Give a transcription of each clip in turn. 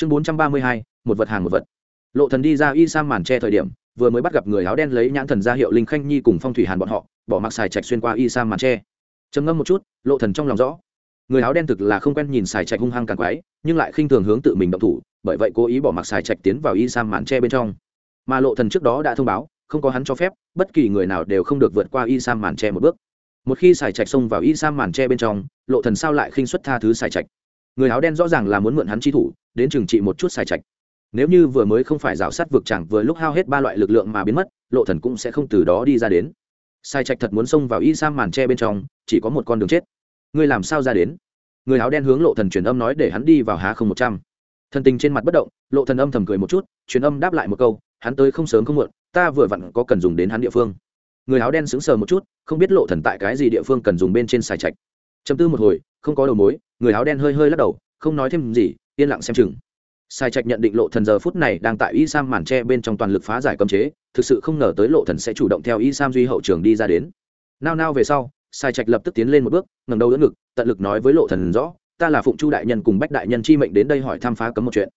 chương bốn trăm ba mươi hai, một vật hàng một vật. Lộ thần đi ra y sam màn che thời điểm, vừa mới bắt gặp người áo đen lấy nhãn thần ra hiệu linh khanh nhi cùng phong thủy hàn bọn họ, bỏ mặc xài trạch xuyên qua y sam màn che. Trầm ngâm một chút, lộ thần trong lòng rõ. Người áo đen thực là không quen nhìn xài trạch hung hăng càng quái, nhưng lại khinh thường hướng tự mình động thủ, bởi vậy cố ý bỏ mặc xài trạch tiến vào y sam màn che bên trong. Mà lộ thần trước đó đã thông báo, không có hắn cho phép, bất kỳ người nào đều không được vượt qua y sam màn che một bước. Một khi xài trạch xông vào y sam màn che bên trong, lộ thần sao lại khinh xuất tha thứ xài trạch? Người áo đen rõ ràng là muốn mượn hắn chi thủ, đến trừng trị một chút xài trạch. Nếu như vừa mới không phải rào sát vực chẳng vừa lúc hao hết ba loại lực lượng mà biến mất, lộ thần cũng sẽ không từ đó đi ra đến. Sai trạch thật muốn xông vào y sam màn tre bên trong, chỉ có một con đường chết. Ngươi làm sao ra đến? Người áo đen hướng lộ thần truyền âm nói để hắn đi vào há không một trăm. Thần tình trên mặt bất động, lộ thần âm thầm cười một chút, truyền âm đáp lại một câu, hắn tới không sớm không muộn, ta vừa vặn có cần dùng đến hắn địa phương. Người áo đen sững sờ một chút, không biết lộ thần tại cái gì địa phương cần dùng bên trên sai trạch. Chấm tư một hồi, không có đầu mối người áo đen hơi hơi lắc đầu, không nói thêm gì, yên lặng xem chừng. Sai trạch nhận định lộ thần giờ phút này đang tại y sam màn tre bên trong toàn lực phá giải cấm chế, thực sự không ngờ tới lộ thần sẽ chủ động theo y sam duy hậu trường đi ra đến. Nao nao về sau, sai trạch lập tức tiến lên một bước, ngẩng đầu đỡ ngực, tận lực nói với lộ thần rõ, ta là phụng chu đại nhân cùng bách đại nhân chi mệnh đến đây hỏi thăm phá cấm một chuyện.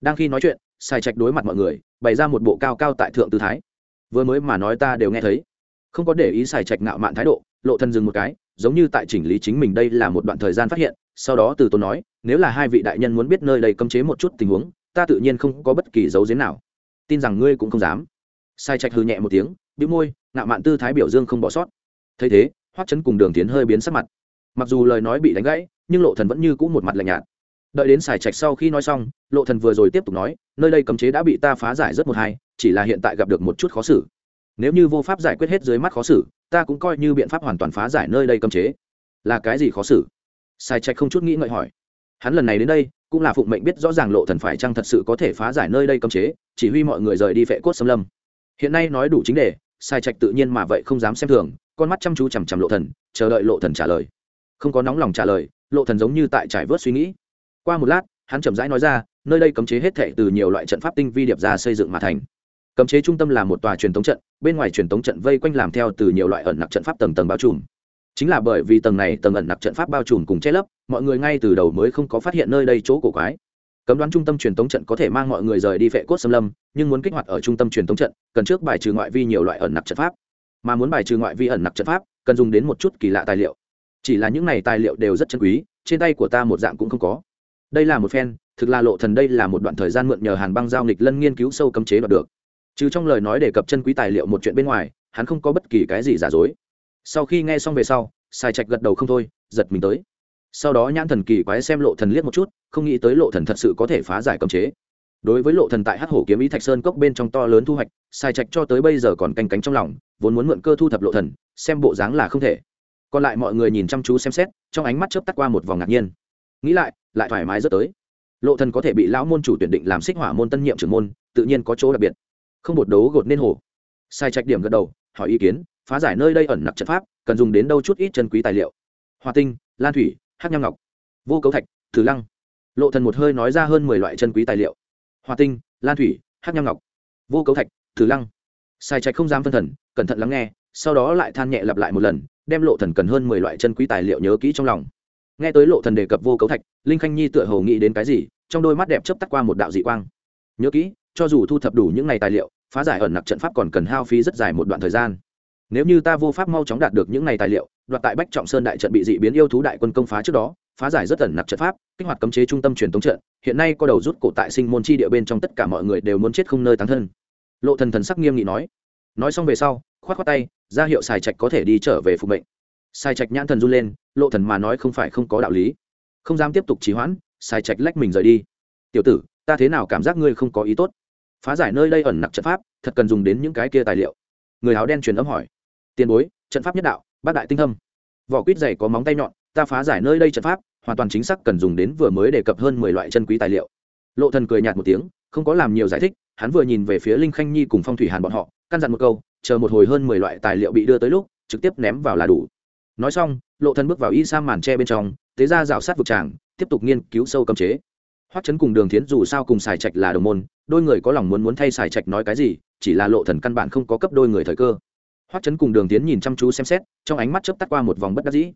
Đang khi nói chuyện, sai trạch đối mặt mọi người, bày ra một bộ cao cao tại thượng tư thái. Vừa mới mà nói ta đều nghe thấy. Không có để ý sai trạch ngạo mạn thái độ, lộ thần dừng một cái giống như tại chỉnh lý chính mình đây là một đoạn thời gian phát hiện, sau đó từ tốn nói, nếu là hai vị đại nhân muốn biết nơi đây cấm chế một chút tình huống, ta tự nhiên không có bất kỳ dấu giếm nào. Tin rằng ngươi cũng không dám. Sai trạch hư nhẹ một tiếng, bĩu môi, ngạo mạn tư thái biểu dương không bỏ sót. Thấy thế, hoắc chấn cùng đường tiến hơi biến sắc mặt. Mặc dù lời nói bị đánh gãy, nhưng lộ thần vẫn như cũ một mặt lạnh nhạt. Đợi đến xài trạch sau khi nói xong, lộ thần vừa rồi tiếp tục nói, nơi đây cấm chế đã bị ta phá giải rất một hai, chỉ là hiện tại gặp được một chút khó xử nếu như vô pháp giải quyết hết dưới mắt khó xử, ta cũng coi như biện pháp hoàn toàn phá giải nơi đây cấm chế. Là cái gì khó xử? Sai trạch không chút nghĩ ngợi hỏi. Hắn lần này đến đây, cũng là phụng mệnh biết rõ ràng lộ thần phải chăng thật sự có thể phá giải nơi đây cấm chế, chỉ huy mọi người rời đi vệ cốt xâm lâm. Hiện nay nói đủ chính đề, sai trạch tự nhiên mà vậy không dám xem thường, con mắt chăm chú chằm chằm lộ thần, chờ đợi lộ thần trả lời. Không có nóng lòng trả lời, lộ thần giống như tại trải vớt suy nghĩ. Qua một lát, hắn chậm rãi nói ra, nơi đây cấm chế hết thệ từ nhiều loại trận pháp tinh vi điệp ra xây dựng mà thành cấm chế trung tâm là một tòa truyền thống trận, bên ngoài truyền thống trận vây quanh làm theo từ nhiều loại ẩn nặc trận pháp tầng tầng bao trùm. Chính là bởi vì tầng này tầng ẩn nặc trận pháp bao trùm cùng che lấp, mọi người ngay từ đầu mới không có phát hiện nơi đây chỗ cổ quái. Cấm đoán trung tâm truyền thống trận có thể mang mọi người rời đi vệ cốt xâm lâm, nhưng muốn kích hoạt ở trung tâm truyền thống trận, cần trước bài trừ ngoại vi nhiều loại ẩn nặc trận pháp. Mà muốn bài trừ ngoại vi ẩn nặc trận pháp, cần dùng đến một chút kỳ lạ tài liệu. Chỉ là những này tài liệu đều rất chân quý, trên tay của ta một dạng cũng không có. Đây là một phen, thực là lộ thần đây là một đoạn thời gian mượn nhờ hàn băng giao nghịch lân nghiên cứu sâu cấm chế đoạt được trừ trong lời nói đề cập chân quý tài liệu một chuyện bên ngoài, hắn không có bất kỳ cái gì giả dối. Sau khi nghe xong về sau, sai trạch gật đầu không thôi, giật mình tới. Sau đó nhãn thần kỳ quái xem lộ thần liếc một chút, không nghĩ tới lộ thần thật sự có thể phá giải cấm chế. Đối với lộ thần tại hắc hổ kiếm ý thạch sơn cốc bên trong to lớn thu hoạch, sai trạch cho tới bây giờ còn canh cánh trong lòng, vốn muốn mượn cơ thu thập lộ thần, xem bộ dáng là không thể. Còn lại mọi người nhìn chăm chú xem xét, trong ánh mắt chớp tắt qua một vòng ngạc nhiên. Nghĩ lại lại thoải mái rất tới. Lộ thần có thể bị lão môn chủ tuyển định làm xích hỏa môn tân nhiệm trưởng môn, tự nhiên có chỗ đặc biệt không bột đấu gột nên hổ. Sai trạch điểm gật đầu, hỏi ý kiến, phá giải nơi đây ẩn nặc trận pháp, cần dùng đến đâu chút ít chân quý tài liệu? Hoa tinh, lan thủy hát nham ngọc, vô cấu thạch, thử lăng. Lộ thần một hơi nói ra hơn mười loại chân quý tài liệu. Hoa tinh, lan thủy hát nham ngọc, vô cấu thạch, thử lăng. Sai trạch không dám phân thần, cẩn thận lắng nghe, sau đó lại than nhẹ lặp lại một lần, đem lộ thần cần hơn mười loại chân quý tài liệu nhớ kỹ trong lòng. Nghe tới lộ thần đề cập vô cấu thạch, linh khanh nhi tựa hồ nghĩ đến cái gì, trong đôi mắt đẹp chớp tắt qua một đạo dị quang. Nhớ kỹ cho dù thu thập đủ những ngày tài liệu, phá giải ẩn nặc trận pháp còn cần hao phí rất dài một đoạn thời gian. Nếu như ta vô pháp mau chóng đạt được những ngày tài liệu, đoạt tại bách trọng sơn đại trận bị dị biến yêu thú đại quân công phá trước đó, phá giải rất ẩn nặc trận pháp, kích hoạt cấm chế trung tâm truyền thống trận, hiện nay có đầu rút cổ tại sinh môn chi địa bên trong tất cả mọi người đều muốn chết không nơi tán thân. Lộ thần thần sắc nghiêm nghị nói. Nói xong về sau, khoát khoát tay, ra hiệu xài trạch có thể đi trở về phục mệnh. Xài trạch nhãn thần run lên, lộ thần mà nói không phải không có đạo lý. Không dám tiếp tục trì hoãn xài trạch lách mình rời đi. Tiểu tử, ta thế nào cảm giác ngươi không có ý tốt? Phá giải nơi đây ẩn nặc trận pháp, thật cần dùng đến những cái kia tài liệu. Người áo đen truyền âm hỏi. Tiền bối, trận pháp nhất đạo, bác đại tinh thâm. Vỏ quýt dày có móng tay nhọn, ta phá giải nơi đây trận pháp, hoàn toàn chính xác cần dùng đến vừa mới đề cập hơn mười loại chân quý tài liệu. Lộ thần cười nhạt một tiếng, không có làm nhiều giải thích, hắn vừa nhìn về phía linh khanh nhi cùng phong thủy hàn bọn họ, căn dặn một câu, chờ một hồi hơn mười loại tài liệu bị đưa tới lúc, trực tiếp ném vào là đủ. Nói xong, lộ thần bước vào y sa màn tre bên trong, tế ra rào sát vực tràng, tiếp tục nghiên cứu sâu cấm chế hoắc chấn cùng đường thiến dù sao cùng xài trạch là đồng môn, đôi người có lòng muốn muốn thay xài trạch nói cái gì, chỉ là lộ thần căn bản không có cấp đôi người thời cơ. Hoắc chấn cùng đường tiến nhìn chăm chú xem xét, trong ánh mắt chớp tắt qua một vòng bất đắc dĩ.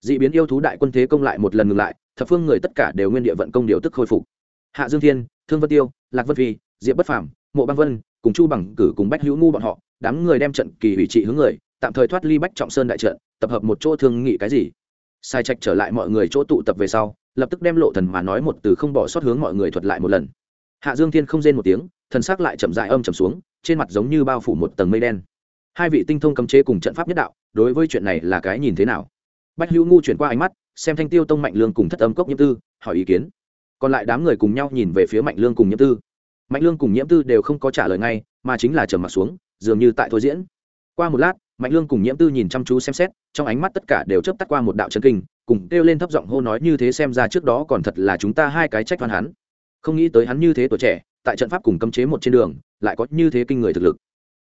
Dị biến yêu thú đại quân thế công lại một lần ngừng lại, thập phương người tất cả đều nguyên địa vận công điều tức khôi phục. Hạ dương thiên, thương vân tiêu, lạc vân phi, diệp bất phàm, mộ băng vân, cùng chu bằng cử cùng bách hữu ngu bọn họ, đám người đem trận kỳ ủy trị hướng người, tạm thời thoát ly bách trọng sơn đại trận, tập hợp một chỗ thương nghị cái gì. Sai trạch trở lại mọi người chỗ tụ tập về sau lập tức đem lộ thần mà nói một từ không bỏ sót hướng mọi người thuật lại một lần. Hạ dương thiên không rên một tiếng, thần sắc lại chậm dại âm chậm xuống, trên mặt giống như bao phủ một tầng mây đen. Hai vị tinh thông cấm chế cùng trận pháp nhất đạo, đối với chuyện này là cái nhìn thế nào? Bách hữu ngu chuyển qua ánh mắt, xem thanh tiêu tông mạnh lương cùng thất âm cốc nhiễm tư, hỏi ý kiến. Còn lại đám người cùng nhau nhìn về phía mạnh lương cùng nhiễm tư. Mạnh lương cùng nhiễm tư đều không có trả lời ngay, mà chính là trầm mặt xuống, dường như tại thôi diễn. Qua một lát, mạnh lương cùng nhiễm tư nhìn chăm chú xem xét, trong ánh mắt tất cả đều chớp tắt qua một đạo chân kinh cùng kêu lên thấp giọng hô nói như thế xem ra trước đó còn thật là chúng ta hai cái trách văn hắn. Không nghĩ tới hắn như thế tuổi trẻ, tại trận pháp cùng cấm chế một trên đường, lại có như thế kinh người thực lực.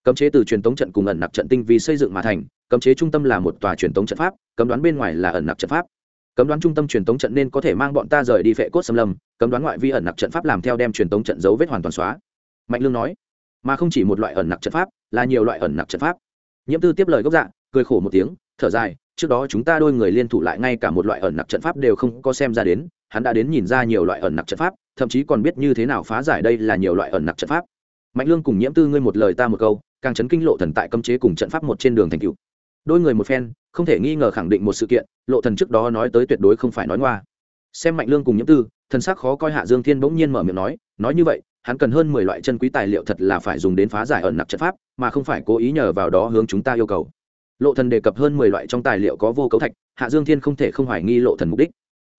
Cấm chế từ truyền tống trận cùng ẩn nặc trận tinh vi xây dựng mà thành, cấm chế trung tâm là một tòa truyền tống trận pháp, cấm đoán bên ngoài là ẩn nặc trận pháp. Cấm đoán trung tâm truyền tống trận nên có thể mang bọn ta rời đi phệ cốt xâm lâm, cấm đoán ngoại vi ẩn nặc trận pháp làm theo đem truyền tống trận dấu vết hoàn toàn xóa. Mạnh lương nói, mà không chỉ một loại ẩn nặc trận pháp, là nhiều loại ẩn nặc trận pháp. Nhiễm tư tiếp lời gốc dạ cười khổ một tiếng, thở dài trước đó chúng ta đôi người liên thủ lại ngay cả một loại ẩn nặc trận pháp đều không có xem ra đến, hắn đã đến nhìn ra nhiều loại ẩn nặc trận pháp, thậm chí còn biết như thế nào phá giải đây là nhiều loại ẩn nặc trận pháp. Mạnh lương cùng nhiễm tư ngươi một lời ta một câu, càng chấn kinh lộ thần tại cấm chế cùng trận pháp một trên đường thành cựu đôi người một phen, không thể nghi ngờ khẳng định một sự kiện, lộ thần trước đó nói tới tuyệt đối không phải nói ngoa. Xem mạnh lương cùng nhiễm tư, thần sắc khó coi hạ dương thiên bỗng nhiên mở miệng nói nói như vậy, hắn cần hơn mười loại chân quý tài liệu thật là phải dùng đến phá giải ẩn nặc trận pháp, mà không phải cố ý nhờ vào đó hướng chúng ta yêu cầu lộ thần đề cập hơn mười loại trong tài liệu có vô cấu thạch, hạ dương thiên không thể không hoài nghi lộ thần mục đích.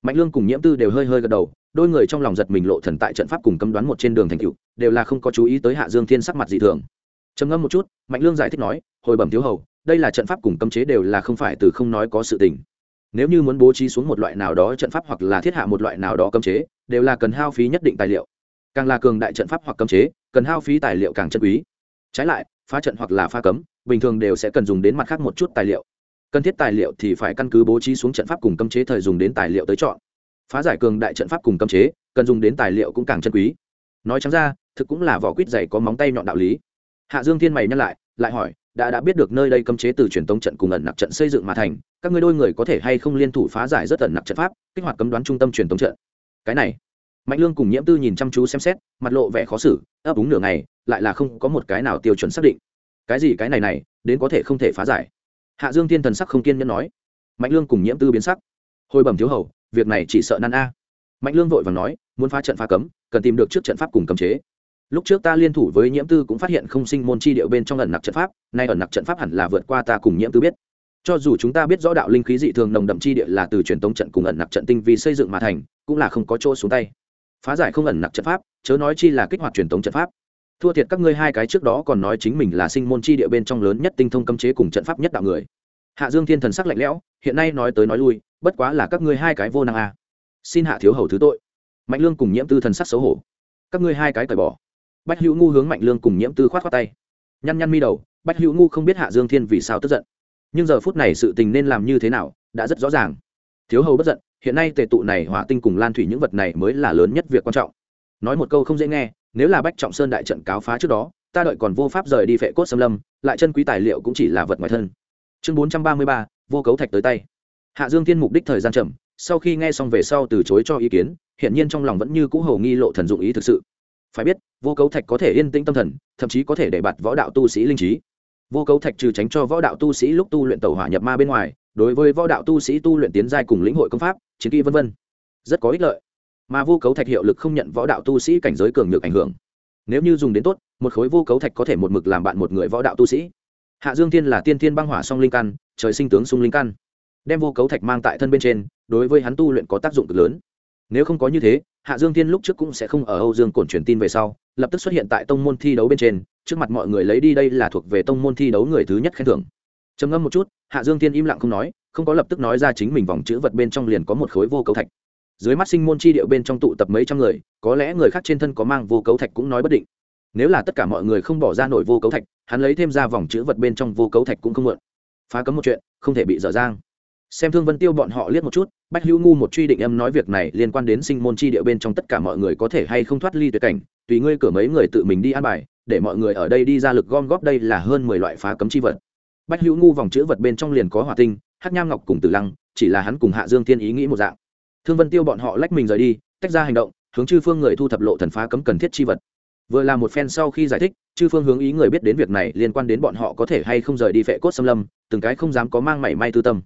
Mạnh lương cùng nhiễm tư đều hơi hơi gật đầu, đôi người trong lòng giật mình lộ thần tại trận pháp cùng cấm đoán một trên đường thành cựu đều là không có chú ý tới hạ dương thiên sắc mặt dị thường. Trầm ngâm một chút, mạnh lương giải thích nói, hồi bẩm thiếu hầu, đây là trận pháp cùng cấm chế đều là không phải từ không nói có sự tình. Nếu như muốn bố trí xuống một loại nào đó trận pháp hoặc là thiết hạ một loại nào đó cấm chế, đều là cần hao phí nhất định tài liệu. Càng là cường đại trận pháp hoặc cấm chế, cần hao phí tài liệu càng chân quý. Trái lại, phá trận hoặc là phá cấm bình thường đều sẽ cần dùng đến mặt khác một chút tài liệu. Cần thiết tài liệu thì phải căn cứ bố trí xuống trận pháp cùng cấm chế thời dùng đến tài liệu tới chọn. Phá giải cường đại trận pháp cùng cấm chế, cần dùng đến tài liệu cũng càng chân quý. Nói chẳng ra, thực cũng là vỏ quýt dày có móng tay nhọn đạo lý. Hạ dương thiên mày nhắc lại lại hỏi, đã đã biết được nơi đây cấm chế từ truyền tống trận cùng ẩn nặc trận xây dựng mà thành, các ngươi đôi người có thể hay không liên thủ phá giải rất ẩn nặc trận pháp, kích hoạt cấm đoán trung tâm truyền tống trận? Cái này, mạnh lương cùng nhiễm tư nhìn chăm chú xem xét, mặt lộ vẻ khó xử, ấp úng nửa ngày, lại là không có một cái nào tiêu chuẩn xác định cái gì cái này này, đến có thể không thể phá giải. Hạ dương thiên thần sắc không kiên nhẫn nói. Mạnh lương cùng nhiễm tư biến sắc. Hồi bẩm thiếu hầu, việc này chỉ sợ nan a. Mạnh lương vội và nói, muốn phá trận phá cấm, cần tìm được trước trận pháp cùng cấm chế. Lúc trước ta liên thủ với nhiễm tư cũng phát hiện không sinh môn chi điệu bên trong ẩn nặc trận pháp, nay ẩn nặc trận pháp hẳn là vượt qua ta cùng nhiễm tư biết. Cho dù chúng ta biết rõ đạo linh khí dị thường nồng đậm chi địa là từ truyền tống trận cùng ẩn nặc trận tinh vì xây dựng mà thành, cũng là không có chỗ xuống tay. Phá giải không ẩn nặc trận pháp, chớ nói chi là kích hoạt truyền tống trận pháp thua thiệt các ngươi hai cái trước đó còn nói chính mình là sinh môn chi địa bên trong lớn nhất tinh thông cấm chế cùng trận pháp nhất đạo người. Hạ dương thiên thần sắc lạnh lẽo, hiện nay nói tới nói lui, bất quá là các ngươi hai cái vô năng a à. xin hạ thiếu hầu thứ tội. Mạnh lương cùng nhiễm tư thần sắc xấu hổ. Các ngươi hai cái cởi bỏ. Bách hữu ngu hướng mạnh lương cùng nhiễm tư khoát khoát tay. Nhăn nhăn mi đầu, bách hữu ngu không biết hạ dương thiên vì sao tức giận. Nhưng giờ phút này sự tình nên làm như thế nào, đã rất rõ ràng. Thiếu hầu bất giận, hiện nay tề tụ này hỏa tinh cùng lan thủy những vật này mới là lớn nhất việc quan trọng. Nói một câu không dễ nghe nếu là bách trọng sơn đại trận cáo phá trước đó, ta đợi còn vô pháp rời đi phệ cốt xâm lâm, lại chân quý tài liệu cũng chỉ là vật ngoài thân. Chương bốn trăm ba mươi ba, vô cấu thạch tới tay. Hạ dương thiên mục đích thời gian chậm, sau khi nghe xong về sau từ chối cho ý kiến hiện nhiên trong lòng vẫn như cũ hầu nghi lộ thần dụng ý thực sự. Phải biết, vô cấu thạch có thể yên tĩnh tâm thần, thậm chí có thể để bạt võ đạo tu sĩ linh trí. Vô cấu thạch trừ tránh cho võ đạo tu sĩ lúc tu luyện tàu hỏa nhập ma bên ngoài, đối với võ đạo tu sĩ tu luyện tiến giai cùng lĩnh hội công pháp, chiến kỹ v v rất có ích lợi mà vô cấu thạch hiệu lực không nhận võ đạo tu sĩ cảnh giới cường nhược ảnh hưởng. Nếu như dùng đến tốt, một khối vô cấu thạch có thể một mực làm bạn một người võ đạo tu sĩ. Hạ dương thiên là tiên thiên băng hỏa song linh căn, trời sinh tướng sung linh căn. Đem vô cấu thạch mang tại thân bên trên, đối với hắn tu luyện có tác dụng cực lớn. Nếu không có như thế, hạ dương thiên lúc trước cũng sẽ không ở âu dương cổn truyền tin về sau, lập tức xuất hiện tại tông môn thi đấu bên trên, trước mặt mọi người lấy đi đây là thuộc về tông môn thi đấu người thứ nhất khen thưởng. Trầm ngâm một chút, hạ dương thiên im lặng không nói, không có lập tức nói ra chính mình vòng chữ vật bên trong liền có một khối vô cấu thạch dưới mắt sinh môn chi điệu bên trong tụ tập mấy trăm người, có lẽ người khác trên thân có mang vô cấu thạch cũng nói bất định. Nếu là tất cả mọi người không bỏ ra nổi vô cấu thạch, hắn lấy thêm ra vòng chữ vật bên trong vô cấu thạch cũng không mượn. Phá cấm một chuyện, không thể bị dở dang. Xem thương vân tiêu bọn họ liếc một chút, bách hữu ngu một truy định âm nói việc này liên quan đến sinh môn chi địa bên trong tất cả mọi người có thể hay không thoát ly tuyệt cảnh, tùy ngươi cửa mấy người tự mình đi an bài, để mọi người ở đây đi ra lực gom góp đây là hơn mười loại phá cấm chi vật. Bách hữu ngu vòng chữ vật bên trong liền có hỏa tinh hát nham ngọc cùng tử lăng, chỉ là hắn cùng hạ dương thiên ý nghĩ một dạng thương vân tiêu bọn họ lách mình rời đi, tách ra hành động, hướng chư phương người thu thập lộ thần phá cấm cần thiết chi vật. Vừa là một phen sau khi giải thích, chư phương hướng ý người biết đến việc này liên quan đến bọn họ có thể hay không rời đi phệ cốt xâm lâm, từng cái không dám có mang mảy may tư tâm.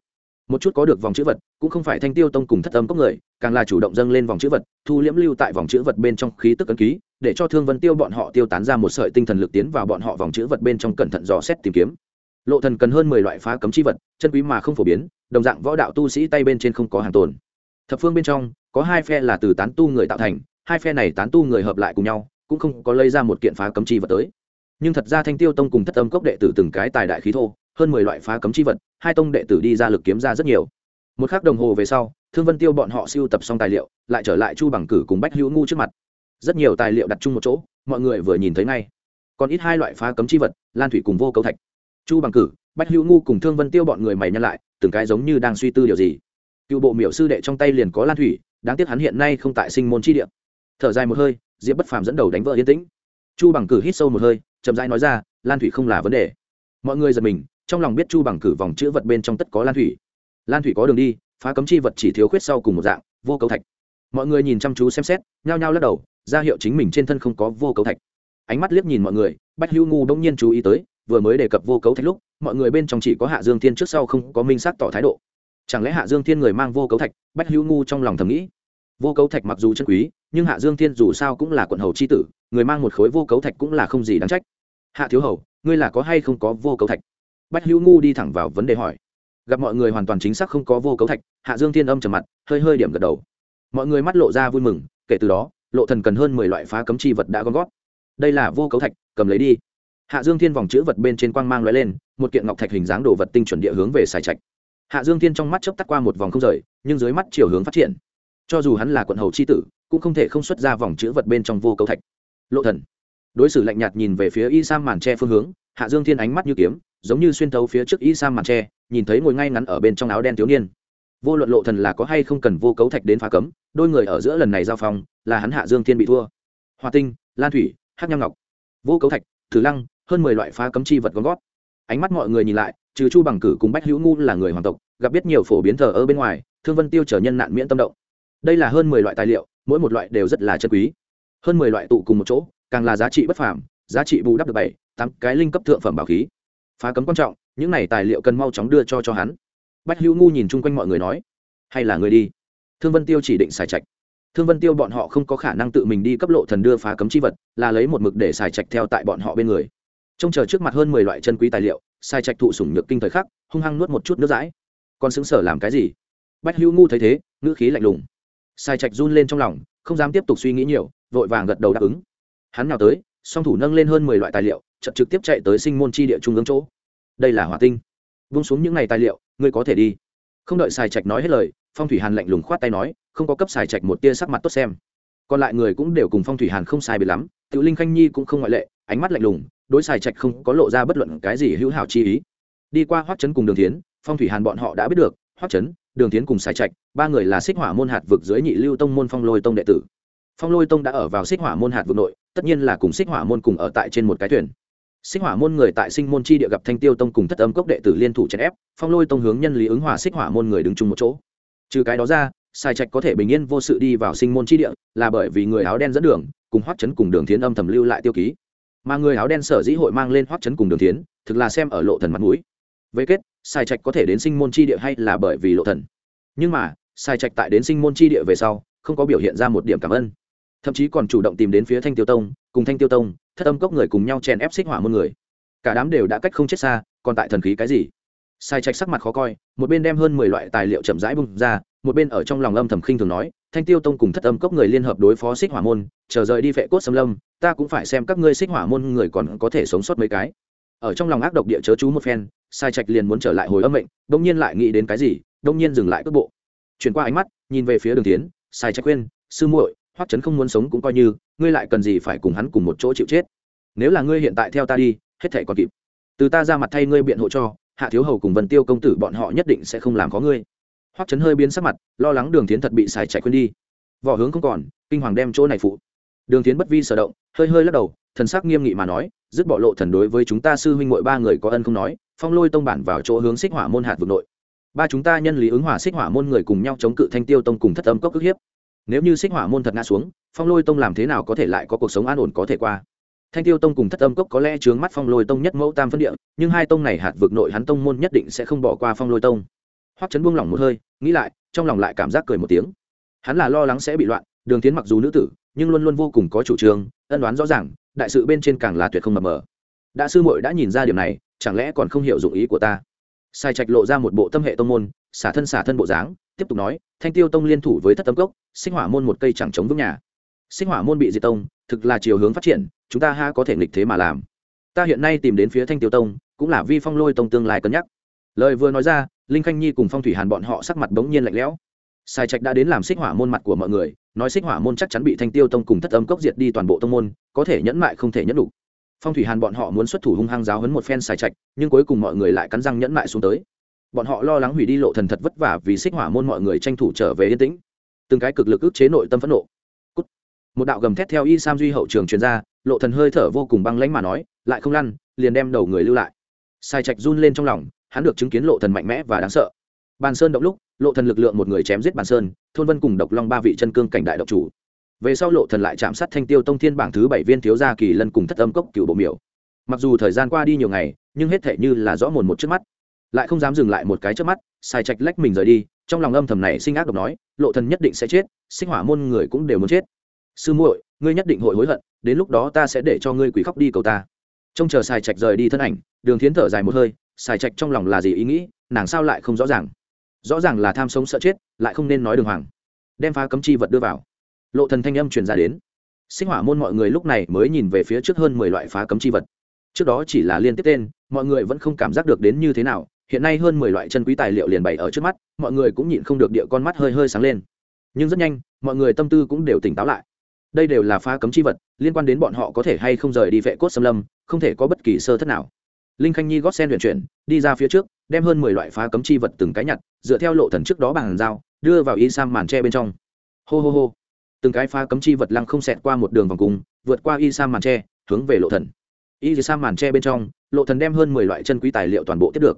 Một chút có được vòng chữ vật, cũng không phải thanh tiêu tông cùng thất âm cốc người, càng là chủ động dâng lên vòng chữ vật, thu liễm lưu tại vòng chữ vật bên trong khí tức ấn ký, để cho thương vân tiêu bọn họ tiêu tán ra một sợi tinh thần lực tiến vào bọn họ vòng chữ vật bên trong cẩn thận dò xét tìm kiếm. Lộ thần cần hơn mười loại phá cấm chi vật, chân quý mà không phổ biến, đồng dạng võ đạo tu sĩ tay bên trên không có hàng tồn thập phương bên trong, có hai phe là từ tán tu người tạo thành, hai phe này tán tu người hợp lại cùng nhau, cũng không có lấy ra một kiện phá cấm chi vật tới. Nhưng thật ra thanh tiêu tông cùng thất âm cốc đệ tử từng cái tài đại khí thô, hơn mười loại phá cấm chi vật, hai tông đệ tử đi ra lực kiếm ra rất nhiều. Một khắc đồng hồ về sau, thương vân tiêu bọn họ siêu tập xong tài liệu, lại trở lại chu bằng cử cùng bách hữu ngu trước mặt. Rất nhiều tài liệu đặt chung một chỗ, mọi người vừa nhìn thấy ngay. Còn ít hai loại phá cấm chi vật, lan thủy cùng vô cấu thạch. Chu bằng cử, bách hữu ngu cùng thương vân tiêu bọn người mày nhân lại, từng cái giống như đang suy tư điều gì cựu bộ miểu sư đệ trong tay liền có lan thủy, đáng tiếc hắn hiện nay không tại sinh môn chi địa. Thở dài một hơi, diệp bất phàm dẫn đầu đánh vợ yên tĩnh. Chu bằng cử hít sâu một hơi, chậm rãi nói ra, lan thủy không là vấn đề. Mọi người giật mình, trong lòng biết chu bằng cử vòng chữ vật bên trong tất có lan thủy. Lan thủy có đường đi, phá cấm chi vật chỉ thiếu khuyết sau cùng một dạng, vô cấu thạch. Mọi người nhìn chăm chú xem xét, nhao nhao lắc đầu, ra hiệu chính mình trên thân không có vô cấu thạch. Ánh mắt liếc nhìn mọi người, bách hữu ngu đông nhiên chú ý tới, vừa mới đề cập vô cấu thạch lúc, mọi người bên trong chỉ có hạ dương thiên trước sau không có minh xác tỏ thái độ chẳng lẽ hạ dương thiên người mang vô cấu thạch, bách hữu ngu trong lòng thầm nghĩ? Vô cấu thạch mặc dù chân quý, nhưng hạ dương thiên dù sao cũng là quận hầu c h i tử, người mang một khối vô cấu thạch cũng là không gì đáng trách. Hạ thiếu hầu, ngươi là có hay không có vô cấu thạch? Bách hữu ngu đi thẳng vào vấn đề hỏi. Gặp mọi người hoàn toàn chính xác không có vô cấu thạch, hạ dương thiên âm trầm mặt, hơi hơi điểm gật đầu. Mọi người mắt lộ ra vui mừng, kể từ đó, lộ thần cần hơn mười loại phá cấm chi vật đã gom gót đây là vô cấu thạch, cầm lấy đi. Hạ dương thiên vòng chữ vật bên trên quang mang lóe lên, một kiện ngọc thạch hình dáng đồ vật tinh chuẩn địa hướng về xài trạch hạ dương thiên trong mắt chớp tắt qua một vòng không rời, nhưng dưới mắt chiều hướng phát triển. Cho dù hắn là quận hầu c h i tử, cũng không thể không xuất ra vòng chữ vật bên trong vô cấu thạch. Lộ thần. Đối xử lạnh nhạt nhìn về phía y sam màn tre phương hướng, hạ dương thiên ánh mắt như kiếm, giống như xuyên thấu phía trước y sam màn tre, nhìn thấy ngồi ngay ngắn ở bên trong áo đen thiếu niên. Vô luận lộ thần là có hay không cần vô cấu thạch đến phá cấm, đôi người ở giữa lần này giao phong, là hắn hạ dương thiên bị thua. Hoa tinh, lan thủy hát nham ngọc. Vô cấu thạch, thử lăng, hơn mười loại phá cấm chi vật gom gót ánh mắt mọi người nhìn lại, trừ chu bằng cử cùng bách hữu ngu là người hoàng tộc, gặp biết nhiều phổ biến thờ ở bên ngoài, thương vân tiêu trở nhân nạn miễn tâm động. Đây là hơn mười loại tài liệu, mỗi một loại đều rất là chân quý. Hơn mười loại tụ cùng một chỗ, càng là giá trị bất phàm, giá trị bù đắp được bảy, tám cái linh cấp thượng phẩm bảo khí. Phá cấm quan trọng, những này tài liệu cần mau chóng đưa cho cho hắn. Bách hữu ngu nhìn chung quanh mọi người nói, hay là người đi. Thương vân tiêu chỉ định xài trạch. Thương vân tiêu bọn họ không có khả năng tự mình đi cấp lộ thần đưa phá cấm chi vật, là lấy một mực để xài trạch theo tại bọn họ bên người trông chờ trước mặt hơn mười loại chân quý tài liệu, sai trạch thụ sủng nhược kinh thời khắc, hung hăng nuốt một chút nước dãi. Còn xứng sở làm cái gì? Bách hữu ngu thấy thế, ngữ khí lạnh lùng. Sai trạch run lên trong lòng, không dám tiếp tục suy nghĩ nhiều, vội vàng gật đầu đáp ứng. Hắn nào tới, song thủ nâng lên hơn mười loại tài liệu chậm trực tiếp chạy tới sinh môn chi địa trung ương chỗ. Đây là hỏa tinh. Vung xuống những n à y tài liệu, ngươi có thể đi. Không đợi sai trạch nói hết lời, phong thủy hàn lạnh lùng khoát tay nói, không có cấp sai trạch một tia sắc mặt tốt xem. Còn lại người cũng đều cùng phong thủy hàn không sai bị lắm tự linh khanh nhi cũng không ngoại lệ, ánh mắt lạnh lùng đối xài trạch không có lộ ra bất luận cái gì hữu hảo chi ý. Đi qua hoắc chấn cùng đường tiến phong thủy hàn bọn họ đã biết được, hoắc chấn, đường tiến cùng xài trạch, ba người là xích hỏa môn hạt vực dưới nhị lưu tông môn phong lôi tông đệ tử. Phong lôi tông đã ở vào xích hỏa môn hạt vực nội, tất nhiên là cùng xích hỏa môn cùng ở tại trên một cái thuyền. Xích hỏa môn người tại sinh môn chi địa gặp thanh tiêu tông cùng thất âm cốc đệ tử liên thủ chèn ép, phong lôi tông hướng nhân lý ứng hòa xích hỏa môn người đứng chung một chỗ. Trừ cái đó ra sai trạch có thể bình yên vô sự đi vào sinh môn chi địa, là bởi vì người áo đen dẫn đường, cùng hoắc chấn cùng đường thiến âm thầm lưu lại tiêu ký mà người áo đen sở dĩ hội mang lên hoắc chấn cùng đường thiến, thực là xem ở lộ thần mặt mũi. Về kết, sai trạch có thể đến sinh môn chi địa hay là bởi vì lộ thần? Nhưng mà, sai trạch tại đến sinh môn chi địa về sau, không có biểu hiện ra một điểm cảm ơn. Thậm chí còn chủ động tìm đến phía thanh tiêu tông, cùng thanh tiêu tông, thất âm cốc người cùng nhau chèn ép xích hỏa môn người. Cả đám đều đã cách không chết xa, còn tại thần khí cái gì? Sai trạch sắc mặt khó coi, một bên đem hơn mười loại tài liệu chậm rãi bung ra, một bên ở trong lòng âm thầm khinh thường nói, thanh tiêu tông cùng thất âm cốc người liên hợp đối phó xích hỏa môn, chờ rời đi vệ cốt xâm lâm ta cũng phải xem các ngươi xích hỏa môn người còn có thể sống sót mấy cái. Ở trong lòng ác độc địa chớ chú một phen, sai trạch liền muốn trở lại hồi âm mệnh đông nhiên lại nghĩ đến cái gì đông nhiên dừng lại cước bộ. Chuyển qua ánh mắt, nhìn về phía đường tiến, sai trạch khuyên, sư muội, hoắc chấn không muốn sống cũng coi như, ngươi lại cần gì phải cùng hắn cùng một chỗ chịu chết? Nếu là ngươi hiện tại theo ta đi, hết thể còn kịp. Từ ta ra mặt thay ngươi biện hộ cho, hạ thiếu hầu cùng vân tiêu công tử bọn họ nhất định sẽ không làm có ngươi. Hoắc chấn hơi biến sắc mặt, lo lắng đường tiến thật bị sai trạch khuyên đi. Vỏ hướng không còn, kinh hoàng đem chỗ này phụ đường tiến bất vi sở động, hơi hơi lắc đầu, thần sắc nghiêm nghị mà nói, dứt bỏ lộ thần đối với chúng ta sư huynh muội ba người có ân không nói, phong lôi tông bản vào chỗ hướng xích hỏa môn hạt vực nội. Ba chúng ta nhân lý ứng hỏa xích hỏa môn người cùng nhau chống cự thanh tiêu tông cùng thất âm cốc ức hiếp. Nếu như xích hỏa môn thật ngã xuống, phong lôi tông làm thế nào có thể lại có cuộc sống an ổn có thể qua? Thanh tiêu tông cùng thất âm cốc có lẽ chướng mắt phong lôi tông nhất mẫu tam phân địa, nhưng hai tông này hạt vực nội hắn tông môn nhất định sẽ không bỏ qua phong lôi tông. Hoắc chấn buông lỏng một hơi, nghĩ lại, trong lòng lại cảm giác cười một tiếng. Hắn là lo lắng sẽ bị loạn, đường tiến mặc dù nữ tử nhưng luôn luôn vô cùng có chủ trương, ân đoán rõ ràng, đại sự bên trên càng là tuyệt không mập mờ. Đã sư muội đã nhìn ra điểm này, chẳng lẽ còn không hiểu dụng ý của ta? Sai trạch lộ ra một bộ tâm hệ tông môn, xả thân xả thân bộ dáng, tiếp tục nói, thanh tiêu tông liên thủ với thất tâm cốc, sinh hỏa môn một cây chẳng chống vững nhà. Sinh hỏa môn bị diệt tông, thực là chiều hướng phát triển, chúng ta ha có thể nghịch thế mà làm. Ta hiện nay tìm đến phía thanh tiêu tông, cũng là vi phong lôi tông tương lai cân nhắc. Lời vừa nói ra, linh khanh nhi cùng phong thủy hàn bọn họ sắc mặt bỗng nhiên lạnh lẽo. Sai trạch đã đến làm xích hỏa môn mặt của mọi người nói xích hỏa môn chắc chắn bị thanh tiêu tông cùng thất âm cốc diệt đi toàn bộ tông môn, có thể nhẫn mại không thể nhẫn đủ. Phong thủy hàn bọn họ muốn xuất thủ hung hăng giáo hấn một phen xài trạch, nhưng cuối cùng mọi người lại cắn răng nhẫn mại xuống tới. Bọn họ lo lắng hủy đi lộ thần thật vất vả vì xích hỏa môn mọi người tranh thủ trở về yên tĩnh. Từng cái cực lực ức chế nội tâm phẫn nộ. Cút. một đạo gầm thét theo y sam duy hậu trường truyền ra, lộ thần hơi thở vô cùng băng lãnh mà nói, lại không lăn, liền đem đầu người lưu lại. Sai trạch run lên trong lòng, hắn được chứng kiến lộ thần mạnh mẽ và đáng sợ. Bàn sơn động lúc lộ thần lực lượng một người chém giết bàn sơn, thôn vân cùng độc long ba vị chân cương cảnh đại độc chủ. Về sau lộ thần lại chạm sát thanh tiêu tông thiên bảng thứ bảy viên thiếu gia kỳ lân cùng thất âm cốc cựu bộ miểu. Mặc dù thời gian qua đi nhiều ngày, nhưng hết thể như là rõ mồn một trước mắt. Lại không dám dừng lại một cái trước mắt, xài trạch lách mình rời đi, trong lòng âm thầm này sinh ác độc nói, lộ thần nhất định sẽ chết, sinh hỏa môn người cũng đều muốn chết. Sư muội, ngươi nhất định hội hối hận, đến lúc đó ta sẽ để cho ngươi quỷ khóc đi cầu ta. Trông chờ xài trạch rời đi thân ảnh, đường thiến thở dài một hơi, xài trạch trong lòng là gì ý nghĩ, nàng sao lại không rõ ràng? Rõ ràng là tham sống sợ chết, lại không nên nói đường hoàng. Đem phá cấm chi vật đưa vào. Lộ thần thanh âm truyền ra đến. Sinh hỏa môn mọi người lúc này mới nhìn về phía trước hơn mười loại phá cấm chi vật. Trước đó chỉ là liên tiếp tên, mọi người vẫn không cảm giác được đến như thế nào, hiện nay hơn mười loại chân quý tài liệu liền bày ở trước mắt, mọi người cũng nhịn không được địa con mắt hơi hơi sáng lên. Nhưng rất nhanh, mọi người tâm tư cũng đều tỉnh táo lại. Đây đều là phá cấm chi vật, liên quan đến bọn họ có thể hay không rời đi vệ cốt xâm lâm, không thể có bất kỳ sơ thất nào. Linh khanh nhi gót sen luyện chuyển, đi ra phía trước đem hơn mười loại phá cấm chi vật từng cái nhặt, dựa theo lộ thần trước đó bằng dao đưa vào y sam màn tre bên trong. Hô hô hô. Từng cái phá cấm chi vật lăng không xẹt qua một đường vòng cung vượt qua y sam màn tre, hướng về lộ thần. Y sam màn tre bên trong, lộ thần đem hơn mười loại chân quý tài liệu toàn bộ tiếp được.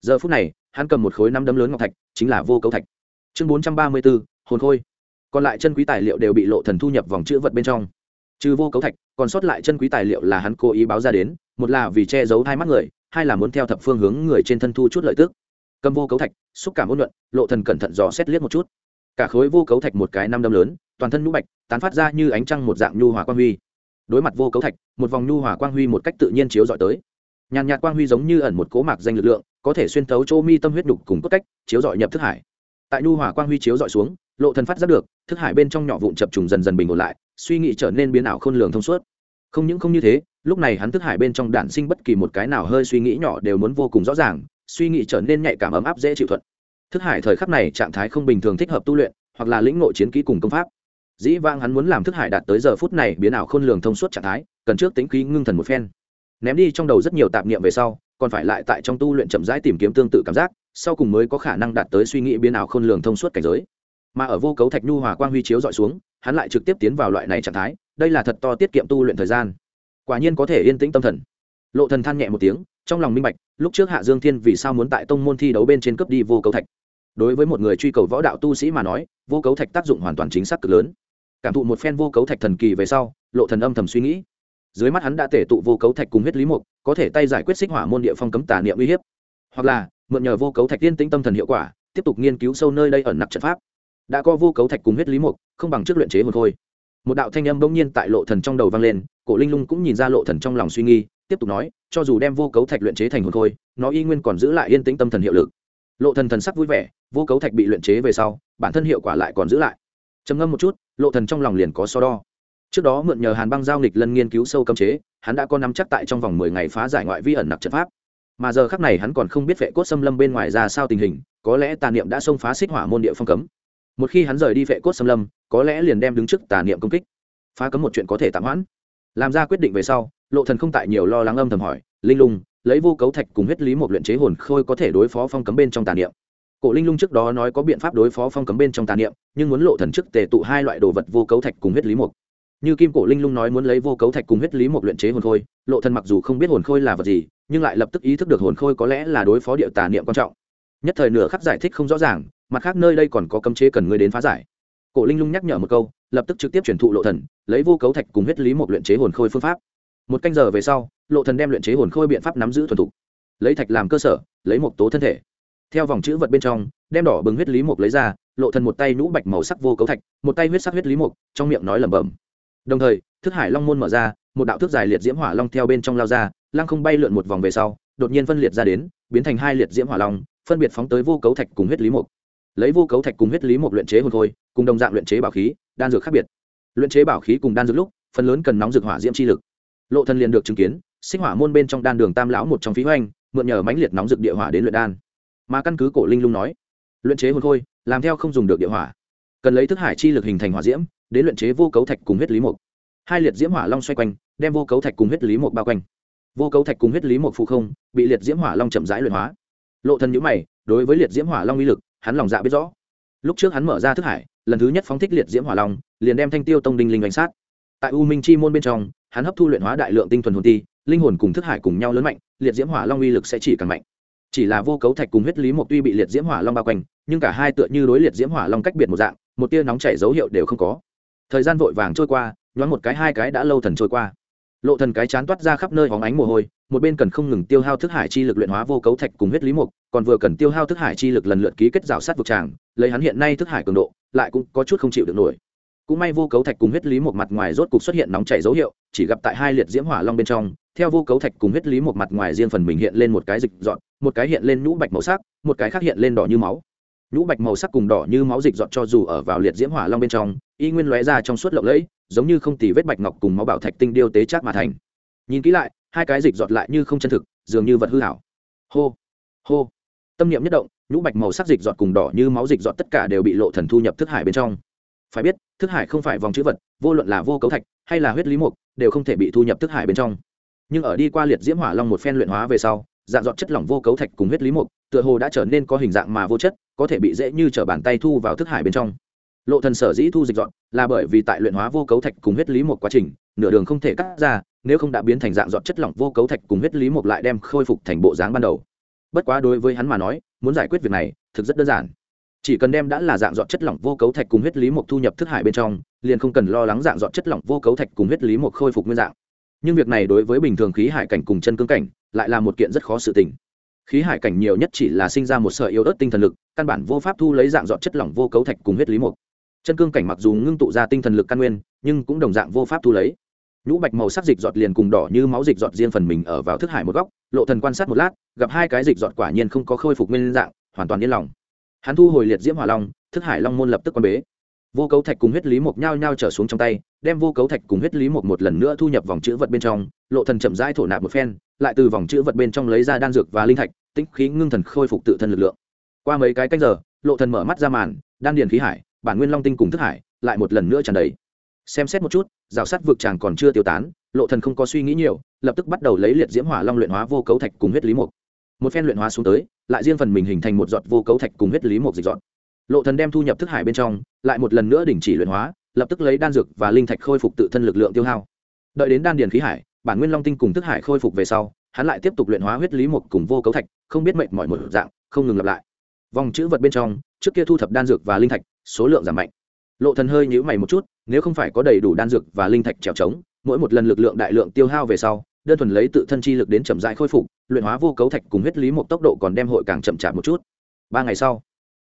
Giờ phút này, hắn cầm một khối năm đấm lớn ngọc thạch, chính là vô cấu thạch. Chương bốn trăm ba mươi bốn, hồn khôi. Còn lại chân quý tài liệu đều bị lộ thần thu nhập vòng chữ vật bên trong. Trừ vô cấu thạch, còn sót lại chân quý tài liệu là hắn cố ý báo ra đến, một là vì che giấu hai mắt người hai là muốn theo thập phương hướng người trên thân thu chút lợi tức. Cầm vô cấu thạch, xúc cảm ôn luận lộ thần cẩn thận dò xét liếc một chút. Cả khối vô cấu thạch một cái năm đâm lớn, toàn thân nhũ bạch, tán phát ra như ánh trăng một dạng nhu hòa quang huy. Đối mặt vô cấu thạch, một vòng nhu hòa quang huy một cách tự nhiên chiếu dọi tới. Nhàn nhạt quang huy giống như ẩn một cố mạc danh lực lượng, có thể xuyên thấu chỗ mi tâm huyết đục cùng cốt cách, chiếu dọi nhập thức hải. Tại nhu hòa quang huy chiếu dọi xuống, lộ thần phát giác được, thức hải bên trong nhỏ vụn chập trùng dần dần bình ổn lại, suy nghĩ trở nên biến ảo khôn lường thông suốt. Không những không như thế lúc này hắn thức hải bên trong đản sinh bất kỳ một cái nào hơi suy nghĩ nhỏ đều muốn vô cùng rõ ràng, suy nghĩ trở nên nhạy cảm ấm áp dễ chịu thuận. Thức hải thời khắc này trạng thái không bình thường thích hợp tu luyện, hoặc là lĩnh ngộ chiến kỹ cùng công pháp. Dĩ vang hắn muốn làm thức hải đạt tới giờ phút này biến ảo khôn lường thông suốt trạng thái, cần trước tính khí ngưng thần một phen. Ném đi trong đầu rất nhiều tạp niệm về sau, còn phải lại tại trong tu luyện chậm rãi tìm kiếm tương tự cảm giác, sau cùng mới có khả năng đạt tới suy nghĩ biến ảo khôn lường thông suốt cảnh giới. Mà ở vô cấu thạch nhu hòa quang huy chiếu dọi xuống, hắn lại trực tiếp tiến vào loại này trạng thái, đây là thật to tiết kiệm tu luyện thời gian quả nhiên có thể yên tĩnh tâm thần. Lộ thần than nhẹ một tiếng, trong lòng minh bạch, lúc trước hạ dương thiên vì sao muốn tại tông môn thi đấu bên trên cấp đi vô cấu thạch. Đối với một người truy cầu võ đạo tu sĩ mà nói, vô cấu thạch tác dụng hoàn toàn chính xác cực lớn. Cảm thụ một phen vô cấu thạch thần kỳ về sau, lộ thần âm thầm suy nghĩ. Dưới mắt hắn đã tể tụ vô cấu thạch cùng huyết lý mục, có thể tay giải quyết xích hỏa môn địa phong cấm tà niệm uy hiếp. Hoặc là, mượn nhờ vô cấu thạch tiên tĩnh tâm thần hiệu quả, tiếp tục nghiên cứu sâu nơi đây ẩn nặc trận pháp. Đã có vô cấu thạch cùng huyết lý mục, không bằng trước luyện chế một thôi một đạo thanh âm bỗng nhiên tại lộ thần trong đầu vang lên, cổ linh lung cũng nhìn ra lộ thần trong lòng suy nghi, tiếp tục nói, cho dù đem vô cấu thạch luyện chế thành hồn khôi, nó y nguyên còn giữ lại yên tĩnh tâm thần hiệu lực. Lộ thần thần sắc vui vẻ, vô cấu thạch bị luyện chế về sau, bản thân hiệu quả lại còn giữ lại. Trầm ngâm một chút, lộ thần trong lòng liền có so đo. Trước đó mượn nhờ hàn băng giao nghịch lần nghiên cứu sâu cấm chế, hắn đã có nắm chắc tại trong vòng mười ngày phá giải ngoại vi ẩn nặc trận pháp. Mà giờ khắc này hắn còn không biết vệ cốt xâm lâm bên ngoài ra sao tình hình, có lẽ tà niệm đã xông phá xích hỏa môn địa phong cấm một khi hắn rời đi vệ cốt xâm lâm, có lẽ liền đem đứng trước tà niệm công kích. Phá cấm một chuyện có thể tạm hoãn. Làm ra quyết định về sau, lộ thần không tại nhiều lo lắng âm thầm hỏi, linh lung, lấy vô cấu thạch cùng huyết lý một luyện chế hồn khôi có thể đối phó phong cấm bên trong tà niệm? Cổ linh lung trước đó nói có biện pháp đối phó phong cấm bên trong tà niệm, nhưng muốn lộ thần trước tề tụ hai loại đồ vật vô cấu thạch cùng huyết lý một. Như kim cổ linh lung nói muốn lấy vô cấu thạch cùng huyết lý một luyện chế hồn khôi, lộ thần mặc dù không biết hồn khôi là vật gì, nhưng lại lập tức ý thức được hồn khôi có lẽ là đối phó địa tà niệm quan trọng. Nhất thời nửa khắc giải thích không rõ ràng mặt khác nơi đây còn có cấm chế cần ngươi đến phá giải. Cổ linh lung nhắc nhở một câu, lập tức trực tiếp chuyển thụ lộ thần, lấy vô cấu thạch cùng huyết lý một luyện chế hồn khôi phương pháp. Một canh giờ về sau, lộ thần đem luyện chế hồn khôi biện pháp nắm giữ thuần thục. Lấy thạch làm cơ sở, lấy một tố thân thể. Theo vòng chữ vật bên trong, đem đỏ bừng huyết lý mục lấy ra, lộ thần một tay nhũ bạch màu sắc vô cấu thạch, một tay huyết sắc huyết lý mục, trong miệng nói lẩm bẩm. Đồng thời, thức hải long môn mở ra, một đạo thước dài liệt diễm hỏa long theo bên trong lao ra, lăng không bay lượn một vòng về sau, đột nhiên phân liệt ra đến, biến thành hai liệt diễm hỏa long, phân biệt phóng tới vô cấu thạch cùng huyết lý mục lấy vô cấu thạch cùng huyết lý một luyện chế hồn khôi, cùng đồng dạng luyện chế bảo khí, đan dược khác biệt. Luyện chế bảo khí cùng đan dược lúc, phần lớn cần nóng dược hỏa diễm chi lực. Lộ thần liền được chứng kiến sinh hỏa môn bên trong đan đường tam lão một trong phí hoành, mượn nhờ mãnh liệt nóng dược địa hỏa đến luyện đan. Mà căn cứ cổ linh lung nói, luyện chế hồn khôi, làm theo không dùng được địa hỏa. Cần lấy thức hải chi lực hình thành hỏa diễm, đến luyện chế vô cấu thạch cùng huyết lý mục. Hai liệt diễm hỏa long xoay quanh, đem vô cấu thạch cùng huyết lý mục bao quanh. Vô cấu thạch cùng huyết lý mục phụ không, bị liệt diễm hỏa long chậm rãi luyện hóa. Lộ thần nhíu mày, đối với liệt diễm hỏa long uy lực hắn lòng dạ biết rõ. Lúc trước hắn mở ra thức hải, lần thứ nhất phóng thích liệt diễm hỏa long, liền đem thanh tiêu tông đinh linh đánh sát. Tại u minh chi môn bên trong, hắn hấp thu luyện hóa đại lượng tinh thuần hồn ti, linh hồn cùng thức hải cùng nhau lớn mạnh, liệt diễm hỏa long uy lực sẽ chỉ càng mạnh. Chỉ là vô cấu thạch cùng huyết lý một tuy bị liệt diễm hỏa long bao quanh, nhưng cả hai tựa như đối liệt diễm hỏa long cách biệt một dạng, một tia nóng chảy dấu hiệu đều không có. Thời gian vội vàng trôi qua, nhoáng một cái hai cái đã lâu thần trôi qua lộ thần cái chán toát ra khắp nơi hóng ánh mồ hôi, một bên cần không ngừng tiêu hao thức hải chi lực luyện hóa vô cấu thạch cùng huyết lý mục, còn vừa cần tiêu hao thức hải chi lực lần lượt ký kết rào sát vực tràng, lấy hắn hiện nay thức hải cường độ, lại cũng có chút không chịu được nổi. Cũng may vô cấu thạch cùng huyết lý một mặt ngoài rốt cục xuất hiện nóng chảy dấu hiệu, chỉ gặp tại hai liệt diễm hỏa long bên trong, theo vô cấu thạch cùng huyết lý một mặt ngoài riêng phần mình hiện lên một cái dịch dọn, một cái hiện lên nhũ bạch màu sắc, một cái khác hiện lên đỏ như máu nhũ bạch màu sắc cùng đỏ như máu dịch dọn cho dù ở vào liệt diễm hỏa long bên trong, y nguyên lóe ra trong suốt lộng lẫy, giống như không tì vết bạch ngọc cùng máu bảo thạch tinh điêu tế chát mà thành. Nhìn kỹ lại, hai cái dịch dọt lại như không chân thực, dường như vật hư hảo hô hô. Tâm niệm nhất động, nhũ bạch màu sắc dịch dọt cùng đỏ như máu dịch dọt tất cả đều bị lộ thần thu nhập thức hải bên trong. Phải biết, thức hải không phải vòng chữ vật, vô luận là vô cấu thạch hay là huyết lý mục, đều không thể bị thu nhập thức hải bên trong. Nhưng ở đi qua liệt diễm hỏa long một phen luyện hóa về sau, dạng dọn chất lỏng vô cấu thạch cùng huyết lý mục, tựa hồ đã trở nên có hình dạng mà vô chất có thể bị dễ như t r ở bàn tay thu vào thức hải bên trong. Lộ thần sở dĩ thu dịch dọn là bởi vì tại luyện hóa vô cấu thạch cùng huyết lý một quá trình, nửa đường không thể cắt ra, nếu không đã biến thành dạng dọn chất lỏng vô cấu thạch cùng huyết lý một lại đem khôi phục thành bộ dáng ban đầu. Bất quá đối với hắn mà nói, muốn giải quyết việc này, thực rất đơn giản. Chỉ cần đem đã là dạng dọn chất lỏng vô cấu thạch cùng huyết lý một thu nhập thức hải bên trong, liền không cần lo lắng dạng dọn chất lỏng vô cấu thạch cùng huyết lý một khôi phục nguyên dạng. Nhưng việc này đối với bình thường khí hải cảnh cùng chân cương cảnh, lại là một kiện rất khó sự tình khí hải cảnh nhiều nhất chỉ là sinh ra một sợi yếu ớt tinh thần lực, căn bản vô pháp thu lấy dạng dọn chất lỏng vô cấu thạch cùng huyết lý một chân cương cảnh mặc dù ngưng tụ ra tinh thần lực căn nguyên, nhưng cũng đồng dạng vô pháp thu lấy. Nhũ bạch màu sắc dịch giọt liền cùng đỏ như máu dịch giọt riêng phần mình ở vào thức hải một góc, lộ thần quan sát một lát, gặp hai cái dịch giọt quả nhiên không có khôi phục nguyên dạng, hoàn toàn yên lòng. Hắn thu hồi liệt diễm hỏa long, thức hải long môn lập tức quan bế vô cấu thạch cùng huyết lý mộc nhao nhao trở xuống trong tay, đem vô cấu thạch cùng huyết lý mộc một lần nữa thu nhập vòng chữ vật bên trong, lộ thần chậm rãi thổ nạp một phen, lại từ vòng chữ vật bên trong lấy ra đan dược và linh thạch, tĩnh khí ngưng thần khôi phục tự thân lực lượng. Qua mấy cái canh giờ, lộ thần mở mắt ra màn, đan điền khí hải, bản nguyên long tinh cùng thức hải, lại một lần nữa tràn đầy. Xem xét một chút, rào sát vực chàng còn chưa tiêu tán, lộ thần không có suy nghĩ nhiều, lập tức bắt đầu lấy liệt diễm hỏa long luyện hóa vô cấu thạch cùng huyết lý mục một phen luyện hóa xuống tới, lại riêng phần mình hình thành một giọt vô cấu thạch cùng huyết lý mục dịch dọn lộ thần đem thu nhập thức hải bên trong, lại một lần nữa đình chỉ luyện hóa, lập tức lấy đan dược và linh thạch khôi phục tự thân lực lượng tiêu hao. Đợi đến đan điền khí hải, bản nguyên long tinh cùng thức hải khôi phục về sau, hắn lại tiếp tục luyện hóa huyết lý một cùng vô cấu thạch, không biết mệnh mọi một dạng, không ngừng lặp lại. Vòng chữ vật bên trong, trước kia thu thập đan dược và linh thạch, số lượng giảm mạnh. Lộ thần hơi nhíu mày một chút, nếu không phải có đầy đủ đan dược và linh thạch trèo trống, mỗi một lần lực lượng đại lượng tiêu hao về sau, đơn thuần lấy tự thân chi lực đến chậm rãi khôi phục, luyện hóa vô cấu thạch cùng huyết lý một tốc độ còn đem hội càng chậm chạp một chút. Ba ngày sau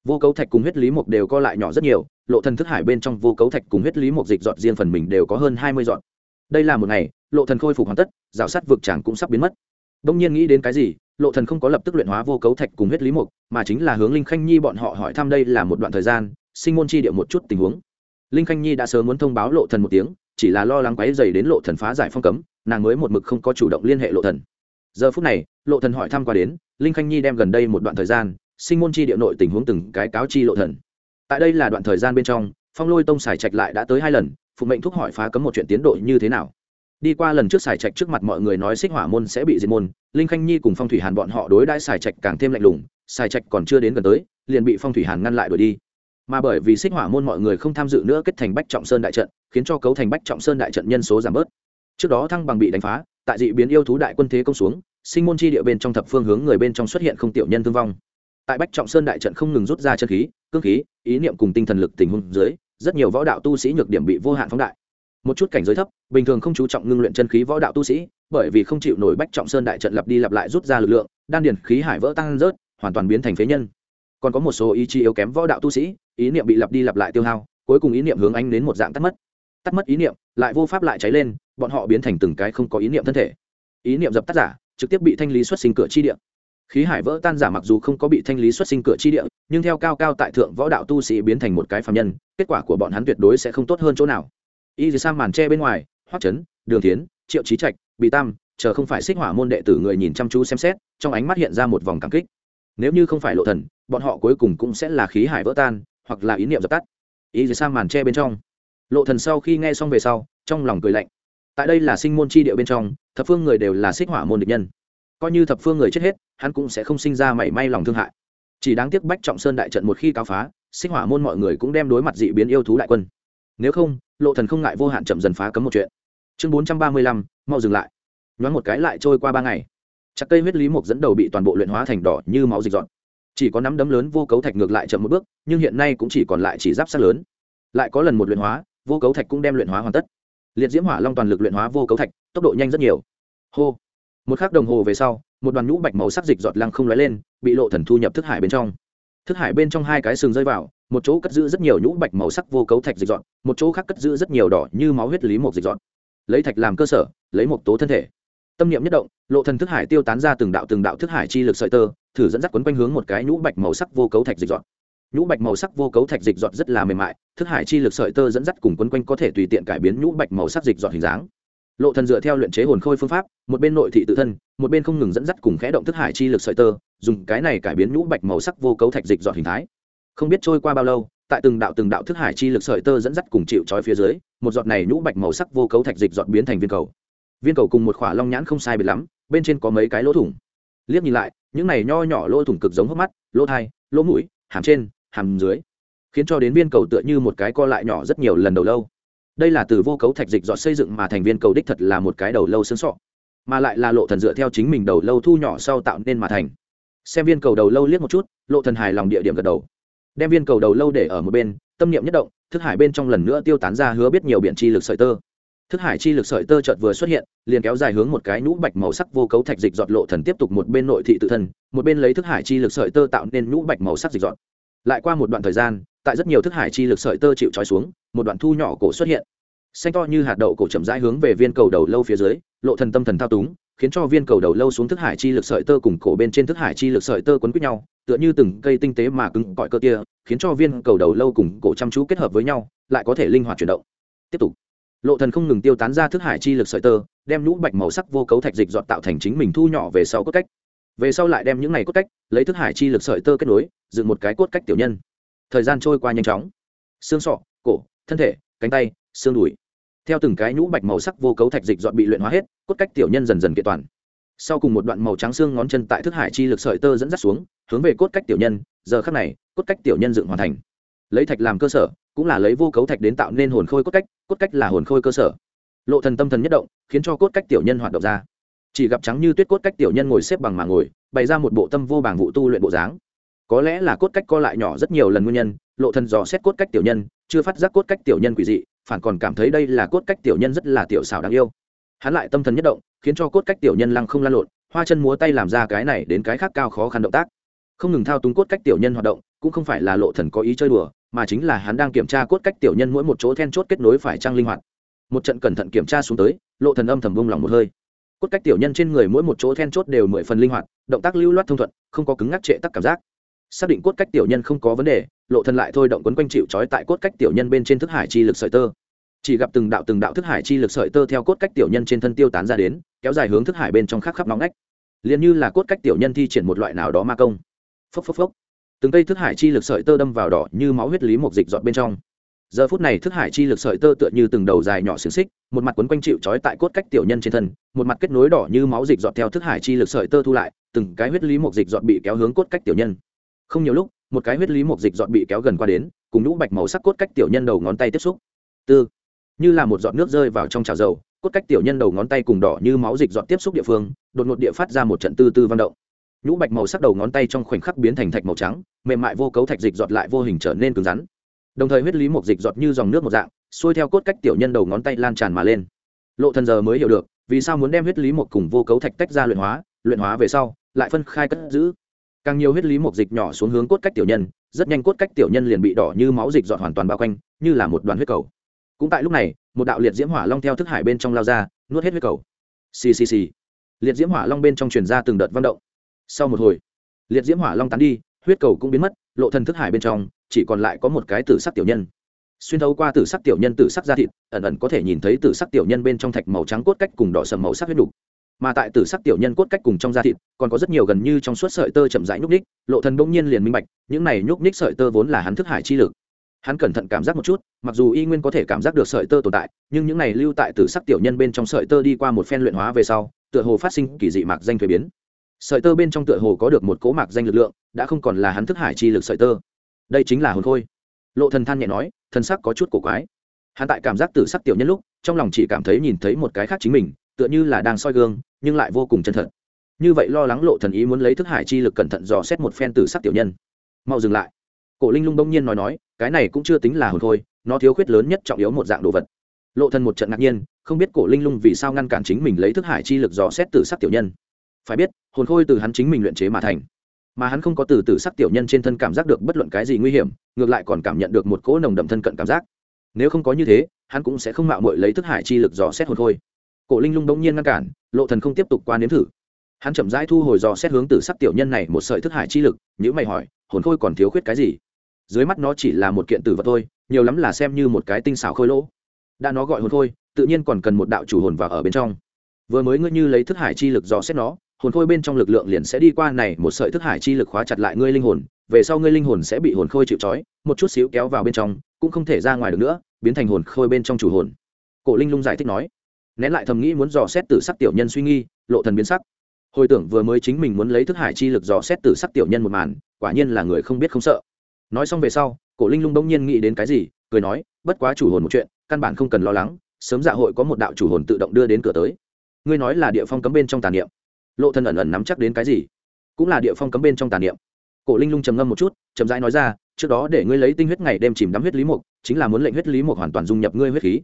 vô cấu thạch cùng huyết lý mục đều co lại nhỏ rất nhiều, lộ thần thức hải bên trong vô cấu thạch cùng huyết lý mục dịch dọn riêng phần mình đều có hơn hai mươi dọn. Đây là một ngày, lộ thần khôi phục hoàn tất, rào sát vực chẳng cũng sắp biến mất. Đông nhiên nghĩ đến cái gì, lộ thần không có lập tức luyện hóa vô cấu thạch cùng huyết lý mục, mà chính là hướng linh khanh nhi bọn họ hỏi thăm đây là một đoạn thời gian, sinh môn chi địa một chút tình huống. Linh khanh nhi đã sớm muốn thông báo lộ thần một tiếng, chỉ là lo lắng quấy dày đến lộ thần phá giải phong cấm, nàng mới một mực không có chủ động liên hệ lộ thần. Giờ phút này, lộ thần hỏi thăm qua đến, linh khanh nhi đem gần đây một đoạn thời gian sinh môn chi địa nội tình huống từng cái cáo chi lộ thần. Tại đây là đoạn thời gian bên trong, phong lôi tông xài trạch lại đã tới hai lần, phụ mệnh thúc hỏi phá cấm một chuyện tiến độ như thế nào. Đi qua lần trước xài trạch trước mặt mọi người nói xích hỏa môn sẽ bị diệt môn, linh khanh nhi cùng phong thủy hàn bọn họ đối đãi xài trạch càng thêm lạnh lùng, xài trạch còn chưa đến gần tới, liền bị phong thủy hàn ngăn lại đuổi đi. Mà bởi vì xích hỏa môn mọi người không tham dự nữa kết thành bách trọng sơn đại trận, khiến cho cấu thành bách trọng sơn đại trận nhân số giảm bớt. Trước đó thăng bằng bị đánh phá, tại dị biến yêu thú đại quân thế công xuống, sinh môn chi địa bên trong thập phương hướng người bên trong xuất hiện không tiểu nhân thương vong tại bách trọng sơn đại trận không ngừng rút ra chân khí, cương khí, ý niệm cùng tinh thần lực tình huống dưới, rất nhiều võ đạo tu sĩ nhược điểm bị vô hạn phóng đại. Một chút cảnh giới thấp, bình thường không chú trọng ngưng luyện chân khí võ đạo tu sĩ, bởi vì không chịu nổi bách trọng sơn đại trận lặp đi lặp lại rút ra lực lượng, đan điền khí hải vỡ tăng rớt, hoàn toàn biến thành phế nhân. Còn có một số ý chí yếu kém võ đạo tu sĩ, ý niệm bị lặp đi lặp lại tiêu hao, cuối cùng ý niệm hướng anh đến một dạng tắt mất. Tắt mất ý niệm, lại vô pháp lại cháy lên, bọn họ biến thành từng cái không có ý niệm thân thể. Ý niệm dập tắt giả, trực tiếp bị thanh lý xuất sinh cửa chi địa khí hải vỡ tan giả mặc dù không có bị thanh lý xuất sinh cửa chi địa, nhưng theo cao cao tại thượng võ đạo tu sĩ biến thành một cái phạm nhân, kết quả của bọn hắn tuyệt đối sẽ không tốt hơn chỗ nào. Y dì sang màn tre bên ngoài, hoắc trấn đường tiến, triệu trí trạch bị tam, chờ không phải xích hỏa môn đệ tử người nhìn chăm chú xem xét, trong ánh mắt hiện ra một vòng cảm kích. Nếu như không phải lộ thần, bọn họ cuối cùng cũng sẽ là khí hải vỡ tan, hoặc là ý niệm dập tắt. Y dì sang màn tre bên trong. Lộ thần sau khi nghe xong về sau, trong lòng cười lạnh. Tại đây là sinh môn chi địa bên trong, thập phương người đều là xích hỏa môn địch nhân. Coi như thập phương người chết hết hắn cũng sẽ không sinh ra mảy may lòng thương hại. Chỉ đáng tiếc bách trọng sơn đại trận một khi cáo phá, xích hỏa môn mọi người cũng đem đối mặt dị biến yêu thú đại quân. Nếu không, lộ thần không ngại vô hạn chậm dần phá cấm một chuyện. Chương bốn trăm ba mươi lăm, mau dừng lại. Nhoáng một cái lại trôi qua ba ngày. Chắc cây huyết lý mục dẫn đầu bị toàn bộ luyện hóa thành đỏ như máu dịch dọn. Chỉ có nắm đấm lớn vô cấu thạch ngược lại chậm một bước, nhưng hiện nay cũng chỉ còn lại chỉ giáp sát lớn. Lại có lần một luyện hóa, vô cấu thạch cũng đem luyện hóa hoàn tất. Liệt diễm hỏa long toàn lực luyện hóa vô cấu thạch, tốc độ nhanh rất nhiều. Hô. Một khắc đồng hồ về sau một đoàn nhũ bạch màu sắc dịch giọt lăng không lóe lên, bị lộ thần thu nhập thức hải bên trong. Thức hải bên trong hai cái sừng rơi vào, một chỗ cất giữ rất nhiều nhũ bạch màu sắc vô cấu thạch dịch dọn một chỗ khác cất giữ rất nhiều đỏ như máu huyết lý một dịch dọn lấy thạch làm cơ sở, lấy một tố thân thể. Tâm niệm nhất động, lộ thần thức hải tiêu tán ra từng đạo từng đạo thức hải chi lực sợi tơ, thử dẫn dắt quấn quanh hướng một cái nhũ bạch màu sắc vô cấu thạch dịch dọn nhũ bạch màu sắc vô cấu thạch dịch dọn rất là mềm mại, thức hải chi lực sợi tơ dẫn dắt cùng quấn quanh có thể tùy tiện cải biến nhũ bạch màu sắc dịch dọn hình dáng lộ thần dựa theo luyện chế hồn khôi phương pháp, một bên nội thị tự thân, một bên không ngừng dẫn dắt cùng khẽ động thức hải chi lực sợi tơ, dùng cái này cải biến nhũ bạch màu sắc vô cấu thạch dịch dọn hình thái. Không biết trôi qua bao lâu, tại từng đạo từng đạo thức hải chi lực sợi tơ dẫn dắt cùng chịu trói phía dưới, một giọt này nhũ bạch màu sắc vô cấu thạch dịch dọn biến thành viên cầu. Viên cầu cùng một khỏa long nhãn không sai biệt lắm, bên trên có mấy cái lỗ thủng. Liếc nhìn lại, những này nho nhỏ lỗ thủng cực giống hốc mắt, lỗ thai, lỗ mũi, hàm trên, hàm dưới. Khiến cho đến viên cầu tựa như một cái co lại nhỏ rất nhiều lần đầu lâu đây là từ vô cấu thạch dịch dọn xây dựng mà thành viên cầu đích thật là một cái đầu lâu xương sọ, mà lại là lộ thần dựa theo chính mình đầu lâu thu nhỏ sau tạo nên mà thành. Xem viên cầu đầu lâu liếc một chút, lộ thần hài lòng địa điểm gật đầu. Đem viên cầu đầu lâu để ở một bên, tâm niệm nhất động, thức hải bên trong lần nữa tiêu tán ra hứa biết nhiều biện chi lực sợi tơ. Thức hải chi lực sợi tơ chợt vừa xuất hiện, liền kéo dài hướng một cái nhũ bạch màu sắc vô cấu thạch dịch dọn lộ thần tiếp tục một bên nội thị tự thân, một bên lấy thức hải chi lực sợi tơ tạo nên nhũ bạch màu sắc dịch dọn lại qua một đoạn thời gian tại rất nhiều thức hải chi lực sợi tơ chịu trói xuống, một đoạn thu nhỏ cổ xuất hiện. Xanh to như hạt đậu cổ chậm rãi hướng về viên cầu đầu lâu phía dưới, lộ thần tâm thần thao túng, khiến cho viên cầu đầu lâu xuống thức hải chi lực sợi tơ cùng cổ bên trên thức hải chi lực sợi tơ quấn quýt nhau, tựa như từng cây tinh tế mà cứng cỏi cơ tia, khiến cho viên cầu đầu lâu cùng cổ chăm chú kết hợp với nhau, lại có thể linh hoạt chuyển động. Tiếp tục. Lộ thần không ngừng tiêu tán ra thức hải chi lực sợi tơ, đem nhũ bạch màu sắc vô cấu thạch dịch dọn tạo thành chính mình thu nhỏ về sau cốt cách. Về sau lại đem những này cốt cách, lấy thức hải chi lực sợi tơ kết nối, dựng một cái cốt cách tiểu nhân thời gian trôi qua nhanh chóng. Xương sọ, cổ, thân thể, cánh tay, xương đùi. Theo từng cái nhũ bạch màu sắc vô cấu thạch dịch dọn bị luyện hóa hết, cốt cách tiểu nhân dần dần kiện toàn. Sau cùng một đoạn màu trắng xương ngón chân tại thức hải chi lực sợi tơ dẫn dắt xuống, hướng về cốt cách tiểu nhân, giờ khắc này, cốt cách tiểu nhân dựng hoàn thành. Lấy thạch làm cơ sở, cũng là lấy vô cấu thạch đến tạo nên hồn khôi cốt cách cốt cách là hồn khôi cơ sở. Lộ thần tâm thần nhất động, khiến cho cốt cách tiểu nhân hoạt động ra. Chỉ gặp trắng như tuyết cốt cách tiểu nhân ngồi xếp bằng mà ngồi, bày ra một bộ tâm vô bảng vụ tu luyện bộ dáng có lẽ là cốt cách co lại nhỏ rất nhiều lần nguyên nhân, lộ thần dò xét cốt cách tiểu nhân, chưa phát giác cốt cách tiểu nhân quỷ dị, phản còn cảm thấy đây là cốt cách tiểu nhân rất là tiểu xảo đáng yêu. Hắn lại tâm thần nhất động, khiến cho cốt cách tiểu nhân lăng không lan lộn, hoa chân múa tay làm ra cái này đến cái khác cao khó khăn động tác. Không ngừng thao túng cốt cách tiểu nhân hoạt động, cũng không phải là lộ thần có ý chơi đùa, mà chính là hắn đang kiểm tra cốt cách tiểu nhân mỗi một chỗ then chốt kết nối phải trang linh hoạt. Một trận cẩn thận kiểm tra xuống tới, lộ thần âm thầm buông lòng một hơi. Cốt cách tiểu nhân trên người mỗi một chỗ then chốt đều mười phần linh hoạt, động tác lưu loát thông thuận, không có cứng ngắc trệ tắc cảm giác xác định cốt cách tiểu nhân không có vấn đề, lộ thần lại thôi động quấn quanh chịu trói tại cốt cách tiểu nhân bên trên thức hải chi lực sợi tơ. Chỉ gặp từng đạo từng đạo thức hải chi lực sợi tơ theo cốt cách tiểu nhân trên thân tiêu tán ra đến, kéo dài hướng thức hải bên trong khắc khắp nóng nách liền như là cốt cách tiểu nhân thi triển một loại nào đó ma công. Phốc phốc phốc. Từng cây thức hải chi lực sợi tơ đâm vào đỏ như máu huyết lý một dịch dọn bên trong. Giờ phút này thức hải chi lực sợi tơ tựa như từng đầu dài nhỏ xiềng xích, một mặt quấn quanh chịu trói tại cốt cách tiểu nhân trên thân, một mặt kết nối đỏ như máu dịch dọn theo thức hải chi lực sợi tơ thu lại, từng cái huyết lý một dịch dọn bị kéo hướng cốt cách tiểu nhân không nhiều lúc, một cái huyết lý một dịch dọn bị kéo gần qua đến, cùng nhũ bạch màu sắc cốt cách tiểu nhân đầu ngón tay tiếp xúc. Tư, như là một giọt nước rơi vào trong chảo dầu, cốt cách tiểu nhân đầu ngón tay cùng đỏ như máu dịch dọn tiếp xúc địa phương, đột ngột địa phát ra một trận tư tư văn động. Nhũ bạch màu sắc đầu ngón tay trong khoảnh khắc biến thành thạch màu trắng, mềm mại vô cấu thạch dịch dọt lại vô hình trở nên cứng rắn. Đồng thời huyết lý một dịch dọn như dòng nước một dạng, xuôi theo cốt cách tiểu nhân đầu ngón tay lan tràn mà lên. Lộ thần giờ mới hiểu được, vì sao muốn đem huyết lý một cùng vô cấu thạch tách ra luyện hóa luyện hóa về sau, lại phân khai cất giữ càng nhiều huyết lý một dịch nhỏ xuống hướng cốt cách tiểu nhân, rất nhanh cốt cách tiểu nhân liền bị đỏ như máu dịch dọn hoàn toàn bao quanh, như là một đoàn huyết cầu. Cũng tại lúc này, một đạo liệt diễm hỏa long theo thức hải bên trong lao ra, nuốt hết huyết cầu. Xì xì xì. Liệt diễm hỏa long bên trong truyền ra từng đợt vang động. Sau một hồi, liệt diễm hỏa long tán đi, huyết cầu cũng biến mất, lộ thần thức hải bên trong, chỉ còn lại có một cái tử sắc tiểu nhân. Xuyên thấu qua tử sắc tiểu nhân tử sắc da thịt, ẩn ẩn có thể nhìn thấy tử sắc tiểu nhân bên trong thạch màu trắng cốt cách cùng đỏ sầm màu sắc huyết đục mà tại tử sắc tiểu nhân cốt cách cùng trong da thịt, còn có rất nhiều gần như trong suốt sợi tơ chậm rãi nhúc ních lộ thần bỗng nhiên liền minh bạch, những này nhúc ních sợi tơ vốn là hắn thức hải chi lực. Hắn cẩn thận cảm giác một chút, mặc dù y nguyên có thể cảm giác được sợi tơ tồn tại, nhưng những này lưu tại tử sắc tiểu nhân bên trong sợi tơ đi qua một phen luyện hóa về sau, tựa hồ phát sinh kỳ dị mạc danh thuế biến. Sợi tơ bên trong tựa hồ có được một cố mạc danh lực lượng, đã không còn là hắn thức hải chi lực sợi tơ. Đây chính là hồn khôi. Lộ thần than nhẹ nói, thần sắc có chút cổ quái. Hắn tại cảm giác tử sắc tiểu nhân lúc, trong lòng chỉ cảm thấy nhìn thấy một cái khác chính mình tựa như là đang soi gương nhưng lại vô cùng chân thật. Như vậy lo lắng lộ thần ý muốn lấy thức hải chi lực cẩn thận dò xét một phen tử sắc tiểu nhân. Mau dừng lại. Cổ linh lung bỗng nhiên nói nói cái này cũng chưa tính là hồn thôi, nó thiếu khuyết lớn nhất trọng yếu một dạng đồ vật. Lộ thần một trận ngạc nhiên không biết cổ linh lung vì sao ngăn cản chính mình lấy thức hải chi lực dò xét tử sắc tiểu nhân. Phải biết hồn khôi từ hắn chính mình luyện chế mà thành. Mà hắn không có từ tử sắc tiểu nhân trên thân cảm giác được bất luận cái gì nguy hiểm ngược lại còn cảm nhận được một cỗ nồng đậm thân cận cảm giác. Nếu không có như thế hắn cũng sẽ không mạo muội lấy thức hải chi lực dò xét hồn khôi cổ linh lung bỗng nhiên ngăn cản, lộ thần không tiếp tục qua nếm thử. Hắn chậm rãi thu hồi dò xét hướng tử sắc tiểu nhân này một sợi thức hải chi lực nếu mày hỏi, hồn khôi còn thiếu khuyết cái gì? Dưới mắt nó chỉ là một kiện tử vật thôi, nhiều lắm là xem như một cái tinh xảo khôi lỗ. Đã nó gọi hồn khôi, tự nhiên còn cần một đạo chủ hồn vào ở bên trong. Vừa mới ngươi như lấy thức hải chi lực dò xét nó, hồn khôi bên trong lực lượng liền sẽ đi qua này, một sợi thức hải chi lực khóa chặt lại ngươi linh hồn, về sau ngươi linh hồn sẽ bị hồn khôi chịu trói, một chút xíu kéo vào bên trong, cũng không thể ra ngoài được nữa, biến thành hồn khôi bên trong chủ hồn. Cổ linh lung giải thích nói nén lại thầm nghĩ muốn dò xét từ sắc tiểu nhân suy nghi, lộ thần biến sắc. Hồi tưởng vừa mới chính mình muốn lấy thức hải chi lực dò xét từ sắc tiểu nhân một màn, quả nhiên là người không biết không sợ. Nói xong về sau, cổ linh lung đông nhiên nghĩ đến cái gì, cười nói, bất quá chủ hồn một chuyện, căn bản không cần lo lắng, sớm dạ hội có một đạo chủ hồn tự động đưa đến cửa tới. Ngươi nói là địa phong cấm bên trong tàn niệm. Lộ thân ẩn ẩn nắm chắc đến cái gì? Cũng là địa phong cấm bên trong tàn niệm. Cổ linh lung trầm ngâm một chút, chậm rãi nói ra, trước đó để ngươi lấy tinh huyết ngày đêm chìm đắm huyết lý mục, chính là muốn lệnh huyết lý mục hoàn toàn dung nhập ngươi huyết khí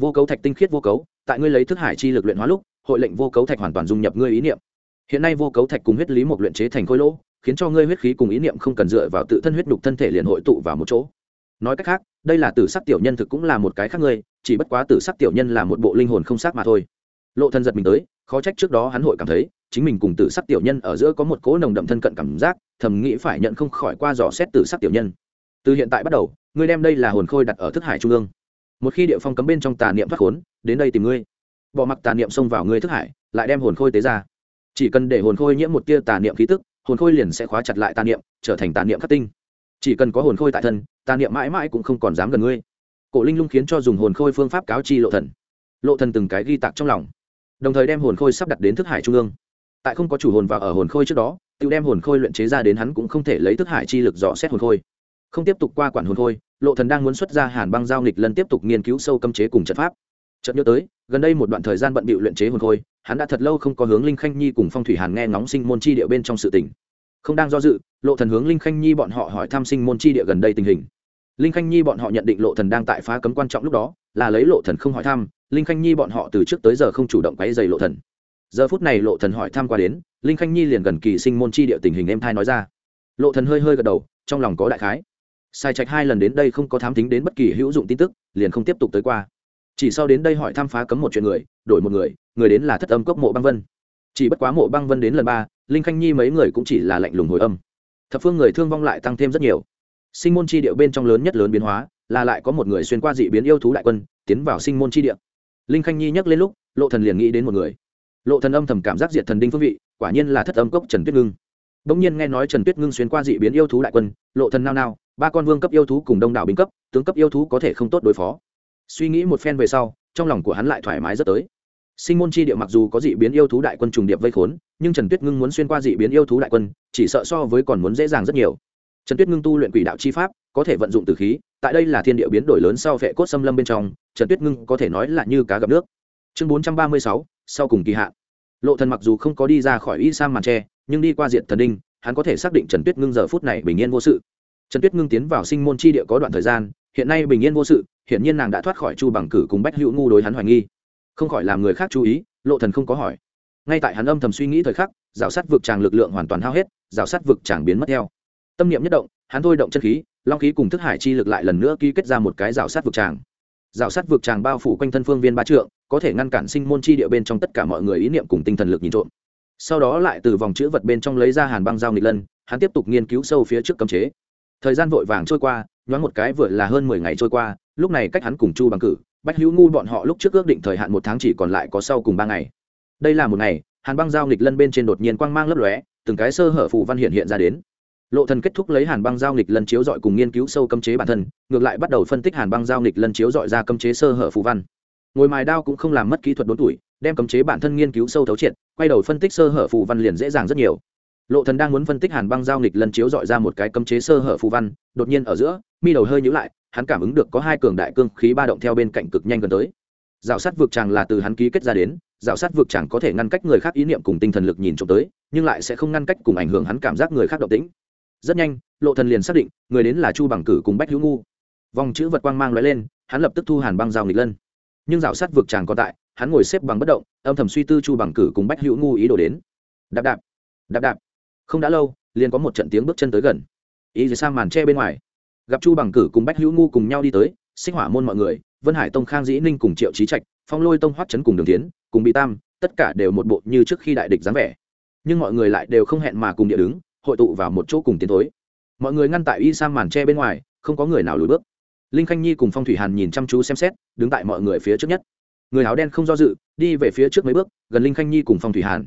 vô cấu thạch tinh khiết vô cấu, tại ngươi lấy thức hải chi lực luyện hóa lúc, hội lệnh vô cấu thạch hoàn toàn dung nhập ngươi ý niệm. Hiện nay vô cấu thạch cùng huyết lý một luyện chế thành khối lỗ, khiến cho ngươi huyết khí cùng ý niệm không cần dựa vào tự thân huyết đục thân thể liền hội tụ vào một chỗ. Nói cách khác, đây là tử sắc tiểu nhân thực cũng là một cái khác ngươi, chỉ bất quá tử sắc tiểu nhân là một bộ linh hồn không xác mà thôi. Lộ thân giật mình tới, khó trách trước đó hắn hội cảm thấy, chính mình cùng tử sắc tiểu nhân ở giữa có một cố nồng đậm thân cận cảm giác, thầm nghĩ phải nhận không khỏi qua dò xét tử sắc tiểu nhân. Từ hiện tại bắt đầu, ngươi đem đây là hồn khôi đặt ở thức hải trung ương một khi địa phong cấm bên trong tà niệm thoát khốn, đến đây tìm ngươi. Bỏ mặc tà niệm xông vào ngươi thức hải, lại đem hồn khôi tế ra. Chỉ cần để hồn khôi nhiễm một tia tà niệm khí tức, hồn khôi liền sẽ khóa chặt lại tà niệm, trở thành tà niệm khắc tinh. Chỉ cần có hồn khôi tại thân, tà niệm mãi mãi cũng không còn dám gần ngươi. Cổ linh lung khiến cho dùng hồn khôi phương pháp cáo chi lộ thần. Lộ thần từng cái ghi tạc trong lòng, đồng thời đem hồn khôi sắp đặt đến thức hải trung ương. Tại không có chủ hồn vào ở hồn khôi trước đó, tự đem hồn khôi luyện chế ra đến hắn cũng không thể lấy thức hải chi lực dò xét hồn khôi không tiếp tục qua quản hồn thôi lộ thần đang muốn xuất ra hàn băng giao nghịch lần tiếp tục nghiên cứu sâu cấm chế cùng trận pháp. Chợt nhớ tới, gần đây một đoạn thời gian bận bịu luyện chế hồn khôi, hắn đã thật lâu không có hướng linh khanh nhi cùng phong thủy hàn nghe ngóng sinh môn chi địa bên trong sự tình. Không đang do dự, lộ thần hướng linh khanh nhi bọn họ hỏi thăm sinh môn chi địa gần đây tình hình. Linh khanh nhi bọn họ nhận định lộ thần đang tại phá cấm quan trọng lúc đó, là lấy lộ thần không hỏi thăm, linh khanh nhi bọn họ từ trước tới giờ không chủ động quấy giày lộ thần. Giờ phút này lộ thần hỏi thăm qua đến, linh khanh nhi liền gần kỳ sinh môn chi địa tình hình em thai nói ra. Lộ thần hơi hơi gật đầu, trong lòng có đại khái sai trạch hai lần đến đây không có thám tính đến bất kỳ hữu dụng tin tức, liền không tiếp tục tới qua. Chỉ sau đến đây hỏi thăm phá cấm một chuyện người, đổi một người người đến là thất âm cốc mộ băng vân. Chỉ bất quá mộ băng vân đến lần ba, linh khanh nhi mấy người cũng chỉ là lạnh lùng hồi âm. Thập phương người thương vong lại tăng thêm rất nhiều. Sinh môn chi điệu bên trong lớn nhất lớn biến hóa, là lại có một người xuyên qua dị biến yêu thú đại quân, tiến vào sinh môn chi địa. Linh khanh nhi nhắc lên lúc, lộ thần liền nghĩ đến một người. Lộ thần âm thầm cảm giác diệt thần đinh phương vị, quả nhiên là thất âm cốc trần tuyết ngưng. Bỗng nhiên nghe nói trần tuyết ngưng xuyên qua dị biến yêu thú đại quân, lộ thần nao nao ba con vương cấp yêu thú cùng đông đảo binh cấp, tướng cấp yêu thú có thể không tốt đối phó. Suy nghĩ một phen về sau, trong lòng của hắn lại thoải mái rất tới. Sinh môn chi địa mặc dù có dị biến yêu thú đại quân trùng điệp vây khốn, nhưng trần tuyết ngưng muốn xuyên qua dị biến yêu thú đại quân, chỉ sợ so với còn muốn dễ dàng rất nhiều. Trần tuyết ngưng tu luyện quỷ đạo chi pháp, có thể vận dụng từ khí, tại đây là thiên địa biến đổi lớn sau vệ cốt xâm lâm bên trong, trần tuyết ngưng có thể nói là như cá gặp nước. Chương bốn trăm ba mươi sáu, sau cùng kỳ hạn. Lộ thần mặc dù không có đi ra khỏi y sam màn tre, nhưng đi qua diện thần đinh, hắn có thể xác định trần tuyết ngưng giờ phút này bình yên vô sự trần tuyết ngưng tiến vào sinh môn chi địa có đoạn thời gian, hiện nay bình yên vô sự hiện nhiên nàng đã thoát khỏi chu bằng cử cùng bách hữu ngu đối hắn hoài nghi. Không khỏi làm người khác chú ý, lộ thần không có hỏi. Ngay tại hắn âm thầm suy nghĩ thời khắc, rào sát vực tràng lực lượng hoàn toàn hao hết, rào sát vực tràng biến mất theo. Tâm niệm nhất động, hắn thôi động chân khí, long khí cùng thức hải chi lực lại lần nữa ký kết ra một cái rào sát vực tràng. Rào sát vực tràng bao phủ quanh thân phương viên ba trượng, có thể ngăn cản sinh môn chi địa bên trong tất cả mọi người ý niệm cùng tinh thần lực nhìn trộm. Sau đó lại từ vòng chữ vật bên trong lấy ra hàn băng dao nghịch lân, hắn tiếp tục nghiên cứu sâu phía trước cấm chế thời gian vội vàng trôi qua, nhoáng một cái vừa là hơn mười ngày trôi qua, lúc này cách hắn cùng chu bằng cử, bách hữu ngu bọn họ lúc trước ước định thời hạn một tháng chỉ còn lại có sau cùng ba ngày. Đây là một ngày, hàn băng giao nghịch lân bên trên đột nhiên quang mang lấp lóe, từng cái sơ hở phù văn hiện hiện ra đến. Lộ thần kết thúc lấy hàn băng giao nghịch lân chiếu dọi cùng nghiên cứu sâu cấm chế bản thân, ngược lại bắt đầu phân tích hàn băng giao nghịch lân chiếu dọi ra cấm chế sơ hở phù văn. Ngồi mài đao cũng không làm mất kỹ thuật đốn tuổi, đem cấm chế bản thân nghiên cứu sâu thấu triệt, quay đầu phân tích sơ hở phù văn liền dễ dàng rất nhiều lộ thần đang muốn phân tích hàn băng giao nghịch lần chiếu dọi ra một cái cấm chế sơ hở phù văn, đột nhiên ở giữa, mi đầu hơi nhíu lại, hắn cảm ứng được có hai cường đại cương khí ba động theo bên cạnh cực nhanh gần tới. Rào sát vực chàng là từ hắn ký kết ra đến, rào sát vực chàng có thể ngăn cách người khác ý niệm cùng tinh thần lực nhìn trộm tới, nhưng lại sẽ không ngăn cách cùng ảnh hưởng hắn cảm giác người khác động tĩnh. Rất nhanh, lộ thần liền xác định, người đến là chu bằng cử cùng bách hữu ngu. Vòng chữ vật quang mang lóe lên, hắn lập tức thu hàn băng Giao nghịch lân nhưng rào sát vực chàng còn tại, hắn ngồi xếp bằng bất động, âm thầm suy tư chu bằng cử cùng bách hữu ngu ý đồ đến. Đạp đạp đạp đạp không đã lâu, liền có một trận tiếng bước chân tới gần. Ý gì sang màn tre bên ngoài. Gặp chu bằng cử cùng bách hữu ngu cùng nhau đi tới, xích hỏa môn mọi người, vân hải tông, khang dĩ ninh cùng triệu trí trạch, phong lôi tông hoắt chấn cùng đường tiến, cùng bị tam, tất cả đều một bộ như trước khi đại địch dáng vẻ. Nhưng mọi người lại đều không hẹn mà cùng địa đứng, hội tụ vào một chỗ cùng tiến thối. Mọi người ngăn tại y sang màn tre bên ngoài, không có người nào lùi bước. Linh khanh nhi cùng phong thủy hàn nhìn chăm chú xem xét, đứng tại mọi người phía trước nhất. Người áo đen không do dự, đi về phía trước mấy bước, gần linh khanh nhi cùng phong thủy hàn.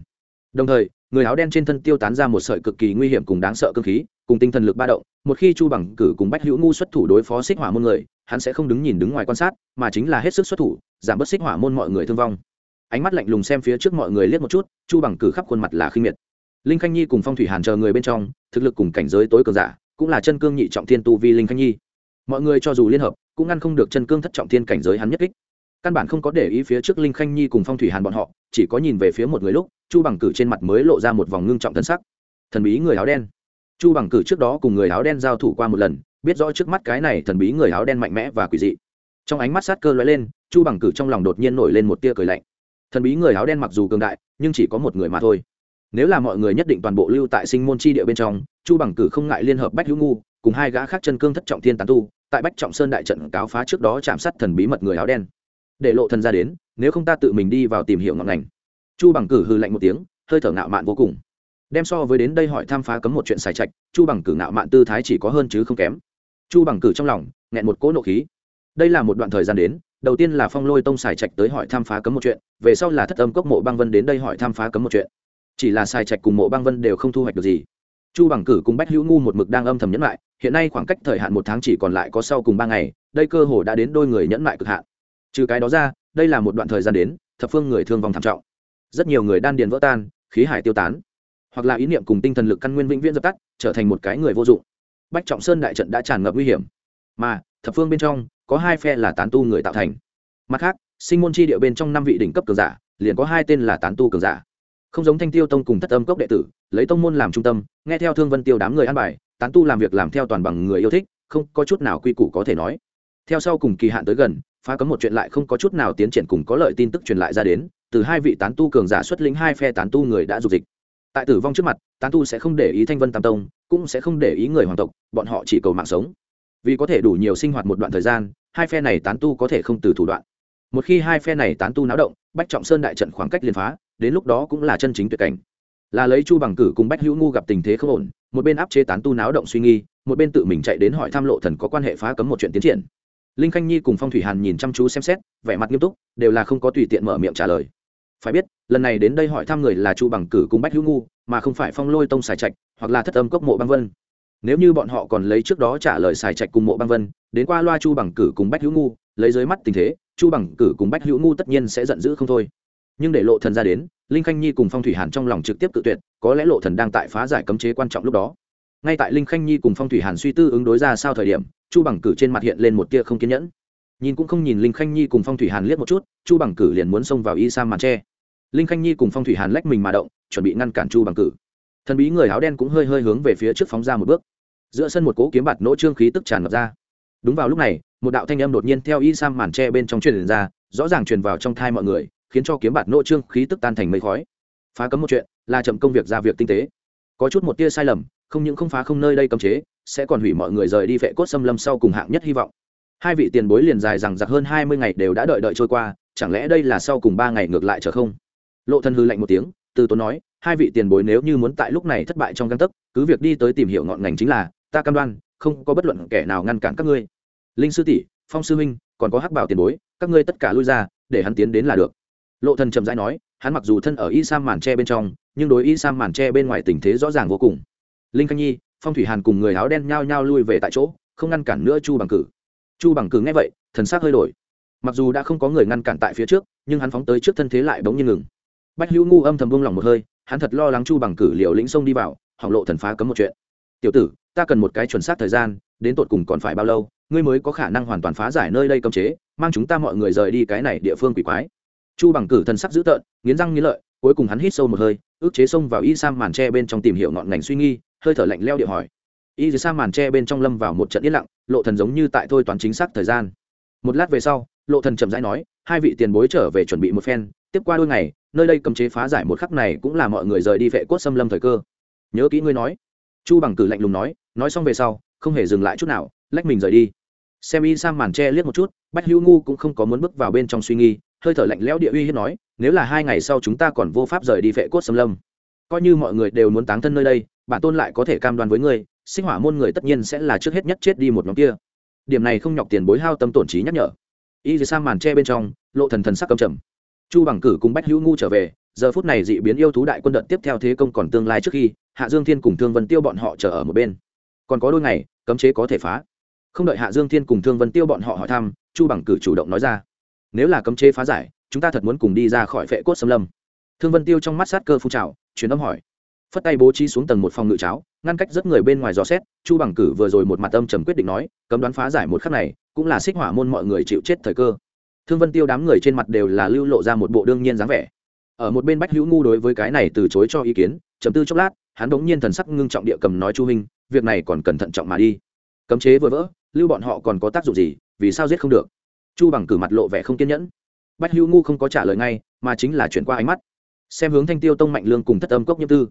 Đồng thời người áo đen trên thân tiêu tán ra một sợi cực kỳ nguy hiểm cùng đáng sợ cơ khí, cùng tinh thần lực ba động, một khi chu bằng cử cùng bách hữu ngu xuất thủ đối phó xích hỏa môn người, hắn sẽ không đứng nhìn đứng ngoài quan sát, mà chính là hết sức xuất thủ, giảm bớt xích hỏa môn mọi người thương vong. Ánh mắt lạnh lùng xem phía trước mọi người liếc một chút, chu bằng cử khắp khuôn mặt là khinh miệt. Linh khanh nhi cùng phong thủy hàn chờ người bên trong, thực lực cùng cảnh giới tối cường giả, cũng là chân cương nhị trọng thiên tu vi linh khanh nhi. Mọi người cho dù liên hợp, cũng ngăn không được chân cương thất trọng thiên cảnh giới hắn nhất kích căn bản không có để ý phía trước linh khanh nhi cùng phong thủy hàn bọn họ, chỉ có nhìn về phía một người lúc, chu bằng cử trên mặt mới lộ ra một vòng ngưng trọng thân sắc. Thần bí người áo đen. Chu bằng cử trước đó cùng người áo đen giao thủ qua một lần, biết rõ trước mắt cái này thần bí người áo đen mạnh mẽ và quỷ dị. Trong ánh mắt sát cơ lóe lên, chu bằng cử trong lòng đột nhiên nổi lên một tia cười lạnh. Thần bí người áo đen mặc dù cường đại, nhưng chỉ có một người mà thôi. Nếu là mọi người nhất định toàn bộ lưu tại sinh môn chi địa bên trong, chu bằng cử không ngại liên hợp bách hữu ngu, cùng hai gã khác chân cương thất trọng thiên tán tu, tại bách trọng sơn đại trận cáo phá trước đó chạm sát thần bí mật người áo đen để lộ thần ra đến, nếu không ta tự mình đi vào tìm hiểu ngọn ngành. Chu bằng cử hư lạnh một tiếng, hơi thở ngạo mạn vô cùng. Đem so với đến đây hỏi tham phá cấm một chuyện xài trạch, chu bằng cử ngạo mạn tư thái chỉ có hơn chứ không kém. Chu bằng cử trong lòng, nghẹn một cỗ nộ khí. Đây là một đoạn thời gian đến, đầu tiên là phong lôi tông xài trạch tới hỏi tham phá cấm một chuyện, về sau là thất âm cốc mộ băng vân đến đây hỏi tham phá cấm một chuyện. Chỉ là xài trạch cùng mộ băng vân đều không thu hoạch được gì. Chu bằng cử cùng bách hữu ngu một mực đang âm thầm nhẫn lại hiện nay khoảng cách thời hạn một tháng chỉ còn lại có sau cùng ba ngày, đây cơ hồ đã đến đôi người nhẫn lại cực hạn trừ cái đó ra, đây là một đoạn thời gian đến, thập phương người thương vong thảm trọng. Rất nhiều người đan điền vỡ tan, khí hải tiêu tán. Hoặc là ý niệm cùng tinh thần lực căn nguyên vĩnh viễn dập tắt, trở thành một cái người vô dụng. Bách trọng sơn đại trận đã tràn ngập nguy hiểm. Mà, thập phương bên trong, có hai phe là tán tu người tạo thành. Mặt khác, sinh môn chi địa bên trong năm vị đỉnh cấp cường giả, liền có hai tên là tán tu cường giả. Không giống thanh tiêu tông cùng thất âm cốc đệ tử, lấy tông môn làm trung tâm, nghe theo thương vân tiêu đám người ăn bài, tán tu làm việc làm theo toàn bằng người yêu thích, không có chút nào quy củ có thể nói. Theo sau cùng kỳ hạn tới gần phá cấm một chuyện lại không có chút nào tiến triển cùng có lợi tin tức truyền lại ra đến, từ hai vị tán tu cường giả xuất lĩnh hai phe tán tu người đã dục dịch. Tại tử vong trước mặt, tán tu sẽ không để ý thanh vân tam tông, cũng sẽ không để ý người hoàng tộc, bọn họ chỉ cầu mạng sống. Vì có thể đủ nhiều sinh hoạt một đoạn thời gian, hai phe này tán tu có thể không từ thủ đoạn. Một khi hai phe này tán tu náo động, bách trọng sơn đại trận khoảng cách liên phá, đến lúc đó cũng là chân chính tuyệt cảnh. Là lấy chu bằng cử cùng bách hữu ngu gặp tình thế không ổn, một bên áp chế tán tu náo động suy nghi một bên tự mình chạy đến hỏi tham lộ thần có quan hệ phá cấm một chuyện tiến triển linh khanh nhi cùng phong thủy hàn nhìn chăm chú xem xét, vẻ mặt nghiêm túc, đều là không có tùy tiện mở miệng trả lời. Phải biết, lần này đến đây hỏi thăm người là chu bằng cử cùng bách hữu ngu, mà không phải phong lôi tông xài trạch, hoặc là thất âm cốc mộ băng vân. Nếu như bọn họ còn lấy trước đó trả lời xài trạch cùng mộ băng vân, đến qua loa chu bằng cử cùng bách hữu ngu, lấy dưới mắt tình thế, chu bằng cử cùng bách hữu ngu tất nhiên sẽ giận dữ không thôi. Nhưng để lộ thần ra đến, linh khanh nhi cùng phong thủy hàn trong lòng trực tiếp tự tuyệt, có lẽ lộ thần đang tại phá giải cấm chế quan trọng lúc đó ngay tại linh khanh nhi cùng phong thủy hàn suy tư ứng đối ra sao thời điểm, chu bằng cử trên mặt hiện lên một tia không kiên nhẫn. Nhìn cũng không nhìn linh khanh nhi cùng phong thủy hàn liếc một chút, chu bằng cử liền muốn xông vào y sa màn tre. Linh khanh nhi cùng phong thủy hàn lách mình mà động, chuẩn bị ngăn cản chu bằng cử. Thần bí người áo đen cũng hơi hơi hướng về phía trước phóng ra một bước. Giữa sân một cỗ kiếm bạt nỗ trương khí tức tràn ngập ra. Đúng vào lúc này, một đạo thanh âm đột nhiên theo y sam màn tre bên trong truyền ra, rõ ràng truyền vào trong thai mọi người, khiến cho kiếm bạt nỗ trương khí tức tan thành mây khói. Phá cấm một chuyện, là chậm công việc ra việc tinh tế. Có chút một tia sai lầm không những không phá không nơi đây cấm chế, sẽ còn hủy mọi người rời đi vệ cốt xâm lâm sau cùng hạng nhất hy vọng. Hai vị tiền bối liền dài rằng giặc hơn hai mươi ngày đều đã đợi đợi trôi qua, chẳng lẽ đây là sau cùng ba ngày ngược lại trở không? Lộ Thần hư lạnh một tiếng, từ tốn nói, hai vị tiền bối nếu như muốn tại lúc này thất bại trong căn tấc, cứ việc đi tới tìm hiểu ngọn ngành chính là, ta cam đoan, không có bất luận kẻ nào ngăn cản các ngươi. Linh sư tỷ, phong sư huynh, còn có hắc bảo tiền bối, các ngươi tất cả lui ra, để hắn tiến đến là được. Lộ thần chậm rãi nói, hắn mặc dù thân ở y sam màn tre bên trong, nhưng đối y sam màn tre bên ngoài tình thế rõ ràng vô cùng linh khanh nhi, phong thủy hàn cùng người áo đen nhao nhao lui về tại chỗ, không ngăn cản nữa chu bằng cử. Chu bằng cử nghe vậy, thần sắc hơi đổi. Mặc dù đã không có người ngăn cản tại phía trước, nhưng hắn phóng tới trước thân thế lại bỗng nhiên ngừng. Bách hữu ngu âm thầm buông lòng một hơi, hắn thật lo lắng chu bằng cử liều lĩnh sông đi vào, hỏng lộ thần phá cấm một chuyện. Tiểu tử, ta cần một cái chuẩn xác thời gian, đến tột cùng còn phải bao lâu, ngươi mới có khả năng hoàn toàn phá giải nơi đây cấm chế, mang chúng ta mọi người rời đi cái này địa phương quỷ quái. Chu bằng cử thần sắc dữ tợn, nghiến răng nghiến lợi, cuối cùng hắn hít sâu một hơi, ước chế xông vào y sam màn tre bên trong tìm hiểu ngọn ngành suy nghi hơi thở lạnh leo điệu hỏi. Y dưới sa màn tre bên trong lâm vào một trận yên lặng, lộ thần giống như tại thôi toán chính xác thời gian. Một lát về sau, lộ thần chậm rãi nói, hai vị tiền bối trở về chuẩn bị một phen, tiếp qua đôi ngày, nơi đây cấm chế phá giải một khắc này cũng là mọi người rời đi vệ cốt xâm lâm thời cơ. Nhớ kỹ ngươi nói. Chu bằng cử lạnh lùng nói nói xong về sau, không hề dừng lại chút nào, lách mình rời đi. Xem y sam màn tre liếc một chút, bách hữu ngu cũng không có muốn bước vào bên trong suy nghi, hơi thở lạnh lẽo địa uy hiếp nói, nếu là hai ngày sau chúng ta còn vô pháp rời đi vệ cốt xâm lâm, coi như mọi người đều muốn táng thân nơi đây bản tôn lại có thể cam đoan với ngươi, sinh hỏa môn người tất nhiên sẽ là trước hết nhất chết đi một nhóm kia. Điểm này không nhọc tiền bối hao tâm tổn trí nhắc nhở. Y dì sang màn tre bên trong, lộ thần thần sắc cầm trầm. Chu bằng cử cùng bách hữu ngu trở về, giờ phút này dị biến yêu thú đại quân đợt tiếp theo thế công còn tương lai trước khi, hạ dương thiên cùng thương vân tiêu bọn họ chờ ở một bên. Còn có đôi ngày, cấm chế có thể phá. Không đợi hạ dương thiên cùng thương vân tiêu bọn họ hỏi thăm, chu bằng cử chủ động nói ra, nếu là cấm chế phá giải, chúng ta thật muốn cùng đi ra khỏi vệ cốt xâm lâm. Thương vân tiêu trong mắt sát cơ phun trào, truyền âm hỏi phất tay bố trí xuống tầng một phòng ngự cháo, ngăn cách rất người bên ngoài dò xét, chu bằng cử vừa rồi một mặt âm trầm quyết định nói, cấm đoán phá giải một khắc này, cũng là xích hỏa môn mọi người chịu chết thời cơ. Thương vân tiêu đám người trên mặt đều là lưu lộ ra một bộ đương nhiên dáng vẻ. Ở một bên bách hữu ngu đối với cái này từ chối cho ý kiến chấm tư chốc lát, hắn đống nhiên thần sắc ngưng trọng địa cầm nói chu hình việc này còn cần thận trọng mà đi. Cấm chế vừa vỡ, lưu bọn họ còn có tác dụng gì, vì sao giết không được? Chu bằng cử mặt lộ vẻ không kiên nhẫn. Bách hữu ngu không có trả lời ngay, mà chính là chuyển qua ánh mắt. Xem hướng thanh tiêu tông mạnh lương cùng thất âm cốc nhiễm tư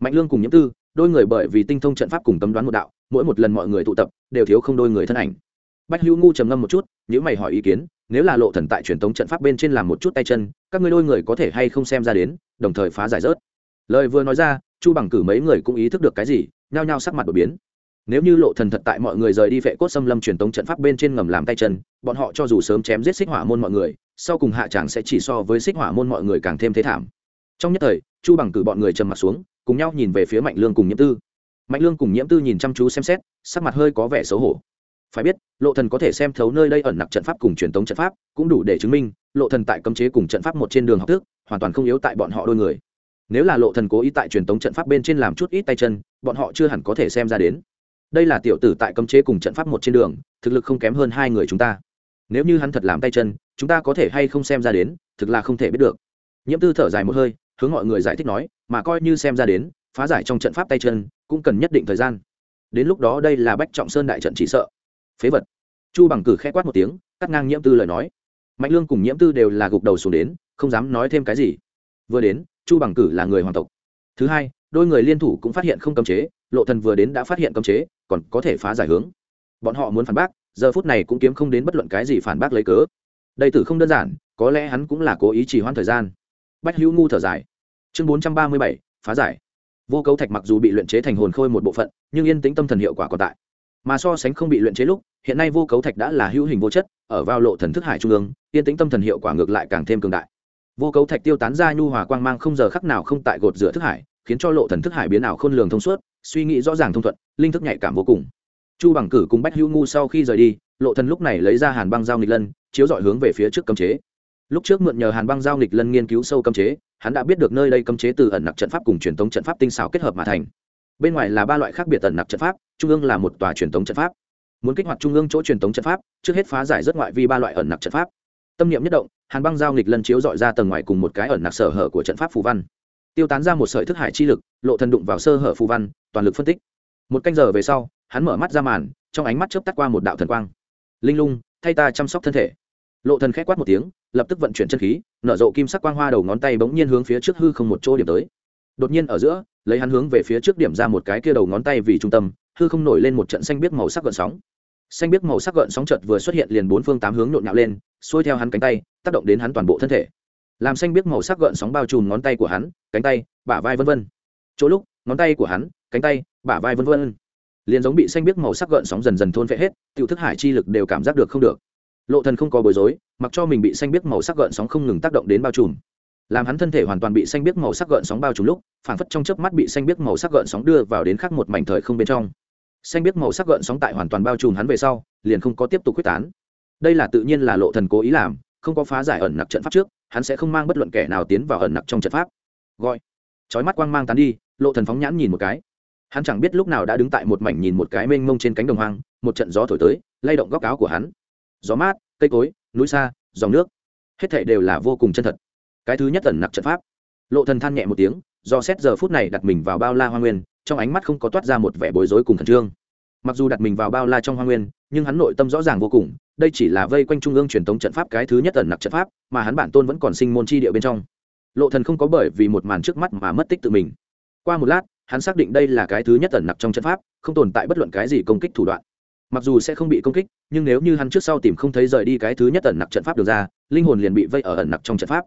mạnh lương cùng nhiễm tư, đôi người bởi vì tinh thông trận pháp cùng cấm đoán một đạo, mỗi một lần mọi người tụ tập, đều thiếu không đôi người thân ảnh. Bách hữu ngu trầm ngâm một chút nếu mày hỏi ý kiến, nếu là lộ thần tại truyền thống trận pháp bên trên làm một chút tay chân, các ngươi đôi người có thể hay không xem ra đến, đồng thời phá giải rớt. Lời vừa nói ra, chu bằng cử mấy người cũng ý thức được cái gì, nhao nhao sắc mặt đổi biến. Nếu như lộ thần thật tại mọi người rời đi vệ cốt xâm lâm truyền tống trận pháp bên trên ngầm làm tay chân, bọn họ cho dù sớm chém giết xích hỏa môn mọi người, sau cùng hạ tràng sẽ chỉ so với xích hỏa môn mọi người càng thêm thế thảm. Trong nhất thời, chu bằng cử bọn người trầm mặt xuống cùng nhau nhìn về phía mạnh lương cùng nhiễm tư. Mạnh lương cùng nhiễm tư nhìn chăm chú xem xét, sắc mặt hơi có vẻ xấu hổ. Phải biết, lộ thần có thể xem thấu nơi đây ẩn nặc trận pháp cùng truyền thống trận pháp, cũng đủ để chứng minh, lộ thần tại cấm chế cùng trận pháp một trên đường học thức, hoàn toàn không yếu tại bọn họ đôi người. Nếu là lộ thần cố ý tại truyền thống trận pháp bên trên làm chút ít tay chân, bọn họ chưa hẳn có thể xem ra đến. Đây là tiểu tử tại cấm chế cùng trận pháp một trên đường, thực lực không kém hơn hai người chúng ta. Nếu như hắn thật làm tay chân, chúng ta có thể hay không xem ra đến, thực là không thể biết được. Nhiễm tư thở dài một hơi hướng mọi người giải thích nói, mà coi như xem ra đến, phá giải trong trận pháp tay chân cũng cần nhất định thời gian. Đến lúc đó đây là bách trọng sơn đại trận chỉ sợ. Phế vật. Chu bằng cử khẽ quát một tiếng, cắt ngang nhiễm tư lời nói. Mạnh lương cùng nhiễm tư đều là gục đầu xuống đến, không dám nói thêm cái gì. Vừa đến, chu bằng cử là người hoàng tộc. Thứ hai, đôi người liên thủ cũng phát hiện không cấm chế, lộ thần vừa đến đã phát hiện cấm chế, còn có thể phá giải hướng. Bọn họ muốn phản bác, giờ phút này cũng kiếm không đến bất luận cái gì phản bác lấy cớ. Đây tử không đơn giản, có lẽ hắn cũng là cố ý trì hoãn thời gian bách hữu ngu thở dài. Chương bốn trăm ba mươi bảy, phá giải. Vô cấu thạch mặc dù bị luyện chế thành hồn khôi một bộ phận, nhưng yên tĩnh tâm thần hiệu quả còn tại. Mà so sánh không bị luyện chế lúc, hiện nay vô cấu thạch đã là hữu hình vô chất, ở vào lộ thần thức hải trung ương, yên tĩnh tâm thần hiệu quả ngược lại càng thêm cường đại. Vô cấu thạch tiêu tán ra nhu hòa quang mang không giờ khắc nào không tại gột giữa thức hải, khiến cho lộ thần thức hải biến ảo khôn lường thông suốt, suy nghĩ rõ ràng thông thuận, linh thức nhạy cảm vô cùng. Chu bằng cử cùng bách hữu ngu sau khi rời đi, lộ thần lúc này lấy ra hàn băng giao nghịch lân, chiếu dọi hướng về phía trước cấm chế lúc trước mượn nhờ hàn băng giao nghịch lân nghiên cứu sâu cấm chế, hắn đã biết được nơi đây cấm chế từ ẩn nặc trận pháp cùng truyền thống trận pháp tinh xảo kết hợp mà thành. Bên ngoài là ba loại khác biệt ẩn nặc trận pháp, trung ương là một tòa truyền thống trận pháp. Muốn kích hoạt trung ương chỗ truyền thống trận pháp, trước hết phá giải rất ngoại vi ba loại ẩn nặc trận pháp. Tâm niệm nhất động, hàn băng giao nghịch lân chiếu dọi ra tầng ngoài cùng một cái ẩn nặc sở hở của trận pháp phù văn. Tiêu tán ra một sợi thức hải chi lực, lộ thần đụng vào sơ hở phù văn, toàn lực phân tích. Một canh giờ về sau, hắn mở mắt ra màn, trong ánh mắt chớp tắt qua một đạo thần quang. Linh lung, thay ta chăm sóc thân thể. Lộ thần khẽ quát một tiếng lập tức vận chuyển chân khí, nở rộ kim sắc quang hoa đầu ngón tay bỗng nhiên hướng phía trước hư không một chỗ điểm tới. Đột nhiên ở giữa, lấy hắn hướng về phía trước điểm ra một cái kia đầu ngón tay vì trung tâm, hư không nổi lên một trận xanh biếc màu sắc gợn sóng. Xanh biếc màu sắc gợn sóng chợt vừa xuất hiện liền bốn phương tám hướng nhộn nhạo lên, xuôi theo hắn cánh tay, tác động đến hắn toàn bộ thân thể. Làm xanh biếc màu sắc gợn sóng bao trùm ngón tay của hắn, cánh tay, bả vai vân vân. Chỗ lúc, ngón tay của hắn, cánh tay, bả vai vân vân. Liền giống bị xanh biếc màu sắc gợn sóng dần dần thôn phệ hết, tiểu thức hải chi lực đều cảm giác được không được lộ thần không có bối rối, mặc cho mình bị xanh biếc màu sắc gợn sóng không ngừng tác động đến bao trùm. Làm hắn thân thể hoàn toàn bị xanh biếc màu sắc gợn sóng bao trùm lúc phản phất trong chớp mắt bị xanh biếc màu sắc gợn sóng đưa vào đến khác một mảnh thời không bên trong. Xanh biếc màu sắc gợn sóng tại hoàn toàn bao trùm hắn về sau, liền không có tiếp tục quyết tán. Đây là tự nhiên là lộ thần cố ý làm, không có phá giải ẩn nặc trận pháp trước, hắn sẽ không mang bất luận kẻ nào tiến vào ẩn nặc trong trận pháp. Gọi. Chói mắt quang mang tán đi, lộ thần phóng nhãn nhìn một cái. Hắn chẳng biết lúc nào đã đứng tại một mảnh nhìn một cái mênh mông trên cánh đồng hoang, một trận gió thổi tới, lay động góc áo của hắn gió mát, cây cối, núi xa, dòng nước. Hết thảy đều là vô cùng chân thật. Cái thứ nhất ẩn nặc trận pháp. Lộ thần than nhẹ một tiếng, do xét giờ phút này đặt mình vào bao la hoa nguyên, trong ánh mắt không có toát ra một vẻ bối rối cùng khẩn trương. Mặc dù đặt mình vào bao la trong hoa nguyên, nhưng hắn nội tâm rõ ràng vô cùng, đây chỉ là vây quanh trung ương truyền thống trận pháp cái thứ nhất ẩn nặc trận pháp, mà hắn bản tôn vẫn còn sinh môn chi địa bên trong. Lộ thần không có bởi vì một màn trước mắt mà mất tích tự mình. Qua một lát, hắn xác định đây là cái thứ nhất ẩn nặc trong trận pháp, không tồn tại bất luận cái gì công kích thủ đoạn mặc dù sẽ không bị công kích, nhưng nếu như hắn trước sau tìm không thấy rời đi cái thứ nhất ẩn nặc trận pháp được ra, linh hồn liền bị vây ở ẩn nặc trong trận pháp.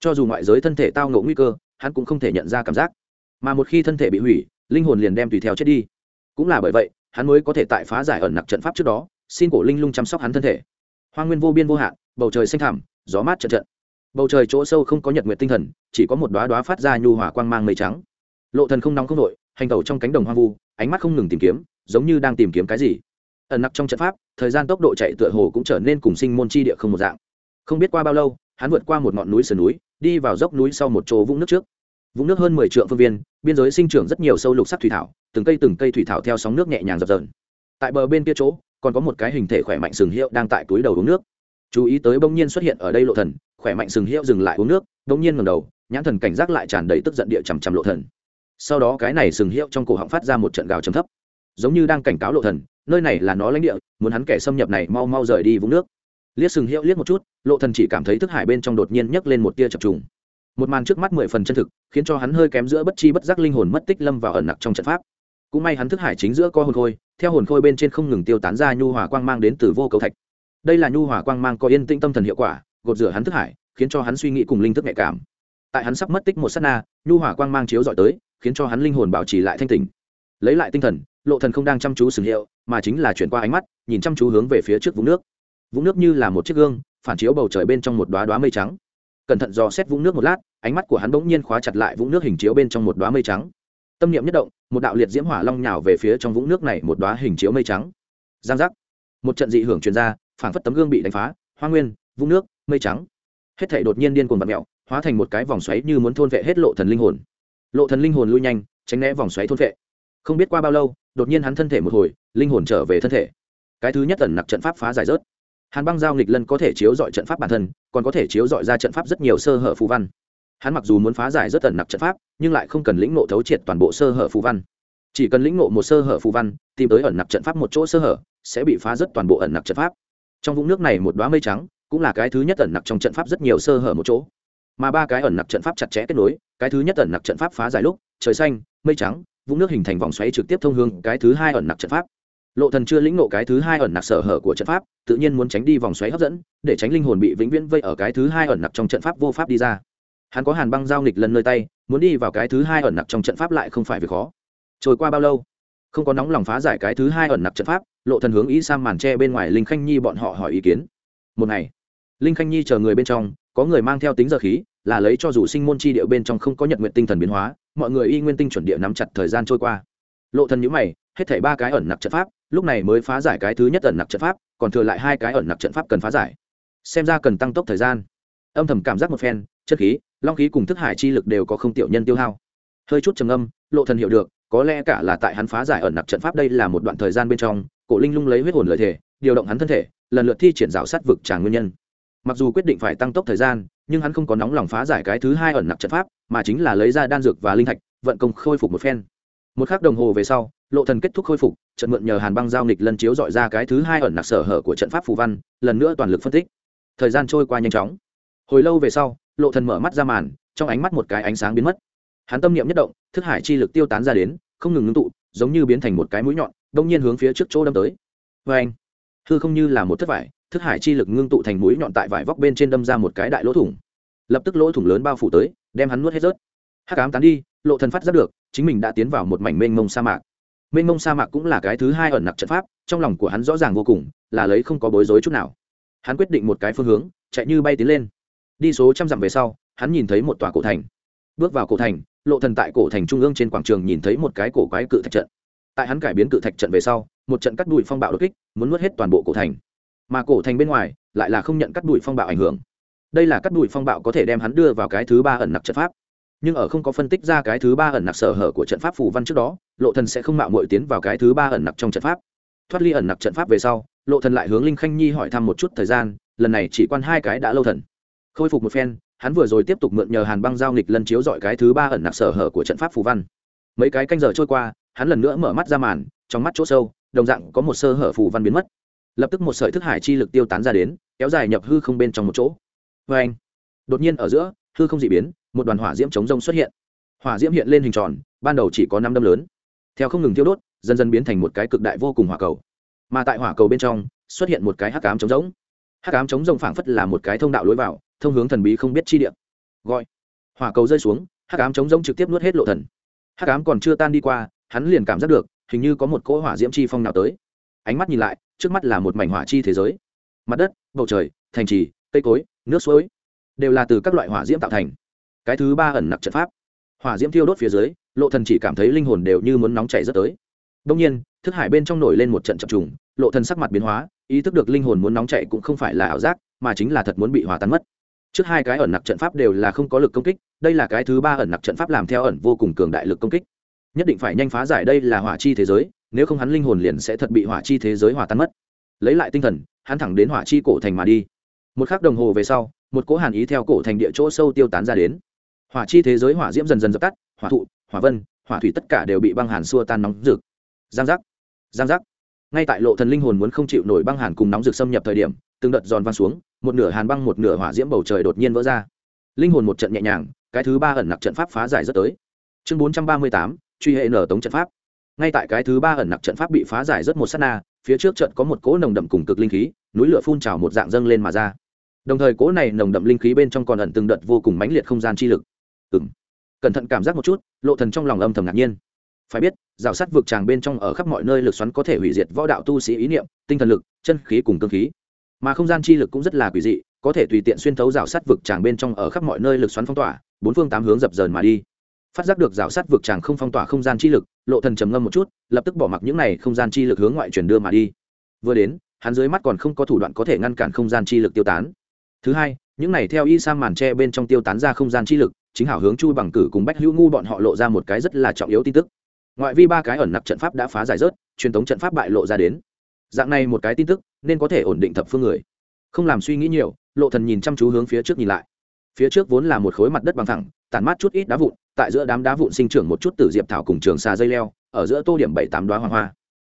Cho dù ngoại giới thân thể tao ngộ nguy cơ, hắn cũng không thể nhận ra cảm giác. Mà một khi thân thể bị hủy, linh hồn liền đem tùy theo chết đi. Cũng là bởi vậy, hắn mới có thể tại phá giải ẩn nặc trận pháp trước đó, xin cổ linh lung chăm sóc hắn thân thể. Hoa nguyên vô biên vô hạn, bầu trời xanh thẳm, gió mát trận trận. Bầu trời chỗ sâu không có nhật nguyện tinh thần, chỉ có một đoá đoá phát ra nhu hỏa quang mang mây trắng. Lộ thần không nóng không nội hành tẩu trong cánh đồng hoang vu, ánh mắt không ngừng tìm kiếm, giống như đang tìm kiếm cái gì ẩn nặc trong trận pháp, thời gian tốc độ chạy tựa hồ cũng trở nên cùng sinh môn chi địa không một dạng. Không biết qua bao lâu, hắn vượt qua một ngọn núi sườn núi, đi vào dốc núi sau một chỗ vũng nước trước. Vũng nước hơn mười triệu phương viên, biên giới sinh trưởng rất nhiều sâu lục sắc thủy thảo, từng cây từng cây thủy thảo theo sóng nước nhẹ nhàng dập dờn. Tại bờ bên kia chỗ, còn có một cái hình thể khỏe mạnh sừng hiệu đang tại túi đầu uống nước. Chú ý tới bỗng nhiên xuất hiện ở đây lộ thần, khỏe mạnh sừng hiệu dừng lại uống nước, bỗng nhiên ngẩng đầu, nhãn thần cảnh giác lại tràn đầy tức giận địa chằm chằm lộ thần. Sau đó cái này sừng hiệu trong cổ họng phát ra một trận gào trầm thấp. Giống như đang cảnh cáo lộ thần nơi này là nó lãnh địa muốn hắn kẻ xâm nhập này mau mau rời đi vũng nước. Liếc sừng hiệu liếc một chút lộ thần chỉ cảm thấy thức hải bên trong đột nhiên nhấc lên một tia chập trùng. Một màn trước mắt mười phần chân thực khiến cho hắn hơi kém giữa bất chi bất giác linh hồn mất tích lâm vào ẩn nặc trong trận pháp. Cũng may hắn thức hải chính giữa co hồn khôi theo hồn khôi bên trên không ngừng tiêu tán ra nhu hòa quang mang đến từ vô cầu thạch. Đây là nhu hòa quang mang có yên tĩnh tâm thần hiệu quả gột rửa hắn thức hải khiến cho hắn suy nghĩ cùng linh thức nhạy cảm. Tại hắn sắp mất tích một sát na nhu hòa quang mang chiếu dọi tới khiến cho hắn linh hồn bảo trì lại thanh tỉnh, lấy lại tinh thần lộ thần không đang chăm chú sừng hiệu, mà chính là chuyển qua ánh mắt, nhìn chăm chú hướng về phía trước vũng nước. Vũng nước như là một chiếc gương, phản chiếu bầu trời bên trong một đóa đóa mây trắng. Cẩn thận dò xét vũng nước một lát, ánh mắt của hắn bỗng nhiên khóa chặt lại vũng nước hình chiếu bên trong một đóa mây trắng. Tâm niệm nhất động, một đạo liệt diễm hỏa long nhào về phía trong vũng nước này, một đóa hình chiếu mây trắng. Giang giác. Một trận dị hưởng truyền ra phản phất tấm gương bị đánh phá, hoa nguyên, vũng nước, mây trắng. Hết thảy đột nhiên điên cuồng bật mẹo hóa thành một cái vòng xoáy như muốn thôn vệ hết lộ thần linh hồn. Lộ thần linh hồn lui nhanh, tránh né vòng xoáy thôn vệ. Không biết qua bao lâu đột nhiên hắn thân thể một hồi, linh hồn trở về thân thể. Cái thứ nhất tần nặc trận pháp phá giải rớt. Hàn băng giao nghịch lân có thể chiếu dọi trận pháp bản thân, còn có thể chiếu dọi ra trận pháp rất nhiều sơ hở phù văn. Hắn mặc dù muốn phá giải rất tần nặc trận pháp, nhưng lại không cần lĩnh nộ thấu triệt toàn bộ sơ hở phù văn. Chỉ cần lĩnh nộ một sơ hở phù văn, tìm tới ẩn nặc trận pháp một chỗ sơ hở, sẽ bị phá rất toàn bộ ẩn nặc trận pháp. Trong vũng nước này một đoá mây trắng, cũng là cái thứ nhất ẩn nặc trong trận pháp rất nhiều sơ hở một chỗ. Mà ba cái ẩn nặc trận pháp chặt chẽ kết nối, cái thứ nhất ẩn nặc trận pháp phá giải lúc, trời xanh, mây trắng vũng nước hình thành vòng xoáy trực tiếp thông hướng cái thứ hai ẩn nặc trận pháp. Lộ thần chưa lĩnh ngộ cái thứ hai ẩn nặc sở hở của trận pháp, tự nhiên muốn tránh đi vòng xoáy hấp dẫn, để tránh linh hồn bị vĩnh viễn vây ở cái thứ hai ẩn nặc trong trận pháp vô pháp đi ra. Hắn có hàn băng giao nghịch lần nơi tay, muốn đi vào cái thứ hai ẩn nặc trong trận pháp lại không phải việc khó. Trôi qua bao lâu? Không có nóng lòng phá giải cái thứ hai ẩn nặc trận pháp, lộ thần hướng ý sang màn tre bên ngoài linh khanh nhi bọn họ hỏi ý kiến. Một ngày, linh khanh nhi chờ người bên trong, có người mang theo tính giờ khí, là lấy cho dù sinh môn chi địa bên trong không có nhận nguyện tinh thần biến hóa mọi người y nguyên tinh chuẩn địa nắm chặt thời gian trôi qua. Lộ thần nhữ mày, hết thảy ba cái ẩn nặc trận pháp, lúc này mới phá giải cái thứ nhất ẩn nặc trận pháp, còn thừa lại hai cái ẩn nặc trận pháp cần phá giải. Xem ra cần tăng tốc thời gian. Âm thầm cảm giác một phen, chất khí, long khí cùng thức hải chi lực đều có không tiểu nhân tiêu hao. Hơi chút trầm âm lộ thần hiểu được, có lẽ cả là tại hắn phá giải ẩn nặc trận pháp đây là một đoạn thời gian bên trong, cổ linh lung lấy huyết hồn lợi thể, điều động hắn thân thể, lần lượt thi triển rào sát vực trả nguyên nhân. Mặc dù quyết định phải tăng tốc thời gian nhưng hắn không có nóng lòng phá giải cái thứ hai ẩn nặc trận pháp, mà chính là lấy ra đan dược và linh thạch, vận công khôi phục một phen. Một khắc đồng hồ về sau, lộ thần kết thúc khôi phục, trận mượn nhờ hàn băng giao nghịch lần chiếu dọi ra cái thứ hai ẩn nặc sở hở của trận pháp phù văn, lần nữa toàn lực phân tích. Thời gian trôi qua nhanh chóng. Hồi lâu về sau, lộ thần mở mắt ra màn, trong ánh mắt một cái ánh sáng biến mất. Hắn tâm niệm nhất động, thức hải chi lực tiêu tán ra đến, không ngừng ngưng tụ, giống như biến thành một cái mũi nhọn, đông nhiên hướng phía trước chỗ đâm tới. Vê anh hư không như là một thất vải thức hải chi lực ngưng tụ thành mũi nhọn tại vải vóc bên trên đâm ra một cái đại lỗ thủng. Lập tức lỗ thủng lớn bao phủ tới, đem hắn nuốt hết rớt. Hắc ám tán đi, lộ thần phát giác được, chính mình đã tiến vào một mảnh mênh mông sa mạc. Mênh mông sa mạc cũng là cái thứ hai ẩn nặc trận pháp, trong lòng của hắn rõ ràng vô cùng, là lấy không có bối rối chút nào. Hắn quyết định một cái phương hướng, chạy như bay tiến lên. Đi số trăm dặm về sau, hắn nhìn thấy một tòa cổ thành. Bước vào cổ thành, lộ thần tại cổ thành trung ương trên quảng trường nhìn thấy một cái cổ quái cự thạch trận. Tại hắn cải biến cự thạch trận về sau, một trận cắt đùi phong bạo đột kích, muốn nuốt hết toàn bộ cổ thành mà cổ thành bên ngoài lại là không nhận cắt đùi phong bạo ảnh hưởng. Đây là cắt đùi phong bạo có thể đem hắn đưa vào cái thứ ba ẩn nặc trận pháp. Nhưng ở không có phân tích ra cái thứ ba ẩn nặc sở hở của trận pháp phù văn trước đó, lộ thần sẽ không mạo muội tiến vào cái thứ ba ẩn nặc trong trận pháp. Thoát ly ẩn nặc trận pháp về sau, lộ thần lại hướng linh khanh nhi hỏi thăm một chút thời gian, lần này chỉ quan hai cái đã lâu thần. Khôi phục một phen, hắn vừa rồi tiếp tục mượn nhờ hàn băng giao nghịch lân chiếu dọi cái thứ ba ẩn nặc sở hở của trận pháp phù văn. Mấy cái canh giờ trôi qua, hắn lần nữa mở mắt ra màn, trong mắt chỗ sâu, đồng dạng có một sơ hở phù văn biến mất lập tức một sợi thức hải chi lực tiêu tán ra đến, kéo dài nhập hư không bên trong một chỗ. Vê anh, đột nhiên ở giữa, hư không dị biến, một đoàn hỏa diễm chống rông xuất hiện. Hỏa diễm hiện lên hình tròn, ban đầu chỉ có năm đâm lớn. Theo không ngừng tiêu đốt, dần dần biến thành một cái cực đại vô cùng hỏa cầu. Mà tại hỏa cầu bên trong, xuất hiện một cái hắc cám chống rỗng hắc ám chống rông phảng phất là một cái thông đạo lối vào, thông hướng thần bí không biết chi địa. Gọi, hỏa cầu rơi xuống, hắc ám chống rông trực tiếp nuốt hết lộ thần. Hắc ám còn chưa tan đi qua, hắn liền cảm giác được, hình như có một cỗ hỏa diễm chi phong nào tới. Ánh mắt nhìn lại trước mắt là một mảnh hỏa chi thế giới. Mặt đất, bầu trời, thành trì, cây cối, nước suối, đều là từ các loại hỏa diễm tạo thành. Cái thứ ba ẩn nặc trận pháp. Hỏa diễm thiêu đốt phía dưới, lộ thần chỉ cảm thấy linh hồn đều như muốn nóng chảy rất tới. Đông nhiên, thức hải bên trong nổi lên một trận chập trùng, lộ thần sắc mặt biến hóa, ý thức được linh hồn muốn nóng chảy cũng không phải là ảo giác, mà chính là thật muốn bị hòa tan mất. Trước hai cái ẩn nặc trận pháp đều là không có lực công kích, đây là cái thứ ba ẩn nặc trận pháp làm theo ẩn vô cùng cường đại lực công kích. Nhất định phải nhanh phá giải đây là hỏa chi thế giới nếu không hắn linh hồn liền sẽ thật bị hỏa chi thế giới hòa tan mất. Lấy lại tinh thần, hắn thẳng đến hỏa chi cổ thành mà đi. Một khắc đồng hồ về sau, một cỗ hàn ý theo cổ thành địa chỗ sâu tiêu tán ra đến. Hỏa chi thế giới hỏa diễm dần dần dập tắt, hỏa thụ, hỏa vân, hỏa thủy tất cả đều bị băng hàn xua tan nóng rực. Giang giác giang giác. Ngay tại lộ thần linh hồn muốn không chịu nổi băng hàn cùng nóng rực xâm nhập thời điểm, từng đợt giòn vang xuống, một nửa hàn băng một nửa hỏa diễm bầu trời đột nhiên vỡ ra. Linh hồn một trận nhẹ nhàng, cái thứ ba ẩn nặc trận pháp phá giải rất tới. Chương bốn trăm ba mươi tám, truy hệ nở tống trận pháp ngay tại cái thứ ba ẩn nặc trận pháp bị phá giải rất một sát na, phía trước trận có một cỗ nồng đậm cùng cực linh khí, núi lửa phun trào một dạng dâng lên mà ra. Đồng thời cỗ này nồng đậm linh khí bên trong còn ẩn từng đợt vô cùng mãnh liệt không gian chi lực. Ừng cẩn thận cảm giác một chút, lộ thần trong lòng âm thầm ngạc nhiên. Phải biết, rào sắt vực tràng bên trong ở khắp mọi nơi lực xoắn có thể hủy diệt võ đạo tu sĩ ý niệm, tinh thần lực, chân khí cùng cơ khí. Mà không gian chi lực cũng rất là quỷ dị, có thể tùy tiện xuyên thấu rào sắt vực tràng bên trong ở khắp mọi nơi lực xoắn phong tỏa, bốn phương tám hướng dập dờn mà đi. Phát giác được rào sắt vực tràng không phong tỏa không gian chi lực lộ thần trầm ngâm một chút, lập tức bỏ mặc những này không gian chi lực hướng ngoại chuyển đưa mà đi. Vừa đến, hắn dưới mắt còn không có thủ đoạn có thể ngăn cản không gian chi lực tiêu tán. Thứ hai, những này theo y sang màn tre bên trong tiêu tán ra không gian chi lực, chính hảo hướng chu bằng cử cùng bách hữu ngu bọn họ lộ ra một cái rất là trọng yếu tin tức. Ngoại vi ba cái ẩn nặc trận pháp đã phá giải rớt, truyền thống trận pháp bại lộ ra đến. Dạng này một cái tin tức, nên có thể ổn định thập phương người. Không làm suy nghĩ nhiều, lộ thần nhìn chăm chú hướng phía trước nhìn lại. Phía trước vốn là một khối mặt đất bằng thẳng, tản mát chút ít đá vụn tại giữa đám đá vụn sinh trưởng một chút tử diệp thảo cùng trường xà dây leo, ở giữa tô điểm bảy tám đoá hoàng hoa.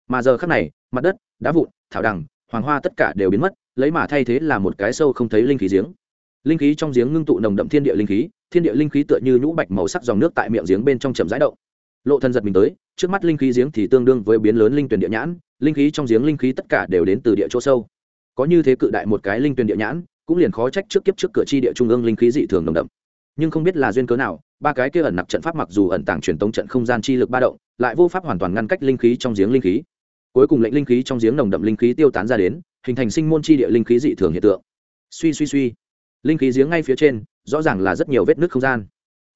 Mà giờ khắc này, mặt đất, đá vụn, thảo đằng, hoàng hoa tất cả đều biến mất, lấy mà thay thế là một cái sâu không thấy linh khí giếng. Linh khí trong giếng ngưng tụ nồng đậm thiên địa linh khí, thiên địa linh khí tựa như nhũ bạch màu sắc dòng nước tại miệng giếng bên trong chậm rãi động. Lộ thần giật mình tới, trước mắt linh khí giếng thì tương đương với biến lớn linh tuyển địa nhãn, linh khí trong giếng linh khí tất cả đều đến từ địa chỗ sâu. Có như thế cự đại một cái linh tuyển địa nhãn, cũng liền khó trách trước kiếp trước cửa chi địa trung ương linh khí dị thường nồng đậm nhưng không biết là duyên cớ nào, ba cái kia ẩn nặc trận pháp mặc dù ẩn tàng truyền tống trận không gian chi lực ba động, lại vô pháp hoàn toàn ngăn cách linh khí trong giếng linh khí. Cuối cùng lệnh linh khí trong giếng nồng đậm linh khí tiêu tán ra đến, hình thành sinh môn chi địa linh khí dị thường hiện tượng. Suy suy suy. Linh khí giếng ngay phía trên, rõ ràng là rất nhiều vết nước không gian.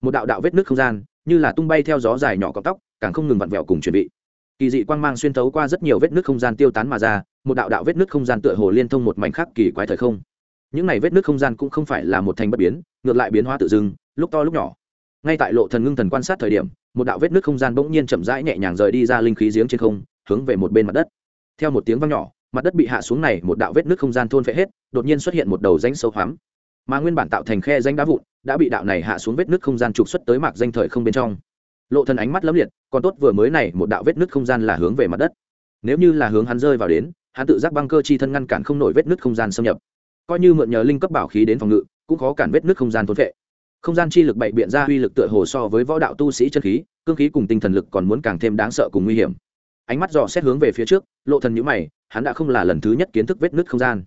Một đạo đạo vết nước không gian, như là tung bay theo gió dài nhỏ cọc tóc, càng không ngừng vặn vẹo cùng chuẩn bị. Kỳ dị quang mang xuyên thấu qua rất nhiều vết nước không gian tiêu tán mà ra, một đạo đạo vết nước không gian tựa hồ liên thông một mảnh khắc kỳ quái thời không những này vết nước không gian cũng không phải là một thành bất biến, ngược lại biến hóa tự dưng, lúc to lúc nhỏ. Ngay tại lộ thần ngưng thần quan sát thời điểm, một đạo vết nước không gian bỗng nhiên chậm rãi nhẹ nhàng rời đi ra linh khí giếng trên không, hướng về một bên mặt đất. Theo một tiếng vang nhỏ, mặt đất bị hạ xuống này, một đạo vết nước không gian thôn phệ hết, đột nhiên xuất hiện một đầu rãnh sâu hoắm. Mà nguyên bản tạo thành khe rãnh đá vụn, đã bị đạo này hạ xuống vết nước không gian trục xuất tới mạc danh thời không bên trong. Lộ thần ánh mắt lấm liệt, còn tốt vừa mới này, một đạo vết nứt không gian là hướng về mặt đất. Nếu như là hướng hắn rơi vào đến, hắn tự giác băng cơ chi thân ngăn cản không nổi vết nứt không gian xâm nhập coi như mượn nhờ linh cấp bảo khí đến phòng ngự, cũng khó cản vết nứt không gian thôn vệ không gian chi lực bậy biện ra uy lực tựa hồ so với võ đạo tu sĩ chân khí, cương khí cùng tinh thần lực còn muốn càng thêm đáng sợ cùng nguy hiểm. Ánh mắt dò xét hướng về phía trước, lộ thần nhíu mày, hắn đã không là lần thứ nhất kiến thức vết nứt không gian.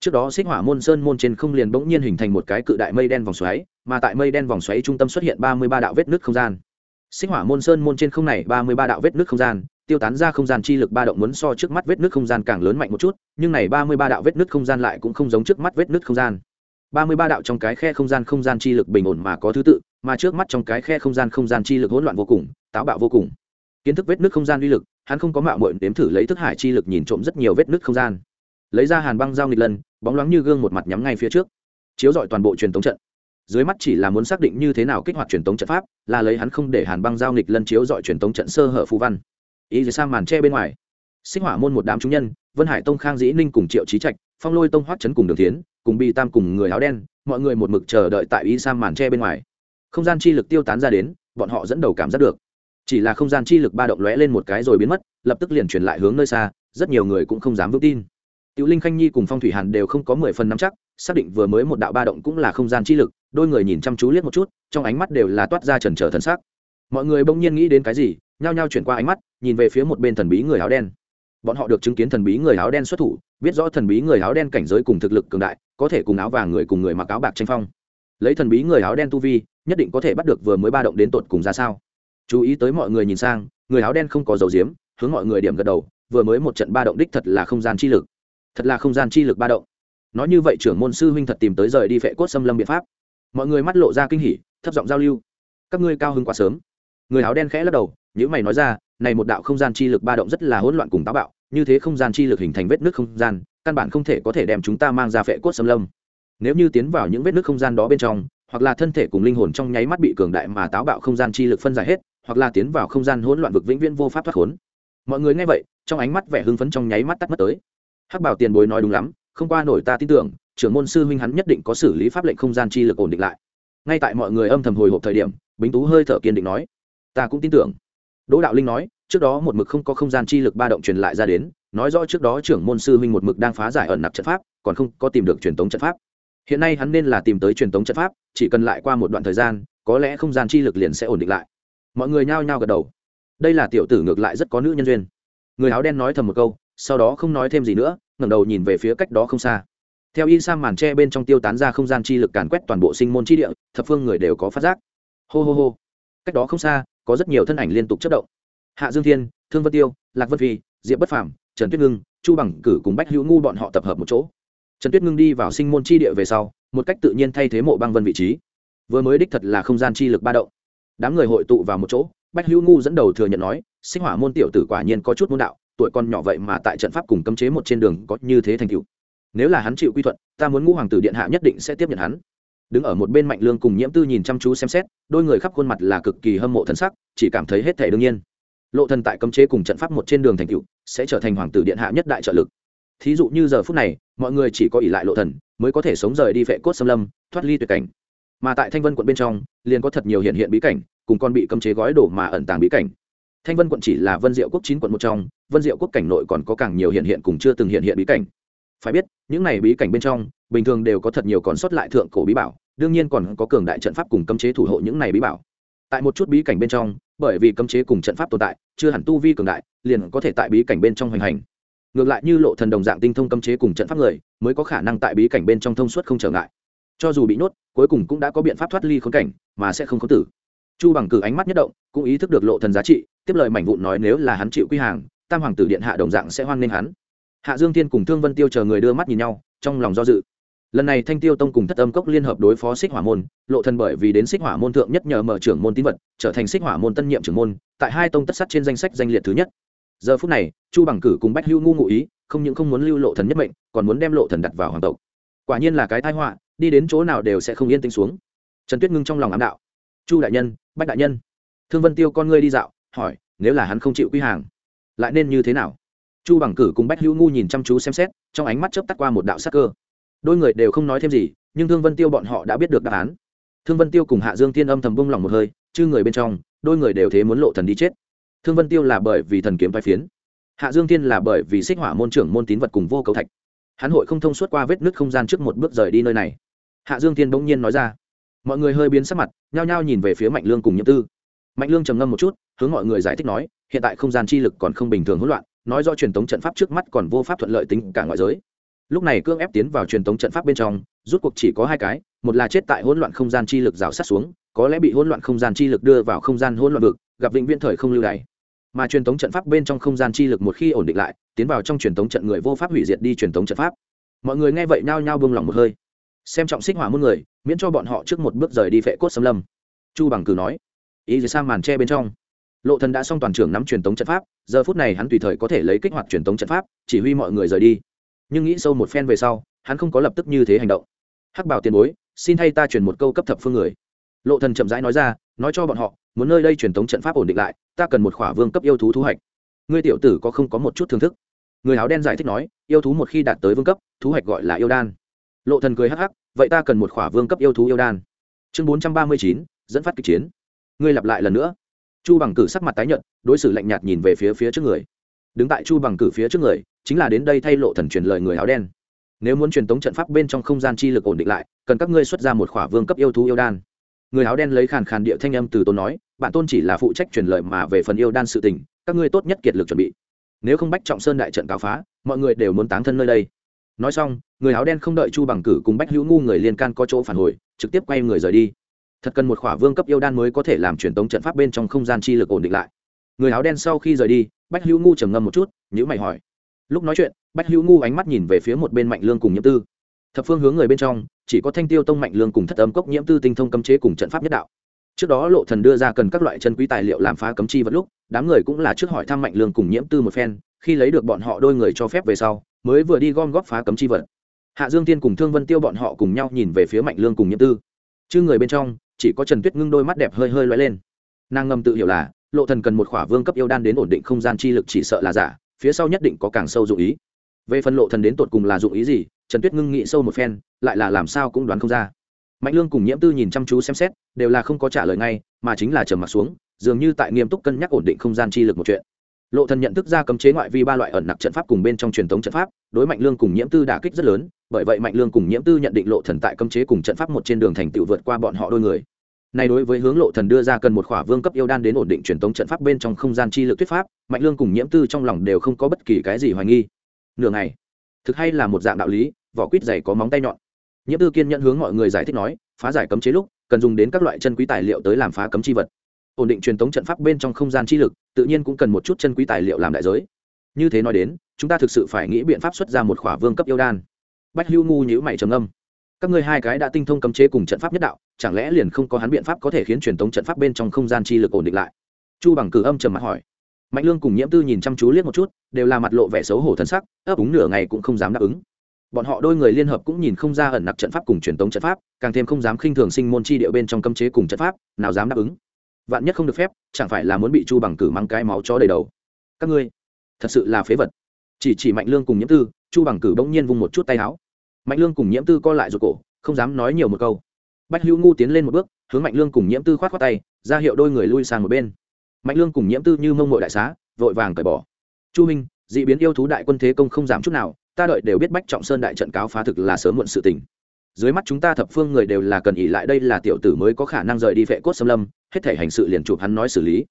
Trước đó xích hỏa môn sơn môn trên không liền bỗng nhiên hình thành một cái cự đại mây đen vòng xoáy, mà tại mây đen vòng xoáy trung tâm xuất hiện ba mươi ba đạo vết nứt không gian. Xích hỏa môn sơn môn trên không này ba mươi ba đạo vết nứt không gian tiêu tán ra không gian chi lực ba động muốn so trước mắt vết nứt không gian càng lớn mạnh một chút, nhưng này ba mươi ba đạo vết nứt không gian lại cũng không giống trước mắt vết nứt không gian. ba mươi ba đạo trong cái khe không gian không gian chi lực bình ổn mà có thứ tự, mà trước mắt trong cái khe không gian không gian chi lực hỗn loạn vô cùng, táo bạo vô cùng. Kiến thức vết nứt không gian uy lực, hắn không có mạo muội đếm thử lấy thức hải chi lực nhìn trộm rất nhiều vết nứt không gian. Lấy ra hàn băng giao nghịch lần, bóng loáng như gương một mặt nhắm ngay phía trước. Chiếu dọi toàn bộ truyền thống trận. Dưới mắt chỉ là muốn xác định như thế nào kích hoạt truyền tống trận pháp, là lấy hắn không để hàn băng giao nghịch lân chiếu dọi truyền tống trận sơ hở phù văn ý dưới sang màn tre bên ngoài. Sinh hỏa môn một đám chúng nhân, vân hải tông, khang dĩ ninh cùng triệu trí trạch, phong lôi tông hoắt chấn cùng đường tiến cùng bi tam cùng người áo đen, mọi người một mực chờ đợi tại y sang màn tre bên ngoài. Không gian chi lực tiêu tán ra đến, bọn họ dẫn đầu cảm giác được. Chỉ là không gian chi lực ba động lóe lên một cái rồi biến mất, lập tức liền chuyển lại hướng nơi xa, rất nhiều người cũng không dám vững tin. Tiểu linh khanh nhi cùng phong thủy hàn đều không có mười phần nắm chắc, xác định vừa mới một đạo ba động cũng là không gian chi lực, đôi người nhìn chăm chú liếc một chút, trong ánh mắt đều là toát ra trần trở thần sắc mọi người bỗng nhiên nghĩ đến cái gì, nhao nhao chuyển qua ánh mắt, nhìn về phía một bên thần bí người áo đen. Bọn họ được chứng kiến thần bí người áo đen xuất thủ, biết rõ thần bí người áo đen cảnh giới cùng thực lực cường đại, có thể cùng áo vàng người cùng người mặc áo bạc tranh phong. Lấy thần bí người áo đen tu vi, nhất định có thể bắt được vừa mới ba động đến tột cùng ra sao. Chú ý tới mọi người nhìn sang, người áo đen không có dầu diếm hướng mọi người điểm gật đầu, vừa mới một trận ba động đích thật là không gian chi lực. Thật là không gian chi lực ba động. Nói như vậy trưởng môn sư huynh thật tìm tới rời đi phệ cốt xâm lâm biện pháp. Mọi người mắt lộ ra kinh hỉ, thấp giọng giao lưu. Các ngươi cao hứng quá sớm người áo đen khẽ lắc đầu những mày nói ra, này một đạo không gian chi lực ba động rất là hỗn loạn cùng táo bạo, như thế không gian chi lực hình thành vết nước không gian, căn bản không thể có thể đem chúng ta mang ra phệ cốt xâm lâm. Nếu như tiến vào những vết nước không gian đó bên trong, hoặc là thân thể cùng linh hồn trong nháy mắt bị cường đại mà táo bạo không gian chi lực phân giải hết, hoặc là tiến vào không gian hỗn loạn vực vĩnh viễn vô pháp thoát khốn. Mọi người nghe vậy, trong ánh mắt vẻ hưng phấn trong nháy mắt tắt mất tới. Hắc bảo tiền bối nói đúng lắm, không qua nổi ta tin tưởng, trưởng môn sư huynh hắn nhất định có xử lý pháp lệnh không gian chi lực ổn định lại. Ngay tại mọi người âm thầm hồi hộp thời điểm, bính tú hơi thở kiên định nói ta cũng tin tưởng. Đỗ đạo linh nói, trước đó một mực không có không gian chi lực ba động truyền lại ra đến, nói rõ trước đó trưởng môn sư huynh một mực đang phá giải ẩn nặc trận pháp, còn không có tìm được truyền tống trận pháp. Hiện nay hắn nên là tìm tới truyền tống trận pháp, chỉ cần lại qua một đoạn thời gian, có lẽ không gian chi lực liền sẽ ổn định lại. Mọi người nhao nhao gật đầu. Đây là tiểu tử ngược lại rất có nữ nhân duyên. Người áo đen nói thầm một câu, sau đó không nói thêm gì nữa, ngẩng đầu nhìn về phía cách đó không xa. Theo y sang màn tre bên trong tiêu tán ra không gian chi lực càn quét toàn bộ sinh môn chi địa, thập phương người đều có phát giác. Hô hô hô. Cách đó không xa có rất nhiều thân ảnh liên tục chất động. Hạ dương thiên, thương vân tiêu, lạc vân phi, diệp bất phàm, trần tuyết ngưng, chu bằng cử cùng bách hữu ngu bọn họ tập hợp một chỗ. Trần tuyết ngưng đi vào sinh môn chi địa về sau, một cách tự nhiên thay thế mộ băng vân vị trí. Vừa mới đích thật là không gian chi lực ba động. Đám người hội tụ vào một chỗ, bách hữu ngu dẫn đầu thừa nhận nói, sinh hỏa môn tiểu tử quả nhiên có chút môn đạo, tuổi con nhỏ vậy mà tại trận pháp cùng cấm chế một trên đường có như thế thành tựu. Nếu là hắn chịu quy thuận, ta muốn ngũ hoàng tử điện hạ nhất định sẽ tiếp nhận hắn đứng ở một bên mạnh lương cùng nhiễm tư nhìn chăm chú xem xét, đôi người khắp khuôn mặt là cực kỳ hâm mộ thần sắc, chỉ cảm thấy hết thể đương nhiên. Lộ thần tại cấm chế cùng trận pháp một trên đường thành cựu sẽ trở thành hoàng tử điện hạ nhất đại trợ lực. Thí dụ như giờ phút này, mọi người chỉ có ỷ lại lộ thần, mới có thể sống rời đi vệ cốt xâm lâm, thoát ly tuyệt cảnh. Mà tại thanh vân quận bên trong, liền có thật nhiều hiện hiện bí cảnh, cùng còn bị cấm chế gói đổ mà ẩn tàng bí cảnh. Thanh vân quận chỉ là vân diệu quốc chín quận một trong, vân diệu quốc cảnh nội còn có càng nhiều hiện hiện cùng chưa từng hiện hiện bí cảnh phải biết, những này bí cảnh bên trong, bình thường đều có thật nhiều còn sót lại thượng cổ bí bảo, đương nhiên còn có cường đại trận pháp cùng cấm chế thủ hộ những này bí bảo. Tại một chút bí cảnh bên trong, bởi vì cấm chế cùng trận pháp tồn tại, chưa hẳn tu vi cường đại, liền có thể tại bí cảnh bên trong hoành hành. Ngược lại như lộ thần đồng dạng tinh thông cấm chế cùng trận pháp người, mới có khả năng tại bí cảnh bên trong thông suốt không trở ngại. Cho dù bị nhốt, cuối cùng cũng đã có biện pháp thoát ly khốn cảnh, mà sẽ không có tử. Chu bằng cử ánh mắt nhất động, cũng ý thức được lộ thần giá trị, tiếp lời mảnh vụn nói nếu là hắn chịu quy hàng, tam hoàng tử điện hạ đồng dạng sẽ hoan nghênh hắn hạ dương thiên cùng thương vân tiêu chờ người đưa mắt nhìn nhau, trong lòng do dự. Lần này thanh tiêu tông cùng thất âm cốc liên hợp đối phó xích hỏa môn, lộ thần bởi vì đến xích hỏa môn thượng nhất nhờ mở trưởng môn tín vật, trở thành xích hỏa môn tân nhiệm trưởng môn, tại hai tông tất sắt trên danh sách danh liệt thứ nhất. Giờ phút này, chu bằng cử cùng bách hưu ngu ngụ ý, không những không muốn lưu lộ thần nhất mệnh, còn muốn đem lộ thần đặt vào hoàng tộc. Quả nhiên là cái tai họa, đi đến chỗ nào đều sẽ không yên tĩnh xuống. Trần tuyết ngưng trong lòng ám đạo. Chu đại nhân, bách đại nhân. Thương vân tiêu con ngươi đi dạo, hỏi, nếu là hắn không chịu quy hàng, lại nên như thế nào? Chu bằng cử cùng bách hữu ngu nhìn chăm chú xem xét, trong ánh mắt chớp tắt qua một đạo sắc cơ. Đôi người đều không nói thêm gì, nhưng thương vân tiêu bọn họ đã biết được đáp án. Thương vân tiêu cùng hạ dương tiên âm thầm bông lòng một hơi chứ người bên trong, đôi người đều thế muốn lộ thần đi chết. Thương vân tiêu là bởi vì thần kiếm vai phiến. Hạ dương thiên là bởi vì xích hỏa môn trưởng môn tín vật cùng vô cấu thạch. Hắn hội không thông suốt qua vết nứt không gian trước một bước rời đi nơi này. Hạ dương thiên bỗng nhiên nói ra. Mọi người hơi biến sắc mặt, nhao nhao nhìn về phía mạnh lương cùng nhiễm tư. Mạnh lương trầm ngâm một chút, hướng mọi người giải thích nói, hiện tại không gian chi lực còn không bình thường hỗn loạn nói do truyền thống trận pháp trước mắt còn vô pháp thuận lợi tính cả ngoại giới. Lúc này cương ép tiến vào truyền thống trận pháp bên trong, rút cuộc chỉ có hai cái, một là chết tại hỗn loạn không gian chi lực rào sát xuống, có lẽ bị hỗn loạn không gian chi lực đưa vào không gian hỗn loạn vực, gặp vĩnh viễn thời không lưu đày. Mà truyền thống trận pháp bên trong không gian chi lực một khi ổn định lại, tiến vào trong truyền thống trận người vô pháp hủy diệt đi truyền thống trận pháp. Mọi người nghe vậy nhao nhao buông lỏng một hơi. Xem trọng xích hỏa muôn người, miễn cho bọn họ trước một bước rời đi vệ cốt xâm lâm. Chu bằng cử nói, ý gì sang màn tre bên trong? Lộ thần đã xong toàn trường nắm truyền tống trận pháp, giờ phút này hắn tùy thời có thể lấy kích hoạt truyền tống trận pháp, chỉ huy mọi người rời đi. Nhưng nghĩ sâu một phen về sau, hắn không có lập tức như thế hành động. Hắc bảo tiền bối, xin thay ta truyền một câu cấp thập phương người. Lộ thần chậm rãi nói ra, nói cho bọn họ, muốn nơi đây truyền tống trận pháp ổn định lại, ta cần một khỏa vương cấp yêu thú thú hoạch. ngươi tiểu tử có không có một chút thưởng thức? Người áo đen giải thích nói, yêu thú một khi đạt tới vương cấp thú hoạch gọi là yêu đan. Lộ thần cười hắc hắc, vậy ta cần một khỏa vương cấp yêu thú yêu đan. Chương bốn trăm ba mươi chín, dẫn phát kịch chiến. Ngươi lặp lại lần nữa chu bằng cử sắc mặt tái nhợt, đối xử lạnh nhạt nhìn về phía phía trước người. Đứng tại chu bằng cử phía trước người, chính là đến đây thay lộ thần truyền lời người áo đen. Nếu muốn truyền tống trận pháp bên trong không gian chi lực ổn định lại, cần các ngươi xuất ra một khỏa vương cấp yêu thú yêu đan. Người áo đen lấy khàn khàn địa thanh âm từ tôn nói, bạn tôn chỉ là phụ trách truyền lời mà về phần yêu đan sự tình, các ngươi tốt nhất kiệt lực chuẩn bị. Nếu không bách trọng sơn đại trận cáo phá, mọi người đều muốn táng thân nơi đây. Nói xong, người áo đen không đợi chu bằng cử cùng bách hữu ngu người liên can có chỗ phản hồi, trực tiếp quay người rời đi thật cần một khỏa vương cấp yêu đan mới có thể làm truyền tống trận pháp bên trong không gian chi lực ổn định lại. Người áo đen sau khi rời đi, bách hữu ngu trầm ngâm một chút nhữ mày hỏi. Lúc nói chuyện, bách hữu ngu ánh mắt nhìn về phía một bên mạnh lương cùng nhiễm tư. Thập phương hướng người bên trong, chỉ có thanh tiêu tông mạnh lương cùng thất âm cốc nhiễm tư tinh thông cấm chế cùng trận pháp nhất đạo. Trước đó lộ thần đưa ra cần các loại chân quý tài liệu làm phá cấm chi vật lúc, đám người cũng là trước hỏi thăm mạnh lương cùng nhiễm tư một phen, khi lấy được bọn họ đôi người cho phép về sau, mới vừa đi gom góp phá cấm chi vật. Hạ dương tiên cùng thương vân tiêu bọn họ cùng nhau nhìn về phía mạnh lương cùng nhiễm tư. Chứ người bên trong chỉ có trần tuyết ngưng đôi mắt đẹp hơi hơi loay lên. Nàng ngầm tự hiểu là, lộ thần cần một khỏa vương cấp yêu đan đến ổn định không gian chi lực chỉ sợ là giả, phía sau nhất định có càng sâu dụng ý. Về phần lộ thần đến tột cùng là dụng ý gì, trần tuyết ngưng nghĩ sâu một phen, lại là làm sao cũng đoán không ra. Mạnh lương cùng nhiễm tư nhìn chăm chú xem xét, đều là không có trả lời ngay, mà chính là trầm mặt xuống, dường như tại nghiêm túc cân nhắc ổn định không gian chi lực một chuyện lộ thần nhận thức ra cấm chế ngoại vi ba loại ẩn nặc trận pháp cùng bên trong truyền thống trận pháp, đối mạnh lương cùng nhiễm tư đả kích rất lớn, bởi vậy mạnh lương cùng nhiễm tư nhận định lộ thần tại cấm chế cùng trận pháp một trên đường thành tựu vượt qua bọn họ đôi người. Này đối với hướng lộ thần đưa ra cần một khỏa vương cấp yêu đan đến ổn định truyền thống trận pháp bên trong không gian chi lực thuyết pháp, mạnh lương cùng nhiễm tư trong lòng đều không có bất kỳ cái gì hoài nghi. Nửa ngày, thực hay là một dạng đạo lý, vỏ quýt dày có móng tay nhọn. Nhiễm tư kiên nhận hướng mọi người giải thích nói, phá giải cấm chế lúc, cần dùng đến các loại chân quý tài liệu tới làm phá cấm chi vật ổn định truyền thống trận pháp bên trong không gian chi lực, tự nhiên cũng cần một chút chân quý tài liệu làm đại giới. Như thế nói đến, chúng ta thực sự phải nghĩ biện pháp xuất ra một khỏa vương cấp yêu đan. Bách hưu ngu nhữ mày trầm âm các ngươi hai cái đã tinh thông cấm chế cùng trận pháp nhất đạo, chẳng lẽ liền không có hắn biện pháp có thể khiến truyền thống trận pháp bên trong không gian chi lực ổn định lại? Chu bằng cử âm trầm mặt hỏi. Mạnh lương cùng nhiễm tư nhìn chăm chú liếc một chút, đều là mặt lộ vẻ xấu hổ thân sắc, ấp úng nửa ngày cũng không dám đáp ứng. Bọn họ đôi người liên hợp cũng nhìn không ra ẩn nặc trận pháp cùng truyền tống trận pháp, càng thêm không dám khinh thường sinh môn chi địa bên trong cấm chế cùng trận pháp, nào dám đáp ứng vạn nhất không được phép, chẳng phải là muốn bị chu bằng cử mang cái máu chó đầy đầu. Các ngươi, thật sự là phế vật. Chỉ chỉ mạnh lương cùng nhiễm tư, chu bằng cử bỗng nhiên vung một chút tay áo. Mạnh lương cùng nhiễm tư co lại ruột cổ, không dám nói nhiều một câu. Bách hữu ngu tiến lên một bước, hướng mạnh lương cùng nhiễm tư khoát khoát tay, ra hiệu đôi người lui sang một bên. Mạnh lương cùng nhiễm tư như mông mội đại xá, vội vàng cởi bỏ. Chu minh d ị biến yêu thú đại quân thế công không giảm chút nào, ta đợi đều biết bách trọng sơn đại trận cáo phá thực là sớm muộn sự tình dưới mắt chúng ta thập phương người đều là cần ỉ lại đây là tiểu tử mới có khả năng rời đi vệ cốt xâm lâm, hết thể hành sự liền chụp hắn nói xử lý.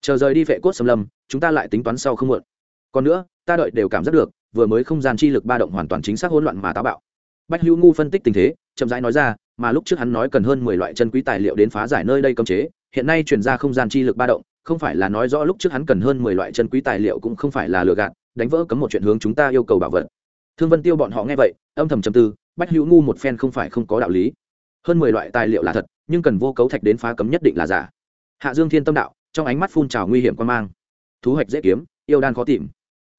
Chờ rời đi vệ cốt xâm lâm, chúng ta lại tính toán sau không muộn. Còn nữa, ta đợi đều cảm giác được, vừa mới không gian chi lực ba động hoàn toàn chính xác hỗn loạn mà táo bạo. Bách hữu ngu phân tích tình thế, chậm rãi nói ra, mà lúc trước hắn nói cần hơn mười loại chân quý tài liệu đến phá giải nơi đây cấm chế, hiện nay chuyển ra không gian chi lực ba động, không phải là nói rõ lúc trước hắn cần hơn mười loại chân quý tài liệu cũng không phải là lừa gạt, đánh vỡ cấm một chuyện hướng chúng ta yêu cầu bảo vật. Thương vân tiêu bọn họ nghe vậy, âm thầm trầm tư bách hữu ngu một phen không phải không có đạo lý. Hơn mười loại tài liệu là thật, nhưng cần vô cấu thạch đến phá cấm nhất định là giả. Hạ dương thiên tâm đạo, trong ánh mắt phun trào nguy hiểm quan mang. Thú hoạch dễ kiếm, yêu đan khó tìm.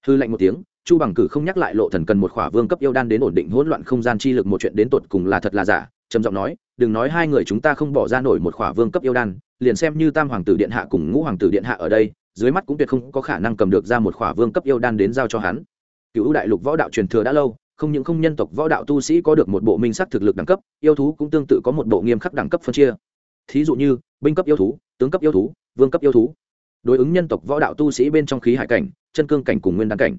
Hư lạnh một tiếng, chu bằng cử không nhắc lại lộ thần cần một khỏa vương cấp yêu đan đến ổn định hỗn loạn không gian chi lực một chuyện đến tột cùng là thật là giả, trầm giọng nói, đừng nói hai người chúng ta không bỏ ra nổi một khỏa vương cấp yêu đan, liền xem như tam hoàng tử điện hạ cùng ngũ hoàng tử điện hạ ở đây, dưới mắt cũng tuyệt không có khả năng cầm được ra một khỏa vương cấp yêu đan đến giao cho hắn. Cựu đại lục võ đạo truyền thừa đã lâu không những không nhân tộc võ đạo tu sĩ có được một bộ minh sắc thực lực đẳng cấp, yêu thú cũng tương tự có một bộ nghiêm khắc đẳng cấp phân chia. Thí dụ như, binh cấp yêu thú, tướng cấp yêu thú, vương cấp yêu thú. Đối ứng nhân tộc võ đạo tu sĩ bên trong khí hải cảnh, chân cương cảnh cùng nguyên đan cảnh.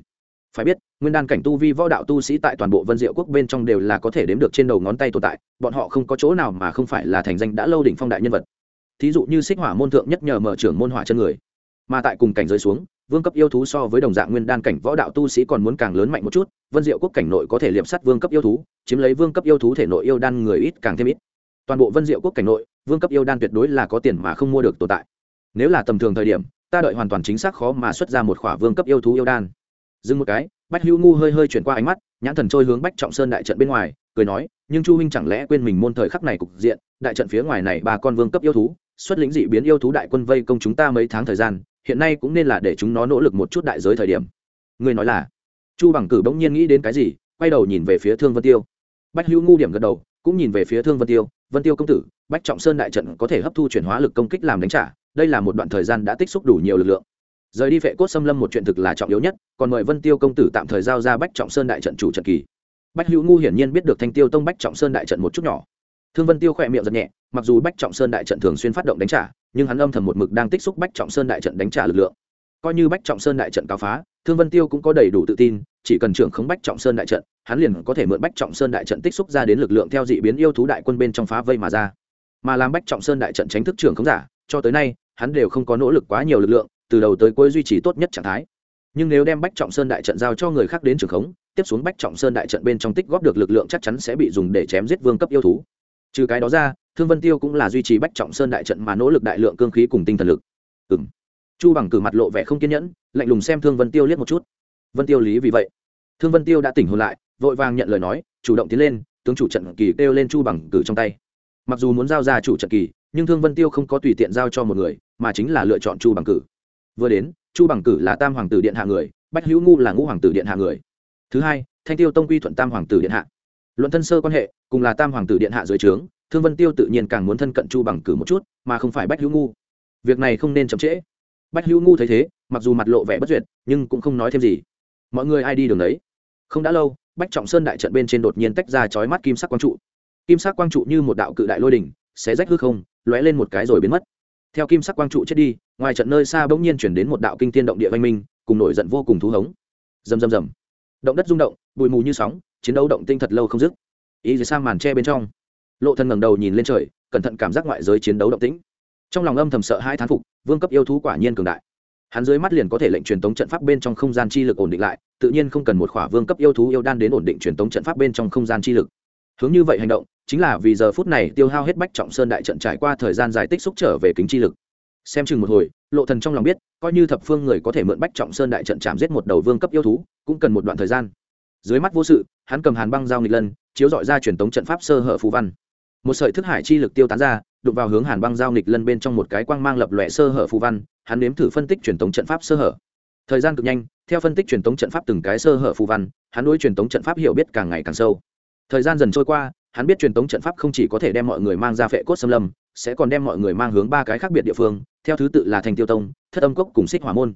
Phải biết, nguyên đan cảnh tu vi võ đạo tu sĩ tại toàn bộ vân diệu quốc bên trong đều là có thể đếm được trên đầu ngón tay tồn tại, bọn họ không có chỗ nào mà không phải là thành danh đã lâu đỉnh phong đại nhân vật. Thí dụ như xích hỏa môn thượng nhất nhờ mở trưởng môn hỏa chân người, mà tại cùng cảnh giới xuống vương cấp yêu thú so với đồng dạng nguyên đan cảnh võ đạo tu sĩ còn muốn càng lớn mạnh một chút, vân diệu quốc cảnh nội có thể liệp sắt vương cấp yêu thú, chiếm lấy vương cấp yêu thú thể nội yêu đan người ít càng thêm ít. Toàn bộ vân diệu quốc cảnh nội, vương cấp yêu đan tuyệt đối là có tiền mà không mua được tồn tại. Nếu là tầm thường thời điểm, ta đợi hoàn toàn chính xác khó mà xuất ra một khỏa vương cấp yêu thú yêu đan. Dừng một cái, bách hữu ngu hơi hơi chuyển qua ánh mắt, nhãn thần trôi hướng bách trọng sơn đại trận bên ngoài, cười nói, nhưng chu huynh chẳng lẽ quên mình môn thời khắc này cục diện, đại trận phía ngoài này ba con vương cấp yêu thú, xuất lĩnh dị biến yêu thú đại quân vây công chúng ta mấy tháng thời gian hiện nay cũng nên là để chúng nó nỗ lực một chút đại giới thời điểm. Ngươi nói là, chu bằng cử bỗng nhiên nghĩ đến cái gì, quay đầu nhìn về phía thương vân tiêu. Bách hữu ngu điểm gật đầu, cũng nhìn về phía thương vân tiêu. Vân tiêu công tử, bách trọng sơn đại trận có thể hấp thu chuyển hóa lực công kích làm đánh trả, đây là một đoạn thời gian đã tích xúc đủ nhiều lực lượng. Rời đi vệ cốt xâm lâm một chuyện thực là trọng yếu nhất, còn mời vân tiêu công tử tạm thời giao ra bách trọng sơn đại trận chủ trận kỳ. Bách hữu ngu hiển nhiên biết được thanh tiêu tông bách trọng sơn đại trận một chút nhỏ. Thương vân tiêu khỏe miệng giật nhẹ, mặc dù bách trọng sơn đại trận thường xuyên phát động đánh trả nhưng hắn âm thầm một mực đang tích xúc bách trọng sơn đại trận đánh trả lực lượng. Coi như bách trọng sơn đại trận cáo phá, thương vân tiêu cũng có đầy đủ tự tin, chỉ cần trưởng khống bách trọng sơn đại trận, hắn liền có thể mượn bách trọng sơn đại trận tích xúc ra đến lực lượng theo dị biến yêu thú đại quân bên trong phá vây mà ra. Mà làm bách trọng sơn đại trận tránh thức trưởng khống giả, cho tới nay, hắn đều không có nỗ lực quá nhiều lực lượng, từ đầu tới cuối duy trì tốt nhất trạng thái. Nhưng nếu đem bách trọng sơn đại trận giao cho người khác đến trưởng khống, tiếp xuống bách trọng sơn đại trận bên trong tích góp được lực lượng chắc chắn sẽ bị dùng để chém giết vương cấp yêu thú. Trừ cái đó ra thương vân tiêu cũng là duy trì bách trọng sơn đại trận mà nỗ lực đại lượng cương khí cùng tinh thần lực. Ừ m chu bằng cử mặt lộ vẻ không kiên nhẫn, lạnh lùng xem thương vân tiêu liếc một chút. Vân tiêu lý vì vậy. Thương vân tiêu đã tỉnh hồn lại, vội vàng nhận lời nói, chủ động tiến lên, tướng chủ trận kỳ kêu lên chu bằng cử trong tay. Mặc dù muốn giao ra chủ trận kỳ, nhưng thương vân tiêu không có tùy tiện giao cho một người, mà chính là lựa chọn chu bằng cử. Vừa đến, chu bằng cử là tam hoàng tử điện hạ người, bách hữu ngu là ngũ hoàng tử điện hạ người. Thứ hai, thanh tiêu tông quy thuận tam hoàng tử điện hạ. Luận thân sơ quan hệ, cùng là tam hoàng tử điện hạ dưới trướng thương vân tiêu tự nhiên càng muốn thân cận chu bằng cử một chút, mà không phải bách hữu ngu. Việc này không nên chậm trễ. Bách hữu ngu thấy thế, mặc dù mặt lộ vẻ bất duyệt, nhưng cũng không nói thêm gì. Mọi người ai đi đường đấy? Không đã lâu, bách trọng sơn đại trận bên trên đột nhiên tách ra chói mắt kim sắc quang trụ. Kim sắc quang trụ như một đạo cự đại lôi đỉnh sẽ rách hư không, lóe lên một cái rồi biến mất. Theo kim sắc quang trụ chết đi, ngoài trận nơi xa bỗng nhiên chuyển đến một đạo kinh tiên động địa văn minh, cùng nổi giận vô cùng thú hống. Rầm rầm rầm. Động đất rung động, bụi mù như sóng, chiến đấu động tinh thật lâu không dứt. Ý gì sang màn tre bên trong? Lộ Thần ngẩng đầu nhìn lên trời, cẩn thận cảm giác ngoại giới chiến đấu động tĩnh. Trong lòng âm thầm sợ hai thán phục, vương cấp yêu thú quả nhiên cường đại. Hắn dưới mắt liền có thể lệnh truyền tống trận pháp bên trong không gian chi lực ổn định lại, tự nhiên không cần một khỏa vương cấp yêu thú yêu đan đến ổn định truyền tống trận pháp bên trong không gian chi lực. Hướng như vậy hành động, chính là vì giờ phút này tiêu hao hết bách trọng sơn đại trận trải qua thời gian dài tích xúc trở về kính chi lực. Xem chừng một hồi, lộ thần trong lòng biết, coi như thập phương người có thể mượn bách trọng sơn đại trận chạm giết một đầu vương cấp yêu thú, cũng cần một đoạn thời gian. Dưới mắt vô sự, hắn cầm hàn băng dao nghịch lân, chiếu dọi ra truyền tống trận pháp sơ hở phù văn một sợi thức hải chi lực tiêu tán ra, đụng vào hướng hàn băng giao nghịch lân bên trong một cái quang mang lập lòe sơ hở phù văn, hắn nếm thử phân tích truyền thống trận pháp sơ hở. Thời gian cực nhanh, theo phân tích truyền thống trận pháp từng cái sơ hở phù văn, hắn đối truyền thống trận pháp hiểu biết càng ngày càng sâu. Thời gian dần trôi qua, hắn biết truyền thống trận pháp không chỉ có thể đem mọi người mang ra phệ cốt xâm lâm, sẽ còn đem mọi người mang hướng ba cái khác biệt địa phương, theo thứ tự là thành tiêu tông, thất âm cốc cùng xích hỏa môn.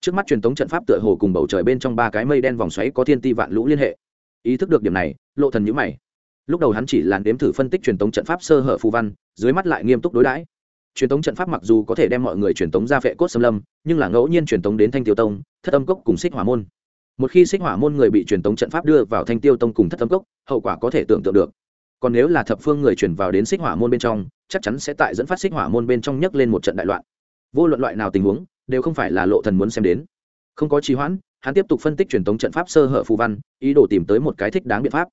Trước mắt truyền thống trận pháp tựa hồ cùng bầu trời bên trong ba cái mây đen vòng xoáy có thiên ti vạn lũ liên hệ. Ý thức được điểm này, lộ thần nhíu mày lúc đầu hắn chỉ là đếm thử phân tích truyền tống trận pháp sơ hở phù văn, dưới mắt lại nghiêm túc đối đãi. Truyền tống trận pháp mặc dù có thể đem mọi người truyền tống ra phệ cốt xâm lâm, nhưng là ngẫu nhiên truyền tống đến thanh tiêu tông, thất âm cốc cùng xích hỏa môn. Một khi xích hỏa môn người bị truyền tống trận pháp đưa vào thanh tiêu tông cùng thất âm cốc, hậu quả có thể tưởng tượng được. Còn nếu là thập phương người truyền vào đến xích hỏa môn bên trong, chắc chắn sẽ tại dẫn phát xích hỏa môn bên trong nhấc lên một trận đại loạn. Vô luận loại nào tình huống, đều không phải là lộ thần muốn xem đến. Không có trì hoãn, hắn tiếp tục phân tích truyền thống trận pháp sơ hở phù văn, ý đồ tìm tới một cái thích đáng biện pháp.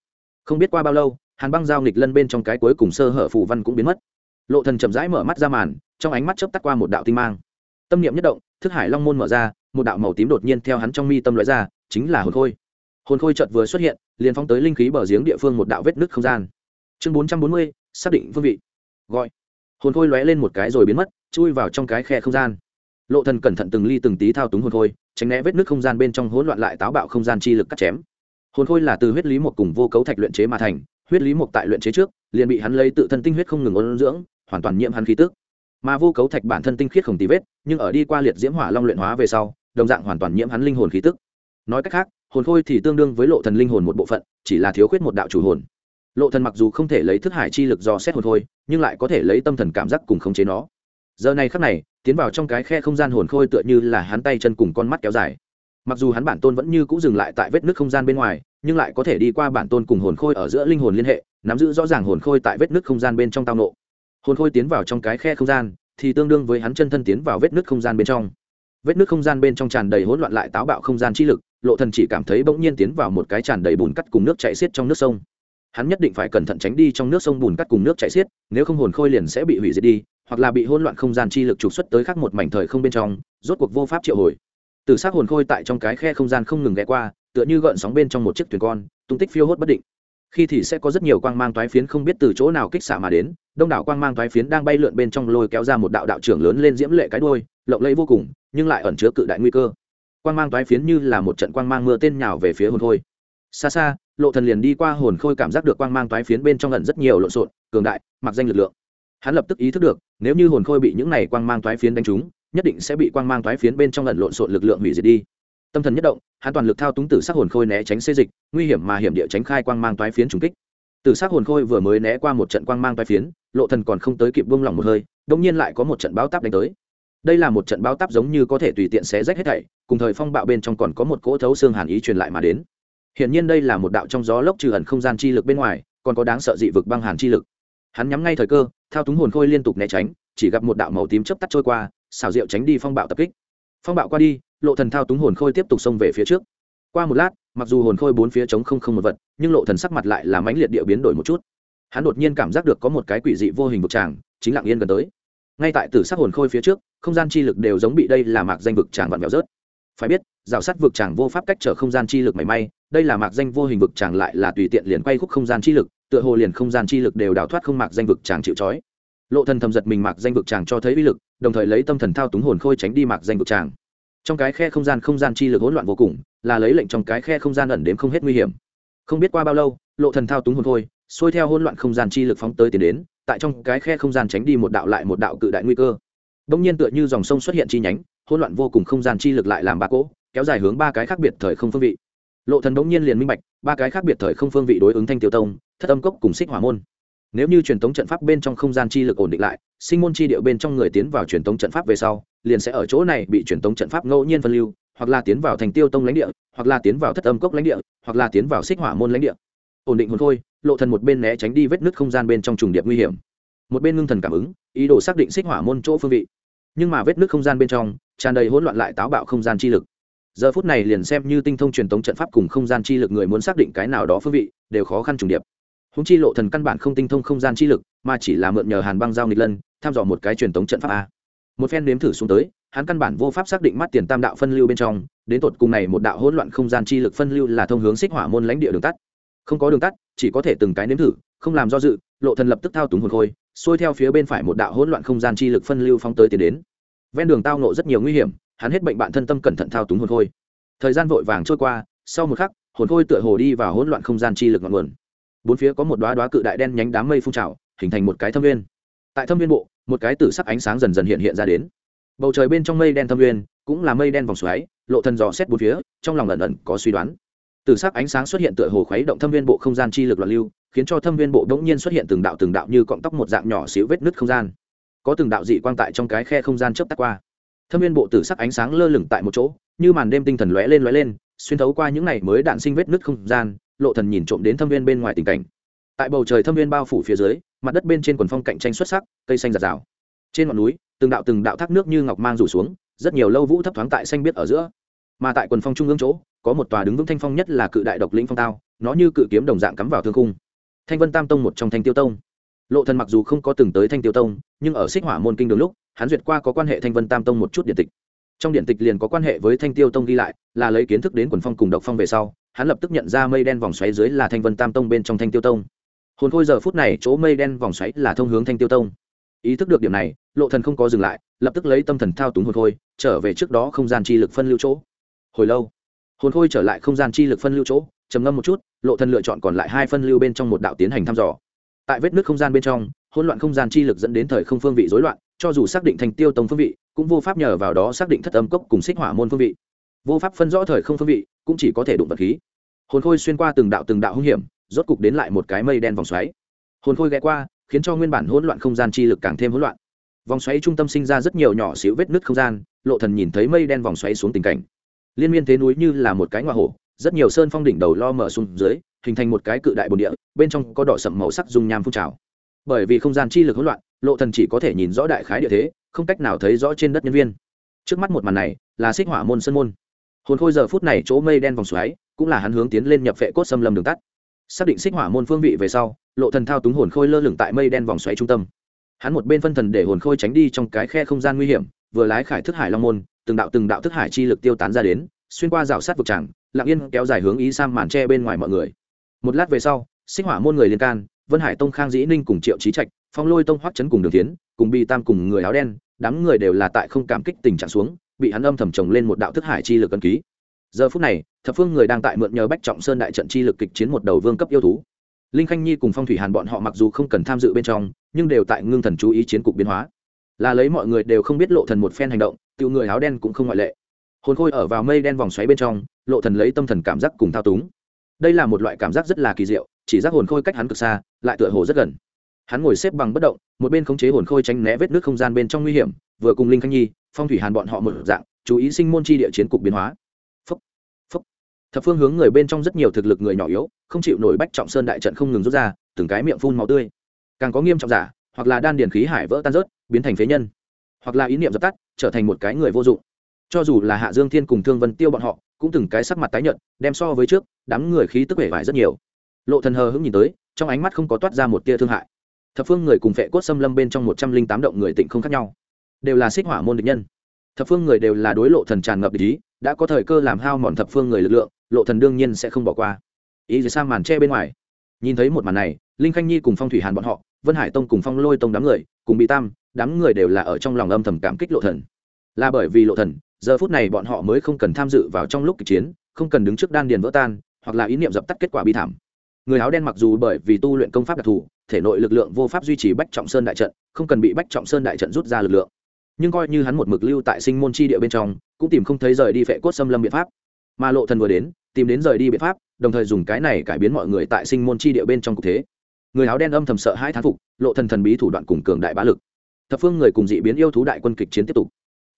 Không biết qua bao lâu hàn băng giao nghịch lân bên trong cái cuối cùng sơ hở phù văn cũng biến mất. Lộ thần chậm rãi mở mắt ra màn, trong ánh mắt chớp tắt qua một đạo tinh mang. Tâm niệm nhất động, thức hải long môn mở ra, một đạo màu tím đột nhiên theo hắn trong mi tâm lóe ra, chính là hồn khôi. Hồn khôi chợt vừa xuất hiện, liền phóng tới linh khí bờ giếng địa phương một đạo vết nứt không gian. Chương bốn trăm bốn mươi, xác định phương vị. Gọi. Hồn khôi lóe lên một cái rồi biến mất, chui vào trong cái khe không gian. Lộ thần cẩn thận từng ly từng tí thao túng hồn khôi, tránh né vết nứt không gian bên trong hỗn loạn lại táo bạo không gian chi lực cắt chém. Hồn khôi là từ huyết lý một cùng vô cấu thạch luyện chế mà thành huyết lý mục tại luyện chế trước, liền bị hắn lấy tự thân tinh huyết không ngừng ôn dưỡng, hoàn toàn nhiễm hắn khí tức. Mà vô cấu thạch bản thân tinh khiết không tì vết, nhưng ở đi qua liệt diễm hỏa long luyện hóa về sau, đồng dạng hoàn toàn nhiễm hắn linh hồn khí tức. Nói cách khác, hồn khôi thì tương đương với lộ thần linh hồn một bộ phận, chỉ là thiếu khuyết một đạo chủ hồn. Lộ thần mặc dù không thể lấy thức hải chi lực do xét hồn khôi, nhưng lại có thể lấy tâm thần cảm giác cùng khống chế nó. Giờ này khắc này, tiến vào trong cái khe không gian hồn khôi tựa như là hắn tay chân cùng con mắt kéo dài mặc dù hắn bản tôn vẫn như c ũ dừng lại tại vết nước không gian bên ngoài, nhưng lại có thể đi qua bản tôn cùng hồn khôi ở giữa linh hồn liên hệ, nắm giữ rõ ràng hồn khôi tại vết nước không gian bên trong tao nộ hồn khôi tiến vào trong cái khe không gian, thì tương đương với hắn chân thân tiến vào vết nước không gian bên trong. Vết nước không gian bên trong tràn đầy hỗn loạn lại táo bạo không gian chi lực, lộ thần chỉ cảm thấy bỗng nhiên tiến vào một cái tràn đầy bùn cắt cùng nước chảy xiết trong nước sông. Hắn nhất định phải cẩn thận tránh đi trong nước sông bùn cắt cùng nước chảy xiết, nếu không hồn khôi liền sẽ bị hủy diệt đi, hoặc là bị hỗn loạn không gian chi lực trục xuất tới khác một mảnh thời không bên trong, rốt cuộc vô pháp triệu hồi từ xác hồn khôi tại trong cái khe không gian không ngừng ghé qua, tựa như gợn sóng bên trong một chiếc thuyền con, tung tích phiêu hốt bất định. Khi thì sẽ có rất nhiều quang mang toái phiến không biết từ chỗ nào kích xạ mà đến, đông đảo quang mang toái phiến đang bay lượn bên trong lôi kéo ra một đạo đạo trưởng lớn lên diễm lệ cái đuôi, lộng lẫy vô cùng, nhưng lại ẩn chứa cự đại nguy cơ. Quang mang toái phiến như là một trận quang mang mưa tên nhào về phía hồn khôi. Xa xa, lộ thần liền đi qua hồn khôi cảm giác được quang mang toái phiến bên trong ẩn rất nhiều lộn xộn, cường đại, mặc danh lực lượng. Hắn lập tức ý thức được, nếu như hồn khôi bị những này quang mang toái phiến đánh trúng nhất định sẽ bị quang mang toái phiến bên trong ẩn lộn xộn lực lượng hủy diệt đi. Tâm thần nhất động, hắn toàn lực thao túng tử sắc hồn khôi né tránh xê dịch, nguy hiểm mà hiểm địa tránh khai quang mang toái phiến trùng kích. Tử sắc hồn khôi vừa mới né qua một trận quang mang toái phiến, lộ thần còn không tới kịp buông lỏng một hơi, đột nhiên lại có một trận báo táp đánh tới. Đây là một trận báo táp giống như có thể tùy tiện xé rách hết thảy, cùng thời phong bạo bên trong còn có một cỗ thấu xương hàn ý truyền lại mà đến. Hiển nhiên đây là một đạo trong gió lốc trừ ẩn không gian chi lực bên ngoài, còn có đáng sợ dị vực băng hàn chi lực. Hắn nhắm ngay thời cơ, thao túng hồn khôi liên tục né tránh, chỉ gặp một đạo màu tím chớp tắt trôi qua xảo diệu tránh đi phong bạo tập kích. Phong bạo qua đi, lộ thần thao túng hồn khôi tiếp tục xông về phía trước. Qua một lát, mặc dù hồn khôi bốn phía trống không không một vật, nhưng lộ thần sắc mặt lại là mãnh liệt địa biến đổi một chút. Hắn đột nhiên cảm giác được có một cái quỷ dị vô hình vực tràng, chính lặng yên gần tới. Ngay tại tử sắc hồn khôi phía trước, không gian chi lực đều giống bị đây là mạc danh vực tràng vặn vẹo rớt. Phải biết, rào sắt vực tràng vô pháp cách trở không gian chi lực mảy may, đây là mạc danh vô hình vực tràng lại là tùy tiện liền quay khúc không gian chi lực, tựa hồ liền không gian chi lực đều đào thoát không mạc danh vực tràng chịu trói lộ thần thầm giật mình mạc danh vực tràng cho thấy uy lực, đồng thời lấy tâm thần thao túng hồn khôi tránh đi mạc danh vực tràng trong cái khe không gian không gian chi lực hỗn loạn vô cùng, là lấy lệnh trong cái khe không gian ẩn đến không hết nguy hiểm. Không biết qua bao lâu, lộ thần thao túng hồn khôi, xuôi theo hỗn loạn không gian chi lực phóng tới tiến đến, tại trong cái khe không gian tránh đi một đạo lại một đạo cự đại nguy cơ. Đông nhiên tựa như dòng sông xuất hiện chi nhánh, hỗn loạn vô cùng không gian chi lực lại làm ba cỗ, kéo dài hướng ba cái khác biệt thời không phương vị. Lộ thần đống nhiên liền minh bạch, ba cái khác biệt thời không phương vị đối ứng thanh tiêu tông, thất âm cốc cùng xích hỏa môn nếu như truyền thống trận pháp bên trong không gian chi lực ổn định lại, sinh môn chi điệu bên trong người tiến vào truyền thống trận pháp về sau, liền sẽ ở chỗ này bị truyền thống trận pháp ngẫu nhiên phân lưu, hoặc là tiến vào thành tiêu tông lãnh địa, hoặc là tiến vào thất âm cốc lãnh địa, hoặc là tiến vào xích hỏa môn lãnh địa. Ổn định hồn thôi, lộ thần một bên né tránh đi vết nứt không gian bên trong trùng điệp nguy hiểm. Một bên ngưng thần cảm ứng, ý đồ xác định xích hỏa môn chỗ phương vị. Nhưng mà vết nứt không gian bên trong, tràn đầy hỗn loạn lại táo bạo không gian chi lực. Giờ phút này liền xem như tinh thông truyền thống trận pháp cùng không gian chi lực người muốn xác định cái nào đó phương vị, đều khó khăn trùng điệp húng chi lộ thần căn bản không tinh thông không gian chi lực, mà chỉ là mượn nhờ hàn băng giao nghịch lân, tham dò một cái truyền thống trận pháp a. Một phen nếm thử xuống tới, hắn căn bản vô pháp xác định mắt tiền tam đạo phân lưu bên trong, đến tột cùng này một đạo hỗn loạn không gian chi lực phân lưu là thông hướng xích hỏa môn lãnh địa đường tắt. Không có đường tắt, chỉ có thể từng cái nếm thử, không làm do dự, lộ thần lập tức thao túng hồn khôi, xuôi theo phía bên phải một đạo hỗn loạn không gian chi lực phân lưu phóng tới tiến đến. Ven đường tao nộ rất nhiều nguy hiểm, hắn hết bệnh bạn thân tâm cẩn thận thao túng hồn khôi. Thời gian vội vàng trôi qua, sau một khắc, hồn khôi tựa hồ đi vào hỗn loạn không gian chi lực ngọn nguồn bốn phía có một đoá đoá cự đại đen nhánh đám mây phun trào, hình thành một cái thâm viên. Tại thâm viên bộ, một cái tử sắc ánh sáng dần dần hiện hiện ra đến. Bầu trời bên trong mây đen thâm viên, cũng là mây đen vòng xoáy, lộ thần dò xét bốn phía, trong lòng ẩn ẩn có suy đoán. Tử sắc ánh sáng xuất hiện tựa hồ khuấy động thâm viên bộ không gian chi lực loạn lưu, khiến cho thâm viên bộ đống nhiên xuất hiện từng đạo từng đạo như cọng tóc một dạng nhỏ xíu vết nứt không gian. Có từng đạo dị quang tại trong cái khe không gian chớp tắt qua. Thâm viên bộ tử sắc ánh sáng lơ lửng tại một chỗ, như màn đêm tinh thần lóe lên lóe lên, xuyên thấu qua những này mới đạn sinh vết nứt không gian lộ thần nhìn trộm đến thâm viên bên ngoài tình cảnh. Tại bầu trời thâm viên bao phủ phía dưới, mặt đất bên trên quần phong cạnh tranh xuất sắc, cây xanh giạt rào. Trên ngọn núi, từng đạo từng đạo thác nước như ngọc mang rủ xuống, rất nhiều lâu vũ thấp thoáng tại xanh biết ở giữa. Mà tại quần phong trung ương chỗ, có một tòa đứng vững thanh phong nhất là cự đại độc lĩnh phong tao, nó như cự kiếm đồng dạng cắm vào thương khung. Thanh vân tam tông một trong thanh tiêu tông. Lộ thần mặc dù không có từng tới thanh tiêu tông, nhưng ở xích hỏa môn kinh đường lúc, hắn duyệt qua có quan hệ thanh vân tam tông một chút điện tịch. Trong điện tịch liền có quan hệ với thanh tiêu tông ghi lại, là lấy kiến thức đến quần phong cùng độc phong về sau hắn lập tức nhận ra mây đen vòng xoáy dưới là thanh vân tam tông bên trong thanh tiêu tông. Hồn khôi giờ phút này, chỗ mây đen vòng xoáy là thông hướng thanh tiêu tông. Ý thức được điểm này, lộ thần không có dừng lại, lập tức lấy tâm thần thao túng hồn khôi, trở về trước đó không gian chi lực phân lưu chỗ. Hồi lâu, hồn khôi trở lại không gian chi lực phân lưu chỗ, trầm ngâm một chút, lộ thần lựa chọn còn lại hai phân lưu bên trong một đạo tiến hành thăm dò. Tại vết nứt không gian bên trong, hỗn loạn không gian chi lực dẫn đến thời không phương vị rối loạn, cho dù xác định thành tiêu tông phương vị, cũng vô pháp nhờ vào đó xác định thất âm cốc cùng xích hỏa môn phương vị. Vô pháp phân rõ thời không phương vị cũng chỉ có thể đụng vật khí. Hồn khôi xuyên qua từng đạo từng đạo hung hiểm, rốt cục đến lại một cái mây đen vòng xoáy. Hồn khôi ghé qua, khiến cho nguyên bản hỗn loạn không gian chi lực càng thêm hỗn loạn. Vòng xoáy trung tâm sinh ra rất nhiều nhỏ xíu vết nứt không gian, lộ thần nhìn thấy mây đen vòng xoáy xuống tình cảnh. Liên miên thế núi như là một cái ngoại hổ, rất nhiều sơn phong đỉnh đầu lo mở xuống dưới, hình thành một cái cự đại bồn địa, bên trong có đỏ sậm màu sắc dung nham phun trào. Bởi vì không gian chi lực hỗn loạn, lộ thần chỉ có thể nhìn rõ đại khái địa thế, không cách nào thấy rõ trên đất nhân viên. Trước mắt một màn này, là xích hỏa môn sơn môn hồn khôi giờ phút này chỗ mây đen vòng xoáy, cũng là hắn hướng tiến lên nhập vệ cốt xâm lâm đường tắt. Xác định xích hỏa môn phương vị về sau, lộ thần thao túng hồn khôi lơ lửng tại mây đen vòng xoáy trung tâm. Hắn một bên phân thần để hồn khôi tránh đi trong cái khe không gian nguy hiểm, vừa lái khải thức hải long môn, từng đạo từng đạo thức hải chi lực tiêu tán ra đến, xuyên qua rào sát vực tràng, lặng yên kéo dài hướng ý sang màn tre bên ngoài mọi người. Một lát về sau, xích hỏa môn người liên can, vân hải tông khang dĩ ninh cùng triệu trí trạch, phong lôi tông hoắc chấn cùng đường tiến cùng bi tam cùng người áo đen, đám người đều là tại không cảm kích tình trạng xuống bị hắn âm thầm trồng lên một đạo thức hải chi lực ấn ký. Giờ phút này, thập phương người đang tại mượn nhờ bách trọng sơn đại trận chi lực kịch chiến một đầu vương cấp yêu thú. Linh khanh nhi cùng phong thủy hàn bọn họ mặc dù không cần tham dự bên trong, nhưng đều tại ngưng thần chú ý chiến cục biến hóa. Là lấy mọi người đều không biết lộ thần một phen hành động tự người áo đen cũng không ngoại lệ. Hồn khôi ở vào mây đen vòng xoáy bên trong, lộ thần lấy tâm thần cảm giác cùng thao túng. Đây là một loại cảm giác rất là kỳ diệu, chỉ giác hồn khôi cách hắn cực xa, lại tựa hồ rất gần. Hắn ngồi xếp bằng bất động, một bên khống chế hồn khôi tránh né vết nước không gian bên trong nguy hiểm, vừa cùng linh khanh nhi phong thủy hàn bọn họ một dạng, chú ý sinh môn chi địa chiến cục biến hóa. Phúc phúc. Thập phương hướng người bên trong rất nhiều thực lực người nhỏ yếu, không chịu nổi bách trọng sơn đại trận không ngừng rút ra, từng cái miệng phun màu tươi. Càng có nghiêm trọng giả, hoặc là đan điền khí hải vỡ tan rớt, biến thành phế nhân. Hoặc là ý niệm dập tắt, trở thành một cái người vô dụng. Cho dù là hạ dương thiên cùng thương vân tiêu bọn họ, cũng từng cái sắc mặt tái nhợt, đem so với trước, đám người khí tức vẻ vải rất nhiều. Lộ thần hờ hững nhìn tới, trong ánh mắt không có toát ra một tia thương hại. Thập phương người cùng vệ cốt xâm lâm bên trong một trăm linh tám động người tịnh không khác nhau đều là xích hỏa môn địch nhân. Thập phương người đều là đối lộ thần tràn ngập ý, đã có thời cơ làm hao mòn thập phương người lực lượng, lộ thần đương nhiên sẽ không bỏ qua. Ý gì sang màn che bên ngoài. Nhìn thấy một màn này, linh khanh nhi cùng phong thủy hàn bọn họ, vân hải tông cùng phong lôi tông đám người, cùng bị tam, đám người đều là ở trong lòng âm thầm cảm kích lộ thần. Là bởi vì lộ thần, giờ phút này bọn họ mới không cần tham dự vào trong lúc kịch chiến, không cần đứng trước đan điền vỡ tan, hoặc là ý niệm dập tắt kết quả bi thảm. Người áo đen mặc dù bởi vì tu luyện công pháp đặc thù, thể nội lực lượng vô pháp duy trì bách trọng sơn đại trận, không cần bị bách trọng sơn đại trận rút ra lực lượng nhưng coi như hắn một mực lưu tại sinh môn chi địa bên trong, cũng tìm không thấy rời đi phệ cốt xâm lâm biện pháp. Mà lộ thần vừa đến, tìm đến rời đi biện pháp, đồng thời dùng cái này cải biến mọi người tại sinh môn chi địa bên trong cục thế. Người áo đen âm thầm sợ hai thán phục, lộ thần thần bí thủ đoạn cùng cường đại bá lực. Thập phương người cùng dị biến yêu thú đại quân kịch chiến tiếp tục.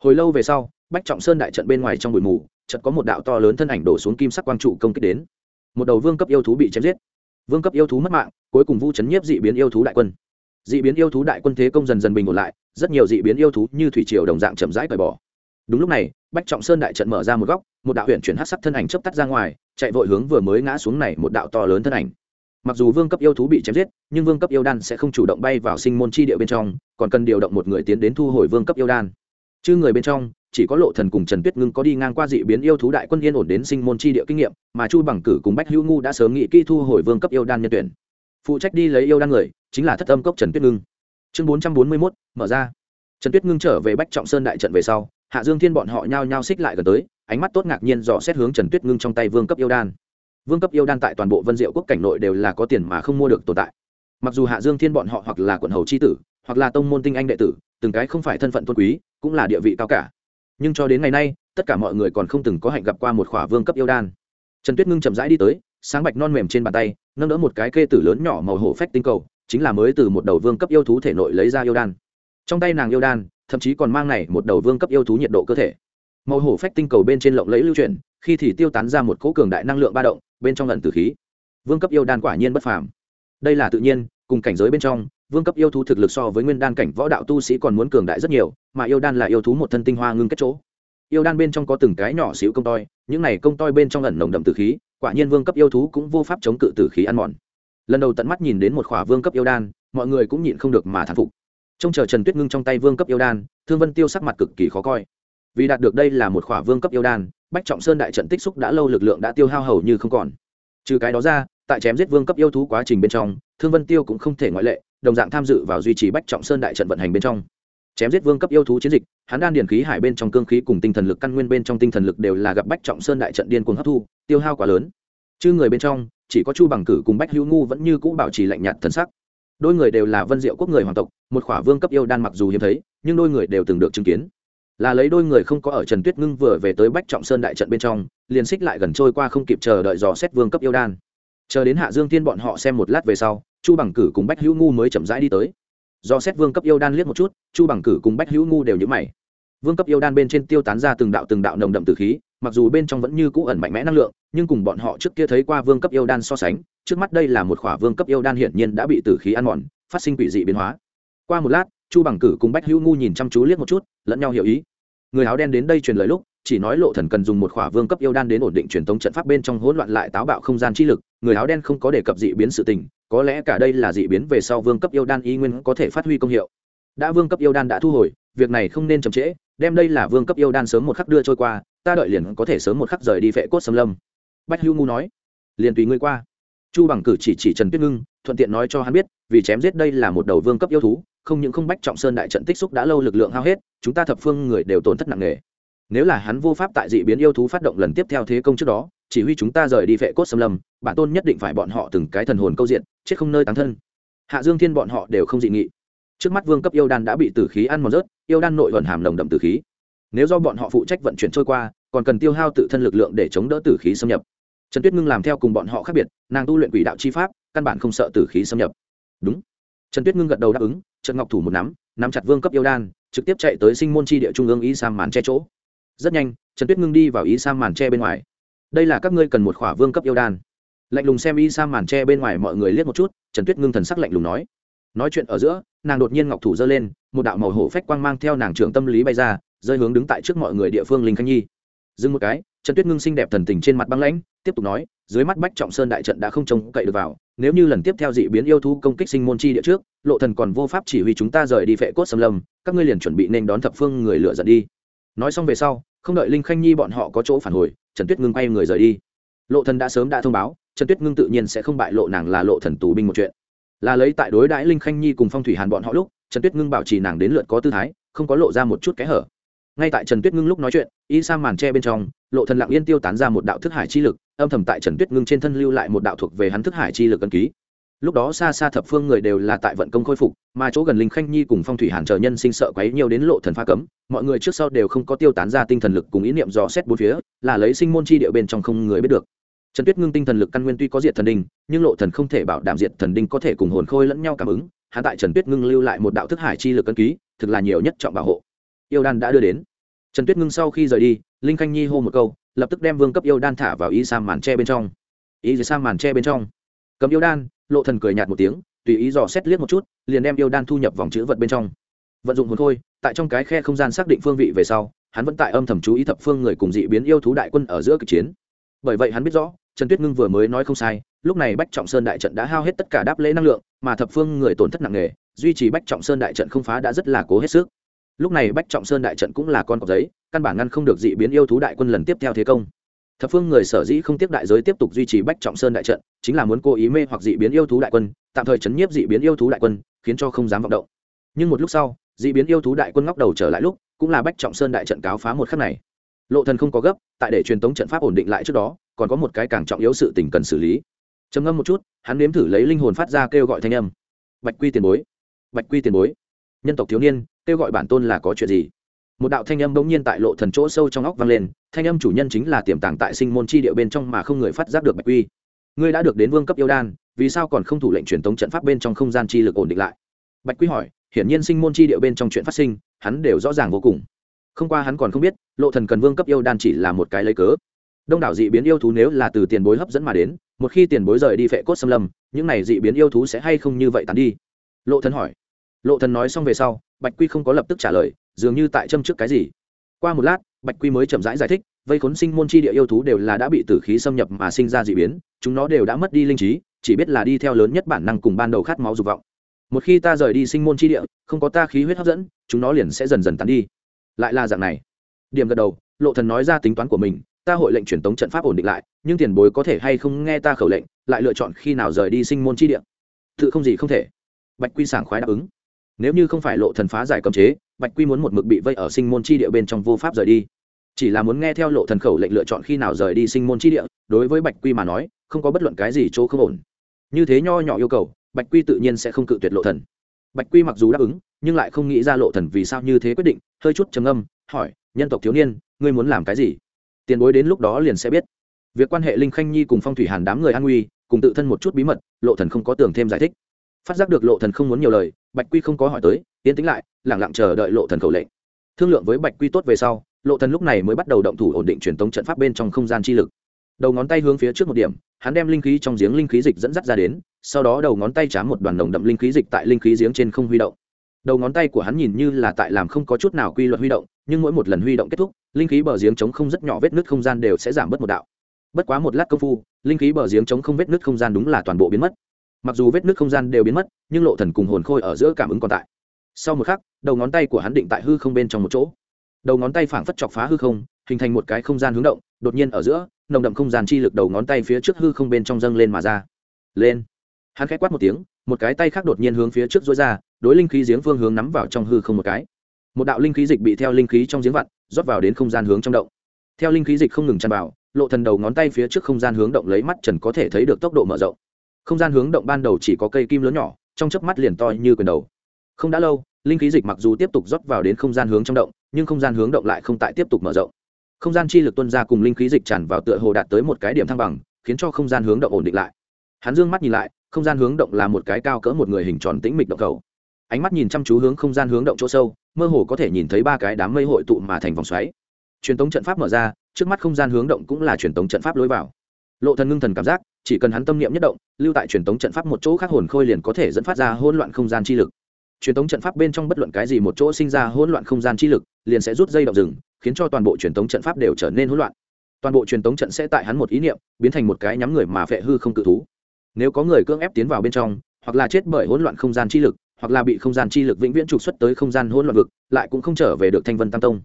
Hồi lâu về sau, bách trọng sơn đại trận bên ngoài trong bụi mù, chợt có một đạo to lớn thân ảnh đổ xuống kim sắc quang trụ công kích đến. Một đầu vương cấp yêu thú bị chém giết. Vương cấp yêu thú mất mạng, cuối cùng vu chấn nhiếp dị biến yêu thú đại quân. Dị biến yêu thú đại quân thế công dần dần bình ổn lại rất nhiều dị biến yêu thú như thủy triều đồng dạng chậm rãi cởi bỏ. Đúng lúc này, bách trọng sơn đại trận mở ra một góc, một đạo huyện chuyển hát sắc thân ảnh chấp tắt ra ngoài, chạy vội hướng vừa mới ngã xuống này một đạo to lớn thân ảnh. Mặc dù vương cấp yêu thú bị chém giết, nhưng vương cấp yêu đan sẽ không chủ động bay vào sinh môn chi địa bên trong, còn cần điều động một người tiến đến thu hồi vương cấp yêu đan. Chứ người bên trong, chỉ có lộ thần cùng trần tuyết ngưng có đi ngang qua dị biến yêu thú đại quân yên ổn đến sinh môn chi địa kinh nghiệm, mà chu bằng cử cùng bách hữu ngu đã sớm nghị kỹ thu hồi vương cấp yêu đan nhân tuyển. Phụ trách đi lấy yêu đan người, chính là thất âm cốc trần tuyết ngưng chương bốn trăm bốn mươi mốt, mở ra. Trần tuyết ngưng trở về bách trọng sơn đại trận về sau, hạ dương thiên bọn họ nhao nhao xích lại gần tới, ánh mắt tốt ngạc nhiên dò xét hướng trần tuyết ngưng trong tay vương cấp yêu đan. Vương cấp yêu đan tại toàn bộ vân diệu quốc cảnh nội đều là có tiền mà không mua được tồn tại. Mặc dù hạ dương thiên bọn họ hoặc là quận hầu c h i tử, hoặc là tông môn tinh anh đệ tử, từng cái không phải thân phận tôn quý, cũng là địa vị cao cả. Nhưng cho đến ngày nay, tất cả mọi người còn không từng có hạnh gặp qua một khỏa vương cấp yêu đan. Trần tuyết ngưng chậm rãi đi tới, sáng bạch non mềm trên bàn tay, nâng đỡ một cái kê tử lớn nhỏ màu hổ phách tinh cầu chính là mới từ một đầu vương cấp yêu thú thể nội lấy ra yêu đan. Trong tay nàng yêu đan, thậm chí còn mang này một đầu vương cấp yêu thú nhiệt độ cơ thể. Màu hổ phách tinh cầu bên trên lộng lẫy lưu chuyển, khi thì tiêu tán ra một cỗ cường đại năng lượng ba động, bên trong lần tử khí. Vương cấp yêu đan quả nhiên bất phàm. Đây là tự nhiên, cùng cảnh giới bên trong, vương cấp yêu thú thực lực so với nguyên đan cảnh võ đạo tu sĩ còn muốn cường đại rất nhiều, mà yêu đan là yêu thú một thân tinh hoa ngưng kết chỗ. Yêu đan bên trong có từng cái nhỏ xíu công toi, những này công toi bên trong ẩn nồng đậm tử khí, quả nhiên vương cấp yêu thú cũng vô pháp chống cự tử khí ăn mòn lần đầu tận mắt nhìn đến một khỏa vương cấp yêu đan, mọi người cũng nhịn không được mà thán phục. Trông chờ trần tuyết ngưng trong tay vương cấp yêu đan, thương vân tiêu sắc mặt cực kỳ khó coi. Vì đạt được đây là một khỏa vương cấp yêu đan, bách trọng sơn đại trận tích xúc đã lâu lực lượng đã tiêu hao hầu như không còn. Trừ cái đó ra, tại chém giết vương cấp yêu thú quá trình bên trong, thương vân tiêu cũng không thể ngoại lệ, đồng dạng tham dự vào duy trì bách trọng sơn đại trận vận hành bên trong. Chém giết vương cấp yêu thú chiến dịch, hắn đan điển khí hải bên trong cương khí cùng tinh thần lực căn nguyên bên trong tinh thần lực đều là gặp bách trọng sơn đại trận điên cuồng hấp thu, tiêu hao quá lớn. Chứ người bên trong chỉ có chu bằng cử cùng bách hữu ngu vẫn như cũ bảo trì lạnh nhạt thần sắc. Đôi người đều là vân diệu quốc người hoàng tộc, một khỏa vương cấp yêu đan mặc dù hiếm thấy, nhưng đôi người đều từng được chứng kiến. Là lấy đôi người không có ở trần tuyết ngưng vừa về tới bách trọng sơn đại trận bên trong, liền xích lại gần trôi qua không kịp chờ đợi dò xét vương cấp yêu đan. Chờ đến hạ dương tiên bọn họ xem một lát về sau, chu bằng cử cùng bách hữu ngu mới chậm rãi đi tới. Do xét vương cấp yêu đan liếc một chút, chu bằng cử cùng bách hữu ngu đều nhữ mày. Vương cấp yêu đan bên trên tiêu tán ra từng đạo từng đạo nồng đậm từ khí mặc dù bên trong vẫn như cũ ẩn mạnh mẽ năng lượng, nhưng cùng bọn họ trước kia thấy qua vương cấp yêu đan so sánh, trước mắt đây là một khỏa vương cấp yêu đan hiển nhiên đã bị tử khí ăn mòn, phát sinh quỷ dị biến hóa. Qua một lát, chu bằng cử cùng bách hữu ngu nhìn chăm chú liếc một chút, lẫn nhau hiểu ý. Người áo đen đến đây truyền lời lúc, chỉ nói lộ thần cần dùng một khỏa vương cấp yêu đan đến ổn định truyền thống trận pháp bên trong hỗn loạn lại táo bạo không gian chi lực, người áo đen không có đề cập dị biến sự tình, có lẽ cả đây là dị biến về sau vương cấp yêu đan y nguyên có thể phát huy công hiệu. Đã vương cấp yêu đan đã thu hồi, việc này không nên chậm trễ, đem đây là vương cấp yêu đan sớm một khắc đưa trôi qua ta đợi liền có thể sớm một khắc rời đi vệ cốt xâm lâm. Bách hữu ngu nói, liền tùy ngươi qua. Chu bằng cử chỉ chỉ trần tuyết ngưng, thuận tiện nói cho hắn biết, vì chém giết đây là một đầu vương cấp yêu thú, không những không bách trọng sơn đại trận tích xúc đã lâu lực lượng hao hết, chúng ta thập phương người đều tổn thất nặng nề. Nếu là hắn vô pháp tại dị biến yêu thú phát động lần tiếp theo thế công trước đó, chỉ huy chúng ta rời đi vệ cốt xâm lâm, bản tôn nhất định phải bọn họ từng cái thần hồn câu diện, chết không nơi tán thân. Hạ dương thiên bọn họ đều không dị nghị. Trước mắt vương cấp yêu đan đã bị tử khí ăn mòn rớt, yêu đan nội vận hàm nồng đậm tử khí nếu do bọn họ phụ trách vận chuyển trôi qua, còn cần tiêu hao tự thân lực lượng để chống đỡ tử khí xâm nhập. Trần tuyết ngưng làm theo cùng bọn họ khác biệt, nàng tu luyện quỷ đạo chi pháp, căn bản không sợ tử khí xâm nhập. Đúng. Trần tuyết ngưng gật đầu đáp ứng, trần ngọc thủ một nắm nắm chặt vương cấp yêu đan, trực tiếp chạy tới sinh môn tri địa trung ương y sam màn che chỗ. Rất nhanh, trần tuyết ngưng đi vào y sam màn tre bên ngoài. Đây là các ngươi cần một khỏa vương cấp yêu đan. Lạnh lùng xem y sam màn tre bên ngoài mọi người liếc một chút, trần tuyết ngưng thần sắc lạnh lùng nói. Nói chuyện ở giữa, nàng đột nhiên ngọc thủ giơ lên, một đạo màu hổ phách quang mang theo nàng trưởng tâm lý bay ra rơi hướng đứng tại trước mọi người địa phương linh khanh nhi. Dừng một cái, trần tuyết ngưng xinh đẹp thần tình trên mặt băng lãnh, tiếp tục nói, dưới mắt bách trọng sơn đại trận đã không trông cậy được vào, nếu như lần tiếp theo dị biến yêu thú công kích sinh môn chi địa trước, lộ thần còn vô pháp chỉ huy chúng ta rời đi phệ cốt xâm lâm, các ngươi liền chuẩn bị nên đón thập phương người lựa dẫn đi. Nói xong về sau, không đợi linh khanh nhi bọn họ có chỗ phản hồi, trần tuyết ngưng quay người rời đi. Lộ thần đã sớm đã thông báo, trần tuyết ngưng tự nhiên sẽ không bại lộ nàng là lộ thần tù binh một chuyện. Là lấy tại đối đãi linh khanh nhi cùng phong thủy hàn bọn họ lúc, trần tuyết ngưng bảo trì nàng đến lượt có tư thái, không có lộ ra một chút kẽ hở ngay tại trần tuyết ngưng lúc nói chuyện, y sang màn tre bên trong, lộ thần lặng yên tiêu tán ra một đạo thức hải chi lực, âm thầm tại trần tuyết ngưng trên thân lưu lại một đạo thuộc về hắn thức hải chi lực ân ký. Lúc đó xa xa thập phương người đều là tại vận công khôi phục, mà chỗ gần linh khanh nhi cùng phong thủy hàn chờ nhân sinh sợ quấy nhiều đến lộ thần pha cấm, mọi người trước sau đều không có tiêu tán ra tinh thần lực cùng ý niệm dò xét bốn phía, là lấy sinh môn chi địa bên trong không người biết được. Trần tuyết ngưng tinh thần lực căn nguyên tuy có diệt thần đinh, nhưng lộ thần không thể bảo đảm diệt thần đinh có thể cùng hồn khôi lẫn nhau cảm ứng, hạ tại trần tuyết ngưng lưu lại một đạo thức hải chi lực ân ký, thực là nhiều nhất trọng bảo hộ yêu đan đã đưa đến. Trần tuyết ngưng sau khi rời đi, linh khanh nhi hô một câu, lập tức đem vương cấp yêu đan thả vào y sam màn tre bên trong. Y sam màn tre bên trong. Cầm yêu đan, lộ thần cười nhạt một tiếng, tùy ý dò xét liếc một chút, liền đem yêu đan thu nhập vòng chữ vật bên trong. Vận dụng hồn khôi, tại trong cái khe không gian xác định phương vị về sau, hắn vẫn tại âm thầm chú ý thập phương người cùng dị biến yêu thú đại quân ở giữa kịch chiến. Bởi vậy hắn biết rõ, trần tuyết ngưng vừa mới nói không sai, lúc này bách trọng sơn đại trận đã hao hết tất cả đáp lễ năng lượng, mà thập phương người tổn thất nặng nề, duy trì bách trọng sơn đại trận không phá đã rất là cố hết sức lúc này bách trọng sơn đại trận cũng là con cọc giấy, căn bản ngăn không được dị biến yêu thú đại quân lần tiếp theo thế công. Thập phương người sở dĩ không tiếp đại giới tiếp tục duy trì bách trọng sơn đại trận, chính là muốn cố ý mê hoặc dị biến yêu thú đại quân, tạm thời chấn nhiếp dị biến yêu thú đại quân, khiến cho không dám vọng động. Nhưng một lúc sau, dị biến yêu thú đại quân ngóc đầu trở lại lúc, cũng là bách trọng sơn đại trận cáo phá một khắc này. Lộ thần không có gấp, tại để truyền tống trận pháp ổn định lại trước đó, còn có một cái càng trọng yếu sự tình cần xử lý. Trầm ngâm một chút, hắn nếm thử lấy linh hồn phát ra kêu gọi thanh âm. Bạch quy tiền bối, bạch quy tiền bối. Nhân tộc thiếu niên kêu gọi bản tôn là có chuyện gì? Một đạo thanh âm bỗng nhiên tại lộ thần chỗ sâu trong óc vang lên, thanh âm chủ nhân chính là tiềm tàng tại sinh môn chi địa bên trong mà không người phát giác được bạch quy. Ngươi đã được đến vương cấp yêu đan, vì sao còn không thủ lệnh truyền tống trận pháp bên trong không gian chi lực ổn định lại? Bạch quy hỏi, hiển nhiên sinh môn chi địa bên trong chuyện phát sinh, hắn đều rõ ràng vô cùng. Không qua hắn còn không biết, lộ thần cần vương cấp yêu đan chỉ là một cái lấy cớ. Đông đảo dị biến yêu thú nếu là từ tiền bối hấp dẫn mà đến, một khi tiền bối rời đi phệ cốt xâm lâm, những này dị biến yêu thú sẽ hay không như vậy tàn đi? Lộ thần hỏi lộ thần nói xong về sau bạch quy không có lập tức trả lời dường như tại châm trước cái gì. Qua một lát bạch quy mới chậm rãi giải, giải thích vây khốn sinh môn chi địa yêu thú đều là đã bị tử khí xâm nhập mà sinh ra dị biến chúng nó đều đã mất đi linh trí chỉ biết là đi theo lớn nhất bản năng cùng ban đầu khát máu dục vọng. Một khi ta rời đi sinh môn chi địa không có ta khí huyết hấp dẫn chúng nó liền sẽ dần dần tán đi. Lại là dạng này. Điểm gật đầu lộ thần nói ra tính toán của mình ta hội lệnh truyền tống trận pháp ổn định lại nhưng tiền bối có thể hay không nghe ta khẩu lệnh lại lựa chọn khi nào rời đi sinh môn chi địa. Tự không gì không thể. Bạch quy sảng khoái đáp ứng nếu như không phải lộ thần phá giải cấm chế, bạch quy muốn một mực bị vây ở sinh môn chi địa bên trong vô pháp rời đi. Chỉ là muốn nghe theo lộ thần khẩu lệnh lựa chọn khi nào rời đi sinh môn chi địa, đối với bạch quy mà nói, không có bất luận cái gì chỗ không ổn. Như thế nho nhỏ yêu cầu, bạch quy tự nhiên sẽ không cự tuyệt lộ thần. Bạch quy mặc dù đáp ứng, nhưng lại không nghĩ ra lộ thần vì sao như thế quyết định, hơi chút trầm âm hỏi, nhân tộc thiếu niên, ngươi muốn làm cái gì? Tiền bối đến lúc đó liền sẽ biết. Việc quan hệ linh khanh nhi cùng phong thủy hàn đám người an nguy, cùng tự thân một chút bí mật, lộ thần không có tưởng thêm giải thích phát giác được lộ thần không muốn nhiều lời, bạch quy không có hỏi tới tiến tĩnh lại, lẳng lặng chờ đợi lộ thần khẩu lệnh. Thương lượng với bạch quy tốt về sau, lộ thần lúc này mới bắt đầu động thủ ổn định truyền tống trận pháp bên trong không gian chi lực. Đầu ngón tay hướng phía trước một điểm, hắn đem linh khí trong giếng linh khí dịch dẫn dắt ra đến, sau đó đầu ngón tay chám một đoàn nồng đậm linh khí dịch tại linh khí giếng trên không huy động. Đầu ngón tay của hắn nhìn như là tại làm không có chút nào quy luật huy động, nhưng mỗi một lần huy động kết thúc, linh khí bờ giếng chống không rất nhỏ vết nứt không gian đều sẽ giảm bớt một đạo. Bất quá một lát công phu, linh khí bờ giếng chống không vết nứt không gian đúng là toàn bộ biến mất mặc dù vết nứt không gian đều biến mất, nhưng lộ thần cùng hồn khôi ở giữa cảm ứng còn tại. Sau một khắc, đầu ngón tay của hắn định tại hư không bên trong một chỗ. Đầu ngón tay phảng phất chọc phá hư không, hình thành một cái không gian hướng động, đột nhiên ở giữa, nồng đậm không gian chi lực đầu ngón tay phía trước hư không bên trong dâng lên mà ra. Lên. Hắn khẽ quát một tiếng, một cái tay khác đột nhiên hướng phía trước dối ra, đối linh khí giếng phương hướng nắm vào trong hư không một cái. Một đạo linh khí dịch bị theo linh khí trong giếng vặn, rót vào đến không gian hướng trong động. Theo linh khí dịch không ngừng tràn vào, lộ thần đầu ngón tay phía trước không gian hướng động lấy mắt trần có thể thấy được tốc độ mở rộng không gian hướng động ban đầu chỉ có cây kim lớn nhỏ, trong chớp mắt liền to như quyền đầu. Không đã lâu, linh khí dịch mặc dù tiếp tục rót vào đến không gian hướng trong động, nhưng không gian hướng động lại không tại tiếp tục mở rộng. Không gian chi lực tuân ra cùng linh khí dịch tràn vào tựa hồ đạt tới một cái điểm thăng bằng, khiến cho không gian hướng động ổn định lại. Hắn dương mắt nhìn lại, không gian hướng động là một cái cao cỡ một người hình tròn tĩnh mịch động cầu. Ánh mắt nhìn chăm chú hướng không gian hướng động chỗ sâu, mơ hồ có thể nhìn thấy ba cái đám mây hội tụ mà thành vòng xoáy. Truyền tống trận pháp mở ra, trước mắt không gian hướng động cũng là truyền tống trận pháp lối vào. Lộ thần ngưng thần cảm giác chỉ cần hắn tâm niệm nhất động, lưu tại truyền tống trận pháp một chỗ khác hồn khôi liền có thể dẫn phát ra hỗn loạn không gian chi lực. Truyền tống trận pháp bên trong bất luận cái gì một chỗ sinh ra hỗn loạn không gian chi lực, liền sẽ rút dây động rừng, khiến cho toàn bộ truyền tống trận pháp đều trở nên hỗn loạn. Toàn bộ truyền tống trận sẽ tại hắn một ý niệm, biến thành một cái nhắm người mà phệ hư không tự thú. Nếu có người cưỡng ép tiến vào bên trong, hoặc là chết bởi hỗn loạn không gian chi lực, hoặc là bị không gian chi lực vĩnh viễn trục xuất tới không gian hỗn loạn vực, lại cũng không trở về được thanh vân tam tông.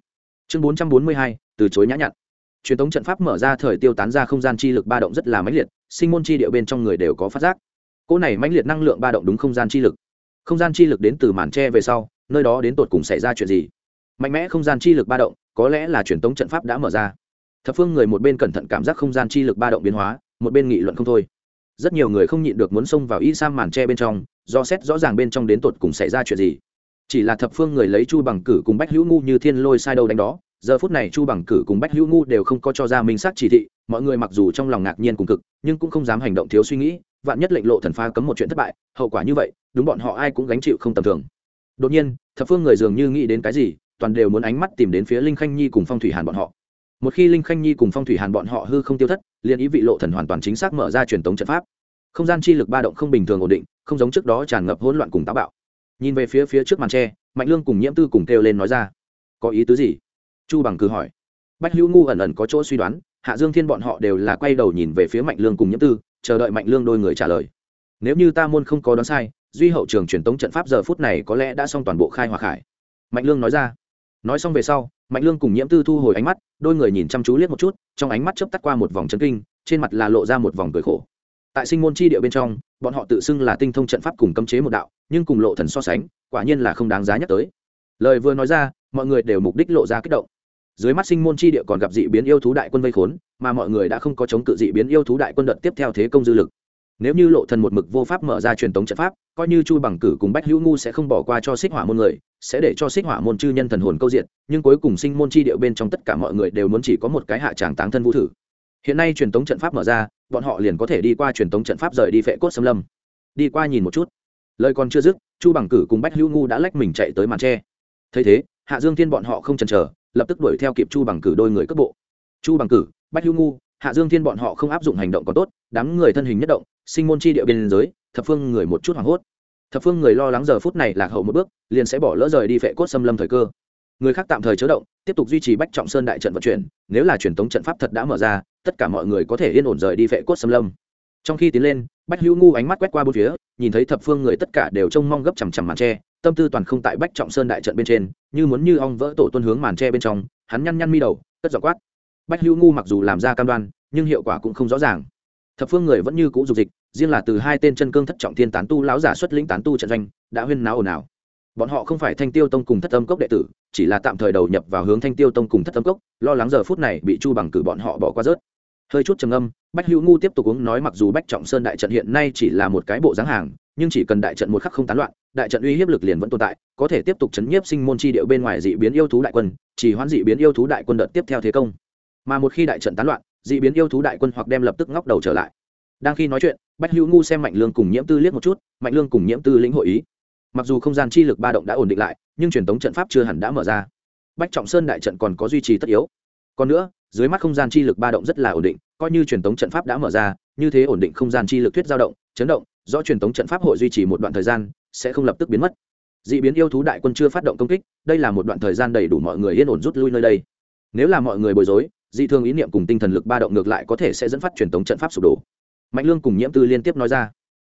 Chương bốn trăm bốn mươi hai, từ chối nhã nhặn truyền thống trận pháp mở ra thời tiêu tán ra không gian chi lực ba động rất là mãnh liệt, sinh môn chi địa bên trong người đều có phát giác. Cỗ này mãnh liệt năng lượng ba động đúng không gian chi lực. Không gian chi lực đến từ màn tre về sau, nơi đó đến tột cùng xảy ra chuyện gì? Mạnh mẽ không gian chi lực ba động, có lẽ là truyền thống trận pháp đã mở ra. Thập phương người một bên cẩn thận cảm giác không gian chi lực ba động biến hóa, một bên nghị luận không thôi. Rất nhiều người không nhịn được muốn xông vào y sam màn tre bên trong, do xét rõ ràng bên trong đến tột cùng xảy ra chuyện gì. Chỉ là thập phương người lấy chu bằng cử cùng bách hữu ngu như thiên lôi sai đâu đánh đó giờ phút này chu bằng cử cùng bách hữu ngu đều không có cho ra minh xác chỉ thị, mọi người mặc dù trong lòng ngạc nhiên cùng cực, nhưng cũng không dám hành động thiếu suy nghĩ, vạn nhất lệnh lộ thần pha cấm một chuyện thất bại, hậu quả như vậy, đúng bọn họ ai cũng gánh chịu không tầm thường. Đột nhiên, thập phương người dường như nghĩ đến cái gì, toàn đều muốn ánh mắt tìm đến phía linh khanh nhi cùng phong thủy hàn bọn họ. Một khi linh khanh nhi cùng phong thủy hàn bọn họ hư không tiêu thất, liền ý vị lộ thần hoàn toàn chính xác mở ra truyền tống trận pháp. Không gian chi lực ba động không bình thường ổn định, không giống trước đó tràn ngập hỗn loạn cùng táo bạo. Nhìn về phía phía trước màn tre, mạnh lương cùng nhiễm tư cùng kêu lên nói ra, có ý tứ gì? Chu bằng cứ hỏi. Bách hữu ngu ẩn ẩn có chỗ suy đoán, hạ dương thiên bọn họ đều là quay đầu nhìn về phía mạnh lương cùng nhiễm tư, chờ đợi mạnh lương đôi người trả lời. Nếu như ta môn không có đoán sai, duy hậu trường truyền tống trận pháp giờ phút này có lẽ đã xong toàn bộ khai hỏa khải. Mạnh lương nói ra. Nói xong về sau, mạnh lương cùng nhiễm tư thu hồi ánh mắt, đôi người nhìn chăm chú liếc một chút, trong ánh mắt chớp tắt qua một vòng chân kinh, trên mặt là lộ ra một vòng cười khổ. Tại sinh môn chi địa bên trong, bọn họ tự xưng là tinh thông trận pháp cùng cấm chế một đạo, nhưng cùng lộ thần so sánh, quả nhiên là không đáng giá nhắc tới. Lời vừa nói ra, mọi người đều mục đích lộ ra kích động dưới mắt sinh môn chi địa còn gặp dị biến yêu thú đại quân vây khốn, mà mọi người đã không có chống cự dị biến yêu thú đại quân đợt tiếp theo thế công dư lực. Nếu như lộ thần một mực vô pháp mở ra truyền tống trận pháp, coi như chu bằng cử cùng bách hữu ngu sẽ không bỏ qua cho xích hỏa môn người, sẽ để cho xích hỏa môn chư nhân thần hồn câu diện, nhưng cuối cùng sinh môn chi địa bên trong tất cả mọi người đều muốn chỉ có một cái hạ tràng táng thân vũ thử. Hiện nay truyền tống trận pháp mở ra, bọn họ liền có thể đi qua truyền tống trận pháp rời đi phệ cốt xâm lâm. Đi qua nhìn một chút. Lời còn chưa dứt, chu bằng cử cùng bách hữu ngu đã lách mình chạy tới màn tre. Thấy thế, hạ dương thiên bọn họ không chần chờ lập tức đuổi theo kịp chu bằng cử đôi người cấp bộ. Chu bằng cử, bách hữu ngu, hạ dương thiên bọn họ không áp dụng hành động còn tốt, đám người thân hình nhất động, sinh môn chi địa biên giới, thập phương người một chút hoảng hốt. Thập phương người lo lắng giờ phút này lạc hậu một bước, liền sẽ bỏ lỡ rời đi phệ cốt xâm lâm thời cơ. Người khác tạm thời chớ động, tiếp tục duy trì bách trọng sơn đại trận vận chuyển, nếu là truyền thống trận pháp thật đã mở ra, tất cả mọi người có thể yên ổn rời đi phệ cốt xâm lâm. Trong khi tiến lên, bách hữu ngu ánh mắt quét qua bốn phía, nhìn thấy thập phương người tất cả đều trông mong gấp chằm chằm màn tre tâm tư toàn không tại bách trọng sơn đại trận bên trên, như muốn như ong vỡ tổ tuân hướng màn tre bên trong, hắn nhăn nhăn mi đầu, cất dọ quát. Bách hữu ngu mặc dù làm ra cam đoan, nhưng hiệu quả cũng không rõ ràng. Thập phương người vẫn như cũ dục dịch, riêng là từ hai tên chân cương thất trọng thiên tán tu lão giả xuất lĩnh tán tu trận doanh, đã huyên náo ồn ào. Bọn họ không phải thanh tiêu tông cùng thất âm cốc đệ tử, chỉ là tạm thời đầu nhập vào hướng thanh tiêu tông cùng thất âm cốc, lo lắng giờ phút này bị chu bằng cử bọn họ bỏ qua rớt. Hơi chút trầm âm bách hữu ngu tiếp tục uống nói mặc dù bách trọng sơn đại trận hiện nay chỉ là một cái bộ dáng hàng, nhưng chỉ cần đại trận một khắc không tán loạn đại trận uy hiếp lực liền vẫn tồn tại, có thể tiếp tục chấn nhiếp sinh môn chi điệu bên ngoài dị biến yêu thú đại quân chỉ hoãn dị biến yêu thú đại quân đợt tiếp theo thế công. Mà một khi đại trận tán loạn, dị biến yêu thú đại quân hoặc đem lập tức ngóc đầu trở lại. Đang khi nói chuyện, bách hữu ngu xem mạnh lương cùng nhiễm tư liếc một chút, mạnh lương cùng nhiễm tư lĩnh hội ý. Mặc dù không gian chi lực ba động đã ổn định lại, nhưng truyền thống trận pháp chưa hẳn đã mở ra. Bách trọng sơn đại trận còn có duy trì tất yếu. Còn nữa, dưới mắt không gian chi lực ba động rất là ổn định, coi như truyền thống trận pháp đã mở ra, như thế ổn định không gian chi lực thuyết dao động, chấn động, do truyền thống trận pháp hội duy trì một đoạn thời gian sẽ không lập tức biến mất. D ị biến yêu thú đại quân chưa phát động công kích, đây là một đoạn thời gian đầy đủ mọi người yên ổn rút lui nơi đây. Nếu là mọi người bối rối, dị thường ý niệm cùng tinh thần lực ba động ngược lại có thể sẽ dẫn phát truyền thống trận pháp sụp đổ. Mạnh lương cùng nhiễm tư liên tiếp nói ra.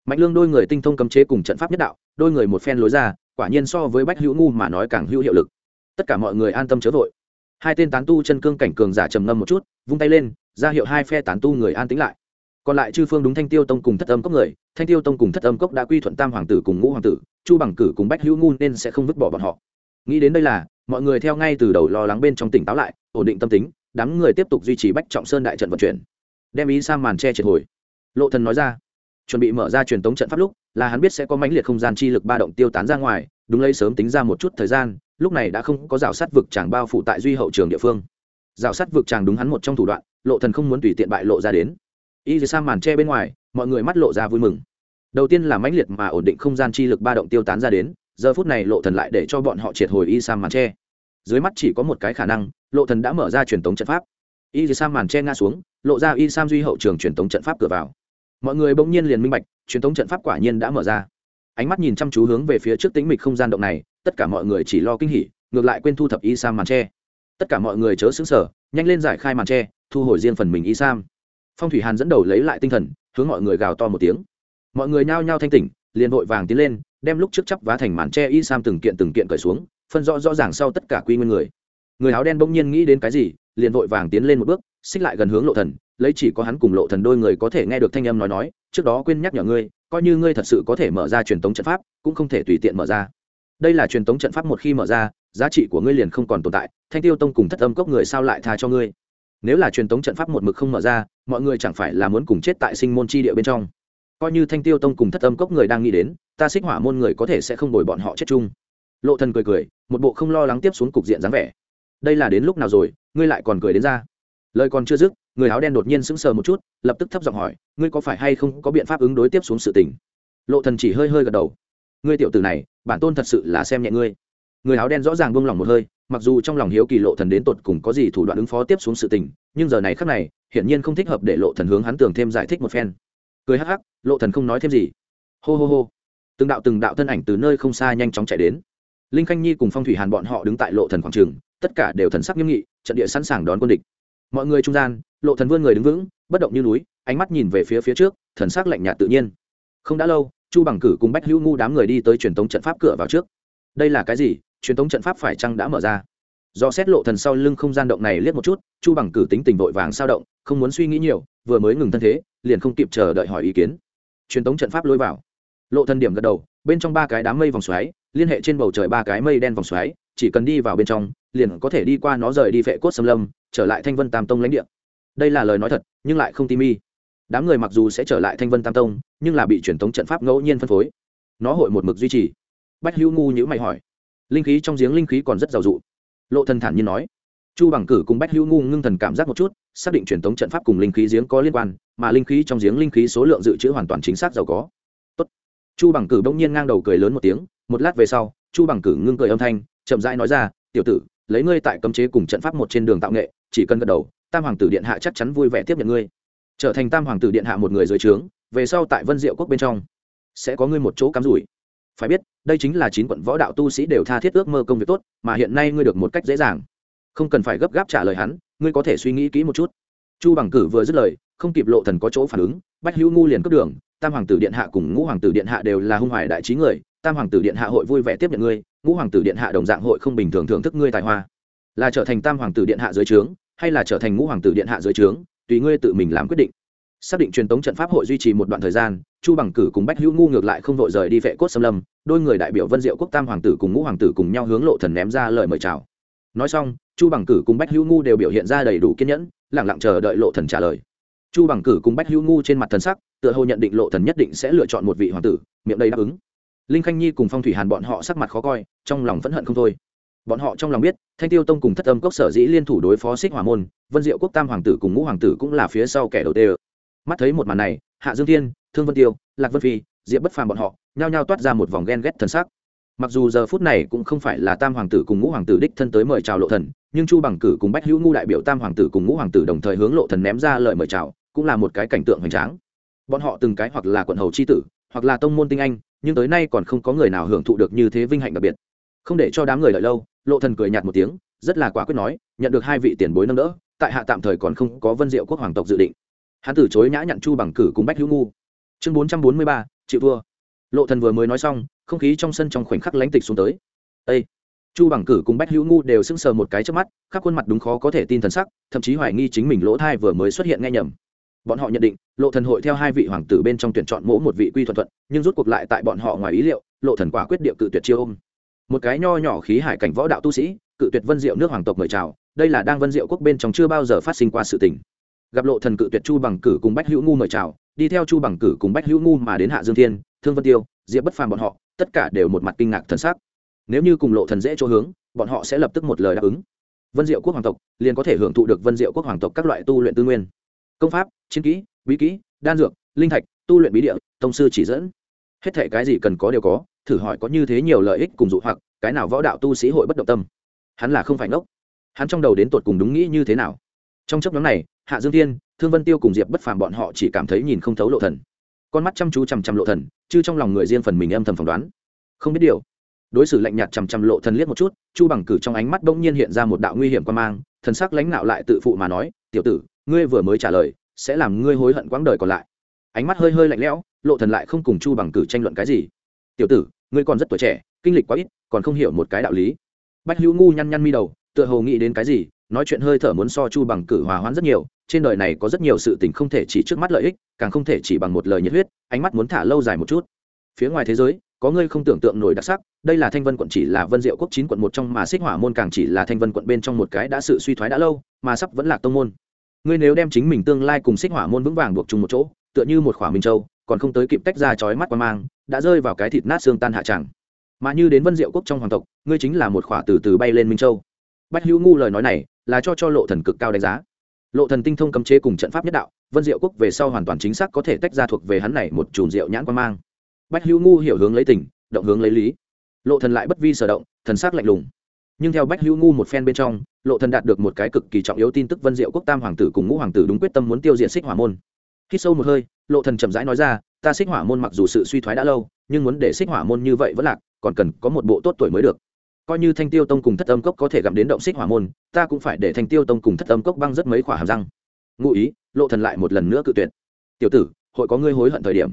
Mạnh lương đôi người tinh thông cấm chế cùng trận pháp nhất đạo, đôi người một phen lối ra, quả nhiên so với bách hữu ngu mà nói càng hữu hiệu lực. Tất cả mọi người an tâm chớ vội. Hai tên tán tu chân cương cảnh cường giả trầm ngâm một chút, vung tay lên, ra hiệu hai phe tán tu người an tĩnh lại còn lại chư phương đúng thanh tiêu tông cùng thất âm cốc người, thanh tiêu tông cùng thất âm cốc đã quy thuận tam hoàng tử cùng ngũ hoàng tử, chu bằng cử cùng bách hữu ngu nên sẽ không vứt bỏ bọn họ. Nghĩ đến đây là, mọi người theo ngay từ đầu lo lắng bên trong tỉnh táo lại, ổn định tâm tính, đám người tiếp tục duy trì bách trọng sơn đại trận vận chuyển. Đem ý sang màn che triệt hồi. Lộ thần nói ra, chuẩn bị mở ra truyền tống trận pháp lúc, là hắn biết sẽ có mãnh liệt không gian chi lực ba động tiêu tán ra ngoài, đúng lấy sớm tính ra một chút thời gian, lúc này đã không có rào sát vực chàng bao phủ tại duy hậu trường địa phương. Rào sát vực chàng đúng hắn một trong thủ đoạn, lộ thần không muốn tùy tiện bại lộ ra đến y sa màn tre bên ngoài, mọi người mắt lộ ra vui mừng. Đầu tiên là mãnh liệt mà ổn định không gian chi lực ba động tiêu tán ra đến, giờ phút này lộ thần lại để cho bọn họ triệt hồi y sa màn tre. dưới mắt chỉ có một cái khả năng, lộ thần đã mở ra truyền tống trận pháp. Y sa màn tre ngã xuống, lộ ra y sam duy hậu trường truyền tống trận pháp cửa vào. Mọi người bỗng nhiên liền minh bạch, truyền tống trận pháp quả nhiên đã mở ra. Ánh mắt nhìn chăm chú hướng về phía trước tĩnh mịch không gian động này, tất cả mọi người chỉ lo kinh hỉ, ngược lại quên thu thập y sam màn tre tất cả mọi người chớ xứng sở nhanh lên giải khai màn tre thu hồi riêng phần mình y sam phong thủy hàn dẫn đầu lấy lại tinh thần, hướng mọi người gào to một tiếng. Mọi người nhao nhao thanh tỉnh, liền vội vàng tiến lên, đem lúc trước chắp vá thành màn tre y sam từng kiện từng kiện cởi xuống, phân rõ rõ ràng sau tất cả quy nguyên người. Người áo đen bỗng nhiên nghĩ đến cái gì, liền vội vàng tiến lên một bước, xích lại gần hướng lộ thần, lấy chỉ có hắn cùng lộ thần đôi người có thể nghe được thanh âm nói nói, trước đó quên nhắc nhở ngươi, coi như ngươi thật sự có thể mở ra truyền tống trận pháp, cũng không thể tùy tiện mở ra. Đây là truyền tống trận pháp một khi mở ra, giá trị của ngươi liền không còn tồn tại, thanh tiêu tông cùng thất âm cốc người sao lại tha cho ngươi? Nếu là truyền tống trận pháp một mực không mở ra, mọi người chẳng phải là muốn cùng chết tại sinh môn chi địa bên trong. Coi như thanh tiêu tông cùng thất âm cốc người đang nghĩ đến, ta xích hỏa môn người có thể sẽ không đổi bọn họ chết chung. Lộ thần cười cười, một bộ không lo lắng tiếp xuống cục diện dáng vẻ. Đây là đến lúc nào rồi, ngươi lại còn cười đến ra? Lời còn chưa dứt, người áo đen đột nhiên sững sờ một chút, lập tức thấp giọng hỏi, ngươi có phải hay không có biện pháp ứng đối tiếp xuống sự tình? Lộ thần chỉ hơi hơi gật đầu. Ngươi tiểu tử này, bản tôn thật sự là xem nhẹ ngươi người áo đen rõ ràng buông lỏng một hơi, mặc dù trong lòng hiếu kỳ lộ thần đến tột cùng có gì thủ đoạn ứng phó tiếp xuống sự tình, nhưng giờ này khắc này, hiển nhiên không thích hợp để lộ thần hướng hắn tưởng thêm giải thích một phen. Cười hắc hắc, lộ thần không nói thêm gì. Hô hô hô. Từng đạo từng đạo thân ảnh từ nơi không xa nhanh chóng chạy đến. Linh khanh nhi cùng phong thủy hàn bọn họ đứng tại lộ thần quảng trường, tất cả đều thần sắc nghiêm nghị, trận địa sẵn sàng đón quân địch. Mọi người trung gian, lộ thần vươn người đứng vững, bất động như núi, ánh mắt nhìn về phía phía trước, thần sắc lạnh nhạt tự nhiên. Không đã lâu, chu bằng cử cùng bách hữu ngu đám người đi tới truyền tống trận pháp cửa vào trước. Đây là cái gì? Truyền thống trận pháp phải chăng đã mở ra? Do xét lộ thần sau lưng không gian động này liếc một chút, chu bằng cử tính tình vội vàng sao động, không muốn suy nghĩ nhiều, vừa mới ngừng thân thế, liền không kịp chờ đợi hỏi ý kiến. Truyền thống trận pháp lôi vào. Lộ thần điểm gật đầu, bên trong ba cái đám mây vòng xoáy, liên hệ trên bầu trời ba cái mây đen vòng xoáy, chỉ cần đi vào bên trong, liền có thể đi qua nó rời đi vệ cốt xâm lâm, trở lại thanh vân tam tông lãnh địa. Đây là lời nói thật, nhưng lại không tim mi đám người mặc dù sẽ trở lại thanh vân tam tông, nhưng là bị truyền thống trận pháp ngẫu nhiên phân phối. Nó hội một mực duy trì. Bách hữu ngu nhữ mày hỏi linh khí trong giếng linh khí còn rất giàu dụ. Lộ thần thản nhiên nói. Chu bằng cử cùng bách hữu ngu ngưng thần cảm giác một chút, xác định truyền thống trận pháp cùng linh khí giếng có liên quan, mà linh khí trong giếng linh khí số lượng dự trữ hoàn toàn chính xác giàu có. Tốt. chu bằng cử bỗng nhiên ngang đầu cười lớn một tiếng, một lát về sau, chu bằng cử ngưng cười âm thanh, chậm rãi nói ra, tiểu tử, lấy ngươi tại cấm chế cùng trận pháp một trên đường tạo nghệ, chỉ cần gật đầu, tam hoàng tử điện hạ chắc chắn vui vẻ tiếp nhận ngươi. Trở thành tam hoàng tử điện hạ một người dưới trướng, về sau tại vân diệu quốc bên trong, sẽ có ngươi một chỗ cắm rủi phải biết, đây chính là chín quận võ đạo tu sĩ đều tha thiết ước mơ công việc tốt, mà hiện nay ngươi được một cách dễ dàng. Không cần phải gấp gáp trả lời hắn, ngươi có thể suy nghĩ kỹ một chút. Chu bằng cử vừa dứt lời, không kịp lộ thần có chỗ phản ứng, bách hữu ngu liền cướp đường, tam hoàng tử điện hạ cùng ngũ hoàng tử điện hạ đều là hung hoài đại trí người, tam hoàng tử điện hạ hội vui vẻ tiếp nhận ngươi, ngũ hoàng tử điện hạ đồng dạng hội không bình thường thưởng thức ngươi tài hoa. Là trở thành tam hoàng tử điện hạ dưới trướng, hay là trở thành ngũ hoàng tử điện hạ dưới trướng, tùy ngươi tự mình làm quyết định xác định truyền tống trận pháp hội duy trì một đoạn thời gian, chu bằng cử cùng bách hữu ngu ngược lại không vội rời đi vệ cốt xâm lâm, đôi người đại biểu vân diệu quốc tam hoàng tử cùng ngũ hoàng tử cùng nhau hướng lộ thần ném ra lời mời chào. Nói xong, chu bằng cử cùng bách hữu ngu đều biểu hiện ra đầy đủ kiên nhẫn lẳng lặng chờ đợi lộ thần trả lời. Chu bằng cử cùng bách hữu ngu trên mặt thần sắc, tựa hồ nhận định lộ thần nhất định sẽ lựa chọn một vị hoàng tử, miệng đầy đáp ứng. Linh khanh nhi cùng phong thủy hàn bọn họ sắc mặt khó coi, trong lòng phẫn hận không thôi. Bọn họ trong lòng biết, thanh tiêu tông cùng thất âm cốc sở dĩ liên thủ đối phó xích hỏa môn, vân diệu quốc tam hoàng tử cùng ngũ hoàng tử cũng là phía sau kẻ đầu tiên mắt thấy một màn này, hạ dương thiên, thương vân tiêu, lạc vân phi, diệp bất phàm bọn họ, nhao nhao toát ra một vòng ghen ghét thần sắc. mặc dù giờ phút này cũng không phải là tam hoàng tử cùng ngũ hoàng tử đích thân tới mời chào lộ thần, nhưng chu bằng cử cùng bách hữu ngu đại biểu tam hoàng tử cùng ngũ hoàng tử đồng thời hướng lộ thần ném ra lời mời chào, cũng là một cái cảnh tượng hoành tráng. Bọn họ từng cái hoặc là quận hầu c h i tử, hoặc là tông môn tinh anh, nhưng tới nay còn không có người nào hưởng thụ được như thế vinh hạnh đặc biệt. Không để cho đám người đợi lâu, lộ thần cười nhạt một tiếng, rất là quả quyết nói, nhận được hai vị tiền bối nâng đỡ, tại hạ tạm thời còn không có vân diệu quốc hoàng tộc dự định hắn từ chối nhã nhặn chu bằng cử cùng bách hữu ngu. Chương bốn trăm bốn mươi ba, chịu thua. Lộ thần vừa mới nói xong, không khí trong sân trong khoảnh khắc lánh tịch xuống tới. Ê! chu bằng cử cùng bách hữu ngu đều sững sờ một cái trước mắt, khắp khuôn mặt đúng khó có thể tin thần sắc, thậm chí hoài nghi chính mình lỗ thai vừa mới xuất hiện nghe nhầm. Bọn họ nhận định, lộ thần hội theo hai vị hoàng tử bên trong tuyển chọn mỗi một vị quy thuận thuận, nhưng rút cuộc lại tại bọn họ ngoài ý liệu, lộ thần quả quyết điệu cự tuyệt chiêu ôm. Một cái nho nhỏ khí hải cảnh võ đạo tu sĩ, cự tuyệt vân diệu nước hoàng tộc mời chào, đây là đang vân diệu quốc bên trong chưa bao giờ phát sinh qua sự tình gặp lộ thần cự tuyệt chu bằng cử cùng bách hữu ngu mời chào, đi theo chu bằng cử cùng bách hữu ngu mà đến hạ dương thiên, thương vân tiêu, diệp bất phàm bọn họ, tất cả đều một mặt kinh ngạc thần sắc. Nếu như cùng lộ thần dễ chỗ hướng, bọn họ sẽ lập tức một lời đáp ứng. Vân diệu quốc hoàng tộc liền có thể hưởng thụ được vân diệu quốc hoàng tộc các loại tu luyện tư nguyên. Công pháp, chiến kỹ, bí kỹ, đan dược, linh thạch, tu luyện bí địa, tông sư chỉ dẫn. Hết thể cái gì cần có đều có, thử hỏi có như thế nhiều lợi ích cùng dụ hoặc, cái nào võ đạo tu sĩ hội bất động tâm. Hắn là không phải ngốc. Hắn trong đầu đến tột cùng đúng nghĩ như thế nào? Trong chấp nhóm này hạ dương thiên, thương vân tiêu cùng diệp bất phàm bọn họ chỉ cảm thấy nhìn không thấu lộ thần. Con mắt chăm chú chằm chằm lộ thần, chứ trong lòng người riêng phần mình âm thầm phỏng đoán. Không biết điều. Đối xử lạnh nhạt chằm chằm lộ thần liếc một chút, chu bằng cử trong ánh mắt bỗng nhiên hiện ra một đạo nguy hiểm quan mang, thần sắc lãnh nạo lại tự phụ mà nói, tiểu tử, ngươi vừa mới trả lời, sẽ làm ngươi hối hận quãng đời còn lại. Ánh mắt hơi hơi lạnh lẽo, lộ thần lại không cùng chu bằng cử tranh luận cái gì. Tiểu tử, ngươi còn rất tuổi trẻ, kinh lịch quá ít, còn không hiểu một cái đạo lý. Bách hữu ngu nhăn nhăn mi đầu, tựa hồ nghĩ đến cái gì, nói chuyện hơi thở muốn so chu bằng cử hòa hoãn rất nhiều trên đời này có rất nhiều sự tình không thể chỉ trước mắt lợi ích, càng không thể chỉ bằng một lời nhiệt huyết, ánh mắt muốn thả lâu dài một chút. Phía ngoài thế giới, có ngươi không tưởng tượng nổi đặc sắc, đây là thanh vân quận chỉ là vân diệu quốc chín quận một trong mà xích hỏa môn càng chỉ là thanh vân quận bên trong một cái đã sự suy thoái đã lâu, mà sắp vẫn là tông môn. Ngươi nếu đem chính mình tương lai cùng xích hỏa môn vững vàng buộc chung một chỗ, tựa như một khỏa minh châu, còn không tới kịp tách ra chói mắt qua mang, đã rơi vào cái thịt nát xương tan hạ tràng mà như đến vân diệu quốc trong hoàng tộc, ngươi chính là một khỏa từ từ bay lên minh châu. Bách hữu ngu lời nói này là cho cho lộ thần cực cao đánh giá lộ thần tinh thông cấm chế cùng trận pháp nhất đạo, vân diệu quốc về sau hoàn toàn chính xác có thể tách ra thuộc về hắn này một chùm rượu nhãn quan mang. Bách hữu ngu hiểu hướng lấy tình, động hướng lấy lý. Lộ thần lại bất vi sở động, thần sắc lạnh lùng. Nhưng theo bách hữu ngu một phen bên trong, lộ thần đạt được một cái cực kỳ trọng yếu tin tức vân diệu quốc tam hoàng tử cùng ngũ hoàng tử đúng quyết tâm muốn tiêu diệt xích hỏa môn. Khi sâu một hơi, lộ thần chậm rãi nói ra, ta xích hỏa môn mặc dù sự suy thoái đã lâu, nhưng muốn để xích hỏa môn như vậy vẫn lạc, còn cần có một bộ tốt tuổi mới được coi như thanh tiêu tông cùng thất âm cốc có thể gặm đến động xích hỏa môn, ta cũng phải để thanh tiêu tông cùng thất âm cốc băng rất mấy khỏa hàm răng. Ngụ ý, lộ thần lại một lần nữa cự tuyệt. Tiểu tử, hội có ngươi hối hận thời điểm.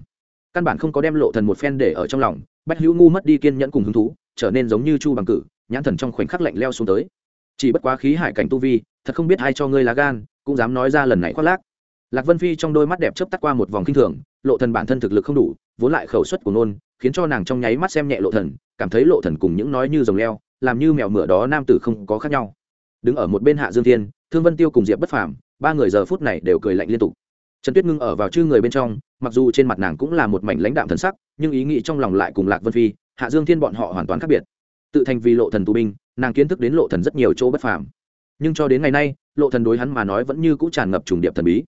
Căn bản không có đem lộ thần một phen để ở trong lòng, bách hữu ngu mất đi kiên nhẫn cùng hứng thú, trở nên giống như chu bằng cử, nhãn thần trong khoảnh khắc lạnh leo xuống tới. Chỉ bất quá khí hải cảnh tu vi, thật không biết ai cho ngươi lá gan, cũng dám nói ra lần này khoác lác. Lạc vân phi trong đôi mắt đẹp chớp tắt qua một vòng kinh thường, lộ thần bản thân thực lực không đủ vốn lại khẩu suất của nôn, khiến cho nàng trong nháy mắt xem nhẹ lộ thần, cảm thấy lộ thần cùng những nói như rồng leo, làm như mèo mửa đó nam tử không có khác nhau. Đứng ở một bên hạ dương thiên, thương vân tiêu cùng diệp bất phàm, ba người giờ phút này đều cười lạnh liên tục. Trần tuyết ngưng ở vào chư người bên trong, mặc dù trên mặt nàng cũng là một mảnh lãnh đạm thần sắc, nhưng ý nghĩ trong lòng lại cùng lạc vân phi, hạ dương thiên bọn họ hoàn toàn khác biệt. Tự thành vì lộ thần tù binh, nàng kiến thức đến lộ thần rất nhiều chỗ bất phàm. Nhưng cho đến ngày nay, lộ thần đối hắn mà nói vẫn như cũ tràn ngập trùng điệp thần bí.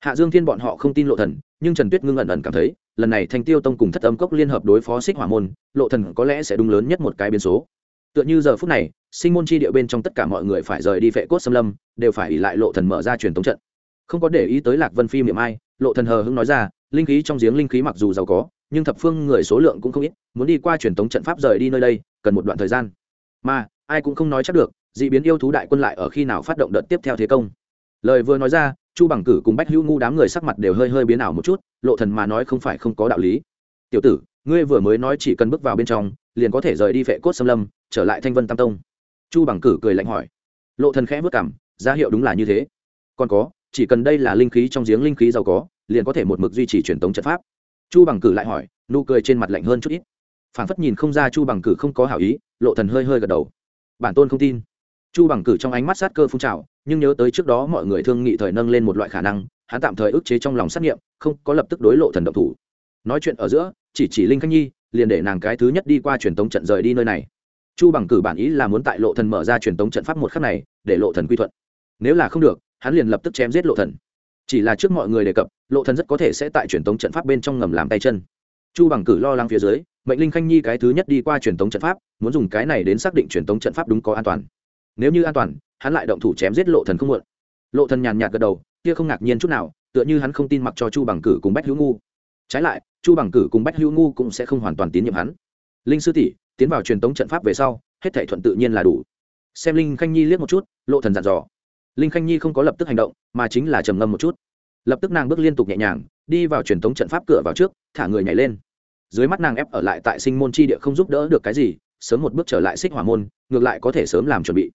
Hạ dương thiên bọn họ không tin lộ thần, nhưng trần tuyết ngưng ẩn ẩn cảm thấy lần này thanh tiêu tông cùng thất âm cốc liên hợp đối phó xích hỏa môn, lộ thần có lẽ sẽ đúng lớn nhất một cái biến số. Tựa như giờ phút này, sinh môn chi địa bên trong tất cả mọi người phải rời đi phệ cốt xâm lâm, đều phải ỉ lại lộ thần mở ra truyền thống trận. Không có để ý tới lạc vân phi miệng ai, lộ thần hờ hững nói ra, linh khí trong giếng linh khí mặc dù giàu có, nhưng thập phương người số lượng cũng không ít, muốn đi qua truyền thống trận pháp rời đi nơi đây, cần một đoạn thời gian. Mà, ai cũng không nói chắc được, dị biến yêu thú đại quân lại ở khi nào phát động đợt tiếp theo thế công. Lời vừa nói ra chu bằng cử cùng bách hữu ngu đám người sắc mặt đều hơi hơi biến ảo một chút, lộ thần mà nói không phải không có đạo lý. Tiểu tử, ngươi vừa mới nói chỉ cần bước vào bên trong, liền có thể rời đi vệ cốt xâm lâm, trở lại thanh vân tam tông. Chu bằng cử cười lạnh hỏi. Lộ thần khẽ vất cảm, ra hiệu đúng là như thế. Còn có, chỉ cần đây là linh khí trong giếng linh khí giàu có, liền có thể một mực duy trì truyền tống trận pháp. Chu bằng cử lại hỏi, nụ cười trên mặt lạnh hơn chút ít. Phản phất nhìn không ra chu bằng cử không có hảo ý, lộ thần hơi hơi gật đầu. Bản tôn không tin. Chu bằng cử trong ánh mắt sát cơ phun trào nhưng nhớ tới trước đó mọi người thương nghị thời nâng lên một loại khả năng, hắn tạm thời ức chế trong lòng xét nghiệm, không có lập tức đối lộ thần động thủ. Nói chuyện ở giữa, chỉ chỉ linh khanh nhi, liền để nàng cái thứ nhất đi qua truyền tống trận rời đi nơi này. Chu bằng cử bản ý là muốn tại lộ thần mở ra truyền tống trận pháp một khắc này, để lộ thần quy thuận. Nếu là không được, hắn liền lập tức chém giết lộ thần. Chỉ là trước mọi người đề cập, lộ thần rất có thể sẽ tại truyền tống trận pháp bên trong ngầm làm tay chân. Chu bằng cử lo lắng phía dưới, mệnh linh khanh nhi cái thứ nhất đi qua truyền tống trận pháp, muốn dùng cái này đến xác định truyền tống trận pháp đúng có an toàn nếu như an toàn, hắn lại động thủ chém giết lộ thần không muộn. Lộ thần nhàn nhạt gật đầu, kia không ngạc nhiên chút nào, tựa như hắn không tin mặc cho chu bằng cử cùng bách hữu ngu. Trái lại, chu bằng cử cùng bách hữu ngu cũng sẽ không hoàn toàn tín nhiệm hắn. Linh sư tỷ, tiến vào truyền tống trận pháp về sau, hết thảy thuận tự nhiên là đủ. Xem linh khanh nhi liếc một chút, lộ thần dặn dò. Linh khanh nhi không có lập tức hành động, mà chính là trầm ngâm một chút. Lập tức nàng bước liên tục nhẹ nhàng, đi vào truyền tống trận pháp cửa vào trước, thả người nhảy lên. Dưới mắt nàng ép ở lại tại sinh môn chi địa không giúp đỡ được cái gì, sớm một bước trở lại xích hỏa môn, ngược lại có thể sớm làm chuẩn bị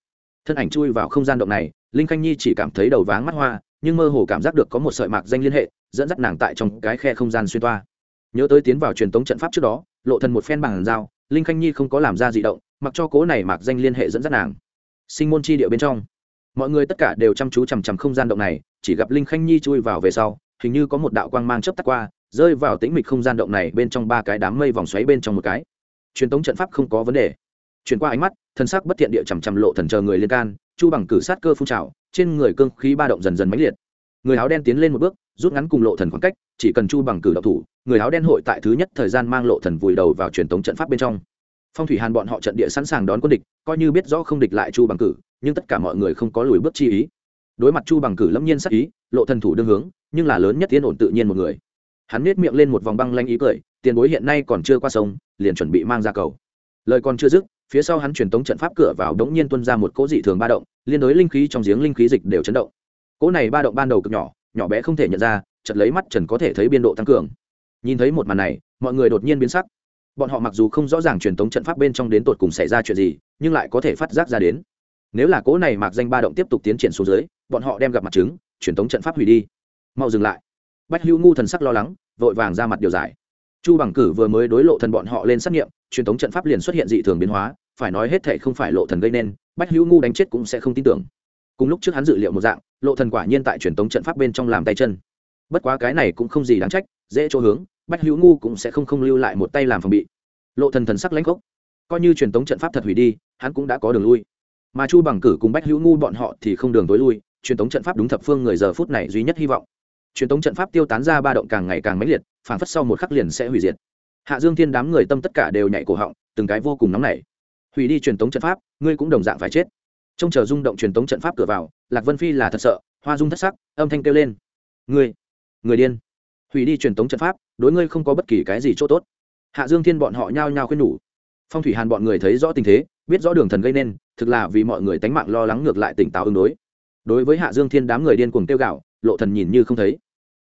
thân ảnh chui vào không gian động này, linh khanh nhi chỉ cảm thấy đầu váng mắt hoa, nhưng mơ hồ cảm giác được có một sợi mạc danh liên hệ, dẫn dắt nàng tại trong cái khe không gian xuyên toa. Nhớ tới tiến vào truyền tống trận pháp trước đó, lộ thần một phen bằng dao, linh khanh nhi không có làm ra dị động, mặc cho cố này mạc danh liên hệ dẫn dắt nàng. Sinh môn chi địa bên trong, mọi người tất cả đều chăm chú chằm chằm không gian động này, chỉ gặp linh khanh nhi chui vào về sau, hình như có một đạo quang mang chớp tắt qua, rơi vào tĩnh mịch không gian động này bên trong ba cái đám mây vòng xoáy bên trong một cái. Truyền tống trận pháp không có vấn đề chuyển qua ánh mắt, thân sắc bất thiện địa chằm chằm lộ thần chờ người liên can, chu bằng cử sát cơ phun trào, trên người cương khí ba động dần dần mãnh liệt. Người áo đen tiến lên một bước, rút ngắn cùng lộ thần khoảng cách, chỉ cần chu bằng cử động thủ, người áo đen hội tại thứ nhất thời gian mang lộ thần vùi đầu vào truyền thống trận pháp bên trong. Phong thủy hàn bọn họ trận địa sẵn sàng đón quân địch, coi như biết rõ không địch lại chu bằng cử, nhưng tất cả mọi người không có lùi bước chi ý. Đối mặt chu bằng cử lâm nhiên sắc ý, lộ thần thủ đương hướng, nhưng là lớn nhất tiến ổn tự nhiên một người. Hắn nết miệng lên một vòng băng lanh ý cười, tiền bối hiện nay còn chưa qua sông, liền chuẩn bị mang ra cầu. Lời còn chưa dứt phía sau hắn truyền tống trận pháp cửa vào đống nhiên tuân ra một cỗ dị thường ba động, liên đối linh khí trong giếng linh khí dịch đều chấn động. Cỗ này ba động ban đầu cực nhỏ nhỏ bé không thể nhận ra chật lấy mắt trần có thể thấy biên độ tăng cường. Nhìn thấy một màn này, mọi người đột nhiên biến sắc. Bọn họ mặc dù không rõ ràng truyền tống trận pháp bên trong đến tột cùng xảy ra chuyện gì, nhưng lại có thể phát giác ra đến. Nếu là cỗ này mạc danh ba động tiếp tục tiến triển xuống dưới, bọn họ đem gặp mặt chứng, truyền tống trận pháp hủy đi. Mau dừng lại. Bách hữu ngu thần sắc lo lắng, vội vàng ra mặt điều giải. Chu bằng cử vừa mới đối lộ thần bọn họ lên xét nghiệm, truyền tống trận pháp liền xuất hiện dị thường biến hóa phải nói hết thệ không phải lộ thần gây nên bách hữu ngu đánh chết cũng sẽ không tin tưởng. Cùng lúc trước hắn dự liệu một dạng lộ thần quả nhiên tại truyền tống trận pháp bên trong làm tay chân. Bất quá cái này cũng không gì đáng trách dễ chỗ hướng bách hữu ngu cũng sẽ không không lưu lại một tay làm phòng bị. Lộ thần thần sắc lãnh cốc, coi như truyền tống trận pháp thật hủy đi hắn cũng đã có đường lui. Mà chu bằng cử cùng bách hữu ngu bọn họ thì không đường tối lui truyền tống trận pháp đúng thập phương người giờ phút này duy nhất hy vọng. Truyền tống trận pháp tiêu tán ra ba động càng ngày càng mãnh liệt phản phất sau một khắc liền sẽ hủy diệt. Hạ dương thiên đám người tâm tất cả đều nhảy cổ họng từng cái vô cùng nóng nảy hủy đi truyền tống trận pháp, ngươi cũng đồng dạng phải chết. Trông chờ rung động truyền tống trận pháp cửa vào, lạc vân phi là thật sợ, hoa dung thất sắc, âm thanh kêu lên. Ngươi, người điên. Hủy đi truyền tống trận pháp, đối ngươi không có bất kỳ cái gì chỗ tốt. Hạ dương thiên bọn họ nhao nhao khuyên nhủ. Phong thủy hàn bọn người thấy rõ tình thế, biết rõ đường thần gây nên, thực là vì mọi người tánh mạng lo lắng ngược lại tỉnh táo ứng đối. Đối với hạ dương thiên đám người điên cuồng tiêu gạo lộ thần nhìn như không thấy.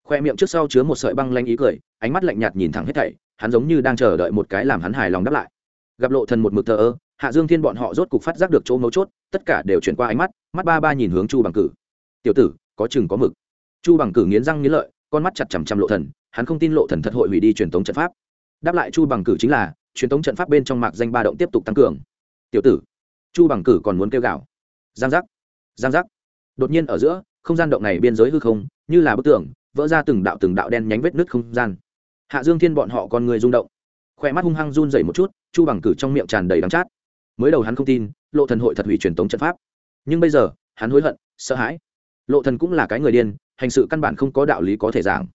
Khoe miệng trước sau chứa một sợi băng lanh ý cười, ánh mắt lạnh nhạt nhìn thẳng hết thảy, hắn giống như đang chờ đợi một cái làm hắn hài lòng đáp lại. Gặp lộ thần một mực thờ ơ hạ dương thiên bọn họ rốt cục phát giác được chỗ mấu chốt, tất cả đều chuyển qua ánh mắt mắt ba ba nhìn hướng chu bằng cử. Tiểu tử, có chừng có mực. Chu bằng cử nghiến răng nghiến lợi, con mắt chặt chằm chằm lộ thần, hắn không tin lộ thần thật hội hủy đi truyền thống trận pháp. Đáp lại chu bằng cử chính là, truyền thống trận pháp bên trong mạc danh ba động tiếp tục tăng cường. Tiểu tử. Chu bằng cử còn muốn kêu gào. Giang giác giang giác. Đột nhiên ở giữa, không gian động này biên giới hư không, như là bức tường, vỡ ra từng đạo từng đạo đen nhánh vết nứt không gian. Hạ dương thiên bọn họ còn người rung động. Khoe mắt hung hăng run dày một chút, chu bằng cử trong miệng tràn đầy đắng chát mới đầu hắn không tin, lộ thần hội thật hủy truyền tống trận pháp. Nhưng bây giờ, hắn hối hận, sợ hãi. Lộ thần cũng là cái người điên, hành sự căn bản không có đạo lý có thể giảng.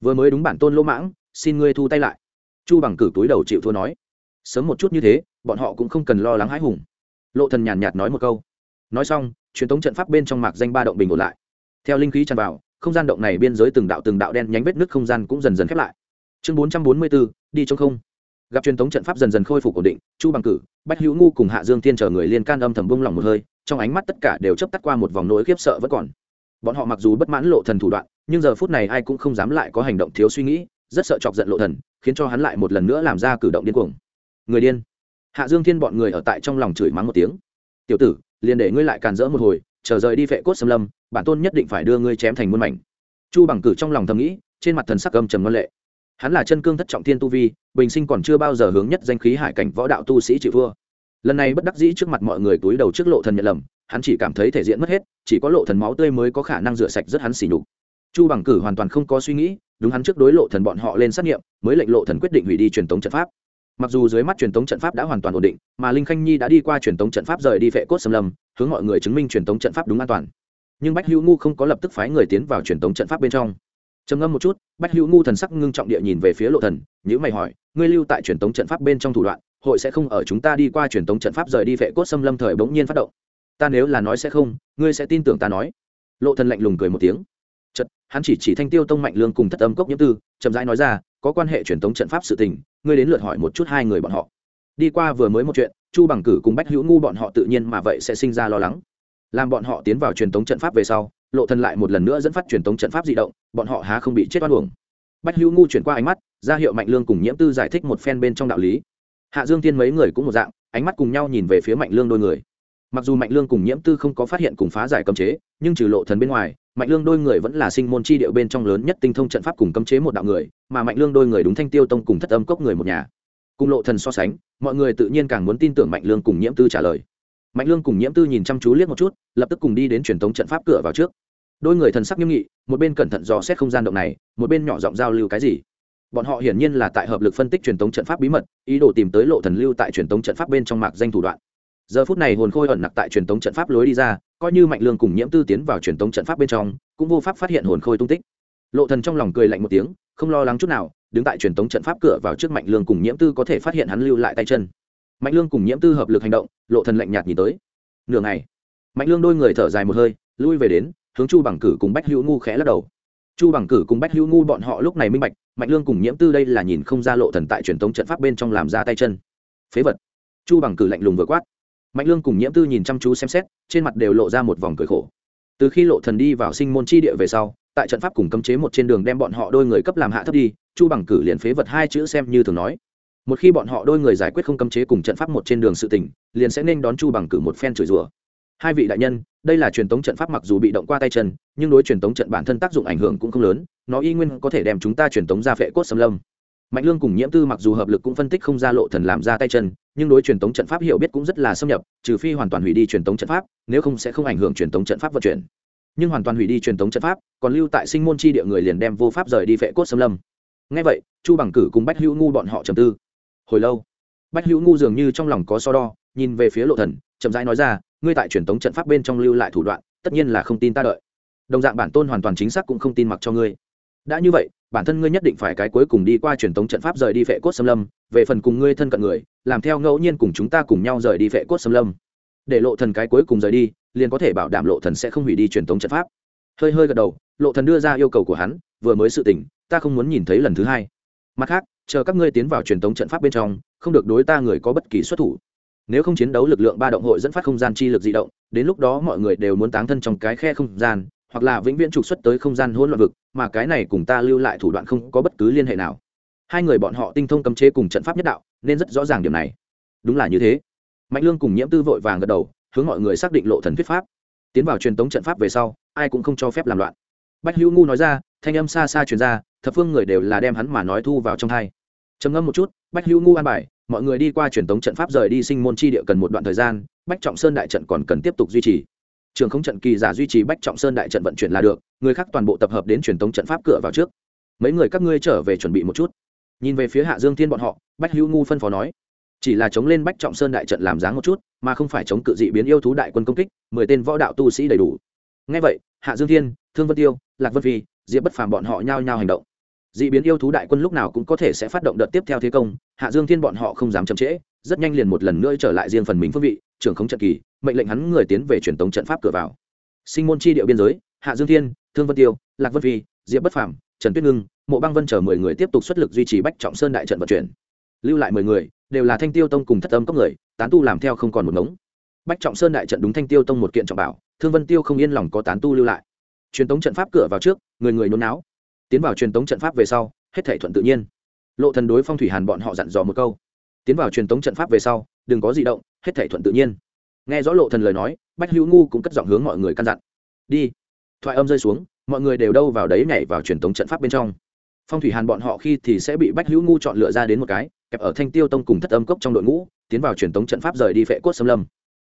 Vừa mới đúng bản tôn lỗ mãng, xin ngươi thu tay lại. Chu bằng cử túi đầu chịu thua nói. Sớm một chút như thế, bọn họ cũng không cần lo lắng hãi hùng. Lộ thần nhàn nhạt nói một câu. Nói xong, truyền tống trận pháp bên trong mạc danh ba động bình ổn lại. Theo linh khí tràn vào, không gian động này biên giới từng đạo từng đạo đen nhánh vết nước không gian cũng dần dần khép lại. Chương bốn trăm bốn mươi bốn, đi trong không gặp truyền thống trận pháp dần dần khôi phục ổn định, chu bằng cử, bách hữu ngu cùng hạ dương thiên chờ người liên can âm thầm bung lòng một hơi, trong ánh mắt tất cả đều chấp tắt qua một vòng nỗi khiếp sợ vẫn còn. Bọn họ mặc dù bất mãn lộ thần thủ đoạn, nhưng giờ phút này ai cũng không dám lại có hành động thiếu suy nghĩ, rất sợ chọc giận lộ thần, khiến cho hắn lại một lần nữa làm ra cử động điên cuồng. Người điên. Hạ dương thiên bọn người ở tại trong lòng chửi mắng một tiếng. Tiểu tử, liền để ngươi lại càn rỡ một hồi, chờ rời đi vệ cốt xâm lâm, bản tôn nhất định phải đưa ngươi chém thành muôn mảnh. Chu bằng cử trong lòng thầm nghĩ, trên mặt thần sắc âm trầm ngân lệ hắn là chân cương thất trọng thiên tu vi, bình sinh còn chưa bao giờ hướng nhất danh khí hải cảnh võ đạo tu sĩ chịu vua lần này bất đắc dĩ trước mặt mọi người túi đầu trước lộ thần nhận lầm, hắn chỉ cảm thấy thể diện mất hết, chỉ có lộ thần máu tươi mới có khả năng rửa sạch rất hắn xỉ nhục. Chu bằng cử hoàn toàn không có suy nghĩ, đúng hắn trước đối lộ thần bọn họ lên xét nghiệm, mới lệnh lộ thần quyết định hủy đi truyền tống trận pháp. Mặc dù dưới mắt truyền tống trận pháp đã hoàn toàn ổn định, mà linh khanh nhi đã đi qua truyền tống trận pháp rời đi vệ cốt xâm lâm, hướng mọi người chứng minh truyền tống trận pháp đúng an toàn. Nhưng bách hữu ngu không có lập tức phái người tiến vào truyền tống trận pháp bên trong trầm ngâm một chút, bách hữu ngu thần sắc ngưng trọng địa nhìn về phía lộ thần nhữ mày hỏi, ngươi lưu tại truyền tống trận pháp bên trong thủ đoạn, hội sẽ không ở chúng ta đi qua truyền tống trận pháp rời đi vệ cốt xâm lâm thời bỗng nhiên phát động? Ta nếu là nói sẽ không, ngươi sẽ tin tưởng ta nói. Lộ thần lạnh lùng cười một tiếng. Chật hắn chỉ chỉ thanh tiêu tông mạnh lương cùng thất âm cốc nhiễm tư, chậm rãi nói ra, có quan hệ truyền tống trận pháp sự tình, ngươi đến lượt hỏi một chút hai người bọn họ. Đi qua vừa mới một chuyện, chu bằng cử cùng bách hữu ngu bọn họ tự nhiên mà vậy sẽ sinh ra lo lắng. Làm bọn họ tiến vào truyền tống trận pháp về sau lộ thần lại một lần nữa dẫn phát truyền tống trận pháp di động, bọn họ há không bị chết oan uổng. Bách hữu ngu chuyển qua ánh mắt, ra hiệu mạnh lương cùng nhiễm tư giải thích một phen bên trong đạo lý. Hạ dương tiên mấy người cũng một dạng, ánh mắt cùng nhau nhìn về phía mạnh lương đôi người. Mặc dù mạnh lương cùng nhiễm tư không có phát hiện cùng phá giải cấm chế, nhưng trừ lộ thần bên ngoài, mạnh lương đôi người vẫn là sinh môn chi điệu bên trong lớn nhất tinh thông trận pháp cùng cấm chế một đạo người, mà mạnh lương đôi người đúng thanh tiêu tông cùng thất âm cốc người một nhà. Cùng lộ thần so sánh, mọi người tự nhiên càng muốn tin tưởng mạnh lương cùng nhiễm tư trả lời mạnh lương cùng nhiễm tư nhìn chăm chú liếc một chút, lập tức cùng đi đến truyền thống trận pháp cửa vào trước. Đôi người thần sắc nghiêm nghị, một bên cẩn thận dò xét không gian động này, một bên nhỏ giọng giao lưu cái gì. Bọn họ hiển nhiên là tại hợp lực phân tích truyền thống trận pháp bí mật, ý đồ tìm tới lộ thần lưu tại truyền thống trận pháp bên trong mạc danh thủ đoạn. Giờ phút này hồn khôi ẩn nặc tại truyền thống trận pháp lối đi ra, coi như mạnh lương cùng nhiễm tư tiến vào truyền thống trận pháp bên trong, cũng vô pháp phát hiện hồn khôi tung tích. Lộ thần trong lòng cười lạnh một tiếng, không lo lắng chút nào, đứng tại truyền thống trận pháp cửa vào trước mạnh lương cùng nhiễm tư có thể phát hiện hắn lưu lại tay chân mạnh lương cùng nhiễm tư hợp lực hành động, lộ thần lạnh nhạt nhìn tới. Nửa ngày, mạnh lương đôi người thở dài một hơi, lui về đến, hướng chu bằng cử cùng bách hữu ngu khẽ lắc đầu. Chu bằng cử cùng bách hữu ngu bọn họ lúc này minh bạch, mạnh lương cùng nhiễm tư đây là nhìn không ra lộ thần tại truyền thống trận pháp bên trong làm ra tay chân. Phế vật. Chu bằng cử lạnh lùng vừa quát. Mạnh lương cùng nhiễm tư nhìn chăm chú xem xét, trên mặt đều lộ ra một vòng cười khổ. Từ khi lộ thần đi vào sinh môn chi địa về sau, tại trận pháp cùng cấm chế một trên đường đem bọn họ đôi người cấp làm hạ thấp đi, chu bằng cử liền phế vật hai chữ xem như thường nói một khi bọn họ đôi người giải quyết không cấm chế cùng trận pháp một trên đường sự tình, liền sẽ nên đón chu bằng cử một phen chửi rủa. Hai vị đại nhân, đây là truyền thống trận pháp mặc dù bị động qua tay chân, nhưng đối truyền thống trận bản thân tác dụng ảnh hưởng cũng không lớn, nó y nguyên có thể đem chúng ta truyền thống ra phệ cốt xâm lâm. Mạnh lương cùng nhiễm tư mặc dù hợp lực cũng phân tích không ra lộ thần làm ra tay chân, nhưng đối truyền thống trận pháp hiểu biết cũng rất là xâm nhập, trừ phi hoàn toàn hủy đi truyền thống trận pháp, nếu không sẽ không ảnh hưởng truyền thống trận pháp vận chuyển. Nhưng hoàn toàn hủy đi truyền thống trận pháp, còn lưu tại sinh môn chi địa người liền đem vô pháp rời đi phệ cốt xâm lâm. Ngay vậy, chu bằng cử cùng bách hữu ngu bọn họ trầm tư hồi lâu. Bách hữu ngu dường như trong lòng có so đo, nhìn về phía lộ thần, chậm rãi nói ra, ngươi tại truyền thống trận pháp bên trong lưu lại thủ đoạn, tất nhiên là không tin ta đợi. Đồng dạng bản tôn hoàn toàn chính xác cũng không tin mặc cho ngươi. Đã như vậy, bản thân ngươi nhất định phải cái cuối cùng đi qua truyền thống trận pháp rời đi vệ cốt xâm lâm, về phần cùng ngươi thân cận người, làm theo ngẫu nhiên cùng chúng ta cùng nhau rời đi vệ cốt xâm lâm. Để lộ thần cái cuối cùng rời đi, liền có thể bảo đảm lộ thần sẽ không hủy đi truyền thống trận pháp. Hơi hơi gật đầu, lộ thần đưa ra yêu cầu của hắn, vừa mới sự tỉnh ta không muốn nhìn thấy lần thứ hai. Mặt khác chờ các ngươi tiến vào truyền thống trận pháp bên trong, không được đối ta người có bất kỳ xuất thủ. Nếu không chiến đấu lực lượng ba động hội dẫn phát không gian chi lực di động, đến lúc đó mọi người đều muốn táng thân trong cái khe không gian, hoặc là vĩnh viễn trục xuất tới không gian hỗn loạn vực, mà cái này cùng ta lưu lại thủ đoạn không có bất cứ liên hệ nào. Hai người bọn họ tinh thông cấm chế cùng trận pháp nhất đạo, nên rất rõ ràng điểm này. Đúng là như thế. Mạnh lương cùng nhiễm tư vội vàng gật đầu, hướng mọi người xác định lộ thần thuyết pháp. Tiến vào truyền tống trận pháp về sau, ai cũng không cho phép làm loạn. Bách hữu ngu nói ra, thanh âm xa xa truyền ra, thập phương người đều là đem hắn mà nói thu vào trong thai trầm ngâm một chút, bách hữu ngu an bài, mọi người đi qua truyền thống trận pháp rời đi sinh môn chi địa cần một đoạn thời gian, bách trọng sơn đại trận còn cần tiếp tục duy trì. Trường không trận kỳ giả duy trì bách trọng sơn đại trận vận chuyển là được, người khác toàn bộ tập hợp đến truyền thống trận pháp cửa vào trước. Mấy người các ngươi trở về chuẩn bị một chút. Nhìn về phía hạ dương thiên bọn họ, bách hữu ngu phân phó nói, chỉ là chống lên bách trọng sơn đại trận làm dáng một chút, mà không phải chống cự dị biến yêu thú đại quân công kích, mười tên võ đạo tu sĩ đầy đủ. Ngay vậy, hạ dương thiên, thương vân tiêu, lạc vân phi, diệp bất phàm bọn họ nhao nhao hành động dị biến yêu thú đại quân lúc nào cũng có thể sẽ phát động đợt tiếp theo thế công, hạ dương thiên bọn họ không dám chậm trễ, rất nhanh liền một lần nữa trở lại riêng phần mình phương vị, trưởng khống trận kỳ, mệnh lệnh hắn người tiến về truyền tống trận pháp cửa vào. Sinh môn chi địa biên giới, hạ dương thiên, thương vân tiêu, lạc vân phi, diệp bất phàm, trần tuyết ngưng, mộ băng vân chờ mười người tiếp tục xuất lực duy trì bách trọng sơn đại trận vận chuyển. Lưu lại mười người, đều là thanh tiêu tông cùng thất âm cốc người, tán tu làm theo không còn một ngống. Bách trọng sơn đại trận đúng thanh tiêu tông một kiện trọng bảo, thương vân tiêu không yên lòng có tán tu lưu lại. Truyền tống trận pháp cửa vào trước, người người nôn náo tiến vào truyền tống trận pháp về sau, hết thể thuận tự nhiên. Lộ thần đối phong thủy hàn bọn họ dặn dò một câu. Tiến vào truyền tống trận pháp về sau, đừng có gì động, hết thể thuận tự nhiên. Nghe rõ lộ thần lời nói, bách hữu ngu cũng cất giọng hướng mọi người căn dặn. Đi. Thoại âm rơi xuống, mọi người đều đâu vào đấy nhảy vào truyền tống trận pháp bên trong. Phong thủy hàn bọn họ khi thì sẽ bị bách hữu ngu chọn lựa ra đến một cái, kẹp ở thanh tiêu tông cùng thất âm cốc trong đội ngũ, tiến vào truyền tống trận pháp rời đi phệ cốt xâm lâm.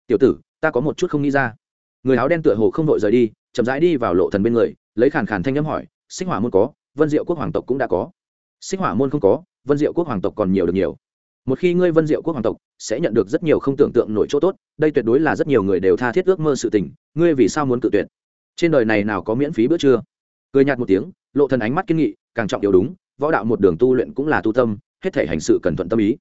Tiểu tử, ta có một chút không nghĩ ra. Người áo đen tựa hồ không đội rời đi, chậm rãi đi vào lộ thần bên người, lấy khàn khàn thanh âm hỏi sinh hỏa môn có, vân diệu quốc hoàng tộc cũng đã có. Sinh hỏa môn không có, vân diệu quốc hoàng tộc còn nhiều được nhiều. Một khi ngươi vân diệu quốc hoàng tộc, sẽ nhận được rất nhiều không tưởng tượng nổi chỗ tốt, đây tuyệt đối là rất nhiều người đều tha thiết ước mơ sự tình, ngươi vì sao muốn cự tuyệt? Trên đời này nào có miễn phí bữa trưa? Cười nhạt một tiếng, lộ thần ánh mắt kiên nghị, càng trọng điều đúng, võ đạo một đường tu luyện cũng là tu tâm, hết thể hành sự cần thuận tâm ý.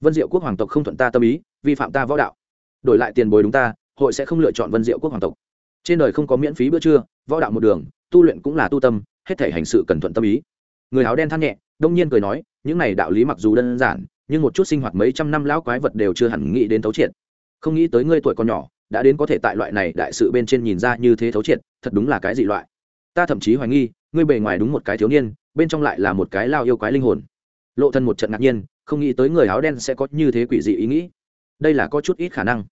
Vân diệu quốc hoàng tộc không thuận ta tâm ý, vi phạm ta võ đạo. Đổi lại tiền bồi đúng ta, hội sẽ không lựa chọn vân diệu quốc hoàng tộc. Trên đời không có miễn phí bữa trưa, võ đạo một đường, tu luyện cũng là tu tâm hết thể hành sự cần thuận tâm ý. Người áo đen than nhẹ, đông nhiên cười nói, những này đạo lý mặc dù đơn giản, nhưng một chút sinh hoạt mấy trăm năm lão quái vật đều chưa hẳn nghĩ đến thấu triệt. Không nghĩ tới ngươi tuổi còn nhỏ, đã đến có thể tại loại này đại sự bên trên nhìn ra như thế thấu triệt, thật đúng là cái gì loại. Ta thậm chí hoài nghi, ngươi bề ngoài đúng một cái thiếu niên, bên trong lại là một cái lao yêu quái linh hồn. Lộ thân một trận ngạc nhiên, không nghĩ tới người áo đen sẽ có như thế quỷ dị ý nghĩ. Đây là có chút ít khả năng.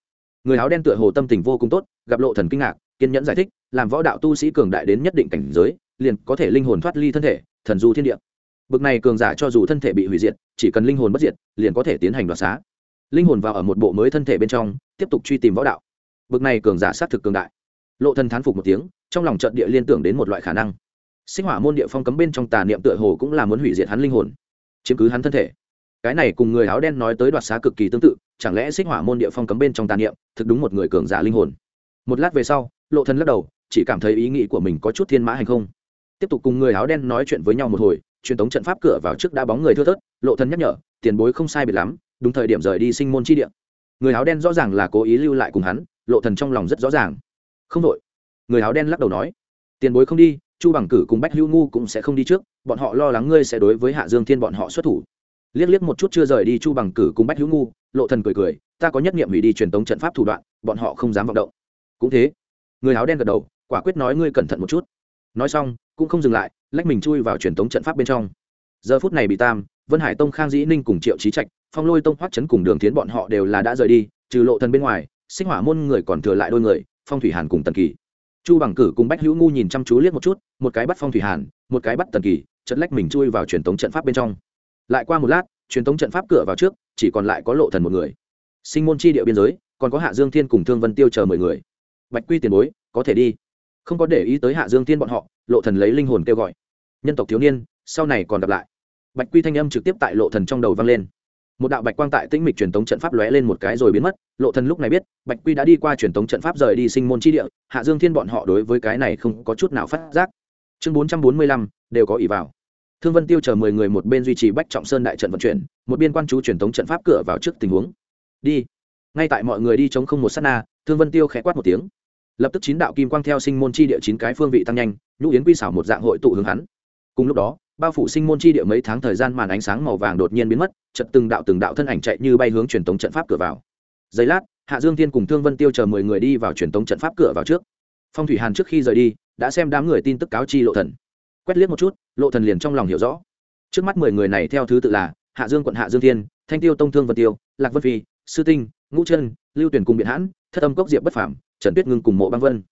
Người áo đen tựa hồ tâm tình vô cùng tốt, gặp lộ thần kinh ngạc, kiên nhẫn giải thích, làm võ đạo tu sĩ cường đại đến nhất định cảnh giới liền có thể linh hồn thoát ly thân thể, thần du thiên địa. Bực này cường giả cho dù thân thể bị hủy diệt, chỉ cần linh hồn bất diệt, liền có thể tiến hành đoạt xá. Linh hồn vào ở một bộ mới thân thể bên trong, tiếp tục truy tìm võ đạo. Bực này cường giả sát thực cường đại. Lộ thần thán phục một tiếng, trong lòng trận địa liên tưởng đến một loại khả năng. Sinh hỏa môn địa phong cấm bên trong tà niệm tựa hồ cũng là muốn hủy diệt hắn linh hồn, chiếm cứ hắn thân thể. Cái này cùng người áo đen nói tới đoạt xá cực kỳ tương tự, chẳng lẽ xích hỏa môn địa phong cấm bên trong tà niệm, thực đúng một người cường giả linh hồn? Một lát về sau, lộ thần lắc đầu, chỉ cảm thấy ý nghĩ của mình có chút thiên mã hành không tiếp tục cùng người áo đen nói chuyện với nhau một hồi, truyền tống trận pháp cửa vào trước đã bóng người thưa thớt, lộ thần nhắc nhở, tiền bối không sai biệt lắm, đúng thời điểm rời đi sinh môn chi địa. Người áo đen rõ ràng là cố ý lưu lại cùng hắn, lộ thần trong lòng rất rõ ràng. Không đội người áo đen lắc đầu nói, tiền bối không đi, chu bằng cử cùng bách hữu ngu cũng sẽ không đi trước, bọn họ lo lắng ngươi sẽ đối với hạ dương thiên bọn họ xuất thủ. Liếc liếc một chút chưa rời đi chu bằng cử cùng bách hữu ngu, lộ thần cười cười, ta có nhất nghiệm hủy đi truyền tống trận pháp thủ đoạn, bọn họ không dám vọng động. Cũng thế. Người áo đen gật đầu, quả quyết nói ngươi cẩn thận một chút nói xong, cũng không dừng lại, lách mình chui vào truyền thống trận pháp bên trong. Giờ phút này bị tam, vân hải tông, khang dĩ ninh cùng triệu trí trạch, phong lôi tông, hoắc chấn cùng đường tiến bọn họ đều là đã rời đi, trừ lộ thần bên ngoài, sinh hỏa môn người còn thừa lại đôi người, phong thủy hàn cùng tần kỳ. Chu bằng cử cùng bách hữu ngu nhìn chăm chú liếc một chút, một cái bắt phong thủy hàn, một cái bắt tần kỳ chật lách mình chui vào truyền thống trận pháp bên trong. Lại qua một lát, truyền thống trận pháp cửa vào trước, chỉ còn lại có lộ thần một người. Sinh môn chi địa biên giới, còn có hạ dương thiên cùng thương vân tiêu chờ mười người. Bạch quy tiền bối, có thể đi không có để ý tới hạ dương thiên bọn họ, lộ thần lấy linh hồn kêu gọi. Nhân tộc thiếu niên, sau này còn gặp lại. Bạch quy thanh âm trực tiếp tại lộ thần trong đầu vang lên. Một đạo bạch quang tại tĩnh mịch truyền tống trận pháp lóe lên một cái rồi biến mất, lộ thần lúc này biết, bạch quy đã đi qua truyền tống trận pháp rời đi sinh môn chi địa, hạ dương thiên bọn họ đối với cái này không có chút nào phát giác. Chương bốn trăm bốn mươi lăm, đều có ỷ vào. Thương vân tiêu chờ mười người một bên duy trì bách trọng sơn đại trận vận chuyển, một biên quan chú truyền tống trận pháp cửa vào trước tình huống. Đi. Ngay tại mọi người đi chống không một sát na, thương vân tiêu khẽ quát một tiếng lập tức chín đạo kim quang theo sinh môn chi địa chín cái phương vị tăng nhanh, nhũ yến quy xảo một dạng hội tụ hướng hắn. Cùng lúc đó, bao phủ sinh môn chi địa mấy tháng thời gian màn ánh sáng màu vàng đột nhiên biến mất chật từng đạo từng đạo thân ảnh chạy như bay hướng truyền tống trận pháp cửa vào. Giây lát, hạ dương thiên cùng thương vân tiêu chờ mười người đi vào truyền tống trận pháp cửa vào trước. Phong thủy hàn trước khi rời đi, đã xem đám người tin tức cáo chi lộ thần. Quét liếc một chút, lộ thần liền trong lòng hiểu rõ. Trước mắt mười người này theo thứ tự là hạ dương quận hạ dương thiên, thanh tiêu tông thương vân tiêu, lạc vân phi, sư tinh, ngũ chân, lưu tuyển cùng biện hãn, thất âm cốc diệp bất phàm trần tuyết ngưng cùng mộ băng vân.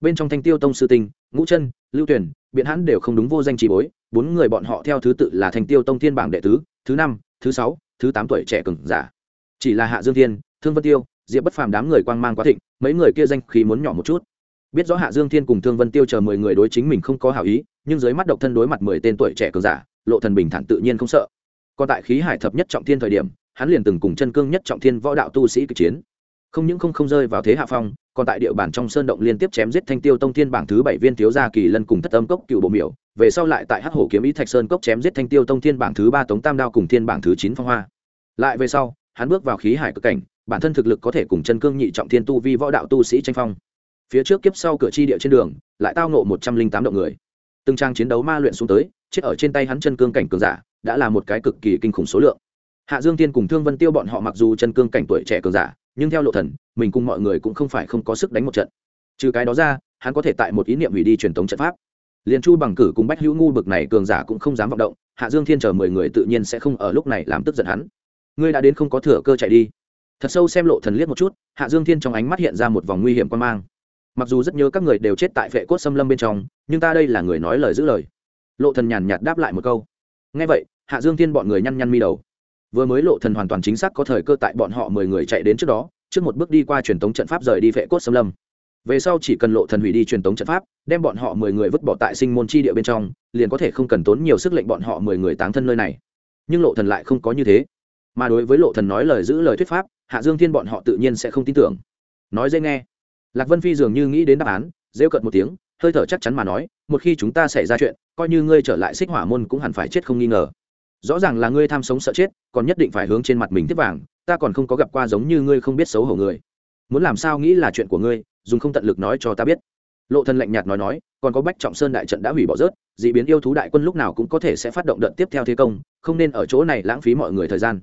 Bên trong thanh tiêu tông sư tinh, ngũ chân, lưu tuyển, biện hãn đều không đúng vô danh trì bối, bốn người bọn họ theo thứ tự là thanh tiêu tông thiên bảng đệ tứ, thứ năm, thứ sáu, thứ tám tuổi trẻ cừng giả. Chỉ là hạ dương thiên, thương vân tiêu, diệp bất phàm đám người quang mang quá thịnh, mấy người kia danh khí muốn nhỏ một chút. Biết rõ hạ dương thiên cùng thương vân tiêu chờ mười người đối chính mình không có hảo ý, nhưng dưới mắt độc thân đối mặt mười tên tuổi trẻ cường giả, lộ thần bình thản tự nhiên không sợ. Còn tại khí hải thập nhất trọng thiên thời điểm, hắn liền từng cùng chân cương nhất trọng thiên võ đạo tu sĩ kịch chiến. Không những không không rơi vào thế hạ phong còn tại địa bàn trong sơn động liên tiếp chém giết thanh tiêu tông thiên bảng thứ bảy viên thiếu gia kỳ lân cùng thất âm cốc cựu bộ miểu. Về sau lại tại hắc hổ kiếm ý thạch sơn cốc chém giết thanh tiêu tông thiên bảng thứ ba tống tam đao cùng thiên bảng thứ chín phong hoa. Lại về sau, hắn bước vào khí hải cực cảnh, bản thân thực lực có thể cùng chân cương nhị trọng thiên tu vi võ đạo tu sĩ tranh phong. Phía trước kiếp sau cửa chi địa trên đường, lại tao nộ một trăm linh tám động người. Từng trang chiến đấu ma luyện xuống tới, chết ở trên tay hắn chân cương cảnh cường giả, đã là một cái cực kỳ kinh khủng số lượng. Hạ dương tiên cùng thương vân tiêu bọn họ mặc dù chân cương cảnh tuổi trẻ cường giả nhưng theo lộ thần, mình cùng mọi người cũng không phải không có sức đánh một trận. Trừ cái đó ra, hắn có thể tại một ý niệm hủy đi truyền thống trận pháp. Liền chu bằng cử cùng bách hữu ngu bực này cường giả cũng không dám vọng động, hạ dương thiên chờ mười người tự nhiên sẽ không ở lúc này làm tức giận hắn. Ngươi đã đến không có thừa cơ chạy đi. Thật sâu xem lộ thần liếc một chút, hạ dương thiên trong ánh mắt hiện ra một vòng nguy hiểm quan mang. Mặc dù rất nhớ các người đều chết tại vệ cốt xâm lâm bên trong, nhưng ta đây là người nói lời giữ lời. Lộ thần nhàn nhạt đáp lại một câu. Nghe vậy, hạ dương thiên bọn người nhăn nhăn mi đầu vừa mới lộ thần hoàn toàn chính xác có thời cơ tại bọn họ mười người chạy đến trước đó, trước một bước đi qua truyền tống trận pháp rời đi vệ cốt xâm lâm. Về sau chỉ cần lộ thần hủy đi truyền tống trận pháp, đem bọn họ mười người vứt bỏ tại sinh môn chi địa bên trong, liền có thể không cần tốn nhiều sức lệnh bọn họ mười người táng thân nơi này. Nhưng lộ thần lại không có như thế. Mà đối với lộ thần nói lời giữ lời thuyết pháp, hạ dương thiên bọn họ tự nhiên sẽ không tin tưởng. Nói dễ nghe. Lạc vân phi dường như nghĩ đến đáp án, rêu cợt một tiếng, hơi thở chắc chắn mà nói, một khi chúng ta xảy ra chuyện, coi như ngươi trở lại xích hỏa môn cũng hẳn phải chết không nghi ngờ rõ ràng là ngươi tham sống sợ chết, còn nhất định phải hướng trên mặt mình tiếp vàng, ta còn không có gặp qua giống như ngươi không biết xấu hổ người. Muốn làm sao nghĩ là chuyện của ngươi, dùng không tận lực nói cho ta biết. Lộ thần lạnh nhạt nói nói, còn có bách trọng sơn đại trận đã hủy bỏ rớt, dị biến yêu thú đại quân lúc nào cũng có thể sẽ phát động đợt tiếp theo thế công, không nên ở chỗ này lãng phí mọi người thời gian.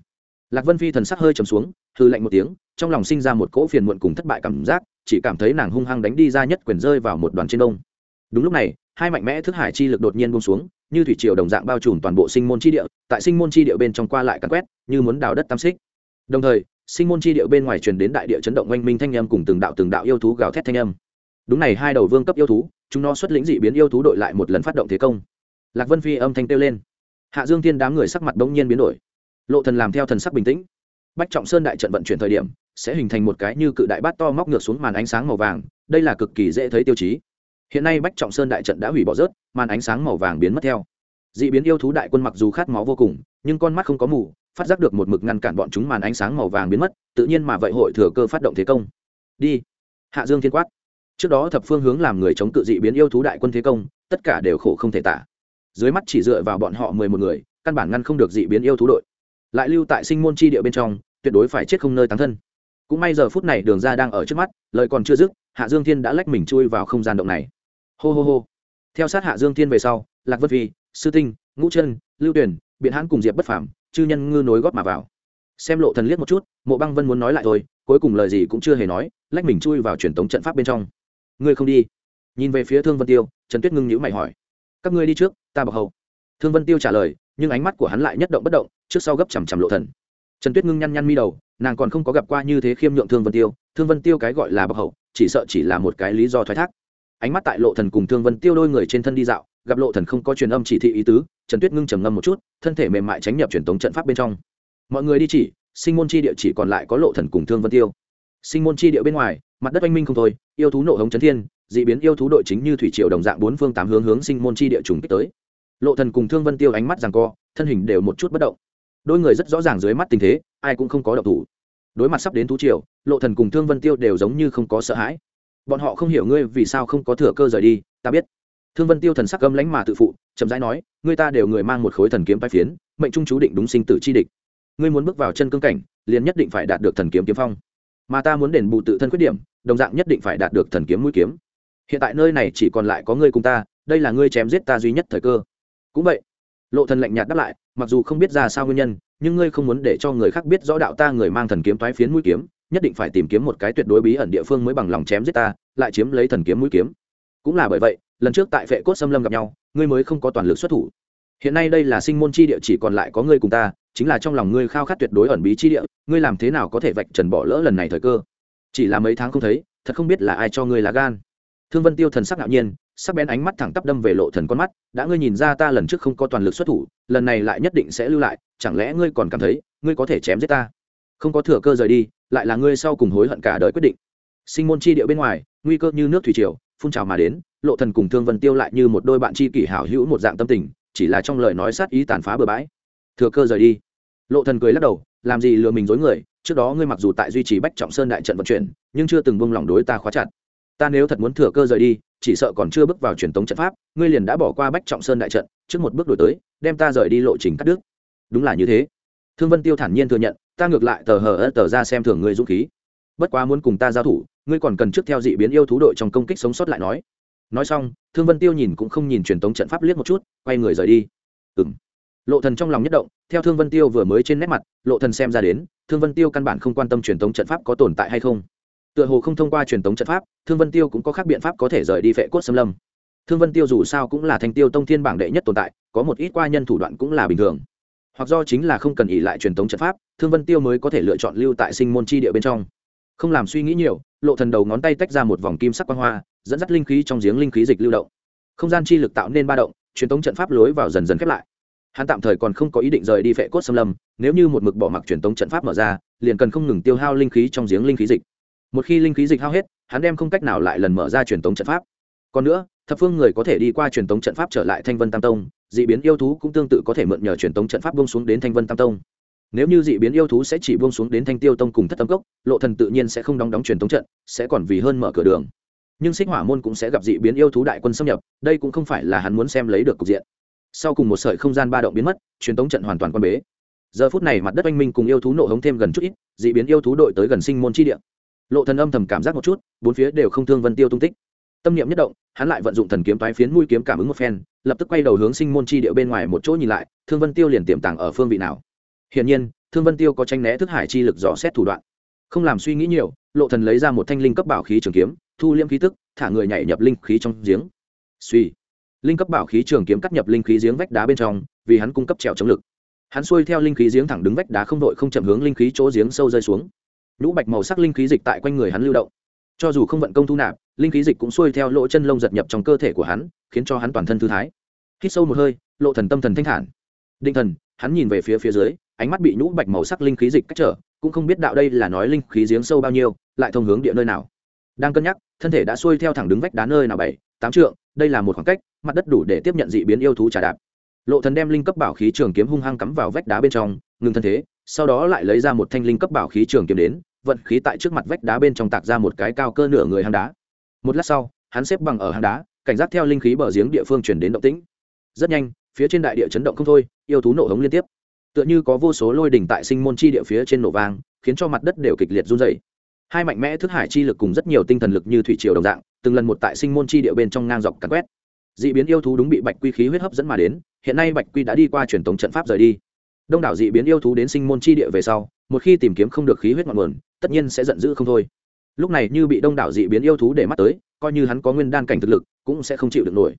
Lạc vân phi thần sắc hơi trầm xuống hư lạnh một tiếng, trong lòng sinh ra một cỗ phiền muộn cùng thất bại cảm giác, chỉ cảm thấy nàng hung hăng đánh đi ra nhất quyền rơi vào một đoàn trên đông đúng lúc này hai mạnh mẽ thức hải chi lực đột nhiên buông xuống, như thủy triều đồng dạng bao trùm toàn bộ sinh môn chi địa, tại sinh môn chi địa bên trong qua lại cắn quét, như muốn đào đất tam xích. Đồng thời, sinh môn chi địa bên ngoài truyền đến đại địa chấn động oanh minh thanh âm cùng từng đạo từng đạo yêu thú gào thét thanh âm. Đúng này, hai đầu vương cấp yêu thú, chúng nó xuất lĩnh dị biến yêu thú đội lại một lần phát động thế công. Lạc vân phi âm thanh kêu lên. Hạ dương thiên đám người sắc mặt bỗng nhiên biến đổi. Lộ thần làm theo thần sắc bình tĩnh. Bách trọng sơn đại trận vận chuyển thời điểm, sẽ hình thành một cái như cự đại bát to móc ngược xuống màn ánh sáng màu vàng, đây là cực kỳ dễ thấy tiêu chí hiện nay bách trọng sơn đại trận đã hủy bỏ rớt, màn ánh sáng màu vàng biến mất theo. Dị biến yêu thú đại quân mặc dù khát máu vô cùng, nhưng con mắt không có mù, phát giác được một mực ngăn cản bọn chúng màn ánh sáng màu vàng biến mất, tự nhiên mà vậy hội thừa cơ phát động thế công. Đi. Hạ dương thiên quát. Trước đó thập phương hướng làm người chống cự dị biến yêu thú đại quân thế công, tất cả đều khổ không thể tả. Dưới mắt chỉ dựa vào bọn họ mười một người, căn bản ngăn không được dị biến yêu thú đội. Lại lưu tại sinh môn chi địa bên trong, tuyệt đối phải chết không nơi tán thân. Cũng may giờ phút này đường ra đang ở trước mắt, lời còn chưa dứt, hạ dương thiên đã lách mình chui vào không gian động này hô hô hô. Theo sát hạ dương thiên về sau, lạc vân phi, sư tinh, ngũ chân, lưu tuyển, biện hãn cùng diệp bất phảm chư nhân ngư nối góp mà vào. Xem lộ thần liếc một chút, mộ băng vân muốn nói lại thôi, cuối cùng lời gì cũng chưa hề nói, lách mình chui vào truyền tống trận pháp bên trong. Ngươi không đi. Nhìn về phía thương vân tiêu, trần tuyết ngưng nhữ mày hỏi. Các ngươi đi trước, ta bảo hầu. Thương vân tiêu trả lời, nhưng ánh mắt của hắn lại nhất động bất động, trước sau gấp chằm chằm lộ thần. Trần tuyết ngưng nhăn nhăn mi đầu, nàng còn không có gặp qua như thế khiêm nhượng thương vân tiêu. Thương vân tiêu cái gọi là bậc hậu chỉ sợ chỉ là một cái lý do thoái thác ánh mắt tại lộ thần cùng thương vân tiêu đôi người trên thân đi dạo, gặp lộ thần không có truyền âm chỉ thị ý tứ, trần tuyết ngưng trầm ngâm một chút, thân thể mềm mại tránh nhập truyền tống trận pháp bên trong. Mọi người đi chỉ, sinh môn chi địa chỉ còn lại có lộ thần cùng thương vân tiêu. Sinh môn chi địa bên ngoài, mặt đất oanh minh không thôi, yêu thú nộ hống chấn thiên, dị biến yêu thú đội chính như thủy triều đồng dạng bốn phương tám hướng hướng sinh môn chi địa trùng kích tới. Lộ thần cùng thương vân tiêu ánh mắt giằng co, thân hình đều một chút bất động. Đôi người rất rõ ràng dưới mắt tình thế, ai cũng không có động thủ. Đối mặt sắp đến thú triều, lộ thần cùng thương vân tiêu đều giống như không có sợ hãi bọn họ không hiểu ngươi vì sao không có thừa cơ rời đi, ta biết. Thương vân tiêu thần sắc âm lãnh mà tự phụ, chậm rãi nói, ngươi ta đều người mang một khối thần kiếm vai phiến, mệnh trung chú định đúng sinh tử chi địch. Ngươi muốn bước vào chân cương cảnh, liền nhất định phải đạt được thần kiếm kiếm phong. Mà ta muốn đền bù tự thân khuyết điểm, đồng dạng nhất định phải đạt được thần kiếm mũi kiếm. Hiện tại nơi này chỉ còn lại có ngươi cùng ta, đây là ngươi chém giết ta duy nhất thời cơ. Cũng vậy, lộ thần lạnh nhạt đáp lại, mặc dù không biết ra sao nguyên nhân, nhưng ngươi không muốn để cho người khác biết rõ đạo ta người mang thần kiếm toái phiến mũi kiếm nhất định phải tìm kiếm một cái tuyệt đối bí ẩn địa phương mới bằng lòng chém giết ta, lại chiếm lấy thần kiếm mũi kiếm. Cũng là bởi vậy, lần trước tại vệ cốt xâm lâm gặp nhau, ngươi mới không có toàn lực xuất thủ. Hiện nay đây là sinh môn chi địa chỉ còn lại có ngươi cùng ta, chính là trong lòng ngươi khao khát tuyệt đối ẩn bí chi địa, ngươi làm thế nào có thể vạch trần bỏ lỡ lần này thời cơ? Chỉ là mấy tháng không thấy, thật không biết là ai cho ngươi lá gan. Thương vân tiêu thần sắc ngạo nhiên, sắc bén ánh mắt thẳng tắp đâm về lộ thần con mắt, đã ngươi nhìn ra ta lần trước không có toàn lực xuất thủ, lần này lại nhất định sẽ lưu lại, chẳng lẽ ngươi còn cảm thấy, ngươi có thể chém giết ta? Không có thừa cơ rời đi, lại là ngươi sau cùng hối hận cả đời quyết định. Sinh môn chi địa bên ngoài, nguy cơ như nước thủy triều, phun trào mà đến, lộ thần cùng thương vân tiêu lại như một đôi bạn tri kỷ hảo hữu một dạng tâm tình, chỉ là trong lời nói sát ý tàn phá bừa bãi. Thừa cơ rời đi. Lộ thần cười lắc đầu, làm gì lừa mình dối người, trước đó ngươi mặc dù tại duy trì bách trọng sơn đại trận vận chuyển, nhưng chưa từng buông lỏng đối ta khóa chặt. Ta nếu thật muốn thừa cơ rời đi, chỉ sợ còn chưa bước vào truyền tống trận pháp, ngươi liền đã bỏ qua bách trọng sơn đại trận, trước một bước đổi tới, đem ta rời đi lộ trình cắt đứt. Đúng là như thế. Thương vân tiêu thản nhiên thừa nhận ta ngược lại tờ hờ ớt tờ ra xem thường ngươi dũng khí. Bất quá muốn cùng ta giao thủ, ngươi còn cần trước theo dị biến yêu thú đội trong công kích sống sót lại nói. Nói xong, thương vân tiêu nhìn cũng không nhìn truyền tống trận pháp liếc một chút, quay người rời đi. Ừng lộ thần trong lòng nhất động, theo thương vân tiêu vừa mới trên nét mặt, lộ thần xem ra đến, thương vân tiêu căn bản không quan tâm truyền tống trận pháp có tồn tại hay không. Tựa hồ không thông qua truyền tống trận pháp, thương vân tiêu cũng có khác biện pháp có thể rời đi vệ cốt xâm lâm. Thương vân tiêu dù sao cũng là thanh tiêu tông thiên bảng đệ nhất tồn tại, có một ít qua nhân thủ đoạn cũng là bình thường hoặc do chính là không cần ỉ lại truyền thống trận pháp, thương vân tiêu mới có thể lựa chọn lưu tại sinh môn chi địa bên trong. Không làm suy nghĩ nhiều, lộ thần đầu ngón tay tách ra một vòng kim sắc quang hoa, dẫn dắt linh khí trong giếng linh khí dịch lưu động. Không gian chi lực tạo nên ba động, truyền thống trận pháp lối vào dần dần khép lại. Hắn tạm thời còn không có ý định rời đi vệ cốt xâm lâm, nếu như một mực bỏ mặc truyền thống trận pháp mở ra, liền cần không ngừng tiêu hao linh khí trong giếng linh khí dịch. Một khi linh khí dịch hao hết, hắn đem không cách nào lại lần mở ra truyền thống trận pháp. Còn nữa, thập phương người có thể đi qua truyền thống trận pháp trở lại thanh vân tam tông Dị biến yêu thú cũng tương tự có thể mượn nhờ truyền tống trận pháp buông xuống đến thanh vân tam tông. Nếu như dị biến yêu thú sẽ chỉ buông xuống đến thanh tiêu tông cùng thất tâm cốc, lộ thần tự nhiên sẽ không đóng đóng truyền tống trận, sẽ còn vì hơn mở cửa đường. Nhưng xích hỏa môn cũng sẽ gặp dị biến yêu thú đại quân xâm nhập, đây cũng không phải là hắn muốn xem lấy được cục diện. Sau cùng một sợi không gian ba động biến mất, truyền tống trận hoàn toàn quan bế. Giờ phút này mặt đất oanh minh cùng yêu thú nộ hống thêm gần chút ít, dị biến yêu thú đội tới gần sinh môn chi địa. Lộ thần âm thầm cảm giác một chút, bốn phía đều không thương vân tiêu tung tích tâm niệm nhất động, hắn lại vận dụng thần kiếm toái phiến mũi kiếm cảm ứng một phen, lập tức quay đầu hướng sinh môn chi địa bên ngoài một chỗ nhìn lại, thương vân tiêu liền tiềm tàng ở phương vị nào. Hiển nhiên, thương vân tiêu có tranh né thức hải chi lực dò xét thủ đoạn. Không làm suy nghĩ nhiều, lộ thần lấy ra một thanh linh cấp bảo khí trường kiếm, thu liễm khí tức, thả người nhảy nhập linh khí trong giếng. Suy linh cấp bảo khí trường kiếm cắt nhập linh khí giếng vách đá bên trong, vì hắn cung cấp trèo chống lực. Hắn xuôi theo linh khí giếng thẳng đứng vách đá không đội không chậm hướng linh khí chỗ giếng sâu rơi xuống. Nhũ bạch màu sắc linh khí dịch tại quanh người hắn lưu động. Cho dù không vận công thu nạp linh khí dịch cũng xuôi theo lỗ chân lông giật nhập trong cơ thể của hắn, khiến cho hắn toàn thân thư thái. Hít sâu một hơi, lộ thần tâm thần thanh thản. Định thần, hắn nhìn về phía phía dưới, ánh mắt bị nhũ bạch màu sắc linh khí dịch cách trở, cũng không biết đạo đây là nói linh khí giếng sâu bao nhiêu, lại thông hướng địa nơi nào. Đang cân nhắc, thân thể đã xuôi theo thẳng đứng vách đá nơi nào bảy, tám trượng, đây là một khoảng cách, mặt đất đủ để tiếp nhận dị biến yêu thú trà đạp. Lộ thần đem linh cấp bảo khí trường kiếm hung hăng cắm vào vách đá bên trong, ngừng thân thế, sau đó lại lấy ra một thanh linh cấp bảo khí trường kiếm đến, vận khí tại trước mặt vách đá bên trong tạc ra một cái cao cơ nửa người hang đá một lát sau, hắn xếp bằng ở hang đá, cảnh giác theo linh khí bờ giếng địa phương chuyển đến động tĩnh. Rất nhanh, phía trên đại địa chấn động không thôi, yêu thú nổ hống liên tiếp. Tựa như có vô số lôi đỉnh tại sinh môn chi địa phía trên nổ vang, khiến cho mặt đất đều kịch liệt run dày hai mạnh mẽ thức hải chi lực cùng rất nhiều tinh thần lực như thủy triều đồng dạng, từng lần một tại sinh môn chi địa bên trong ngang dọc cắn quét. D ị biến yêu thú đúng bị bạch quy khí huyết hấp dẫn mà đến, hiện nay bạch quy đã đi qua truyền thống trận pháp rời đi. Đông đảo d ị biến yêu thú đến sinh môn chi địa về sau, một khi tìm kiếm không được khí huyết ngọn nguồn, tất nhiên sẽ giận dữ không thôi lúc này như bị đông đảo dị biến yêu thú để mắt tới, coi như hắn có nguyên đan cảnh thực lực, cũng sẽ không chịu được nổi.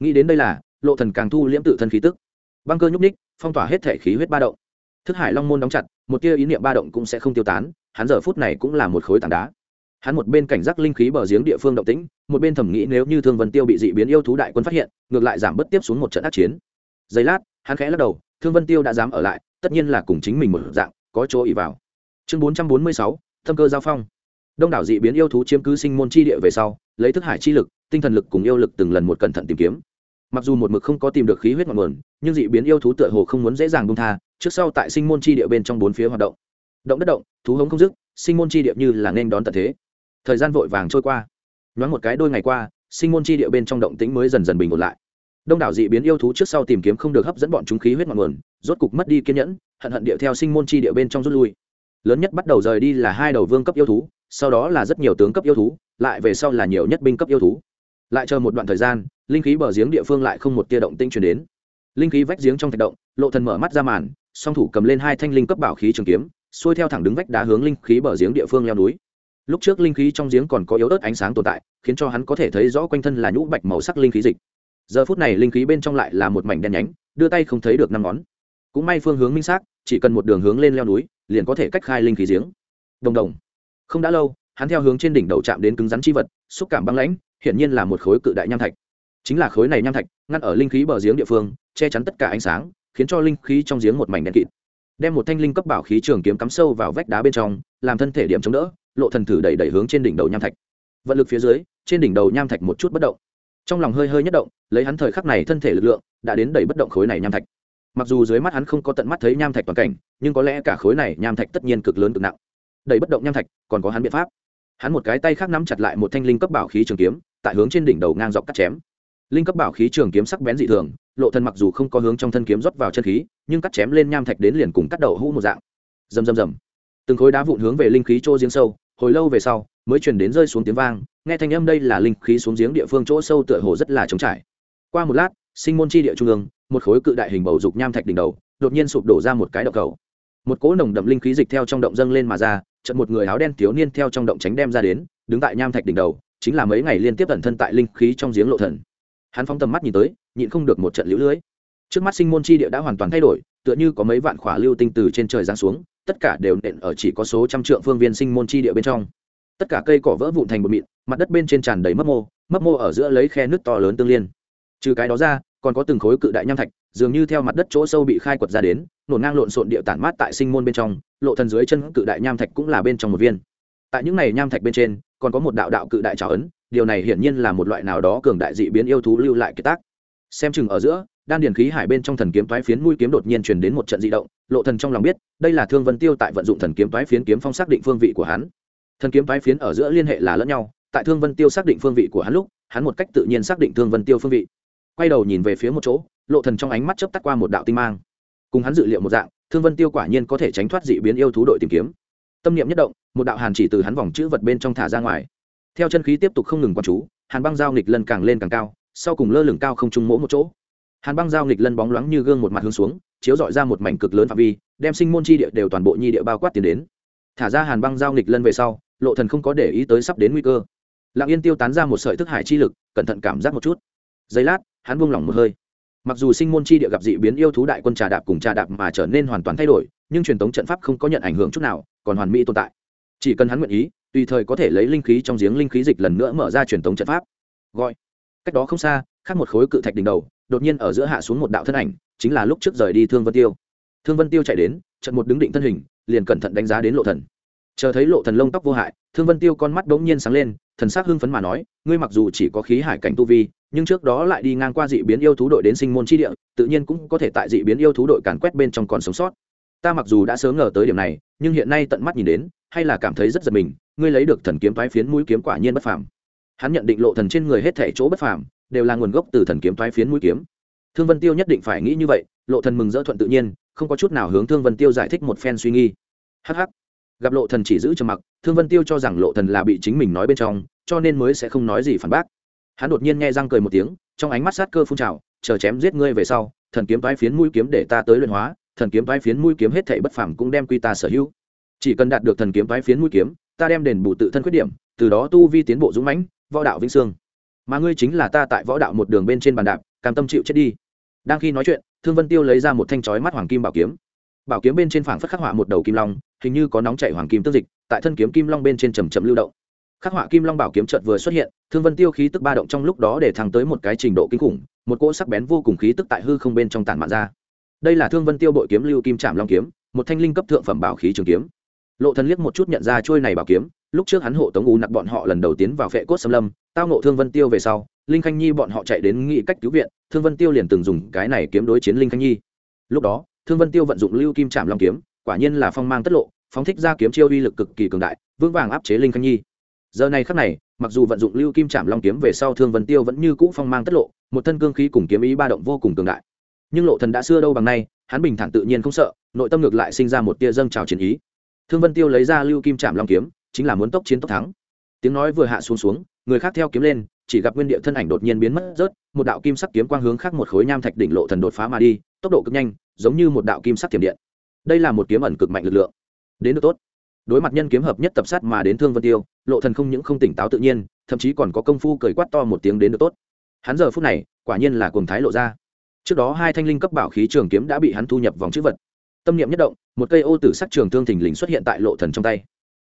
Nghĩ đến đây là, lộ thần càng thu liễm tự thân khí tức. Băng cơ nhúc ních phong tỏa hết thể khí huyết ba động. Thức hải long môn đóng chặt, một tia ý niệm ba động cũng sẽ không tiêu tán, hắn giờ phút này cũng là một khối tảng đá. Hắn một bên cảnh giác linh khí bờ giếng địa phương động tĩnh, một bên thẩm nghĩ nếu như thương vân tiêu bị dị biến yêu thú đại quân phát hiện, ngược lại giảm bớt tiếp xuống một trận ác chiến. Giây lát, hắn khẽ lắc đầu, thương vân tiêu đã dám ở lại, tất nhiên là cùng chính mình một dạng, có chỗ ỉ vào. Chương bốn trăm bốn mươi sáu thâm cơ giao phong đông đảo dị biến yêu thú chiếm cứ sinh môn chi địa về sau, lấy thức hải chi lực, tinh thần lực cùng yêu lực từng lần một cẩn thận tìm kiếm. Mặc dù một mực không có tìm được khí huyết ngọn nguồn, nhưng dị biến yêu thú tựa hồ không muốn dễ dàng bông tha, trước sau tại sinh môn chi địa bên trong bốn phía hoạt động. Động đất động, thú hống không dứt, sinh môn chi địa như là nên đón tận thế. Thời gian vội vàng trôi qua. Nhoáng một cái đôi ngày qua, sinh môn chi địa bên trong động tĩnh mới dần dần bình ổn lại. Đông đảo dị biến yêu thú trước sau tìm kiếm không được hấp dẫn bọn chúng khí huyết ngọn nguồn, rốt cục mất đi kiên nhẫn, hận hận địa theo sinh môn chi địa bên trong rút lui. Lớn nhất bắt đầu rời đi là hai đầu vương cấp yêu thú sau đó là rất nhiều tướng cấp yêu thú, lại về sau là nhiều nhất binh cấp yêu thú. Lại chờ một đoạn thời gian, linh khí bờ giếng địa phương lại không một tia động tinh truyền đến. Linh khí vách giếng trong thạch động, lộ thần mở mắt ra màn, song thủ cầm lên hai thanh linh cấp bảo khí trường kiếm, xuôi theo thẳng đứng vách đá hướng linh khí bờ giếng địa phương leo núi. Lúc trước linh khí trong giếng còn có yếu ớt ánh sáng tồn tại, khiến cho hắn có thể thấy rõ quanh thân là nhũ bạch màu sắc linh khí dịch. Giờ phút này linh khí bên trong lại là một mảnh đen nhánh, đưa tay không thấy được năm ngón. Cũng may phương hướng minh xác, chỉ cần một đường hướng lên leo núi, liền có thể cách khai linh khí giếng. Đồng đồng không đã lâu, hắn theo hướng trên đỉnh đầu chạm đến cứng rắn chi vật, xúc cảm băng lãnh, hiển nhiên là một khối cự đại nham thạch. Chính là khối này nham thạch, ngăn ở linh khí bờ giếng địa phương, che chắn tất cả ánh sáng, khiến cho linh khí trong giếng một mảnh đen kịt. Đem một thanh linh cấp bảo khí trường kiếm cắm sâu vào vách đá bên trong, làm thân thể điểm chống đỡ, lộ thần thử đẩy đẩy hướng trên đỉnh đầu nham thạch. Vận lực phía dưới, trên đỉnh đầu nham thạch một chút bất động. Trong lòng hơi hơi nhất động, lấy hắn thời khắc này thân thể lực lượng, đã đến đẩy bất động khối này nham thạch. Mặc dù dưới mắt hắn không có tận mắt thấy nham thạch toàn cảnh, nhưng có lẽ cả khối này nham thạch tất nhiên cực lớn cực nặng đầy bất động nham thạch, còn có hắn biện pháp. Hắn một cái tay khác nắm chặt lại một thanh linh cấp bảo khí trường kiếm, tại hướng trên đỉnh đầu ngang dọc cắt chém. Linh cấp bảo khí trường kiếm sắc bén dị thường, lộ thân mặc dù không có hướng trong thân kiếm rót vào chân khí, nhưng cắt chém lên nham thạch đến liền cùng cắt đầu hũ một dạng. Rầm rầm rầm. Từng khối đá vụn hướng về linh khí chỗ giếng sâu, hồi lâu về sau, mới chuyển đến rơi xuống tiếng vang, nghe thanh âm đây là linh khí xuống giếng địa phương chỗ sâu tựa hồ rất là trống trải. Qua một lát, sinh môn chi địa trung ương, một khối cự đại hình bầu dục nham thạch đỉnh đầu, đột nhiên sụp đổ ra một cái động cầu. Một cỗ nồng đậm linh khí dịch theo trong động dâng lên mà ra chợt một người áo đen thiếu niên theo trong động tránh đem ra đến, đứng tại nham thạch đỉnh đầu, chính là mấy ngày liên tiếp ẩn thân tại linh khí trong giếng lộ thần. Hắn phóng tầm mắt nhìn tới, nhịn không được một trận lũ lưới. Trước mắt sinh môn chi địa đã hoàn toàn thay đổi, tựa như có mấy vạn khỏa lưu tinh từ trên trời giáng xuống, tất cả đều nện ở chỉ có số trăm trượng phương viên sinh môn chi địa bên trong. Tất cả cây cỏ vỡ vụn thành một mịn, mặt đất bên trên tràn đầy mấp mô mấp mô ở giữa lấy khe nước to lớn tương liên. Trừ cái đó ra, còn có từng khối cự đại nham thạch dường như theo mặt đất chỗ sâu bị khai quật ra đến, nổn ngang lộn xộn địa tản mát tại sinh môn bên trong, lộ thần dưới chân cự đại nham thạch cũng là bên trong một viên. Tại những này nham thạch bên trên, còn có một đạo đạo cự đại trào ấn, điều này hiển nhiên là một loại nào đó cường đại dị biến yêu thú lưu lại kiệt tác. Xem chừng ở giữa, đan điền khí hải bên trong thần kiếm toái phiến mũi kiếm đột nhiên truyền đến một trận dị động, lộ thần trong lòng biết, đây là thương vân tiêu tại vận dụng thần kiếm toái phiến kiếm phong xác định phương vị của hắn. Thần kiếm toái phiến ở giữa liên hệ là lẫn nhau, tại thương vân tiêu xác định phương vị của hắn lúc, hắn một cách tự nhiên xác định thương vân tiêu phương vị quay đầu nhìn về phía một chỗ, lộ thần trong ánh mắt chớp tắt qua một đạo tinh mang. Cùng hắn dự liệu một dạng, thương vân tiêu quả nhiên có thể tránh thoát dị biến yêu thú đội tìm kiếm. Tâm niệm nhất động, một đạo hàn chỉ từ hắn vòng chữ vật bên trong thả ra ngoài. Theo chân khí tiếp tục không ngừng quan chú, hàn băng giao nghịch lần càng lên càng cao, sau cùng lơ lửng cao không trung mỗ một chỗ. Hàn băng giao nghịch lân bóng loáng như gương một mặt hướng xuống, chiếu dọi ra một mảnh cực lớn phạm vi, đem sinh môn chi địa đều toàn bộ nhi địa bao quát tiến đến. Thả ra hàn băng giao nghịch lân về sau, lộ thần không có để ý tới sắp đến nguy cơ. Lặng yên tiêu tán ra một sợi thức hải chi lực, cẩn thận cảm giác một chút. Giây lát hắn buông lỏng một hơi. Mặc dù sinh môn chi địa gặp dị biến yêu thú đại quân trà đạp cùng trà đạp mà trở nên hoàn toàn thay đổi, nhưng truyền thống trận pháp không có nhận ảnh hưởng chút nào, còn hoàn mỹ tồn tại. Chỉ cần hắn nguyện ý, tùy thời có thể lấy linh khí trong giếng linh khí dịch lần nữa mở ra truyền thống trận pháp. Gọi. Cách đó không xa, khác một khối cự thạch đỉnh đầu, đột nhiên ở giữa hạ xuống một đạo thân ảnh, chính là lúc trước rời đi thương vân tiêu. Thương vân tiêu chạy đến, trận một đứng định thân hình, liền cẩn thận đánh giá đến lộ thần. Chờ thấy lộ thần lông tóc vô hại, thương vân tiêu con mắt đống nhiên sáng lên, thần sắc hưng phấn mà nói, ngươi mặc dù chỉ có khí hải cảnh tu vi nhưng trước đó lại đi ngang qua dị biến yêu thú đội đến sinh môn chi địa, tự nhiên cũng có thể tại dị biến yêu thú đội càn quét bên trong còn sống sót. Ta mặc dù đã sớm ngờ tới điểm này, nhưng hiện nay tận mắt nhìn đến, hay là cảm thấy rất giật mình, ngươi lấy được thần kiếm thoái phiến mũi kiếm quả nhiên bất phàm. Hắn nhận định lộ thần trên người hết thể chỗ bất phàm, đều là nguồn gốc từ thần kiếm thoái phiến mũi kiếm. Thương vân tiêu nhất định phải nghĩ như vậy, lộ thần mừng rỡ thuận tự nhiên, không có chút nào hướng thương vân tiêu giải thích một phen suy nghi. Hắc hắc. Gặp lộ thần chỉ giữ trầm mặc, thương vân tiêu cho rằng lộ thần là bị chính mình nói bên trong, cho nên mới sẽ không nói gì phản bác hắn đột nhiên nghe răng cười một tiếng, trong ánh mắt sát cơ phun trào, chờ chém giết ngươi về sau, thần kiếm vai phiến mũi kiếm để ta tới luyện hóa, thần kiếm vai phiến mũi kiếm hết thảy bất phàm cũng đem quy ta sở hữu. Chỉ cần đạt được thần kiếm vai phiến mũi kiếm, ta đem đền bù tự thân khuyết điểm, từ đó tu vi tiến bộ dũng mãnh, võ đạo vĩnh sương mà ngươi chính là ta tại võ đạo một đường bên trên bàn đạp, cam tâm chịu chết đi. Đang khi nói chuyện, thương vân tiêu lấy ra một thanh chói mắt hoàng kim bảo kiếm. Bảo kiếm bên trên phảng phất khắc họa một đầu kim long, hình như có nóng chảy hoàng kim tương dịch, tại thân kiếm kim long bên trên trầm trầm lưu động khắc họa kim long bảo kiếm trận vừa xuất hiện, thương vân tiêu khí tức ba động trong lúc đó để thăng tới một cái trình độ kinh khủng, một cỗ sắc bén vô cùng khí tức tại hư không bên trong tản mạn ra. Đây là thương vân tiêu bội kiếm lưu kim trạm long kiếm, một thanh linh cấp thượng phẩm bảo khí trường kiếm. Lộ thần liếc một chút nhận ra trôi này bảo kiếm, lúc trước hắn hộ tống u nặc bọn họ lần đầu tiến vào phệ cốt xâm lâm, tao nộ thương vân tiêu về sau, linh khanh nhi bọn họ chạy đến nghị cách cứu viện, thương vân tiêu liền từng dùng cái này kiếm đối chiến linh khanh nhi. Lúc đó, thương vân tiêu vận dụng lưu kim trạm long kiếm, quả nhiên là phong mang tất lộ, phóng thích ra kiếm chiêu uy lực cực kỳ cường đại, vững vàng áp chế linh khanh nhi giờ này khắc này, mặc dù vận dụng lưu kim trảm long kiếm về sau thương vân tiêu vẫn như cũ phong mang tất lộ, một thân cương khí cùng kiếm ý ba động vô cùng cường đại. Nhưng lộ thần đã xưa đâu bằng nay, hắn bình thản tự nhiên không sợ, nội tâm ngược lại sinh ra một tia dâng trào chiến ý. Thương vân tiêu lấy ra lưu kim trảm long kiếm, chính là muốn tốc chiến tốc thắng. Tiếng nói vừa hạ xuống xuống, người khác theo kiếm lên, chỉ gặp nguyên địa thân ảnh đột nhiên biến mất, rớt, một đạo kim sắc kiếm quang hướng khác một khối nham thạch đỉnh lộ thần đột phá mà đi, tốc độ cực nhanh, giống như một đạo kim sắc tiềm điện. Đây là một kiếm ẩn cực mạnh lực lượng. Đến được tốt đối mặt nhân kiếm hợp nhất tập sát mà đến thương vân tiêu, lộ thần không những không tỉnh táo tự nhiên, thậm chí còn có công phu cười quát to một tiếng đến được tốt. Hắn giờ phút này, quả nhiên là cùng thái lộ ra. Trước đó hai thanh linh cấp bảo khí trường kiếm đã bị hắn thu nhập vòng chữ vật. Tâm niệm nhất động, một cây ô tử sắc trường thương thình lình xuất hiện tại lộ thần trong tay.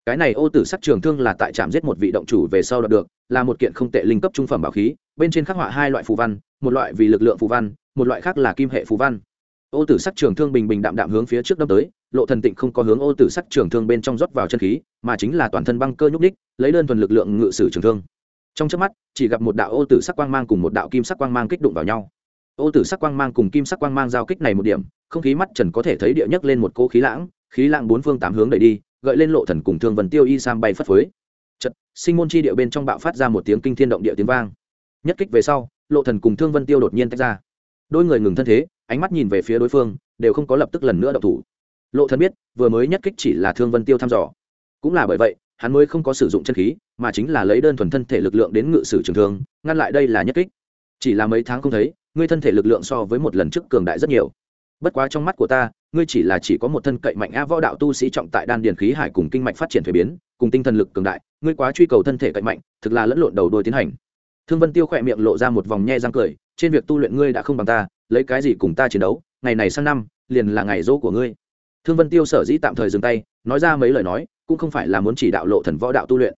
Cái này ô tử sắc trường thương là tại trạm giết một vị động chủ về sau đạt được, là một kiện không tệ linh cấp trung phẩm bảo khí, bên trên khắc họa hai loại phù văn, một loại vì lực lượng phù văn, một loại khác là kim hệ phù văn. Ô tử sắc trường thương bình bình đạm đạm hướng phía trước đâm tới lộ thần tịnh không có hướng ô tử sắc trường thương bên trong rót vào chân khí, mà chính là toàn thân băng cơ nhúc đích lấy đơn thuần lực lượng ngự sử trường thương. Trong chớp mắt, chỉ gặp một đạo ô tử sắc quang mang cùng một đạo kim sắc quang mang kích đụng vào nhau. Ô tử sắc quang mang cùng kim sắc quang mang giao kích này một điểm, không khí mắt trần có thể thấy địa nhất lên một cỗ khí lãng khí lãng bốn phương tám hướng đẩy đi, gợi lên lộ thần cùng thương vần tiêu y sam bay phất phới. Chật sinh môn chi địa bên trong bạo phát ra một tiếng kinh thiên động địa tiếng vang. Nhất kích về sau, lộ thần cùng thương vân tiêu đột nhiên tách ra. Đôi người ngừng thân thế, ánh mắt nhìn về phía đối phương, đều không có lập tức lần nữa động thủ lộ thần biết, vừa mới nhất kích chỉ là thương vân tiêu thăm dò. Cũng là bởi vậy, hắn mới không có sử dụng chân khí, mà chính là lấy đơn thuần thân thể lực lượng đến ngự sử trường thương, ngăn lại đây là nhất kích. Chỉ là mấy tháng không thấy, ngươi thân thể lực lượng so với một lần trước cường đại rất nhiều. Bất quá trong mắt của ta, ngươi chỉ là chỉ có một thân cậy mạnh a võ đạo tu sĩ trọng tại đan điền khí hải cùng kinh mạch phát triển thuế biến, cùng tinh thần lực cường đại, ngươi quá truy cầu thân thể cậy mạnh, thực là lẫn lộn đầu đôi tiến hành. Thương vân tiêu khỏe miệng lộ ra một vòng nhe răng cười, trên việc tu luyện ngươi đã không bằng ta, lấy cái gì cùng ta chiến đấu, ngày này sang năm, liền là ngày dỗ của ngươi thương vân tiêu sở dĩ tạm thời dừng tay, nói ra mấy lời nói, cũng không phải là muốn chỉ đạo lộ thần võ đạo tu luyện,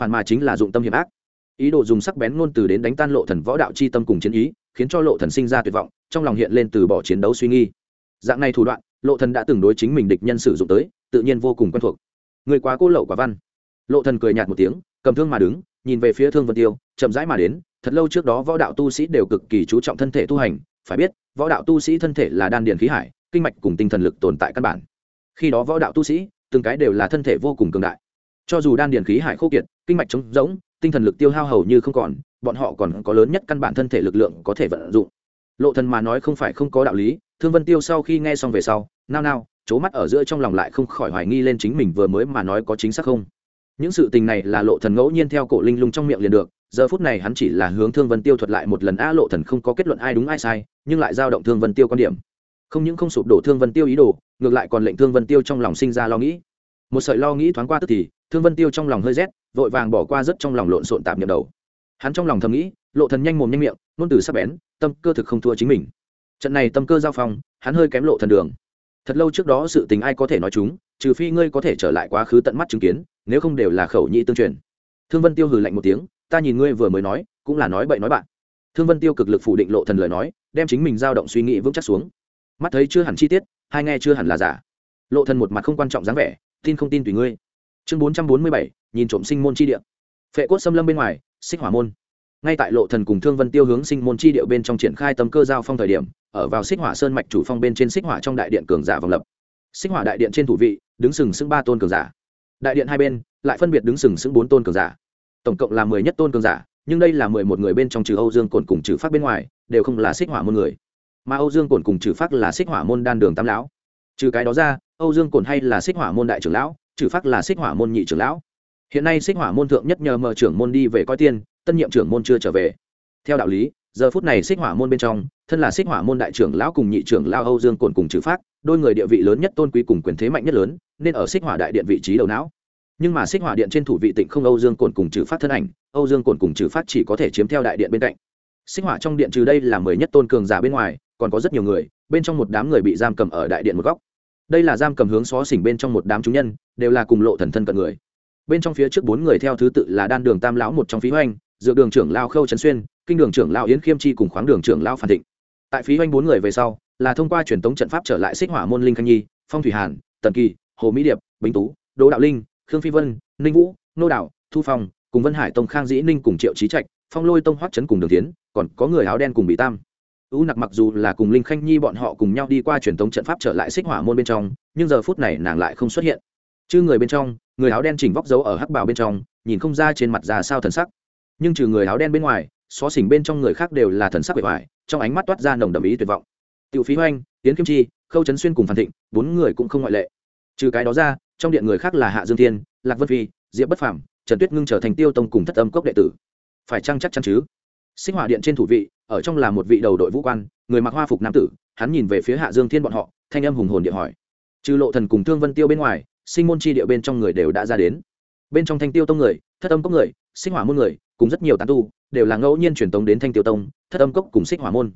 phản mà chính là dụng tâm hiểm ác. Ý đồ dùng sắc bén ngôn từ đến đánh tan lộ thần võ đạo chi tâm cùng chiến ý, khiến cho lộ thần sinh ra tuyệt vọng, trong lòng hiện lên từ bỏ chiến đấu suy nghi dạng này thủ đoạn, lộ thần đã từng đối chính mình địch nhân sử dụng tới, tự nhiên vô cùng quen thuộc. Người quá cô lậu quả văn. Lộ thần cười nhạt một tiếng, cầm thương mà đứng, nhìn về phía thương vân tiêu, chậm rãi mà đến, thật lâu trước đó võ đạo tu sĩ đều cực kỳ chú trọng thân thể tu hành, phải biết, võ đạo tu sĩ thân thể là đan điền khí hải kinh mạch cùng tinh thần lực tồn tại căn bản. Khi đó võ đạo tu sĩ, từng cái đều là thân thể vô cùng cường đại. Cho dù đan điền khí hải khô kiệt, kinh mạch trống rỗng, tinh thần lực tiêu hao hầu như không còn, bọn họ còn có lớn nhất căn bản thân thể lực lượng có thể vận dụng. Lộ thần mà nói không phải không có đạo lý, thương vân tiêu sau khi nghe xong về sau, nao nao, chố mắt ở giữa trong lòng lại không khỏi hoài nghi lên chính mình vừa mới mà nói có chính xác không. Những sự tình này là lộ thần ngẫu nhiên theo cổ linh lung trong miệng liền được, giờ phút này hắn chỉ là hướng thương vân tiêu thuật lại một lần, a, lộ thần không có kết luận ai đúng ai sai, nhưng lại giao động thương vân tiêu quan điểm không những không sụp đổ thương vân tiêu ý đồ, ngược lại còn lệnh thương vân tiêu trong lòng sinh ra lo nghĩ. Một sợi lo nghĩ thoáng qua tức thì, thương vân tiêu trong lòng hơi rét, vội vàng bỏ qua rất trong lòng lộn xộn tạm nhập đầu. Hắn trong lòng thầm nghĩ, lộ thần nhanh mồm nhanh miệng nôn từ sắp bén, tâm cơ thực không thua chính mình. Trận này tâm cơ giao phong, hắn hơi kém lộ thần đường. Thật lâu trước đó sự tình ai có thể nói chúng, trừ phi ngươi có thể trở lại quá khứ tận mắt chứng kiến, nếu không đều là khẩu nhị tương truyền. Thương vân tiêu hừ lạnh một tiếng, ta nhìn ngươi vừa mới nói, cũng là nói bậy nói bạn. Thương vân tiêu cực lực phủ định lộ thần lời nói, đem chính mình dao động suy nghĩ vững chắc xuống mắt thấy chưa hẳn chi tiết, hai nghe chưa hẳn là giả. Lộ thần một mặt không quan trọng dáng vẻ, tin không tin tùy ngươi. Chương bốn trăm bốn mươi bảy, nhìn trộm sinh môn chi địa. Phệ cốt xâm lâm bên ngoài, xích hỏa môn. Ngay tại lộ thần cùng thương vân tiêu hướng sinh môn chi địa bên trong triển khai tâm cơ giao phong thời điểm, ở vào xích hỏa sơn mạch chủ phong bên trên xích hỏa trong đại điện cường giả vòng lập. Xích hỏa đại điện trên thủ vị, đứng sừng sững ba tôn cường giả. Đại điện hai bên, lại phân biệt đứng sừng sững bốn tôn cường giả. Tổng cộng là mười nhất tôn cường giả, nhưng đây là mười một người bên trong trừ âu dương cồn cùng trừ pháp bên ngoài, đều không là xích hỏa môn người mà âu dương Cổn cùng trừ phát là xích hỏa môn đan đường tam lão. Trừ cái đó ra, âu dương Cổn hay là xích hỏa môn đại trưởng lão trừ phát là xích hỏa môn nhị trưởng lão. Hiện nay xích hỏa môn thượng nhất nhờ mở trưởng môn đi về coi tiên, tân nhiệm trưởng môn chưa trở về. Theo đạo lý, giờ phút này xích hỏa môn bên trong, thân là xích hỏa môn đại trưởng lão cùng nhị trưởng lão âu dương Cổn cùng trừ phát đôi người địa vị lớn nhất tôn quý cùng quyền thế mạnh nhất lớn, nên ở xích hỏa đại điện vị trí đầu não. Nhưng mà xích hỏa điện trên thủ vị tịnh không âu dương cồn cùng trừ phát thân ảnh, âu dương cồn cùng trừ phát chỉ có thể chiếm theo đại điện bên cạnh. Xích hỏa trong điện trừ đây là mười nhất tôn cường giả bên ngoài còn có rất nhiều người, bên trong một đám người bị giam cầm ở đại điện một góc. Đây là giam cầm hướng xó xỉnh bên trong một đám chúng nhân, đều là cùng lộ thần thân cận người. Bên trong phía trước bốn người theo thứ tự là đan đường tam lão một trong phí hoành, dược đường trưởng lao khâu trấn xuyên, kinh đường trưởng lao yến khiêm chi cùng khoáng đường trưởng lao phản thịnh. Tại phí hoành bốn người về sau, là thông qua truyền tống trận pháp trở lại xích hỏa môn linh khanh nhi, phong thủy hàn, tần kỳ, hồ mỹ điệp, bính tú, đỗ đạo linh, khương phi vân, ninh vũ, nô đạo, thu phong, cùng vân hải tông khang dĩ ninh cùng triệu trí trạch, phong lôi tông hoắc trấn cùng đường tiến, còn có người áo đen cùng bị tam u nặc mặc dù là cùng linh khanh nhi bọn họ cùng nhau đi qua truyền thống trận pháp trở lại xích hỏa môn bên trong, nhưng giờ phút này nàng lại không xuất hiện. Chứ người bên trong, người áo đen chỉnh vóc dấu ở hắc bào bên trong, nhìn không ra trên mặt ra sao thần sắc. Nhưng trừ người áo đen bên ngoài, xó xỉnh bên trong người khác đều là thần sắc bề ngoài trong ánh mắt toát ra nồng đậm ý tuyệt vọng. Tiểu phí hoanh tiến kim chi, khâu trấn xuyên cùng phan thịnh, bốn người cũng không ngoại lệ. Trừ cái đó ra, trong điện người khác là hạ dương thiên, lạc vân phi, diệp bất phảm trần tuyết ngưng trở thành tiêu tông cùng thất âm cốc đệ tử. Phải chăng chắc chắn chứ? Sinh hỏa điện trên thủ vị ở trong là một vị đầu đội vũ quan, người mặc hoa phục nam tử, hắn nhìn về phía hạ dương thiên bọn họ, thanh âm hùng hồn điện hỏi. Trừ lộ thần cùng thương vân tiêu bên ngoài, sinh môn chi địa bên trong người đều đã ra đến. Bên trong thanh tiêu tông người, thất âm cốc người sinh hỏa môn người, cùng rất nhiều tán tu, đều là ngẫu nhiên truyền tống đến thanh tiêu tông, thất âm cốc cùng xích hỏa môn.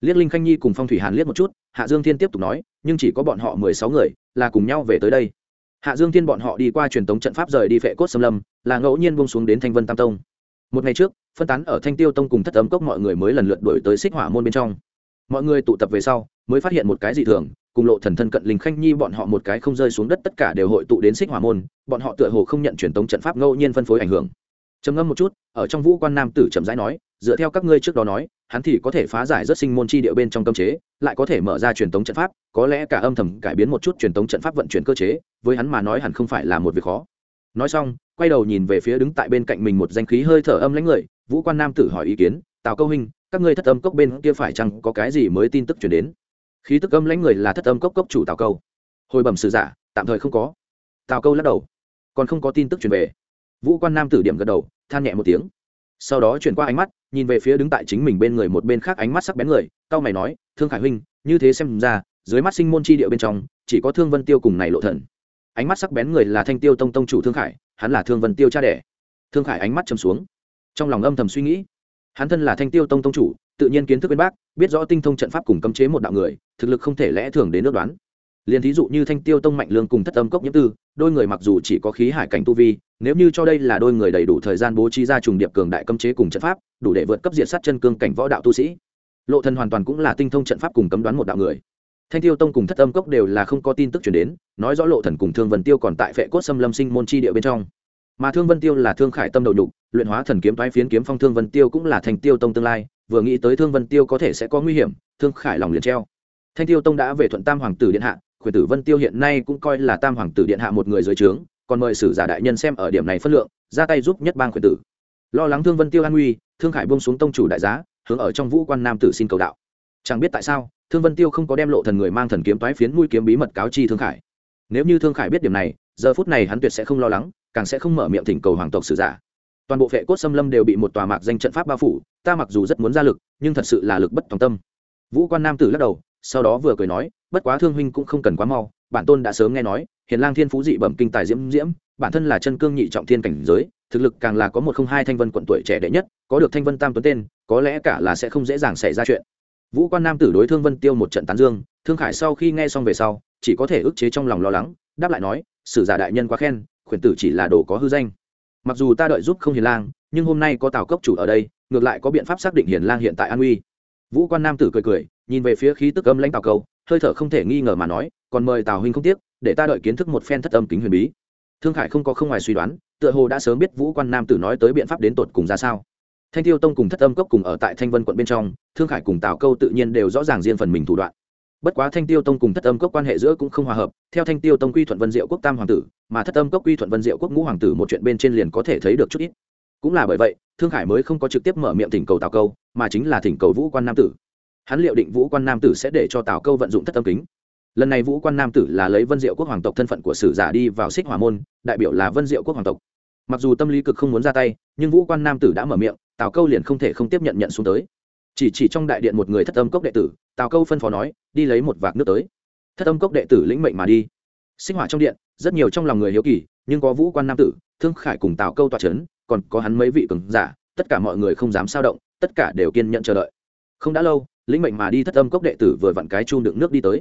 Liếc linh khanh nhi cùng phong thủy hàn liếc một chút, hạ dương thiên tiếp tục nói, nhưng chỉ có bọn họ mười sáu người, là cùng nhau về tới đây. Hạ dương thiên bọn họ đi qua truyền tống trận pháp rời đi phệ cốt xâm lâm, là ngẫu nhiên bông xuống đến thanh vân tam tông một ngày trước, phân tán ở thanh tiêu tông cùng thất ấm cốc mọi người mới lần lượt đổi tới xích hỏa môn bên trong. Mọi người tụ tập về sau, mới phát hiện một cái dị thường, cùng lộ thần thân cận linh khanh nhi bọn họ một cái không rơi xuống đất tất cả đều hội tụ đến xích hỏa môn, bọn họ tựa hồ không nhận truyền tống trận pháp ngẫu nhiên phân phối ảnh hưởng. Trầm ngâm một chút, ở trong vũ quan nam tử chậm rãi nói, dựa theo các ngươi trước đó nói, hắn thì có thể phá giải rất sinh môn chi địa bên trong cấm chế, lại có thể mở ra truyền tống trận pháp, có lẽ cả âm thầm cải biến một chút truyền tống trận pháp vận chuyển cơ chế, với hắn mà nói hẳn không phải là một việc khó. Nói xong quay đầu nhìn về phía đứng tại bên cạnh mình một danh khí hơi thở âm lãnh người, vũ quan nam tử hỏi ý kiến, tào câu hình các ngươi thất âm cốc bên kia phải chăng có cái gì mới tin tức chuyển đến? Khí tức âm lãnh người là thất âm cốc cốc chủ tào câu. Hồi bẩm sử giả, tạm thời không có. Tào câu lắc đầu. Còn không có tin tức chuyển về. Vũ quan nam tử điểm gật đầu, than nhẹ một tiếng. Sau đó chuyển qua ánh mắt, nhìn về phía đứng tại chính mình bên người một bên khác ánh mắt sắc bén người cao mày nói, thương khải huynh, như thế xem ra, dưới mắt sinh môn chi địa bên trong, chỉ có thương vân tiêu cùng này lộ thần. Ánh mắt sắc bén người là thanh tiêu tông tông chủ thương khải hắn là thương vân tiêu cha đẻ. Thương khải ánh mắt chầm xuống. Trong lòng âm thầm suy nghĩ, hắn thân là thanh tiêu tông tông chủ, tự nhiên kiến thức bên bác, biết rõ tinh thông trận pháp cùng cấm chế một đạo người, thực lực không thể lẽ thường đến nước đoán. Liền thí dụ như thanh tiêu tông mạnh lương cùng thất âm cốc nhiễm tư, đôi người mặc dù chỉ có khí hải cảnh tu vi, nếu như cho đây là đôi người đầy đủ thời gian bố trí ra trùng điệp cường đại cấm chế cùng trận pháp, đủ để vượt cấp diệt sát chân cương cảnh võ đạo tu sĩ. Lộ thần hoàn toàn cũng là tinh thông trận pháp cùng cấm đoán một đạo người thanh tiêu tông cùng thất âm cốc đều là không có tin tức chuyển đến, nói rõ lộ thần cùng thương vân tiêu còn tại phệ cốt xâm lâm sinh môn chi địa bên trong. Mà thương vân tiêu là thương khải tâm đầu nhục, luyện hóa thần kiếm toái phiến kiếm phong thương vân tiêu cũng là thành tiêu tông tương lai, vừa nghĩ tới thương vân tiêu có thể sẽ có nguy hiểm, thương khải lòng liền treo. Thanh tiêu tông đã về thuận tam hoàng tử điện hạ, khuyển tử vân tiêu hiện nay cũng coi là tam hoàng tử điện hạ một người dưới trướng, còn mời sử giả đại nhân xem ở điểm này phân lượng, ra tay giúp nhất bang khuyển tử. Lo lắng thương vân tiêu an nguy, thương khải buông xuống tông chủ đại giá, hướng ở trong vũ quan nam tử xin cầu đạo. Chẳng biết tại sao thương vân tiêu không có đem lộ thần người mang thần kiếm toái phiến mũi kiếm bí mật cáo chi thương khải. Nếu như thương khải biết điểm này, giờ phút này hắn tuyệt sẽ không lo lắng, càng sẽ không mở miệng thỉnh cầu hoàng tộc sử giả. Toàn bộ phệ cốt xâm lâm đều bị một tòa mạc danh trận pháp bao phủ, ta mặc dù rất muốn ra lực, nhưng thật sự là lực bất tòng tâm. Vũ quan nam tử lắc đầu, sau đó vừa cười nói, bất quá thương huynh cũng không cần quá mau, bản tôn đã sớm nghe nói, hiền lang thiên phú dị bẩm kinh tài diễm diễm, bản thân là chân cương nhị trọng thiên cảnh giới, thực lực càng là có một không hai thanh vân quận tuổi trẻ đệ nhất, có được thanh vân tam tuấn tên, có lẽ cả là sẽ không dễ dàng xảy ra chuyện vũ quan nam tử đối thương vân tiêu một trận tán dương thương khải sau khi nghe xong về sau chỉ có thể ức chế trong lòng lo lắng đáp lại nói sử giả đại nhân quá khen khuyển tử chỉ là đồ có hư danh. Mặc dù ta đợi giúp không hiền lang nhưng hôm nay có tào cốc chủ ở đây ngược lại có biện pháp xác định hiền lang hiện tại an uy. Vũ quan nam tử cười cười nhìn về phía khí tức âm lãnh tào cầu, hơi thở không thể nghi ngờ mà nói còn mời tào huynh không tiếc để ta đợi kiến thức một phen thất âm kính huyền bí. Thương khải không có không ngoài suy đoán tựa hồ đã sớm biết vũ quan nam tử nói tới biện pháp đến tột cùng ra sao thanh tiêu tông cùng thất âm cốc cùng ở tại thanh vân quận bên trong, thương khải cùng tào câu tự nhiên đều rõ ràng riêng phần mình thủ đoạn. Bất quá thanh tiêu tông cùng thất âm cốc quan hệ giữa cũng không hòa hợp, theo thanh tiêu tông quy thuận vân diệu quốc tam hoàng tử, mà thất âm cốc quy thuận vân diệu quốc ngũ hoàng tử một chuyện bên trên liền có thể thấy được chút ít. Cũng là bởi vậy, thương khải mới không có trực tiếp mở miệng thỉnh cầu tào câu, mà chính là thỉnh cầu vũ quan nam tử. Hắn liệu định vũ quan nam tử sẽ để cho tào câu vận dụng thất âm kính. Lần này vũ quan nam tử là lấy vân diệu quốc hoàng tộc thân phận của sử giả đi vào xích hỏa môn, đại biểu là vân diệu quốc hoàng tộc. Mặc dù tâm lý cực không muốn ra tay, nhưng vũ quan nam tử đã mở miệng tào câu liền không thể không tiếp nhận nhận xuống tới chỉ chỉ trong đại điện một người thất âm cốc đệ tử tào câu phân phó nói đi lấy một vạc nước tới thất âm cốc đệ tử lĩnh mệnh mà đi sinh hoạt trong điện rất nhiều trong lòng người hiếu kỳ nhưng có vũ quan nam tử thương khải cùng tào câu tọa c h ấ n còn có hắn mấy vị cường giả tất cả mọi người không dám sao động tất cả đều kiên nhận chờ đợi không đã lâu lĩnh mệnh mà đi thất âm cốc đệ tử vừa vặn cái chun đựng nước đi tới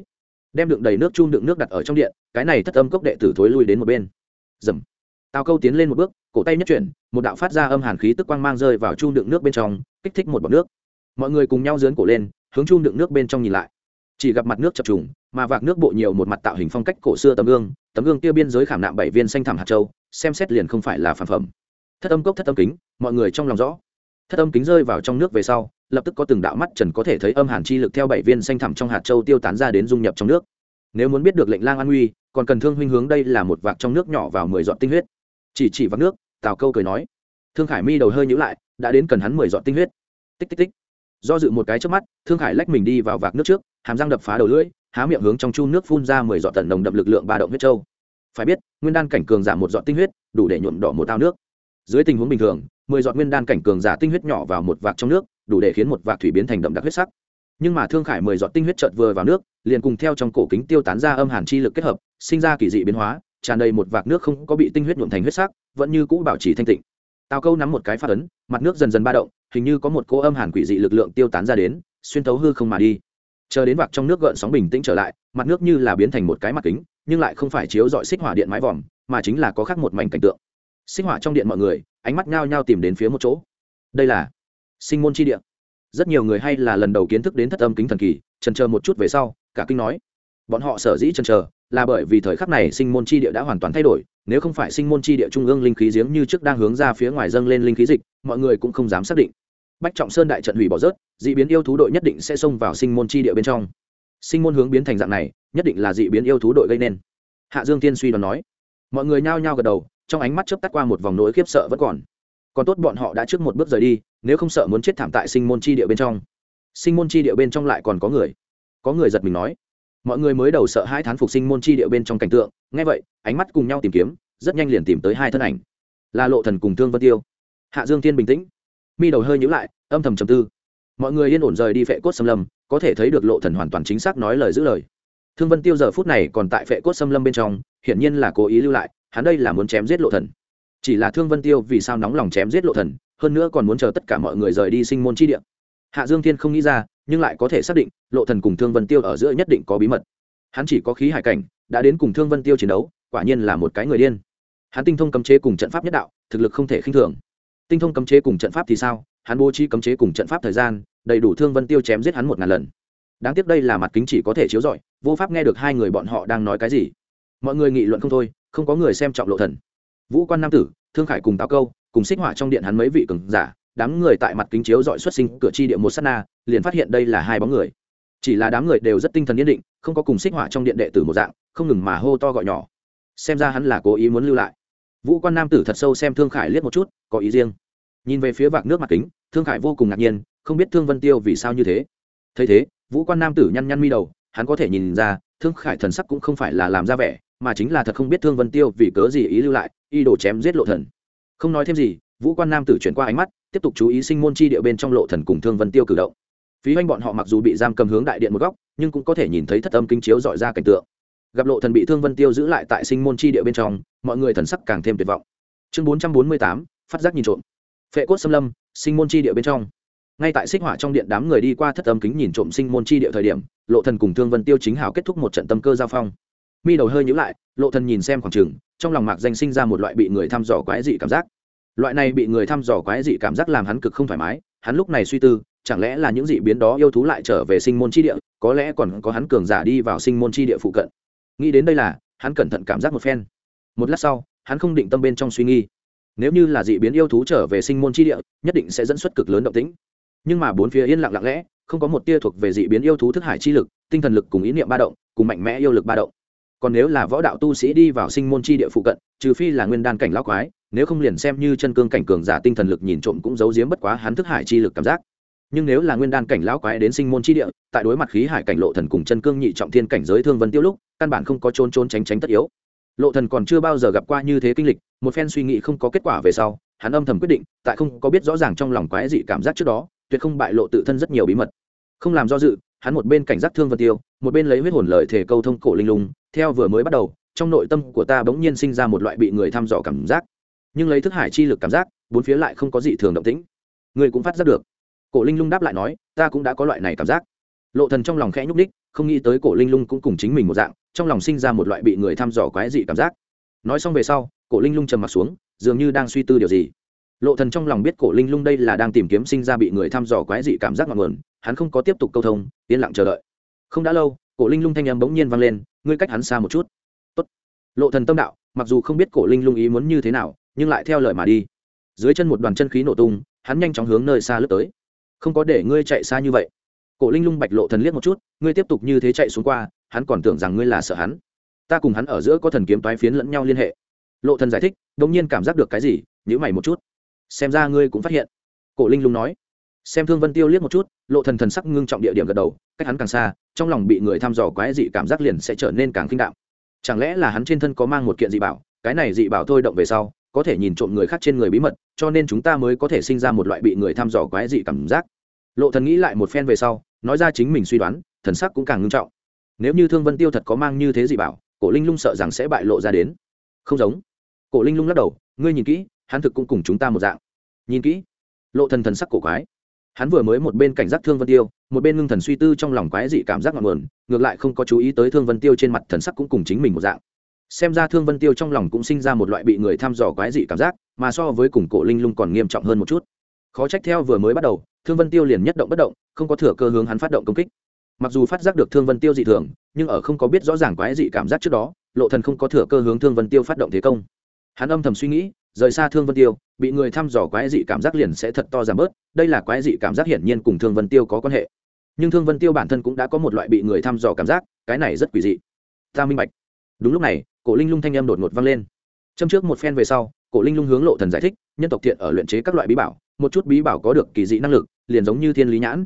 đem đựng đầy nước chun đựng nước đặt ở trong điện cái này thất âm cốc đệ tử thối lui đến một bên dầm tào câu tiến lên một bước cổ tay nhất chuyển, một đạo phát ra âm hàn khí tức quang mang rơi vào chun đựng nước bên trong, kích thích một bọc nước. Mọi người cùng nhau dướn cổ lên, hướng chung đựng nước bên trong nhìn lại. Chỉ gặp mặt nước chập trùng, mà vạc nước bộ nhiều một mặt tạo hình phong cách cổ xưa tấm gương tấm gương kia biên giới khảm nạm bảy viên xanh thảm hạt châu, xem xét liền không phải là phản phẩm. Thất âm cốc thất âm kính, mọi người trong lòng rõ. Thất âm kính rơi vào trong nước về sau, lập tức có từng đạo mắt trần có thể thấy âm hàn chi lực theo bảy viên xanh thẳm trong hạt châu tiêu tán ra đến dung nhập trong nước. Nếu muốn biết được lệnh lang an nguy, còn cần thương huynh hướng đây là một vạc trong nước nhỏ vào mười giọt tinh huyết. Chỉ chỉ vạc nước tào câu cười nói, thương khải mi đầu hơi nhữ lại, đã đến cần hắn mười giọt tinh huyết. Tích tích tích. Do dự một cái trước mắt, thương khải lách mình đi vào vạc nước trước, hàm răng đập phá đầu lưỡi, há miệng hướng trong chu nước phun ra mười giọt tần nồng đậm lực lượng ba động huyết trâu phải biết, nguyên đan cảnh cường giả một giọt tinh huyết, đủ để nhuộm đỏ một ao nước. Dưới tình huống bình thường, mười giọt nguyên đan cảnh cường giả tinh huyết nhỏ vào một vạc trong nước, đủ để khiến một vạc thủy biến thành đậm đặc huyết sắc. Nhưng mà thương khải mười giọt tinh huyết chợt vừa vào nước, liền cùng theo trong cổ kính tiêu tán ra âm hàn chi lực kết hợp, sinh ra kỳ dị biến hóa tràn đầy một vạc nước không có bị tinh huyết nhuộm thành huyết sắc, vẫn như cũ bảo trì thanh tịnh. Tào câu nắm một cái phát ấn, mặt nước dần dần ba động, hình như có một cỗ âm hàn quỷ dị lực lượng tiêu tán ra đến, xuyên thấu hư không mà đi. Chờ đến vạc trong nước gợn sóng bình tĩnh trở lại, mặt nước như là biến thành một cái mặt kính, nhưng lại không phải chiếu dọi xích hỏa điện mái vòm, mà chính là có khác một mảnh cảnh tượng. Xích hỏa trong điện mọi người, ánh mắt nhao nhao tìm đến phía một chỗ. Đây là sinh môn chi điện rất nhiều người hay là lần đầu kiến thức đến thất âm kính thần kỳ trần chờ một chút về sau, cả kinh nói bọn họ sở dĩ chần chờ là bởi vì thời khắc này sinh môn chi địa đã hoàn toàn thay đổi, nếu không phải sinh môn chi địa trung ương linh khí giếng như trước đang hướng ra phía ngoài dâng lên linh khí dịch, mọi người cũng không dám xác định. Bách trọng sơn đại trận hủy bỏ rớt d ị biến yêu thú đội nhất định sẽ xông vào sinh môn chi địa bên trong. Sinh môn hướng biến thành dạng này, nhất định là d ị biến yêu thú đội gây nên. Hạ dương tiên suy đoán nói. Mọi người nhao nhao gật đầu, trong ánh mắt chớp tắt qua một vòng nỗi khiếp sợ vẫn còn. Còn tốt bọn họ đã trước một bước rời đi, nếu không sợ muốn chết thảm tại sinh môn chi địa bên trong. Sinh môn chi địa bên trong lại còn có người. Có người giật mình nói mọi người mới đầu sợ hai thán phục sinh môn chi địa bên trong cảnh tượng ngay vậy, ánh mắt cùng nhau tìm kiếm, rất nhanh liền tìm tới hai thân ảnh. Là lộ thần cùng thương vân tiêu. Hạ dương thiên bình tĩnh. Mi đầu hơi nhíu lại, âm thầm trầm tư. Mọi người yên ổn rời đi phệ cốt xâm lâm, có thể thấy được lộ thần hoàn toàn chính xác nói lời giữ lời. Thương vân tiêu giờ phút này còn tại phệ cốt xâm lâm bên trong, hiển nhiên là cố ý lưu lại, hắn đây là muốn chém giết lộ thần. Chỉ là thương vân tiêu vì sao nóng lòng chém giết lộ thần, hơn nữa còn muốn chờ tất cả mọi người rời đi sinh môn chi địa. Hạ dương thiên không nghĩ ra nhưng lại có thể xác định lộ thần cùng thương vân tiêu ở giữa nhất định có bí mật. Hắn chỉ có khí hải cảnh, đã đến cùng thương vân tiêu chiến đấu, quả nhiên là một cái người điên. Hắn tinh thông cấm chế cùng trận pháp nhất đạo, thực lực không thể khinh thường. Tinh thông cấm chế cùng trận pháp thì sao? Hắn bố trí cấm chế cùng trận pháp thời gian, đầy đủ thương vân tiêu chém giết hắn một ngàn lần. Đáng tiếc đây là mặt kính chỉ có thể chiếu rọi, vô pháp nghe được hai người bọn họ đang nói cái gì. Mọi người nghị luận không thôi, không có người xem trọng lộ thần. Vũ quan nam tử, thương khải cùng táo câu, cùng xích hỏa trong điện hắn mấy vị cường giả đám người tại mặt kính chiếu dọi xuất sinh cửa chi điện một sát na liền phát hiện đây là hai bóng người. Chỉ là đám người đều rất tinh thần yên định, không có cùng xích hỏa trong điện đệ tử một dạng, không ngừng mà hô to gọi nhỏ. Xem ra hắn là cố ý muốn lưu lại. Vũ quan nam tử thật sâu xem thương khải liếc một chút, có ý riêng. Nhìn về phía vạc nước mặt kính, thương khải vô cùng ngạc nhiên, không biết thương vân tiêu vì sao như thế. Thấy thế, vũ quan nam tử nhăn nhăn mi đầu, hắn có thể nhìn ra, thương khải thần sắc cũng không phải là làm ra vẻ, mà chính là thật không biết thương vân tiêu vì cớ gì ý lưu lại y đổ chém giết lộ thần. Không nói thêm gì, vũ quan nam tử chuyển qua ánh mắt tiếp tục chú ý sinh môn chi địa bên trong lộ thần cùng thương vân tiêu cử động. Phí hoanh bọn họ mặc dù bị giam cầm hướng đại điện một góc, nhưng cũng có thể nhìn thấy thất âm kinh chiếu dọi ra cảnh tượng. Gặp lộ thần bị thương vân tiêu giữ lại tại sinh môn chi địa bên trong, mọi người thần sắc càng thêm tuyệt vọng. Chương bốn trăm bốn mươi tám, phát giác nhìn trộm. Phệ cốt xâm lâm, sinh môn chi địa bên trong. Ngay tại xích hỏa trong điện đám người đi qua thất âm kính nhìn trộm sinh môn chi địa thời điểm, lộ thần cùng thương vân tiêu chính hào kết thúc một trận tâm cơ giao phong. Mi đầu hơi nhíu lại, lộ thần nhìn xem khoảng trường, trong lòng mạc danh sinh ra một loại bị người thăm dò quái dị cảm giác loại này bị người thăm dò quái dị cảm giác làm hắn cực không thoải mái, hắn lúc này suy tư, chẳng lẽ là những dị biến đó yêu thú lại trở về sinh môn chi địa, có lẽ còn có hắn cường giả đi vào sinh môn chi địa phụ cận. Nghĩ đến đây là, hắn cẩn thận cảm giác một phen. Một lát sau, hắn không định tâm bên trong suy nghi nếu như là dị biến yêu thú trở về sinh môn chi địa, nhất định sẽ dẫn xuất cực lớn động tĩnh. Nhưng mà bốn phía yên lặng lặng lẽ, không có một tia thuộc về dị biến yêu thú thức hải chi lực, tinh thần lực cùng ý niệm ba động, cùng mạnh mẽ yêu lực ba động. Còn nếu là võ đạo tu sĩ đi vào sinh môn chi địa phụ cận, trừ phi là nguyên đan cảnh lão quái nếu không liền xem như chân cương cảnh cường giả tinh thần lực nhìn trộm cũng giấu giếm bất quá hắn thức hải chi lực cảm giác. Nhưng nếu là nguyên đan cảnh lão quái đến sinh môn chi địa, tại đối mặt khí hải cảnh lộ thần cùng chân cương nhị trọng thiên cảnh giới thương vân tiêu lúc, căn bản không có trốn trốn tránh tránh tất yếu. Lộ thần còn chưa bao giờ gặp qua như thế kinh lịch, một phen suy nghĩ không có kết quả về sau, hắn âm thầm quyết định, tại không có biết rõ ràng trong lòng quái dị cảm giác trước đó, tuyệt không bại lộ tự thân rất nhiều bí mật. Không làm do dự, hắn một bên cảnh giác thương vân tiêu, một bên lấy huyết hồn lời thể câu thông cổ linh lung, theo vừa mới bắt đầu, trong nội tâm của ta bỗng nhiên sinh ra một loại bị người thăm dò cảm giác nhưng lấy thức hải chi lực cảm giác, bốn phía lại không có gì thường động tĩnh. Người cũng phát giác được. Cổ linh lung đáp lại nói, ta cũng đã có loại này cảm giác. Lộ thần trong lòng khẽ nhúc đích không nghĩ tới cổ linh lung cũng cùng chính mình một dạng, trong lòng sinh ra một loại bị người thăm dò quái dị cảm giác. Nói xong về sau, cổ linh lung trầm mặt xuống, dường như đang suy tư điều gì. Lộ thần trong lòng biết cổ linh lung đây là đang tìm kiếm sinh ra bị người thăm dò quái dị cảm giác ngọn nguồn, hắn không có tiếp tục câu thông, yên lặng chờ đợi. Không đã lâu, cổ linh lung thanh âm bỗng nhiên vang lên, ngươi cách hắn xa một chút. Tốt. lộ thần tâm đạo, mặc dù không biết cổ linh lung ý muốn như thế nào nhưng lại theo lời mà đi. Dưới chân một đoàn chân khí nổ tung, hắn nhanh chóng hướng nơi xa lướt tới. Không có để ngươi chạy xa như vậy. Cổ linh lung bạch lộ thần liếc một chút, ngươi tiếp tục như thế chạy xuống qua, hắn còn tưởng rằng ngươi là sợ hắn. Ta cùng hắn ở giữa có thần kiếm toái phiến lẫn nhau liên hệ. Lộ thần giải thích đột nhiên cảm giác được cái gì, nhíu mày một chút. Xem ra ngươi cũng phát hiện. Cổ linh lung nói. Xem thương vân tiêu liếc một chút, lộ thần thần sắc ngưng trọng địa điểm gật đầu, cách hắn càng xa, trong lòng bị người thăm dò quái dị cảm giác liền sẽ trở nên càng kinh đạo chẳng lẽ là hắn trên thân có mang một kiện dị bảo, cái này dị bảo thôi động về sau có thể nhìn trộm người khác trên người bí mật, cho nên chúng ta mới có thể sinh ra một loại bị người thăm dò quái dị cảm giác. Lộ thần nghĩ lại một phen về sau, nói ra chính mình suy đoán, thần sắc cũng càng ngưng trọng. Nếu như thương vân tiêu thật có mang như thế gì bảo, cổ linh lung sợ rằng sẽ bại lộ ra đến. Không giống. Cổ linh lung lắc đầu, ngươi nhìn kỹ, hắn thực cũng cùng chúng ta một dạng. Nhìn kỹ. Lộ thần thần sắc cổ quái. Hắn vừa mới một bên cảnh giác thương vân tiêu, một bên ngưng thần suy tư trong lòng quái dị cảm giác ngọn nguồn, ngược lại không có chú ý tới thương vân tiêu trên mặt thần sắc cũng cùng chính mình một dạng xem ra thương vân tiêu trong lòng cũng sinh ra một loại bị người thăm dò quái dị cảm giác, mà so với cùng cổ linh lung còn nghiêm trọng hơn một chút. Khó trách theo vừa mới bắt đầu, thương vân tiêu liền nhất động bất động, không có thừa cơ hướng hắn phát động công kích. Mặc dù phát giác được thương vân tiêu dị thường, nhưng ở không có biết rõ ràng quái dị cảm giác trước đó, lộ thần không có thừa cơ hướng thương vân tiêu phát động thế công. Hắn âm thầm suy nghĩ, rời xa thương vân tiêu, bị người thăm dò quái dị cảm giác liền sẽ thật to giảm bớt, đây là quái dị cảm giác hiển nhiên cùng thương vân tiêu có quan hệ. Nhưng thương vân tiêu bản thân cũng đã có một loại bị người thăm dò cảm giác, cái này rất quỷ dị. Ta minh bạch đúng lúc này, cổ linh lung thanh âm đột ngột vang lên. Châm trước một phen về sau, cổ linh lung hướng lộ thần giải thích, nhân tộc thiện ở luyện chế các loại bí bảo, một chút bí bảo có được kỳ dị năng lực, liền giống như thiên lý nhãn.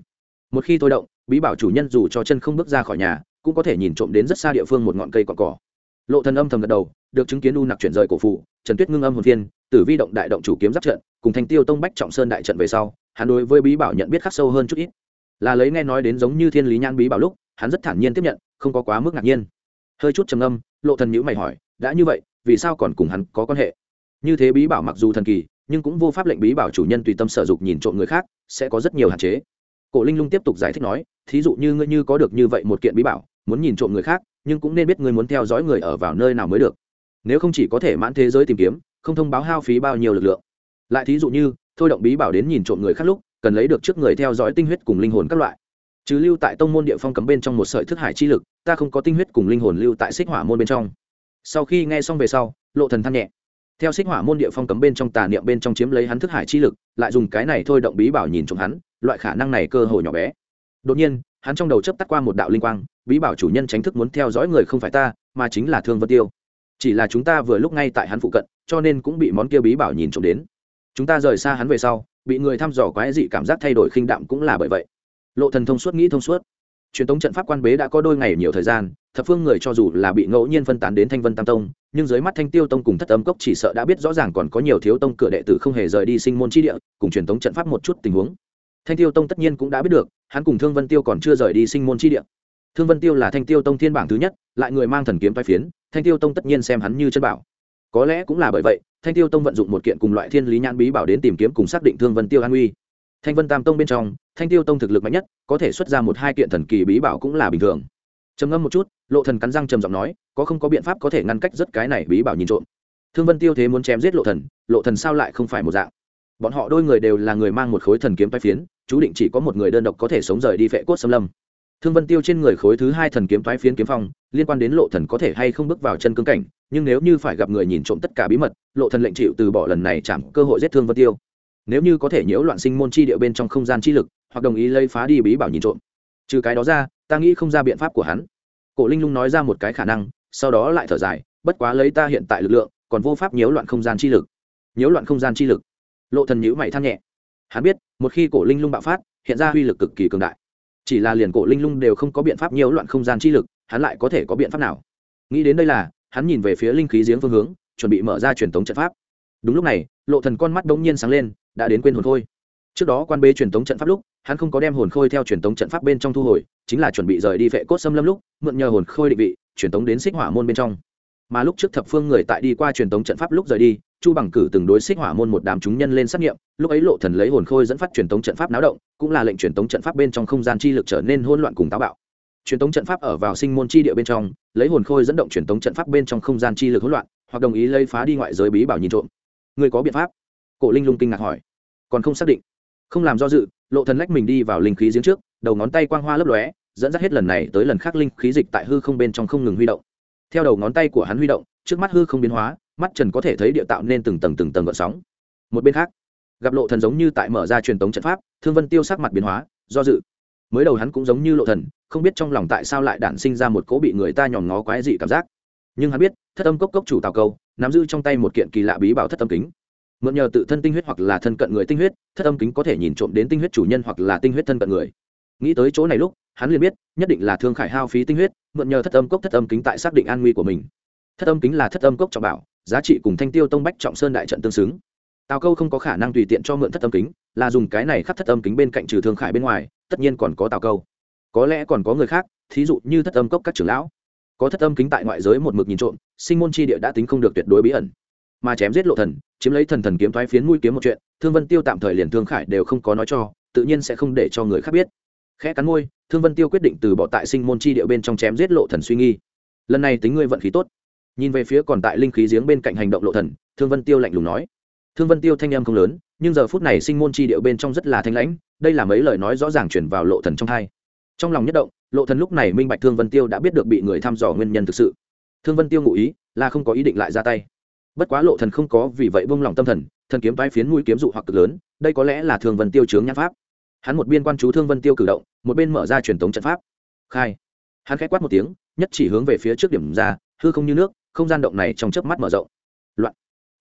Một khi thôi động, bí bảo chủ nhân dù cho chân không bước ra khỏi nhà, cũng có thể nhìn trộm đến rất xa địa phương một ngọn cây cọn cỏ. Lộ thần âm thầm gật đầu, được chứng kiến u nặc chuyển rời cổ phụ trần tuyết ngưng âm hồn viên tử vi động đại động chủ kiếm giáp trận, cùng thanh tiêu tông bách trọng sơn đại trận về sau, hắn đối với bí bảo nhận biết khắc sâu hơn chút ít. Là lấy nghe nói đến giống như thiên lý nhãn bí bảo lúc, hắn rất thản nhiên tiếp nhận, không có quá mức ngạc nhiên. Hơi chút trầm âm lộ thần nhữ mày hỏi, đã như vậy, vì sao còn cùng hắn có quan hệ? Như thế bí bảo mặc dù thần kỳ, nhưng cũng vô pháp lệnh bí bảo chủ nhân tùy tâm sở dục nhìn trộm người khác, sẽ có rất nhiều hạn chế. Cổ linh lung tiếp tục giải thích nói, thí dụ như ngươi như có được như vậy một kiện bí bảo, muốn nhìn trộm người khác, nhưng cũng nên biết ngươi muốn theo dõi người ở vào nơi nào mới được. Nếu không chỉ có thể mãn thế giới tìm kiếm, không thông báo hao phí bao nhiêu lực lượng. Lại thí dụ như, thôi động bí bảo đến nhìn trộm người khác lúc, cần lấy được trước người theo dõi tinh huyết cùng linh hồn các loại chứ lưu tại tông môn địa phong cấm bên trong một sợi thức hải chi lực, ta không có tinh huyết cùng linh hồn lưu tại xích hỏa môn bên trong. Sau khi nghe xong về sau, lộ thần than nhẹ. Theo xích hỏa môn địa phong cấm bên trong tà niệm bên trong chiếm lấy hắn thức hải chi lực, lại dùng cái này thôi động bí bảo nhìn trộm hắn, loại khả năng này cơ hội nhỏ bé. Đột nhiên, hắn trong đầu chớp tắt qua một đạo linh quang, bí bảo chủ nhân tránh thức muốn theo dõi người không phải ta, mà chính là thương vân tiêu. Chỉ là chúng ta vừa lúc ngay tại hắn phụ cận, cho nên cũng bị món kia bí bảo nhìn trộm đến. Chúng ta rời xa hắn về sau, bị người thăm dò quái dị cảm giác thay đổi khinh đạm cũng là bởi vậy lộ thần thông suốt nghĩ thông suốt. Truyền thống trận pháp quan bế đã có đôi ngày nhiều thời gian, thập phương người cho dù là bị ngẫu nhiên phân tán đến thanh vân tam tông, nhưng dưới mắt thanh tiêu tông cùng thất âm cốc chỉ sợ đã biết rõ ràng còn có nhiều thiếu tông cửa đệ tử không hề rời đi sinh môn chi địa, cùng truyền thống trận pháp một chút tình huống. Thanh tiêu tông tất nhiên cũng đã biết được, hắn cùng thương vân tiêu còn chưa rời đi sinh môn chi địa. Thương vân tiêu là thanh tiêu tông thiên bảng thứ nhất, lại người mang thần kiếm tai phiến, thanh tiêu tông tất nhiên xem hắn như chân bảo. Có lẽ cũng là bởi vậy, thanh tiêu tông vận dụng một kiện cùng loại thiên lý nhãn bí bảo đến tìm kiếm cùng xác định thương vân tiêu an uy thanh vân tam tông bên trong, thanh tiêu tông thực lực mạnh nhất, có thể xuất ra một hai kiện thần kỳ bí bảo cũng là bình thường. Trầm ngâm một chút, lộ thần cắn răng trầm giọng nói, có không có biện pháp có thể ngăn cách rất cái này bí bảo nhìn trộm. Thương vân tiêu thế muốn chém giết lộ thần lộ thần sao lại không phải một dạng? Bọn họ đôi người đều là người mang một khối thần kiếm phái phiến, chú định chỉ có một người đơn độc có thể sống rời đi vệ cốt xâm lâm. Thương vân tiêu trên người khối thứ hai thần kiếm phái phiến kiếm phong, liên quan đến lộ thần có thể hay không bước vào chân cương cảnh, nhưng nếu như phải gặp người nhìn trộm tất cả bí mật, lộ thần lệnh chịu từ bỏ lần này chạm cơ hội giết thương vân tiêu nếu như có thể nhiễu loạn sinh môn chi địa bên trong không gian chi lực, hoặc đồng ý lấy phá đi bí bảo nhìn trộm. Trừ cái đó ra, ta nghĩ không ra biện pháp của hắn. Cổ linh lung nói ra một cái khả năng, sau đó lại thở dài, bất quá lấy ta hiện tại lực lượng, còn vô pháp nhiễu loạn không gian chi lực. Nhiễu loạn không gian chi lực. Lộ thần nhíu mày than nhẹ. Hắn biết, một khi cổ linh lung bạo phát, hiện ra uy lực cực kỳ cường đại. Chỉ là liền cổ linh lung đều không có biện pháp nhiễu loạn không gian chi lực, hắn lại có thể có biện pháp nào? Nghĩ đến đây là, hắn nhìn về phía linh khí giếng phương hướng, chuẩn bị mở ra truyền thống trận pháp. Đúng lúc này, lộ thần con mắt đống nhiên sáng lên đã đến quên hồn khôi. Trước đó quan bế truyền tống trận pháp lúc, hắn không có đem hồn khôi theo truyền tống trận pháp bên trong thu hồi, chính là chuẩn bị rời đi vệ cốt xâm lâm lúc, mượn nhờ hồn khôi định vị, truyền tống đến xích hỏa môn bên trong. Mà lúc trước thập phương người tại đi qua truyền tống trận pháp lúc rời đi, chu bằng cử từng đối xích hỏa môn một đám chúng nhân lên xét nghiệm, lúc ấy lộ thần lấy hồn khôi dẫn phát truyền tống trận pháp náo động, cũng là lệnh truyền tống trận pháp bên trong không gian chi lực trở nên hỗn loạn cùng táo bạo. Truyền tống trận pháp ở vào sinh môn chi địa bên trong, lấy hồn khôi dẫn động truyền tống trận pháp bên trong không gian chi lực hỗn loạn, hoặc đồng ý lấy phá đi ngoại giới bí bảo nhìn trộm. Người có biện pháp? Cổ linh lung kinh ngạc hỏi. Còn không xác định. Không làm do dự, lộ thần lách mình đi vào linh khí giếng trước, đầu ngón tay quang hoa lấp lóe, dẫn dắt hết lần này tới lần khác linh khí dịch tại hư không bên trong không ngừng huy động. Theo đầu ngón tay của hắn huy động, trước mắt hư không biến hóa, mắt trần có thể thấy địa tạo nên từng tầng từng tầng gợn sóng. Một bên khác, gặp lộ thần giống như tại mở ra truyền tống trận pháp, thương vân tiêu sắc mặt biến hóa, do dự. Mới đầu hắn cũng giống như lộ thần, không biết trong lòng tại sao lại đản sinh ra một cố bị người ta nhòm ngó quái dị cảm giác. Nhưng hắn biết, thất âm cốc cốc chủ tào câu, nắm giữ trong tay một kiện kỳ lạ bí bảo thất âm kính mượn nhờ tự thân tinh huyết hoặc là thân cận người tinh huyết, thất âm kính có thể nhìn trộm đến tinh huyết chủ nhân hoặc là tinh huyết thân cận người. Nghĩ tới chỗ này lúc, hắn liền biết, nhất định là thương khải hao phí tinh huyết, mượn nhờ thất âm cốc thất âm kính tại xác định an nguy của mình. Thất âm kính là thất âm cốc trọng bảo, giá trị cùng thanh tiêu tông bách trọng sơn đại trận tương xứng. Tào câu không có khả năng tùy tiện cho mượn thất âm kính, là dùng cái này khắc thất âm kính bên cạnh trừ thương khải bên ngoài, tất nhiên còn có tào câu. Có lẽ còn có người khác, thí dụ như thất âm cốc các trưởng lão. Có thất âm kính tại ngoại giới một mực nhìn trộm, sinh môn chi địa đã tính không được tuyệt đối bí ẩn mà chém giết lộ thần, chiếm lấy thần thần kiếm thoái phiến mũi kiếm một chuyện, thương vân tiêu tạm thời liền thương khải đều không có nói cho, tự nhiên sẽ không để cho người khác biết. Khẽ cắn môi, thương vân tiêu quyết định từ bỏ tại sinh môn chi địa bên trong chém giết lộ thần suy nghi. Lần này tính ngươi vận khí tốt. Nhìn về phía còn tại linh khí giếng bên cạnh hành động lộ thần, thương vân tiêu lạnh lùng nói. Thương vân tiêu thanh em không lớn, nhưng giờ phút này sinh môn chi địa bên trong rất là thanh lãnh, đây là mấy lời nói rõ ràng chuyển vào lộ thần trong hai. Trong lòng nhất động, lộ thần lúc này minh bạch thương vân tiêu đã biết được bị người thăm dò nguyên nhân thực sự. Thương vân tiêu ngụ ý, là không có ý định lại ra tay bất quá lộ thần không có vì vậy buông lòng tâm thần thần kiếm vai phiến mũi kiếm dụ hoặc cực lớn, đây có lẽ là thương vân tiêu chướng nhãn pháp. Hắn một biên quan chú thương vân tiêu cử động, một bên mở ra truyền thống trận pháp. Khai. Hắn khẽ quát một tiếng, nhất chỉ hướng về phía trước điểm ra, hư không như nước, không gian động này trong chớp mắt mở rộng. Loạn.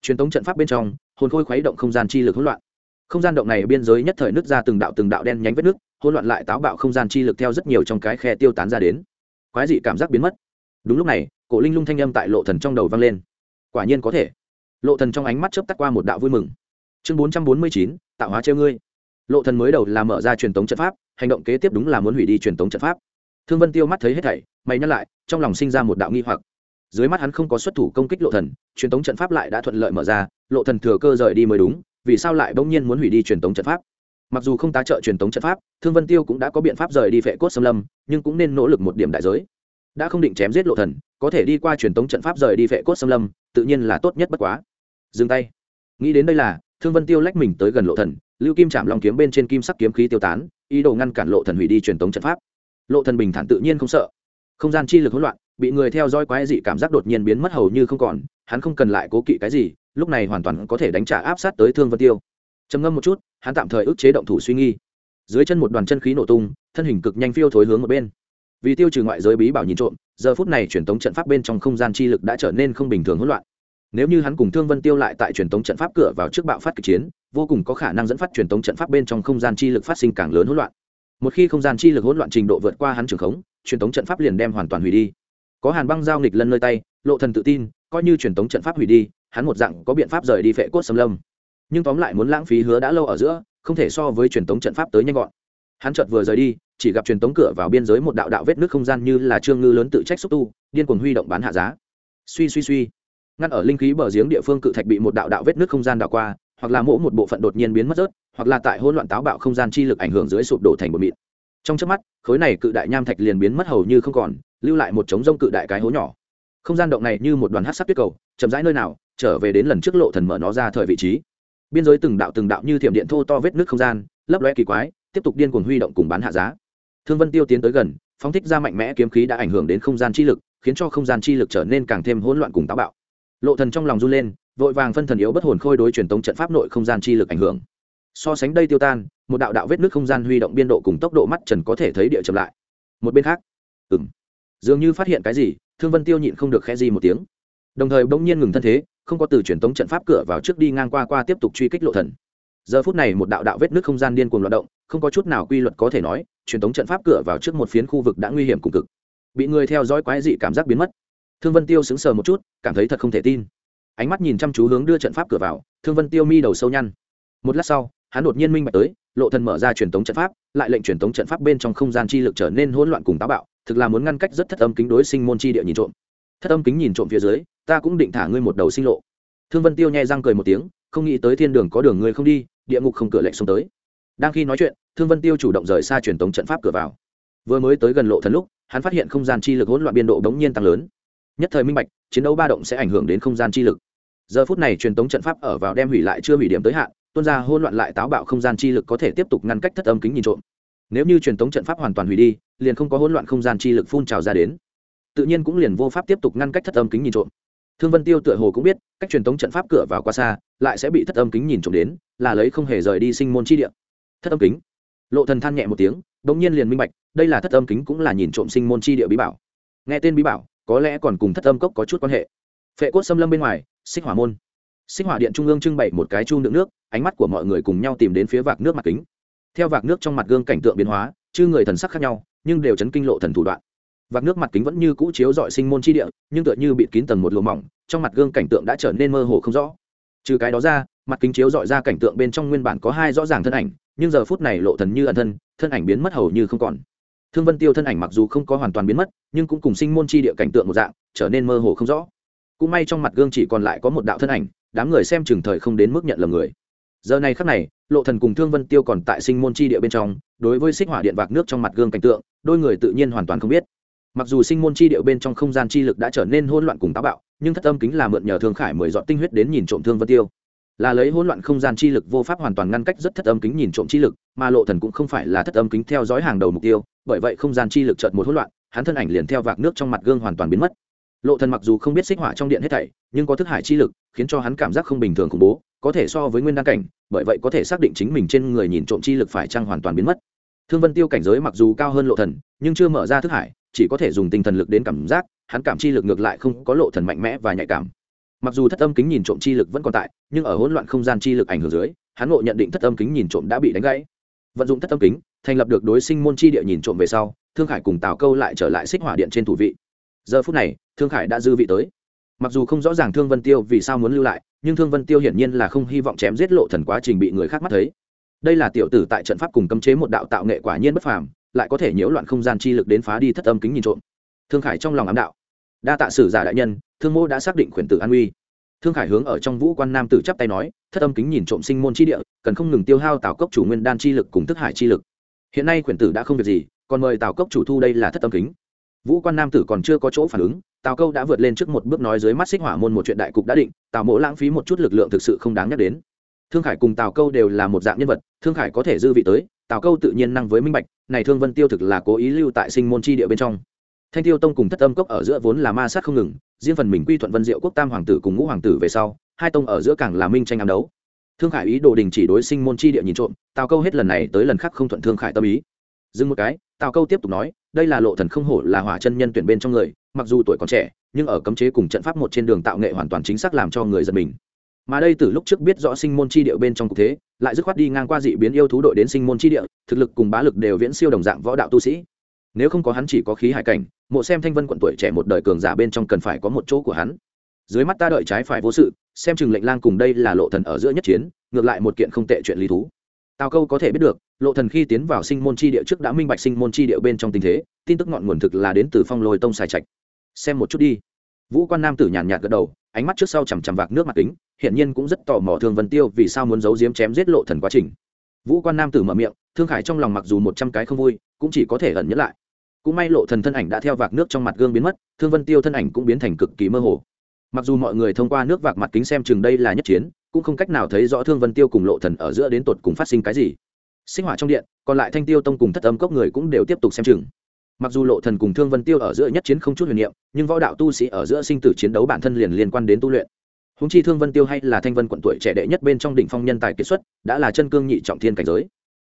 Truyền thống trận pháp bên trong, hồn khôi khuấy động không gian chi lực hỗn loạn. Không gian động này biên giới nhất thời nứt ra từng đạo từng đạo đen nhánh vết nước, hỗn loạn lại táo bạo không gian chi lực theo rất nhiều trong cái khe tiêu tán ra đến. Quái dị cảm giác biến mất. Đúng lúc này, cổ linh lung thanh âm tại lộ thần trong đầu vang lên quả nhiên có thể. Lộ thần trong ánh mắt chớp tắt qua một đạo vui mừng. Chương bốn trăm bốn mươi chín, tạo hóa treo ngươi. Lộ thần mới đầu là mở ra truyền tống trận pháp, hành động kế tiếp đúng là muốn hủy đi truyền tống trận pháp. Thương vân tiêu mắt thấy hết thảy, mày nhắc lại, trong lòng sinh ra một đạo nghi hoặc. Dưới mắt hắn không có xuất thủ công kích lộ thần, truyền tống trận pháp lại đã thuận lợi mở ra, lộ thần thừa cơ rời đi mới đúng, vì sao lại bỗng nhiên muốn hủy đi truyền tống trận pháp? Mặc dù không tá trợ truyền tống trận pháp, thương vân tiêu cũng đã có biện pháp rời đi vệ cốt xâm lâm, nhưng cũng nên nỗ lực một điểm đại giới đã không định chém giết lộ thần, có thể đi qua truyền tống trận pháp rời đi vệ cốt xâm lâm, tự nhiên là tốt nhất bất quá. Dừng tay. Nghĩ đến đây là, thương vân tiêu lách mình tới gần lộ thần, lưu kim chạm long kiếm bên trên kim sắc kiếm khí tiêu tán, ý đồ ngăn cản lộ thần hủy đi truyền tống trận pháp. Lộ thần bình thản tự nhiên không sợ. Không gian chi lực hỗn loạn, bị người theo dõi quái dị cảm giác đột nhiên biến mất hầu như không còn, hắn không cần lại cố kỵ cái gì, lúc này hoàn toàn có thể đánh trả áp sát tới thương vân tiêu. Trầm ngâm một chút, hắn tạm thời ức chế động thủ suy nghi dưới chân một đoàn chân khí nổ tung, thân hình cực nhanh phiêu thối hướng một bên vì tiêu trừ ngoại giới bí bảo nhìn trộm, giờ phút này truyền tống trận pháp bên trong không gian chi lực đã trở nên không bình thường hỗn loạn. Nếu như hắn cùng thương vân tiêu lại tại truyền thống trận pháp cửa vào trước bạo phát kịch chiến, vô cùng có khả năng dẫn phát truyền thống trận pháp bên trong không gian chi lực phát sinh càng lớn hỗn loạn. Một khi không gian chi lực hỗn loạn trình độ vượt qua hắn trường khống, truyền thống trận pháp liền đem hoàn toàn hủy đi. Có hàn băng giao nghịch lân nơi tay, lộ thần tự tin, coi như truyền thống trận pháp hủy đi, hắn một dạng có biện pháp rời đi phệ cốt xâm lâm. Nhưng tóm lại muốn lãng phí hứa đã lâu ở giữa, không thể so với truyền thống trận pháp tới nhanh gọn hắn chợt vừa rời đi, chỉ gặp truyền tống cửa vào biên giới một đạo đạo vết nước không gian như là trương ngư lớn tự trách xúc tu, điên cuồng huy động bán hạ giá. Suy suy suy. Ngăn ở linh khí bờ giếng địa phương cự thạch bị một đạo đạo vết nước không gian đạo qua, hoặc là mỗ một bộ phận đột nhiên biến mất rớt, hoặc là tại hỗn loạn táo bạo không gian chi lực ảnh hưởng dưới sụp đổ thành một mịn. Trong trước mắt, khối này cự đại nham thạch liền biến mất hầu như không còn, lưu lại một trống rông cự đại cái hố nhỏ. Không gian động này như một đoàn hát sắc tuyết cầu, chậm rãi nơi nào, trở về đến lần trước lộ thần mở nó ra thời vị trí. Biên giới từng đạo từng đạo như thiểm điện thô to vết nước không gian, lấp loe kỳ quái tiếp tục điên cuồng huy động cùng bán hạ giá. Thương vân tiêu tiến tới gần, phóng thích ra mạnh mẽ kiếm khí đã ảnh hưởng đến không gian chi lực, khiến cho không gian chi lực trở nên càng thêm hỗn loạn cùng táo bạo. Lộ thần trong lòng run lên, vội vàng phân thần yếu bất hồn khôi đối truyền tống trận pháp nội không gian chi lực ảnh hưởng. So sánh đây tiêu tan, một đạo đạo vết nước không gian huy động biên độ cùng tốc độ mắt trần có thể thấy địa chậm lại. Một bên khác, ừm, dường như phát hiện cái gì, thương vân tiêu nhịn không được khẽ gì một tiếng. Đồng thời bỗng nhiên ngừng thân thế, không có từ truyền tống trận pháp cửa vào trước đi ngang qua qua tiếp tục truy kích lộ thần giờ phút này một đạo đạo vết nước không gian điên cuồng loạt động, không có chút nào quy luật có thể nói, truyền tống trận pháp cửa vào trước một phiến khu vực đã nguy hiểm cùng cực. Bị người theo dõi quái dị cảm giác biến mất. Thương vân tiêu sững sờ một chút, cảm thấy thật không thể tin. Ánh mắt nhìn chăm chú hướng đưa trận pháp cửa vào, thương vân tiêu mi đầu sâu nhăn. Một lát sau, hắn đột nhiên minh bạch tới, lộ thần mở ra truyền tống trận pháp, lại lệnh truyền tống trận pháp bên trong không gian chi lực trở nên hỗn loạn cùng táo bạo, thực là muốn ngăn cách rất thất âm kính đối sinh môn chi địa nhìn trộm. Thất âm kính nhìn trộm phía dưới, ta cũng định thả ngươi một đầu sinh lộ thương vân tiêu nhẹ răng cười một tiếng, không nghĩ tới thiên đường có đường người không đi, địa ngục không cửa lệnh xông tới. Đang khi nói chuyện, thương vân tiêu chủ động rời xa truyền tống trận pháp cửa vào. Vừa mới tới gần lộ thần lúc, hắn phát hiện không gian chi lực hỗn loạn biên độ đống nhiên tăng lớn. Nhất thời minh bạch, chiến đấu ba động sẽ ảnh hưởng đến không gian chi lực. Giờ phút này truyền tống trận pháp ở vào đem hủy lại chưa hủy điểm tới hạn, tuôn ra hỗn loạn lại táo bạo không gian chi lực có thể tiếp tục ngăn cách thất âm kính nhìn trộm. Nếu như truyền tống trận pháp hoàn toàn hủy đi, liền không có hỗn loạn không gian chi lực phun trào ra đến. Tự nhiên cũng liền vô pháp tiếp tục ngăn cách thất âm kính nhìn trộm thương vân tiêu tựa hồ cũng biết, cách truyền tống trận pháp cửa vào qua xa, lại sẽ bị thất âm kính nhìn trộm đến, là lấy không hề rời đi sinh môn chi địa. Thất âm kính. Lộ thần than nhẹ một tiếng bỗng nhiên liền minh bạch, đây là thất âm kính cũng là nhìn trộm sinh môn chi địa bí bảo. Nghe tên bí bảo, có lẽ còn cùng thất âm cốc có chút quan hệ. Phệ cốt xâm lâm bên ngoài, xích hỏa môn. Xích hỏa điện trung ương trưng bày một cái chu đựng nước, ánh mắt của mọi người cùng nhau tìm đến phía vạc nước mặt kính. Theo vạc nước trong mặt gương cảnh tượng biến hóa, chư người thần sắc khác nhau, nhưng đều chấn kinh lộ thần thủ đoạn vạc nước mặt kính vẫn như cũ chiếu dọi sinh môn chi địa, nhưng tựa như bị kín tầng một lùa mỏng, trong mặt gương cảnh tượng đã trở nên mơ hồ không rõ. Trừ cái đó ra, mặt kính chiếu dọi ra cảnh tượng bên trong nguyên bản có hai rõ ràng thân ảnh, nhưng giờ phút này lộ thần như ẩn thân thân ảnh biến mất hầu như không còn. Thương vân tiêu thân ảnh mặc dù không có hoàn toàn biến mất, nhưng cũng cùng sinh môn chi địa cảnh tượng một dạng, trở nên mơ hồ không rõ. Cũng may trong mặt gương chỉ còn lại có một đạo thân ảnh, đám người xem chừng thời không đến mức nhận lầm người. Giờ này khắc này, lộ thần cùng thương vân tiêu còn tại sinh môn chi địa bên trong, đối với xích hỏa điện vạc nước trong mặt gương cảnh tượng, đôi người tự nhiên hoàn toàn không biết mặc dù sinh môn chi điệu bên trong không gian chi lực đã trở nên hỗn loạn cùng táo bạo, nhưng thất âm kính là mượn nhờ thương khải mười dọn tinh huyết đến nhìn trộm thương vân tiêu. Là lấy hỗn loạn không gian chi lực vô pháp hoàn toàn ngăn cách rất thất âm kính nhìn trộm chi lực, mà lộ thần cũng không phải là thất âm kính theo dõi hàng đầu mục tiêu, bởi vậy không gian chi lực chợt một hỗn loạn, hắn thân ảnh liền theo vạc nước trong mặt gương hoàn toàn biến mất. Lộ thần mặc dù không biết xích hỏa trong điện hết thảy, nhưng có thức hải chi lực, khiến cho hắn cảm giác không bình thường khủng bố, có thể so với nguyên đăng cảnh, bởi vậy có thể xác định chính mình trên người nhìn trộm chi lực phải chăng hoàn toàn biến mất. Thương vân tiêu cảnh giới mặc dù cao hơn lộ thần, nhưng chưa mở ra thức hải chỉ có thể dùng tinh thần lực đến cảm giác, hắn cảm chi lực ngược lại không có lộ thần mạnh mẽ và nhạy cảm. Mặc dù thất âm kính nhìn trộm chi lực vẫn còn tại, nhưng ở hỗn loạn không gian chi lực ảnh hưởng dưới, hắn ngộ nhận định thất âm kính nhìn trộm đã bị đánh gãy. Vận dụng thất âm kính, thành lập được đối sinh môn chi địa nhìn trộm về sau, thương khải cùng tào câu lại trở lại xích hỏa điện trên thủ vị. Giờ phút này, thương khải đã dư vị tới. Mặc dù không rõ ràng thương vân tiêu vì sao muốn lưu lại, nhưng thương vân tiêu hiển nhiên là không hy vọng chém giết lộ thần quá trình bị người khác mắt thấy. Đây là tiểu tử tại trận pháp cùng cấm chế một đạo tạo nghệ quả nhiên bất phàm lại có thể nhiễu loạn không gian chi lực đến phá đi thất âm kính nhìn trộm. Thương khải trong lòng ám đạo. Đa tạ sử giả đại nhân, thương mô đã xác định khuyển tử an uy. Thương khải hướng ở trong vũ quan nam tử chắp tay nói, thất âm kính nhìn trộm sinh môn chi địa, cần không ngừng tiêu hao tào cốc chủ nguyên đan chi lực cùng thức hải chi lực. Hiện nay khuyển tử đã không việc gì, còn mời tào cốc chủ thu đây là thất âm kính. Vũ quan nam tử còn chưa có chỗ phản ứng tào câu đã vượt lên trước một bước nói dưới mắt xích hỏa môn một chuyện đại cục đã định tào mỗ lãng phí một chút lực lượng thực sự không đáng nhắc đến. Thương khải cùng tào câu đều là một dạng nhân vật, thương khải có thể dư vị tới tào câu tự nhiên năng với minh bạch, này thương vân tiêu thực là cố ý lưu tại sinh môn chi địa bên trong. Thanh tiêu tông cùng thất âm cốc ở giữa vốn là ma sát không ngừng, riêng phần mình quy thuận vân diệu quốc tam hoàng tử cùng ngũ hoàng tử về sau, hai tông ở giữa càng là minh tranh ám đấu. Thương khải ý đồ đình chỉ đối sinh môn chi địa nhìn trộm, tào câu hết lần này tới lần khác không thuận thương khải tâm ý. Dừng một cái, tào câu tiếp tục nói, đây là lộ thần không hổ là hỏa chân nhân tuyển bên trong người, mặc dù tuổi còn trẻ, nhưng ở cấm chế cùng trận pháp một trên đường tạo nghệ hoàn toàn chính xác làm cho người giật mình mà đây từ lúc trước biết rõ sinh môn chi địa bên trong cục thế, lại dứt khoát đi ngang qua dị biến yêu thú đội đến sinh môn chi địa, thực lực cùng bá lực đều viễn siêu đồng dạng võ đạo tu sĩ. Nếu không có hắn chỉ có khí hải cảnh, mộ xem thanh vân quận tuổi trẻ một đời cường giả bên trong cần phải có một chỗ của hắn. Dưới mắt ta đợi trái phải vô sự, xem chừng lệnh lang cùng đây là lộ thần ở giữa nhất chiến, ngược lại một kiện không tệ chuyện lý thú. Tào câu có thể biết được, lộ thần khi tiến vào sinh môn chi địa trước đã minh bạch sinh môn chi địa bên trong tình thế, tin tức ngọn nguồn thực là đến từ phong lôi tông xài trạch. Xem một chút đi vũ quan nam tử nhàn nhạt gật đầu, ánh mắt trước sau chằm chằm vạc nước mặt kính hiện nhiên cũng rất tò mò thương vân tiêu vì sao muốn giấu giếm chém giết lộ thần quá trình. Vũ quan nam tử mở miệng, thương khải trong lòng mặc dù một trăm cái không vui, cũng chỉ có thể ẩn nhẫn lại. Cũng may lộ thần thân ảnh đã theo vạc nước trong mặt gương biến mất, thương vân tiêu thân ảnh cũng biến thành cực kỳ mơ hồ. Mặc dù mọi người thông qua nước vạc mặt kính xem chừng đây là nhất chiến, cũng không cách nào thấy rõ thương vân tiêu cùng lộ thần ở giữa đến tột cùng phát sinh cái gì. Sinh hỏa trong điện, còn lại thanh tiêu tông cùng thất âm cốc người cũng đều tiếp tục xem chừng mặc dù lộ thần cùng thương vân tiêu ở giữa nhất chiến không chút huyền niệm, nhưng võ đạo tu sĩ ở giữa sinh tử chiến đấu bản thân liền liên quan đến tu luyện. Húng chi thương vân tiêu hay là thanh vân quận tuổi trẻ đệ nhất bên trong đỉnh phong nhân tài kiệt xuất, đã là chân cương nhị trọng thiên cảnh giới.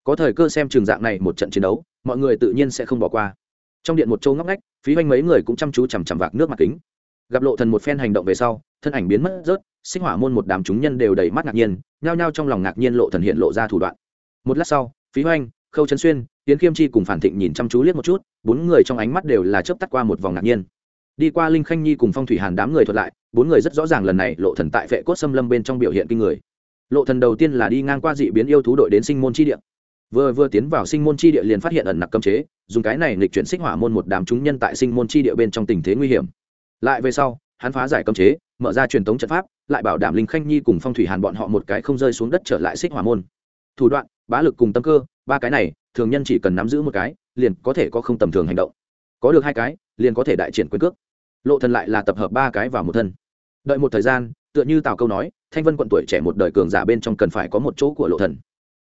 Có thời cơ xem trường dạng này một trận chiến đấu, mọi người tự nhiên sẽ không bỏ qua. Trong điện một châu ngóc ngách, phí hoanh mấy người cũng chăm chú chằm chằm vạc nước mặt kính. Gặp lộ thần một phen hành động về sau, thân ảnh biến mất rớt sinh hỏa môn một đám chúng nhân đều đầy mắt ngạc nhiên, nhao nhao trong lòng ngạc nhiên lộ thần hiện lộ ra thủ đoạn. Một lát sau, phí hoanh, khâu chấn xuyên tiến khiêm chi cùng phản thịnh nhìn chăm chú liếc một chút, bốn người trong ánh mắt đều là chớp tắt qua một vòng ngạc nhiên. Đi qua linh khanh nhi cùng phong thủy hàn đám người thuật lại, bốn người rất rõ ràng lần này lộ thần tại vệ cốt xâm lâm bên trong biểu hiện kinh người. Lộ thần đầu tiên là đi ngang qua dị biến yêu thú đội đến sinh môn chi địa. Vừa vừa tiến vào sinh môn chi địa liền phát hiện ẩn nặc cấm chế, dùng cái này nghịch chuyển xích hỏa môn một đám chúng nhân tại sinh môn chi địa bên trong tình thế nguy hiểm. Lại về sau, hắn phá giải cấm chế, mở ra truyền thống trận pháp, lại bảo đảm linh khanh nhi cùng phong thủy hàn bọn họ một cái không rơi xuống đất trở lại xích hỏa môn. Thủ đoạn, bá lực cùng tâm cơ, ba cái này thường nhân chỉ cần nắm giữ một cái, liền có thể có không tầm thường hành động. Có được hai cái, liền có thể đại triển quyền cước. Lộ thần lại là tập hợp ba cái vào một thân. Đợi một thời gian, tựa như tào câu nói, thanh vân quận tuổi trẻ một đời cường giả bên trong cần phải có một chỗ của lộ thần.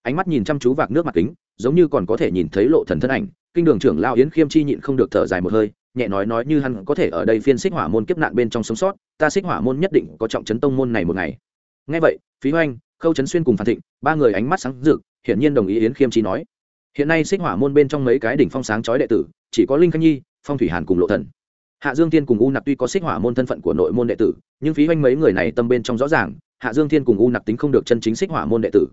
Ánh mắt nhìn chăm chú vạc nước mặt kính, giống như còn có thể nhìn thấy lộ thần thân ảnh, kinh đường trưởng lao yến khiêm chi nhịn không được thở dài một hơi, nhẹ nói nói như hắn có thể ở đây phiên xích hỏa môn kiếp nạn bên trong sống sót, ta xích hỏa môn nhất định có trọng chấn tông môn này một ngày. Nghe vậy, phí hoanh khâu chấn xuyên cùng phan thịnh, ba người ánh mắt sáng rực, hiển nhiên đồng ý yến khiêm chi nói hiện nay xích hỏa môn bên trong mấy cái đỉnh phong sáng chói đệ tử, chỉ có linh khanh nhi, phong thủy hàn cùng lộ thần. Hạ dương thiên cùng u nặc tuy có xích hỏa môn thân phận của nội môn đệ tử, nhưng phí hoanh mấy người này tâm bên trong rõ ràng, hạ dương thiên cùng u nặc tính không được chân chính xích hỏa môn đệ tử.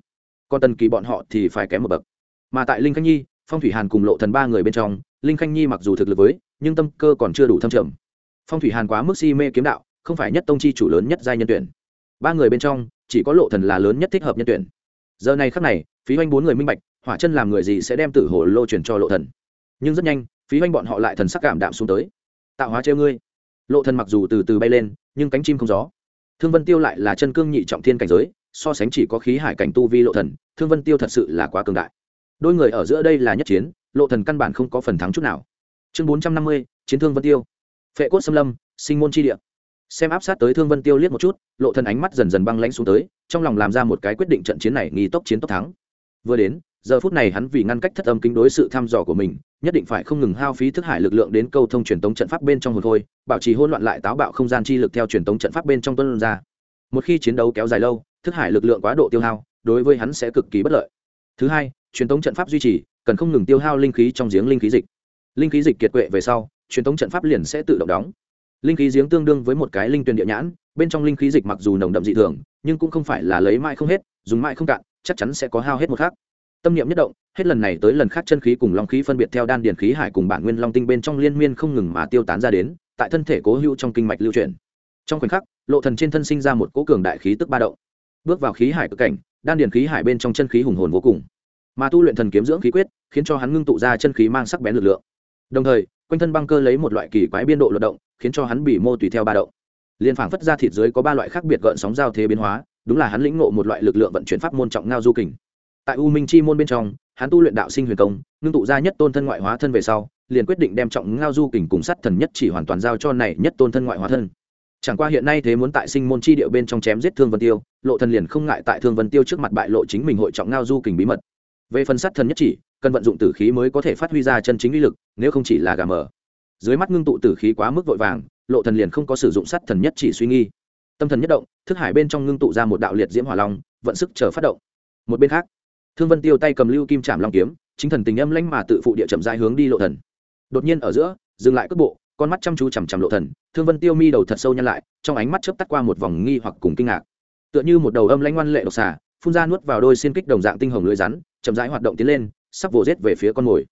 Còn tần kỳ bọn họ thì phải kém một bậc. Mà tại linh khanh nhi, phong thủy hàn cùng lộ thần ba người bên trong, linh khanh nhi mặc dù thực lực với, nhưng tâm cơ còn chưa đủ thâm trầm. Phong thủy hàn quá mức si mê kiếm đạo, không phải nhất tông chi chủ lớn nhất giai nhân tuyển. Ba người bên trong, chỉ có lộ thần là lớn nhất thích hợp nhân tuyển. Giờ này khắc này, phí hoanh bốn người minh bạch hỏa chân làm người gì sẽ đem tử hồ lô truyền cho lộ thần. Nhưng rất nhanh, phí hoanh bọn họ lại thần sắc cảm đạm xuống tới. Tạo hóa treo ngươi. Lộ thần mặc dù từ từ bay lên, nhưng cánh chim không gió. Thương vân tiêu lại là chân cương nhị trọng thiên cảnh giới, so sánh chỉ có khí hải cảnh tu vi lộ thần, thương vân tiêu thật sự là quá cường đại. Đôi người ở giữa đây là nhất chiến, lộ thần căn bản không có phần thắng chút nào. Chương bốn trăm năm mươi, chiến thương vân tiêu. Phệ cốt xâm lâm, sinh môn chi địa. Xem áp sát tới thương vân tiêu liếc một chút, lộ thần ánh mắt dần dần băng lãnh xuống tới, trong lòng làm ra một cái quyết định trận chiến này nghi tốc chiến tốc thắng. Vừa đến giờ phút này hắn vì ngăn cách thất âm kính đối sự thăm dò của mình, nhất định phải không ngừng hao phí thức hải lực lượng đến câu thông truyền tống trận pháp bên trong hồn thôi, bảo trì hỗn loạn lại táo bạo không gian chi lực theo truyền tống trận pháp bên trong tuân ra. Một khi chiến đấu kéo dài lâu, thức hải lực lượng quá độ tiêu hao, đối với hắn sẽ cực kỳ bất lợi. Thứ hai, truyền tống trận pháp duy trì, cần không ngừng tiêu hao linh khí trong giếng linh khí dịch. Linh khí dịch kiệt quệ về sau, truyền tống trận pháp liền sẽ tự động đóng. Linh khí giếng tương đương với một cái linh tuyển địa nhãn, bên trong linh khí dịch mặc dù nồng đậm dị thường, nhưng cũng không phải là lấy mãi không hết, dùng mãi không cạn, chắc chắn sẽ có hao hết một khác tâm niệm nhất động, hết lần này tới lần khác chân khí cùng long khí phân biệt theo đan điền khí hải cùng bản nguyên long tinh bên trong liên miên không ngừng mà tiêu tán ra đến, tại thân thể cố hữu trong kinh mạch lưu chuyển. Trong khoảnh khắc, lộ thần trên thân sinh ra một cỗ cường đại khí tức ba động. Bước vào khí hải cực cảnh, đan điền khí hải bên trong chân khí hùng hồn vô cùng. Mà tu luyện thần kiếm dưỡng khí quyết, khiến cho hắn ngưng tụ ra chân khí mang sắc bén lực lượng. Đồng thời, quanh thân băng cơ lấy một loại kỳ quái biên độ luật động, khiến cho hắn bị mô tùy theo ba động. Liên phảng phất ra thịt dưới có ba loại khác biệt gợn sóng giao thế biến hóa, đúng là hắn lĩnh ngộ một loại lực lượng vận chuyển pháp môn trọng ngao du kình tại u minh chi môn bên trong, hắn tu luyện đạo sinh huyền công, ngưng tụ ra nhất tôn thân ngoại hóa thân về sau, liền quyết định đem trọng ngao du kình cùng sát thần nhất chỉ hoàn toàn giao cho này nhất tôn thân ngoại hóa thân. Chẳng qua hiện nay thế muốn tại sinh môn chi điệu bên trong chém giết thương vân tiêu, lộ thần liền không ngại tại thương vân tiêu trước mặt bại lộ chính mình hội trọng ngao du kình bí mật. Về phần sát thần nhất chỉ, cần vận dụng tử khí mới có thể phát huy ra chân chính uy lực, nếu không chỉ là gà mờ. Dưới mắt ngưng tụ tử khí quá mức vội vàng, lộ thần liền không có sử dụng sát thần nhất chỉ suy nghi. Tâm thần nhất động, thức hải bên trong ngưng tụ ra một đạo liệt diễm hỏa long, vận sức chờ phát động. Một bên khác thương vân tiêu tay cầm lưu kim trảm long kiếm, chính thần tình âm lãnh mà tự phụ địa chậm rãi hướng đi lộ thần. Đột nhiên ở giữa, dừng lại cước bộ, con mắt chăm chú chằm chằm lộ thần, thương vân tiêu mi đầu thật sâu nhăn lại, trong ánh mắt chớp tắt qua một vòng nghi hoặc cùng kinh ngạc. Tựa như một đầu âm lãnh ngoan lệ độc xà, phun ra nuốt vào đôi xiên kích đồng dạng tinh hồng lưỡi rắn, chậm rãi hoạt động tiến lên, sắp vồ rết về phía con mồi.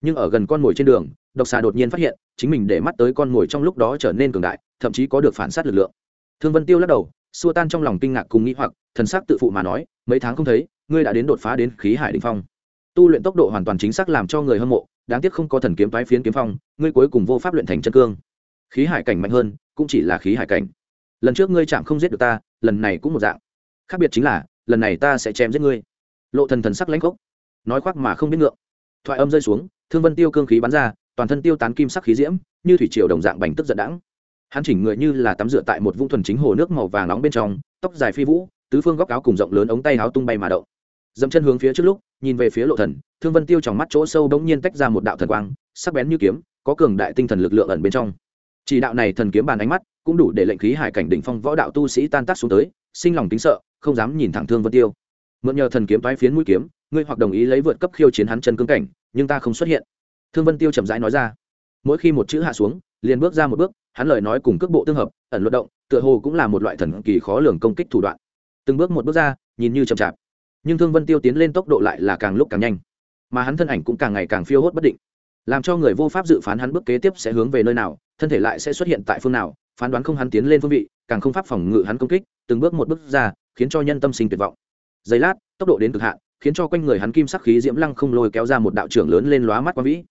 Nhưng ở gần con mồi trên đường, độc xà đột nhiên phát hiện, chính mình để mắt tới con mồi trong lúc đó trở nên cường đại, thậm chí có được phản sát lực lượng. Thương vân tiêu lắc đầu, xua tan trong lòng kinh ngạc cùng nghĩ hoặc, thần sắc tự phụ mà nói, mấy tháng không thấy ngươi đã đến đột phá đến khí hải đ phong. Tu luyện tốc độ hoàn toàn chính xác làm cho người hâm mộ, đáng tiếc không có thần kiếm toái phiến kiếm phong, ngươi cuối cùng vô pháp luyện thành chân cương. Khí hải cảnh mạnh hơn, cũng chỉ là khí hải cảnh. Lần trước ngươi chạm không giết được ta, lần này cũng một dạng. Khác biệt chính là, lần này ta sẽ chém giết ngươi. Lộ thần thần sắc lãnh khốc, nói khoác mà không biết ngượng. Thoại âm rơi xuống, thương vân tiêu cương khí bắn ra, toàn thân tiêu tán kim sắc khí diễm, như thủy triều đồng dạng bành tức giận đãng. Hắn chỉnh người như là tắm rửa tại một vũng thuần chính hồ nước màu vàng nóng bên trong, tóc dài phi vũ, tứ phương góc áo cùng rộng lớn ống tay áo tung bay mà động dẫm chân hướng phía trước lúc, nhìn về phía lộ thần, thương vân tiêu trong mắt chỗ sâu bỗng nhiên tách ra một đạo thần quang, sắc bén như kiếm, có cường đại tinh thần lực lượng ẩn bên trong. Chỉ đạo này thần kiếm bàn ánh mắt, cũng đủ để lệnh khí hải cảnh đỉnh phong võ đạo tu sĩ tan tác xuống tới, sinh lòng kính sợ, không dám nhìn thẳng thương vân tiêu. Mượn nhờ thần kiếm toái phiến mũi kiếm, ngươi hoặc đồng ý lấy vượt cấp khiêu chiến hắn chân cương cảnh, nhưng ta không xuất hiện. Thương vân tiêu chậm rãi nói ra. Mỗi khi một chữ hạ xuống, liền bước ra một bước, hắn lời nói cùng cước bộ tương hợp, ẩn luận động, tựa hồ cũng là một loại thần kỳ khó lường công kích thủ đoạn. Từng bước một bước ra, nhìn như chậm chạp nhưng thương vân tiêu tiến lên tốc độ lại là càng lúc càng nhanh mà hắn thân ảnh cũng càng ngày càng phiêu hốt bất định làm cho người vô pháp dự phán hắn bước kế tiếp sẽ hướng về nơi nào thân thể lại sẽ xuất hiện tại phương nào phán đoán không hắn tiến lên phương vị càng không pháp phòng ngự hắn công kích từng bước một bước ra khiến cho nhân tâm sinh tuyệt vọng giây lát tốc độ đến cực hạn khiến cho quanh người hắn kim sắc khí diễm lăng không lôi kéo ra một đạo trưởng lớn lên lóa mắt quang vĩ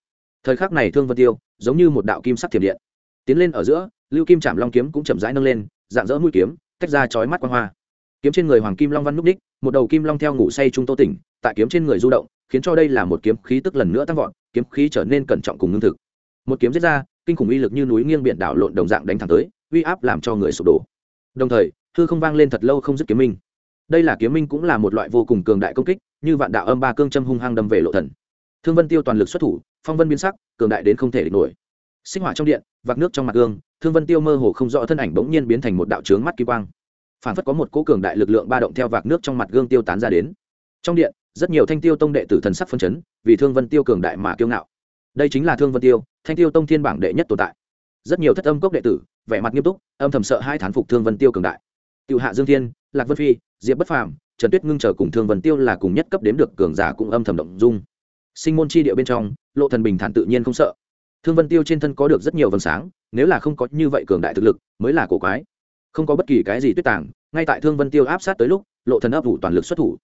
thời khắc này thương vân tiêu giống như một đạo kim sắc thiểm điện tiến lên ở giữa lưu kim trảm long kiếm cũng chậm rãi nâng lên dạng dỡ mũi kiếm tách ra chói mắt quang hoa kiếm trên người hoàng kim long văn núp đích, một đầu kim long theo ngủ say trung tô tỉnh, tại kiếm trên người du động, khiến cho đây là một kiếm khí tức lần nữa tăng vọt, kiếm khí trở nên cẩn trọng cùng ngưng thực. Một kiếm giết ra, kinh khủng uy lực như núi nghiêng biển đảo lộn đồng dạng đánh thẳng tới, uy áp làm cho người sụp đổ. Đồng thời, hư không vang lên thật lâu không dứt kiếm minh. Đây là kiếm minh cũng là một loại vô cùng cường đại công kích, như vạn đạo âm ba cương châm hung hăng đâm về lộ thần. Thương vân tiêu toàn lực xuất thủ, phong vân biến sắc, cường đại đến không thể địch nổi. Sinh hỏa trong điện, vạc nước trong mặt gương, thương vân tiêu mơ hồ không rõ thân ảnh bỗng nhiên biến thành một đạo trướng mắt kỳ quang phản phất có một cỗ cường đại lực lượng ba động theo vạc nước trong mặt gương tiêu tán ra đến. Trong điện, rất nhiều thanh tiêu tông đệ tử thần sắc phân chấn, vì thương vân tiêu cường đại mà kiêu ngạo. Đây chính là thương vân tiêu, thanh tiêu tông thiên bảng đệ nhất tồn tại. Rất nhiều thất âm cốc đệ tử, vẻ mặt nghiêm túc, âm thầm sợ hai thán phục thương vân tiêu cường đại. Tiêu hạ dương thiên, lạc vân phi, diệp bất phàm, trần tuyết ngưng chờ cùng thương vân tiêu là cùng nhất cấp đếm được cường giả cũng âm thầm động dung. Sinh môn chi địa bên trong, lộ thần bình thản tự nhiên không sợ. Thương vân tiêu trên thân có được rất nhiều vầng sáng, nếu là không có như vậy cường đại thực lực, mới là cổ quái không có bất kỳ cái gì tuyết tàng, ngay tại thương vân tiêu áp sát tới lúc, lộ thần ấp ủ toàn lực xuất thủ.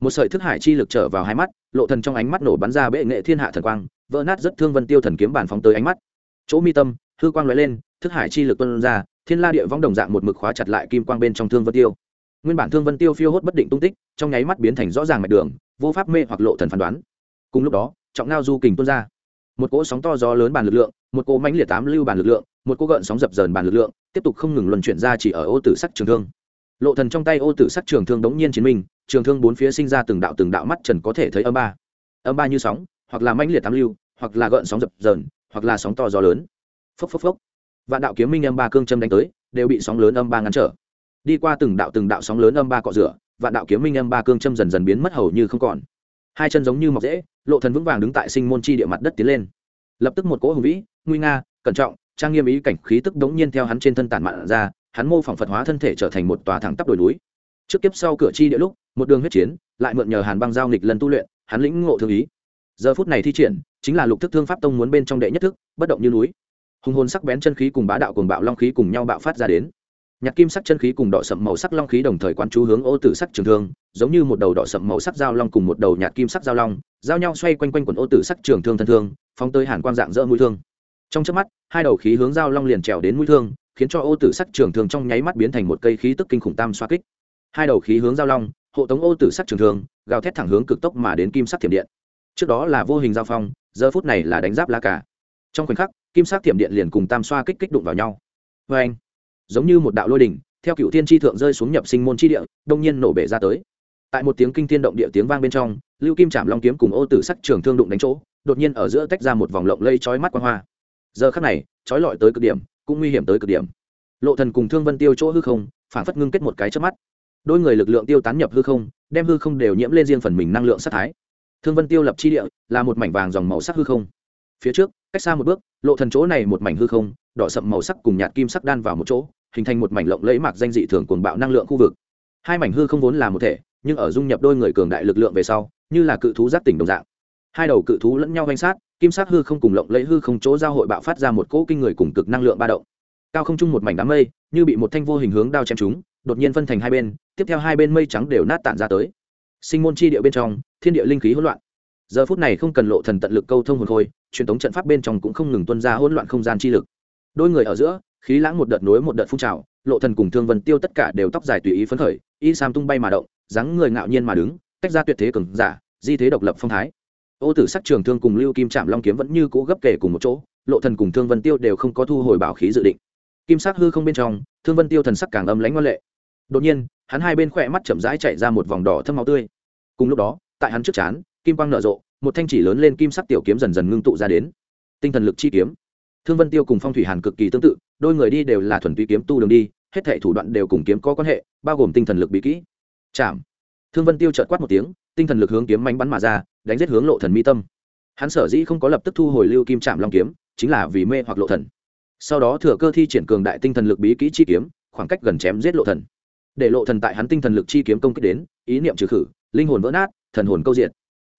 Một sợi thức hải chi lực trở vào hai mắt, lộ thần trong ánh mắt nổ bắn ra bệ nghệ thiên hạ thần quang, vỡ nát rất thương vân tiêu thần kiếm bản phóng tới ánh mắt. Chỗ mi tâm, hư quang lóe lên, thức hải chi lực tuôn ra, thiên la địa vong đồng dạng một mực khóa chặt lại kim quang bên trong thương vân tiêu. Nguyên bản thương vân tiêu phiêu hốt bất định tung tích, trong nháy mắt biến thành rõ ràng mạch đường, vô pháp mê hoặc lộ thần phán đoán. Cùng lúc đó, trọng ngao du kình tuôn ra. Một cỗ sóng to gió lớn bàn lực lượng, một cỗ mãnh liệt tám lưu bàn lực lượng một cỗ gợn sóng dập dờn bàn lực lượng, tiếp tục không ngừng luân chuyển ra chỉ ở ô tử sắc trường thương. Lộ thần trong tay ô tử sắc trường thương đống nhiên chiến minh, trường thương bốn phía sinh ra từng đạo từng đạo mắt trần có thể thấy âm ba. Âm ba như sóng, hoặc là mãnh liệt tám lưu, hoặc là gợn sóng dập dờn, hoặc là sóng to gió lớn. Phốc phốc phốc. Vạn đạo kiếm minh âm ba cương châm đánh tới, đều bị sóng lớn âm ba ngăn trở. Đi qua từng đạo từng đạo sóng lớn âm ba cọ rửa, vạn đạo kiếm minh âm ba cương châm dần dần biến mất hầu như không còn. Hai chân giống như mọc dễ lộ thần vững vàng đứng tại sinh môn chi địa mặt đất tiến lên. Lập tức một cỗ hùng vĩ, nguy nga, cẩn trọng trang nghiêm ý cảnh khí tức đống nhiên theo hắn trên thân tản mạn ra, hắn mô phỏng phật hóa thân thể trở thành một tòa thẳng tắp đồi núi. Trước kiếp sau cửa chi địa lúc, một đường huyết chiến, lại mượn nhờ hàn băng giao nghịch lần tu luyện, hắn lĩnh ngộ thương ý. Giờ phút này thi triển, chính là lục thức thương pháp tông muốn bên trong đệ nhất thức, bất động như núi. Hùng hồn sắc bén chân khí cùng bá đạo cùng bạo long khí cùng nhau bạo phát ra đến. Nhạc kim sắc chân khí cùng đỏ sậm màu sắc long khí đồng thời quan chú hướng ô tử sắc trường thương, giống như một đầu đỏ sậm màu sắc giao long cùng một đầu nhạc kim sắc giao long, giao nhau xoay quanh quanh quần ô tử sắc trường thương thân thương, phóng tới hàn quang dạng dỡ mũi thương trong chớp mắt hai đầu khí hướng dao long liền trèo đến mũi thương khiến cho ô tử sắc trường thương trong nháy mắt biến thành một cây khí tức kinh khủng tam xoa kích. Hai đầu khí hướng giao long hộ tống ô tử sắc trường thương gào thét thẳng hướng cực tốc mà đến kim sắc thiểm điện. Trước đó là vô hình giao phong giờ phút này là đánh giáp la cả trong khoảnh khắc kim sắc thiểm điện liền cùng tam xoa kích kích đụng vào nhau. Vê anh giống như một đạo lôi đình, theo cựu thiên tri thượng rơi xuống nhập sinh môn tri địa đông nhiên nổ bể ra tới. Tại một tiếng kinh thiên động địa tiếng vang bên trong lưu kim chạm long kiếm cùng ô tử sắc trường thương đụng đánh chỗ đột nhiên ở giữa tách ra một vòng lộng lây chói mắt quang hoa giờ khắc này, trói lọi tới cực điểm, cũng nguy hiểm tới cực điểm. Lộ thần cùng thương vân tiêu chỗ hư không phản phất ngưng kết một cái chớp mắt. Đôi người lực lượng tiêu tán nhập hư không, đem hư không đều nhiễm lên riêng phần mình năng lượng sát thái. Thương vân tiêu lập chi địa, là một mảnh vàng dòng màu sắc hư không. Phía trước, cách xa một bước, lộ thần chỗ này một mảnh hư không, đỏ sậm màu sắc cùng nhạt kim sắc đan vào một chỗ, hình thành một mảnh lộng lẫy mạc danh dị thường cuồng bạo năng lượng khu vực. Hai mảnh hư không vốn là một thể, nhưng ở dung nhập đôi người cường đại lực lượng về sau, như là cự thú giác tỉnh đồng dạng. Hai đầu cự thú lẫn nhau danh sát kim sắc hư không cùng lộng lấy hư không chỗ giao hội bạo phát ra một cỗ kinh người cùng cực năng lượng ba động. Cao không trung một mảnh đám mây, như bị một thanh vô hình hướng đao chém chúng đột nhiên phân thành hai bên, tiếp theo hai bên mây trắng đều nát tản ra tới. Sinh môn chi địa bên trong, thiên địa linh khí hỗn loạn. Giờ phút này không cần lộ thần tận lực câu thông hồn khôi, truyền thống trận pháp bên trong cũng không ngừng tuôn ra hỗn loạn không gian chi lực. Đôi người ở giữa, khí lãng một đợt nối một đợt phun trào, lộ thần cùng thương vân tiêu tất cả đều tóc dài tùy ý phấn khởi, y sam tung bay mà động, dáng người ngạo nhiên mà đứng tách ra tuyệt thế cường giả, di thế độc lập phong thái ô tử sắc trường thương cùng lưu kim trạm long kiếm vẫn như cũ gấp kể cùng một chỗ, lộ thần cùng thương vân tiêu đều không có thu hồi bảo khí dự định. Kim sắc hư không bên trong, thương vân tiêu thần sắc càng âm lãnh ngoan lệ. Đột nhiên, hắn hai bên khỏe mắt chậm rãi chạy ra một vòng đỏ thâm máu tươi. Cùng lúc đó, tại hắn trước chán, kim quang nở rộ, một thanh chỉ lớn lên kim sắc tiểu kiếm dần dần ngưng tụ ra đến. Tinh thần lực chi kiếm. Thương vân tiêu cùng phong thủy hàn cực kỳ tương tự, đôi người đi đều là thuần túy kiếm tu đường đi, hết thảy thủ đoạn đều cùng kiếm có quan hệ, bao gồm tinh thần lực bí kỹ. Chạm. Thương vân tiêu chợt quát một tiếng tinh thần lực hướng kiếm mánh bắn mà ra, đánh giết hướng lộ thần mi tâm. Hắn sở dĩ không có lập tức thu hồi lưu kim chạm long kiếm, chính là vì mê hoặc lộ thần. Sau đó thừa cơ thi triển cường đại tinh thần lực bí kỹ chi kiếm, khoảng cách gần chém giết lộ thần. Để lộ thần tại hắn tinh thần lực chi kiếm công kích đến, ý niệm trừ khử, linh hồn vỡ nát, thần hồn câu diện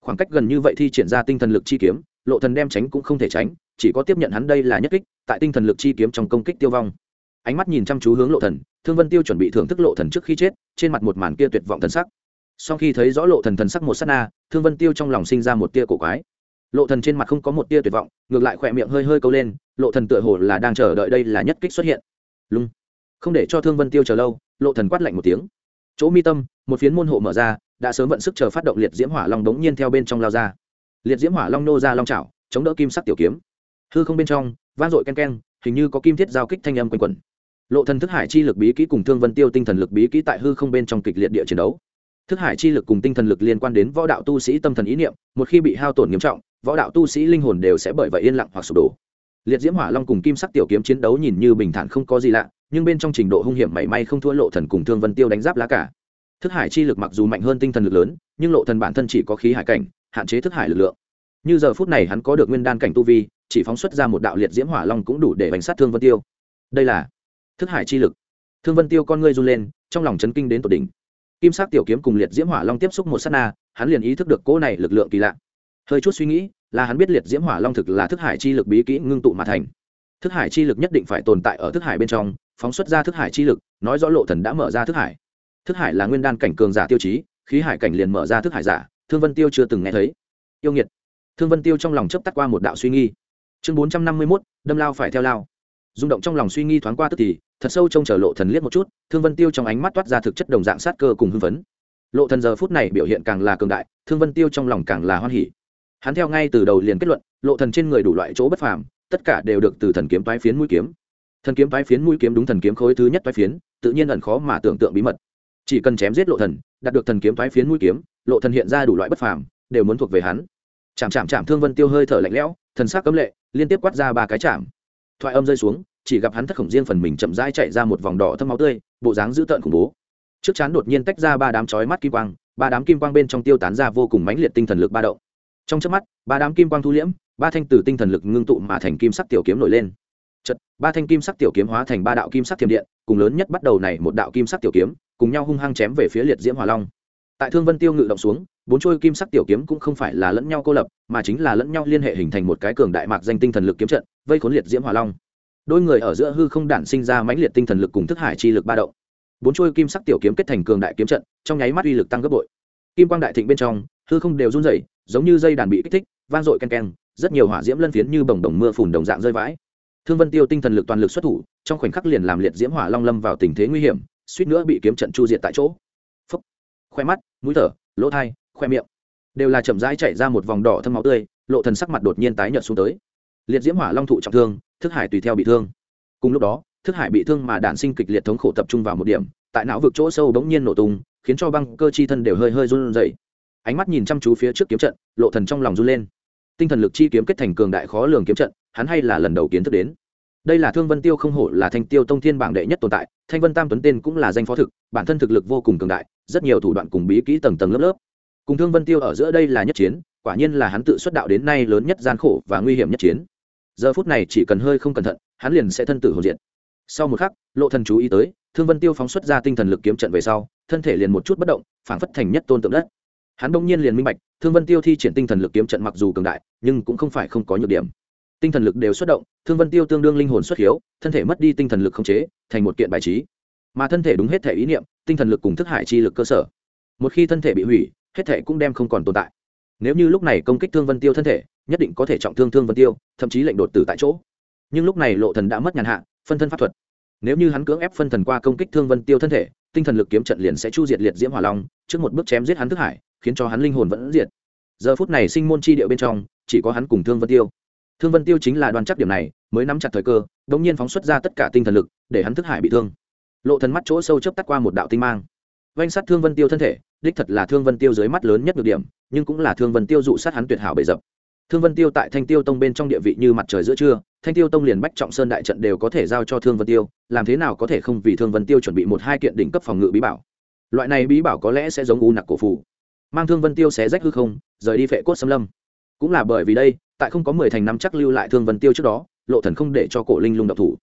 khoảng cách gần như vậy thi triển ra tinh thần lực chi kiếm, lộ thần đem tránh cũng không thể tránh, chỉ có tiếp nhận hắn đây là nhất kích, tại tinh thần lực chi kiếm trong công kích tiêu vong. Ánh mắt nhìn chăm chú hướng lộ thần, thương vân tiêu chuẩn bị thưởng thức lộ thần trước khi chết, trên mặt một màn kia tuyệt vọng thần sắc sau khi thấy rõ lộ thần thần sắc một sát na, thương vân tiêu trong lòng sinh ra một tia cổ quái. Lộ thần trên mặt không có một tia tuyệt vọng, ngược lại khỏe miệng hơi hơi câu lên, lộ thần tựa hồ là đang chờ đợi đây là nhất kích xuất hiện. Lung. Không để cho thương vân tiêu chờ lâu, lộ thần quát lạnh một tiếng. Chỗ mi tâm, một phiến môn hộ mở ra, đã sớm vận sức chờ phát động liệt diễm hỏa long đống nhiên theo bên trong lao ra. Liệt diễm hỏa long nô ra long chảo, chống đỡ kim sắc tiểu kiếm. Hư không bên trong, vang dội ken ken hình như có kim thiết giao kích thanh âm quanh quẩn. Lộ thần thức hải chi lực bí kỹ cùng thương vân tiêu tinh thần lực bí kỹ tại hư không bên trong kịch liệt địa chiến đấu thức hải chi lực cùng tinh thần lực liên quan đến võ đạo tu sĩ tâm thần ý niệm, một khi bị hao tổn nghiêm trọng, võ đạo tu sĩ linh hồn đều sẽ bởi vậy yên lặng hoặc sụp đổ. Liệt diễm hỏa long cùng kim sắc tiểu kiếm chiến đấu nhìn như bình thản không có gì lạ, nhưng bên trong trình độ hung hiểm mảy may không thua lộ thần cùng thương vân tiêu đánh giáp lá cả. Thức hải chi lực mặc dù mạnh hơn tinh thần lực lớn, nhưng lộ thần bản thân chỉ có khí hải cảnh, hạn chế thức hải lực lượng. Như giờ phút này hắn có được nguyên đan cảnh tu vi, chỉ phóng xuất ra một đạo liệt diễm hỏa long cũng đủ để bánh sát thương vân tiêu. Đây là thức hải chi lực. Thương vân tiêu con ngươi run lên, trong lòng chấn kinh đến tột đỉnh kim sắc tiểu kiếm cùng liệt diễm hỏa long tiếp xúc một sát na, hắn liền ý thức được cỗ này lực lượng kỳ lạ. Hơi chút suy nghĩ, là hắn biết liệt diễm hỏa long thực là thức hải chi lực bí kỹ ngưng tụ mà thành. Thức hải chi lực nhất định phải tồn tại ở thức hải bên trong, phóng xuất ra thức hải chi lực, nói rõ lộ thần đã mở ra thức hải. Thức hải là nguyên đan cảnh cường giả tiêu chí, khí hải cảnh liền mở ra thức hải giả, thương vân tiêu chưa từng nghe thấy. Yêu nghiệt. Thương vân tiêu trong lòng chấp tắt qua một đạo suy nghi chương bốn trăm năm mươi mốt, đâm lao phải theo lao. Rung động trong lòng suy nghi thoáng qua tức thì thật sâu trông chờ lộ thần liếc một chút, thương vân tiêu trong ánh mắt toát ra thực chất đồng dạng sát cơ cùng hưng phấn. Lộ thần giờ phút này biểu hiện càng là cường đại, thương vân tiêu trong lòng càng là hoan hỉ. Hắn theo ngay từ đầu liền kết luận, lộ thần trên người đủ loại chỗ bất phàm, tất cả đều được từ thần kiếm toái phiến mũi kiếm. Thần kiếm toái phiến mũi kiếm đúng thần kiếm khối thứ nhất toái phiến, tự nhiên ẩn khó mà tưởng tượng bí mật. Chỉ cần chém giết lộ thần, đạt được thần kiếm toái phiến mũi kiếm, lộ thần hiện ra đủ loại bất phàm, đều muốn thuộc về hắn. Chạm chạm chạm, thương vân tiêu hơi thở lạnh lẽo, thần sắc cấm lệ, liên tiếp quát ra ba cái chạm. Thoại âm rơi xuống chỉ gặp hắn thất khổng riêng phần mình chậm rãi chạy ra một vòng đỏ thâm máu tươi, bộ dáng dữ tợn khủng bố. Trước chán đột nhiên tách ra ba đám chói mắt kim quang, ba đám kim quang bên trong tiêu tán ra vô cùng mãnh liệt tinh thần lực ba động. Trong chớp mắt, ba đám kim quang thu liễm, ba thanh tử tinh thần lực ngưng tụ mà thành kim sắc tiểu kiếm nổi lên. Chật ba thanh kim sắc tiểu kiếm hóa thành ba đạo kim sắc thiểm điện, cùng lớn nhất bắt đầu này một đạo kim sắc tiểu kiếm, cùng nhau hung hăng chém về phía liệt diễm hỏa long. Tại thương vân tiêu ngự động xuống, bốn trôi kim sắc tiểu kiếm cũng không phải là lẫn nhau cô lập, mà chính là lẫn nhau liên hệ hình thành một cái cường đại mạc danh tinh thần lực kiếm trận, vây khốn liệt diễm hỏa long đôi người ở giữa hư không đản sinh ra mãnh liệt tinh thần lực cùng thức hải chi lực ba động. Bốn chuôi kim sắc tiểu kiếm kết thành cường đại kiếm trận, trong nháy mắt uy lực tăng gấp bội. Kim quang đại thịnh bên trong, hư không đều run rẩy, giống như dây đàn bị kích thích, vang dội ken ken rất nhiều hỏa diễm lân phiến như bồng đồng mưa phùn đồng dạng rơi vãi. Thương vân tiêu tinh thần lực toàn lực xuất thủ, trong khoảnh khắc liền làm liệt diễm hỏa long lâm vào tình thế nguy hiểm, suýt nữa bị kiếm trận chu diệt tại chỗ. Phấp khoe mắt, mũi thở, lỗ thai, khoe miệng đều là chậm rãi chảy ra một vòng đỏ thâm máu tươi, lộ thần sắc mặt đột nhiên tái nhợt xuống tới. Liệt diễm hỏa long thụ trọng thương thức hải tùy theo bị thương. Cùng lúc đó, thức hải bị thương mà đạn sinh kịch liệt thống khổ tập trung vào một điểm, tại não vực chỗ sâu bỗng nhiên nổ tung, khiến cho băng cơ chi thân đều hơi hơi run rẩy. Ánh mắt nhìn chăm chú phía trước kiếm trận, lộ thần trong lòng run lên. Tinh thần lực chi kiếm kết thành cường đại khó lường kiếm trận, hắn hay là lần đầu kiến thức đến. Đây là thương vân tiêu không hổ là thanh tiêu tông thiên bảng đệ nhất tồn tại, thanh vân tam tuấn tên cũng là danh phó thực, bản thân thực lực vô cùng cường đại, rất nhiều thủ đoạn cùng bí kỹ tầng tầng lớp lớp. Cùng thương vân tiêu ở giữa đây là nhất chiến, quả nhiên là hắn tự xuất đạo đến nay lớn nhất gian khổ và nguy hiểm nhất chiến giờ phút này chỉ cần hơi không cẩn thận, hắn liền sẽ thân tử hồn diện sau một khắc, lộ thần chú ý tới, thương vân tiêu phóng xuất ra tinh thần lực kiếm trận về sau, thân thể liền một chút bất động, phảng phất thành nhất tôn tượng đất. Hắn đông nhiên liền minh bạch, thương vân tiêu thi triển tinh thần lực kiếm trận mặc dù cường đại, nhưng cũng không phải không có nhược điểm. Tinh thần lực đều xuất động, thương vân tiêu tương đương linh hồn xuất hiếu, thân thể mất đi tinh thần lực không chế, thành một kiện bài trí. Mà thân thể đúng hết thể ý niệm, tinh thần lực cùng thức hải chi lực cơ sở. Một khi thân thể bị hủy, hết thể cũng đem không còn tồn tại. Nếu như lúc này công kích thương vân tiêu thân thể nhất định có thể trọng thương thương vân tiêu, thậm chí lệnh đột tử tại chỗ. Nhưng lúc này lộ thần đã mất nhàn hạ, phân thân pháp thuật. Nếu như hắn cưỡng ép phân thần qua công kích thương vân tiêu thân thể, tinh thần lực kiếm trận liền sẽ chu diệt liệt diễm hỏa long, trước một bước chém giết hắn thức hải, khiến cho hắn linh hồn vẫn diệt. Giờ phút này sinh môn chi điệu bên trong, chỉ có hắn cùng thương vân tiêu. Thương vân tiêu chính là đoàn chắc điểm này, mới nắm chặt thời cơ đống nhiên phóng xuất ra tất cả tinh thần lực, để hắn thức hải bị thương. Lộ thần mắt chỗ sâu chớp tắt qua một đạo tinh mang. Vanh sát thương vân tiêu thân thể, đích thật là thương vân tiêu dưới mắt lớn nhất được điểm, nhưng cũng là thương vân tiêu dụ sát hắn tuyệt hảo bệ dập thương vân tiêu tại thanh tiêu tông bên trong địa vị như mặt trời giữa trưa, thanh tiêu tông liền bách trọng sơn đại trận đều có thể giao cho thương vân tiêu, làm thế nào có thể không vì thương vân tiêu chuẩn bị một hai kiện đỉnh cấp phòng ngự bí bảo. Loại này bí bảo có lẽ sẽ giống u nặc cổ phủ. Mang thương vân tiêu xé rách hư không, rời đi phệ cốt xâm lâm. Cũng là bởi vì đây, tại không có mười thành năm chắc lưu lại thương vân tiêu trước đó, lộ thần không để cho cổ linh lung độc thủ.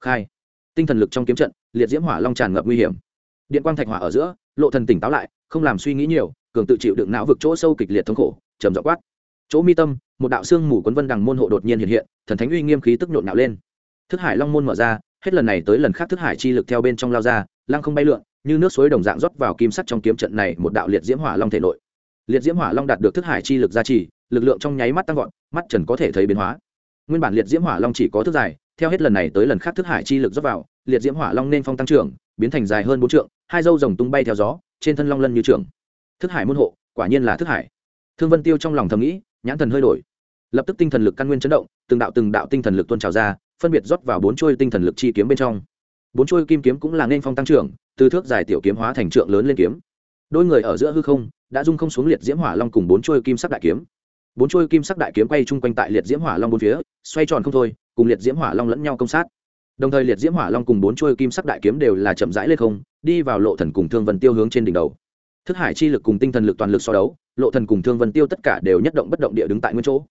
Khai. Tinh thần lực trong kiếm trận, liệt diễm hỏa long tràn ngập nguy hiểm. Điện quang thạch hỏa ở giữa, lộ thần tỉnh táo lại, không làm suy nghĩ nhiều, cường tự chịu đựng não vực chỗ sâu kịch liệt thống khổ, trầm giọng quát chỗ mi tâm, một đạo xương mù quấn vân đằng môn hộ đột nhiên hiện hiện, thần thánh uy nghiêm khí tức nhộn nạo lên. Thức hải long môn mở ra, hết lần này tới lần khác thức hải chi lực theo bên trong lao ra, lăng không bay lượn, như nước suối đồng dạng rót vào kim sắt trong kiếm trận này một đạo liệt diễm hỏa long thể nội. Liệt diễm hỏa long đạt được thức hải chi lực gia trì, lực lượng trong nháy mắt tăng vọt, mắt trần có thể thấy biến hóa. Nguyên bản liệt diễm hỏa long chỉ có thức dài theo hết lần này tới lần khác thức hải chi lực rót vào, liệt diễm hỏa long nên phong tăng trưởng, biến thành dài hơn bốn trượng, hai dâu rồng tung bay theo gió, trên thân long lân như trưởng thức hải môn hộ, quả nhiên là thức hải. Thương vân tiêu trong lòng thầm nghĩ nhãn thần hơi đổi. Lập tức tinh thần lực căn nguyên chấn động, từng đạo từng đạo tinh thần lực tuôn trào ra, phân biệt rót vào bốn chuôi tinh thần lực chi kiếm bên trong. Bốn chuôi kim kiếm cũng là nên phong tăng trưởng, từ thước dài tiểu kiếm hóa thành trượng lớn lên kiếm. Đôi người ở giữa hư không, đã dung không xuống liệt diễm hỏa long cùng bốn chuôi kim sắc đại kiếm. Bốn chuôi kim sắc đại kiếm quay chung quanh tại liệt diễm hỏa long bốn phía, xoay tròn không thôi, cùng liệt diễm hỏa long lẫn nhau công sát. Đồng thời liệt diễm hỏa long cùng bốn chuôi kim sắc đại kiếm đều là chậm rãi lên không, đi vào lộ thần cùng thương vân tiêu hướng trên đỉnh đầu. Thức hải chi lực cùng tinh thần lực toàn lực so đấu lộ thần cùng thương vân tiêu tất cả đều nhất động bất động địa đứng tại nguyên chỗ.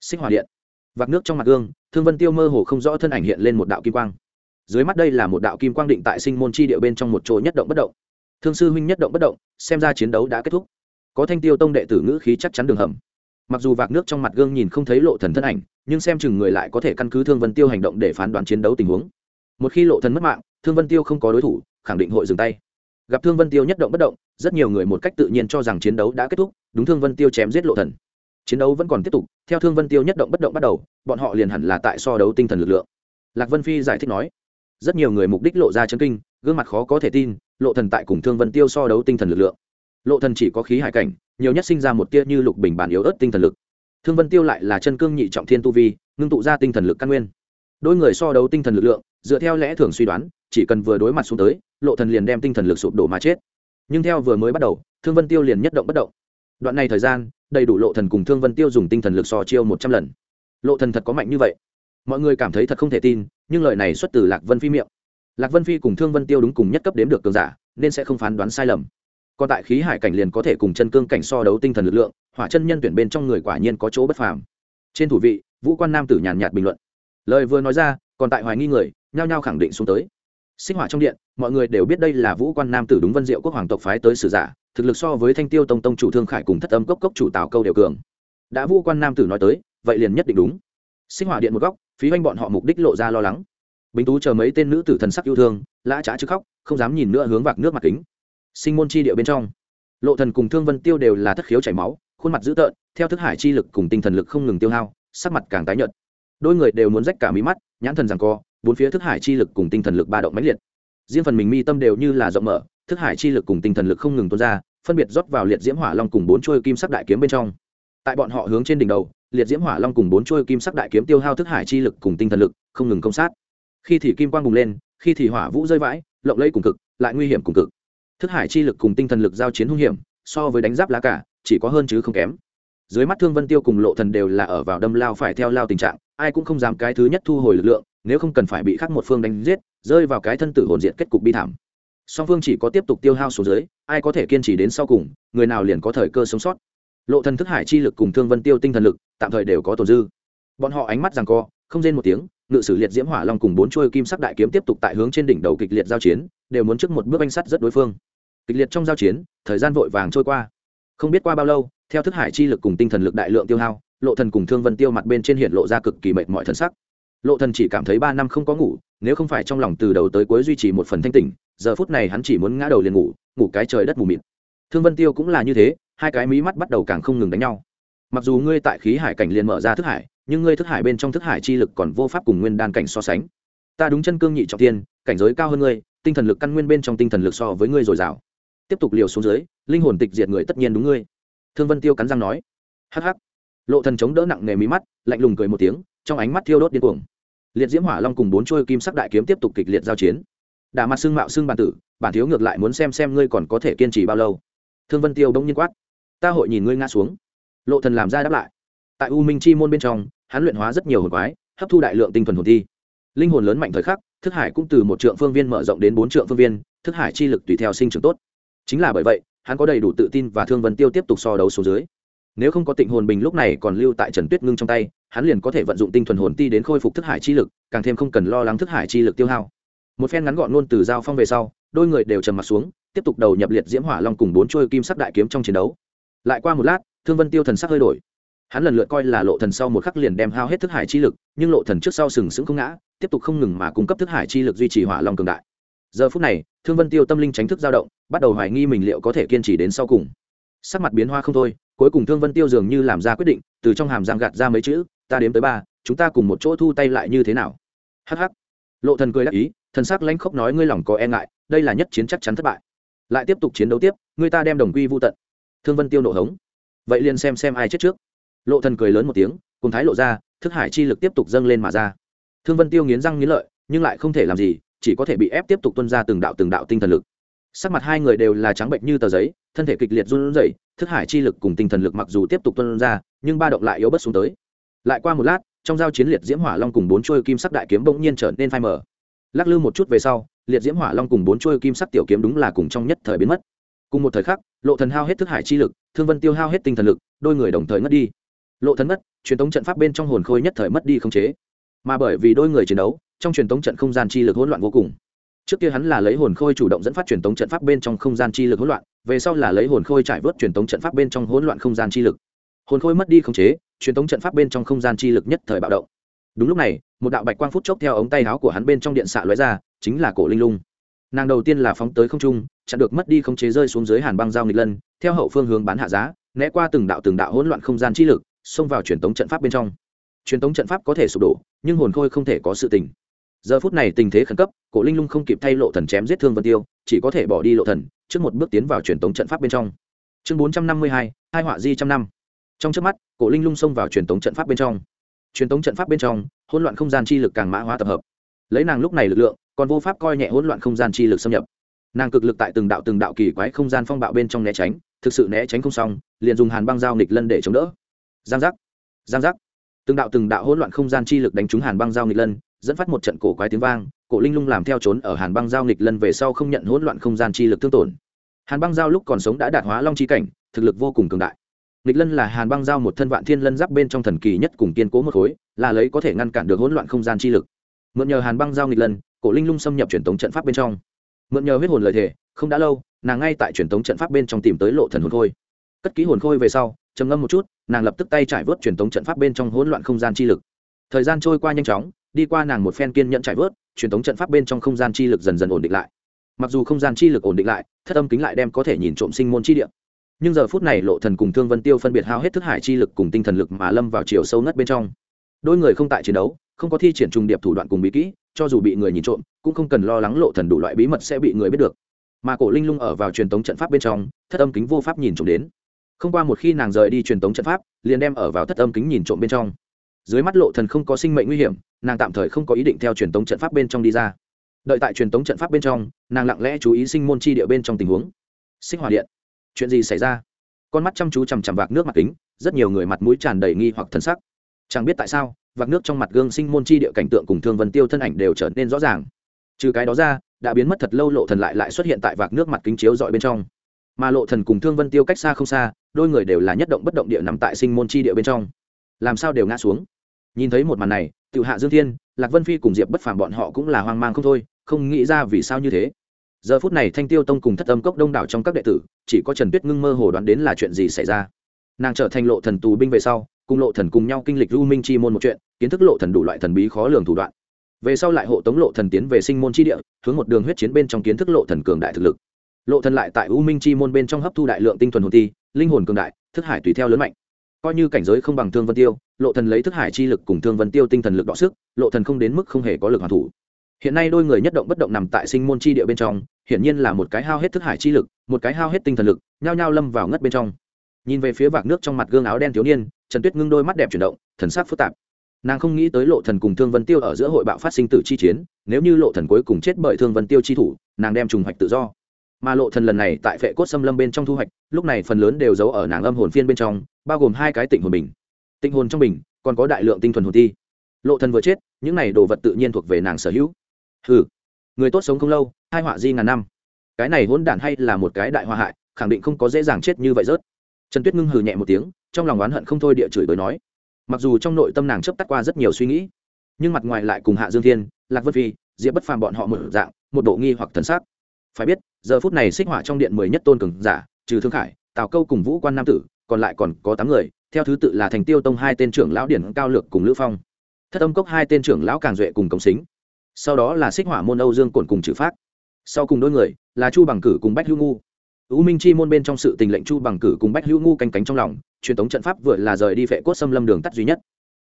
Xích hỏa điện. Vạc nước trong mặt gương, thương vân tiêu mơ hồ không rõ thân ảnh hiện lên một đạo kim quang. Dưới mắt đây là một đạo kim quang định tại sinh môn chi địa bên trong một chỗ nhất động bất động. Thương sư huynh nhất động bất động, xem ra chiến đấu đã kết thúc. Có thanh tiêu tông đệ tử ngữ khí chắc chắn đường hầm. Mặc dù vạc nước trong mặt gương nhìn không thấy lộ thần thân ảnh, nhưng xem chừng người lại có thể căn cứ thương vân tiêu hành động để phán đoán chiến đấu tình huống. Một khi lộ thần mất mạng, thương vân tiêu không có đối thủ, khẳng định hội dừng tay. Gặp thương vân tiêu nhất động bất động rất nhiều người một cách tự nhiên cho rằng chiến đấu đã kết thúc, đúng thương vân tiêu chém giết lộ thần. Chiến đấu vẫn còn tiếp tục, theo thương vân tiêu nhất động bất động bắt đầu, bọn họ liền hẳn là tại so đấu tinh thần lực lượng. Lạc vân phi giải thích nói, rất nhiều người mục đích lộ ra chấn kinh, gương mặt khó có thể tin, lộ thần tại cùng thương vân tiêu so đấu tinh thần lực lượng. Lộ thần chỉ có khí hải cảnh, nhiều nhất sinh ra một tia như lục bình bản yếu ớt tinh thần lực. Thương vân tiêu lại là chân cương nhị trọng thiên tu vi, ngưng tụ ra tinh thần lực căn nguyên. Đôi người so đấu tinh thần lực lượng, dựa theo lẽ thường suy đoán, chỉ cần vừa đối mặt xuống tới, lộ thần liền đem tinh thần lực sụp đổ mà chết nhưng theo vừa mới bắt đầu, thương vân tiêu liền nhất động bất động. Đoạn này thời gian, đầy đủ lộ thần cùng thương vân tiêu dùng tinh thần lực so chiêu một trăm lần. Lộ thần thật có mạnh như vậy. Mọi người cảm thấy thật không thể tin, nhưng lời này xuất từ lạc vân phi miệng. Lạc vân phi cùng thương vân tiêu đúng cùng nhất cấp đếm được cường giả, nên sẽ không phán đoán sai lầm. Còn tại khí hải cảnh liền có thể cùng chân cương cảnh so đấu tinh thần lực lượng, hỏa chân nhân tuyển bên trong người quả nhiên có chỗ bất phàm. Trên thủ vị, vũ quan nam tử nhàn nhạt bình luận. Lời vừa nói ra, còn tại hoài nghi người, nhao nhao khẳng định xuống tới. Sinh hỏa trong điện mọi người đều biết đây là vũ quan nam tử đúng vân diệu quốc hoàng tộc phái tới sử giả, thực lực so với thanh tiêu tông tông chủ thương khải cùng thất âm cốc cốc chủ tào câu đều cường. Đã vũ quan nam tử nói tới, vậy liền nhất định đúng. Sinh hỏa điện một góc, phí hoanh bọn họ mục đích lộ ra lo lắng. Bính tú chờ mấy tên nữ tử thần sắc yêu thương, lã trá chứ khóc, không dám nhìn nữa hướng vạc nước mặt kính. Sinh môn chi địa bên trong, lộ thần cùng thương vân tiêu đều là thất khiếu chảy máu, khuôn mặt dữ tợn, theo thức hải chi lực cùng tinh thần lực không ngừng tiêu hao, sắc mặt càng tái nhợt. Đôi người đều muốn rách cả mí mắt, nhãn thần rằng co, bốn phía thức hải chi lực cùng tinh thần lực ba động mãnh liệt riêng phần mình mi tâm đều như là rộng mở, thức hải chi lực cùng tinh thần lực không ngừng tuôn ra, phân biệt rót vào liệt diễm hỏa long cùng bốn chuôi kim sắc đại kiếm bên trong. Tại bọn họ hướng trên đỉnh đầu, liệt diễm hỏa long cùng bốn chuôi kim sắc đại kiếm tiêu hao thức hải chi lực cùng tinh thần lực, không ngừng công sát. Khi thì kim quang bùng lên, khi thì hỏa vũ rơi vãi, lộng lẫy cùng cực, lại nguy hiểm cùng cực. Thức hải chi lực cùng tinh thần lực giao chiến hung hiểm, so với đánh giáp lá cả, chỉ có hơn chứ không kém. Dưới mắt thương vân tiêu cùng lộ thần đều là ở vào đâm lao phải theo lao tình trạng, ai cũng không dám cái thứ nhất thu hồi lực lượng, nếu không cần phải bị khắc một phương đánh giết rơi vào cái thân tử hồn diện kết cục bi thảm. Song phương chỉ có tiếp tục tiêu hao số dưới ai có thể kiên trì đến sau cùng, người nào liền có thời cơ sống sót. Lộ thần thức hải chi lực cùng thương vân tiêu tinh thần lực, tạm thời đều có tồn dư. Bọn họ ánh mắt rằng co, không rên một tiếng, ngự sử liệt diễm hỏa long cùng bốn chuôi kim sắc đại kiếm tiếp tục tại hướng trên đỉnh đầu kịch liệt giao chiến, đều muốn trước một bước anh sắt rất đối phương. Kịch liệt trong giao chiến, thời gian vội vàng trôi qua. Không biết qua bao lâu, theo thức hải chi lực cùng tinh thần lực đại lượng tiêu hao, lộ thần cùng thương vân tiêu mặt bên trên hiện lộ ra cực kỳ mệt mỏi thân sắc lộ thần chỉ cảm thấy ba năm không có ngủ, nếu không phải trong lòng từ đầu tới cuối duy trì một phần thanh tỉnh, giờ phút này hắn chỉ muốn ngã đầu liền ngủ ngủ cái trời đất mù mịt. Thương vân tiêu cũng là như thế, hai cái mí mắt bắt đầu càng không ngừng đánh nhau. Mặc dù ngươi tại khí hải cảnh liền mở ra thức hải, nhưng ngươi thức hải bên trong thức hải chi lực còn vô pháp cùng nguyên đan cảnh so sánh. Ta đúng chân cương nhị trọng tiên cảnh giới cao hơn ngươi, tinh thần lực căn nguyên bên trong tinh thần lực so với ngươi dồi dào. Tiếp tục liều xuống dưới, linh hồn tịch diệt người tất nhiên đúng ngươi. Thương vân tiêu cắn răng nói. Hắc hắc. Lộ thần chống đỡ nặng nề mí mắt, lạnh lùng cười một tiếng, trong ánh mắt thiêu đốt điên cuồng liệt diễm hỏa long cùng bốn chuôi kim sắc đại kiếm tiếp tục kịch liệt giao chiến. Đà mặt xương mạo xương bản tử, bản thiếu ngược lại muốn xem xem ngươi còn có thể kiên trì bao lâu. Thương vân tiêu đông nhiên quát. Ta hội nhìn ngươi ngã xuống. Lộ thần làm ra đáp lại. Tại u minh chi môn bên trong, hắn luyện hóa rất nhiều hồn quái, hấp thu đại lượng tinh thuần hồn thi. Linh hồn lớn mạnh thời khắc, thức hải cũng từ một trượng phương viên mở rộng đến bốn trượng phương viên, thức hải chi lực tùy theo sinh trưởng tốt. Chính là bởi vậy, hắn có đầy đủ tự tin và thương vân tiêu tiếp tục so đấu số dưới. Nếu không có tịnh hồn bình lúc này còn lưu tại trần tuyết ngưng trong tay hắn liền có thể vận dụng tinh thuần hồn ti đến khôi phục thức hải chi lực, càng thêm không cần lo lắng thức hải chi lực tiêu hao. Một phen ngắn gọn luôn từ giao phong về sau, đôi người đều trầm mặt xuống, tiếp tục đầu nhập liệt diễm hỏa long cùng bốn trôi kim sắc đại kiếm trong chiến đấu. Lại qua một lát, thương vân tiêu thần sắc hơi đổi. Hắn lần lượt coi là lộ thần sau một khắc liền đem hao hết thức hải chi lực, nhưng lộ thần trước sau sừng sững không ngã, tiếp tục không ngừng mà cung cấp thức hải chi lực duy trì hỏa long cường đại. Giờ phút này, thương vân tiêu tâm linh tránh thức dao động, bắt đầu hoài nghi mình liệu có thể kiên trì đến sau cùng. Sắc mặt biến hoa không thôi, cuối cùng thương vân tiêu dường như làm ra quyết định, từ trong hàm giang gạt ra mấy chữ ta đếm tới ba, chúng ta cùng một chỗ thu tay lại như thế nào? Hh lộ thần cười đáp ý, thần sắc lãnh khốc nói ngươi lòng có e ngại, đây là nhất chiến chắc chắn thất bại. Lại tiếp tục chiến đấu tiếp, ngươi ta đem đồng quy vô tận. Thương vân tiêu nộ hống. Vậy liền xem xem ai chết trước. Lộ thần cười lớn một tiếng, cùng thái lộ ra, thức hải chi lực tiếp tục dâng lên mà ra. Thương vân tiêu nghiến răng nghiến lợi, nhưng lại không thể làm gì, chỉ có thể bị ép tiếp tục tuân ra từng đạo từng đạo tinh thần lực. Sắc mặt hai người đều là trắng bệnh như tờ giấy, thân thể kịch liệt run rẩy, thức hải chi lực cùng tinh thần lực mặc dù tiếp tục tuân ra, nhưng ba động lại yếu bất xuống tới lại qua một lát, trong giao chiến liệt diễm hỏa long cùng bốn chuôi kim sắc đại kiếm bỗng nhiên trở nên phai mờ. Lắc lư một chút về sau, liệt diễm hỏa long cùng bốn chuôi kim sắc tiểu kiếm đúng là cùng trong nhất thời biến mất. Cùng một thời khắc, lộ thần hao hết thức hải chi lực, thương vân tiêu hao hết tinh thần lực, đôi người đồng thời ngất đi. Lộ thần mất truyền tống trận pháp bên trong hồn khôi nhất thời mất đi không chế. Mà bởi vì đôi người chiến đấu, trong truyền tống trận không gian chi lực hỗn loạn vô cùng. Trước kia hắn là lấy hồn khôi chủ động dẫn phát truyền tống trận pháp bên trong không gian chi lực hỗn loạn, về sau là lấy hồn khôi trải vớt truyền tống trận pháp bên trong hỗn loạn không gian chi lực. Hồn khôi mất đi không chế truyền tống trận pháp bên trong không gian chi lực nhất thời bạo động. Đúng lúc này, một đạo bạch quang phút chốc theo ống tay áo của hắn bên trong điện xạ lóe ra, chính là cổ linh lung. Nàng đầu tiên là phóng tới không trung, chặn được mất đi không chế rơi xuống dưới hàn băng giao nghịch lân, theo hậu phương hướng bán hạ giá, né qua từng đạo từng đạo hỗn loạn không gian chi lực, xông vào truyền tống trận pháp bên trong. Truyền tống trận pháp có thể sụp đổ, nhưng hồn khôi không thể có sự tình giờ phút này tình thế khẩn cấp, cổ linh lung không kịp thay lộ thần chém giết thương vân tiêu, chỉ có thể bỏ đi lộ thần, trước một bước tiến vào truyền tống trận pháp bên trong. Chương bốn trăm năm mươi hai hai họa di trăm năm trong trước mắt, cổ linh lung xông vào truyền tống trận pháp bên trong. Truyền tống trận pháp bên trong, hỗn loạn không gian chi lực càng mã hóa tập hợp. Lấy nàng lúc này lực lượng, còn vô pháp coi nhẹ hỗn loạn không gian chi lực xâm nhập. Nàng cực lực tại từng đạo từng đạo kỳ quái không gian phong bạo bên trong né tránh, thực sự né tránh không xong, liền dùng hàn băng dao nghịch lân để chống đỡ. Giang giác giang giác. Từng đạo từng đạo hỗn loạn không gian chi lực đánh trúng hàn băng dao nghịch lân, dẫn phát một trận cổ quái tiếng vang, cổ linh lung làm theo trốn ở hàn băng giao nghịch lân về sau không nhận hỗn loạn không gian chi lực thương tổn. Hàn băng giao lúc còn sống đã đạt hóa long chi cảnh, thực lực vô cùng cường đại nghịch lân là hàn băng giao một thân vạn thiên lân giáp bên trong thần kỳ nhất cùng kiên cố một khối, là lấy có thể ngăn cản được hỗn loạn không gian chi lực. Mượn nhờ hàn băng giao nghịch lân, cổ linh lung xâm nhập truyền tống trận pháp bên trong. Mượn nhờ huyết hồn lời thể không đã lâu, nàng ngay tại truyền tống trận pháp bên trong tìm tới lộ thần hồn khôi. Cất ký hồn khôi về sau, trầm ngâm một chút, nàng lập tức tay trải vớt truyền tống trận pháp bên trong hỗn loạn không gian chi lực. Thời gian trôi qua nhanh chóng, đi qua nàng một phen kiên nhẫn trải vớt, truyền thống trận pháp bên trong không gian chi lực dần dần ổn định lại. Mặc dù không gian chi lực ổn định lại, thất âm kính lại đem có thể nhìn trộm sinh môn chi địa nhưng giờ phút này lộ thần cùng thương vân tiêu phân biệt hao hết thức hải chi lực cùng tinh thần lực mà lâm vào chiều sâu ngất bên trong. Đôi người không tại chiến đấu, không có thi triển trùng điệp thủ đoạn cùng bí kỹ, cho dù bị người nhìn trộm, cũng không cần lo lắng lộ thần đủ loại bí mật sẽ bị người biết được. Mà cổ linh lung ở vào truyền tống trận pháp bên trong, thất âm kính vô pháp nhìn trộm đến. Không qua một khi nàng rời đi truyền tống trận pháp, liền đem ở vào thất âm kính nhìn trộm bên trong. Dưới mắt lộ thần không có sinh mệnh nguy hiểm, nàng tạm thời không có ý định theo truyền tống trận pháp bên trong đi ra. Đợi tại truyền tống trận pháp bên trong, nàng lặng lẽ chú ý sinh môn chi địa bên trong tình huống. Xích hỏa điện chuyện gì xảy ra? Con mắt chăm chú chằm chằm vạc nước mặt kính, rất nhiều người mặt mũi tràn đầy nghi hoặc thần sắc. Chẳng biết tại sao, vạc nước trong mặt gương sinh môn chi địa cảnh tượng cùng thương vân tiêu thân ảnh đều trở nên rõ ràng. Trừ cái đó ra, đã biến mất thật lâu lộ thần lại lại xuất hiện tại vạc nước mặt kính chiếu dọi bên trong. Mà lộ thần cùng thương vân tiêu cách xa không xa, đôi người đều là nhất động bất động địa nằm tại sinh môn chi địa bên trong. Làm sao đều ngã xuống? Nhìn thấy một màn này, tiểu hạ dương thiên, lạc vân phi cùng diệp bất phàm bọn họ cũng là hoang mang không thôi, không nghĩ ra vì sao như thế giờ phút này thanh tiêu tông cùng thất âm cốc đông đảo trong các đệ tử, chỉ có trần tuyết ngưng mơ hồ đoán đến là chuyện gì xảy ra. Nàng trở thành lộ thần tù binh về sau, cùng lộ thần cùng nhau kinh lịch u minh chi môn một chuyện, kiến thức lộ thần đủ loại thần bí khó lường thủ đoạn. Về sau lại hộ tống lộ thần tiến về sinh môn chi địa, hướng một đường huyết chiến bên trong kiến thức lộ thần cường đại thực lực. Lộ thần lại tại u minh chi môn bên trong hấp thu đại lượng tinh thuần hồn ti linh hồn cường đại, thức hải tùy theo lớn mạnh. Coi như cảnh giới không bằng thương vân tiêu, lộ thần lấy thức hải chi lực cùng thương vân tiêu tinh thần lực đọ sức, lộ thần không đến mức không hề có lực hoàn thủ hiện nay đôi người nhất động bất động nằm tại sinh môn chi địa bên trong, hiển nhiên là một cái hao hết thức hải chi lực, một cái hao hết tinh thần lực, nhao nhao lâm vào ngất bên trong. Nhìn về phía vạc nước trong mặt gương áo đen thiếu niên, trần tuyết ngưng đôi mắt đẹp chuyển động, thần sắc phức tạp. Nàng không nghĩ tới lộ thần cùng thương vân tiêu ở giữa hội bạo phát sinh tử chi chiến, nếu như lộ thần cuối cùng chết bởi thương vân tiêu chi thủ, nàng đem trùng hoạch tự do. Mà lộ thần lần này tại phệ cốt xâm lâm bên trong thu hoạch, lúc này phần lớn đều giấu ở nàng âm hồn phiên bên trong, bao gồm hai cái tịnh hồn bình. Tịnh hồn trong bình, còn có đại lượng tinh thuần hồn ti lộ thần vừa chết, những này đồ vật tự nhiên thuộc về nàng sở hữu hừ, người tốt sống không lâu hai họa di ngàn năm. Cái này hỗn đản hay là một cái đại hoa hại, khẳng định không có dễ dàng chết như vậy rớt. Trần tuyết ngưng hừ nhẹ một tiếng, trong lòng oán hận không thôi địa chửi bới nói. Mặc dù trong nội tâm nàng chấp tắt qua rất nhiều suy nghĩ, nhưng mặt ngoài lại cùng hạ dương thiên, lạc vân phi, diệp bất phàm bọn họ một dạng, một bộ nghi hoặc thần sắc. Phải biết, giờ phút này xích hỏa trong điện mười nhất tôn cường giả, trừ thương khải, tào câu cùng vũ quan nam tử, còn lại còn có tám người, theo thứ tự là thành tiêu tông hai tên trưởng lão điển cao lược cùng lữ phong. Thất âm cốc hai tên trưởng lão càng duệ cùng cống xính sau đó là xích hỏa môn âu dương cổn cùng trừ phát sau cùng đôi người là chu bằng cử cùng bách hữu ngu U Minh Chi môn bên trong sự tình lệnh Chu Bằng Cử cùng Bách Hữu Ngu canh cánh trong lòng, truyền tống trận pháp vừa là rời đi phệ cốt xâm lâm đường tắt duy nhất.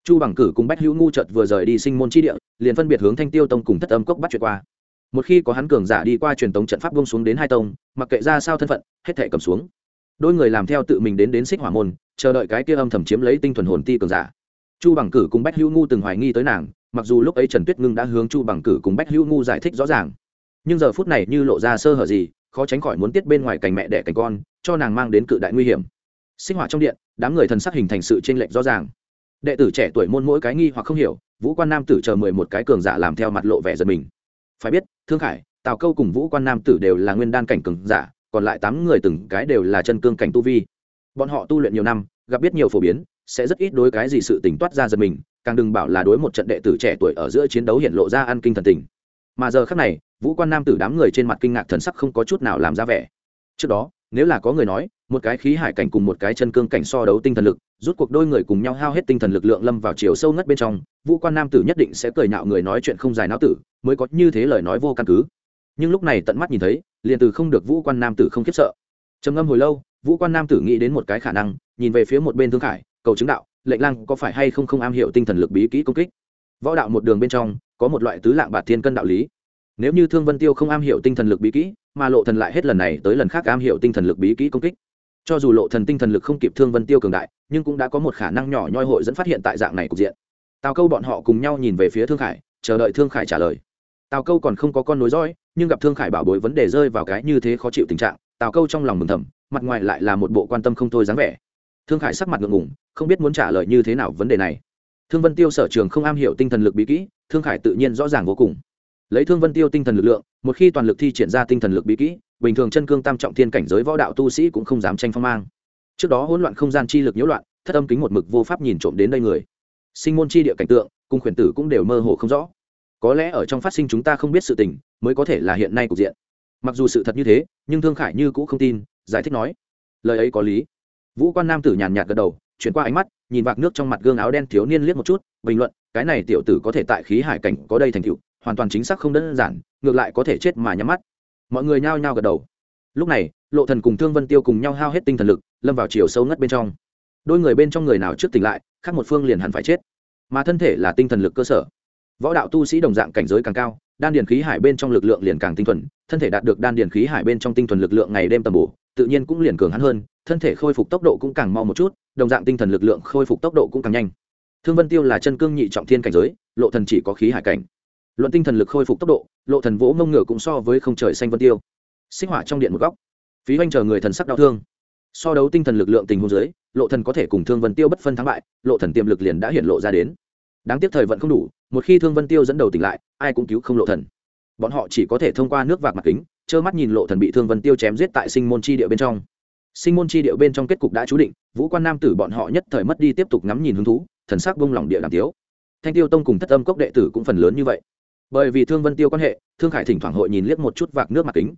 Chu Bằng Cử cùng Bách Hữu Ngu chợt vừa rời đi sinh môn chi địa, liền phân biệt hướng Thanh Tiêu tông cùng Thất Âm cốc bắt chuyện qua. Một khi có hắn cường giả đi qua truyền tống trận pháp buông xuống đến hai tông, mặc kệ ra sao thân phận, hết thảy cầm xuống. Đôi người làm theo tự mình đến đến Xích Hỏa môn, chờ đợi cái kia âm thầm chiếm lấy tinh thuần hồn ti cường giả. Chu Bằng Cử cùng Bách Hữu Ngu từng hoài nghi tới nàng, mặc dù lúc ấy Trần Tuyết Ngưng đã hướng Chu Bằng Cử cùng Bách Hữu Ngu giải thích rõ ràng, nhưng giờ phút này như lộ ra sơ hở gì, khó tránh khỏi muốn tiết bên ngoài cành mẹ đẻ cành con cho nàng mang đến cự đại nguy hiểm. Sinh hoạt trong điện đám người thần sắc hình thành sự t r ê n lệch rõ ràng. Đệ tử trẻ tuổi môn mỗi cái nghi hoặc không hiểu vũ quan nam tử chờ mười một cái cường giả làm theo mặt lộ vẻ giật mình. Phải biết thương khải tào câu cùng vũ quan nam tử đều là nguyên đan cảnh cường giả còn lại tám người từng cái đều là chân cương cảnh tu vi. Bọn họ tu luyện nhiều năm gặp biết nhiều phổ biến sẽ rất ít đối cái gì sự tỉnh toát ra giật mình càng đừng bảo là đối một trận đệ tử trẻ tuổi ở giữa chiến đấu hiện lộ ra ăn kinh thần tình. Mà giờ khác này, vũ quan nam tử đám người trên mặt kinh ngạc thần sắc không có chút nào làm ra vẻ. Trước đó, nếu là có người nói, một cái khí hải cảnh cùng một cái chân cương cảnh so đấu tinh thần lực, rút cuộc đôi người cùng nhau hao hết tinh thần lực lượng lâm vào chiều sâu ngất bên trong, vũ quan nam tử nhất định sẽ cười nhạo người nói chuyện không dài não tử, mới có như thế lời nói vô căn cứ. Nhưng lúc này tận mắt nhìn thấy, liền từ không được vũ quan nam tử không khiếp sợ. Trầm ngâm hồi lâu, vũ quan nam tử nghĩ đến một cái khả năng, nhìn về phía một bên thương khải, cầu chứng đạo lệnh lăng có phải hay không không am hiểu tinh thần lực bí kỹ công kích? Võ đạo một đường bên trong, có một loại tứ lạng bạt thiên cân đạo lý. Nếu như thương vân tiêu không am hiểu tinh thần lực bí kỹ, mà lộ thần lại hết lần này tới lần khác am hiểu tinh thần lực bí kỹ công kích. Cho dù lộ thần tinh thần lực không kịp thương vân tiêu cường đại, nhưng cũng đã có một khả năng nhỏ nhoi hội dẫn phát hiện tại dạng này cục diện. Tào câu bọn họ cùng nhau nhìn về phía thương khải, chờ đợi thương khải trả lời. Tào câu còn không có con nối dõi, nhưng gặp thương khải bảo bối vấn đề rơi vào cái như thế khó chịu tình trạng, tào câu trong lòng mừng thầm, mặt ngoài lại là một bộ quan tâm không thôi dáng vẻ thương khải sắc mặt ngượng ngùng, không biết muốn trả lời như thế nào vấn đề này. Thương vân tiêu sở trường không am hiểu tinh thần lực bí kỹ, thương khải tự nhiên rõ ràng vô cùng. Lấy thương vân tiêu tinh thần lực lượng, một khi toàn lực thi triển ra tinh thần lực bí kỹ, bình thường chân cương tam trọng thiên cảnh giới võ đạo tu sĩ cũng không dám tranh phong mang. Trước đó hỗn loạn không gian chi lực nhiễu loạn, thất âm kính một mực vô pháp nhìn trộm đến đây người. Sinh môn chi địa cảnh tượng cùng khuyển tử cũng đều mơ hồ không rõ. Có lẽ ở trong phát sinh chúng ta không biết sự tình, mới có thể là hiện nay cục diện. Mặc dù sự thật như thế, nhưng thương khải như cũng không tin, giải thích nói. Lời ấy có lý vũ quan nam tử nhàn nhạt gật đầu, chuyển qua ánh mắt, nhìn vạc nước trong mặt gương áo đen thiếu niên liếc một chút, bình luận, cái này tiểu tử có thể tại khí hải cảnh có đây thành tựu, hoàn toàn chính xác không đơn giản, ngược lại có thể chết mà nhắm mắt. Mọi người nhao nhao gật đầu. Lúc này, lộ thần cùng thương vân tiêu cùng nhau hao hết tinh thần lực, lâm vào chiều sâu ngất bên trong. Đôi người bên trong người nào trước tỉnh lại, khác một phương liền hẳn phải chết. Mà thân thể là tinh thần lực cơ sở. Võ đạo tu sĩ đồng dạng cảnh giới càng cao, đan điền khí hải bên trong lực lượng liền càng tinh thuần, thân thể đạt được đan điền khí hải bên trong tinh thuần lực lượng ngày đêm tầm bổ, tự nhiên cũng liền cường hắn hơn thân thể khôi phục tốc độ cũng càng mau một chút, đồng dạng tinh thần lực lượng khôi phục tốc độ cũng càng nhanh. Thương vân tiêu là chân cương nhị trọng thiên cảnh giới, lộ thần chỉ có khí hải cảnh. Luận tinh thần lực khôi phục tốc độ, lộ thần vỗ mông ngựa cũng so với không trời xanh vân tiêu. Sinh hỏa trong điện một góc. Phí oanh chờ người thần sắc đau thương. So đấu tinh thần lực lượng tình huống dưới, lộ thần có thể cùng thương vân tiêu bất phân thắng bại, lộ thần tiềm lực liền đã hiện lộ ra đến. Đáng tiếc thời vận không đủ, một khi thương vân tiêu dẫn đầu tỉnh lại, ai cũng cứu không lộ thần. Bọn họ chỉ có thể thông qua nước vạc mặt kính, trơ mắt nhìn lộ thần bị thương vân tiêu chém giết tại sinh môn chi địa bên trong sinh môn chi địa bên trong kết cục đã chú định, vũ quan nam tử bọn họ nhất thời mất đi tiếp tục ngắm nhìn hứng thú, thần sắc bông lỏng địa đàm tiếu. Thanh tiêu tông cùng thất âm cốc đệ tử cũng phần lớn như vậy. Bởi vì thương vân tiêu quan hệ, thương khải thỉnh thoảng hội nhìn liếc một chút vạc nước mặt kính.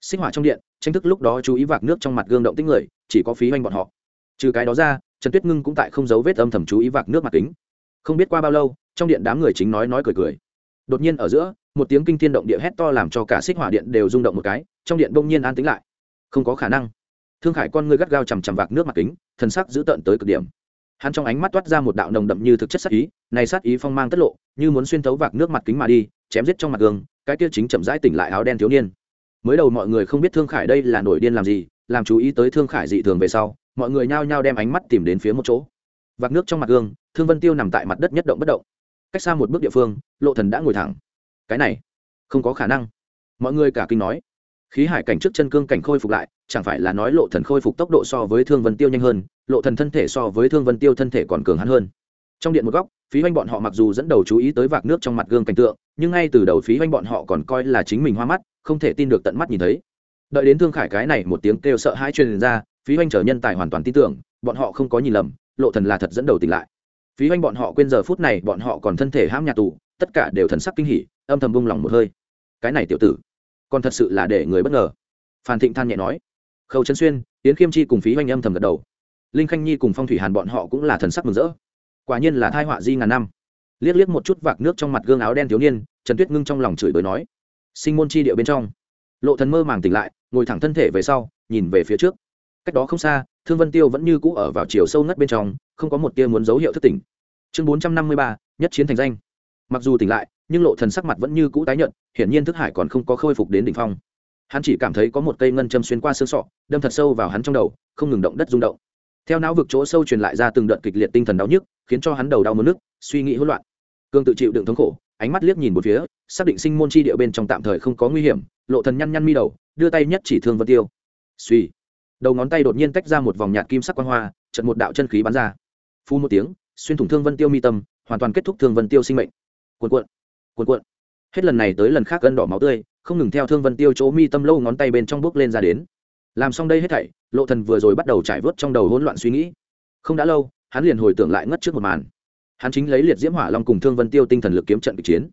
Sinh hỏa trong điện, tranh thức lúc đó chú ý vạc nước trong mặt gương động tích người, chỉ có phí hoanh bọn họ. Trừ cái đó ra, trần tuyết ngưng cũng tại không giấu vết âm thầm chú ý vạc nước mặt kính. Không biết qua bao lâu, trong điện đám người chính nói nói cười cười. Đột nhiên ở giữa, một tiếng kinh thiên động địa hét to làm cho cả xích hỏa điện đều rung động một cái, trong điện bỗng nhiên an tĩnh lại. Không có khả năng thương khải con ngươi gắt gao chằm chằm vạc nước mặt kính, thần sắc giữ tợn tới cực điểm. Hắn trong ánh mắt toát ra một đạo nồng đậm như thực chất sát ý, này sát ý phong mang tất lộ, như muốn xuyên thấu vạc nước mặt kính mà đi, chém giết trong mặt gương, cái kia chính chậm rãi tỉnh lại áo đen thiếu niên. Mới đầu mọi người không biết thương khải đây là nổi điên làm gì, làm chú ý tới thương khải dị thường về sau, mọi người nhao nhao đem ánh mắt tìm đến phía một chỗ. Vạc nước trong mặt gương, thương vân tiêu nằm tại mặt đất nhất động bất động. Cách xa một bước địa phương, lộ thần đã ngồi thẳng. Cái này, không có khả năng. Mọi người cả kinh nói khí hải cảnh trước chân cương cảnh khôi phục lại, chẳng phải là nói lộ thần khôi phục tốc độ so với thương vân tiêu nhanh hơn, lộ thần thân thể so với thương vân tiêu thân thể còn cường hắn hơn. Trong điện một góc, phí hoanh bọn họ mặc dù dẫn đầu chú ý tới vạc nước trong mặt gương cảnh tượng, nhưng ngay từ đầu phí hoanh bọn họ còn coi là chính mình hoa mắt, không thể tin được tận mắt nhìn thấy. Đợi đến thương khải cái này một tiếng kêu sợ hãi truyền ra, phí hoanh trở nhân tài hoàn toàn tin tưởng, bọn họ không có nhìn lầm, lộ thần là thật dẫn đầu tỉnh lại. Phí hoanh bọn họ quên giờ phút này bọn họ còn thân thể hãm nhà tù, tất cả đều thần sắc kinh hỉ, âm thầm bung lòng một hơi. Cái này tiểu tử còn thật sự là để người bất ngờ. Phan thịnh than nhẹ nói. Khâu trấn xuyên tiến khiêm chi cùng phí oanh âm thầm gật đầu. Linh khanh nhi cùng phong thủy hàn bọn họ cũng là thần sắc mừng rỡ. Quả nhiên là thai họa di ngàn năm. Liếc liếc một chút vạc nước trong mặt gương áo đen thiếu niên, trần tuyết ngưng trong lòng chửi bới nói. Sinh môn chi địa bên trong. Lộ thần mơ màng tỉnh lại, ngồi thẳng thân thể về sau, nhìn về phía trước. Cách đó không xa, thương vân tiêu vẫn như cũ ở vào chiều sâu ngất bên trong, không có một tia muốn dấu hiệu thức tỉnh. Chương bốn trăm năm mươi ba, nhất chiến thành danh. Mặc dù tỉnh lại nhưng lộ thần sắc mặt vẫn như cũ tái nhợt, hiển nhiên thức hải còn không có khôi phục đến đỉnh phong. Hắn chỉ cảm thấy có một cây ngân châm xuyên qua xương sọ, đâm thật sâu vào hắn trong đầu, không ngừng động đất rung động. Theo não vực chỗ sâu truyền lại ra từng đợt kịch liệt tinh thần đau nhức, khiến cho hắn đầu đau mất nước, suy nghĩ hỗn loạn. Cương tự chịu đựng thống khổ, ánh mắt liếc nhìn một phía, xác định sinh môn chi địa bên trong tạm thời không có nguy hiểm, lộ thần nhăn nhăn mi đầu, đưa tay nhất chỉ thương vân tiêu. Suy đầu ngón tay đột nhiên tách ra một vòng nhạt kim sắc quang hoa, chợt một đạo chân khí bắn ra. Phun một tiếng, xuyên thủng thương vân tiêu mi tâm, hoàn toàn kết thúc thương vân tiêu sinh mệnh. Cuộn cuộn cuộn cuộn. Hết lần này tới lần khác gân đỏ máu tươi, không ngừng theo thương vân tiêu chỗ mi tâm lâu ngón tay bên trong bước lên ra đến. Làm xong đây hết thảy, lộ thần vừa rồi bắt đầu trải vớt trong đầu hỗn loạn suy nghĩ. Không đã lâu, hắn liền hồi tưởng lại ngất trước một màn. Hắn chính lấy liệt diễm hỏa long cùng thương vân tiêu tinh thần lực kiếm trận kịch chiến.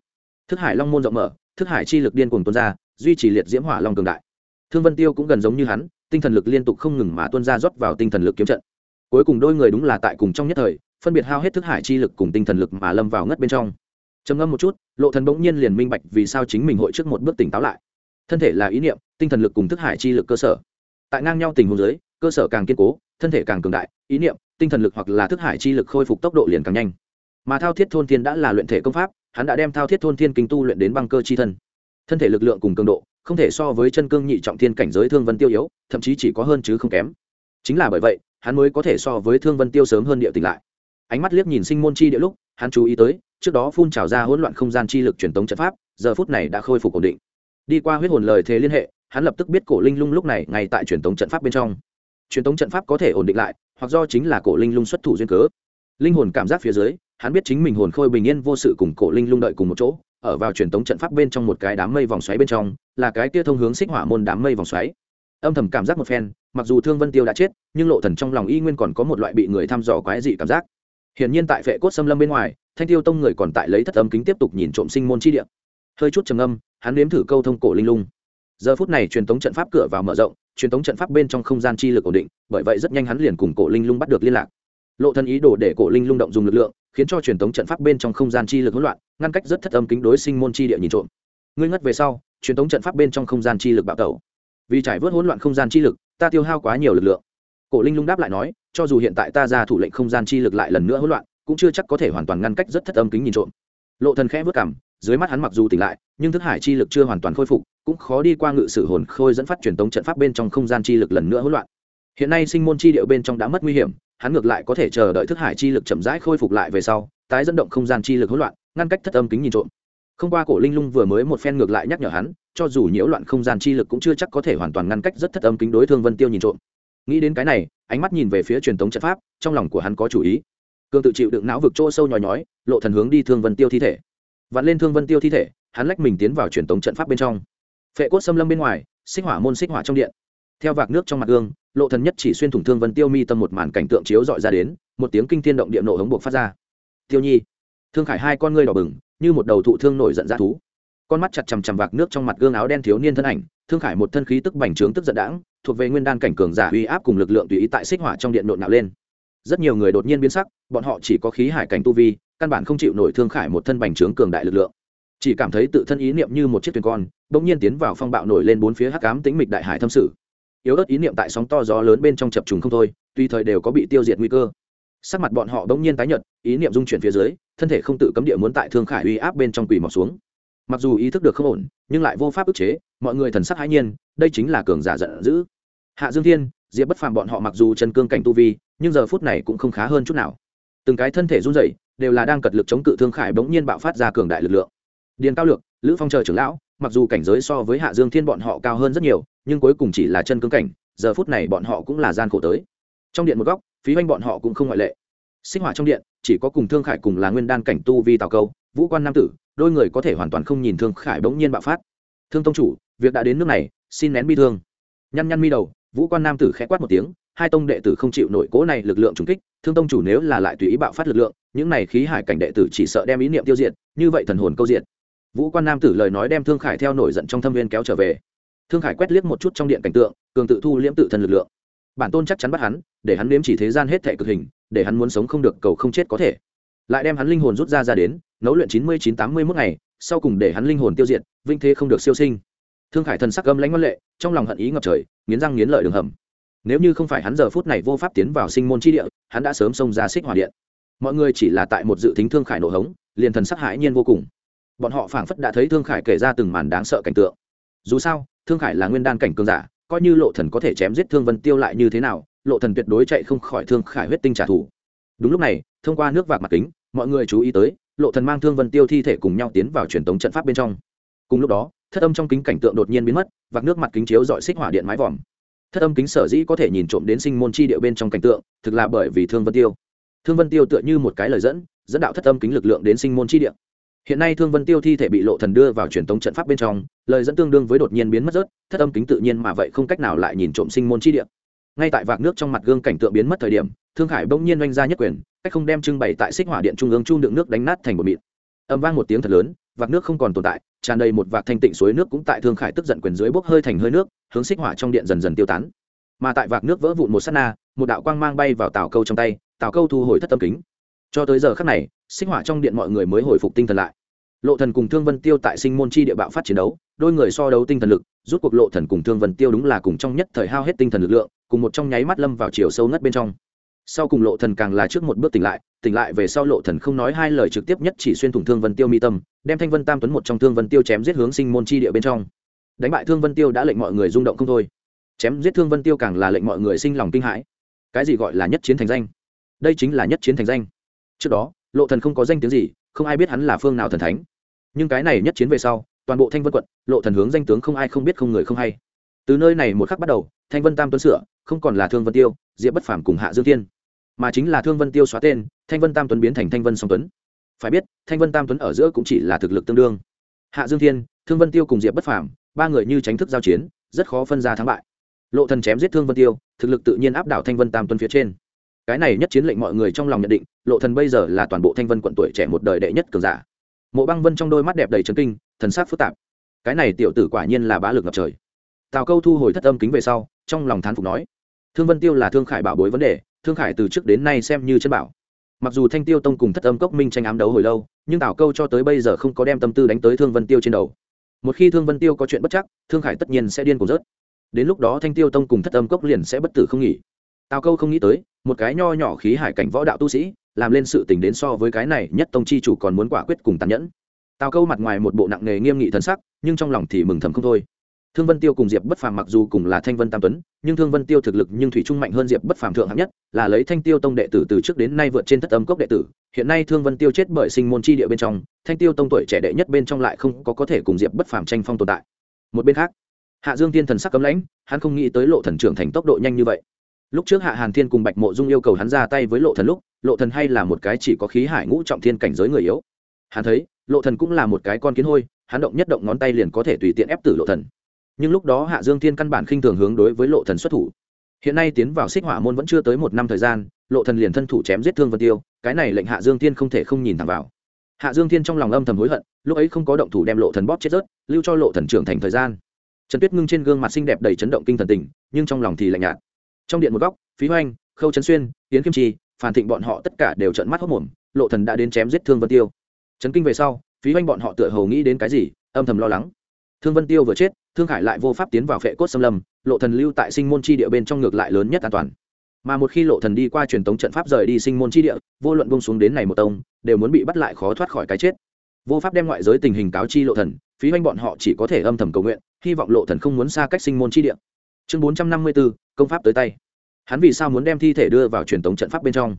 Thức hải long môn rộng mở, thức hải chi lực điên cuồng tuôn ra, duy trì liệt diễm hỏa long cường đại. Thương vân tiêu cũng gần giống như hắn, tinh thần lực liên tục không ngừng mà tuôn ra rót vào tinh thần lực kiếm trận. Cuối cùng đôi người đúng là tại cùng trong nhất thời, phân biệt hao hết thức hải chi lực cùng tinh thần lực mà lâm vào ngất bên trong trầm ngâm một chút, lộ thần bỗng nhiên liền minh bạch vì sao chính mình hội trước một bước tỉnh táo lại. Thân thể là ý niệm, tinh thần lực cùng thức hải chi lực cơ sở. Tại ngang nhau tình huống giới cơ sở càng kiên cố, thân thể càng cường đại, ý niệm, tinh thần lực hoặc là thức hải chi lực khôi phục tốc độ liền càng nhanh. Mà thao thiết thôn thiên đã là luyện thể công pháp, hắn đã đem thao thiết thôn thiên kinh tu luyện đến băng cơ chi thân. Thân thể lực lượng cùng cường độ, không thể so với chân cương nhị trọng thiên cảnh giới thương vân tiêu yếu, thậm chí chỉ có hơn chứ không kém. Chính là bởi vậy, hắn mới có thể so với thương vân tiêu sớm hơn địa tỉnh lại. Ánh mắt liếc nhìn sinh môn chi địa lúc, hắn chú ý tới trước đó phun trào ra hỗn loạn không gian chi lực truyền tống trận pháp, giờ phút này đã khôi phục ổn định. Đi qua huyết hồn lời thế liên hệ, hắn lập tức biết cổ linh lung lúc này ngay tại truyền tống trận pháp bên trong. Truyền tống trận pháp có thể ổn định lại, hoặc do chính là cổ linh lung xuất thủ duyên cớ. Linh hồn cảm giác phía dưới, hắn biết chính mình hồn khôi bình yên vô sự cùng cổ linh lung đợi cùng một chỗ, ở vào truyền tống trận pháp bên trong một cái đám mây vòng xoáy bên trong, là cái kia thông hướng xích hỏa môn đám mây vòng xoáy. Âm thầm cảm giác một phen, mặc dù thương vân tiêu đã chết, nhưng lộ thần trong lòng y nguyên còn có một loại bị người thăm dò quái dị cảm giác. Hiển nhiên tại phệ cốt xâm lâm bên ngoài thanh tiêu tông người còn tại lấy thất âm kính tiếp tục nhìn trộm sinh môn chi địa. Hơi chút trầm âm hắn nếm thử câu thông cổ linh lung. Giờ phút này truyền thống trận pháp cửa vào mở rộng, truyền thống trận pháp bên trong không gian chi lực ổn định, bởi vậy rất nhanh hắn liền cùng cổ linh lung bắt được liên lạc. Lộ thân ý đồ để cổ linh lung động dùng lực lượng, khiến cho truyền thống trận pháp bên trong không gian chi lực hỗn loạn, ngăn cách rất thất âm kính đối sinh môn chi địa nhìn trộm. Ngươi ngất về sau, truyền thống trận pháp bên trong không gian chi lực bạo tẩu. Vì trải vớt hỗn loạn không gian chi lực, ta tiêu hao quá nhiều lực lượng. Cổ linh lung đáp lại nói, cho dù hiện tại ta ra thủ lệnh không gian chi lực lại lần nữa hỗn loạn cũng chưa chắc có thể hoàn toàn ngăn cách rất thất âm kính nhìn trộm. Lộ thần khẽ vớt cảm dưới mắt hắn mặc dù tỉnh lại, nhưng thức hải chi lực chưa hoàn toàn khôi phục, cũng khó đi qua ngự sử hồn khôi dẫn phát truyền tống trận pháp bên trong không gian chi lực lần nữa hỗn loạn. Hiện nay sinh môn chi điệu bên trong đã mất nguy hiểm, hắn ngược lại có thể chờ đợi thức hải chi lực chậm rãi khôi phục lại về sau, tái dẫn động không gian chi lực hỗn loạn, ngăn cách thất âm kính nhìn trộm. Không qua cổ linh lung vừa mới một phen ngược lại nhắc nhở hắn, cho dù nhiễu loạn không gian chi lực cũng chưa chắc có thể hoàn toàn ngăn cách rất thất âm kính đối thương vân tiêu nhìn trộm. Nghĩ đến cái này, ánh mắt nhìn về phía truyền thống trận pháp, trong lòng của hắn có chủ ý cương tự chịu đựng não vực chỗ sâu nhòi nhói, lộ thần hướng đi thương vân tiêu thi thể. Vặn lên thương vân tiêu thi thể, hắn lách mình tiến vào truyền tống trận pháp bên trong. Phệ cốt xâm lâm bên ngoài, xích hỏa môn xích hỏa trong điện. Theo vạc nước trong mặt gương, lộ thần nhất chỉ xuyên thủng thương vân tiêu mi tâm một màn cảnh tượng chiếu dọi ra đến, một tiếng kinh thiên động địa nộ hống buộc phát ra. Tiêu nhi, thương khải hai con ngươi đỏ bừng, như một đầu thụ thương nổi giận dã thú. Con mắt chặt chằm chằm vạc nước trong mặt gương áo đen thiếu niên thân ảnh, thương khải một thân khí tức bành trướng tức giận đãng, thuộc về nguyên đan cảnh cường giả uy áp cùng lực lượng tùy ý tại xích hỏa trong điện nộn nạo lên rất nhiều người đột nhiên biến sắc, bọn họ chỉ có khí hải cảnh tu vi, căn bản không chịu nổi thương khải một thân bành trướng cường đại lực lượng. Chỉ cảm thấy tự thân ý niệm như một chiếc thuyền con, bỗng nhiên tiến vào phong bạo nổi lên bốn phía hắc ám tĩnh mịch đại hải thâm sự. Yếu ớt ý niệm tại sóng to gió lớn bên trong chập trùng không thôi, tuy thời đều có bị tiêu diệt nguy cơ. Sắc mặt bọn họ bỗng nhiên tái nhợt, ý niệm dung chuyển phía dưới, thân thể không tự cấm địa muốn tại thương khải uy áp bên trong quỳ mọc xuống. Mặc dù ý thức được không ổn, nhưng lại vô pháp ức chế, mọi người thần sắc hãi nhiên, đây chính là cường giả giận dữ. Hạ dương thiên diệp bất phàm bọn họ mặc dù chân cương cảnh tu vi, nhưng giờ phút này cũng không khá hơn chút nào. Từng cái thân thể run rẩy, đều là đang cật lực chống cự thương khải bỗng nhiên bạo phát ra cường đại lực lượng. Điền cao lược, lữ phong chờ trưởng lão, mặc dù cảnh giới so với hạ dương thiên bọn họ cao hơn rất nhiều, nhưng cuối cùng chỉ là chân cương cảnh, giờ phút này bọn họ cũng là gian khổ tới. Trong điện một góc, phí hoanh bọn họ cũng không ngoại lệ. Sinh hoạt trong điện, chỉ có cùng thương khải cùng là nguyên đan cảnh tu vi tào câu, vũ quan nam tử, đôi người có thể hoàn toàn không nhìn thương khải bỗng nhiên bạo phát. Thương tông chủ, việc đã đến nước này, xin nén bi thương. Nhăn nhăn mi đầu vũ quan nam tử khẽ quát một tiếng, hai tông đệ tử không chịu nổi cố này lực lượng trùng kích, thương tông chủ nếu là lại tùy ý bạo phát lực lượng, những này khí hải cảnh đệ tử chỉ sợ đem ý niệm tiêu diệt, như vậy thần hồn câu diệt. Vũ quan nam tử lời nói đem thương khải theo nổi giận trong thâm viên kéo trở về. Thương khải quét liếc một chút trong điện cảnh tượng, cường tự thu liễm tự thân lực lượng. Bản tôn chắc chắn bắt hắn, để hắn nếm chỉ thế gian hết thể cực hình, để hắn muốn sống không được, cầu không chết có thể. Lại đem hắn linh hồn rút ra ra đến, nấu luyện chín mươi chín tám mươi mốt ngày, sau cùng để hắn linh hồn tiêu diệt vinh thế không được siêu sinh thương khải thần sắc gâm lãnh ngoan lệ, trong lòng hận ý ngập trời, nghiến răng nghiến lợi đường hầm. Nếu như không phải hắn giờ phút này vô pháp tiến vào sinh môn chi địa, hắn đã sớm xông ra xích hỏa điện. Mọi người chỉ là tại một dự tính thương khải nổ hống, liền thần sắc hãi nhiên vô cùng. Bọn họ phảng phất đã thấy thương khải kể ra từng màn đáng sợ cảnh tượng. Dù sao, thương khải là nguyên đan cảnh cường giả, coi như lộ thần có thể chém giết thương vân tiêu lại như thế nào, lộ thần tuyệt đối chạy không khỏi thương khải huyết tinh trả thù. Đúng lúc này, thông qua nước vạc mặt kính, mọi người chú ý tới, lộ thần mang thương vân tiêu thi thể cùng nhau tiến vào truyền tống trận pháp bên trong. Cùng lúc đó thất âm trong kính cảnh tượng đột nhiên biến mất, vạc nước mặt kính chiếu dọi xích hỏa điện mái vòm. Thất âm kính sở dĩ có thể nhìn trộm đến sinh môn chi địa bên trong cảnh tượng, thực là bởi vì thương vân tiêu. Thương vân tiêu tựa như một cái lời dẫn dẫn đạo thất âm kính lực lượng đến sinh môn chi địa. Hiện nay thương vân tiêu thi thể bị lộ thần đưa vào truyền tống trận pháp bên trong, lời dẫn tương đương với đột nhiên biến mất rớt, thất âm kính tự nhiên mà vậy không cách nào lại nhìn trộm sinh môn chi địa. Ngay tại vạc nước trong mặt gương cảnh tượng biến mất thời điểm, thương khải bỗng nhiên oanh ra nhất quyền, cách không đem trưng bày tại xích hỏa điện trung ương chu đựng nước đánh nát thành một mịn. Âm vang một tiếng thật lớn vạc nước không còn tồn tại, tràn đầy một vạc thanh tịnh suối nước cũng tại thương khải tức giận quyền dưới bốc hơi thành hơi nước, hướng xích hỏa trong điện dần dần tiêu tán. Mà tại vạc nước vỡ vụn một sát na, một đạo quang mang bay vào tàu câu trong tay tàu câu thu hồi thất tâm kính. Cho tới giờ khắc này, xích hỏa trong điện mọi người mới hồi phục tinh thần lại. Lộ thần cùng thương vân tiêu tại sinh môn chi địa bạo phát chiến đấu, đôi người so đấu tinh thần lực, rút cuộc lộ thần cùng thương vân tiêu đúng là cùng trong nhất thời hao hết tinh thần lực lượng, cùng một trong nháy mắt lâm vào chiều sâu ngất bên trong sau cùng lộ thần càng là trước một bước tỉnh lại tỉnh lại về sau lộ thần không nói hai lời trực tiếp nhất chỉ xuyên thủng thương vân tiêu mi tâm, đem thanh vân tam tuấn một trong thương vân tiêu chém giết hướng sinh môn chi địa bên trong. Đánh bại thương vân tiêu đã lệnh mọi người rung động không thôi. Chém giết thương vân tiêu càng là lệnh mọi người sinh lòng kinh hãi. Cái gì gọi là nhất chiến thành danh? Đây chính là nhất chiến thành danh. Trước đó, lộ thần không có danh tiếng gì, không ai biết hắn là phương nào thần thánh. Nhưng cái này nhất chiến về sau, toàn bộ thanh vân quận, lộ thần hướng danh tướng không ai không biết không người không hay. Từ nơi này một khắc bắt đầu, thanh vân tam tuấn sửa, không còn là thương vân tiêu, diệp bất phàm cùng hạ dương thiên mà chính là thương vân tiêu xóa tên, thanh vân tam tuấn biến thành thanh vân song tuấn. Phải biết, thanh vân tam tuấn ở giữa cũng chỉ là thực lực tương đương. Hạ dương thiên, thương vân tiêu cùng diệp bất phàm, ba người như tránh thức giao chiến, rất khó phân ra thắng bại. Lộ thần chém giết thương vân tiêu, thực lực tự nhiên áp đảo thanh vân tam tuấn phía trên. Cái này nhất chiến lệnh mọi người trong lòng nhận định, lộ thần bây giờ là toàn bộ thanh vân quận tuổi trẻ một đời đệ nhất cường giả. Mộ băng vân trong đôi mắt đẹp đầy trấn kinh, thần sắc phức tạp. Cái này tiểu tử quả nhiên là bá lực ngập trời. Tào câu thu hồi thất âm kính về sau, trong lòng thán phục nói, thương vân tiêu là thương khải bảo bối vấn đề thương khải từ trước đến nay xem như chân bảo. Mặc dù thanh tiêu tông cùng thất âm cốc minh tranh ám đấu hồi lâu, nhưng tào câu cho tới bây giờ không có đem tâm tư đánh tới thương vân tiêu trên đầu. Một khi thương vân tiêu có chuyện bất chắc, thương khải tất nhiên sẽ điên cuồng rớt. Đến lúc đó thanh tiêu tông cùng thất âm cốc liền sẽ bất tử không nghỉ. Tào câu không nghĩ tới, một cái nho nhỏ khí hải cảnh võ đạo tu sĩ, làm lên sự tình đến so với cái này nhất tông chi chủ còn muốn quả quyết cùng tàn nhẫn. Tào câu mặt ngoài một bộ nặng nề nghiêm nghị thân sắc, nhưng trong lòng thì mừng thầm không thôi thương vân tiêu cùng diệp bất phàm mặc dù cùng là thanh vân tam tuấn, nhưng thương vân tiêu thực lực nhưng thủy trung mạnh hơn diệp bất phàm thượng hạng nhất, là lấy thanh tiêu tông đệ tử từ trước đến nay vượt trên thất âm cốc đệ tử. Hiện nay thương vân tiêu chết bởi sinh môn chi địa bên trong, thanh tiêu tông tuổi trẻ đệ nhất bên trong lại không có có thể cùng diệp bất phàm tranh phong tồn tại. Một bên khác, hạ dương tiên thần sắc cấm lãnh, hắn không nghĩ tới lộ thần trưởng thành tốc độ nhanh như vậy. Lúc trước hạ hàn thiên cùng bạch mộ dung yêu cầu hắn ra tay với lộ thần lúc, lộ thần hay là một cái chỉ có khí hải ngũ trọng thiên cảnh giới người yếu. Hắn thấy, lộ thần cũng là một cái con kiến hôi, hắn động nhất động ngón tay liền có thể tùy tiện ép tử lộ thần nhưng lúc đó hạ dương thiên căn bản khinh thường hướng đối với lộ thần xuất thủ. Hiện nay tiến vào xích hỏa môn vẫn chưa tới một năm thời gian, lộ thần liền thân thủ chém giết thương vân tiêu, cái này lệnh hạ dương thiên không thể không nhìn thẳng vào. Hạ dương thiên trong lòng âm thầm hối hận, lúc ấy không có động thủ đem lộ thần bóp chết rớt, lưu cho lộ thần trưởng thành thời gian. Trần tuyết ngưng trên gương mặt xinh đẹp đầy chấn động kinh thần tình, nhưng trong lòng thì lạnh nhạt. Trong điện một góc, phí hoanh khâu trấn xuyên tiến kim chi phản thịnh bọn họ tất cả đều trợn mắt hốt mồm, lộ thần đã đến chém giết thương vân tiêu. Trấn kinh về sau, phí hoanh bọn họ tựa hồ nghĩ đến cái gì, âm thầm lo lắng thương vân tiêu vừa chết thương khải lại vô pháp tiến vào phệ cốt xâm lâm lộ thần lưu tại sinh môn chi địa bên trong ngược lại lớn nhất an toàn. Mà một khi lộ thần đi qua truyền tống trận pháp rời đi sinh môn chi địa vô luận bông xuống đến này một tông đều muốn bị bắt lại khó thoát khỏi cái chết. Vô pháp đem ngoại giới tình hình cáo chi lộ thần phí hoanh bọn họ chỉ có thể âm thầm cầu nguyện hy vọng lộ thần không muốn xa cách sinh môn chi địa. Chương bốn trăm năm mươi 454, công pháp tới tay. Hắn vì sao muốn đem thi thể đưa vào truyền tống trận pháp bên trong?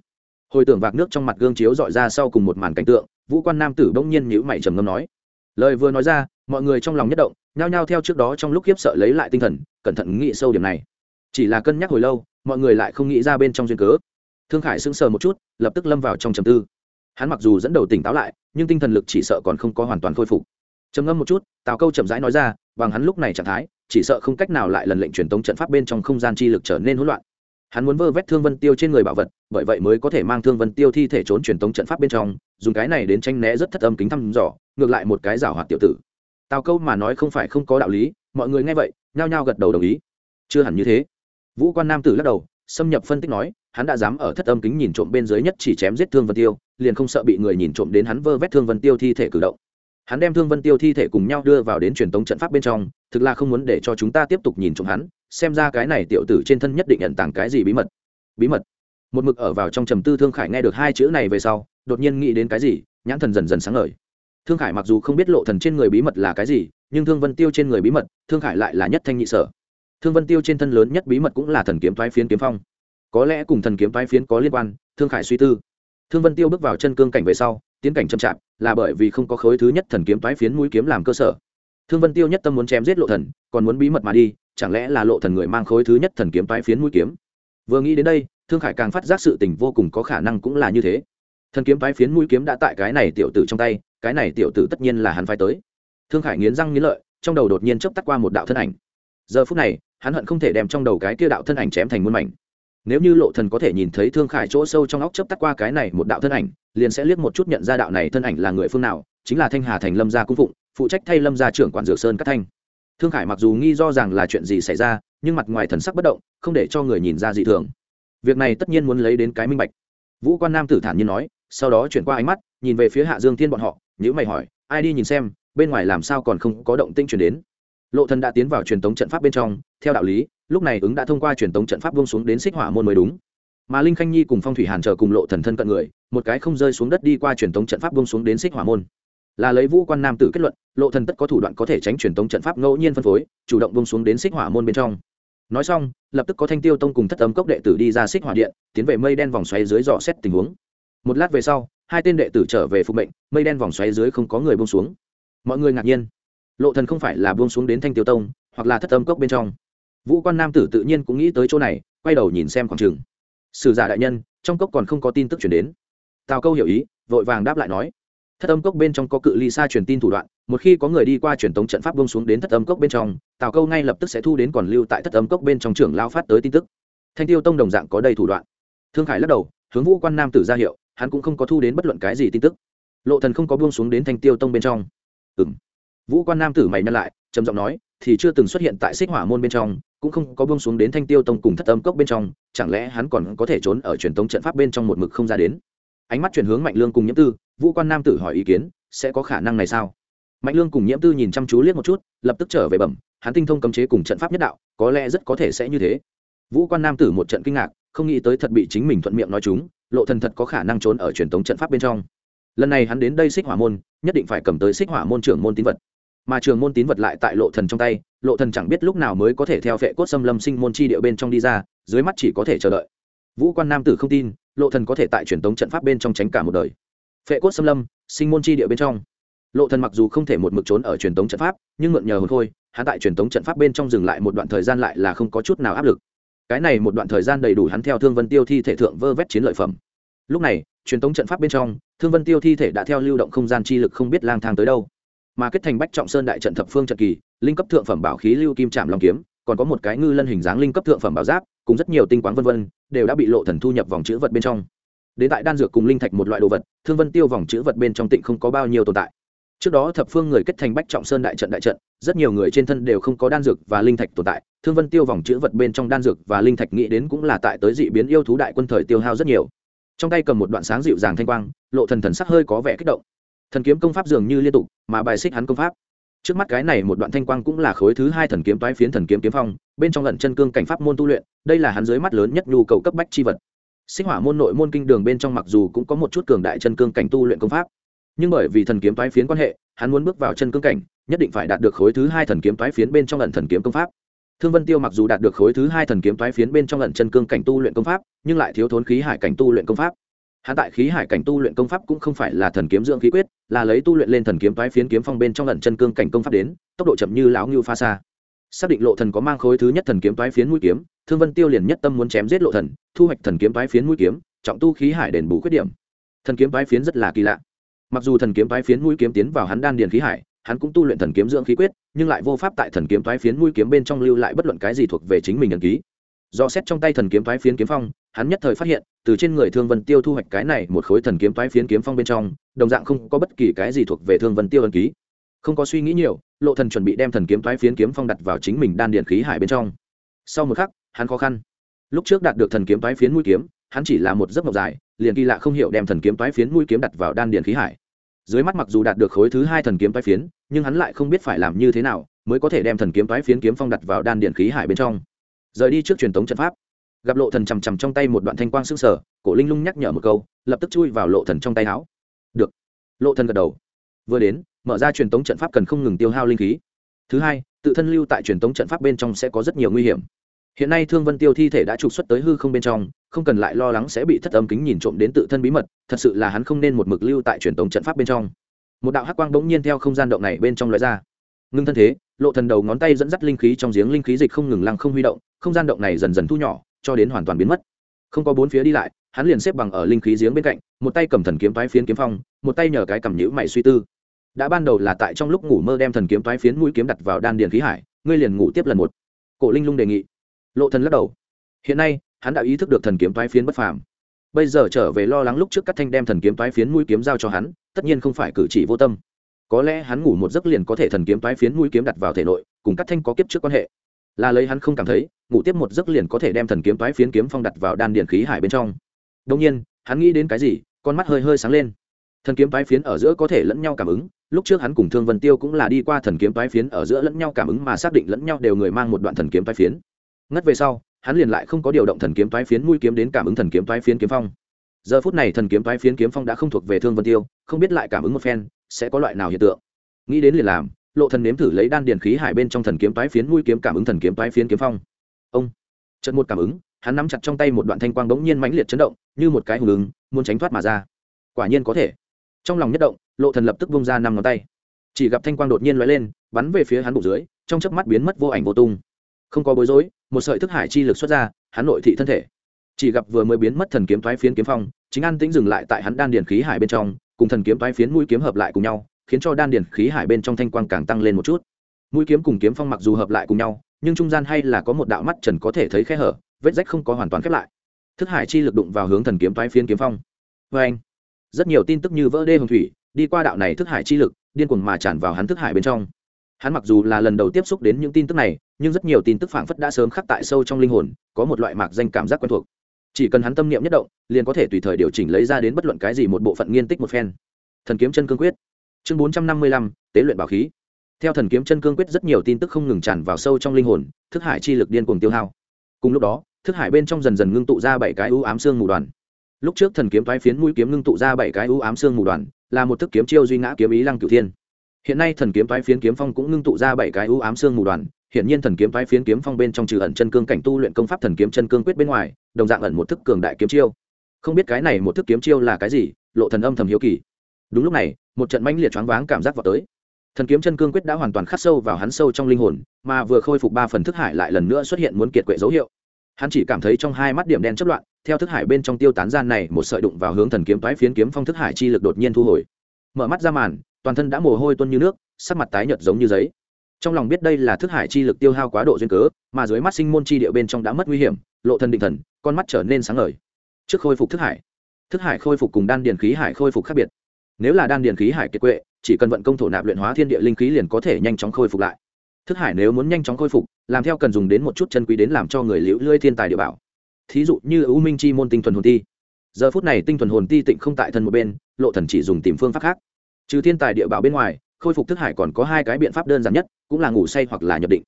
Hồi tưởng vạc nước trong mặt gương chiếu dọi ra sau cùng một màn cảnh tượng vũ quan nam tử bỗng nhiên nhíu mày trầm ngâm nói. Lời vừa nói ra mọi người trong lòng nhất động, nhao nhao theo trước đó trong lúc khiếp sợ lấy lại tinh thần, cẩn thận nghĩ sâu điểm này. Chỉ là cân nhắc hồi lâu, mọi người lại không nghĩ ra bên trong duyên cớ. Thương khải sững sờ một chút, lập tức lâm vào trong trầm tư. Hắn mặc dù dẫn đầu tỉnh táo lại, nhưng tinh thần lực chỉ sợ còn không có hoàn toàn khôi phục. Trầm ngâm một chút, tào câu chậm rãi nói ra, bằng hắn lúc này trạng thái, chỉ sợ không cách nào lại lần lệnh truyền tống trận pháp bên trong không gian chi lực trở nên hỗn loạn. Hắn muốn vơ vét thương vân tiêu trên người bảo vật, bởi vậy mới có thể mang thương vân tiêu thi thể trốn truyền tống trận pháp bên trong, dùng cái này đến tranh né rất thất âm kính thăm dò, ngược lại một cái giảo hoạt tiểu tử tào câu mà nói không phải không có đạo lý, mọi người nghe vậy, nhao nhao gật đầu đồng ý. Chưa hẳn như thế. Vũ quan nam tử lắc đầu, xâm nhập phân tích nói, hắn đã dám ở thất âm kính nhìn trộm bên dưới nhất chỉ chém giết thương vân tiêu, liền không sợ bị người nhìn trộm đến hắn vơ vét thương vân tiêu thi thể cử động. Hắn đem thương vân tiêu thi thể cùng nhau đưa vào đến truyền tống trận pháp bên trong, thực là không muốn để cho chúng ta tiếp tục nhìn trộm hắn, xem ra cái này tiểu tử trên thân nhất định nhận tàng cái gì bí mật. Bí mật. Một mực ở vào trong trầm tư thương khải nghe được hai chữ này về sau, đột nhiên nghĩ đến cái gì, nhãn thần dần dần sáng ngời thương khải mặc dù không biết lộ thần trên người bí mật là cái gì, nhưng thương vân tiêu trên người bí mật, thương khải lại là nhất thanh nhị sở. Thương vân tiêu trên thân lớn nhất bí mật cũng là thần kiếm thoái phiến kiếm phong. Có lẽ cùng thần kiếm thoái phiến có liên quan, thương khải suy tư. Thương vân tiêu bước vào chân cương cảnh về sau, tiến cảnh chậm chạp, là bởi vì không có khối thứ nhất thần kiếm thoái phiến mũi kiếm làm cơ sở. Thương vân tiêu nhất tâm muốn chém giết lộ thần, còn muốn bí mật mà đi, chẳng lẽ là lộ thần người mang khối thứ nhất thần kiếm thoái phiến mũi kiếm? Vừa nghĩ đến đây, thương khải càng phát giác sự tình vô cùng có khả năng cũng là như thế. Thần kiếm thoái phiến mũi kiếm đã tại cái này tiểu tử trong tay cái này tiểu tử tất nhiên là hắn phái tới. Thương khải nghiến răng nghiến lợi, trong đầu đột nhiên chớp tắt qua một đạo thân ảnh. Giờ phút này, hắn hận không thể đem trong đầu cái kia đạo thân ảnh chém thành muôn mảnh. Nếu như lộ thần có thể nhìn thấy thương khải chỗ sâu trong óc chớp tắt qua cái này một đạo thân ảnh, liền sẽ liếc một chút nhận ra đạo này thân ảnh là người phương nào, chính là thanh hà thành lâm gia cung phụng, phụ trách thay lâm gia trưởng quản dược sơn cát thanh. Thương khải mặc dù nghi do rằng là chuyện gì xảy ra, nhưng mặt ngoài thần sắc bất động, không để cho người nhìn ra dị thường. Việc này tất nhiên muốn lấy đến cái minh bạch. Vũ quan nam tử thản nhiên nói, sau đó chuyển qua ánh mắt, nhìn về phía hạ dương thiên bọn họ nhữ mày hỏi, ai đi nhìn xem, bên ngoài làm sao còn không có động tinh chuyển đến? Lộ thần đã tiến vào truyền tống trận pháp bên trong, theo đạo lý, lúc này ứng đã thông qua truyền tống trận pháp buông xuống đến xích hỏa môn mới đúng. Mà linh khanh nhi cùng phong thủy hàn chờ cùng lộ thần thân cận người, một cái không rơi xuống đất đi qua truyền tống trận pháp buông xuống đến xích hỏa môn. Là lấy vũ quan nam tử kết luận, lộ thần tất có thủ đoạn có thể tránh truyền tống trận pháp ngẫu nhiên phân phối, chủ động buông xuống đến xích hỏa môn bên trong. Nói xong, lập tức có thanh tiêu tông cùng thất âm cốc đệ tử đi ra xích hỏa điện, tiến về mây đen vòng xoáy dưới dò xét tình huống. Một lát về sau hai tên đệ tử trở về phục mệnh, mây đen vòng xoáy dưới không có người buông xuống. Mọi người ngạc nhiên. Lộ thần không phải là buông xuống đến thanh tiêu tông, hoặc là thất âm cốc bên trong. Vũ quan nam tử tự nhiên cũng nghĩ tới chỗ này, quay đầu nhìn xem khoảng trường. Sử giả đại nhân, trong cốc còn không có tin tức chuyển đến. Tào câu hiểu ý, vội vàng đáp lại nói. Thất âm cốc bên trong có cự ly xa truyền tin thủ đoạn, một khi có người đi qua truyền tống trận pháp bông xuống đến thất âm cốc bên trong, tào câu ngay lập tức sẽ thu đến còn lưu tại thất âm cốc bên trong trường lao phát tới tin tức. Thanh tiêu tông đồng dạng có đầy thủ đoạn. Thương khải lắc đầu, hướng vũ quan nam tử ra hiệu hắn cũng không có thu đến bất luận cái gì tin tức. Lộ thần không có buông xuống đến thanh tiêu tông bên trong. Ừm. Vũ quan nam tử mày nhăn lại, trầm giọng nói, thì chưa từng xuất hiện tại xích hỏa môn bên trong, cũng không có buông xuống đến thanh tiêu tông cùng thất âm cốc bên trong, chẳng lẽ hắn còn có thể trốn ở truyền tống trận pháp bên trong một mực không ra đến? Ánh mắt chuyển hướng mạnh lương cùng nhiễm tư, vũ quan nam tử hỏi ý kiến, sẽ có khả năng này sao? Mạnh lương cùng nhiễm tư nhìn chăm chú liếc một chút, lập tức trở về bẩm, hắn tinh thông cấm chế cùng trận pháp nhất đạo, có lẽ rất có thể sẽ như thế. Vũ quan nam tử một trận kinh ngạc, không nghĩ tới thật bị chính mình thuận miệng nói chúng lộ thần thật có khả năng trốn ở truyền thống trận pháp bên trong. Lần này hắn đến đây xích hỏa môn, nhất định phải cầm tới xích hỏa môn trưởng môn tín vật. Mà trường môn tín vật lại tại lộ thần trong tay, lộ thần chẳng biết lúc nào mới có thể theo vệ cốt xâm lâm sinh môn chi địa bên trong đi ra, dưới mắt chỉ có thể chờ đợi. Vũ quan nam tử không tin, lộ thần có thể tại truyền thống trận pháp bên trong tránh cả một đời. Vệ cốt xâm lâm, sinh môn chi địa bên trong. Lộ thần mặc dù không thể một mực trốn ở truyền thống trận pháp, nhưng mượn nhờ hồn khôi, hắn tại truyền thống trận pháp bên trong dừng lại một đoạn thời gian lại là không có chút nào áp lực cái này một đoạn thời gian đầy đủ hắn theo thương vân tiêu thi thể thượng vơ vét chiến lợi phẩm. Lúc này, truyền thống trận pháp bên trong, thương vân tiêu thi thể đã theo lưu động không gian chi lực không biết lang thang tới đâu. Mà kết thành bách trọng sơn đại trận thập phương trận kỳ, linh cấp thượng phẩm bảo khí lưu kim trạm long kiếm, còn có một cái ngư lân hình dáng linh cấp thượng phẩm bảo giáp, cùng rất nhiều tinh quán vân vân, đều đã bị lộ thần thu nhập vòng chữ vật bên trong. Đến tại đan dược cùng linh thạch một loại đồ vật, thương vân tiêu vòng chữ vật bên trong tịnh không có bao nhiêu tồn tại trước đó thập phương người kết thành bách trọng sơn đại trận đại trận, rất nhiều người trên thân đều không có đan dược và linh thạch tồn tại. Thương vân tiêu vòng chữ vật bên trong đan dược và linh thạch nghĩ đến cũng là tại tới dị biến yêu thú đại quân thời tiêu hao rất nhiều. Trong tay cầm một đoạn sáng dịu dàng thanh quang, lộ thần thần sắc hơi có vẻ kích động. Thần kiếm công pháp dường như liên tục, mà bài xích hắn công pháp. Trước mắt cái này một đoạn thanh quang cũng là khối thứ hai thần kiếm toái phiến thần kiếm kiếm phong, bên trong lần chân cương cảnh pháp môn tu luyện, đây là hắn dưới mắt lớn nhất nhu cầu cấp bách chi vật. Sinh hỏa môn nội môn kinh đường bên trong mặc dù cũng có một chút cường đại chân cương cảnh tu luyện công pháp nhưng bởi vì thần kiếm toái phiến quan hệ, hắn muốn bước vào chân cương cảnh, nhất định phải đạt được khối thứ hai thần kiếm toái phiến bên trong lần thần kiếm công pháp. Thương vân tiêu mặc dù đạt được khối thứ hai thần kiếm toái phiến bên trong lần chân cương cảnh tu luyện công pháp, nhưng lại thiếu thốn khí hải cảnh tu luyện công pháp. Hắn tại khí hải cảnh tu luyện công pháp cũng không phải là thần kiếm dưỡng khí quyết, là lấy tu luyện lên thần kiếm toái phiến kiếm phong bên trong lần chân cương cảnh công pháp đến, tốc độ chậm như lão ngưu pha xa xác định lộ thần có mang khối thứ nhất thần kiếm toái phiến mũi kiếm, thương vân tiêu liền nhất tâm muốn chém giết lộ thần, thu hoạch thần kiếm toái phiến mũi kiếm, trọng tu khí hải đền bù khuyết điểm. Thần kiếm toái phiến rất là kỳ lạ mặc dù thần kiếm toái phiến mũi kiếm tiến vào hắn đan điền khí hải, hắn cũng tu luyện thần kiếm dưỡng khí quyết, nhưng lại vô pháp tại thần kiếm toái phiến mũi kiếm bên trong lưu lại bất luận cái gì thuộc về chính mình ấn ký. Do xét trong tay thần kiếm toái phiến kiếm phong, hắn nhất thời phát hiện, từ trên người thương vân tiêu thu hoạch cái này một khối thần kiếm toái phiến kiếm phong bên trong, đồng dạng không có bất kỳ cái gì thuộc về thương vân tiêu ấn ký. Không có suy nghĩ nhiều, lộ thần chuẩn bị đem thần kiếm toái phiến kiếm phong đặt vào chính mình đan điền khí hải bên trong. Sau một khắc, hắn khó khăn. Lúc trước đạt được thần kiếm toái phiến mũi kiếm, hắn chỉ là một giấc mộng dài, liền kỳ lạ không hiểu đem thần kiếm toái phiến mũi kiếm đặt vào đan điền khí hải dưới mắt mặc dù đạt được khối thứ hai thần kiếm toái phiến, nhưng hắn lại không biết phải làm như thế nào mới có thể đem thần kiếm toái phiến kiếm phong đặt vào đan điện khí hải bên trong. Rời đi trước truyền thống trận pháp, gặp lộ thần chầm chầm trong tay một đoạn thanh quang sương sở cổ linh lung nhắc nhở một câu, lập tức chui vào lộ thần trong tay áo. Được. Lộ thần gật đầu. Vừa đến, mở ra truyền thống trận pháp cần không ngừng tiêu hao linh khí. Thứ hai, tự thân lưu tại truyền thống trận pháp bên trong sẽ có rất nhiều nguy hiểm hiện nay thương vân tiêu thi thể đã trục xuất tới hư không bên trong, không cần lại lo lắng sẽ bị thất âm kính nhìn trộm đến tự thân bí mật, thật sự là hắn không nên một mực lưu tại truyền tống trận pháp bên trong. Một đạo hắc quang bỗng nhiên theo không gian động này bên trong loại ra. Ngưng thân thế, lộ thần đầu ngón tay dẫn dắt linh khí trong giếng linh khí dịch không ngừng lăng không huy động, không gian động này dần dần thu nhỏ, cho đến hoàn toàn biến mất. Không có bốn phía đi lại, hắn liền xếp bằng ở linh khí giếng bên cạnh, một tay cầm thần kiếm toái phiến kiếm phong, một tay nhờ cái cầm nhữ mày suy tư. Đã ban đầu là tại trong lúc ngủ mơ đem thần kiếm toái phiến mũi kiếm đặt vào đan điền khí hải, ngươi liền ngủ tiếp lần một. Cổ linh lung đề nghị lộ thần lắc đầu. Hiện nay, hắn đã ý thức được thần kiếm toái phiến bất phàm. Bây giờ trở về lo lắng lúc trước cắt thanh đem thần kiếm toái phiến mũi kiếm giao cho hắn, tất nhiên không phải cử chỉ vô tâm. Có lẽ hắn ngủ một giấc liền có thể thần kiếm toái phiến mũi kiếm đặt vào thể nội, cùng cắt thanh có kiếp trước quan hệ. Là lấy hắn không cảm thấy, ngủ tiếp một giấc liền có thể đem thần kiếm toái phiến kiếm phong đặt vào đan điện khí hải bên trong. Đông nhiên, hắn nghĩ đến cái gì, con mắt hơi hơi sáng lên. Thần kiếm toái phiến ở giữa có thể lẫn nhau cảm ứng, lúc trước hắn cùng thương vân tiêu cũng là đi qua thần kiếm toái phiến ở giữa lẫn nhau cảm ứng mà xác định lẫn nhau đều người mang một đoạn thần kiếm toái phiến ngất về sau, hắn liền lại không có điều động thần kiếm toái phiến mũi kiếm đến cảm ứng thần kiếm toái phiến kiếm phong. Giờ phút này thần kiếm toái phiến kiếm phong đã không thuộc về thương vân tiêu, không biết lại cảm ứng một phen, sẽ có loại nào hiện tượng. Nghĩ đến liền làm, lộ thần nếm thử lấy đan điền khí hải bên trong thần kiếm toái phiến mũi kiếm cảm ứng thần kiếm toái phiến kiếm phong. Ông! Chợt một cảm ứng, hắn nắm chặt trong tay một đoạn thanh quang bỗng nhiên mãnh liệt chấn động, như một cái hùng ứng, muốn tránh thoát mà ra. Quả nhiên có thể. Trong lòng nhất động, lộ thần lập tức bung ra năm ngón tay. Chỉ gặp thanh quang đột nhiên lóe lên, bắn về phía hắn bụng dưới, trong chớp mắt biến mất vô ảnh vô tung. Không có bối rối một sợi thức hải chi lực xuất ra, hắn nội thị thân thể. Chỉ gặp vừa mới biến mất thần kiếm thoái phiến kiếm phong, chính an tĩnh dừng lại tại hắn đan điền khí hải bên trong, cùng thần kiếm thoái phiến mũi kiếm hợp lại cùng nhau, khiến cho đan điền khí hải bên trong thanh quang càng tăng lên một chút. Mũi kiếm cùng kiếm phong mặc dù hợp lại cùng nhau, nhưng trung gian hay là có một đạo mắt trần có thể thấy khe hở, vết rách không có hoàn toàn khép lại. Thức hải chi lực đụng vào hướng thần kiếm thoái phiến kiếm phong. Vê anh rất nhiều tin tức như vỡ đê hồng thủy, đi qua đạo này thức hải chi lực, điên cuồng mà tràn vào hắn thức hải bên trong. Hắn mặc dù là lần đầu tiếp xúc đến những tin tức này nhưng rất nhiều tin tức phảng phất đã sớm khắc tại sâu trong linh hồn, có một loại mạc danh cảm giác quen thuộc. Chỉ cần hắn tâm niệm nhất động, liền có thể tùy thời điều chỉnh lấy ra đến bất luận cái gì một bộ phận nghiên tích một phen. Thần kiếm chân cương quyết. Chương bốn trăm năm mươi lăm, tế luyện bảo khí. Theo thần kiếm chân cương quyết rất nhiều tin tức không ngừng tràn vào sâu trong linh hồn, thức hải chi lực điên cuồng tiêu hao. Cùng lúc đó, thức hải bên trong dần dần ngưng tụ ra bảy cái ưu ám xương mù đoàn. Lúc trước thần kiếm thoái phiến mũi kiếm ngưng tụ ra bảy cái ưu ám xương mù đoàn, là một thức kiếm chiêu duy ngã kiếm ý lăng cửu thiên. Hiện nay thần kiếm thoái phiến kiếm phong cũng ngưng tụ ra bảy cái ưu ám xương mù đoàn hiện nhiên thần kiếm phái phiến kiếm phong bên trong trừ ẩn chân cương cảnh tu luyện công pháp thần kiếm chân cương quyết bên ngoài, đồng dạng ẩn một thức cường đại kiếm chiêu. Không biết cái này một thức kiếm chiêu là cái gì, lộ thần âm thầm hiếu kỳ. Đúng lúc này, một trận mãnh liệt choáng váng cảm giác vào tới. Thần kiếm chân cương quyết đã hoàn toàn khắc sâu vào hắn sâu trong linh hồn, mà vừa khôi phục ba phần thức hải lại lần nữa xuất hiện muốn kiệt quệ dấu hiệu. Hắn chỉ cảm thấy trong hai mắt điểm đen chất loạn, theo thức hải bên trong tiêu tán gian này, một sợi đụng vào hướng thần kiếm toái phiến kiếm phong thức hải chi lực đột nhiên thu hồi. Mở mắt ra màn, toàn thân đã mồ hôi tuôn như nước, sắc mặt tái nhợt giống như giấy trong lòng biết đây là thức hải chi lực tiêu hao quá độ duyên cớ, mà dưới mắt sinh môn chi địa bên trong đã mất nguy hiểm, lộ thần định thần, con mắt trở nên sáng ngời. Trước khôi phục thức hải thức hải khôi phục cùng đan điền khí hải khôi phục khác biệt. Nếu là đan điền khí hải kiệt quệ, chỉ cần vận công thổ nạp luyện hóa thiên địa linh khí liền có thể nhanh chóng khôi phục lại. Thức hải nếu muốn nhanh chóng khôi phục, làm theo cần dùng đến một chút chân quý đến làm cho người liễu lưỡi thiên tài địa bảo. Thí dụ như ưu minh chi môn tinh thuần hồn ti. Giờ phút này tinh thuần hồn ti tịnh không tại thân một bên, lộ thần chỉ dùng tìm phương pháp khác. Trừ thiên tài địa bảo bên ngoài khôi phục thức hải còn có hai cái biện pháp đơn giản nhất, cũng là ngủ say hoặc là nhập định.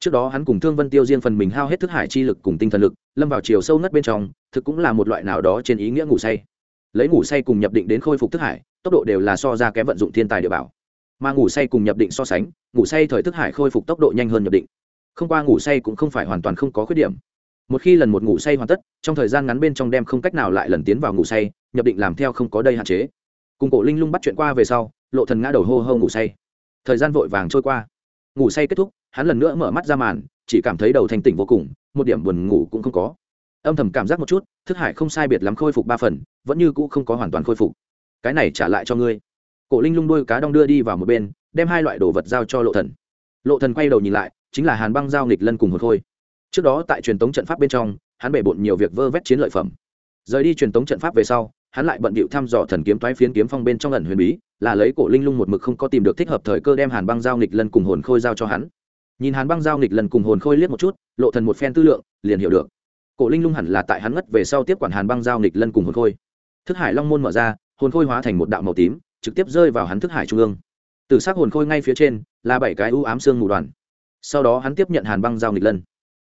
Trước đó hắn cùng thương vân tiêu riêng phần mình hao hết thức hải chi lực cùng tinh thần lực, lâm vào chiều sâu ngất bên trong, thực cũng là một loại nào đó trên ý nghĩa ngủ say. Lấy ngủ say cùng nhập định đến khôi phục thức hải, tốc độ đều là so ra kém vận dụng thiên tài địa bảo. Mà ngủ say cùng nhập định so sánh, ngủ say thời thức hải khôi phục tốc độ nhanh hơn nhập định. Không qua ngủ say cũng không phải hoàn toàn không có khuyết điểm. Một khi lần một ngủ say hoàn tất, trong thời gian ngắn bên trong đem không cách nào lại lần tiến vào ngủ say, nhập định làm theo không có đây hạn chế. Cùng cổ linh lung bắt chuyện qua về sau lộ thần ngã đầu hô hô ngủ say. Thời gian vội vàng trôi qua. Ngủ say kết thúc, hắn lần nữa mở mắt ra màn, chỉ cảm thấy đầu thanh tỉnh vô cùng, một điểm buồn ngủ cũng không có. Âm thầm cảm giác một chút, thức hải không sai biệt lắm khôi phục ba phần, vẫn như cũ không có hoàn toàn khôi phục. Cái này trả lại cho ngươi. Cổ linh lung đôi cá đong đưa đi vào một bên, đem hai loại đồ vật giao cho lộ thần. Lộ thần quay đầu nhìn lại, chính là hàn băng giao nghịch lân cùng hồn khôi. Trước đó tại truyền tống trận pháp bên trong, hắn bể bộn nhiều việc vơ vét chiến lợi phẩm. Rời đi truyền tống trận pháp về sau hắn lại bận bịu thăm dò thần kiếm toái phiến kiếm phong bên trong ẩn huyền bí, là lấy cổ linh lung một mực không có tìm được thích hợp thời cơ đem hàn băng giao nghịch lần cùng hồn khôi giao cho hắn. Nhìn hàn băng giao nghịch lần cùng hồn khôi liếc một chút, lộ thần một phen tư lượng, liền hiểu được. Cổ linh lung hẳn là tại hắn ngất về sau tiếp quản hàn băng giao nghịch lần cùng hồn khôi. Thức hải long môn mở ra, hồn khôi hóa thành một đạo màu tím, trực tiếp rơi vào hắn thức hải trung ương. Từ xác hồn khôi ngay phía trên, là bảy cái u ám xương mù đoàn. Sau đó hắn tiếp nhận hàn băng giao nghịch lần.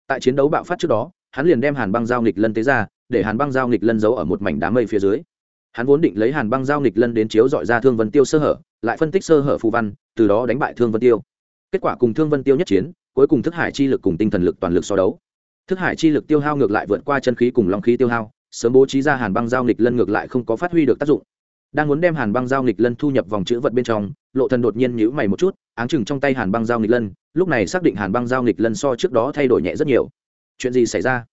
tại chiến đấu bạo phát trước đó, hắn liền đem hàn băng giao nghịch lần tế ra, để hàn băng giao nghịch lân giấu ở một mảnh đám mây phía dưới hắn vốn định lấy hàn băng giao nghịch lân đến chiếu dọi ra thương vân tiêu sơ hở, lại phân tích sơ hở phù văn, từ đó đánh bại thương vân tiêu. Kết quả cùng thương vân tiêu nhất chiến, cuối cùng thức hải chi lực cùng tinh thần lực toàn lực so đấu. Thức hải chi lực tiêu hao ngược lại vượt qua chân khí cùng long khí tiêu hao, sớm bố trí ra hàn băng giao nghịch lân ngược lại không có phát huy được tác dụng. Đang muốn đem hàn băng giao nghịch lân thu nhập vòng chữ vật bên trong, lộ thần đột nhiên nhíu mày một chút, áng chừng trong tay hàn băng giao nghịch lân, lúc này xác định hàn băng giao nghịch lân so trước đó thay đổi nhẹ rất nhiều. Chuyện gì xảy ra?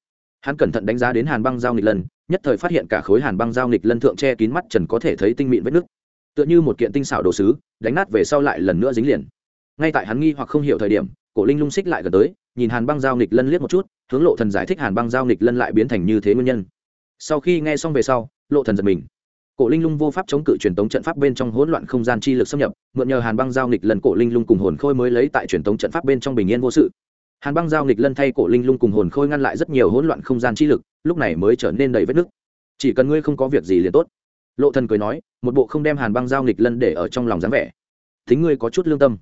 Hắn cẩn thận đánh giá đến hàn băng giao nghịch lân, nhất thời phát hiện cả khối hàn băng giao nghịch lân thượng che kín mắt trần có thể thấy tinh mịn vết nứt. Tựa như một kiện tinh xảo đồ sứ, đánh nát về sau lại lần nữa dính liền. Ngay tại hắn nghi hoặc không hiểu thời điểm, cổ linh lung xích lại gần tới, nhìn hàn băng giao nghịch lân liếc một chút, hướng lộ thần giải thích hàn băng giao nghịch lân lại biến thành như thế nguyên nhân. Sau khi nghe xong về sau, lộ thần giật mình. Cổ linh lung vô pháp chống cự truyền tống trận pháp bên trong hỗn loạn không gian chi lực xâm nhập, mượn nhờ hàn băng giao nghịch lần cổ linh lung cùng hồn khôi mới lấy tại truyền tống trận pháp bên trong bình yên vô sự hàn băng giao nghịch lân thay cổ linh lung cùng hồn khôi ngăn lại rất nhiều hỗn loạn không gian chi lực, lúc này mới trở nên đầy vết nứt. Chỉ cần ngươi không có việc gì liền tốt. Lộ thần cười nói, một bộ không đem hàn băng giao nghịch lân để ở trong lòng dáng vẻ. Thính ngươi có chút lương tâm.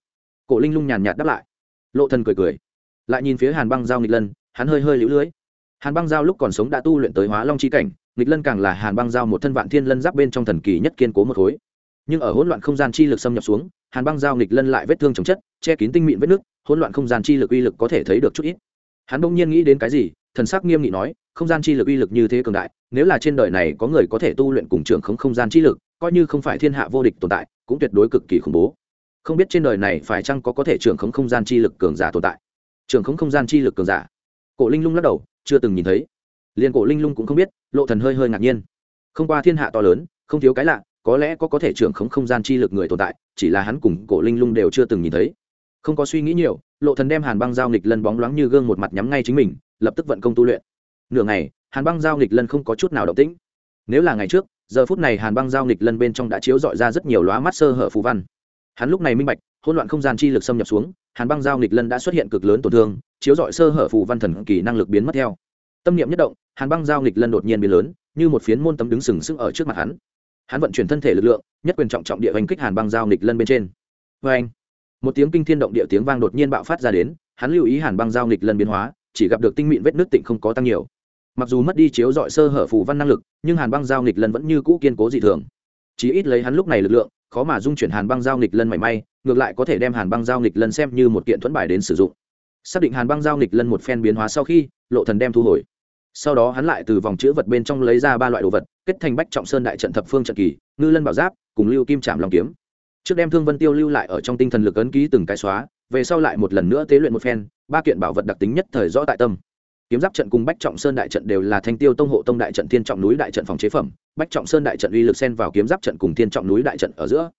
Cổ linh lung nhàn nhạt đáp lại. Lộ thần cười cười. Lại nhìn phía hàn băng giao nghịch lân, hắn hơi hơi liễu lưới. Hàn băng giao lúc còn sống đã tu luyện tới hóa long chi cảnh, nghịch lân càng là hàn băng giao một thân vạn thiên lân giáp bên trong thần kỳ nhất kiên cố một khối. Nhưng ở hỗn loạn không gian chi lực xâm nhập xuống, hàn băng giao nghịch lân lại vết thương chồng chất, che kín tinh mịn vết nước hỗn loạn không gian chi lực uy lực có thể thấy được chút ít. Hắn bỗng nhiên nghĩ đến cái gì, thần sắc nghiêm nghị nói, không gian chi lực uy lực như thế cường đại, nếu là trên đời này có người có thể tu luyện cùng trưởng không không gian chi lực, coi như không phải thiên hạ vô địch tồn tại, cũng tuyệt đối cực kỳ khủng bố. Không biết trên đời này phải chăng có có thể trưởng không không gian chi lực cường giả tồn tại? Trưởng không không gian chi lực cường giả? Cổ linh lung lắc đầu, chưa từng nhìn thấy. Liền cổ linh lung cũng không biết, lộ thần hơi hơi ngạc nhiên. Không qua thiên hạ to lớn, không thiếu cái lạ, có lẽ có có thể trưởng không không gian chi lực người tồn tại, chỉ là hắn cùng cổ linh lung đều chưa từng nhìn thấy không có suy nghĩ nhiều, lộ thần đem hàn băng giao nghịch lân bóng loáng như gương một mặt nhắm ngay chính mình, lập tức vận công tu luyện. Nửa ngày, hàn băng giao nghịch lân không có chút nào động tĩnh. Nếu là ngày trước, giờ phút này hàn băng giao nghịch lân bên trong đã chiếu dọi ra rất nhiều lóa mắt sơ hở phù văn. Hắn lúc này minh bạch, hỗn loạn không gian chi lực xâm nhập xuống, hàn băng giao nghịch lân đã xuất hiện cực lớn tổn thương, chiếu dọi sơ hở phù văn thần kỳ năng lực biến mất theo. Tâm niệm nhất động, hàn băng giao nghịch lân đột nhiên biến lớn, như một phiến môn tấm đứng sừng sững ở trước mặt hắn. Hắn vận chuyển thân thể lực lượng, nhất quyền trọng trọng địa hành kích hàn băng giao nghịch lân bên trên. Vê anh một tiếng kinh thiên động địa tiếng vang đột nhiên bạo phát ra đến, hắn lưu ý hàn băng giao nghịch lần biến hóa, chỉ gặp được tinh mịn vết nước tịnh không có tăng nhiều. Mặc dù mất đi chiếu dọi sơ hở phù văn năng lực, nhưng hàn băng giao nghịch lần vẫn như cũ kiên cố dị thường. Chỉ ít lấy hắn lúc này lực lượng, khó mà dung chuyển hàn băng giao nghịch lân mảy may, ngược lại có thể đem hàn băng giao nghịch lân xem như một kiện thuẫn bài đến sử dụng. Xác định hàn băng giao nghịch lân một phen biến hóa sau khi, lộ thần đem thu hồi. Sau đó hắn lại từ vòng chữ vật bên trong lấy ra ba loại đồ vật, kết thành bách trọng sơn đại trận thập phương trận kỳ, ngư lân bảo giáp, cùng lưu kim trảm lòng kiếm trước đem thương vân tiêu lưu lại ở trong tinh thần lực ấn ký từng cái xóa, về sau lại một lần nữa tế luyện một phen, ba kiện bảo vật đặc tính nhất thời rõ tại tâm. Kiếm giáp trận cùng bách trọng sơn đại trận đều là thanh tiêu tông hộ tông đại trận thiên trọng núi đại trận phòng chế phẩm, bách trọng sơn đại trận uy lực xen vào kiếm giáp trận cùng thiên trọng núi đại trận ở giữa.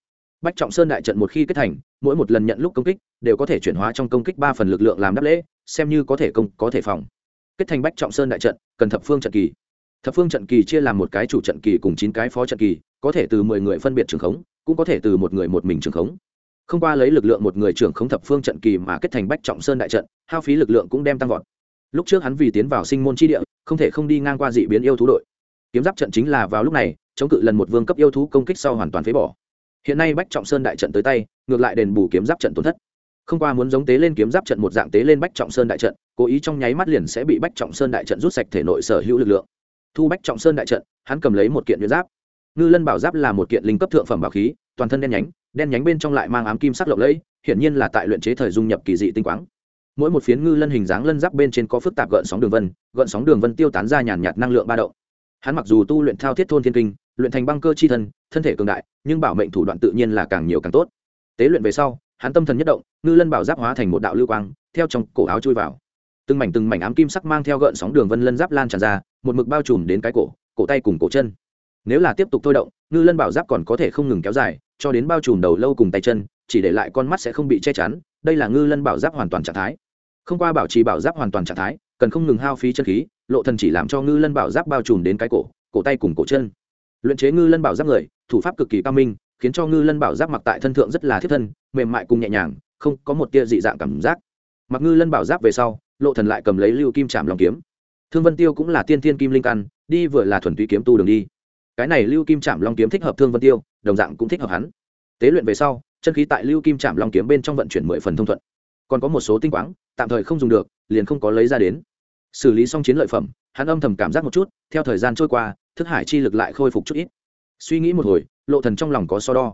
Bách trọng sơn đại trận một khi kết thành, mỗi một lần nhận lúc công kích, đều có thể chuyển hóa trong công kích ba phần lực lượng làm đáp lễ, xem như có thể công, có thể phòng. Kết thành bách trọng sơn đại trận, cần thập phương trận kỳ. Thập phương trận kỳ chia làm một cái chủ trận kỳ cùng chín cái phó trận kỳ, có thể từ mười người phân biệt trường khống cũng có thể từ một người một mình trưởng khống. Không qua lấy lực lượng một người trưởng khống thập phương trận kỳ mà kết thành bách trọng sơn đại trận, hao phí lực lượng cũng đem tăng vọt. Lúc trước hắn vì tiến vào sinh môn chi địa, không thể không đi ngang qua dị biến yêu thú đội. Kiếm giáp trận chính là vào lúc này, chống cự lần một vương cấp yêu thú công kích sau hoàn toàn phế bỏ. Hiện nay bách trọng sơn đại trận tới tay, ngược lại đền bù kiếm giáp trận tổn thất. Không qua muốn giống tế lên kiếm giáp trận một dạng tế lên bách trọng sơn đại trận, cố ý trong nháy mắt liền sẽ bị bách trọng sơn đại trận rút sạch thể nội sở hữu lực lượng. Thu bách trọng sơn đại trận, hắn cầm lấy một kiện nguyên giáp. Ngư lân bảo giáp là một kiện linh cấp thượng phẩm bảo khí toàn thân đen nhánh đen nhánh bên trong lại mang ám kim sắc lộng lẫy, hiển nhiên là tại luyện chế thời dung nhập kỳ dị tinh quáng. Mỗi một phiến ngư lân hình dáng lân giáp bên trên có phức tạp gợn sóng đường vân, gợn sóng đường vân tiêu tán ra nhàn nhạt năng lượng ba động. Hắn mặc dù tu luyện thao thiết thôn thiên kinh, luyện thành băng cơ chi thân thân thể cường đại, nhưng bảo mệnh thủ đoạn tự nhiên là càng nhiều càng tốt. Tế luyện về sau, hắn tâm thần nhất động, ngư lân bảo giáp hóa thành một đạo lưu quang, theo trong cổ áo chui vào. Từng mảnh từng mảnh ám kim sắc mang theo gợn sóng đường vân lân giáp lan tràn ra, một mực bao trùm đến cái cổ cổ tay cùng cổ chân nếu là tiếp tục thôi động, ngư lân bảo giáp còn có thể không ngừng kéo dài, cho đến bao trùm đầu lâu cùng tay chân, chỉ để lại con mắt sẽ không bị che chắn, đây là ngư lân bảo giáp hoàn toàn trạng thái. Không qua bảo trì bảo giáp hoàn toàn trạng thái, cần không ngừng hao phí chân khí, lộ thần chỉ làm cho ngư lân bảo giáp bao trùm đến cái cổ cổ tay cùng cổ chân. Luyện chế ngư lân bảo giáp người, thủ pháp cực kỳ cao minh, khiến cho ngư lân bảo giáp mặc tại thân thượng rất là thiết thân, mềm mại cùng nhẹ nhàng, không có một tia dị dạng cảm giác. Mặc ngư lân bảo giáp về sau, lộ thần lại cầm lấy lưu kim chạm lòng kiếm. Thương vân tiêu cũng là tiên thiên kim linh căn, đi vừa là thuần túy kiếm tu đường đi cái này lưu kim chạm long kiếm thích hợp thương vân tiêu, đồng dạng cũng thích hợp hắn. Tế luyện về sau, chân khí tại lưu kim chạm long kiếm bên trong vận chuyển mười phần thông thuận. Còn có một số tinh quáng, tạm thời không dùng được, liền không có lấy ra đến. Xử lý xong chiến lợi phẩm, hắn âm thầm cảm giác một chút, theo thời gian trôi qua, thức hải chi lực lại khôi phục chút ít. Suy nghĩ một hồi, lộ thần trong lòng có so đo.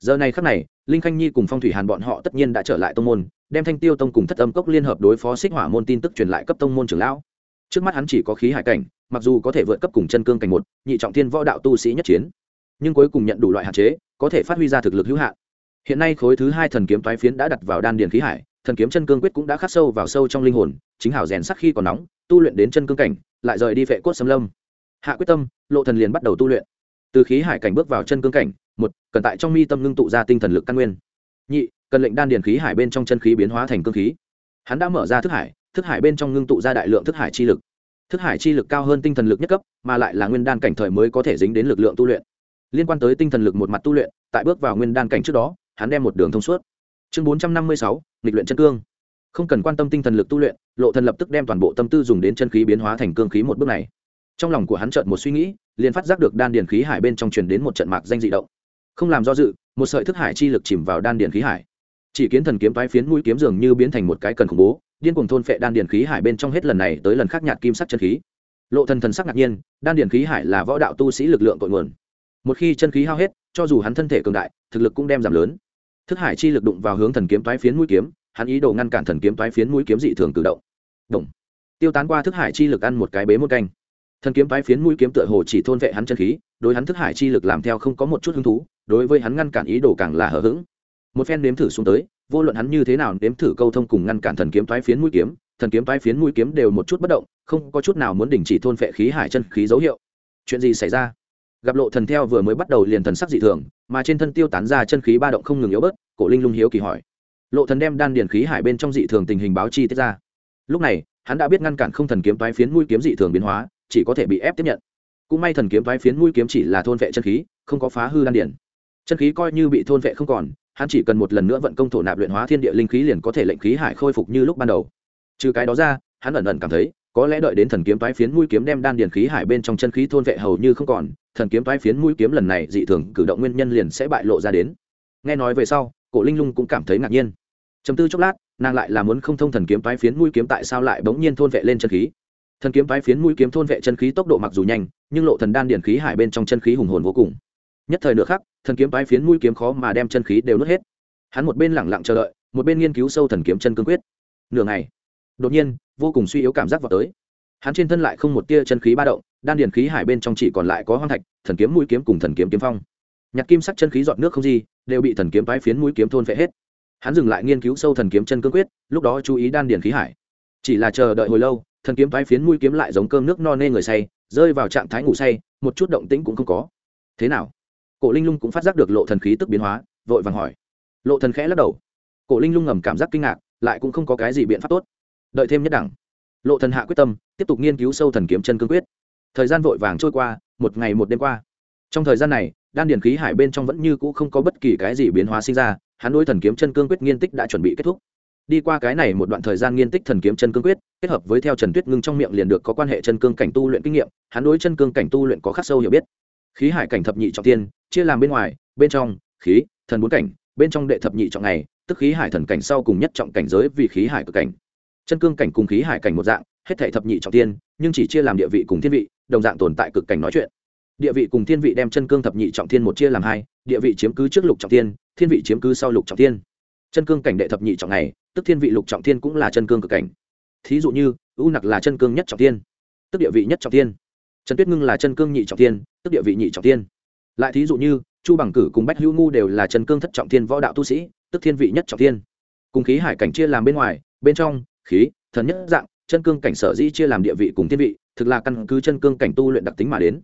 Giờ này khắc này, linh khanh nhi cùng phong thủy hàn bọn họ tất nhiên đã trở lại tông môn, đem thanh tiêu tông cùng thất âm cốc liên hợp đối phó xích hỏa môn tin tức truyền lại cấp tông môn trưởng lão. Trước mắt hắn chỉ có khí hải cảnh mặc dù có thể vượt cấp cùng chân cương cảnh một, nhị trọng thiên võ đạo tu sĩ nhất chiến, nhưng cuối cùng nhận đủ loại hạn chế, có thể phát huy ra thực lực hữu hạn. Hiện nay khối thứ hai thần kiếm toái phiến đã đặt vào đan điền khí hải, thần kiếm chân cương quyết cũng đã khắc sâu vào sâu trong linh hồn, chính hảo rèn sắc khi còn nóng, tu luyện đến chân cương cảnh, lại rời đi vệ cốt xâm lâm. Hạ quyết tâm, lộ thần liền bắt đầu tu luyện. Từ khí hải cảnh bước vào chân cương cảnh, một, cần tại trong mi tâm ngưng tụ ra tinh thần lực căn nguyên. Nhị, cần lệnh đan điền khí hải bên trong chân khí biến hóa thành cương khí. Hắn đã mở ra thức hải thức hải bên trong ngưng tụ ra đại lượng thức hải chi lực thức hải chi lực cao hơn tinh thần lực nhất cấp, mà lại là nguyên đan cảnh thời mới có thể dính đến lực lượng tu luyện. Liên quan tới tinh thần lực một mặt tu luyện, tại bước vào nguyên đan cảnh trước đó, hắn đem một đường thông suốt. Chương bốn trăm năm mươi sáu, nghịch luyện chân cương. Không cần quan tâm tinh thần lực tu luyện, lộ thần lập tức đem toàn bộ tâm tư dùng đến chân khí biến hóa thành cương khí một bước này. Trong lòng của hắn chợt một suy nghĩ, liền phát giác được đan điền khí hải bên trong truyền đến một trận mạc danh dị động. Không làm do dự, một sợi thức hải chi lực chìm vào đan điền khí hải. Chỉ kiến thần kiếm toái phiến mũi kiếm dường như biến thành một cái cần khủng bố điên cuồng thôn phệ đan điền khí hải bên trong hết lần này tới lần khác nhạt kim sắc chân khí. Lộ thần thần sắc ngạc nhiên, đan điền khí hải là võ đạo tu sĩ lực lượng cội nguồn. Một khi chân khí hao hết, cho dù hắn thân thể cường đại, thực lực cũng đem giảm lớn. Thức hải chi lực đụng vào hướng thần kiếm toái phiến mũi kiếm, hắn ý đồ ngăn cản thần kiếm toái phiến mũi kiếm dị thường cử động. Động. Tiêu tán qua thức hải chi lực ăn một cái bế một canh. Thần kiếm toái phiến mũi kiếm tựa hồ chỉ thôn vệ hắn chân khí, đối hắn thức hải chi lực làm theo không có một chút hứng thú, đối với hắn ngăn cản ý đồ càng là hở hững. Một phen nếm thử xuống tới vô luận hắn như thế nào nếm thử câu thông cùng ngăn cản thần kiếm toái phiến mũi kiếm, thần kiếm toái phiến mũi kiếm đều một chút bất động, không có chút nào muốn đình chỉ thôn phệ khí hải chân khí dấu hiệu. Chuyện gì xảy ra? Gặp lộ thần theo vừa mới bắt đầu liền thần sắc dị thường, mà trên thân tiêu tán ra chân khí ba động không ngừng yếu bớt, cổ linh lung hiếu kỳ hỏi. Lộ thần đem đan điền khí hải bên trong dị thường tình hình báo chi tiết ra. Lúc này, hắn đã biết ngăn cản không thần kiếm toái phiến mũi kiếm dị thường biến hóa, chỉ có thể bị ép tiếp nhận. Cũng may thần kiếm toái phiến mũi kiếm chỉ là thôn vệ chân khí, không có phá hư đan điền. Chân khí coi như bị thôn vệ không còn hắn chỉ cần một lần nữa vận công thổ nạp luyện hóa thiên địa linh khí liền có thể lệnh khí hải khôi phục như lúc ban đầu. Trừ cái đó ra, hắn ẩn ẩn cảm thấy, có lẽ đợi đến thần kiếm toái phiến mũi kiếm đem đan điền khí hải bên trong chân khí thôn vệ hầu như không còn, thần kiếm toái phiến mũi kiếm lần này dị thường cử động nguyên nhân liền sẽ bại lộ ra đến. Nghe nói về sau, cổ linh lung cũng cảm thấy ngạc nhiên. Chấm tư chốc lát, nàng lại là muốn không thông thần kiếm toái phiến mũi kiếm tại sao lại bỗng nhiên thôn vệ lên chân khí. Thần kiếm toái phiến mũi kiếm thôn vệ chân khí tốc độ mặc dù nhanh, nhưng lộ thần đan điền khí hải bên trong chân khí hùng hồn vô cùng. Nhất thời nửa khác thần kiếm bái phiến mũi kiếm khó mà đem chân khí đều nuốt hết. Hắn một bên lẳng lặng chờ đợi, một bên nghiên cứu sâu thần kiếm chân cương quyết. Nửa ngày, đột nhiên, vô cùng suy yếu cảm giác vào tới. Hắn trên thân lại không một tia chân khí ba động, đan điền khí hải bên trong chỉ còn lại có hoang thạch, thần kiếm mũi kiếm cùng thần kiếm kiếm phong. Nhặt kim sắc chân khí giọt nước không gì, đều bị thần kiếm bái phiến mũi kiếm thôn phệ hết. Hắn dừng lại nghiên cứu sâu thần kiếm chân cương quyết, lúc đó chú ý đan điền khí hải. Chỉ là chờ đợi hồi lâu, thần kiếm bái phiến mũi kiếm lại giống cơm nước no nê người say, rơi vào trạng thái ngủ say, một chút động tĩnh cũng không có. Thế nào? Cổ linh lung cũng phát giác được lộ thần khí tức biến hóa, vội vàng hỏi. Lộ thần khẽ lắc đầu. Cổ linh lung ngầm cảm giác kinh ngạc, lại cũng không có cái gì biện pháp tốt. Đợi thêm nhất đẳng. Lộ thần hạ quyết tâm, tiếp tục nghiên cứu sâu thần kiếm chân cương quyết. Thời gian vội vàng trôi qua, một ngày một đêm qua. Trong thời gian này, đan điển khí hải bên trong vẫn như cũ không có bất kỳ cái gì biến hóa sinh ra, hắn đối thần kiếm chân cương quyết nghiên tích đã chuẩn bị kết thúc. Đi qua cái này một đoạn thời gian nghiên tích thần kiếm chân cương quyết, kết hợp với theo trần tuyết ngưng trong miệng liền được có quan hệ chân cương cảnh tu luyện kinh nghiệm, hắn đối chân cương cảnh tu luyện có khắc sâu hiểu biết khí hải cảnh thập nhị trọng tiên, chia làm bên ngoài, bên trong, khí, thần bốn cảnh, bên trong đệ thập nhị trọng này, tức khí hải thần cảnh sau cùng nhất trọng cảnh giới vì khí hải cực cảnh. Chân cương cảnh cùng khí hải cảnh một dạng, hết thể thập nhị trọng tiên, nhưng chỉ chia làm địa vị cùng thiên vị, đồng dạng tồn tại cực cảnh nói chuyện. Địa vị cùng thiên vị đem chân cương thập nhị trọng thiên một chia làm hai, địa vị chiếm cứ trước lục trọng thiên thiên vị chiếm cứ sau lục trọng thiên chân cương cảnh đệ thập nhị trọng này, tức thiên vị lục trọng thiên cũng là chân cương cực cảnh. Thí dụ như, u nặc là chân cương nhất trọng thiên tức địa vị nhất trọng thiên trần tuyết ngưng là chân cương nhị trọng thiên, tức địa vị nhị trọng thiên. Lại thí dụ như, chu bằng cử cùng bách hữu ngu đều là chân cương thất trọng thiên võ đạo tu sĩ, tức thiên vị nhất trọng thiên. Cùng khí hải cảnh chia làm bên ngoài, bên trong, khí, thần nhất dạng, chân cương cảnh sở dĩ chia làm địa vị cùng thiên vị, thực là căn cứ chân cương cảnh tu luyện đặc tính mà đến.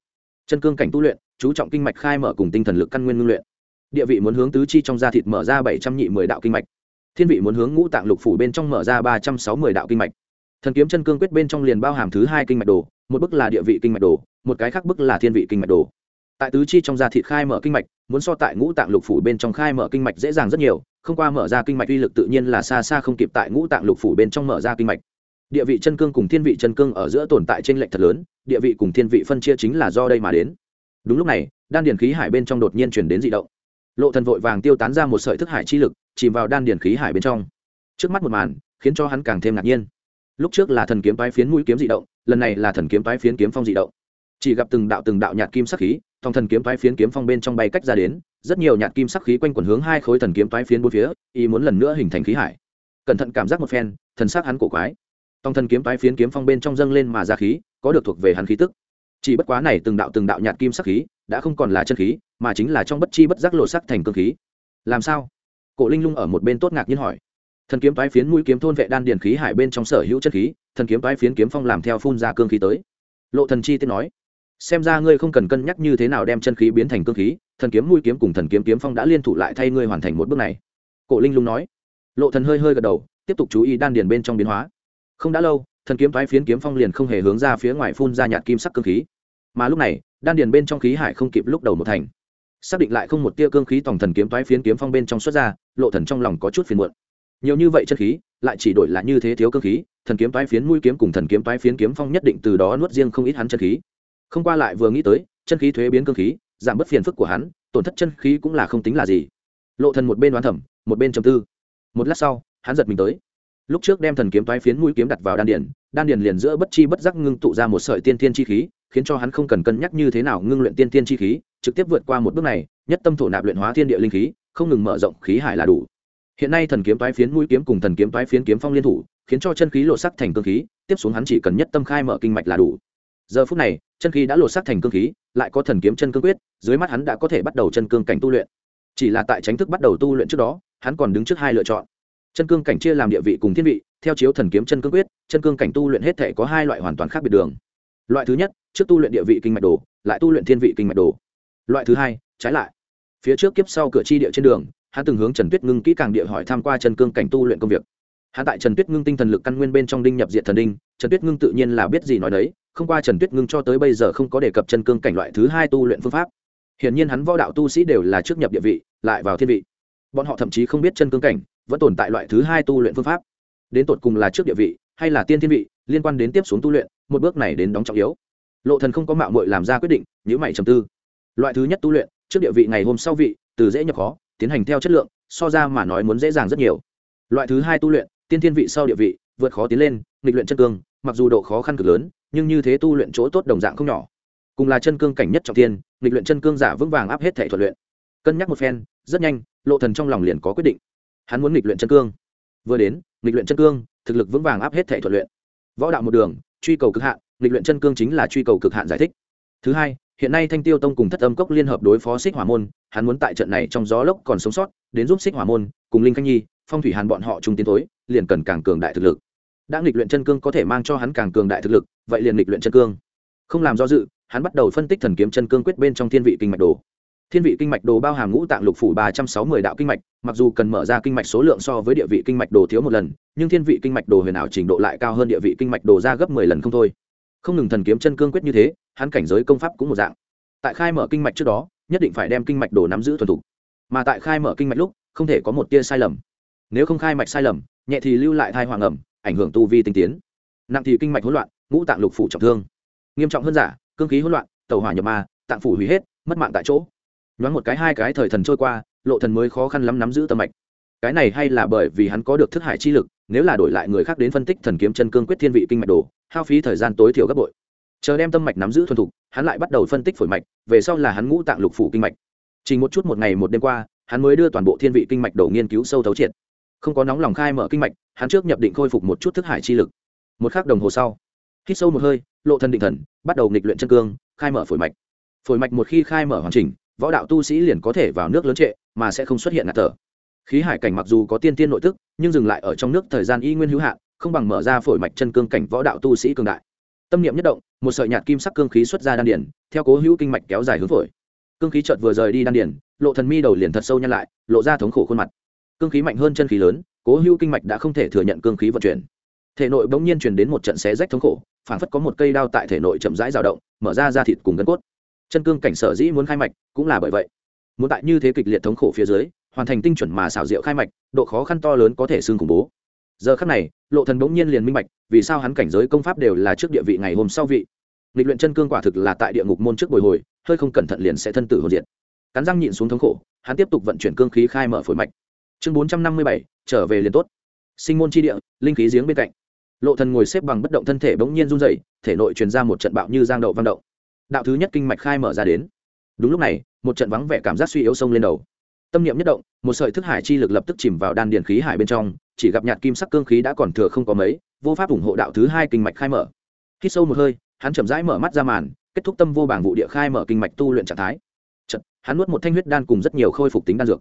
Chân cương cảnh tu luyện, chú trọng kinh mạch khai mở cùng tinh thần lực căn nguyên ngưng luyện. Địa vị muốn hướng tứ chi trong da thịt mở ra bảy trăm nhị mười đạo kinh mạch. Thiên vị muốn hướng ngũ tạng lục phủ bên trong mở ra ba trăm sáu mươi đạo kinh mạch. Thần kiếm chân cương quyết bên trong liền bao hàm thứ hai kinh mạch đồ một bức là địa vị kinh mạch đồ, một cái khác bức là thiên vị kinh mạch đồ. Tại tứ chi trong da thịt khai mở kinh mạch, muốn so tại ngũ tạng lục phủ bên trong khai mở kinh mạch dễ dàng rất nhiều, không qua mở ra kinh mạch uy lực tự nhiên là xa xa không kịp tại ngũ tạng lục phủ bên trong mở ra kinh mạch. Địa vị chân cương cùng thiên vị chân cương ở giữa tồn tại trên lệch thật lớn, địa vị cùng thiên vị phân chia chính là do đây mà đến. Đúng lúc này, đan điền khí hải bên trong đột nhiên chuyển đến dị động. Lộ thần vội vàng tiêu tán ra một sợi thức hải chi lực, chìm vào đan điền khí hải bên trong. Trước mắt một màn, khiến cho hắn càng thêm ngạc nhiên lúc trước là thần kiếm tái phiến mũi kiếm dị động, lần này là thần kiếm tái phiến kiếm phong dị động. Chỉ gặp từng đạo từng đạo nhạt kim sắc khí thòng thần kiếm tái phiến kiếm phong bên trong bay cách ra đến, rất nhiều nhạt kim sắc khí quanh quẩn hướng hai khối thần kiếm tái phiến bốn phía y muốn lần nữa hình thành khí hải. Cẩn thận cảm giác một phen, thần sắc hắn cổ quái. Tòng thần kiếm tái phiến kiếm phong bên trong dâng lên mà ra khí, có được thuộc về hắn khí tức. Chỉ bất quá này từng đạo từng đạo nhạt kim sắc khí, đã không còn là chân khí, mà chính là trong bất chi bất giác lộ sắc thành cương khí. Làm sao? Cổ linh lung ở một bên tốt ngạc nhiên hỏi thần kiếm tái phiến mũi kiếm thôn vệ đan điền khí hải bên trong sở hữu chân khí, thần kiếm tái phiến kiếm phong làm theo phun ra cương khí tới. Lộ thần chi tiết nói, xem ra ngươi không cần cân nhắc như thế nào đem chân khí biến thành cương khí, thần kiếm mũi kiếm cùng thần kiếm kiếm phong đã liên thủ lại thay ngươi hoàn thành một bước này. Cổ linh lung nói. Lộ thần hơi hơi gật đầu, tiếp tục chú ý đan điền bên trong biến hóa. Không đã lâu, thần kiếm toái phiến kiếm phong liền không hề hướng ra phía ngoài phun ra nhạt kim sắc cương khí. Mà lúc này, đan điền bên trong khí hải không kịp lúc đầu một thành. Xác định lại không một tia cương khí tổng thần kiếm toái phiến kiếm phong bên trong xuất ra, lộ thần trong lòng có chút phiền muộn nhiều như vậy chân khí, lại chỉ đổi là như thế thiếu cương khí, thần kiếm toái phiến mũi kiếm cùng thần kiếm toái phiến kiếm phong nhất định từ đó nuốt riêng không ít hắn chân khí. Không qua lại vừa nghĩ tới, chân khí thuế biến cương khí, giảm bớt phiền phức của hắn, tổn thất chân khí cũng là không tính là gì. Lộ thần một bên đoán thẩm, một bên trầm tư. Một lát sau, hắn giật mình tới. Lúc trước đem thần kiếm toái phiến mũi kiếm đặt vào đan điền đan điền liền giữa bất chi bất giác ngưng tụ ra một sợi tiên tiên chi khí, khiến cho hắn không cần cân nhắc như thế nào ngưng luyện tiên tiên chi khí, trực tiếp vượt qua một bước này, nhất tâm thổ nạp luyện hóa thiên địa linh khí, không ngừng mở rộng khí hải là đủ hiện nay thần kiếm toái phiến mũi kiếm cùng thần kiếm toái phiến kiếm phong liên thủ, khiến cho chân khí lộ sắc thành cương khí, tiếp xuống hắn chỉ cần nhất tâm khai mở kinh mạch là đủ. Giờ phút này, chân khí đã lộ sắc thành cương khí, lại có thần kiếm chân cương quyết, dưới mắt hắn đã có thể bắt đầu chân cương cảnh tu luyện. Chỉ là tại tránh thức bắt đầu tu luyện trước đó, hắn còn đứng trước hai lựa chọn. Chân cương cảnh chia làm địa vị cùng thiên vị, theo chiếu thần kiếm chân cương quyết, chân cương cảnh tu luyện hết thể có hai loại hoàn toàn khác biệt đường. Loại thứ nhất, trước tu luyện địa vị kinh mạch đồ, lại tu luyện thiên vị kinh mạch đồ. Loại thứ hai, trái lại. Phía trước kiếp sau cửa chi địa trên đường hắn từng hướng trần tuyết ngưng kỹ càng địa hỏi tham q u a trần cương cảnh tu luyện công việc. Hắn tại trần tuyết ngưng tinh thần lực căn nguyên bên trong đinh nhập diện thần đinh, trần tuyết ngưng tự nhiên là biết gì nói đấy, không qua trần tuyết ngưng cho tới bây giờ không có đề cập chân cương cảnh loại thứ hai tu luyện phương pháp. Hiển nhiên hắn võ đạo tu sĩ đều là trước nhập địa vị, lại vào thiên vị. Bọn họ thậm chí không biết chân cương cảnh vẫn tồn tại loại thứ hai tu luyện phương pháp. Đến tột cùng là trước địa vị hay là tiên thiên vị, liên quan đến tiếp xuống tu luyện, một bước này đến đóng trọng yếu. Lộ thần không có mạo muội làm ra quyết định nhữ mày trầm tư. Loại thứ nhất tu luyện, trước địa vị ngày hôm sau vị, từ dễ nhập khó tiến hành theo chất lượng, so ra mà nói muốn dễ dàng rất nhiều. Loại thứ hai tu luyện, tiên thiên vị sau địa vị, vượt khó tiến lên, nghịch luyện chân cương, mặc dù độ khó khăn cực lớn, nhưng như thế tu luyện chỗ tốt đồng dạng không nhỏ. Cùng là chân cương cảnh nhất trọng thiên nghịch luyện chân cương giả vững vàng áp hết thể thuật luyện. Cân nhắc một phen, rất nhanh, lộ thần trong lòng liền có quyết định. Hắn muốn nghịch luyện chân cương. Vừa đến, nghịch luyện chân cương, thực lực vững vàng áp hết thể thuật luyện. Võ đạo một đường, truy cầu cực hạn, nghịch luyện chân cương chính là truy cầu cực hạn giải thích. Thứ hai hiện nay thanh tiêu tông cùng thất âm cốc liên hợp đối phó xích hỏa môn, hắn muốn tại trận này trong gió lốc còn sống sót, đến giúp xích hỏa môn, cùng linh khanh nhi, phong thủy hàn bọn họ chung tiến tối, liền cần càng cường đại thực lực. Đã nghịch luyện chân cương có thể mang cho hắn càng cường đại thực lực, vậy liền nghịch luyện chân cương. Không làm do dự, hắn bắt đầu phân tích thần kiếm chân cương quyết bên trong thiên vị kinh mạch đồ. Thiên vị kinh mạch đồ bao hàm ngũ tạng lục phủ ba trăm sáu mươi đạo kinh mạch, mặc dù cần mở ra kinh mạch số lượng so với địa vị kinh mạch đồ thiếu một lần, nhưng thiên vị kinh mạch đồ huyền ảo trình độ lại cao hơn địa vị kinh mạch đồ ra gấp mười lần không thôi không ngừng thần kiếm chân cương quyết như thế, hắn cảnh giới công pháp cũng một dạng. Tại khai mở kinh mạch trước đó, nhất định phải đem kinh mạch đồ nắm giữ thuần thục. Mà tại khai mở kinh mạch lúc, không thể có một tia sai lầm. Nếu không khai mạch sai lầm, nhẹ thì lưu lại thai hoàng ẩm, ảnh hưởng tu vi tinh tiến. Nặng thì kinh mạch hỗn loạn, ngũ tạng lục phủ trọng thương. Nghiêm trọng hơn giả, cương khí hỗn loạn tàu hỏa nhập ma, tạng phủ hủy hết, mất mạng tại chỗ. Nhoáng một cái hai cái thời thần trôi qua, lộ thần mới khó khăn lắm nắm giữ tâm mạch. Cái này hay là bởi vì hắn có được thức hải chi lực, nếu là đổi lại người khác đến phân tích thần kiếm chân cương quyết thiên vị kinh mạch đồ hao phí thời gian tối thiểu gấp bội. Chờ đem tâm mạch nắm giữ thuần thục, hắn lại bắt đầu phân tích phổi mạch, về sau là hắn ngũ tạng lục phủ kinh mạch. Chỉ một chút một ngày một đêm qua, hắn mới đưa toàn bộ thiên vị kinh mạch đổ nghiên cứu sâu thấu triệt. Không có nóng lòng khai mở kinh mạch, hắn trước nhập định khôi phục một chút thức hải chi lực. Một khắc đồng hồ sau, hít sâu một hơi, lộ thân định thần, bắt đầu nghịch luyện chân cương, khai mở phổi mạch. Phổi mạch một khi khai mở hoàn chỉnh, võ đạo tu sĩ liền có thể vào nước lớn trệ, mà sẽ không xuất hiện ngạt thở. Khí hải cảnh mặc dù có tiên tiên nội tức, nhưng dừng lại ở trong nước thời gian y nguyên hữu hạn không bằng mở ra phổi mạch chân cương cảnh võ đạo tu sĩ cường đại. Tâm niệm nhất động, một sợi nhạt kim sắc cương khí xuất ra đan điển theo cố hữu kinh mạch kéo dài hướng phổi. Cương khí chợt vừa rời đi đan điển lộ thần mi đầu liền thật sâu nhăn lại, lộ ra thống khổ khuôn mặt. Cương khí mạnh hơn chân khí lớn, cố hữu kinh mạch đã không thể thừa nhận cương khí vận chuyển. Thể nội bỗng nhiên truyền đến một trận xé rách thống khổ phản phất có một cây đao tại thể nội chậm rãi dao động, mở ra da thịt cùng gân cốt. Chân cương cảnh sở dĩ muốn khai mạch, cũng là bởi vậy. Muốn tại như thế kịch liệt thống khổ phía dưới, hoàn thành tinh chuẩn mà xảo diệu khai mạch, độ khó khăn to lớn có thể xương khủng bố. Giờ khắc này lộ thần bỗng nhiên liền minh mạch vì sao hắn cảnh giới công pháp đều là trước địa vị ngày hôm sau vị. Lịch luyện chân cương quả thực là tại địa ngục môn trước bồi hồi, hơi không cẩn thận liền sẽ thân tử hồn diệt. Cắn răng nhịn xuống thống khổ, hắn tiếp tục vận chuyển cương khí khai mở phổi mạch. Chương bốn trăm năm mươi bảy, trở về liền tốt. Sinh môn chi địa, linh khí giếng bên cạnh. Lộ thần ngồi xếp bằng bất động thân thể bỗng nhiên run rẩy, thể nội truyền ra một trận bạo như giang đậu văn động. Đạo thứ nhất kinh mạch khai mở ra đến. Đúng lúc này, một trận vắng vẻ cảm giác suy yếu sông lên đầu tâm niệm nhất động một sợi thức hải chi lực lập tức chìm vào đan điền khí hải bên trong chỉ gặp nhạt kim sắc cương khí đã còn thừa không có mấy vô pháp ủng hộ đạo thứ hai kinh mạch khai mở. Khi sâu một hơi hắn chậm rãi mở mắt ra màn kết thúc tâm vô bảng vụ địa khai mở kinh mạch tu luyện trạng thái. Chật, hắn nuốt một thanh huyết đan cùng rất nhiều khôi phục tính đan dược.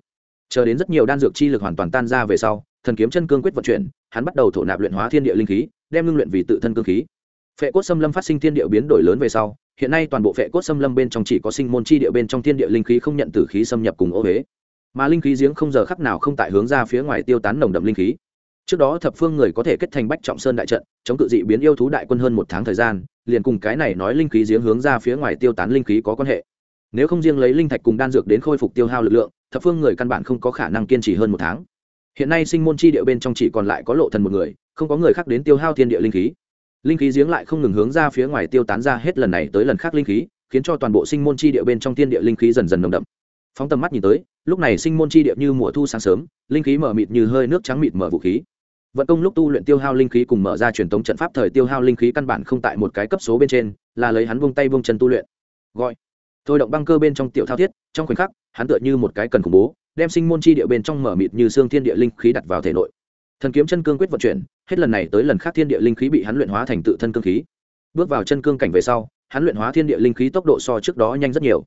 Chờ đến rất nhiều đan dược chi lực hoàn toàn tan ra về sau thần kiếm chân cương quyết vận chuyển hắn bắt đầu thổ nạp luyện hóa thiên địa linh khí đem ngưng luyện vì tự thân cương khí. Phệ cốt xâm lâm phát sinh thiên địa biến đổi lớn về sau hiện nay toàn bộ phệ cốt xâm lâm bên trong chỉ có sinh môn chi địa bên trong thiên địa linh khí không nhận tử khí xâm nhập cùng ô huế mà linh khí giếng không giờ khắc nào không tại hướng ra phía ngoài tiêu tán nồng đậm linh khí. Trước đó thập phương người có thể kết thành bách trọng sơn đại trận, chống cự dị biến yêu thú đại quân hơn một tháng thời gian, liền cùng cái này nói linh khí giếng hướng ra phía ngoài tiêu tán linh khí có quan hệ. Nếu không riêng lấy linh thạch cùng đan dược đến khôi phục tiêu hao lực lượng, thập phương người căn bản không có khả năng kiên trì hơn một tháng. Hiện nay sinh môn chi địa bên trong chỉ còn lại có lộ thần một người, không có người khác đến tiêu hao thiên địa linh khí. Linh khí giếng lại không ngừng hướng ra phía ngoài tiêu tán ra hết lần này tới lần khác linh khí, khiến cho toàn bộ sinh môn chi địa bên trong thiên địa linh khí dần dần nồng đậm. Phóng tầm mắt nhìn tới lúc này sinh môn chi địa như mùa thu sáng sớm, linh khí mở mịt như hơi nước trắng mịt mở vũ khí. Vận công lúc tu luyện tiêu hao linh khí cùng mở ra truyền thống trận pháp thời tiêu hao linh khí căn bản không tại một cái cấp số bên trên, là lấy hắn vung tay vung chân tu luyện. Gọi. Thôi động băng cơ bên trong tiểu thao thiết, trong khoảnh khắc, hắn tựa như một cái cần khủng bố, đem sinh môn chi địa bên trong mở mịt như xương thiên địa linh khí đặt vào thể nội. Thần kiếm chân cương quyết vận chuyển, hết lần này tới lần khác thiên địa linh khí bị hắn luyện hóa thành tự thân cương khí. Bước vào chân cương cảnh về sau, hắn luyện hóa thiên địa linh khí tốc độ so trước đó nhanh rất nhiều.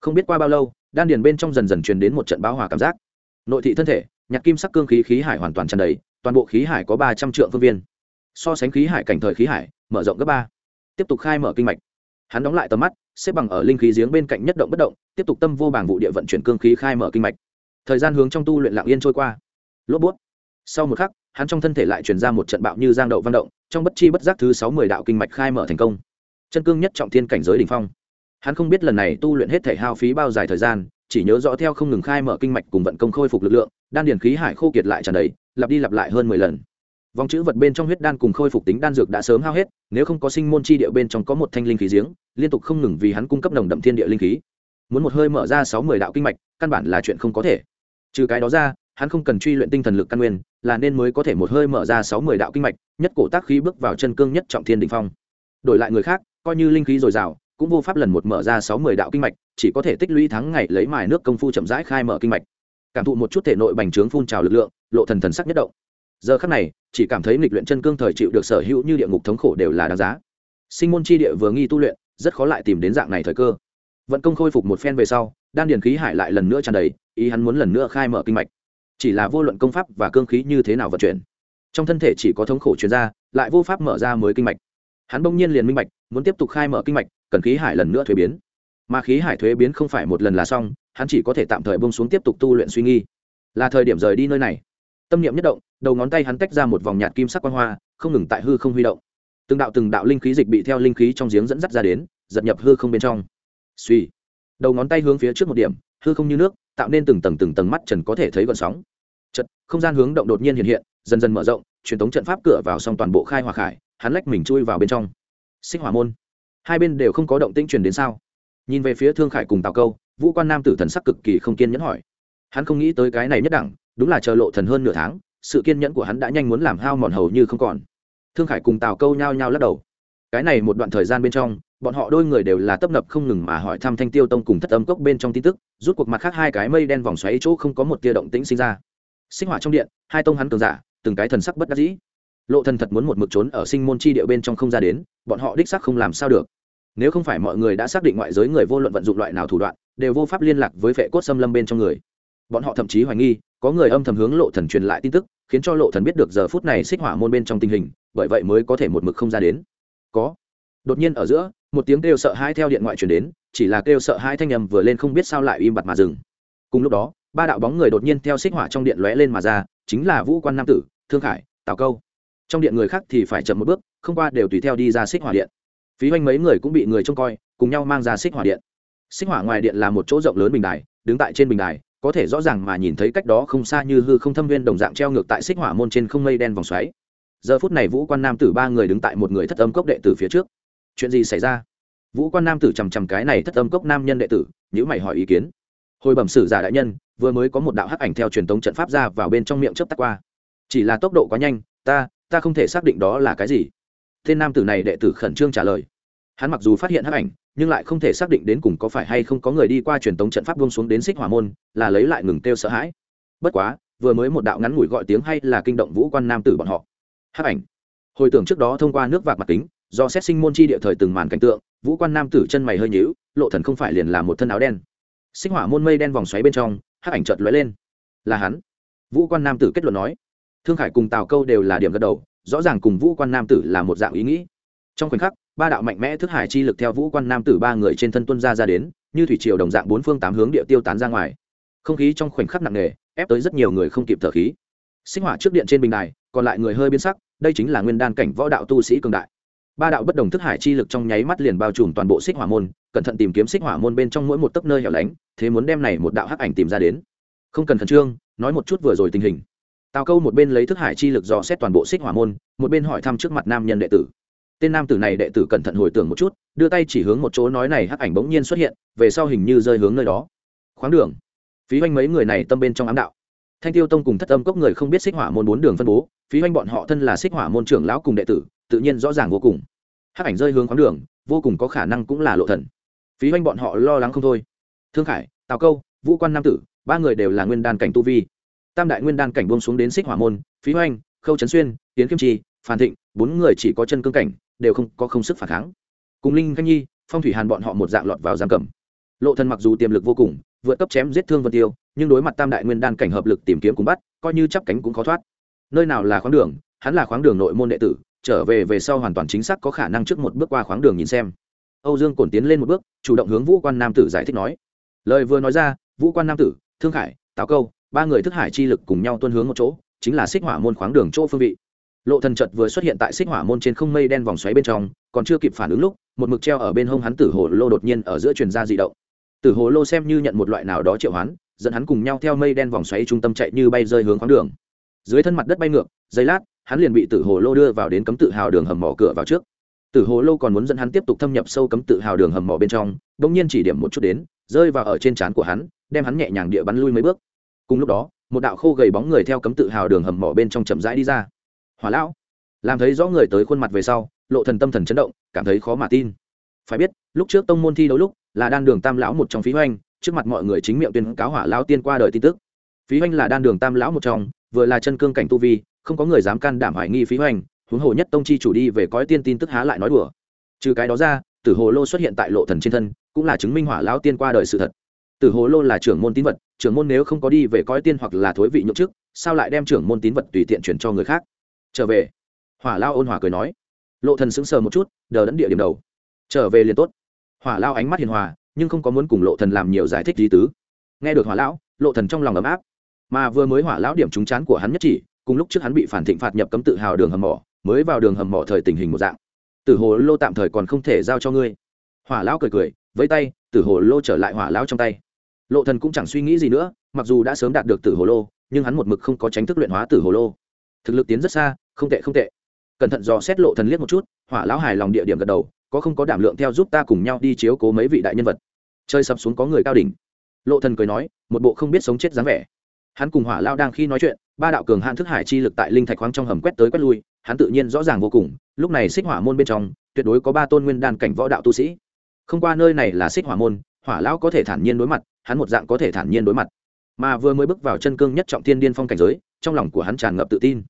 Không biết qua bao lâu đan điền bên trong dần dần truyền đến một trận báo hòa cảm giác. Nội thị thân thể, nhạc kim sắc cương khí khí hải hoàn toàn tràn đầy, toàn bộ khí hải có ba trăm triệu phương viên. So sánh khí hải cảnh thời khí hải, mở rộng gấp ba. Tiếp tục khai mở kinh mạch. Hắn đóng lại tầm mắt, xếp bằng ở linh khí giếng bên cạnh nhất động bất động, tiếp tục tâm vô bảng vụ địa vận chuyển cương khí khai mở kinh mạch. Thời gian hướng trong tu luyện lạng yên trôi qua. Lốp bút. Sau một khắc, hắn trong thân thể lại chuyển ra một trận bạo như giang đậu văn động, trong bất chi bất giác thứ sáu mươi đạo kinh mạch khai mở thành công. Chân cương nhất trọng thiên cảnh giới đ ỉ n h phong hắn không biết lần này tu luyện hết thể hao phí bao dài thời gian, chỉ nhớ rõ theo không ngừng khai mở kinh mạch cùng vận công khôi phục lực lượng, đan điền khí hải khô kiệt lại tràn đầy, lặp đi lặp lại hơn mười lần. Vòng chữ vật bên trong huyết đan cùng khôi phục tính đan dược đã sớm hao hết, nếu không có sinh môn chi địa bên trong có một thanh linh khí giếng, liên tục không ngừng vì hắn cung cấp nồng đậm thiên địa linh khí. Muốn một hơi mở ra sáu mươi đạo kinh mạch, căn bản là chuyện không có thể. Trừ cái đó ra, hắn không cần truy luyện tinh thần lực căn nguyên, là nên mới có thể một hơi mở ra sáu mươi đạo kinh mạch, nhất cổ tác khí bước vào chân cương nhất trọng thiên đình phong. Đổi lại người khác, coi như linh khí dồi dào cũng vô pháp lần một mở ra sáu mươi đạo kinh mạch, chỉ có thể tích lũy thắng ngày lấy mài nước công phu chậm rãi khai mở kinh mạch. Cảm thụ một chút thể nội bành trướng phun trào lực lượng, lộ thần thần sắc nhất động. Giờ khắc này, chỉ cảm thấy nghịch luyện chân cương thời chịu được sở hữu như địa ngục thống khổ đều là đáng giá. Sinh môn chi địa vừa nghi tu luyện, rất khó lại tìm đến dạng này thời cơ. Vận công khôi phục một phen về sau, đan điền khí hải lại lần nữa tràn đầy, ý hắn muốn lần nữa khai mở kinh mạch. Chỉ là vô luận công pháp và cương khí như thế nào vận chuyển, trong thân thể chỉ có thống khổ truyền ra lại vô pháp mở ra mới kinh mạch hắn bỗng nhiên liền minh bạch, muốn tiếp tục khai mở kinh mạch cần khí hải lần nữa thuế biến. Mà khí hải thuế biến không phải một lần là xong hắn chỉ có thể tạm thời bông xuống tiếp tục tu luyện suy nghi. Là thời điểm rời đi nơi này. Tâm niệm nhất động đầu ngón tay hắn tách ra một vòng nhạt kim sắc quan hoa không ngừng tại hư không huy động. Từng đạo từng đạo linh khí dịch bị theo linh khí trong giếng dẫn dắt ra đến giật nhập hư không bên trong. Suy. Đầu ngón tay hướng phía trước một điểm hư không như nước tạo nên từng tầng từng tầng mắt trần có thể thấy gọn sóng. Chật không gian hướng động đột nhiên hiện hiện dần dần mở rộng truyền thống trận pháp cửa vào xong toàn bộ khai hỏa khải, hắn lách mình chui vào bên trong. Xích hỏa môn. Hai bên đều không có động tĩnh truyền đến sao? Nhìn về phía thương khải cùng tào câu, vũ quan nam tử thần sắc cực kỳ không kiên nhẫn hỏi. Hắn không nghĩ tới cái này nhất đẳng, đúng là chờ lộ thần hơn nửa tháng, sự kiên nhẫn của hắn đã nhanh muốn làm hao mòn hầu như không còn. Thương khải cùng tào câu nhao nhao lắc đầu. Cái này một đoạn thời gian bên trong, bọn họ đôi người đều là tấp nập không ngừng mà hỏi thăm thanh tiêu tông cùng thất âm cốc bên trong tin tức, rút cuộc mặt khác hai cái mây đen vòng xoáy chỗ không có một tia động tĩnh sinh ra. Sinh hỏa trong điện, hai tông hắn cường giả từng cái thần sắc bất đắc dĩ. Lộ thần thật muốn một mực trốn ở sinh môn chi địa bên trong không ra đến, bọn họ đích xác không làm sao được. Nếu không phải mọi người đã xác định ngoại giới người vô luận vận dụng loại nào thủ đoạn, đều vô pháp liên lạc với vệ cốt xâm lâm bên trong người. Bọn họ thậm chí hoài nghi, có người âm thầm hướng lộ thần truyền lại tin tức, khiến cho lộ thần biết được giờ phút này xích hỏa môn bên trong tình hình, bởi vậy mới có thể một mực không ra đến. Có. Đột nhiên ở giữa, một tiếng kêu sợ hai theo điện ngoại truyền đến, chỉ là kêu sợ hai thanh âm vừa lên không biết sao lại im bặt mà dừng. Cùng lúc đó, ba đạo bóng người đột nhiên theo xích hỏa trong điện lóe lên mà ra, chính là vũ quan nam tử thương khải, tào câu. Trong điện người khác thì phải chậm một bước, không qua đều tùy theo đi ra xích hỏa điện. Phí hoành mấy người cũng bị người trông coi, cùng nhau mang ra xích hỏa điện. Xích hỏa ngoài điện là một chỗ rộng lớn bình đài, đứng tại trên bình đài, có thể rõ ràng mà nhìn thấy cách đó không xa như hư không thâm viên đồng dạng treo ngược tại xích hỏa môn trên không mây đen vòng xoáy. Giờ phút này vũ quan nam tử ba người đứng tại một người thất âm cốc đệ tử phía trước. Chuyện gì xảy ra? Vũ quan nam tử chằm chằm cái này thất âm cốc nam nhân đệ tử nhữ mày hỏi ý kiến. Hồi bẩm sử giả đại nhân, vừa mới có một đạo hắc ảnh theo truyền thống trận pháp ra vào bên trong miệng chớp tắt qua chỉ là tốc độ quá nhanh, ta ta không thể xác định đó là cái gì. Tên nam tử này đệ tử khẩn trương trả lời. Hắn mặc dù phát hiện hắc ảnh, nhưng lại không thể xác định đến cùng có phải hay không có người đi qua truyền tống trận pháp buông xuống đến xích hỏa môn, là lấy lại ngừng kêu sợ hãi. Bất quá, vừa mới một đạo ngắn ngủi gọi tiếng hay là kinh động vũ quan nam tử bọn họ. Hắc ảnh. Hồi tưởng trước đó thông qua nước vạc mặt kính, do xét sinh môn chi địa thời từng màn cảnh tượng, vũ quan nam tử chân mày hơi nhíu, lộ thần không phải liền là một thân áo đen. Xích hỏa môn mây đen vòng xoáy bên trong, hắc ảnh chợt lóe lên. Là hắn. Vũ quan nam tử kết luận nói thương khải cùng tào câu đều là điểm gật đầu, rõ ràng cùng vũ quan nam tử là một dạng ý nghĩ. Trong khoảnh khắc, ba đạo mạnh mẽ thức hải chi lực theo vũ quan nam tử ba người trên thân tuân ra ra đến, như thủy triều đồng dạng bốn phương tám hướng địa tiêu tán ra ngoài. Không khí trong khoảnh khắc nặng nề, ép tới rất nhiều người không kịp thở khí. Sinh hỏa trước điện trên bình đài, còn lại người hơi biến sắc, đây chính là nguyên đan cảnh võ đạo tu sĩ cường đại. Ba đạo bất đồng thức hải chi lực trong nháy mắt liền bao trùm toàn bộ xích hỏa môn, cẩn thận tìm kiếm xích hỏa môn bên trong mỗi một tấc nơi hẻo lánh, thế muốn đem này một đạo hắc ảnh tìm ra đến. Không cần khẩn trương, nói một chút vừa rồi tình hình tào câu một bên lấy thức hải chi lực dò xét toàn bộ xích hỏa môn, một bên hỏi thăm trước mặt nam nhân đệ tử. Tên nam tử này đệ tử cẩn thận hồi tưởng một chút, đưa tay chỉ hướng một chỗ nói này hắc ảnh bỗng nhiên xuất hiện, về sau hình như rơi hướng nơi đó. Khoáng đường. Phí hoanh mấy người này tâm bên trong ám đạo. Thanh tiêu tông cùng thất âm cốc người không biết xích hỏa môn bốn đường phân bố, phí hoanh bọn họ thân là xích hỏa môn trưởng lão cùng đệ tử, tự nhiên rõ ràng vô cùng. Hắc ảnh rơi hướng khoáng đường, vô cùng có khả năng cũng là lộ thần. Phí hoanh bọn họ lo lắng không thôi. Thương khải, tào câu, vũ quan nam tử, ba người đều là nguyên đan cảnh tu vi tam đại nguyên đan cảnh buông xuống đến xích hỏa môn, phí hoanh khâu trấn xuyên, tiến kim trì phan thịnh, bốn người chỉ có chân cương cảnh, đều không có không sức phản kháng. Cùng linh khanh nhi, phong thủy hàn bọn họ một dạng lọt vào giam cầm. Lộ thần mặc dù tiềm lực vô cùng, vượt cấp chém giết thương vân tiêu, nhưng đối mặt tam đại nguyên đan cảnh hợp lực tìm kiếm cùng bắt, coi như chắp cánh cũng khó thoát. Nơi nào là khoáng đường, hắn là khoáng đường nội môn đệ tử, trở về về sau hoàn toàn chính xác có khả năng trước một bước qua khoáng đường nhìn xem. Âu dương cổn tiến lên một bước, chủ động hướng vũ quan nam tử giải thích nói. Lời vừa nói ra, vũ quan nam tử, thương khải, táo câu ba người thức hải chi lực cùng nhau tuân hướng một chỗ, chính là xích hỏa môn khoáng đường chỗ phương vị. Lộ thần chợt vừa xuất hiện tại xích hỏa môn trên không mây đen vòng xoáy bên trong, còn chưa kịp phản ứng lúc, một mực treo ở bên hông hắn tử hồ lô đột nhiên ở giữa truyền ra dị động. Tử hồ lô xem như nhận một loại nào đó triệu hoán, dẫn hắn cùng nhau theo mây đen vòng xoáy trung tâm chạy như bay rơi hướng khoáng đường. Dưới thân mặt đất bay ngược, giây lát, hắn liền bị tử hồ lô đưa vào đến cấm tự hào đường hầm mỏ cửa vào trước. Tử hồ lô còn muốn dẫn hắn tiếp tục thâm nhập sâu cấm tự hào đường hầm mỏ bên trong đung nhiên chỉ điểm một chút đến, rơi vào ở trên trán của hắn, đem hắn nhẹ nhàng địa bắn lui mấy bước cùng lúc đó, một đạo khô gầy bóng người theo cấm tự hào đường hầm mỏ bên trong chậm rãi đi ra. Hỏa lão, làm thấy rõ người tới khuôn mặt về sau, lộ thần tâm thần chấn động, cảm thấy khó mà tin. Phải biết, lúc trước tông môn thi đấu lúc, là đan đường tam lão một trong phí hoành trước mặt mọi người chính miệng tuyên cáo hỏa lão tiên qua đời tin tức. Phí hoành là đan đường tam lão một trong, vừa là chân cương cảnh tu vi, không có người dám can đảm hoài nghi phí hoành huống hồ nhất tông chi chủ đi về cõi tiên tin tức há lại nói đùa. Trừ cái đó ra, tử hồ lô xuất hiện tại lộ thần trên thân, cũng là chứng minh hỏa lão tiên qua đời sự thật tử hồ lô là trưởng môn tín vật, trưởng môn nếu không có đi về cõi tiên hoặc là thối vị nhượng chức, sao lại đem trưởng môn tín vật tùy tiện chuyển cho người khác? Trở về. Hỏa lao ôn hòa cười nói. Lộ thần sững sờ một chút, đờ đẫn địa điểm đầu. Trở về liền tốt. Hỏa lao ánh mắt hiền hòa, nhưng không có muốn cùng lộ thần làm nhiều giải thích gì tứ. Nghe được hỏa lão, lộ thần trong lòng ấm áp. Mà vừa mới hỏa lão điểm trúng chán của hắn nhất chỉ, cùng lúc trước hắn bị phản thịnh phạt nhập cấm tự hào đường hầm mỏ, mới vào đường hầm mỏ thời tình hình một dạng. Tử hồ lô tạm thời còn không thể giao cho ngươi. Hỏa lão cười cười với tay, tử hồ lô trở lại hỏa lão trong tay lộ thần cũng chẳng suy nghĩ gì nữa, mặc dù đã sớm đạt được tử hồ lô, nhưng hắn một mực không có tránh thức luyện hóa tử hồ lô. Thực lực tiến rất xa, không tệ không tệ. Cẩn thận dò xét lộ thần liếc một chút, hỏa lão hài lòng địa điểm gật đầu, có không có đảm lượng theo giúp ta cùng nhau đi chiếu cố mấy vị đại nhân vật. Chơi sập xuống có người cao đỉnh. Lộ thần cười nói, một bộ không biết sống chết dáng vẻ. Hắn cùng hỏa lao đang khi nói chuyện, ba đạo cường hạn thức hải chi lực tại linh thạch khoáng trong hầm quét tới quét lui, hắn tự nhiên rõ ràng vô cùng, lúc này xích hỏa môn bên trong, tuyệt đối có ba tôn nguyên đan cảnh võ đạo tu sĩ. Không qua nơi này là xích hỏa môn, hỏa lão có thể thản nhiên đối mặt hắn một dạng có thể thản nhiên đối mặt. Mà vừa mới bước vào chân cương nhất trọng thiên điên phong cảnh giới, trong lòng của hắn tràn ngập tự tin.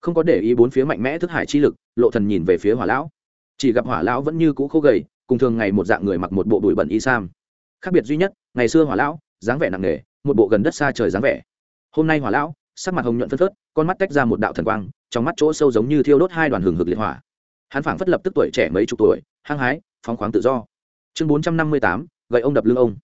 Không có để ý bốn phía mạnh mẽ thức hải chi lực, lộ thần nhìn về phía hỏa lão. Chỉ gặp hỏa lão vẫn như cũ khô gầy, cùng thường ngày một dạng người mặc một bộ bụi bẩn y sam. Khác biệt duy nhất, ngày xưa hỏa lão, dáng vẻ nặng nề, một bộ gần đất xa trời dáng vẻ. Hôm nay hỏa lão, sắc mặt hồng nhuận phân phớt, con mắt tách ra một đạo thần quang, trong mắt chỗ sâu giống như thiêu đốt hai đoàn hừng hực liệt hỏa. Hắn phảng phất lập tức tuổi trẻ mấy chục tuổi, hăng hái, phóng khoáng tự do. Chương bốn trăm năm mươi tám, gậy ông đập lưng ông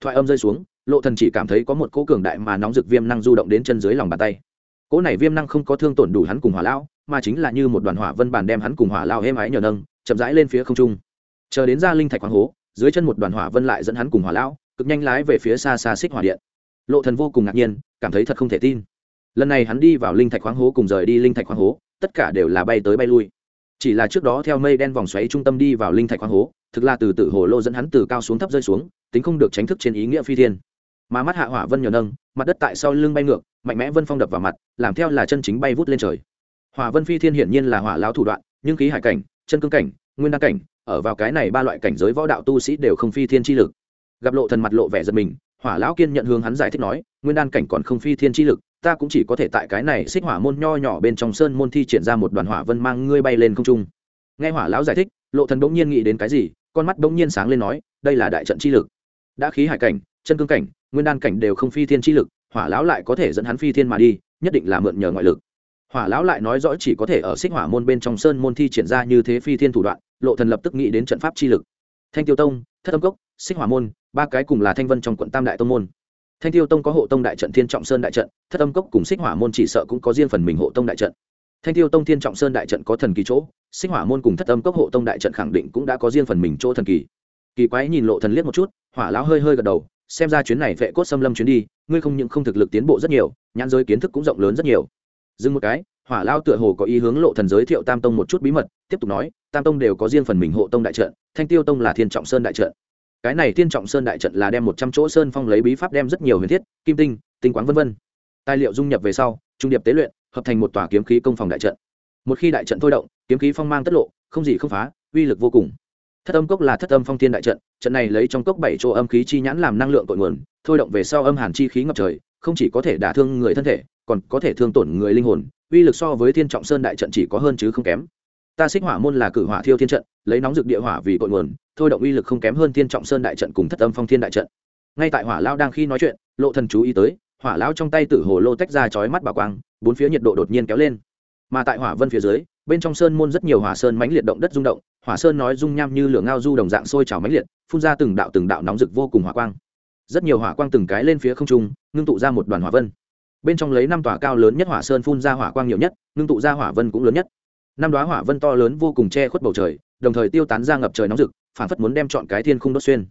thoại âm rơi xuống, lộ thần chỉ cảm thấy có một cỗ cường đại mà nóng rực viêm năng du động đến chân dưới lòng bàn tay. Cỗ này viêm năng không có thương tổn đủ hắn cùng hỏa lão, mà chính là như một đoàn hỏa vân bàn đem hắn cùng hỏa lao êm ái nhờ nâng, chậm rãi lên phía không trung. Chờ đến ra linh thạch khoáng hố, dưới chân một đoàn hỏa vân lại dẫn hắn cùng hỏa lão, cực nhanh lái về phía xa xa xích hỏa điện. Lộ thần vô cùng ngạc nhiên, cảm thấy thật không thể tin. Lần này hắn đi vào linh thạch khoáng hố cùng rời đi linh thạch khoáng hố, tất cả đều là bay tới bay lui. Chỉ là trước đó theo mây đen vòng xoáy trung tâm đi vào linh thạch khoáng hố, thực là từ tự hồ lô dẫn hắn từ cao xuống thấp rơi xuống tính không được tránh thức trên ý nghĩa phi thiên. Mà mắt hạ hỏa vân nhờ nâng, mặt đất tại sau lưng bay ngược, mạnh mẽ vân phong đập vào mặt, làm theo là chân chính bay vút lên trời. Hỏa vân phi thiên hiển nhiên là hỏa lao thủ đoạn, nhưng khí hải cảnh, chân cương cảnh, nguyên đăng cảnh, ở vào cái này ba loại cảnh giới võ đạo tu sĩ đều không phi thiên chi lực. Gặp lộ thần mặt lộ vẻ giật mình, hỏa lão kiên nhận hướng hắn giải thích nói, nguyên đan cảnh còn không phi thiên chi lực, ta cũng chỉ có thể tại cái này xích hỏa môn nho nhỏ bên trong sơn môn thi triển ra một đoàn hỏa vân mang ngươi bay lên không trung. Nghe hỏa lão giải thích, lộ thần bỗng nhiên nghĩ đến cái gì, con mắt bỗng nhiên sáng lên nói, đây là đại trận chi lực đã khí hải cảnh, chân cương cảnh, nguyên đan cảnh đều không phi thiên chi lực, hỏa lão lại có thể dẫn hắn phi thiên mà đi, nhất định là mượn nhờ ngoại lực. Hỏa lão lại nói rõ chỉ có thể ở xích hỏa môn bên trong sơn môn thi triển ra như thế phi thiên thủ đoạn, lộ thần lập tức nghĩ đến trận pháp chi lực. Thanh tiêu tông, thất âm cốc, xích hỏa môn, ba cái cùng là thanh vân trong quận tam đại tông môn. Thanh tiêu tông có hộ tông đại trận, thiên trọng sơn đại trận, thất âm cốc cùng xích hỏa môn chỉ sợ cũng có riêng phần mình hộ tông đại trận. Thanh tiêu tông, thiên trọng sơn đại trận có thần kỳ chỗ, xích hỏa môn cùng thất âm cốc hộ tông đại trận khẳng định cũng đã có riêng phần mình chỗ thần kỳ kỳ quái nhìn lộ thần liếc một chút, hỏa lão hơi hơi gật đầu, xem ra chuyến này vệ cốt xâm lâm chuyến đi, ngươi không những không thực lực tiến bộ rất nhiều, nhãn giới kiến thức cũng rộng lớn rất nhiều. Dừng một cái, hỏa lao tựa hồ có ý hướng lộ thần giới thiệu tam tông một chút bí mật, tiếp tục nói, tam tông đều có riêng phần mình hộ tông đại trận, thanh tiêu tông là thiên trọng sơn đại trận. Cái này thiên trọng sơn đại trận là đem một trăm chỗ sơn phong lấy bí pháp đem rất nhiều huyền thiết, kim tinh tinh quáng vân vân. Tài liệu dung nhập về sau, trung điệp tế luyện, hợp thành một tòa kiếm khí công phòng đại trận. Một khi đại trận thôi động, kiếm khí phong mang tất lộ, không gì không phá, uy lực vô cùng thất âm cốc là thất âm phong thiên đại trận trận này lấy trong cốc bảy chỗ âm khí chi nhãn làm năng lượng cội nguồn, thôi động về sau âm hàn chi khí ngập trời, không chỉ có thể đả thương người thân thể, còn có thể thương tổn người linh hồn, uy lực so với thiên trọng sơn đại trận chỉ có hơn chứ không kém. Ta xích hỏa môn là cử hỏa thiêu thiên trận, lấy nóng dược địa hỏa vì cội nguồn, thôi động uy lực không kém hơn thiên trọng sơn đại trận cùng thất âm phong thiên đại trận. Ngay tại hỏa lao đang khi nói chuyện, lộ thần chú ý tới, hỏa lao trong tay tử hồ lô tách ra chói mắt bảo quang, bốn phía nhiệt độ đột nhiên kéo lên. Mà tại hỏa vân phía dưới, bên trong sơn môn rất nhiều hỏa sơn mãnh liệt động đất rung động hỏa sơn nói dung nham như lửa ngao du đồng dạng sôi trào mãnh liệt, phun ra từng đạo từng đạo nóng rực vô cùng hỏa quang. Rất nhiều hỏa quang từng cái lên phía không trung, ngưng tụ ra một đoàn hỏa vân. Bên trong lấy năm tòa cao lớn nhất hỏa sơn phun ra hỏa quang nhiều nhất, ngưng tụ ra hỏa vân cũng lớn nhất. Năm đoá hỏa vân to lớn vô cùng che khuất bầu trời, đồng thời tiêu tán ra ngập trời nóng rực, phản phất muốn đem chọn cái thiên không đốt xuyên.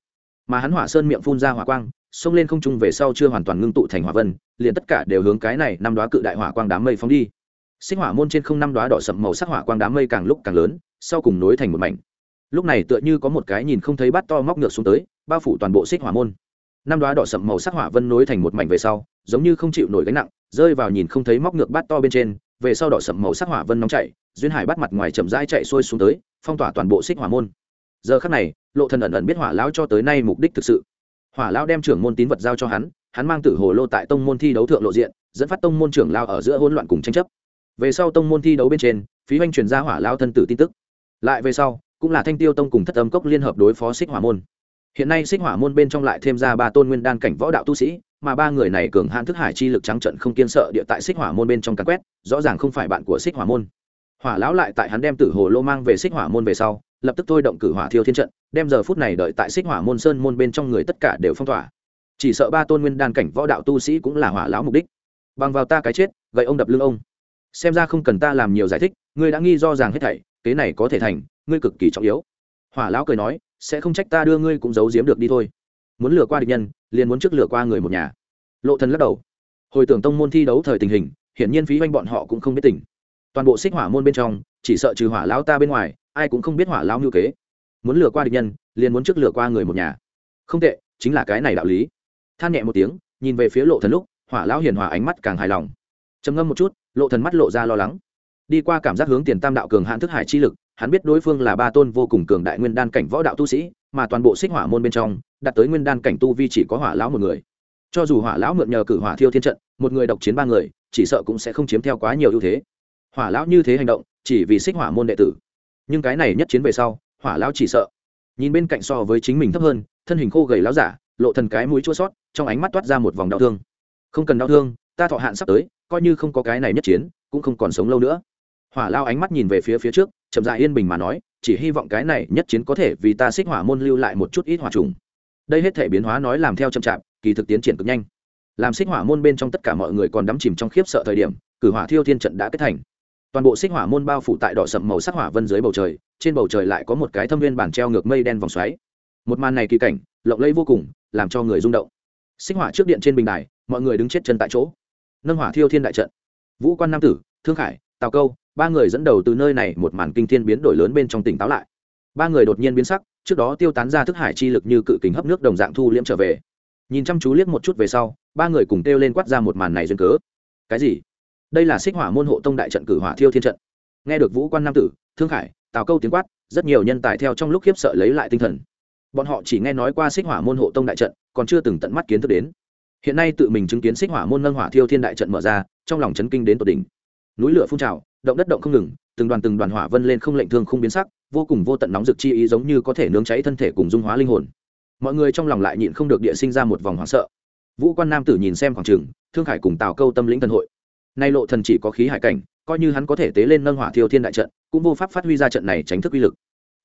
Mà hắn hỏa sơn miệng phun ra hỏa quang, xông lên không trung về sau chưa hoàn toàn ngưng tụ thành hỏa vân, liền tất cả đều hướng cái này năm đoá cự đại hỏa quang đám mây phóng đi. Xích hỏa môn trên không năm đoá đỏ sậm màu sắc hỏa quang đám mây càng lúc càng lớn sau cùng nối thành một mảnh. Lúc này tựa như có một cái nhìn không thấy bát to móc ngược xuống tới, bao phủ toàn bộ xích hỏa môn. Năm đoá đỏ sậm màu sắc hỏa vân nối thành một mảnh về sau, giống như không chịu nổi gánh nặng, rơi vào nhìn không thấy móc ngược bát to bên trên, về sau đỏ sậm màu sắc hỏa vân nóng chảy, duyên hải bắt mặt ngoài chậm rãi chạy xuôi xuống tới, phong tỏa toàn bộ xích hỏa môn. Giờ khắc này, lộ thần ẩn ẩn biết hỏa lão cho tới nay mục đích thực sự. Hỏa lão đem trưởng môn tín vật giao cho hắn hắn mang tử hồ lô tại tông môn thi đấu thượng lộ diện, dẫn phát tông môn trưởng lao ở giữa hỗn loạn cùng tranh chấp. Về sau tông môn thi đấu bên trên, phí hoanh truyền ra hỏa lao thân tử tin tức lại về sau, cũng là thanh tiêu tông cùng thất âm cốc liên hợp đối phó xích hỏa môn. Hiện nay xích hỏa môn bên trong lại thêm ra ba tôn nguyên đan cảnh võ đạo tu sĩ, mà ba người này cường hãn thức hải chi lực trắng trận không kiên sợ địa tại xích hỏa môn bên trong cắn quét, rõ ràng không phải bạn của xích hỏa môn. Hỏa lão lại tại hắn đem tử hồ lô mang về xích hỏa môn về sau, lập tức thôi động cử hỏa thiêu thiên trận, đem giờ phút này đợi tại xích hỏa môn sơn môn bên trong người tất cả đều phong tỏa. Chỉ sợ ba tôn nguyên đan cảnh võ đạo tu sĩ cũng là hỏa lão mục đích. Bằng vào ta cái chết, vậy ông đập lưng ông. Xem ra không cần ta làm nhiều giải thích, ngươi đã nghi do rằng hết thảy kế này có thể thành, ngươi cực kỳ trọng yếu. Hỏa lão cười nói, sẽ không trách ta đưa ngươi cũng giấu giếm được đi thôi. Muốn lừa qua địch nhân, liền muốn trước lừa qua người một nhà. Lộ thần lắc đầu. Hồi tưởng tông môn thi đấu thời tình hình, hiển nhiên phí hoanh bọn họ cũng không biết tình. Toàn bộ xích hỏa môn bên trong, chỉ sợ trừ hỏa lão ta bên ngoài, ai cũng không biết hỏa lão ngưu kế. Muốn lừa qua địch nhân, liền muốn trước lừa qua người một nhà. Không tệ, chính là cái này đạo lý. Than nhẹ một tiếng, nhìn về phía lộ thần lúc, hỏa lão hiền hòa ánh mắt càng hài lòng. Trầm ngâm một chút, lộ thần mắt lộ ra lo lắng đi qua cảm giác hướng tiền tam đạo cường hạn thức hải chi lực, hắn biết đối phương là ba tôn vô cùng cường đại nguyên đan cảnh võ đạo tu sĩ, mà toàn bộ xích hỏa môn bên trong đạt tới nguyên đan cảnh tu vi chỉ có hỏa lão một người. Cho dù hỏa lão mượn nhờ cử hỏa thiêu thiên trận, một người độc chiến ba người, chỉ sợ cũng sẽ không chiếm theo quá nhiều ưu thế. Hỏa lão như thế hành động, chỉ vì xích hỏa môn đệ tử. Nhưng cái này nhất chiến về sau, hỏa lão chỉ sợ. Nhìn bên cạnh so với chính mình thấp hơn, thân hình khô gầy lão giả, lộ thần cái mũi chua sót, trong ánh mắt toát ra một vòng đau thương. Không cần đau thương, ta thọ hạn sắp tới, coi như không có cái này nhất chiến, cũng không còn sống lâu nữa hỏa lao ánh mắt nhìn về phía phía trước, chậm dại yên bình mà nói, chỉ hy vọng cái này nhất chiến có thể vì ta xích hỏa môn lưu lại một chút ít hỏa trùng. Đây hết thể biến hóa nói làm theo chậm chạp, kỳ thực tiến triển cực nhanh. Làm xích hỏa môn bên trong tất cả mọi người còn đắm chìm trong khiếp sợ thời điểm, cử hỏa thiêu thiên trận đã kết thành. Toàn bộ xích hỏa môn bao phủ tại đỏ sậm màu sắc hỏa vân dưới bầu trời, trên bầu trời lại có một cái thâm viên bản treo ngược mây đen vòng xoáy. Một màn này kỳ cảnh, lộng lẫy vô cùng, làm cho người rung động. Xích hỏa trước điện trên bình đài, mọi người đứng chết chân tại chỗ. Nâng hỏa thiêu thiên đại trận. Vũ quan nam tử, thương khải, tào câu ba người dẫn đầu từ nơi này một màn kinh thiên biến đổi lớn bên trong tỉnh táo lại. Ba người đột nhiên biến sắc, trước đó tiêu tán ra thức hải chi lực như cự kính hấp nước đồng dạng thu liễm trở về. Nhìn chăm chú liếc một chút về sau, ba người cùng kêu lên quát ra một màn này duyên cớ. Cái gì? Đây là xích hỏa môn hộ tông đại trận cử hỏa thiêu thiên trận. Nghe được vũ quan nam tử, thương khải, tào câu tiếng quát, rất nhiều nhân tài theo trong lúc khiếp sợ lấy lại tinh thần. Bọn họ chỉ nghe nói qua xích hỏa môn hộ tông đại trận, còn chưa từng tận mắt kiến thức đến. Hiện nay tự mình chứng kiến xích hỏa môn nâng hỏa thiêu thiên đại trận mở ra, trong lòng chấn kinh đến tột đỉnh. Núi lửa phun trào động đất động không ngừng, từng đoàn từng đoàn hỏa vân lên không lệnh thương không biến sắc, vô cùng vô tận nóng rực chi ý giống như có thể nướng cháy thân thể cùng dung hóa linh hồn. Mọi người trong lòng lại nhịn không được địa sinh ra một vòng hoảng sợ. Vũ quan nam tử nhìn xem khoảng trường, thương khải cùng tào câu tâm lĩnh thần hội. Nay lộ thần chỉ có khí hải cảnh, coi như hắn có thể tế lên nâng hỏa thiêu thiên đại trận, cũng vô pháp phát huy ra trận này tránh thức uy lực.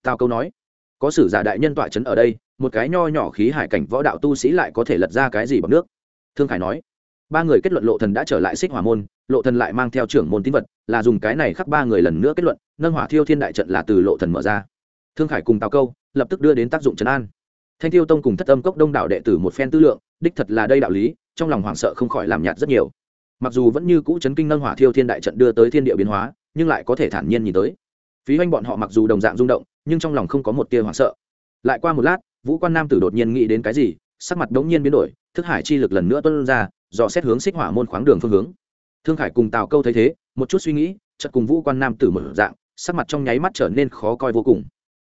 Tào câu nói, có sử giả đại nhân tọa trấn ở đây, một cái nho nhỏ khí hải cảnh võ đạo tu sĩ lại có thể lật ra cái gì bằng nước? Thương khải nói, ba người kết luận lộ thần đã trở lại xích hỏa môn lộ thần lại mang theo trưởng môn tín vật, là dùng cái này khắc ba người lần nữa kết luận, nâng hỏa thiêu thiên đại trận là từ lộ thần mở ra. Thương khải cùng tào câu, lập tức đưa đến tác dụng trấn an. Thanh tiêu tông cùng thất âm cốc đông đảo đệ tử một phen tư lượng, đích thật là đây đạo lý, trong lòng hoảng sợ không khỏi làm nhạt rất nhiều. Mặc dù vẫn như cũ chấn kinh nâng hỏa thiêu thiên đại trận đưa tới thiên địa biến hóa, nhưng lại có thể thản nhiên nhìn tới. Phí hoanh bọn họ mặc dù đồng dạng rung động, nhưng trong lòng không có một tia hoảng sợ. Lại qua một lát, vũ quan nam tử đột nhiên nghĩ đến cái gì, sắc mặt đống nhiên biến đổi, thức hải chi lực lần nữa tuân ra, dò xét hướng xích hỏa môn khoáng đường phương hướng thương khải cùng tào câu thấy thế, một chút suy nghĩ, chợt cùng vũ quan nam tử mở dạng, sắc mặt trong nháy mắt trở nên khó coi vô cùng.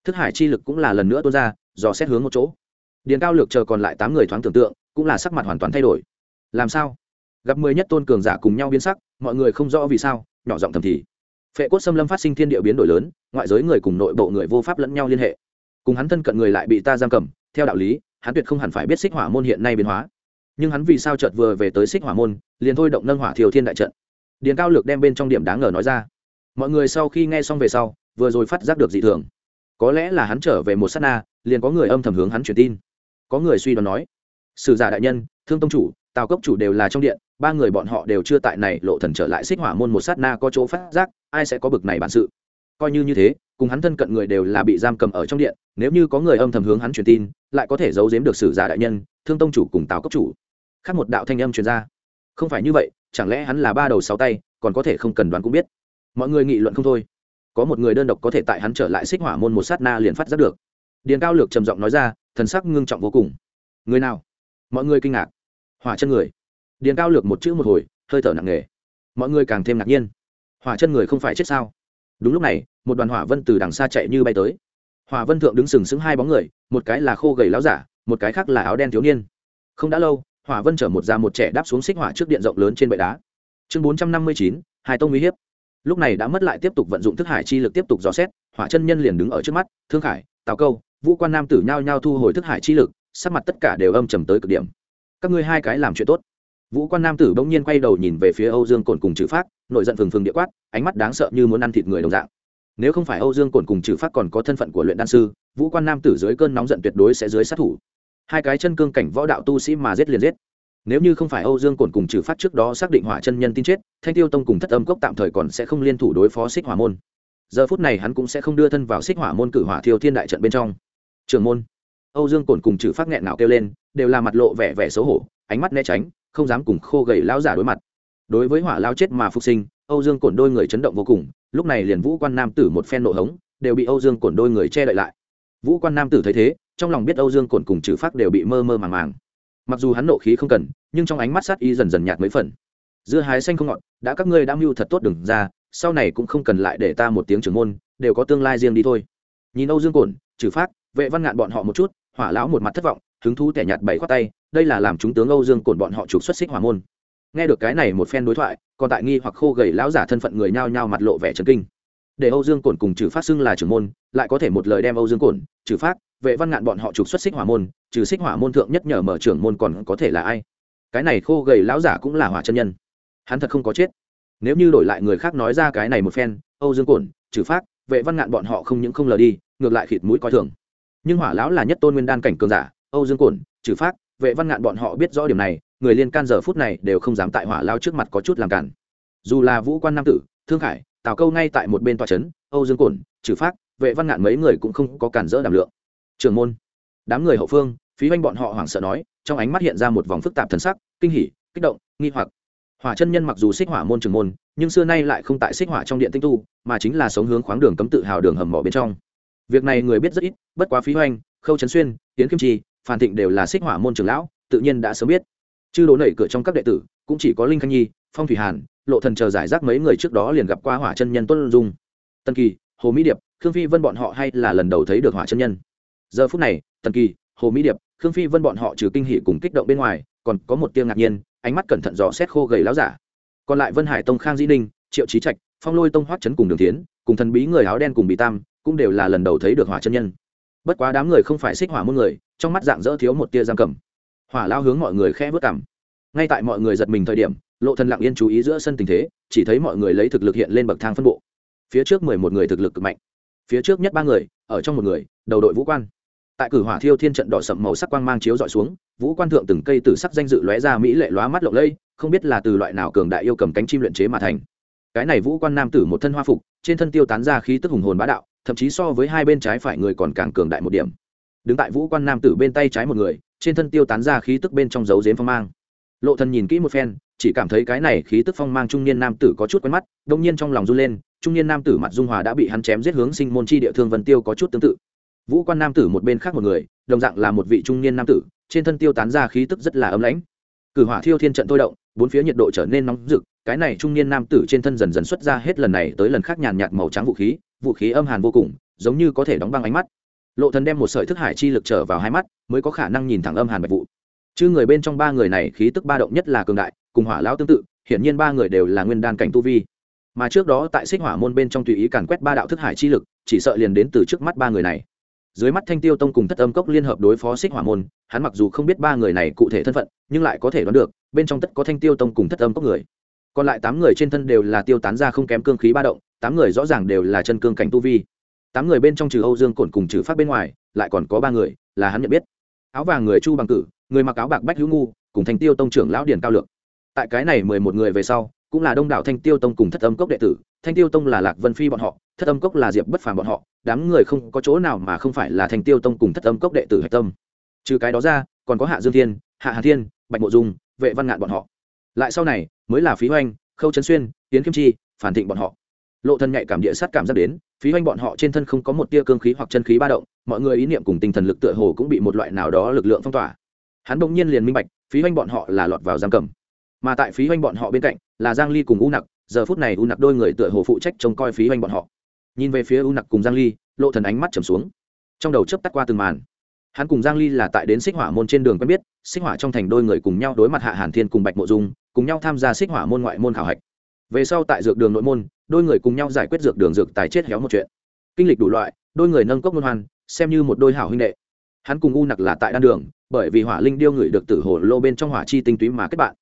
Thức hải chi lực cũng là lần nữa tuôn ra, dò xét hướng một chỗ. Điền cao lược chờ còn lại tám người thoáng tưởng tượng, cũng là sắc mặt hoàn toàn thay đổi. Làm sao? Gặp mười nhất tôn cường giả cùng nhau biến sắc, mọi người không rõ vì sao, nhỏ giọng thầm thì. Phệ cốt xâm lâm phát sinh thiên địa biến đổi lớn, ngoại giới người cùng nội bộ người vô pháp lẫn nhau liên hệ. Cùng hắn thân cận người lại bị ta giam cầm, theo đạo lý, hắn tuyệt không hẳn phải biết xích hỏa môn hiện nay biến hóa nhưng hắn vì sao chợt vừa về tới xích hỏa môn, liền thôi động nâng hỏa thiều thiên đại trận. Điền cao lược đem bên trong điểm đáng ngờ nói ra. Mọi người sau khi nghe xong về sau, vừa rồi phát giác được dị thường. Có lẽ là hắn trở về một s á t na, liền có người âm thầm hướng hắn truyền tin. Có người suy đoán nói, sử giả đại nhân, thương tông chủ, tào cốc chủ đều là trong điện, ba người bọn họ đều chưa tại này lộ thần trở lại xích hỏa môn một sát na có chỗ phát giác, ai sẽ có bực này bản sự? Coi như như thế, cùng hắn thân cận người đều là bị giam cầm ở trong điện, nếu như có người âm thầm hướng hắn truyền tin, lại có thể giấu giếm được sử giả đại nhân, thương tông chủ cùng tào cốc chủ khác một đạo thanh âm truyền ra. Không phải như vậy, chẳng lẽ hắn là ba đầu sáu tay, còn có thể không cần đoán cũng biết. Mọi người nghị luận không thôi. Có một người đơn độc có thể tại hắn trở lại xích hỏa môn một sát na liền phát giác được. Điền cao lược trầm giọng nói ra, thần sắc ngưng trọng vô cùng. Người nào? Mọi người kinh ngạc. Hỏa chân người. Điền cao lược một chữ một hồi, hơi thở nặng nề. Mọi người càng thêm ngạc nhiên. Hỏa chân người không phải chết sao? Đúng lúc này, một đoàn hỏa vân từ đằng xa chạy như bay tới. Hỏa vân thượng đứng sừng sững hai bóng người, một cái là khô gầy láo giả, một cái khác là áo đen thiếu niên. Không đã lâu hỏa vân chở một già một trẻ đáp xuống xích hỏa trước điện rộng lớn trên bệ đá. Chương bốn trăm năm mươi chín, hai tông uy hiếp. Lúc này đã mất lại tiếp tục vận dụng thức hải chi lực tiếp tục dò xét, hỏa chân nhân liền đứng ở trước mắt, thương khải, tào câu, vũ quan nam tử nhao nhao thu hồi thức hải chi lực, sắc mặt tất cả đều âm trầm tới cực điểm. Các ngươi hai cái làm chuyện tốt. Vũ quan nam tử bỗng nhiên quay đầu nhìn về phía âu dương cồn cùng trừ phát nội giận phừng phừng địa quát, ánh mắt đáng sợ như muốn ăn thịt người đồng dạng. Nếu không phải âu dương cồn cùng trừ phát còn có thân phận của luyện đan sư, vũ quan nam tử dưới cơn nóng giận tuyệt đối sẽ dưới sát thủ hai cái chân cương cảnh võ đạo tu sĩ mà giết liền giết. Nếu như không phải âu dương cổn cùng trừ phát trước đó xác định hỏa chân nhân tin chết, thanh tiêu tông cùng thất âm cốc tạm thời còn sẽ không liên thủ đối phó xích hỏa môn. Giờ phút này hắn cũng sẽ không đưa thân vào xích hỏa môn cử hỏa thiêu thiên đại trận bên trong. Trường môn. Âu dương cổn cùng trừ phát nghẹn nào kêu lên, đều là mặt lộ vẻ vẻ xấu hổ, ánh mắt né tránh, không dám cùng khô gầy lão giả đối mặt. Đối với hỏa lao chết mà phục sinh, âu dương cổn đôi người chấn động vô cùng, lúc này liền vũ quan nam tử một phen nộ hống, đều bị âu dương cổn đôi người che đậy lại. Vũ quan nam tử thấy thế trong lòng biết âu dương cổn cùng trừ phát đều bị mơ mơ màng màng. Mặc dù hắn nộ khí không cần, nhưng trong ánh mắt sát y dần dần nhạt mấy phần. Dưa hái xanh không ngọt, đã các ngươi đã mưu thật tốt đừng ra, sau này cũng không cần lại để ta một tiếng trưởng môn, đều có tương lai riêng đi thôi. Nhìn âu dương cổn, trừ phát vệ văn ngạn bọn họ một chút, hỏa lão một mặt thất vọng, hứng thú tẻ nhạt bảy khoát tay, đây là làm chúng tướng âu dương cổn bọn họ trục xuất xích hỏa môn. Nghe được cái này một phen đối thoại, còn tại nghi hoặc khô gầy lão giả thân phận người nhao nhao mặt lộ vẻ trấn kinh. Để âu dương cổn cùng trừ phát xưng là trưởng môn, lại có thể một lời đem âu dương cổn, trừ phát vệ văn ngạn bọn họ trục xuất xích hỏa môn, trừ xích hỏa môn thượng nhất nhờ mở trưởng môn còn có thể là ai? Cái này khô gầy lão giả cũng là hỏa chân nhân. Hắn thật không có chết. Nếu như đổi lại người khác nói ra cái này một phen, âu dương cổn, trừ phát vệ văn ngạn bọn họ không những không lờ đi, ngược lại khịt mũi coi thường. Nhưng hỏa lão là nhất tôn nguyên đan cảnh cường giả, âu dương cổn, trừ phát vệ văn ngạn bọn họ biết rõ điểm này, người liên can giờ phút này đều không dám tại hỏa lao trước mặt có chút làm cản. Dù là vũ quan nam tử, thương khải, tào câu ngay tại một bên tòa trấn âu dương cổn, trừ phát vệ văn ngạn mấy người cũng không có cản rỡ đảm lượng trường môn. Đám người hậu phương, phí oanh bọn họ hoảng sợ nói, trong ánh mắt hiện ra một vòng phức tạp thần sắc, kinh hỉ, kích động, nghi hoặc. Hỏa chân nhân mặc dù xích hỏa môn trường môn, nhưng xưa nay lại không tại xích hỏa trong điện tinh tu, mà chính là sống hướng khoáng đường cấm tự hào đường hầm mỏ bên trong. Việc này người biết rất ít, bất quá phí hoành khâu trấn xuyên, tiến kim chi phản thịnh đều là xích hỏa môn trường lão, tự nhiên đã sớm biết. Chư đồ nảy cửa trong các đệ tử, cũng chỉ có linh khanh nhi, phong thủy hàn, lộ thần chờ giải rác mấy người trước đó liền gặp qua hỏa chân nhân tuân dung. Tân kỳ, hồ mỹ điệp, khương phi vân bọn họ hay là lần đầu thấy được hỏa chân nhân? Giờ phút này, tần kỳ, hồ mỹ điệp, khương phi vân bọn họ trừ kinh hỷ cùng kích động bên ngoài, còn có một tiêu ngạc nhiên, ánh mắt cẩn thận dò xét khô gầy láo giả. Còn lại vân hải tông khang dĩ ninh, triệu trí trạch, phong lôi tông hoắc chấn cùng đường tiến cùng thần bí người áo đen cùng bị tam, cũng đều là lần đầu thấy được hỏa chân nhân. Bất quá đám người không phải xích hỏa muôn người, trong mắt dạng dỡ thiếu một tia giam cầm. Hỏa lao hướng mọi người khẽ vớt cảm ngay tại mọi người giật mình thời điểm, lộ thần lặng yên chú ý giữa sân tình thế, chỉ thấy mọi người lấy thực lực hiện lên bậc thang phân bộ. Phía trước mười một người thực lực cực mạnh. Phía trước nhất ba người, ở trong một người, đầu đội vũ quan tại cử hỏa thiêu thiên trận đỏ sậm màu sắc quang mang chiếu dọi xuống, vũ quan thượng từng cây tử sắc danh dự lóe ra mỹ lệ lóa mắt lộng lây, không biết là từ loại nào cường đại yêu cầm cánh chim luyện chế mà thành. Cái này vũ quan nam tử một thân hoa phục, trên thân tiêu tán ra khí tức hùng hồn bá đạo, thậm chí so với hai bên trái phải người còn càng cường đại một điểm. Đứng tại vũ quan nam tử bên tay trái một người, trên thân tiêu tán ra khí tức bên trong dấu dếm phong mang. Lộ thần nhìn kỹ một phen, chỉ cảm thấy cái này khí tức phong mang trung niên nam tử có chút quen mắt đông nhiên trong lòng run lên, trung niên nam tử mặt dung hòa đã bị hắn chém giết hướng sinh môn chi địa thương vân tiêu có chút tương tự vũ quan nam tử một bên khác một người, đồng dạng là một vị trung niên nam tử, trên thân tiêu tán ra khí tức rất là ấm lãnh. Cử hỏa thiêu thiên trận thôi động, bốn phía nhiệt độ trở nên nóng rực, cái này trung niên nam tử trên thân dần dần xuất ra hết lần này tới lần khác nhàn nhạt màu trắng vũ khí vũ khí âm hàn vô cùng, giống như có thể đóng băng ánh mắt. Lộ thần đem một sợi thức hải chi lực trở vào hai mắt, mới có khả năng nhìn thẳng âm hàn bạch vụ. Chứ người bên trong ba người này khí tức ba động nhất là cường đại, cùng hỏa lão tương tự, hiển nhiên ba người đều là nguyên đan cảnh tu vi. Mà trước đó tại xích hỏa môn bên trong tùy ý càn quét ba đạo thức hải chi lực, chỉ sợ liền đến từ trước mắt ba người này dưới mắt thanh tiêu tông cùng thất âm cốc liên hợp đối phó xích hỏa môn, hắn mặc dù không biết ba người này cụ thể thân phận, nhưng lại có thể đoán được, bên trong tất có thanh tiêu tông cùng thất âm cốc người. Còn lại tám người trên thân đều là tiêu tán ra không kém cương khí ba động, tám người rõ ràng đều là chân cương cảnh tu vi. Tám người bên trong trừ âu dương cổn cùng trừ phát bên ngoài, lại còn có ba người, là hắn nhận biết. Áo vàng người chu bằng cử người mặc áo bạc bách hữu ngu, cùng thanh tiêu tông trưởng lão điển cao lượng. Tại cái này mười một người về sau, cũng là đông đảo thanh tiêu tông cùng thất âm cốc đệ tử thanh tiêu tông là lạc vân phi bọn họ, thất âm cốc là diệp bất phàm bọn họ, đám người không có chỗ nào mà không phải là thanh tiêu tông cùng thất âm cốc đệ tử hạch tâm. Trừ cái đó ra, còn có hạ dương thiên, hạ hà thiên, bạch mộ dung, vệ văn ngạn bọn họ. Lại sau này, mới là phí hoanh, khâu trấn xuyên tiến kim chi, phản thịnh bọn họ. Lộ thân nhạy cảm địa sát cảm giác đến, phí hoanh bọn họ trên thân không có một tia cương khí hoặc chân khí ba động, mọi người ý niệm cùng tinh thần lực tựa hồ cũng bị một loại nào đó lực lượng phong tỏa. Hắn bỗng nhiên liền minh bạch, phí hoanh bọn họ là lọt vào giam cầm. Mà tại phí hoanh bọn họ bên cạnh, là giang ly cùng u nặc giờ phút này u nặc đôi người tựa hồ phụ trách trông coi phí hoanh bọn họ. Nhìn về phía u nặc cùng giang ly, lộ thần ánh mắt trầm xuống. Trong đầu chớp tắt qua từng màn. Hắn cùng giang ly là tại đến xích hỏa môn trên đường quen biết, xích hỏa trong thành đôi người cùng nhau đối mặt hạ hàn thiên cùng bạch mộ dung, cùng nhau tham gia xích hỏa môn ngoại môn khảo hạch. Về sau tại dược đường nội môn, đôi người cùng nhau giải quyết dược đường dược tài chết héo một chuyện. Kinh lịch đủ loại, đôi người nâng cốc môn hoan, xem như một đôi hảo huynh đệ. Hắn cùng u nặc là tại đan đường, bởi vì hỏa linh điêu người được tử hồ lô bên trong hỏa chi tinh túy mà kết bạn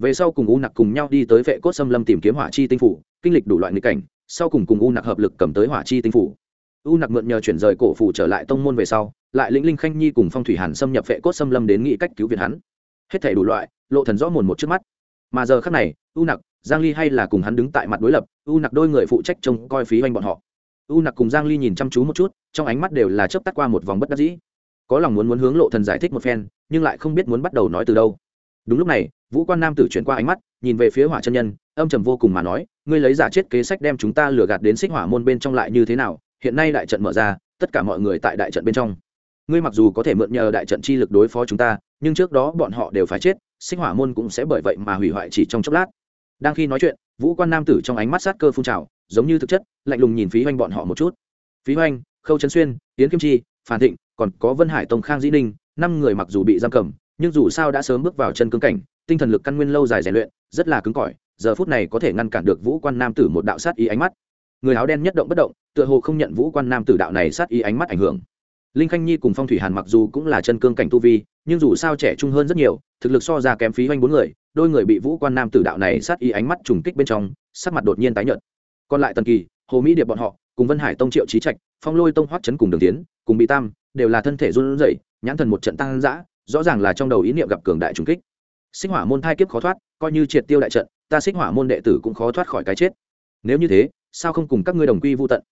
về sau cùng u nặc cùng nhau đi tới vệ cốt xâm lâm tìm kiếm hỏa chi tinh phủ, kinh lịch đủ loại nghịch cảnh, sau cùng cùng u nặc hợp lực cầm tới hỏa chi tinh phủ. U nặc mượn nhờ chuyển rời cổ phủ trở lại tông môn về sau, lại lĩnh linh khanh nhi cùng phong thủy hàn xâm nhập vệ cốt xâm lâm đến nghị cách cứu viện hắn. Hết thể đủ loại, lộ thần rõ mồn một trước mắt. Mà giờ khắc này, u nặc, giang ly hay là cùng hắn đứng tại mặt đối lập, u nặc đôi người phụ trách trông coi phí hoành bọn họ. U nặc cùng giang ly nhìn chăm chú một chút, trong ánh mắt đều là chớp tắt qua một vòng bất đắc dĩ. Có lòng muốn muốn hướng lộ thần giải thích một phen, nhưng lại không biết muốn bắt đầu nói từ đâu. Đúng lúc này vũ quan nam tử chuyển qua ánh mắt, nhìn về phía hỏa chân nhân, âm trầm vô cùng mà nói, ngươi lấy giả chết kế sách đem chúng ta lừa gạt đến xích hỏa môn bên trong lại như thế nào? Hiện nay đại trận mở ra, tất cả mọi người tại đại trận bên trong. Ngươi mặc dù có thể mượn nhờ đại trận chi lực đối phó chúng ta, nhưng trước đó bọn họ đều phải chết, xích hỏa môn cũng sẽ bởi vậy mà hủy hoại chỉ trong chốc lát. Đang khi nói chuyện, vũ quan nam tử trong ánh mắt sát cơ phun trào, giống như thực chất, lạnh lùng nhìn phí hoanh bọn họ một chút. Phí hoanh khâu trấn xuyên tiến kim chi, phản thịnh, còn có vân hải tông khang dĩ ninh, năm người mặc dù bị giam cầm, nhưng dù sao đã sớm bước vào chân cương cảnh tinh thần lực căn nguyên lâu dài rèn luyện, rất là cứng cỏi, giờ phút này có thể ngăn cản được vũ quan nam tử một đạo sát ý ánh mắt. Người áo đen nhất động bất động, tựa hồ không nhận vũ quan nam tử đạo này sát ý ánh mắt ảnh hưởng. Linh khanh nhi cùng phong thủy hàn mặc dù cũng là chân cương cảnh tu vi, nhưng dù sao trẻ trung hơn rất nhiều, thực lực so ra kém phí hoanh bốn người, đôi người bị vũ quan nam tử đạo này sát ý ánh mắt trùng kích bên trong, sắc mặt đột nhiên tái nhợt. Còn lại tần kỳ, hồ mỹ điệp bọn họ, cùng vân hải tông triệu trí trạch, phong lôi tông hoắt chấn cùng đường tiến, cùng bị tam, đều là thân thể run rẩy, nhãn thần một trận tăng dã, rõ ràng là trong đầu ý niệm gặp cường đại trùng kích sinh hỏa môn thai kiếp khó thoát, coi như triệt tiêu đại trận, ta sinh hỏa môn đệ tử cũng khó thoát khỏi cái chết. Nếu như thế, sao không cùng các ngươi đồng quy vô tận?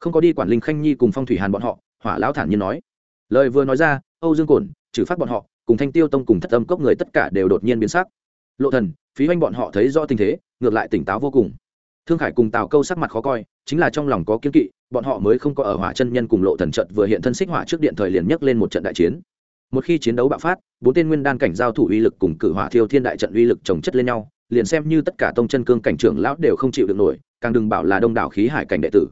Không có đi quản linh khanh nhi cùng phong thủy hàn bọn họ, hỏa lão thản nhiên nói. Lời vừa nói ra, âu dương cổn, trừ phát bọn họ, cùng thanh tiêu tông cùng thất âm cốc người tất cả đều đột nhiên biến sắc. Lộ thần, phí hoanh bọn họ thấy rõ tình thế, ngược lại tỉnh táo vô cùng. Thương khải cùng tào câu sắc mặt khó coi, chính là trong lòng có kiên kỵ, bọn họ mới không có ở hỏa chân nhân cùng lộ thần trận vừa hiện thân xích hỏa trước điện thời liền nhấc lên một trận đại chiến một khi chiến đấu bạo phát, bốn tên nguyên đan cảnh giao thủ uy lực cùng cử hỏa thiêu thiên đại trận uy lực chồng chất lên nhau, liền xem như tất cả tông chân cương cảnh trưởng lão đều không chịu được nổi, càng đừng bảo là đông đảo khí hải cảnh đệ tử.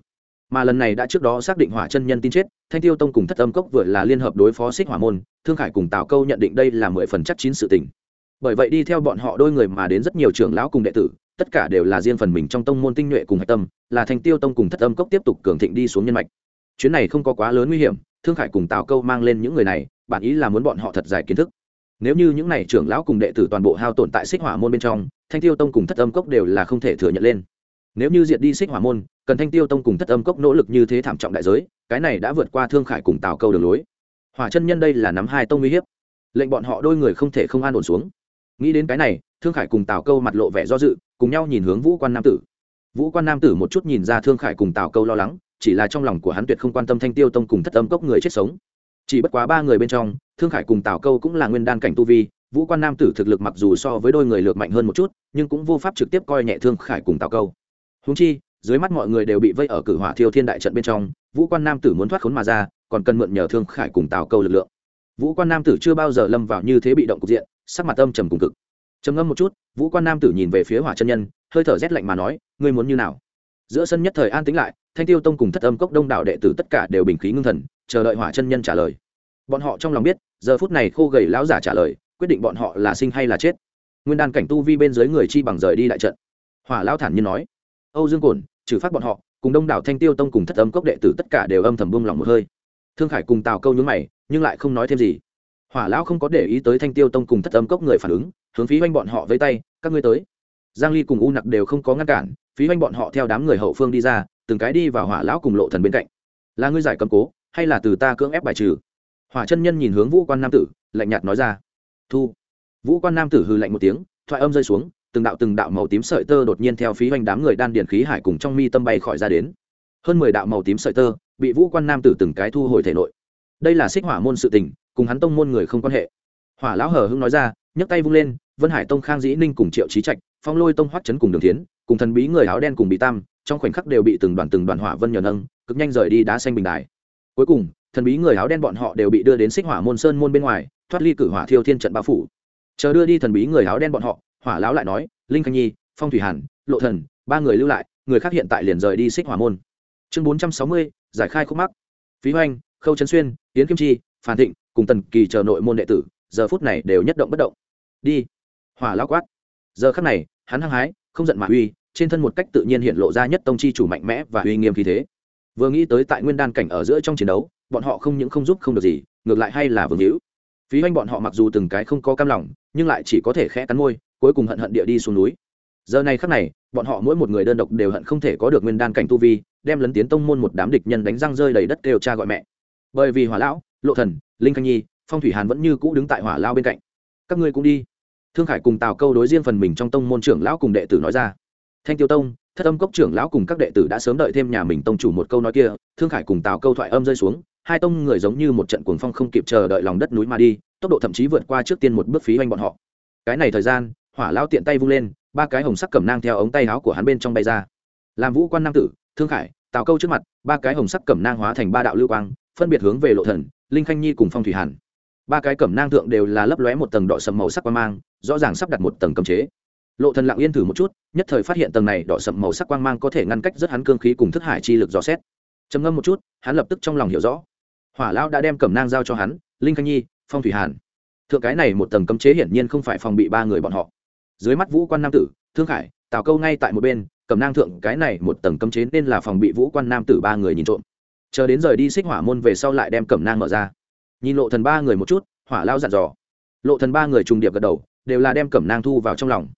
Mà lần này đã trước đó xác định hỏa chân nhân tin chết, thanh tiêu tông cùng thất âm cốc vừa là liên hợp đối phó xích hỏa môn, thương khải cùng tào câu nhận định đây là mười phần chắc chín sự tình. Bởi vậy đi theo bọn họ đôi người mà đến rất nhiều trưởng lão cùng đệ tử, tất cả đều là riêng phần mình trong tông môn tinh nhuệ cùng hạch tâm, là thanh tiêu tông cùng thất âm cốc tiếp tục cường thịnh đi xuống nhân mạch. Chuyến này không có quá lớn nguy hiểm, thương khải cùng tào câu mang lên những người này bản ý là muốn bọn họ thật giải kiến thức. Nếu như những này trưởng lão cùng đệ tử toàn bộ hao tổn tại xích hỏa môn bên trong, thanh tiêu tông cùng thất âm cốc đều là không thể thừa nhận lên. Nếu như diệt đi xích hỏa môn, cần thanh tiêu tông cùng thất âm cốc nỗ lực như thế thảm trọng đại giới, cái này đã vượt qua thương khải cùng tào câu đường lối. Hỏa chân nhân đây là nắm hai tông uy hiếp. Lệnh bọn họ đôi người không thể không an ổn xuống. Nghĩ đến cái này, thương khải cùng tào câu mặt lộ vẻ do dự, cùng nhau nhìn hướng vũ quan nam tử. Vũ quan nam tử một chút nhìn ra thương khải cùng tào câu lo lắng, chỉ là trong lòng của hắn tuyệt không quan tâm thanh tiêu tông cùng thất âm cốc người chết sống chỉ bất quá ba người bên trong, thương khải cùng tào câu cũng là nguyên đan cảnh tu vi, vũ quan nam tử thực lực mặc dù so với đôi người lược mạnh hơn một chút, nhưng cũng vô pháp trực tiếp coi nhẹ thương khải cùng tào câu. Húng chi, dưới mắt mọi người đều bị vây ở cử hỏa thiêu thiên đại trận bên trong, vũ quan nam tử muốn thoát khốn mà ra, còn cần mượn nhờ thương khải cùng tào câu lực lượng. Vũ quan nam tử chưa bao giờ lâm vào như thế bị động cục diện, sắc mặt âm trầm cùng cực. Trầm ngâm một chút, vũ quan nam tử nhìn về phía hỏa chân nhân, hơi thở rét lạnh mà nói, ngươi muốn như nào? Giữa sân nhất thời an tĩnh lại, thanh tiêu tông cùng thất âm cốc đông đảo đệ tử tất cả đều bình khí ngưng thần chờ đợi hỏa chân nhân trả lời. Bọn họ trong lòng biết, giờ phút này khô gầy lão giả trả lời, quyết định bọn họ là sinh hay là chết. Nguyên đan cảnh tu vi bên dưới người chi bằng rời đi đại trận. Hỏa lão thản nhiên nói, âu dương cổn, trừ phát bọn họ, cùng đông đảo thanh tiêu tông cùng thất âm cốc đệ tử tất cả đều âm thầm buông lòng một hơi. Thương khải cùng tào câu nhướng mày, nhưng lại không nói thêm gì. Hỏa lão không có để ý tới thanh tiêu tông cùng thất âm cốc người phản ứng, hướng phí oanh bọn họ với tay, các ngươi tới. Giang ly cùng u nặc đều không có ngăn cản, phí oanh bọn họ theo đám người hậu phương đi ra, từng cái đi vào hỏa lão cùng lộ thần bên cạnh. Là ngươi giải cầm cố hay là từ ta cưỡng ép bài trừ? Hỏa chân nhân nhìn hướng vũ quan nam tử, lạnh nhạt nói ra. Thu. Vũ quan nam tử hừ lạnh một tiếng, thoại âm rơi xuống, từng đạo từng đạo màu tím sợi tơ đột nhiên theo phí hoành đám người đan điền khí hải cùng trong mi tâm bay khỏi ra đến. Hơn mười đạo màu tím sợi tơ bị vũ quan nam tử từng cái thu hồi thể nội. Đây là xích hỏa môn sự tình, cùng hắn tông môn người không quan hệ. Hỏa lão hờ hưng nói ra, nhấc tay vung lên, vân hải tông khang dĩ ninh cùng triệu trí trạch, phong lôi tông hoắt chấn cùng đường tiến cùng thần bí người áo đen cùng bị tam, trong khoảnh khắc đều bị từng đoàn từng đoàn hỏa vân nhờ nâng, cực nhanh rời đi đá xanh bình đài cuối cùng, thần bí người áo đen bọn họ đều bị đưa đến xích hỏa môn sơn môn bên ngoài, thoát ly cử hỏa thiêu thiên trận bao phủ. Chờ đưa đi thần bí người áo đen bọn họ, hỏa lão lại nói, linh khanh nhi, phong thủy hàn, lộ thần, ba người lưu lại, người khác hiện tại liền rời đi xích hỏa môn. Chương bốn trăm sáu mươi, giải khai khúc mắc. Phí hoành, khâu trấn xuyên, yến kim chi, phản thịnh, cùng tần kỳ chờ nội môn đệ tử, giờ phút này đều nhất động bất động. Đi. Hỏa lão quát. Giờ khắc này, hắn hăng hái, không giận mà uy, trên thân một cách tự nhiên hiện lộ ra nhất tông chi chủ mạnh mẽ và uy nghiêm khí thế vừa nghĩ tới tại nguyên đan cảnh ở giữa trong chiến đấu, bọn họ không những không giúp không được gì, ngược lại hay là vương hữu. Phí hoanh bọn họ mặc dù từng cái không có cam lòng, nhưng lại chỉ có thể khẽ cắn môi, cuối cùng hận hận địa đi xuống núi. Giờ này khắc này, bọn họ mỗi một người đơn độc đều hận không thể có được nguyên đan cảnh tu vi, đem lấn tiến tông môn một đám địch nhân đánh răng rơi đầy đất kêu cha gọi mẹ. Bởi vì hỏa lão, lộ thần, linh khanh nhi, phong thủy hàn vẫn như cũ đứng tại hỏa lao bên cạnh. Các ngươi cũng đi. Thương khải cùng tào câu đối riêng phần mình trong tông môn trưởng lão cùng đệ tử nói ra. Thanh tiêu tông thất âm cốc trưởng lão cùng các đệ tử đã sớm đợi thêm nhà mình tông chủ một câu nói kia, thương khải cùng tào câu thoại âm rơi xuống, hai tông người giống như một trận cuồng phong không kịp chờ đợi lòng đất núi mà đi, tốc độ thậm chí vượt qua trước tiên một bước phí oanh bọn họ. Cái này thời gian, hỏa lão tiện tay vung lên, ba cái hồng sắc cầm nang theo ống tay áo của hắn bên trong bay ra. Làm vũ quan nam tử, thương khải, tào câu trước mặt, ba cái hồng sắc cầm nang hóa thành ba đạo lưu quang, phân biệt hướng về lộ thần, linh khanh nhi cùng phong thủy hàn. Ba cái cẩm nang thượng đều là lấp lóe một tầng đỏ sầm màu sắc quang mang, rõ ràng sắp đặt một tầng cấm chế lộ thần lặng yên thử một chút, nhất thời phát hiện tầng này đỏ sậm màu sắc quang mang có thể ngăn cách rất hắn cương khí cùng thức hải chi lực dò xét. Trầm ngâm một chút, hắn lập tức trong lòng hiểu rõ. Hỏa lão đã đem cẩm nang giao cho hắn, linh khanh nhi, phong thủy hàn. Thượng cái này một tầng cấm chế hiển nhiên không phải phòng bị ba người bọn họ. Dưới mắt vũ quan nam tử, thương khải, tào câu ngay tại một bên, cẩm nang thượng cái này một tầng cấm chế nên là phòng bị vũ quan nam tử ba người nhìn trộm. Chờ đến rời đi xích hỏa môn về sau lại đem cẩm nang mở ra. Nhìn lộ thần ba người một chút, hỏa lao dặn dò. Lộ thần ba người trùng điệp gật đầu, đều là đem cẩm nang thu vào trong lòng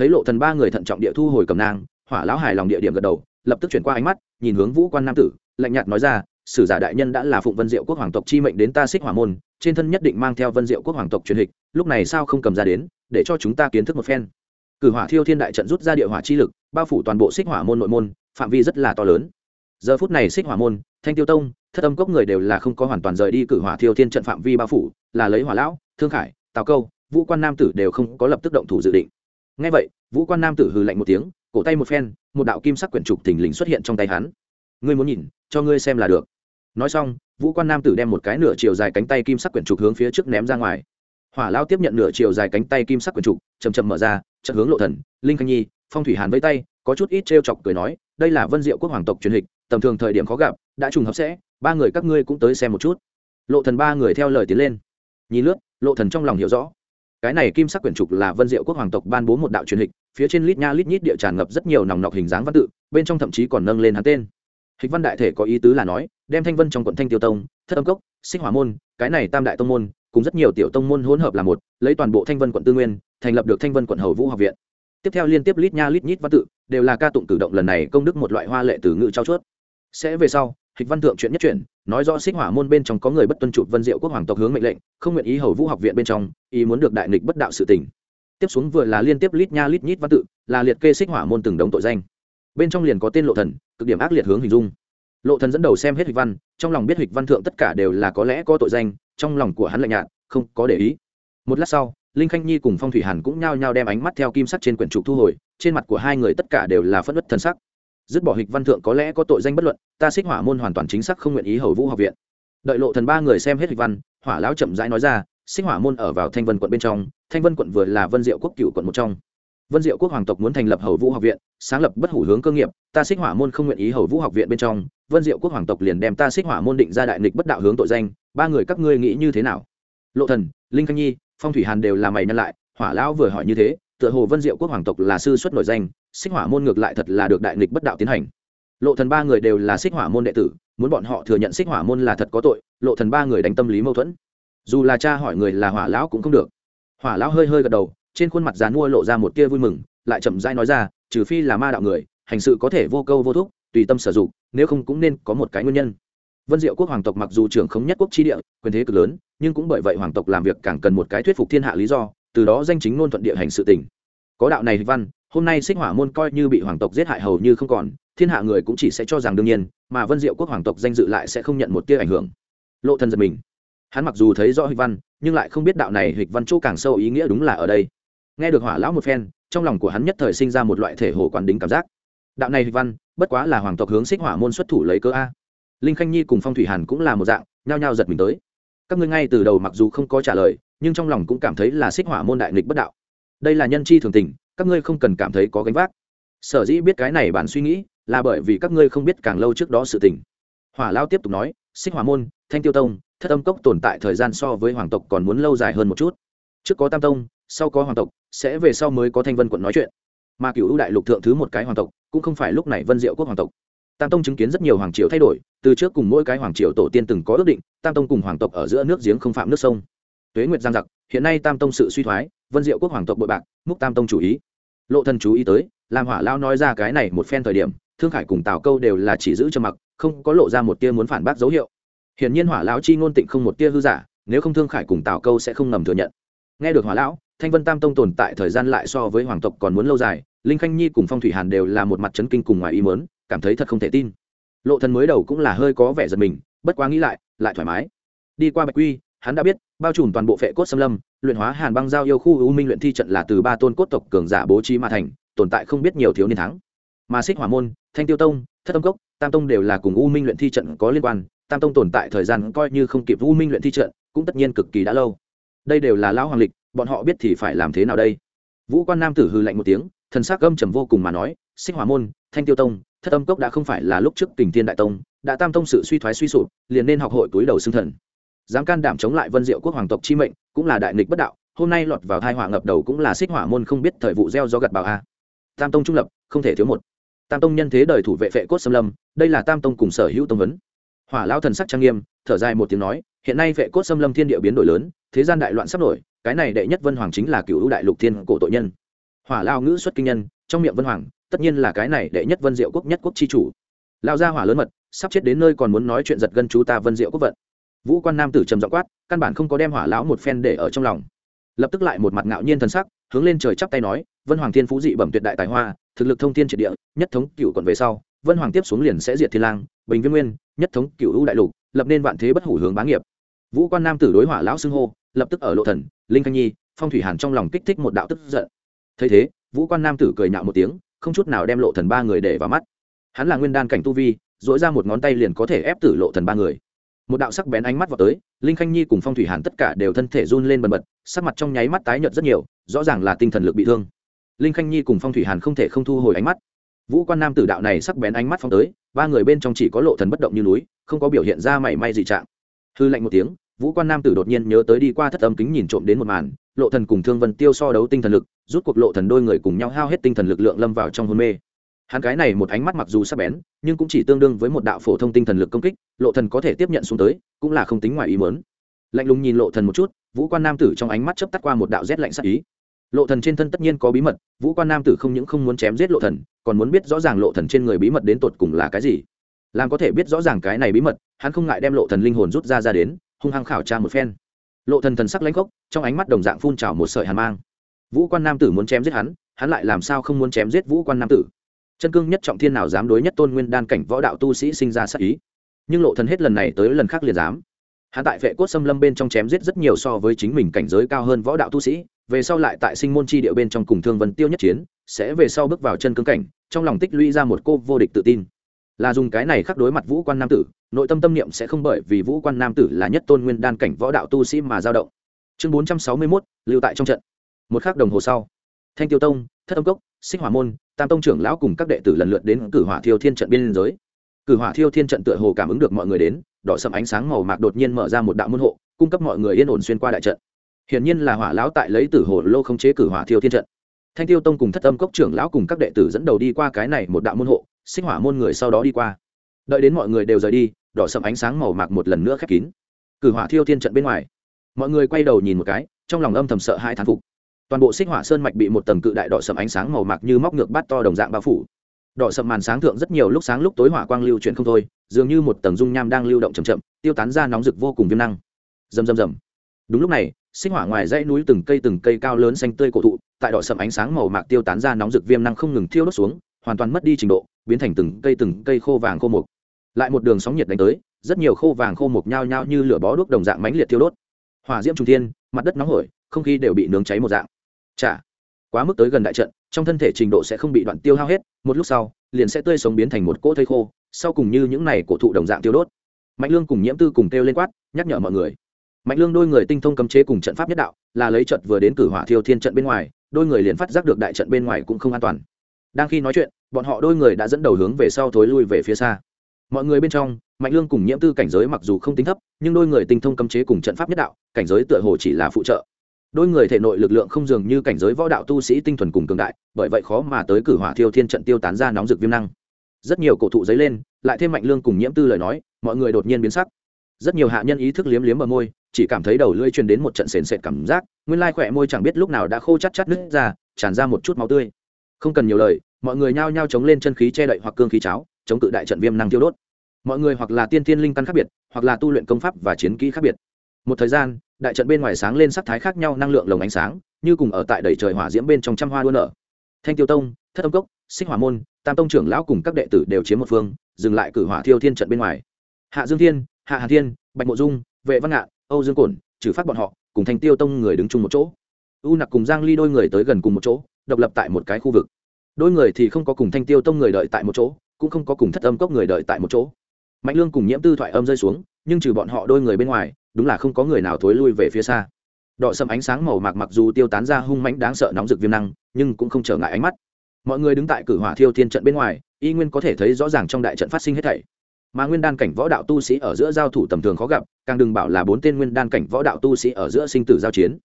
thấy lộ thần ba người thận trọng địa thu hồi cầm nang, hỏa lão hài lòng địa điểm gật đầu, lập tức chuyển qua ánh mắt, nhìn hướng vũ quan nam tử, lạnh nhạt nói ra, sử giả đại nhân đã là phụng vân diệu quốc hoàng tộc chi mệnh đến ta xích hỏa môn, trên thân nhất định mang theo vân diệu quốc hoàng tộc truyền hịch, lúc này sao không cầm ra đến, để cho chúng ta kiến thức một phen. Cử hỏa thiêu thiên đại trận rút ra địa hỏa chi lực, bao phủ toàn bộ xích hỏa môn nội môn, phạm vi rất là to lớn. Giờ phút này xích hỏa môn, thanh tiêu tông, thất âm cốc người đều là không có hoàn toàn rời đi cử hỏa thiêu thiên trận phạm vi bao phủ, là lấy hỏa lão, thương khải, tào câu, vũ quan nam tử đều không có lập tức động thủ dự định ngay vậy, vũ quan nam tử hừ lạnh một tiếng, cổ tay một phen, một đạo kim sắc quyển trục thình lình xuất hiện trong tay hắn. Ngươi muốn nhìn, cho ngươi xem là được. Nói xong, vũ quan nam tử đem một cái nửa chiều dài cánh tay kim sắc quyển trục hướng phía trước ném ra ngoài. Hỏa lao tiếp nhận nửa chiều dài cánh tay kim sắc quyển trục chầm chậm mở ra, chợt hướng lộ thần, linh khanh nhi, phong thủy hàn với tay, có chút ít trêu chọc cười nói, đây là vân diệu quốc hoàng tộc truyền hịch tầm thường thời điểm khó gặp, đã trùng hợp sẽ, ba người các ngươi cũng tới xem một chút. Lộ thần ba người theo lời tiến lên. Nhìn lướt, lộ thần trong lòng hiểu rõ cái này kim sắc quyển trục là vân diệu quốc hoàng tộc ban bố một đạo truyền hịch phía trên lít nha lít nhít địa tràn ngập rất nhiều nòng nọc hình dáng văn tự, bên trong thậm chí còn nâng lên hắn tên. Hịch văn đại thể có ý tứ là nói, đem thanh vân trong quận thanh tiêu tông, thất âm cốc sinh hỏa môn, cái này tam đại tông môn, cùng rất nhiều tiểu tông môn hỗn hợp là một, lấy toàn bộ thanh vân quận tư nguyên, thành lập được thanh vân quận hầu vũ học viện. Tiếp theo liên tiếp lít nha lít nhít văn tự, đều là ca tụng cử động lần này công đức một loại hoa lệ từ ngữ trao chuốt. Sẽ về sau hịch văn thượng chuyện nhất chuyện, nói rõ xích hỏa môn bên trong có người bất tuân chụp vân diệu quốc hoàng tộc hướng mệnh lệnh không nguyện ý hầu vũ học viện bên trong ý muốn được đại nghịch bất đạo sự tình. Tiếp xuống vừa là liên tiếp lít nha lít nhít văn tự là liệt kê xích hỏa môn từng đống tội danh. Bên trong liền có tên lộ thần cực điểm ác liệt hướng hình dung. Lộ thần dẫn đầu xem hết hịch văn trong lòng biết hịch văn thượng tất cả đều là có lẽ có tội danh trong lòng của hắn lạnh nhạt không có để ý. Một lát sau linh khanh nhi cùng phong thủy hàn cũng nhao nhao đem ánh mắt theo kim sắc trên quyển trục thu hồi trên mặt của hai người tất cả đều là phất ất thần sắc dứt bỏ hịch văn thượng có lẽ có tội danh bất luận, ta xích hỏa môn hoàn toàn chính xác không nguyện ý hầu vũ học viện. Đợi lộ thần ba người xem hết hịch văn, hỏa lão chậm rãi nói ra, xích hỏa môn ở vào thanh vân quận bên trong, thanh vân quận vừa là vân diệu quốc cựu quận một trong. Vân diệu quốc hoàng tộc muốn thành lập hầu vũ học viện, sáng lập bất hủ hướng cơ nghiệp, ta xích hỏa môn không nguyện ý hầu vũ học viện bên trong, vân diệu quốc hoàng tộc liền đem ta xích hỏa môn định ra đại nghịch bất đạo hướng tội danh, ba người các ngươi nghĩ như thế nào? Lộ thần, linh khanh nhi, phong thủy hàn đều là mày nhân lại, hỏa lão vừa hỏi như thế tựa hồ vân diệu quốc hoàng tộc là sư xuất nổi danh, xích hỏa môn ngược lại thật là được đại nghịch bất đạo tiến hành. Lộ thần ba người đều là xích hỏa môn đệ tử, muốn bọn họ thừa nhận xích hỏa môn là thật có tội, lộ thần ba người đánh tâm lý mâu thuẫn. Dù là cha hỏi người là hỏa lão cũng không được. Hỏa lão hơi hơi gật đầu, trên khuôn mặt dán mua lộ ra một tia vui mừng, lại chậm rãi nói ra, trừ phi là ma đạo người, hành sự có thể vô câu vô thúc, tùy tâm sử dụng, nếu không cũng nên có một cái nguyên nhân. Vân diệu quốc hoàng tộc mặc dù trưởng khống nhất quốc chi địa, quyền thế cực lớn, nhưng cũng bởi vậy hoàng tộc làm việc càng cần một cái thuyết phục thiên hạ lý do từ đó danh chính ngôn thuận địa hành sự tình. Có đạo này văn, hôm nay xích hỏa môn coi như bị hoàng tộc giết hại hầu như không còn, thiên hạ người cũng chỉ sẽ cho rằng đương nhiên, mà vân diệu quốc hoàng tộc danh dự lại sẽ không nhận một tia ảnh hưởng. Lộ thần giật mình. Hắn mặc dù thấy rõ hịch văn, nhưng lại không biết đạo này hịch văn chỗ càng sâu ý nghĩa đúng là ở đây. Nghe được hỏa lão một phen, trong lòng của hắn nhất thời sinh ra một loại thể hồ quán đính cảm giác. Đạo này hịch văn, bất quá là hoàng tộc hướng xích hỏa môn xuất thủ lấy cơ a. Linh khanh nhi cùng phong thủy hàn cũng là một dạng, nhao nhao giật mình tới các ngươi ngay từ đầu mặc dù không có trả lời, nhưng trong lòng cũng cảm thấy là xích hỏa môn đại nghịch bất đạo. Đây là nhân chi thường tình, các ngươi không cần cảm thấy có gánh vác. Sở dĩ biết cái này bản suy nghĩ, là bởi vì các ngươi không biết càng lâu trước đó sự tình. Hỏa lao tiếp tục nói, xích hỏa môn, thanh tiêu tông, thất âm cốc tồn tại thời gian so với hoàng tộc còn muốn lâu dài hơn một chút. Trước có tam tông, sau có hoàng tộc, sẽ về sau mới có thanh vân quận nói chuyện. Mà cựu ưu đại lục thượng thứ một cái hoàng tộc, cũng không phải lúc này vân diệu quốc hoàng tộc tam tông chứng kiến rất nhiều hoàng triều thay đổi, từ trước cùng mỗi cái hoàng triều tổ tiên từng có ước định, tam tông cùng hoàng tộc ở giữa nước giếng không phạm nước sông. Tuế nguyệt giang giặc, hiện nay tam tông sự suy thoái, vân diệu quốc hoàng tộc bội bạc, múc tam tông chủ ý. Lộ thần chú ý tới làm hỏa lao nói ra cái này một phen thời điểm, thương khải cùng tào câu đều là chỉ giữ cho mặc, không có lộ ra một tia muốn phản bác dấu hiệu. Hiển nhiên hỏa lão chi ngôn tịnh không một tia hư giả, nếu không thương khải cùng tào câu sẽ không ngầm thừa nhận. Nghe được hỏa lão, thanh vân tam tông tồn tại thời gian lại so với hoàng tộc còn muốn lâu dài, linh khanh nhi cùng phong thủy hàn đều là một mặt chấn kinh cùng ngoài ý mớn cảm thấy thật không thể tin. Lộ thần mới đầu cũng là hơi có vẻ giật mình, bất quá nghĩ lại lại thoải mái. Đi qua bạch quy, hắn đã biết, bao trùm toàn bộ phệ cốt xâm lâm, luyện hóa hàn băng giao yêu khu u minh luyện thi trận là từ ba tôn cốt tộc cường giả bố trí mà thành, tồn tại không biết nhiều thiếu niên thắng. Mà xích hỏa môn, thanh tiêu tông, thất âm cốc, tam tông đều là cùng u minh luyện thi trận có liên quan, tam tông tồn tại thời gian coi như không kịp u minh luyện thi trận, cũng tất nhiên cực kỳ đã lâu. Đây đều là lão hoàng lịch, bọn họ biết thì phải làm thế nào đây? Vũ quan nam tử hư lạnh một tiếng, thần sắc gâm trầm vô cùng mà nói, xích hỏa môn, thanh tiêu tông thất âm cốc đã không phải là lúc trước kình thiên đại tông, đã tam tông sự suy thoái suy sụp, liền nên học hội túi đầu xương thần. Dám can đảm chống lại vân diệu quốc hoàng tộc chi mệnh, cũng là đại nghịch bất đạo, hôm nay lọt vào thai hỏa ngập đầu cũng là xích hỏa môn không biết thời vụ gieo do gặt bảo a. Tam tông trung lập, không thể thiếu một. Tam tông nhân thế đời thủ vệ vệ cốt xâm lâm, đây là tam tông cùng sở hữu tông vấn. Hỏa lao thần sắc trang nghiêm, thở dài một tiếng nói, hiện nay vệ cốt xâm lâm thiên địa biến đổi lớn, thế gian đại loạn sắp nổi, cái này đệ nhất vân hoàng chính là cựu đại lục thiên cổ tội nhân. Hỏa lao ngữ xuất kinh nhân, trong miệng vân hoàng tất nhiên là cái này đệ nhất vân diệu quốc nhất quốc chi chủ. Lão gia hỏa lớn mật, sắp chết đến nơi còn muốn nói chuyện giật gân chú ta vân diệu quốc vận. Vũ quan nam tử trầm giọng quát, căn bản không có đem hỏa lão một phen để ở trong lòng. Lập tức lại một mặt ngạo nhiên thần sắc, hướng lên trời chắp tay nói, vân hoàng thiên phú dị bẩm tuyệt đại tài hoa, thực lực thông thiên triệt địa, nhất thống cựu còn về sau, vân hoàng tiếp xuống liền sẽ diệt thiên lang, bình viên nguyên, nhất thống cựu ưu đại lục, lập nên vạn thế bất hủ hướng bá nghiệp. Vũ quan nam tử đối hỏa lão xưng hô, lập tức ở lộ thần, linh khanh nhi, phong thủy hàn trong lòng kích thích một đạo tức giận. Thấy thế, vũ quan nam tử cười nhạo một tiếng không chút nào đem lộ thần ba người để vào mắt. Hắn là nguyên đan cảnh tu vi dỗi ra một ngón tay liền có thể ép tử lộ thần ba người. Một đạo sắc bén ánh mắt vào tới, linh khanh nhi cùng phong thủy hàn tất cả đều thân thể run lên bần bật, sắc mặt trong nháy mắt tái nhợt rất nhiều, rõ ràng là tinh thần lực bị thương. Linh khanh nhi cùng phong thủy hàn không thể không thu hồi ánh mắt. Vũ quan nam tử đạo này sắc bén ánh mắt phong tới, ba người bên trong chỉ có lộ thần bất động như núi, không có biểu hiện ra mảy may dị trạng. Hư lạnh một tiếng vũ quan nam tử đột nhiên nhớ tới đi qua thất âm kính nhìn trộm đến một màn, lộ thần cùng thương vân tiêu so đấu tinh thần lực, rút cuộc lộ thần đôi người cùng nhau hao hết tinh thần lực lượng lâm vào trong hôn mê. Hắn cái này một ánh mắt mặc dù sắc bén, nhưng cũng chỉ tương đương với một đạo phổ thông tinh thần lực công kích, lộ thần có thể tiếp nhận xuống tới, cũng là không tính ngoài ý muốn. Lạnh lùng nhìn lộ thần một chút, vũ quan nam tử trong ánh mắt chớp tắt qua một đạo rét lạnh sắc ý. Lộ thần trên thân tất nhiên có bí mật, vũ quan nam tử không những không muốn chém giết lộ thần, còn muốn biết rõ ràng lộ thần trên người bí mật đến tột cùng là cái gì. Làm có thể biết rõ ràng cái này bí mật, hắn không ngại đem lộ thần linh hồn rút ra ra đến hung hăng khảo tra một phen. Lộ thần thần sắc lãnh khốc, trong ánh mắt đồng dạng phun trào một sợi hàn mang. Vũ quan nam tử muốn chém giết hắn hắn lại làm sao không muốn chém giết vũ quan nam tử? Chân cương nhất trọng thiên nào dám đối nhất tôn nguyên đan cảnh võ đạo tu sĩ sinh ra sát ý? Nhưng lộ thần hết lần này tới lần khác liền dám. Hắn tại vệ cốt xâm lâm bên trong chém giết rất nhiều so với chính mình cảnh giới cao hơn võ đạo tu sĩ, về sau lại tại sinh môn chi địa bên trong cùng thương vân tiêu nhất chiến, sẽ về sau bước vào chân cương cảnh, trong lòng tích lũy ra một cô vô địch tự tin. Là dùng cái này khắc đối mặt vũ quan nam tử nội tâm tâm niệm sẽ không bởi vì vũ quan nam tử là nhất tôn nguyên đan cảnh võ đạo tu sĩ mà dao động. Chương bốn trăm sáu mươi mốt, lưu tại trong trận. Một khắc đồng hồ sau, thanh tiêu tông, thất âm cốc, xích hỏa môn, tam tông trưởng lão cùng các đệ tử lần lượt đến cử hỏa thiêu thiên trận biên giới. Cử hỏa thiêu thiên trận tựa hồ cảm ứng được mọi người đến, đỏ sầm ánh sáng màu mạc đột nhiên mở ra một đạo môn hộ, cung cấp mọi người yên ổn xuyên qua đại trận. Hiển nhiên là hỏa lão tại lấy tử hồ lô không chế cử hỏa thiêu thiên trận. Thanh tiêu tông cùng thất âm cốc trưởng lão cùng các đệ tử dẫn đầu đi qua cái này một đạo môn hộ, xích hỏa môn người sau đó đi qua. Đợi đến mọi người đều rời đi đỏ sầm ánh sáng màu mạc một lần nữa khép kín. Cử hỏa thiêu thiên trận bên ngoài, mọi người quay đầu nhìn một cái, trong lòng âm thầm sợ hai thán phục. Toàn bộ xích hỏa sơn mạch bị một tầng cự đại đỏ sầm ánh sáng màu mạc như móc ngược bát to đồng dạng bao phủ. Đỏ sầm màn sáng thượng rất nhiều lúc sáng lúc tối hỏa quang lưu chuyển không thôi, dường như một tầng dung nham đang lưu động chậm chậm, tiêu tán ra nóng rực vô cùng viêm năng. Rầm rầm rầm. Đúng lúc này, xích hỏa ngoài dãy núi từng cây từng cây cao lớn xanh tươi cổ thụ, tại đỏ sầm ánh sáng màu mạc tiêu tán ra nóng rực viêm năng không ngừng thiêu đốt xuống, hoàn toàn mất đi trình độ, biến thành từng cây từng cây khô vàng khô mục lại một đường sóng nhiệt đánh tới, rất nhiều khô vàng khô mục nhao nhao như lửa bó đuốc đồng dạng mánh liệt thiêu đốt. Hỏa diễm trung thiên, mặt đất nóng hổi, không khí đều bị nướng cháy một dạng. Chả quá mức tới gần đại trận, trong thân thể trình độ sẽ không bị đoạn tiêu hao hết, một lúc sau, liền sẽ tươi sống biến thành một cỗ thây khô, sau cùng như những này cổ thụ đồng dạng tiêu đốt. Mạnh lương cùng nhiễm tư cùng kêu lên quát, nhắc nhở mọi người. Mạnh lương đôi người tinh thông cấm chế cùng trận pháp nhất đạo, là lấy trận vừa đến cử hỏa thiêu thiên trận bên ngoài, đôi người liền phát giác được đại trận bên ngoài cũng không an toàn. Đang khi nói chuyện, bọn họ đôi người đã dẫn đầu hướng về sau thối lui về phía xa mọi người bên trong, mạnh lương cùng nhiễm tư cảnh giới mặc dù không tính thấp, nhưng đôi người tinh thông cấm chế cùng trận pháp nhất đạo, cảnh giới tựa hồ chỉ là phụ trợ. Đôi người thể nội lực lượng không dường như cảnh giới võ đạo tu sĩ tinh thuần cùng cường đại, bởi vậy khó mà tới cử hỏa thiêu thiên trận tiêu tán ra nóng rực viêm năng. Rất nhiều cổ thụ giấy lên, lại thêm mạnh lương cùng nhiễm tư lời nói, mọi người đột nhiên biến sắc. Rất nhiều hạ nhân ý thức liếm liếm ở môi, chỉ cảm thấy đầu lưỡi truyền đến một trận sền sệt cảm giác, nguyên lai khỏe môi chẳng biết lúc nào đã khô chắc chắc nứt ra, tràn ra một chút máu tươi. Không cần nhiều lời, mọi người nhao nhao chống lên chân khí che đậy hoặc cương khí cháo chống cự đại trận viêm năng tiêu đốt. Mọi người hoặc là tiên tiên linh căn khác biệt, hoặc là tu luyện công pháp và chiến kỹ khác biệt. Một thời gian, đại trận bên ngoài sáng lên sắc thái khác nhau, năng lượng lồng ánh sáng, như cùng ở tại đầy trời hỏa diễm bên trong trăm hoa đua nở. Thanh tiêu tông, thất âm cốc, xích hỏa môn, tam tông trưởng lão cùng các đệ tử đều chiếm một phương, dừng lại cử hỏa thiêu thiên trận bên ngoài. Hạ dương thiên, hạ hà thiên, bạch mộ dung, vệ văn ngạn, âu dương cổn, trừ phát bọn họ, cùng thanh tiêu tông người đứng chung một chỗ. U nặc cùng giang ly đôi người tới gần cùng một chỗ, độc lập tại một cái khu vực. Đôi người thì không có cùng thanh tiêu tông người đợi tại một chỗ cũng không có cùng thất âm cốc người đợi tại một chỗ. Mạnh lương cùng nhiễm tư thoại âm rơi xuống, nhưng trừ bọn họ đôi người bên ngoài, đúng là không có người nào thối lui về phía xa. Đọ sầm ánh sáng màu mạc mặc dù tiêu tán ra hung mãnh đáng sợ nóng rực viêm năng, nhưng cũng không trở ngại ánh mắt. Mọi người đứng tại cử hỏa thiêu thiên trận bên ngoài, y nguyên có thể thấy rõ ràng trong đại trận phát sinh hết thảy. Mà nguyên đan cảnh võ đạo tu sĩ ở giữa giao thủ tầm thường khó gặp, càng đừng bảo là bốn tên nguyên đan cảnh võ đạo tu sĩ ở giữa sinh tử giao chiến.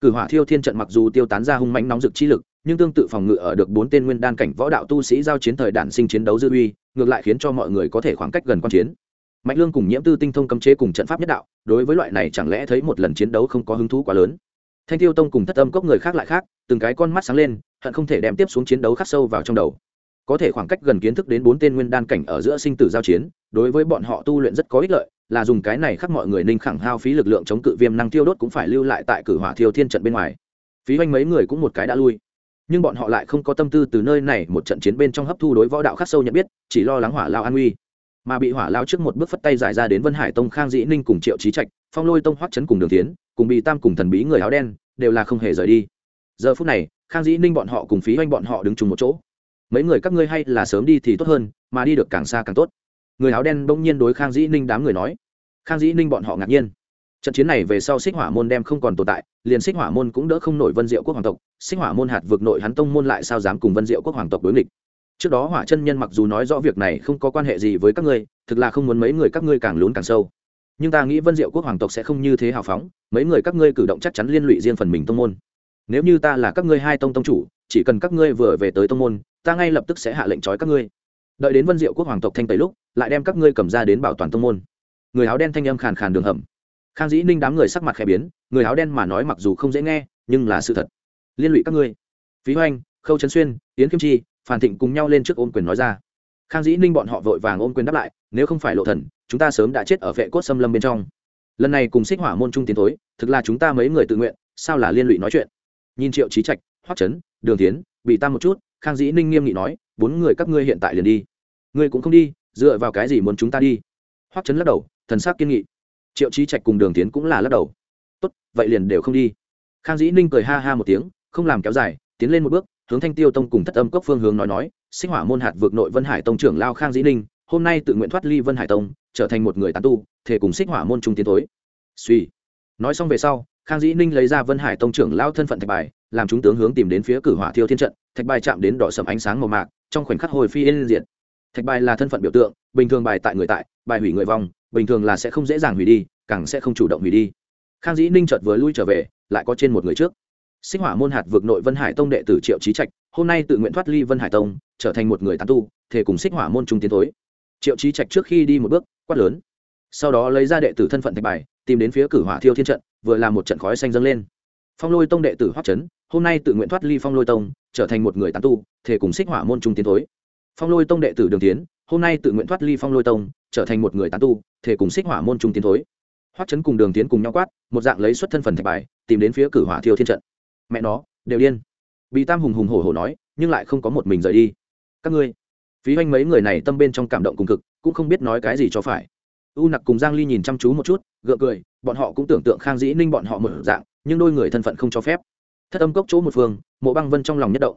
Cử hỏa thiêu thiên trận mặc dù tiêu tán ra hung mãnh nóng rực chi lực nhưng tương tự phòng ngự ở được bốn tên nguyên đan cảnh võ đạo tu sĩ giao chiến thời đản sinh chiến đấu dư uy, ngược lại khiến cho mọi người có thể khoảng cách gần quan chiến. Mạnh lương cùng nhiễm tư tinh thông cấm chế cùng trận pháp nhất đạo, đối với loại này chẳng lẽ thấy một lần chiến đấu không có hứng thú quá lớn. Thanh tiêu tông cùng thất âm cốc người khác lại khác, từng cái con mắt sáng lên, hận không thể đem tiếp xuống chiến đấu khắc sâu vào trong đầu. Có thể khoảng cách gần kiến thức đến bốn tên nguyên đan cảnh ở giữa sinh tử giao chiến, đối với bọn họ tu luyện rất có ích lợi, là dùng cái này khắc mọi người ninh khẳng hao phí lực lượng chống cự viêm năng tiêu đốt cũng phải lưu lại tại cử hỏa thiêu thiên trận bên ngoài. Phí hoanh mấy người cũng một cái đã lui nhưng bọn họ lại không có tâm tư từ nơi này một trận chiến bên trong hấp thu đối võ đạo khắc sâu nhận biết, chỉ lo lắng hỏa lao an uy mà bị hỏa lao trước một bước phất tay giải ra đến vân hải tông khang dĩ ninh cùng triệu trí trạch, phong lôi tông hoắc chấn cùng đường tiến cùng bị tam cùng thần bí người áo đen, đều là không hề rời đi. Giờ phút này, khang dĩ ninh bọn họ cùng phí oanh bọn họ đứng chung một chỗ. Mấy người các ngươi hay là sớm đi thì tốt hơn, mà đi được càng xa càng tốt. Người áo đen bỗng nhiên đối khang dĩ ninh đám người nói. Khang dĩ ninh bọn họ ngạc nhiên trận chiến này về sau xích hỏa môn đem không còn tồn tại, liền xích hỏa môn cũng đỡ không nổi vân diệu quốc hoàng tộc, xích hỏa môn hạt vượt nội hắn tông môn lại sao dám cùng vân diệu quốc hoàng tộc đối nghịch? Trước đó hỏa chân nhân mặc dù nói rõ việc này không có quan hệ gì với các ngươi, thực là không muốn mấy người các ngươi càng lún càng sâu. Nhưng ta nghĩ vân diệu quốc hoàng tộc sẽ không như thế hào phóng, mấy người các ngươi cử động chắc chắn liên lụy riêng phần mình tông môn. Nếu như ta là các ngươi hai tông tông chủ, chỉ cần các ngươi vừa về tới tông môn, ta ngay lập tức sẽ hạ lệnh trói các ngươi. Đợi đến vân diệu quốc hoàng tộc thanh tẩy lúc, lại đem các ngươi cầm ra đến bảo toàn tông môn. Người áo đen thanh âm khàn khàn đường hầm khang dĩ ninh đám người sắc mặt khẽ biến, người áo đen mà nói mặc dù không dễ nghe, nhưng là sự thật. Liên lụy các ngươi. Phí hoanh khâu trấn xuyên, yến kim chi, phản thịnh cùng nhau lên trước ôm quyền nói ra. Khang dĩ ninh bọn họ vội vàng ôm quyền đáp lại, nếu không phải lộ thần, chúng ta sớm đã chết ở vệ cốt xâm lâm bên trong. Lần này cùng xích hỏa môn trung tiến tối, thực là chúng ta mấy người tự nguyện, sao là liên lụy nói chuyện? Nhìn triệu trí trạch, hoắc trấn đường tiến, bị tam một chút, khang dĩ ninh nghiêm nghị nói, bốn người các ngươi hiện tại liền đi. Ngươi cũng không đi, dựa vào cái gì muốn chúng ta đi? Hoắc trấn lắc đầu, thần sắc kiên nghị triệu trí trạch cùng đường tiến cũng là lắc đầu. Tốt, vậy liền đều không đi. Khang dĩ ninh cười ha ha một tiếng, không làm kéo dài, tiến lên một bước, hướng thanh tiêu tông cùng thất âm cốc phương hướng nói nói, sinh hỏa môn hạt vượt nội vân hải tông trưởng lao khang dĩ ninh, hôm nay tự nguyện thoát ly vân hải tông, trở thành một người tán tu, thể cùng xích hỏa môn trung tiến tối suy. Nói xong về sau, khang dĩ ninh lấy ra vân hải tông trưởng lao thân phận thạch bài, làm chúng tướng hướng tìm đến phía cử hỏa thiêu thiên trận, thạch bài chạm đến đỏ sầm ánh sáng màu mạc, trong khoảnh khắc hồi phi yên diện thạch bài là thân phận biểu tượng, bình thường bài tại người tại, bài hủy người vong bình thường là sẽ không dễ dàng hủy đi, càng sẽ không chủ động hủy đi. Khang dĩ ninh chợt vừa lui trở về, lại có trên một người trước. Sinh hỏa môn hạt vượt nội vân hải tông đệ tử triệu trí trạch, hôm nay tự nguyện thoát ly vân hải tông, trở thành một người tán tu thể cùng xích hỏa môn trung tiến tối triệu trí trạch trước khi đi một bước, quát lớn. Sau đó lấy ra đệ tử thân phận thạch bài, tìm đến phía cử hỏa thiêu thiên trận, vừa làm một trận khói xanh dâng lên. Phong lôi tông đệ tử hoắc trấn hôm nay tự nguyện thoát ly phong lôi tông, trở thành một người tán tu thể cùng xích hỏa môn trung tiến tối phong lôi tông đệ tử đường tiến hôm nay tự nguyện thoát ly phong lôi tông, trở thành một người tán tu, thể cùng xích hỏa môn trung tiến thối. Hoắc chấn cùng đường tiến cùng nhau quát, một dạng lấy xuất thân phần thạch bài, tìm đến phía cử hỏa thiêu thiên trận. Mẹ nó, đều điên. Bị tam hùng hùng hổ hổ nói, nhưng lại không có một mình rời đi. Các ngươi, phí hoanh mấy người này tâm bên trong cảm động cùng cực, cũng không biết nói cái gì cho phải. U nặc cùng giang ly nhìn chăm chú một chút, gượng cười, bọn họ cũng tưởng tượng khang dĩ ninh bọn họ một dạng, nhưng đôi người thân phận không cho phép. Thất âm cốc chỗ một phương, mộ băng vân trong lòng nhất động.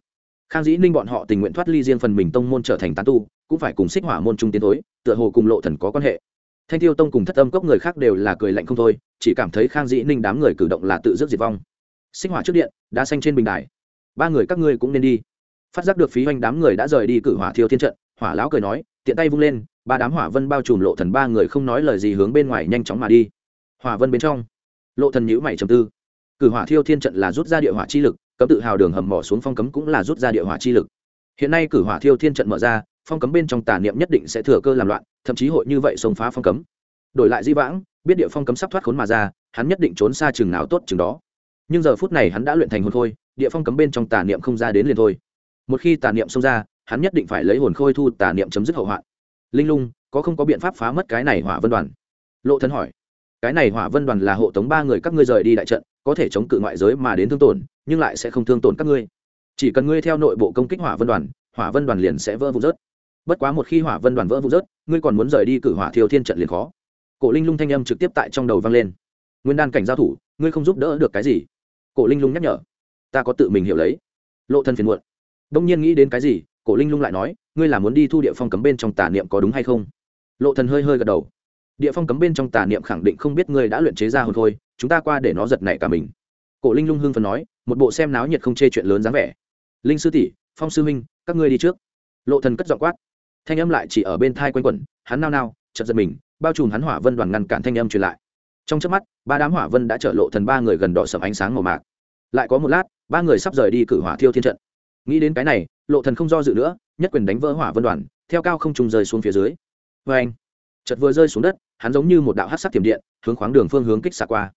Khang dĩ ninh bọn họ tình nguyện thoát ly riêng phần mình tông môn trở thành tán tu cũng phải cùng xích hỏa môn trung tiến tối tựa hồ cùng lộ thần có quan hệ. Thanh tiêu tông cùng thất âm cốc người khác đều là cười lạnh không thôi, chỉ cảm thấy khang dĩ ninh đám người cử động là tự dứt diệt vong. Xích hỏa trước điện, đã xanh trên bình đài. Ba người các ngươi cũng nên đi. Phát giác được phí hoành đám người đã rời đi cử hỏa thiêu thiên trận, hỏa lão cười nói, tiện tay vung lên, ba đám hỏa vân bao trùm lộ thần ba người không nói lời gì hướng bên ngoài nhanh chóng mà đi. Hỏa vân bên trong, lộ thần nhíu mày trầm tư. Cử hỏa thiêu thiên trận là rút ra địa hỏa chi lực, cấm tự hào đường hầm bỏ xuống phong cấm cũng là rút ra địa hỏa chi lực. Hiện nay cử hỏa thiêu thiên trận mở ra phong cấm bên trong tà niệm nhất định sẽ thừa cơ làm loạn thậm chí hội như vậy xông phá phong cấm. Đổi lại di vãng biết địa phong cấm sắp thoát khốn mà ra hắn nhất định trốn xa chừng nào tốt chừng đó. Nhưng giờ phút này hắn đã luyện thành hồn khôi, địa phong cấm bên trong tà niệm không ra đến liền thôi. Một khi tà niệm xông ra hắn nhất định phải lấy hồn khôi thu tà niệm chấm dứt hậu hoạn. Linh lung có không có biện pháp phá mất cái này hỏa vân đoàn? Lộ Thân hỏi. Cái này hỏa vân đoàn là hộ tống ba người các ngươi rời đi đại trận có thể chống cự ngoại giới mà đến thương tổn nhưng lại sẽ không thương tổn các ngươi. Chỉ cần ngươi theo nội bộ công kích hỏa vân đoàn hỏa vân đoàn liền sẽ vỡ vụn rớt bất quá một khi hỏa vân đoàn vỡ vụn rớt ngươi còn muốn rời đi cử hỏa thiêu thiên trận liền khó. Cổ linh lung thanh âm trực tiếp tại trong đầu vang lên. Nguyên đan cảnh giao thủ ngươi không giúp đỡ được cái gì? Cổ linh lung nhắc nhở. Ta có tự mình hiểu lấy. Lộ thân phiền muộn. Đông nhiên nghĩ đến cái gì cổ linh lung lại nói ngươi là muốn đi thu địa phong cấm bên trong tà niệm có đúng hay không? Lộ thần hơi hơi gật đầu. Địa phong cấm bên trong tà niệm khẳng định không biết ngươi đã luyện chế ra hồn thôi chúng ta qua để nó giật nảy cả mình. Cổ linh lung hưng phần nói một bộ xem náo nhiệt không chê chuyện lớn dáng vẻ. Linh sư tỷ phong sư minh, các ngươi đi trước. Lộ thần cất giọng quát thanh âm lại chỉ ở bên thai quanh quẩn, hắn nao nao chật giật mình, bao trùm hắn hỏa vân đoàn ngăn cản thanh âm truyền lại. Trong chớp mắt, ba đám hỏa vân đã trở lộ thần ba người gần đỏ sầm ánh sáng màu mạc. Lại có một lát, ba người sắp rời đi cử hỏa thiêu thiên trận. Nghĩ đến cái này, lộ thần không do dự nữa, nhất quyền đánh vỡ hỏa vân đoàn, theo cao không trùng rơi xuống phía dưới. Với anh, chợt vừa rơi xuống đất, hắn giống như một đạo hắc sắc tiềm điện, hướng khoáng đường phương hướng kích xạ qua.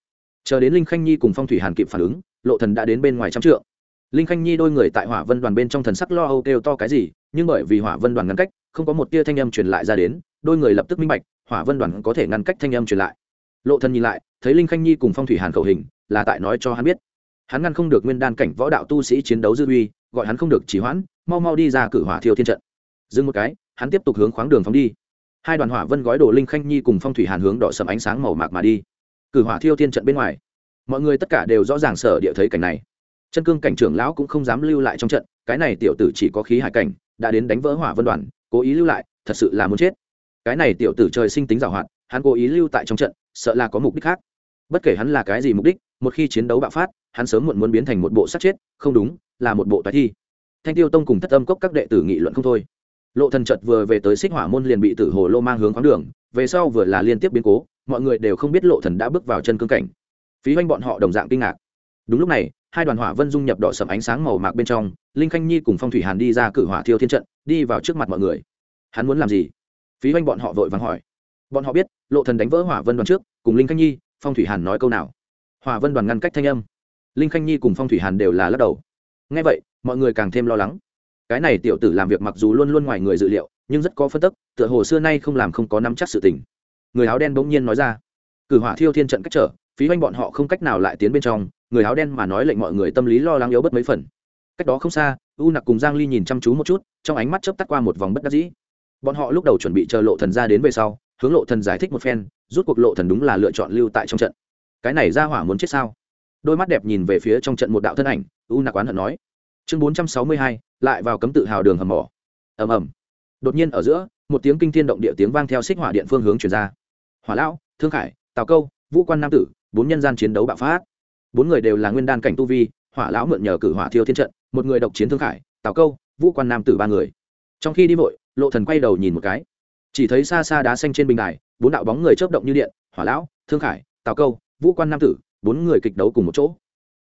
Chờ đến linh khanh nhi cùng phong thủy hàn kịp phản ứng, lộ thần đã đến bên ngoài trăm trượng linh khanh nhi đôi người tại hỏa vân đoàn bên trong thần sắc lo âu kêu to cái gì, nhưng bởi vì hỏa vân đoàn ngăn cách, không có một tia thanh âm truyền lại ra đến, đôi người lập tức minh bạch, hỏa vân đoàn có thể ngăn cách thanh âm truyền lại. Lộ thần nhìn lại, thấy linh khanh nhi cùng phong thủy hàn khẩu hình, là tại nói cho hắn biết. Hắn ngăn không được nguyên đan cảnh võ đạo tu sĩ chiến đấu dư uy, gọi hắn không được chỉ hoãn, mau mau đi ra cử hỏa thiêu thiên trận. Dừng một cái, hắn tiếp tục hướng khoáng đường phóng đi. Hai đoàn hỏa vân gói đồ linh khanh nhi cùng phong thủy hàn hướng đỏ sầm ánh sáng màu mạc mà đi. Cử hỏa thiêu thiên trận bên ngoài. Mọi người tất cả đều rõ ràng sở địa thấy cảnh này chân cương cảnh trưởng lão cũng không dám lưu lại trong trận, cái này tiểu tử chỉ có khí hải cảnh, đã đến đánh vỡ hỏa vân đoàn, cố ý lưu lại, thật sự là muốn chết. Cái này tiểu tử trời sinh tính giảo hoạt hắn cố ý lưu tại trong trận, sợ là có mục đích khác. Bất kể hắn là cái gì mục đích, một khi chiến đấu bạo phát, hắn sớm muộn muốn biến thành một bộ sát chết, không đúng, là một bộ tái thi. Thanh tiêu tông cùng thất âm cốc các đệ tử nghị luận không thôi. Lộ thần chợt vừa về tới xích hỏa môn liền bị tử hồ lô mang hướng khoáng đường, về sau vừa là liên tiếp biến cố, mọi người đều không biết lộ thần đã bước vào chân cương cảnh. Phí hoanh bọn họ đồng dạng kinh ngạc đúng lúc này, hai đoàn hỏa vân dung nhập đỏ sầm ánh sáng màu mạc bên trong, linh khanh nhi cùng phong thủy hàn đi ra cử hỏa thiêu thiên trận, đi vào trước mặt mọi người. Hắn muốn làm gì? Phí oanh bọn họ vội vàng hỏi. Bọn họ biết, lộ thần đánh vỡ hỏa vân đoàn trước, cùng linh khanh nhi, phong thủy hàn nói câu nào. Hỏa vân đoàn ngăn cách thanh âm. Linh khanh nhi cùng phong thủy hàn đều là lắc đầu. Ngay vậy, mọi người càng thêm lo lắng. Cái này tiểu tử làm việc mặc dù luôn luôn ngoài người dự liệu, nhưng rất có phân tức, tựa hồ xưa nay không làm không có nắm chắc sự tình. Người áo đen bỗng nhiên nói ra. Cử hỏa thiêu thiên trận cách trở, phí oanh bọn họ không cách nào lại tiến bên trong người áo đen mà nói lệnh mọi người tâm lý lo lắng yếu bất mấy phần. Cách đó không xa u nặc cùng giang ly nhìn chăm chú một chút trong ánh mắt chớp tắt qua một vòng bất đắc dĩ. Bọn họ lúc đầu chuẩn bị chờ lộ thần ra đến về sau hướng lộ thần giải thích một phen rút cuộc lộ thần đúng là lựa chọn lưu tại trong trận. Cái này ra hỏa muốn chết sao? Đôi mắt đẹp nhìn về phía trong trận một đạo thân ảnh u nặc quán hận nói. Chương 462, lại vào cấm tự hào đường hầm mỏ. Ầm ầm. Đột nhiên ở giữa một tiếng kinh thiên động địa tiếng vang theo xích hỏa điện phương hướng truyền ra. Hỏa lão thương khải tào câu vũ quan nam tử bốn nhân gian chiến đấu bạo phát bốn người đều là nguyên đan cảnh tu vi, hỏa lão mượn nhờ cử hỏa thiêu thiên trận, một người độc chiến thương khải, tào câu, vũ quan nam tử ba người. Trong khi đi vội, lộ thần quay đầu nhìn một cái. Chỉ thấy xa xa đá xanh trên bình đài, bốn đạo bóng người chớp động như điện, hỏa lão, thương khải, tào câu, vũ quan nam tử, bốn người kịch đấu cùng một chỗ.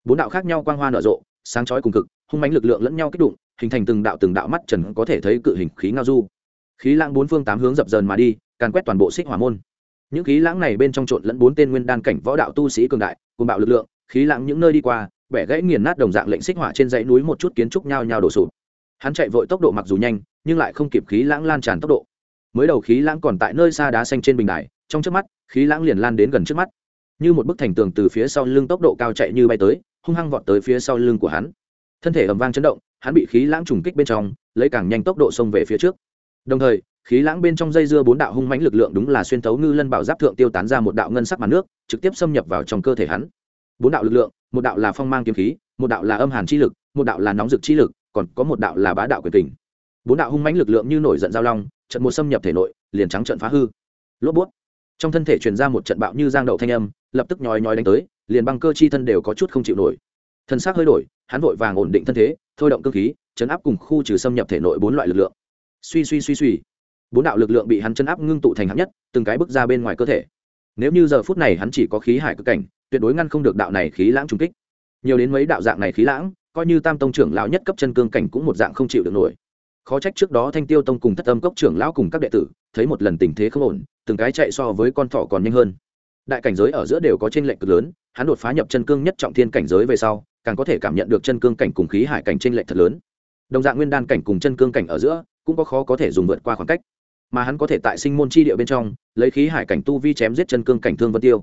Bốn đạo khác nhau quang hoa nở rộ, sáng chói cùng cực, hung mãnh lực lượng lẫn nhau kích đụng hình thành từng đạo từng đạo mắt trần có thể thấy cự hình khí ngao du. Khí lãng bốn phương tám hướng dập dờn mà đi, càn quét toàn bộ xích hỏa môn. Những khí lãng này bên trong trộn lẫn bốn tên nguyên đan cảnh võ đạo tu sĩ cường đại, cùng bạo lực lượng khí lãng những nơi đi qua, bẻ gãy nghiền nát đồng dạng lệnh xích hỏa trên dãy núi một chút kiến trúc nhao nhao đổ sụp. Hắn chạy vội tốc độ mặc dù nhanh, nhưng lại không kịp khí lãng lan tràn tốc độ. Mới đầu khí lãng còn tại nơi xa đá xanh trên bình đài, trong trước mắt, khí lãng liền lan đến gần trước mắt. Như một bức thành tường từ phía sau lưng tốc độ cao chạy như bay tới, hung hăng vọt tới phía sau lưng của hắn. Thân thể ầm vang chấn động, hắn bị khí lãng trùng kích bên trong, lấy càng nhanh tốc độ xông về phía trước. Đồng thời, khí lãng bên trong dây dưa bốn đạo hung mãnh lực lượng đúng là xuyên thấu ngư lân bảo giáp thượng tiêu tán ra một đạo ngân sắc màn nước, trực tiếp xâm nhập vào trong cơ thể hắn bốn đạo lực lượng, một đạo là phong mang kiếm khí, một đạo là âm hàn chi lực, một đạo là nóng dực chi lực, còn có một đạo là bá đạo quyền tình bốn đạo hung mãnh lực lượng như nổi giận giao long, trận một xâm nhập thể nội, liền trắng trận phá hư. Lốp bút. Trong thân thể truyền ra một trận bạo như giang đậu thanh âm, lập tức nhói nhói đánh tới, liền băng cơ chi thân đều có chút không chịu nổi. Thân xác hơi đổi, hắn vội vàng ổn định thân thế, thôi động cơ khí, chấn áp cùng khu trừ xâm nhập thể nội bốn loại lực lượng. Suy suy suy suy. Bốn đạo lực lượng bị hắn chấn áp ngưng tụ thành hạng nhất, từng cái bước ra bên ngoài cơ thể nếu như giờ phút này hắn chỉ có khí hải cực cảnh, tuyệt đối ngăn không được đạo này khí lãng trùng kích. Nhiều đến mấy đạo dạng này khí lãng, coi như tam tông trưởng lão nhất cấp chân cương cảnh cũng một dạng không chịu được nổi. Khó trách trước đó thanh tiêu tông cùng thất âm cốc trưởng lão cùng các đệ tử, thấy một lần tình thế không ổn, từng cái chạy so với con thỏ còn nhanh hơn. Đại cảnh giới ở giữa đều có t r ê n lệch cực lớn, hắn đột phá nhập chân cương nhất trọng thiên cảnh giới về sau, càng có thể cảm nhận được chân cương cảnh cùng khí hải cảnh t r ê n lệch thật lớn. Đồng dạng nguyên đan cảnh cùng chân cương cảnh ở giữa, cũng có khó có thể dùng vượt qua khoảng cách mà hắn có thể tại sinh môn chi địa bên trong, lấy khí hải cảnh tu vi chém giết chân cương cảnh thương vân tiêu.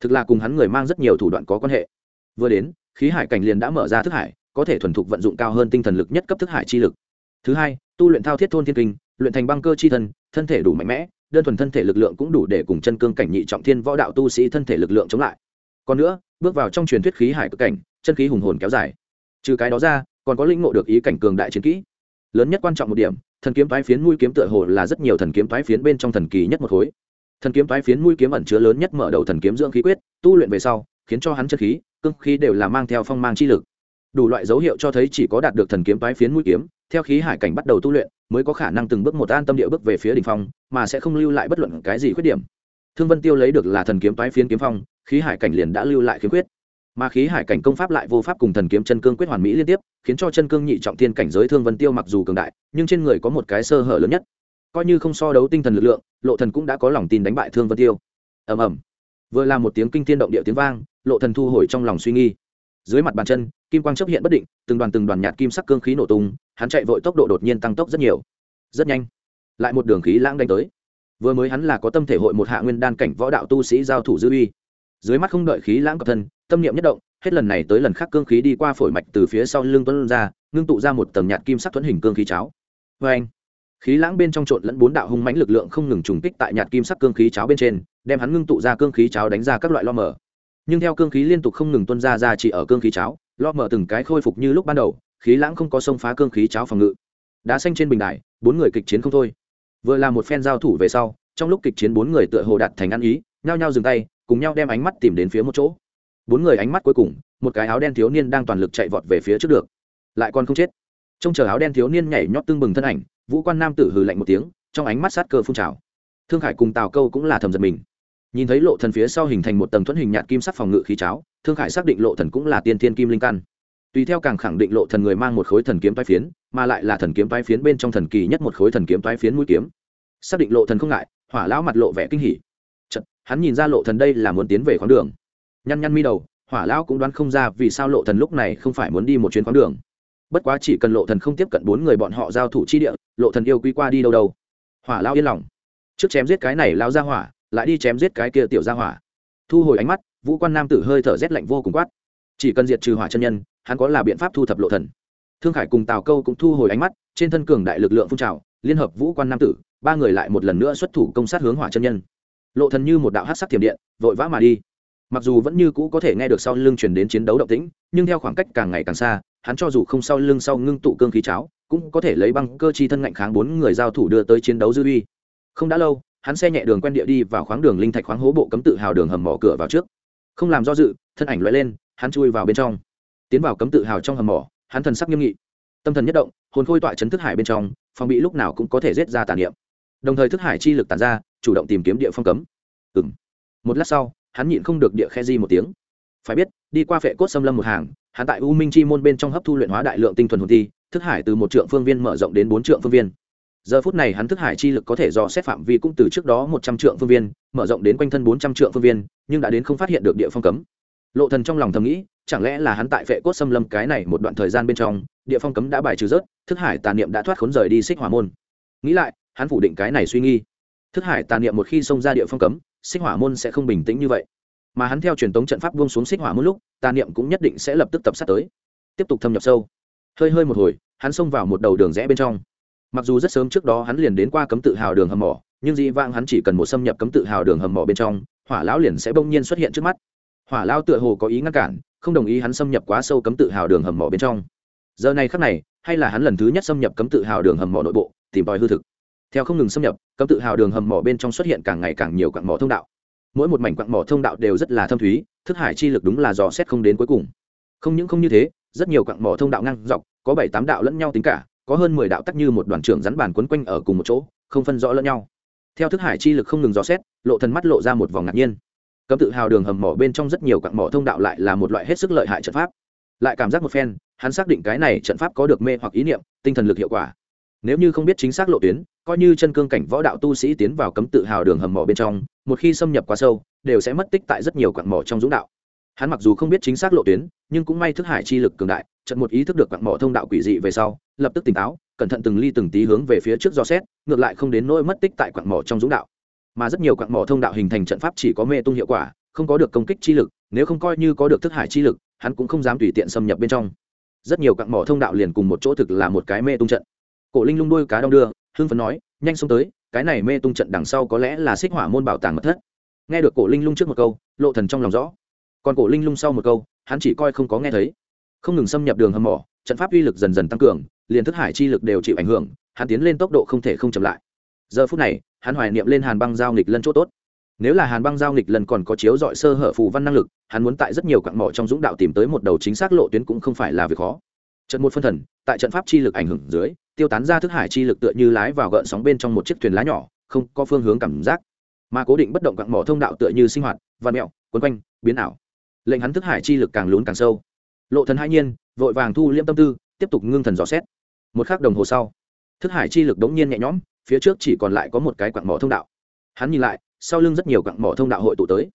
Thực là cùng hắn người mang rất nhiều thủ đoạn có quan hệ. Vừa đến, khí hải cảnh liền đã mở ra thức hải, có thể thuần thục vận dụng cao hơn tinh thần lực nhất cấp thức hải chi lực. Thứ hai, tu luyện thao thiết thôn thiên kinh, luyện thành băng cơ chi thân thân thể đủ mạnh mẽ, đơn thuần thân thể lực lượng cũng đủ để cùng chân cương cảnh nhị trọng thiên võ đạo tu sĩ thân thể lực lượng chống lại. Còn nữa, bước vào trong truyền thuyết khí hải cực cảnh, chân khí hùng hồn kéo dài. Trừ cái đó ra, còn có linh ngộ được ý cảnh cường đại chiến kỹ. Lớn nhất quan trọng một điểm thần kiếm toái phiến mũi kiếm tựa hồ là rất nhiều thần kiếm toái phiến bên trong thần kỳ nhất một khối. Thần kiếm toái phiến mũi kiếm ẩn chứa lớn nhất mở đầu thần kiếm dưỡng khí quyết, tu luyện về sau, khiến cho hắn chân khí, cương khí đều là mang theo phong mang chi lực. Đủ loại dấu hiệu cho thấy chỉ có đạt được thần kiếm toái phiến mũi kiếm, theo khí hải cảnh bắt đầu tu luyện, mới có khả năng từng bước một an tâm địa bước về phía đỉnh phong, mà sẽ không lưu lại bất luận cái gì khuyết điểm. Thương vân tiêu lấy được là thần kiếm toái phiến kiếm phong, khí hải cảnh liền đã lưu lại khiếm khuyết mà khí hải cảnh công pháp lại vô pháp cùng thần kiếm chân cương quyết hoàn mỹ liên tiếp, khiến cho chân cương nhị trọng thiên cảnh giới thương vân tiêu mặc dù cường đại, nhưng trên người có một cái sơ hở lớn nhất. Coi như không so đấu tinh thần lực lượng, lộ thần cũng đã có lòng tin đánh bại thương vân tiêu. Ầm ầm. Vừa là một tiếng kinh thiên động địa tiếng vang, lộ thần thu hồi trong lòng suy nghi. Dưới mặt bàn chân, kim quang chấp hiện bất định, từng đoàn từng đoàn nhạt kim sắc cương khí nổ tung, hắn chạy vội tốc độ đột nhiên tăng tốc rất nhiều. Rất nhanh. Lại một đường khí lãng đánh tới. Vừa mới hắn là có tâm thể hội một hạ nguyên đan cảnh võ đạo tu sĩ giao thủ dư uy dưới mắt không đợi khí lãng cập thân, tâm niệm nhất động, hết lần này tới lần khác cương khí đi qua phổi mạch từ phía sau lưng tuấn ra, ngưng tụ ra một tầng nhạt kim sắc thuẫn hình cương khí cháo. Vê anh, khí lãng bên trong trộn lẫn bốn đạo hung mãnh lực lượng không ngừng trùng kích tại nhạt kim sắc cương khí cháo bên trên, đem hắn ngưng tụ ra cương khí cháo đánh ra các loại lo mở. Nhưng theo cương khí liên tục không ngừng tuân ra ra chỉ ở cương khí cháo, lo mở từng cái khôi phục như lúc ban đầu, khí lãng không có xông phá cương khí cháo phòng ngự. Đá xanh trên bình đài, bốn người kịch chiến không thôi. Vừa là một phen giao thủ về sau, trong lúc kịch chiến bốn người tựa hồ đạt thành ăn ý, nhao nhao dừng tay cùng nhau đem ánh mắt tìm đến phía một chỗ. Bốn người ánh mắt cuối cùng, một cái áo đen thiếu niên đang toàn lực chạy vọt về phía trước được. Lại còn không chết. Trông chờ áo đen thiếu niên nhảy nhót tưng bừng thân ảnh, vũ quan nam tử hừ lạnh một tiếng, trong ánh mắt sát cơ phun trào. Thương khải cùng tào câu cũng là thầm giật mình. Nhìn thấy lộ thần phía sau hình thành một tầng thuẫn hình nhạt kim sắc phòng ngự khí cháo, thương khải xác định lộ thần cũng là tiên thiên kim linh căn. Tùy theo càng khẳng định lộ thần người mang một khối thần kiếm toái phiến, mà lại là thần kiếm toái phiến bên trong thần kỳ nhất một khối thần kiếm toái phiến mũi kiếm. Xác định lộ thần không ngại, hỏa lão mặt lộ vẻ kinh hỉ hắn nhìn ra lộ thần đây là muốn tiến về khoáng đường. Nhăn nhăn mi đầu, hỏa lão cũng đoán không ra vì sao lộ thần lúc này không phải muốn đi một chuyến khoáng đường. Bất quá chỉ cần lộ thần không tiếp cận bốn người bọn họ giao thủ chi địa, lộ thần yêu quý qua đi đâu đâu. Hỏa lão yên lòng. Trước chém giết cái này lao ra hỏa, lại đi chém giết cái kia tiểu ra hỏa. Thu hồi ánh mắt, vũ quan nam tử hơi thở rét lạnh vô cùng quát. Chỉ cần diệt trừ hỏa chân nhân, hắn có là biện pháp thu thập lộ thần. Thương khải cùng tào câu cũng thu hồi ánh mắt, trên thân cường đại lực lượng phun trào, liên hợp vũ quan nam tử, ba người lại một lần nữa xuất thủ công sát hướng hỏa chân nhân lộ thần như một đạo hắc sắc thiểm điện, vội vã mà đi. Mặc dù vẫn như cũ có thể nghe được sau lưng truyền đến chiến đấu động tĩnh, nhưng theo khoảng cách càng ngày càng xa, hắn cho dù không sau lưng sau ngưng tụ cương khí cháo, cũng có thể lấy băng cơ chi thân ngạnh kháng bốn người giao thủ đưa tới chiến đấu dư uy. Không đã lâu, hắn xe nhẹ đường quen địa đi vào khoáng đường linh thạch khoáng hố bộ cấm tự hào đường hầm mỏ cửa vào trước. Không làm do dự, thân ảnh loại lên, hắn chui vào bên trong. Tiến vào cấm tự hào trong hầm mỏ, hắn thần sắc nghiêm nghị. Tâm thần nhất động, hồn khôi tọa chấn thức hải bên trong, phòng bị lúc nào cũng có thể giết ra tàn niệm. Đồng thời thức hải chi lực tàn ra chủ động tìm kiếm địa phong cấm. Ừng một lát sau, hắn nhịn không được địa khe di một tiếng. Phải biết, đi qua phệ cốt xâm lâm một hàng, hắn tại u minh chi môn bên trong hấp thu luyện hóa đại lượng tinh thuần hồn thi, thức hải từ một trượng phương viên mở rộng đến bốn trượng phương viên. Giờ phút này hắn thức hải chi lực có thể do xét phạm vi cũng từ trước đó một trăm trượng phương viên, mở rộng đến quanh thân bốn trăm trượng phương viên, nhưng đã đến không phát hiện được địa phong cấm. Lộ thần trong lòng thầm nghĩ, chẳng lẽ là hắn tại phệ cốt xâm lâm cái này một đoạn thời gian bên trong, địa phong cấm đã bài trừ rớt, thức hải tà niệm đã thoát khốn rời đi xích hỏa môn. Nghĩ lại, hắn phủ định cái này suy nghi thức hải tà niệm một khi xông ra địa phong cấm, xích hỏa môn sẽ không bình tĩnh như vậy. Mà hắn theo truyền thống trận pháp buông xuống xích hỏa môn lúc, tà niệm cũng nhất định sẽ lập tức tập sát tới. Tiếp tục thâm nhập sâu. Hơi hơi một hồi, hắn xông vào một đầu đường rẽ bên trong. Mặc dù rất sớm trước đó hắn liền đến qua cấm tự hào đường hầm mỏ, nhưng dĩ vãng hắn chỉ cần một xâm nhập cấm tự hào đường hầm mỏ bên trong, hỏa lão liền sẽ bỗng nhiên xuất hiện trước mắt. Hỏa lão tựa hồ có ý ngăn cản, không đồng ý hắn xâm nhập quá sâu cấm tự hào đường hầm mỏ bên trong. Giờ này khắc này, hay là hắn lần thứ nhất xâm nhập cấm tự hào đường hầm mỏ nội bộ, tìm tòi hư thực theo không ngừng xâm nhập, cấm tự hào đường hầm mỏ bên trong xuất hiện càng ngày càng nhiều quặng mỏ thông đạo. Mỗi một mảnh quặng mỏ thông đạo đều rất là thâm thúy, thức hải chi lực đúng là dò xét không đến cuối cùng. Không những không như thế, rất nhiều quặng mỏ thông đạo ngang dọc, có bảy tám đạo lẫn nhau tính cả, có hơn mười đạo tắc như một đoàn trưởng rắn bàn quấn quanh ở cùng một chỗ, không phân rõ lẫn nhau. Theo thức hải chi lực không ngừng dò xét, lộ thần mắt lộ ra một vòng ngạc nhiên. Cấm tự hào đường hầm mỏ bên trong rất nhiều quặng mỏ thông đạo lại là một loại hết sức lợi hại trận pháp. Lại cảm giác một phen, hắn xác định cái này trận pháp có được mê hoặc ý niệm, tinh thần lực hiệu quả. Nếu như không biết chính xác lộ tuyến coi như chân cương cảnh võ đạo tu sĩ tiến vào cấm tự hào đường hầm mỏ bên trong, một khi xâm nhập quá sâu, đều sẽ mất tích tại rất nhiều quặng mỏ trong dũng đạo. Hắn mặc dù không biết chính xác lộ tuyến, nhưng cũng may thức hải chi lực cường đại trận một ý thức được quặng mỏ thông đạo quỷ dị về sau, lập tức tỉnh táo, cẩn thận từng ly từng tí hướng về phía trước do xét, ngược lại không đến nỗi mất tích tại quặng mỏ trong dũng đạo. Mà rất nhiều quặng mỏ thông đạo hình thành trận pháp chỉ có mê tung hiệu quả, không có được công kích chi lực, nếu không coi như có được thức hải chi lực, hắn cũng không dám tùy tiện xâm nhập bên trong. Rất nhiều quặng mỏ thông đạo liền cùng một chỗ thực là một cái mê tung trận. Cổ linh lung đôi cá đong đưa hưng phấn nói, nhanh xông tới, cái này mê tung trận đằng sau có lẽ là xích hỏa môn bảo tàng mật thất. Nghe được cổ linh lung trước một câu, lộ thần trong lòng rõ. Còn cổ linh lung sau một câu, hắn chỉ coi không có nghe thấy. Không ngừng xâm nhập đường hầm mỏ, trận pháp uy lực dần dần tăng cường, liền thức hải chi lực đều chịu ảnh hưởng, hắn tiến lên tốc độ không thể không chậm lại. Giờ phút này, hắn hoài niệm lên hàn băng giao nghịch lân chỗ tốt. Nếu là hàn băng giao nghịch lần còn có chiếu dọi sơ hở phù văn năng lực, hắn muốn tại rất nhiều quặng mỏ trong dũng đạo tìm tới một đầu chính xác lộ tuyến cũng không phải là việc khó trận một phân thần, tại trận pháp chi lực ảnh hưởng dưới, tiêu tán ra thức hải chi lực tựa như lái vào gợn sóng bên trong một chiếc thuyền lá nhỏ, không có phương hướng cảm giác. Mà cố định bất động quặng mỏ thông đạo tựa như sinh hoạt văn mẹo, quấn quanh, biến ảo. Lệnh hắn thức hải chi lực càng lún càng sâu. Lộ thần hai nhiên, vội vàng thu liêm tâm tư, tiếp tục ngưng thần dò xét. Một khắc đồng hồ sau, thức hải chi lực đống nhiên nhẹ nhõm, phía trước chỉ còn lại có một cái quặng mỏ thông đạo. Hắn nhìn lại, sau lưng rất nhiều quặng mỏ thông đạo hội tụ tới.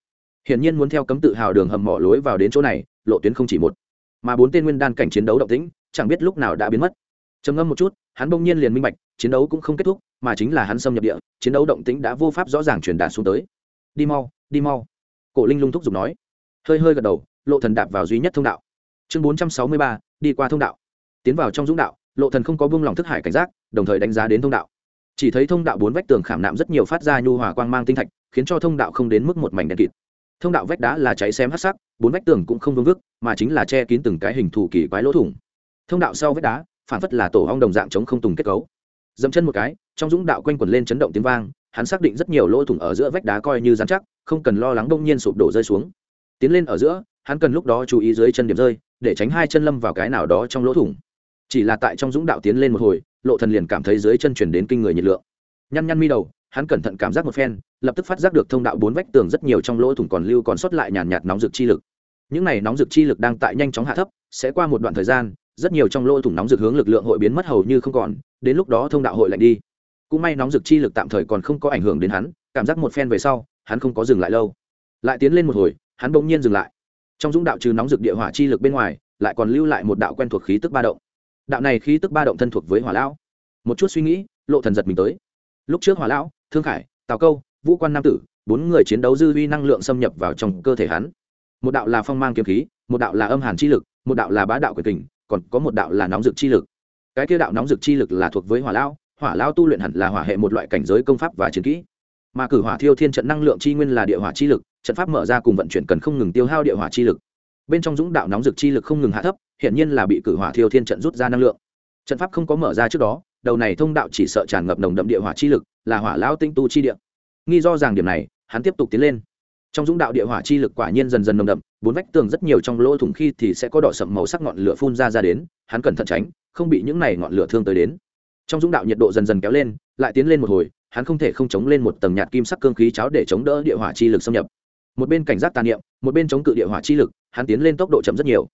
Hiển nhiên muốn theo cấm tự hào đường hầm mỏ lối vào đến chỗ này, lộ tuyến không chỉ một, mà bốn tên nguyên đan cảnh chiến đấu động tĩnh chẳng biết lúc nào đã biến mất. Trầm ngâm một chút, hắn bỗng nhiên liền minh bạch, chiến đấu cũng không kết thúc, mà chính là hắn xâm nhập địa, chiến đấu động tĩnh đã vô pháp rõ ràng truyền đạt xuống tới. Đi mau đi mau. Cổ linh lung thúc giục nói. Hơi hơi gật đầu, lộ thần đạp vào duy nhất thông đạo. Chương bốn trăm sáu mươi ba, đi qua thông đạo. Tiến vào trong dũng đạo, lộ thần không có buông lòng thức hải cảnh giác, đồng thời đánh giá đến thông đạo. Chỉ thấy thông đạo bốn vách tường khảm nạm rất nhiều phát ra nhu hòa quang mang tinh thạch, khiến cho thông đạo không đến mức một mảnh đen kịt. Thông đạo vách đá là cháy xém hắc sắc, bốn vách tường cũng không vương vức, mà chính là che kín từng cái hình thù kỳ quái lỗ thủng thông đạo sau vách đá, phản phất là tổ hong đồng dạng chống không tùng kết cấu. Dẫm chân một cái, trong dũng đạo quanh quẩn lên chấn động tiếng vang, hắn xác định rất nhiều lỗ thủng ở giữa vách đá coi như dán chắc, không cần lo lắng đông nhiên sụp đổ rơi xuống. Tiến lên ở giữa, hắn cần lúc đó chú ý dưới chân điểm rơi, để tránh hai chân lâm vào cái nào đó trong lỗ thủng. Chỉ là tại trong dũng đạo tiến lên một hồi, lộ thần liền cảm thấy dưới chân chuyển đến kinh người nhiệt lượng. Nhăn nhăn mi đầu, hắn cẩn thận cảm giác một phen, lập tức phát giác được thông đạo bốn vách tường rất nhiều trong lỗ thủng còn lưu còn sót lại nhàn nhạt nóng rực chi lực. Những này nóng rực chi lực đang tại nhanh chóng hạ thấp, sẽ qua một đoạn thời gian rất nhiều trong lỗ thủng nóng rực hướng lực lượng hội biến mất hầu như không còn, đến lúc đó thông đạo hội lạnh đi. Cũng may nóng rực chi lực tạm thời còn không có ảnh hưởng đến hắn, cảm giác một phen về sau, hắn không có dừng lại lâu. Lại tiến lên một hồi, hắn bỗng nhiên dừng lại. Trong dũng đạo trừ nóng rực địa hỏa chi lực bên ngoài, lại còn lưu lại một đạo quen thuộc khí tức ba động. Đạo này khí tức ba động thân thuộc với hỏa lão. Một chút suy nghĩ, lộ thần giật mình tới. Lúc trước hỏa lão, thương khải, tào câu, vũ quan nam tử, bốn người chiến đấu dư vi năng lượng xâm nhập vào trong cơ thể hắn. Một đạo là phong mang kiếm khí, một đạo là âm hàn chi lực, một đạo là bá đạo quyền kình còn có một đạo là nóng dực chi lực. Cái kia đạo nóng dực chi lực là thuộc với hỏa lão hỏa lão tu luyện hẳn là hỏa hệ một loại cảnh giới công pháp và chiến kỹ. Mà cử hỏa thiêu thiên trận năng lượng chi nguyên là địa hỏa chi lực, trận pháp mở ra cùng vận chuyển cần không ngừng tiêu hao địa hỏa chi lực. Bên trong dũng đạo nóng dực chi lực không ngừng hạ thấp hiện nhiên là bị cử hỏa thiêu thiên trận rút ra năng lượng. Trận pháp không có mở ra trước đó, đầu này thông đạo chỉ sợ tràn ngập nồng đậm địa hỏa chi lực, là hỏa lão tinh tu chi địa. Nghi do rằng điểm này, hắn tiếp tục tiến lên. Trong dũng đạo địa hỏa chi lực quả nhiên dần dần nồng đậm bốn vách tường rất nhiều trong lỗ thủng khi thì sẽ có đỏ sậm màu sắc ngọn lửa phun ra ra đến, hắn cẩn thận tránh, không bị những này ngọn lửa thương tới đến. Trong dũng đạo nhiệt độ dần dần kéo lên, lại tiến lên một hồi, hắn không thể không chống lên một tầng nhạt kim sắc cương khí cháo để chống đỡ địa hỏa chi lực xâm nhập. Một bên cảnh giác tàn niệm, một bên chống cự địa hỏa chi lực, hắn tiến lên tốc độ chậm rất nhiều.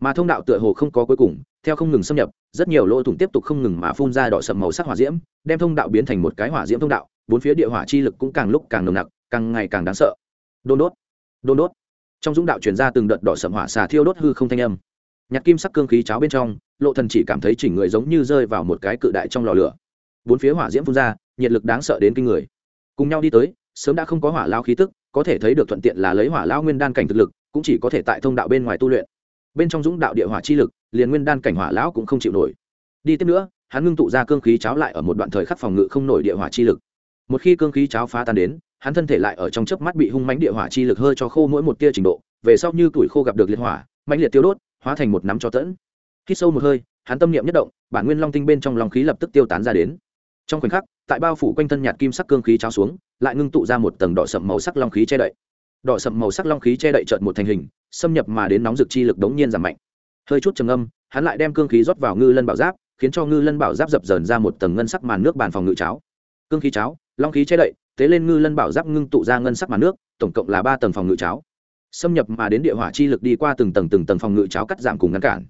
Mà thông đạo tựa hồ không có cuối cùng, theo không ngừng xâm nhập, rất nhiều lỗ thủng tiếp tục không ngừng mà phun ra đỏ sậm màu sắc hỏa diễm, đem thông đạo biến thành một cái hỏa diễm thông đạo, bốn phía địa hỏa chi lực cũng càng lúc càng nồng nặc, càng ngày càng đáng sợ. Đôn đốt đôn đốt trong dũng đạo truyền ra từng đợt đỏ sầm hỏa xà thiêu đốt hư không thanh âm. Nhạc kim sắc cương khí cháo bên trong, lộ thần chỉ cảm thấy chỉnh người giống như rơi vào một cái cự đại trong lò lửa. Bốn phía hỏa diễm phun ra, nhiệt lực đáng sợ đến kinh người. Cùng nhau đi tới, sớm đã không có hỏa lao khí tức, có thể thấy được thuận tiện là lấy hỏa lao nguyên đan cảnh thực lực, cũng chỉ có thể tại thông đạo bên ngoài tu luyện. Bên trong dũng đạo địa hỏa chi lực, liền nguyên đan cảnh hỏa lão cũng không chịu nổi. Đi tiếp nữa, hắn ngưng tụ ra cương khí cháo lại ở một đoạn thời khắc phòng ngự không nổi địa hỏa chi lực. Một khi cương khí cháo phá tan đến hắn thân thể lại ở trong chớp mắt bị hung mãnh địa hỏa chi lực hơi cho khô mỗi một tia trình độ, về sau như tuổi khô gặp được liệt hỏa, mãnh liệt tiêu đốt, hóa thành một nắm cho tẫn. Khi sâu một hơi, hắn tâm niệm nhất động, bản nguyên long tinh bên trong lòng khí lập tức tiêu tán ra đến. Trong khoảnh khắc, tại bao phủ quanh thân nhạt kim sắc cương khí cháo xuống, lại ngưng tụ ra một tầng đỏ sậm màu sắc long khí che đậy. Đỏ sậm màu sắc long khí che đậy trợn một thành hình, xâm nhập mà đến nóng dực chi lực đống nhiên giảm mạnh. Hơi chút trầm âm hắn lại đem cương khí rót vào ngư lân bảo giáp, khiến cho ngư lân bảo giáp dập dờn ra một tầng ngân sắc màn nước bàn phòng ngự cháo. Cương khí cháo, long khí che đậy tế lên ngư lân bảo giáp ngưng tụ ra ngân sắc màn nước, tổng cộng là ba tầng phòng ngự cháo. Xâm nhập mà đến địa hỏa chi lực đi qua từng tầng từng tầng phòng ngự cháo cắt giảm cùng ngăn cản.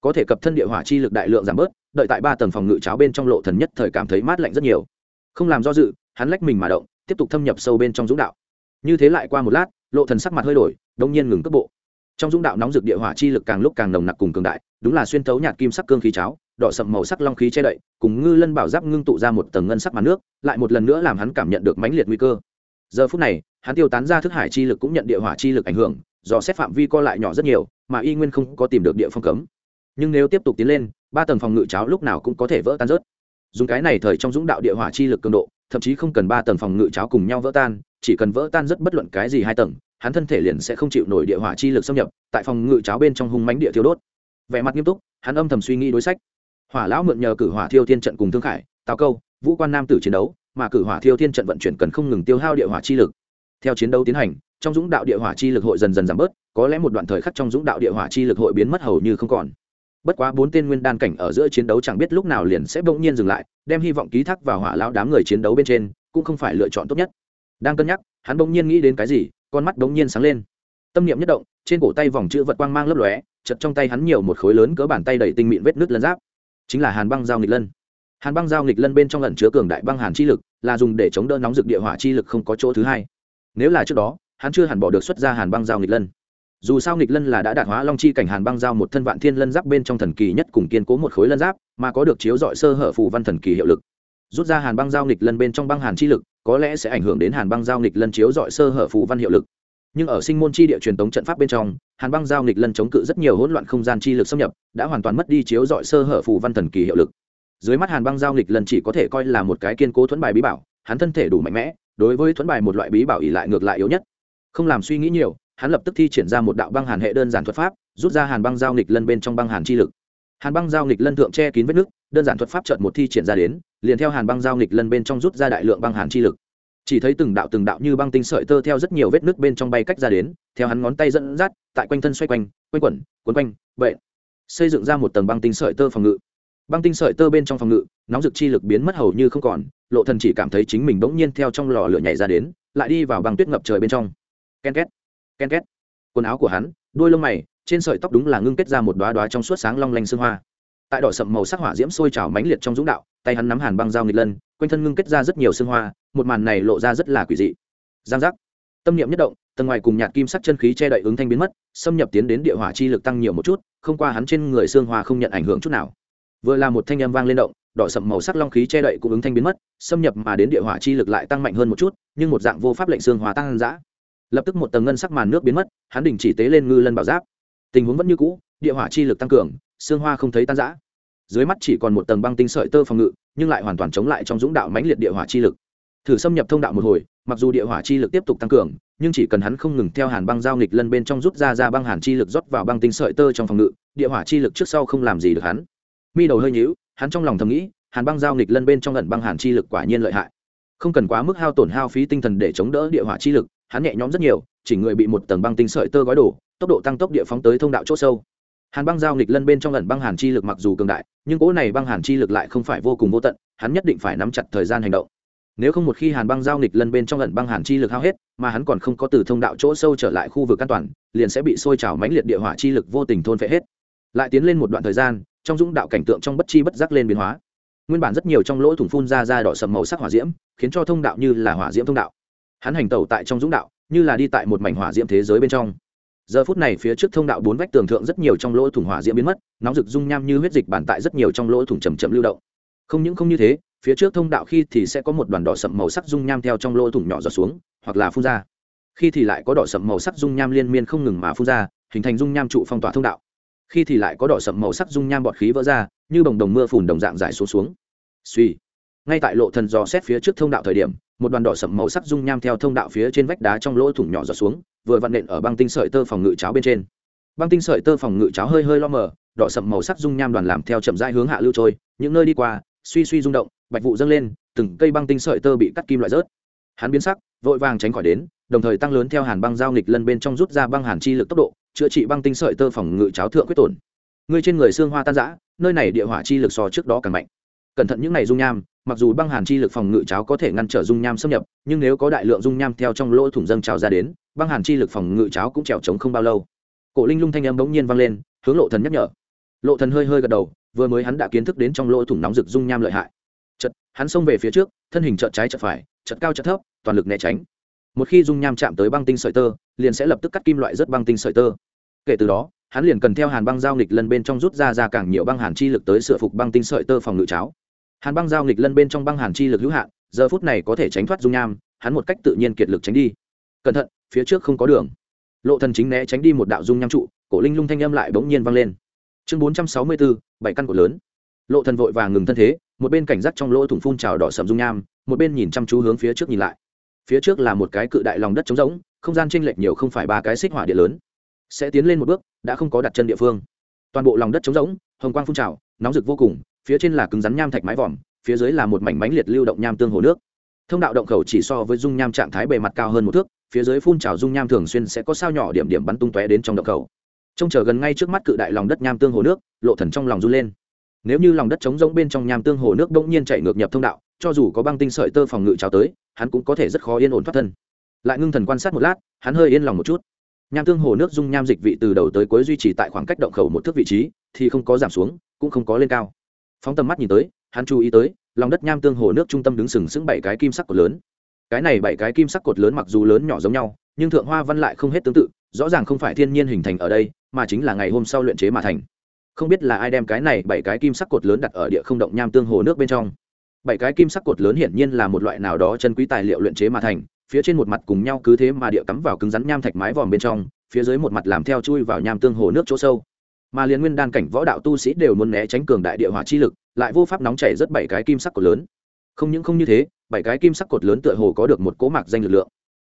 Có thể cập thân địa hỏa chi lực đại lượng giảm bớt, đợi tại ba tầng phòng ngự cháo bên trong lộ thần nhất thời cảm thấy mát lạnh rất nhiều. Không làm do dự, hắn lách mình mà động, tiếp tục thâm nhập sâu bên trong dũng đạo. Như thế lại qua một lát, lộ thần sắc mặt hơi đổi, đông nhiên ngừng cấp bộ. Trong dũng đạo nóng rực địa hỏa chi lực càng lúc càng nồng nặc cùng cường đại, đúng là xuyên thấu nhạt kim sắc cương khí cháo đỏ sậm màu sắc long khí che đậy, cùng ngư lân bảo giáp ngưng tụ ra một tầng ngân sắc màn nước, lại một lần nữa làm hắn cảm nhận được mãnh liệt nguy cơ. Giờ phút này, hắn tiêu tán ra thức hải chi lực cũng nhận địa hỏa chi lực ảnh hưởng, do xét phạm vi co lại nhỏ rất nhiều, mà y nguyên không có tìm được địa phong cấm. Nhưng nếu tiếp tục tiến lên, ba tầng phòng ngự cháo lúc nào cũng có thể vỡ tan rớt. Dùng cái này thời trong dũng đạo địa hỏa chi lực cường độ, thậm chí không cần ba tầng phòng ngự cháo cùng nhau vỡ tan, chỉ cần vỡ tan rất bất luận cái gì hai tầng, hắn thân thể liền sẽ không chịu nổi địa hỏa chi lực xâm nhập, tại phòng ngự cháo bên trong hung mánh địa thiêu đốt. Vẻ mặt nghiêm túc, hắn âm thầm suy nghĩ đối sách hỏa lão mượn nhờ cử hỏa thiêu thiên trận cùng thương khải, tào câu, vũ quan nam tử chiến đấu, mà cử hỏa thiêu thiên trận vận chuyển cần không ngừng tiêu hao địa hỏa chi lực. Theo chiến đấu tiến hành, trong dũng đạo địa hỏa chi lực hội dần dần giảm bớt, có lẽ một đoạn thời khắc trong dũng đạo địa hỏa chi lực hội biến mất hầu như không còn. Bất quá bốn tên nguyên đan cảnh ở giữa chiến đấu chẳng biết lúc nào liền sẽ bỗng nhiên dừng lại, đem hy vọng ký thác vào hỏa lão đám người chiến đấu bên trên, cũng không phải lựa chọn tốt nhất. Đang cân nhắc, hắn bỗng nhiên nghĩ đến cái gì, con mắt bỗng nhiên sáng lên. Tâm niệm nhất động, trên cổ tay vòng chữ vật quang mang lấp lóe chật trong tay hắn nhiều một khối lớn cỡ bàn tay đầy tinh mịn vết nứt lân giáp chính là hàn băng giao nghịch lân. Hàn băng giao nghịch lân bên trong lần chứa cường đại băng hàn chi lực, là dùng để chống đỡ nóng rực địa hỏa chi lực không có chỗ thứ hai. Nếu là trước đó, hắn chưa hẳn bỏ được xuất ra hàn băng giao nghịch lân. Dù sao nghịch lân là đã đạt hóa long chi cảnh hàn băng giao một thân vạn thiên lân giáp bên trong thần kỳ nhất cùng kiên cố một khối lân giáp, mà có được chiếu dọi sơ hở phù văn thần kỳ hiệu lực. Rút ra hàn băng giao nghịch lân bên trong băng hàn chi lực, có lẽ sẽ ảnh hưởng đến hàn băng giao nghịch lân chiếu dọi sơ hở phù văn hiệu lực nhưng ở sinh môn chi địa truyền tống trận pháp bên trong, hàn băng giao nghịch lân chống cự rất nhiều hỗn loạn không gian chi lực xâm nhập, đã hoàn toàn mất đi chiếu dọi sơ hở phù văn thần kỳ hiệu lực. Dưới mắt hàn băng giao nghịch lân chỉ có thể coi là một cái kiên cố thuẫn bài bí bảo, hắn thân thể đủ mạnh mẽ, đối với thuẫn bài một loại bí bảo ỉ lại ngược lại yếu nhất. Không làm suy nghĩ nhiều, hắn lập tức thi triển ra một đạo băng hàn hệ đơn giản thuật pháp, rút ra hàn băng giao nghịch lân bên trong băng hàn chi lực. Hàn băng giao nghịch lân thượng che kín vết nước, đơn giản thuật pháp trợt một thi triển ra đến, liền theo hàn băng giao nghịch lân bên trong rút ra đại lượng băng hàn chi lực chỉ thấy từng đạo từng đạo như băng tinh sợi tơ theo rất nhiều vết nước bên trong bay cách ra đến, theo hắn ngón tay dẫn dắt, tại quanh thân xoay quanh quanh quẩn quấn quanh, vậy. Xây dựng ra một tầng băng tinh sợi tơ phòng ngự. Băng tinh sợi tơ bên trong phòng ngự, nóng rực chi lực biến mất hầu như không còn, lộ thần chỉ cảm thấy chính mình bỗng nhiên theo trong lò lửa nhảy ra đến, lại đi vào băng tuyết ngập trời bên trong. Ken két ken két. Quần áo của hắn, đuôi lông mày, trên sợi tóc đúng là ngưng kết ra một đóa đóa trong suốt sáng long lanh sương hoa tại đỏ sậm màu sắc hỏa diễm sôi trào mãnh liệt trong dũng đạo, tay hắn nắm hàn băng dao nghịch lân, quanh thân ngưng kết ra rất nhiều xương hoa, một màn này lộ ra rất là quỷ dị. Giang giác. Tâm niệm nhất động, tầng ngoài cùng nhạt kim sắc chân khí che đậy ứng thanh biến mất, xâm nhập tiến đến địa hỏa chi lực tăng nhiều một chút, không qua hắn trên người xương hoa không nhận ảnh hưởng chút nào. Vừa là một thanh âm vang lên động, đỏ sậm màu sắc long khí che đậy cũng ứng thanh biến mất, xâm nhập mà đến địa hỏa chi lực lại tăng mạnh hơn một chút, nhưng một dạng vô pháp lệnh xương hoa tăng dã. Lập tức một tầng ngân sắc màn nước biến mất, hắn đình chỉ tế lên ngư lân bảo giáp tình huống vẫn như cũ, địa hỏa chi lực tăng cường, xương hoa không thấy tan giã dưới mắt chỉ còn một tầng băng tinh sợi tơ phòng ngự, nhưng lại hoàn toàn chống lại trong dũng đạo mãnh liệt địa hỏa chi lực. Thử xâm nhập thông đạo một hồi, mặc dù địa hỏa chi lực tiếp tục tăng cường, nhưng chỉ cần hắn không ngừng theo hàn băng giao nghịch lân bên trong rút ra ra băng hàn chi lực rót vào băng tinh sợi tơ trong phòng ngự, địa hỏa chi lực trước sau không làm gì được hắn. Mi đầu hơi nhíu, hắn trong lòng thầm nghĩ, hàn băng giao nghịch lân bên trong lần băng hàn chi lực quả nhiên lợi hại. Không cần quá mức hao tổn hao phí tinh thần để chống đỡ địa hỏa chi lực, hắn nhẹ nhõm rất nhiều, chỉ người bị một tầng băng tinh sợi tơ gói đổ tốc độ tăng tốc địa phóng tới thông đạo chỗ sâu. Hàn băng giao nghịch lân bên trong lần băng hàn chi lực mặc dù cường đại, nhưng cỗ này băng hàn chi lực lại không phải vô cùng vô tận, hắn nhất định phải nắm chặt thời gian hành động. Nếu không một khi hàn băng giao nghịch lân bên trong lần băng hàn chi lực hao hết, mà hắn còn không có từ thông đạo chỗ sâu trở lại khu vực an toàn, liền sẽ bị sôi trào mãnh liệt địa hỏa chi lực vô tình thôn phệ hết. Lại tiến lên một đoạn thời gian, trong dũng đạo cảnh tượng trong bất chi bất giác lên biến hóa. Nguyên bản rất nhiều trong lỗ thủng phun ra ra đỏ sầm màu sắc hỏa diễm, khiến cho thông đạo như là hỏa diễm thông đạo. Hắn hành tẩu tại trong dũng đạo, như là đi tại một mảnh hỏa diễm thế giới bên trong giờ phút này phía trước thông đạo bốn vách tường thượng rất nhiều trong lỗ thủng hỏa diễm biến mất, nóng rực dung nham như huyết dịch bản tại rất nhiều trong lỗ thủng chầm chậm lưu động. Không những không như thế, phía trước thông đạo khi thì sẽ có một đoàn đỏ sậm màu sắc dung nham theo trong lỗ thủng nhỏ giọt xuống, hoặc là phun ra. Khi thì lại có đỏ sậm màu sắc dung nham liên miên không ngừng mà phun ra, hình thành dung nham trụ phong tỏa thông đạo. Khi thì lại có đỏ sậm màu sắc dung nham bọt khí vỡ ra, như bồng đồng mưa phùn đồng dạng dài xuống xuống. Suy. Ngay tại lộ thần dò xét phía trước thông đạo thời điểm, một đoàn đỏ sậm màu sắc dung nham theo thông đạo phía trên vách đá trong lỗ thủng nhỏ giọt xuống vừa vặn nện ở băng tinh sợi tơ phòng ngự cháo bên trên. Băng tinh sợi tơ phòng ngự cháo hơi hơi lo mờ, đỏ sậm màu sắc dung nham đoàn làm theo chậm rãi hướng hạ lưu trôi, những nơi đi qua, suy suy rung động, bạch vụ dâng lên, từng cây băng tinh sợi tơ bị cắt kim loại rớt. Hắn biến sắc, vội vàng tránh khỏi đến, đồng thời tăng lớn theo hàn băng giao nghịch lân bên trong rút ra băng hàn chi lực tốc độ, chữa trị băng tinh sợi tơ phòng ngự cháo thượng quyết tổn. Người trên người xương hoa tan rã, nơi này địa hỏa chi lực so trước đó càng mạnh cẩn thận những này dung nham, mặc dù băng hàn chi lực phòng ngự cháo có thể ngăn trở dung nham xâm nhập, nhưng nếu có đại lượng dung nham theo trong lỗ thủng dâng trào ra đến, băng hàn chi lực phòng ngự cháo cũng trèo trống không bao lâu. Cổ linh lung thanh âm bỗng nhiên vang lên, hướng lộ thần nhắc nhở. Lộ thần hơi hơi gật đầu, vừa mới hắn đã kiến thức đến trong lỗ thủng nóng rực dung nham lợi hại. Chật hắn xông về phía trước, thân hình chợt trái chợt phải, chợt cao chợt thấp, toàn lực né tránh. Một khi dung nham chạm tới băng tinh sợi tơ, liền sẽ lập tức cắt kim loại rất băng tinh sợi tơ. Kể từ đó, hắn liền cần theo hàn băng giao nghịch lần bên trong rút ra ra càng nhiều băng hàn chi lực tới sửa phục băng tinh sợi tơ phòng ngự cháo hàn băng giao nghịch lân bên trong băng hàn chi lực hữu hạn, giờ phút này có thể tránh thoát dung nham, hắn một cách tự nhiên kiệt lực tránh đi. Cẩn thận, phía trước không có đường. Lộ thần chính né tránh đi một đạo dung nham trụ, cổ linh lung thanh âm lại bỗng nhiên vang lên. Chương bốn trăm sáu mươi bốn bảy căn cột lớn. Lộ thần vội vàng ngừng thân thế, một bên cảnh giác trong lỗ thủng phun trào đỏ sầm dung nham, một bên nhìn chăm chú hướng phía trước nhìn lại. Phía trước là một cái cự đại lòng đất trống rỗng, không gian chênh lệch nhiều không phải ba cái xích hỏa địa lớn. Sẽ tiến lên một bước, đã không có đặt chân địa phương. Toàn bộ lòng đất trống rỗng, hồng quang phun trào, nóng rực vô cùng phía trên là cứng rắn nham thạch mái vòm, phía dưới là một mảnh mánh liệt lưu động nham tương hồ nước. Thông đạo động khẩu chỉ so với dung nham trạng thái bề mặt cao hơn một thước, phía dưới phun trào dung nham thường xuyên sẽ có sao nhỏ điểm điểm bắn tung tóe đến trong động khẩu. Trông chờ gần ngay trước mắt cự đại lòng đất nham tương hồ nước, lộ thần trong lòng run lên. Nếu như lòng đất trống rỗng bên trong nham tương hồ nước bỗng nhiên chạy ngược nhập thông đạo, cho dù có băng tinh sợi tơ phòng ngự trào tới, hắn cũng có thể rất khó yên ổn thoát thân. Lại ngưng thần quan sát một lát, hắn hơi yên lòng một chút. Nham tương hồ nước dung nham dịch vị từ đầu tới cuối duy trì tại khoảng cách động khẩu một thước vị trí, thì không có giảm xuống, cũng không có lên cao phóng tầm mắt nhìn tới, hắn chú ý tới, lòng đất nham tương hồ nước trung tâm đứng sừng sững bảy cái kim sắc cột lớn. Cái này bảy cái kim sắc cột lớn mặc dù lớn nhỏ giống nhau, nhưng thượng hoa văn lại không hết tương tự, rõ ràng không phải thiên nhiên hình thành ở đây, mà chính là ngày hôm sau luyện chế mà thành. Không biết là ai đem cái này bảy cái kim sắc cột lớn đặt ở địa không động nham tương hồ nước bên trong. Bảy cái kim sắc cột lớn hiển nhiên là một loại nào đó chân quý tài liệu luyện chế mà thành, phía trên một mặt cùng nhau cứ thế mà địa cắm vào cứng rắn nham thạch mái vòm bên trong, phía dưới một mặt làm theo chui vào nham tương hồ nước chỗ sâu mà liền nguyên đan cảnh võ đạo tu sĩ đều muốn né tránh cường đại địa hỏa chi lực, lại vô pháp nóng chảy rất bảy cái kim sắc cột lớn. Không những không như thế, bảy cái kim sắc cột lớn tựa hồ có được một cố mạc danh lực lượng.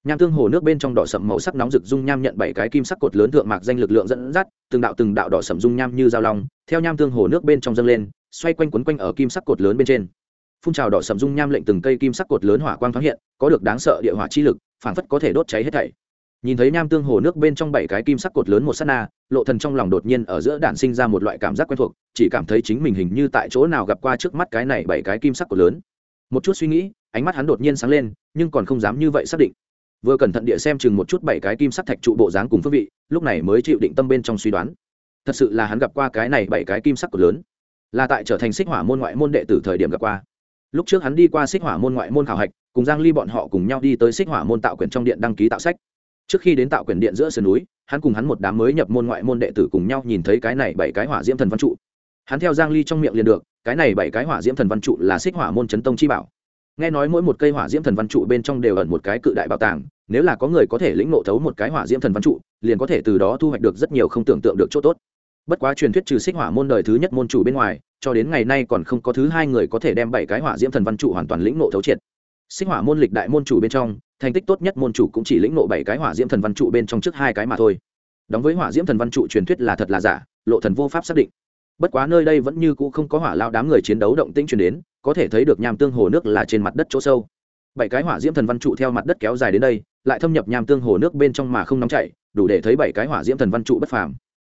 Nham tương hồ nước bên trong đỏ sậm màu sắc nóng rực dung nham nhận bảy cái kim sắc cột lớn thượng mạc danh lực lượng dẫn dắt, từng đạo từng đạo đỏ sậm dung nham như dao long, theo nham tương hồ nước bên trong dâng lên, xoay quanh quấn quanh ở kim sắc cột lớn bên trên. Phun trào đỏ sậm dung nham lệnh từng cây kim sắc cột lớn hỏa quang thoáng hiện, có được đáng sợ địa hỏa chi lực, phảng phất có thể đốt cháy hết thảy nhìn thấy nham tương hồ nước bên trong bảy cái kim sắc cột lớn một sát na, lộ thần trong lòng đột nhiên ở giữa đạn sinh ra một loại cảm giác quen thuộc, chỉ cảm thấy chính mình hình như tại chỗ nào gặp qua trước mắt cái này bảy cái kim sắc cột lớn. Một chút suy nghĩ, ánh mắt hắn đột nhiên sáng lên, nhưng còn không dám như vậy xác định. Vừa cẩn thận địa xem chừng một chút bảy cái kim sắc thạch trụ bộ dáng cùng phước vị, lúc này mới chịu định tâm bên trong suy đoán. Thật sự là hắn gặp qua cái này bảy cái kim sắc cột lớn. Là tại trở thành xích hỏa môn ngoại môn đệ tử thời điểm gặp qua. Lúc trước hắn đi qua xích hỏa môn ngoại môn khảo hạch, cùng giang ly bọn họ cùng nhau đi tới xích hỏa môn tạo quyển trong điện đăng ký tạo sách trước khi đến tạo quyển điện giữa sườn núi, hắn cùng hắn một đám mới nhập môn ngoại môn đệ tử cùng nhau nhìn thấy cái này bảy cái hỏa diễm thần văn trụ. Hắn theo giang ly trong miệng liền được, cái này bảy cái hỏa diễm thần văn trụ là xích hỏa môn chấn tông chi bảo. Nghe nói mỗi một cây hỏa diễm thần văn trụ bên trong đều ẩn một cái cự đại bảo tàng, nếu là có người có thể lĩnh ngộ thấu một cái hỏa diễm thần văn trụ, liền có thể từ đó thu hoạch được rất nhiều không tưởng tượng được chỗ tốt. Bất quá truyền thuyết trừ xích hỏa môn đời thứ nhất môn chủ bên ngoài, cho đến ngày nay còn không có thứ hai người có thể đem bảy cái hỏa diễm thần văn trụ hoàn toàn lĩnh ngộ thấu triệt. Xích hỏa môn lịch đại môn chủ bên trong thành tích tốt nhất môn chủ cũng chỉ lĩnh ngộ bảy cái hỏa diễm thần văn trụ bên trong trước hai cái mà thôi. Đóng với hỏa diễm thần văn trụ truyền thuyết là thật là giả, lộ thần vô pháp xác định. Bất quá nơi đây vẫn như cũ không có hỏa lao đám người chiến đấu động tĩnh truyền đến, có thể thấy được nham tương hồ nước là trên mặt đất chỗ sâu. Bảy cái hỏa diễm thần văn trụ theo mặt đất kéo dài đến đây, lại thâm nhập nham tương hồ nước bên trong mà không nóng chảy, đủ để thấy bảy cái hỏa diễm thần văn trụ bất phàm.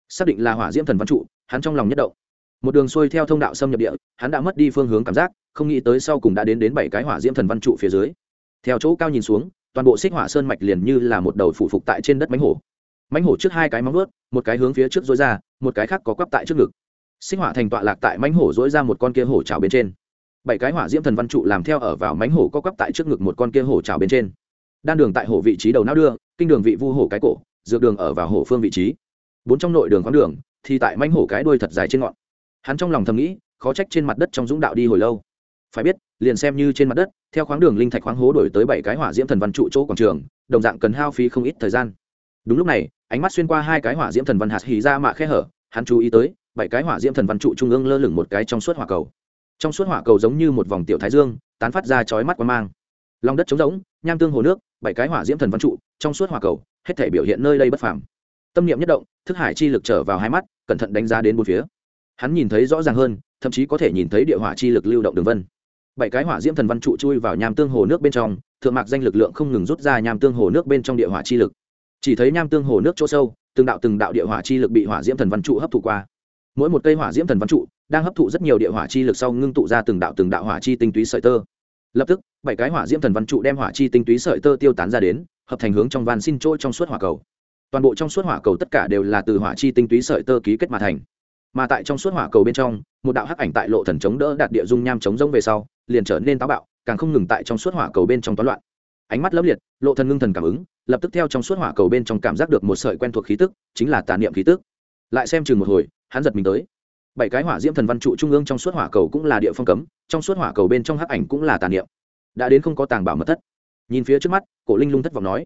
Xác định là hỏa diễm thần văn trụ, hắn trong lòng nhất động. Một đường xuôi theo thông đạo xâm nhập địa, hắn đã mất đi phương hướng cảm giác, không nghĩ tới sau cùng đã đến đến bảy cái hỏa diễm thần văn trụ phía dưới theo chỗ cao nhìn xuống, toàn bộ xích hỏa sơn mạch liền như là một đầu phủ phục tại trên đất mánh hổ. Mánh hổ trước hai cái móng ướt một cái hướng phía trước dối ra, một cái khác có quắp tại trước ngực. Xích hỏa thành tọa lạc tại mánh hổ dối ra một con kia hổ trào bên trên. Bảy cái hỏa diễm thần văn trụ làm theo ở vào mánh hổ có quắp tại trước ngực một con kia hổ trào bên trên. Đan đường tại hổ vị trí đầu não đưa, kinh đường vị vu hổ cái cổ, dược đường ở vào hổ phương vị trí. Bốn trong nội đường khoáng đường, thì tại mánh hổ cái đuôi thật dài trên ngọn. Hắn trong lòng thầm nghĩ, khó trách trên mặt đất trong dũng đạo đi hồi lâu phải biết, liền xem như trên mặt đất, theo khoáng đường linh thạch khoáng hố đổi tới bảy cái hỏa diễm thần văn trụ chỗ quảng trường, đồng dạng cần hao phí không ít thời gian. Đúng lúc này, ánh mắt xuyên qua hai cái hỏa diễm thần văn hạt hì ra mạ khe hở, hắn chú ý tới, bảy cái hỏa diễm thần văn trụ trung ương lơ lửng một cái trong suốt hỏa cầu. Trong suốt hỏa cầu giống như một vòng tiểu thái dương, tán phát ra chói mắt quan mang. Lòng đất trống rỗng, nham tương hồ nước, bảy cái hỏa diễm thần văn trụ, trong suốt hỏa cầu, hết thể biểu hiện nơi đây bất phàm. Tâm niệm nhất động, thức hải chi lực trở vào hai mắt, cẩn thận đánh giá đến bốn phía. Hắn nhìn thấy rõ ràng hơn, thậm chí có thể nhìn thấy địa hỏa chi lực lưu động đường vân bảy cái hỏa diễm thần văn trụ chui vào nham tương hồ nước bên trong, thượng mạc danh lực lượng không ngừng rút ra nham tương hồ nước bên trong địa hỏa chi lực. Chỉ thấy nham tương hồ nước chỗ sâu, từng đạo từng đạo địa hỏa chi lực bị hỏa diễm thần văn trụ hấp thụ qua. Mỗi một cây hỏa diễm thần văn trụ đang hấp thụ rất nhiều địa hỏa chi lực sau ngưng tụ ra từng đạo từng đạo hỏa chi tinh túy sợi tơ. Lập tức, bảy cái hỏa diễm thần văn trụ đem hỏa chi tinh túy sợi tơ tiêu tán ra đến, hợp thành hướng trong van xin trôi trong suốt hỏa cầu. Toàn bộ trong suốt hỏa cầu tất cả đều là từ hỏa chi tinh túy sợi tơ ký kết mà thành mà tại trong suốt hỏa cầu bên trong, một đạo hắc ảnh tại lộ thần chống đỡ đạt địa dung nham chống rông về sau, liền trở nên táo bạo, càng không ngừng tại trong suốt hỏa cầu bên trong toán loạn. Ánh mắt lấp liệt, lộ thần ngưng thần cảm ứng, lập tức theo trong suốt hỏa cầu bên trong cảm giác được một sợi quen thuộc khí tức, chính là tà niệm khí tức. Lại xem chừng một hồi, hắn giật mình tới. Bảy cái hỏa diễm thần văn trụ trung ương trong suốt hỏa cầu cũng là địa phong cấm, trong suốt hỏa cầu bên trong hắc ảnh cũng là tà niệm. Đã đến không có tàng bảo mật thất. Nhìn phía trước mắt, cổ linh lung thất vọng nói.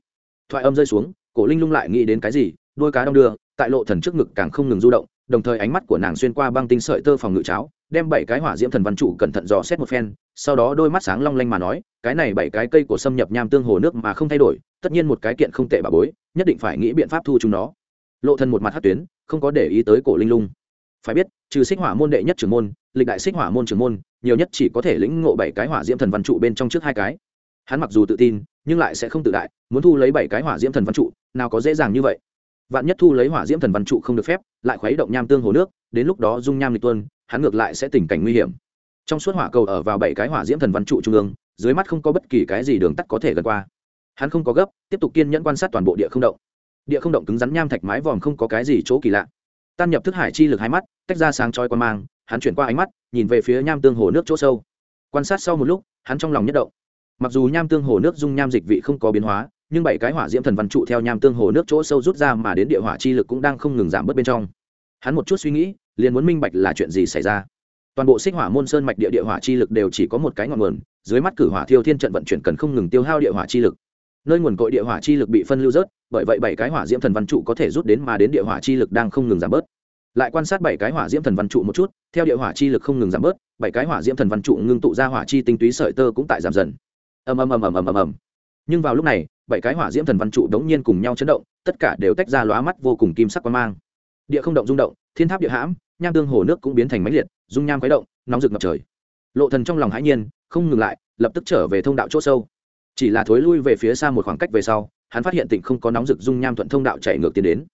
Thoại âm rơi xuống, cổ linh lung lại nghĩ đến cái gì, đôi cá đong đưa, tại lộ thần trước ngực càng không ngừng du động đồng thời ánh mắt của nàng xuyên qua băng tinh sợi tơ phòng ngự cháo, đem bảy cái hỏa diễm thần văn trụ cẩn thận dò xét một phen, sau đó đôi mắt sáng long lanh mà nói, cái này bảy cái cây của xâm nhập nham tương hồ nước mà không thay đổi, tất nhiên một cái kiện không tệ bà bối, nhất định phải nghĩ biện pháp thu chúng nó. Lộ thân một mặt hát tuyến, không có để ý tới cổ linh lung. Phải biết, trừ xích hỏa môn đệ nhất trưởng môn, lịch đại xích hỏa môn trưởng môn, nhiều nhất chỉ có thể lĩnh ngộ bảy cái hỏa diễm thần văn trụ bên trong trước hai cái. Hắn mặc dù tự tin, nhưng lại sẽ không tự đại, muốn thu lấy bảy cái hỏa diễm thần văn trụ, nào có dễ dàng như vậy vạn nhất thu lấy hỏa diễm thần văn trụ không được phép, lại khuấy động nham tương hồ nước, đến lúc đó dung nham lịch tuân, hắn ngược lại sẽ tình cảnh nguy hiểm. Trong suốt hỏa cầu ở vào bảy cái hỏa diễm thần văn trụ trung ương, dưới mắt không có bất kỳ cái gì đường tắt có thể gần qua. Hắn không có gấp, tiếp tục kiên nhẫn quan sát toàn bộ địa không động. Địa không động cứng rắn nham thạch mái vòm không có cái gì chỗ kỳ lạ. Tan nhập thức hải chi lực hai mắt, tách ra sáng chói qua mang, hắn chuyển qua ánh mắt, nhìn về phía nham tương hồ nước chỗ sâu. Quan sát sau một lúc, hắn trong lòng nhất động. Mặc dù nham tương hồ nước dung nham dịch vị không có biến hóa nhưng bảy cái hỏa diễm thần văn trụ theo nham tương hồ nước chỗ sâu rút ra mà đến địa hỏa chi lực cũng đang không ngừng giảm bớt bên trong. Hắn một chút suy nghĩ, liền muốn minh bạch là chuyện gì xảy ra. Toàn bộ xích hỏa môn sơn mạch địa địa hỏa chi lực đều chỉ có một cái ngọn nguồn, dưới mắt cử hỏa thiêu thiên trận vận chuyển cần không ngừng tiêu hao địa hỏa chi lực. Nơi nguồn cội địa hỏa chi lực bị phân lưu rớt, bởi vậy bảy cái hỏa diễm thần văn trụ có thể rút đến mà đến địa hỏa chi lực đang không ngừng giảm bớt. Lại quan sát bảy cái hỏa diễm thần văn trụ một chút, theo địa hỏa chi lực không ngừng giảm bớt, bảy cái hỏa diễm thần văn trụ ngưng tụ ra hỏa chi tinh túy sợi tơ cũng tại giảm dần. Ầm ầm ầm ầm ầm ầm ầm. Nhưng vào lúc này bảy cái hỏa diễm thần văn trụ đống nhiên cùng nhau chấn động, tất cả đều tách ra lóa mắt vô cùng kim sắc quang mang. Địa không động rung động, thiên tháp địa hãm, nham tương hồ nước cũng biến thành máy liệt, dung nham quấy động, nóng rực ngập trời. Lộ thần trong lòng hãi nhiên, không ngừng lại, lập tức trở về thông đạo chỗ sâu. Chỉ là thối lui về phía xa một khoảng cách về sau, hắn phát hiện tỉnh không có nóng rực dung nham thuận thông đạo chạy ngược tiến đến.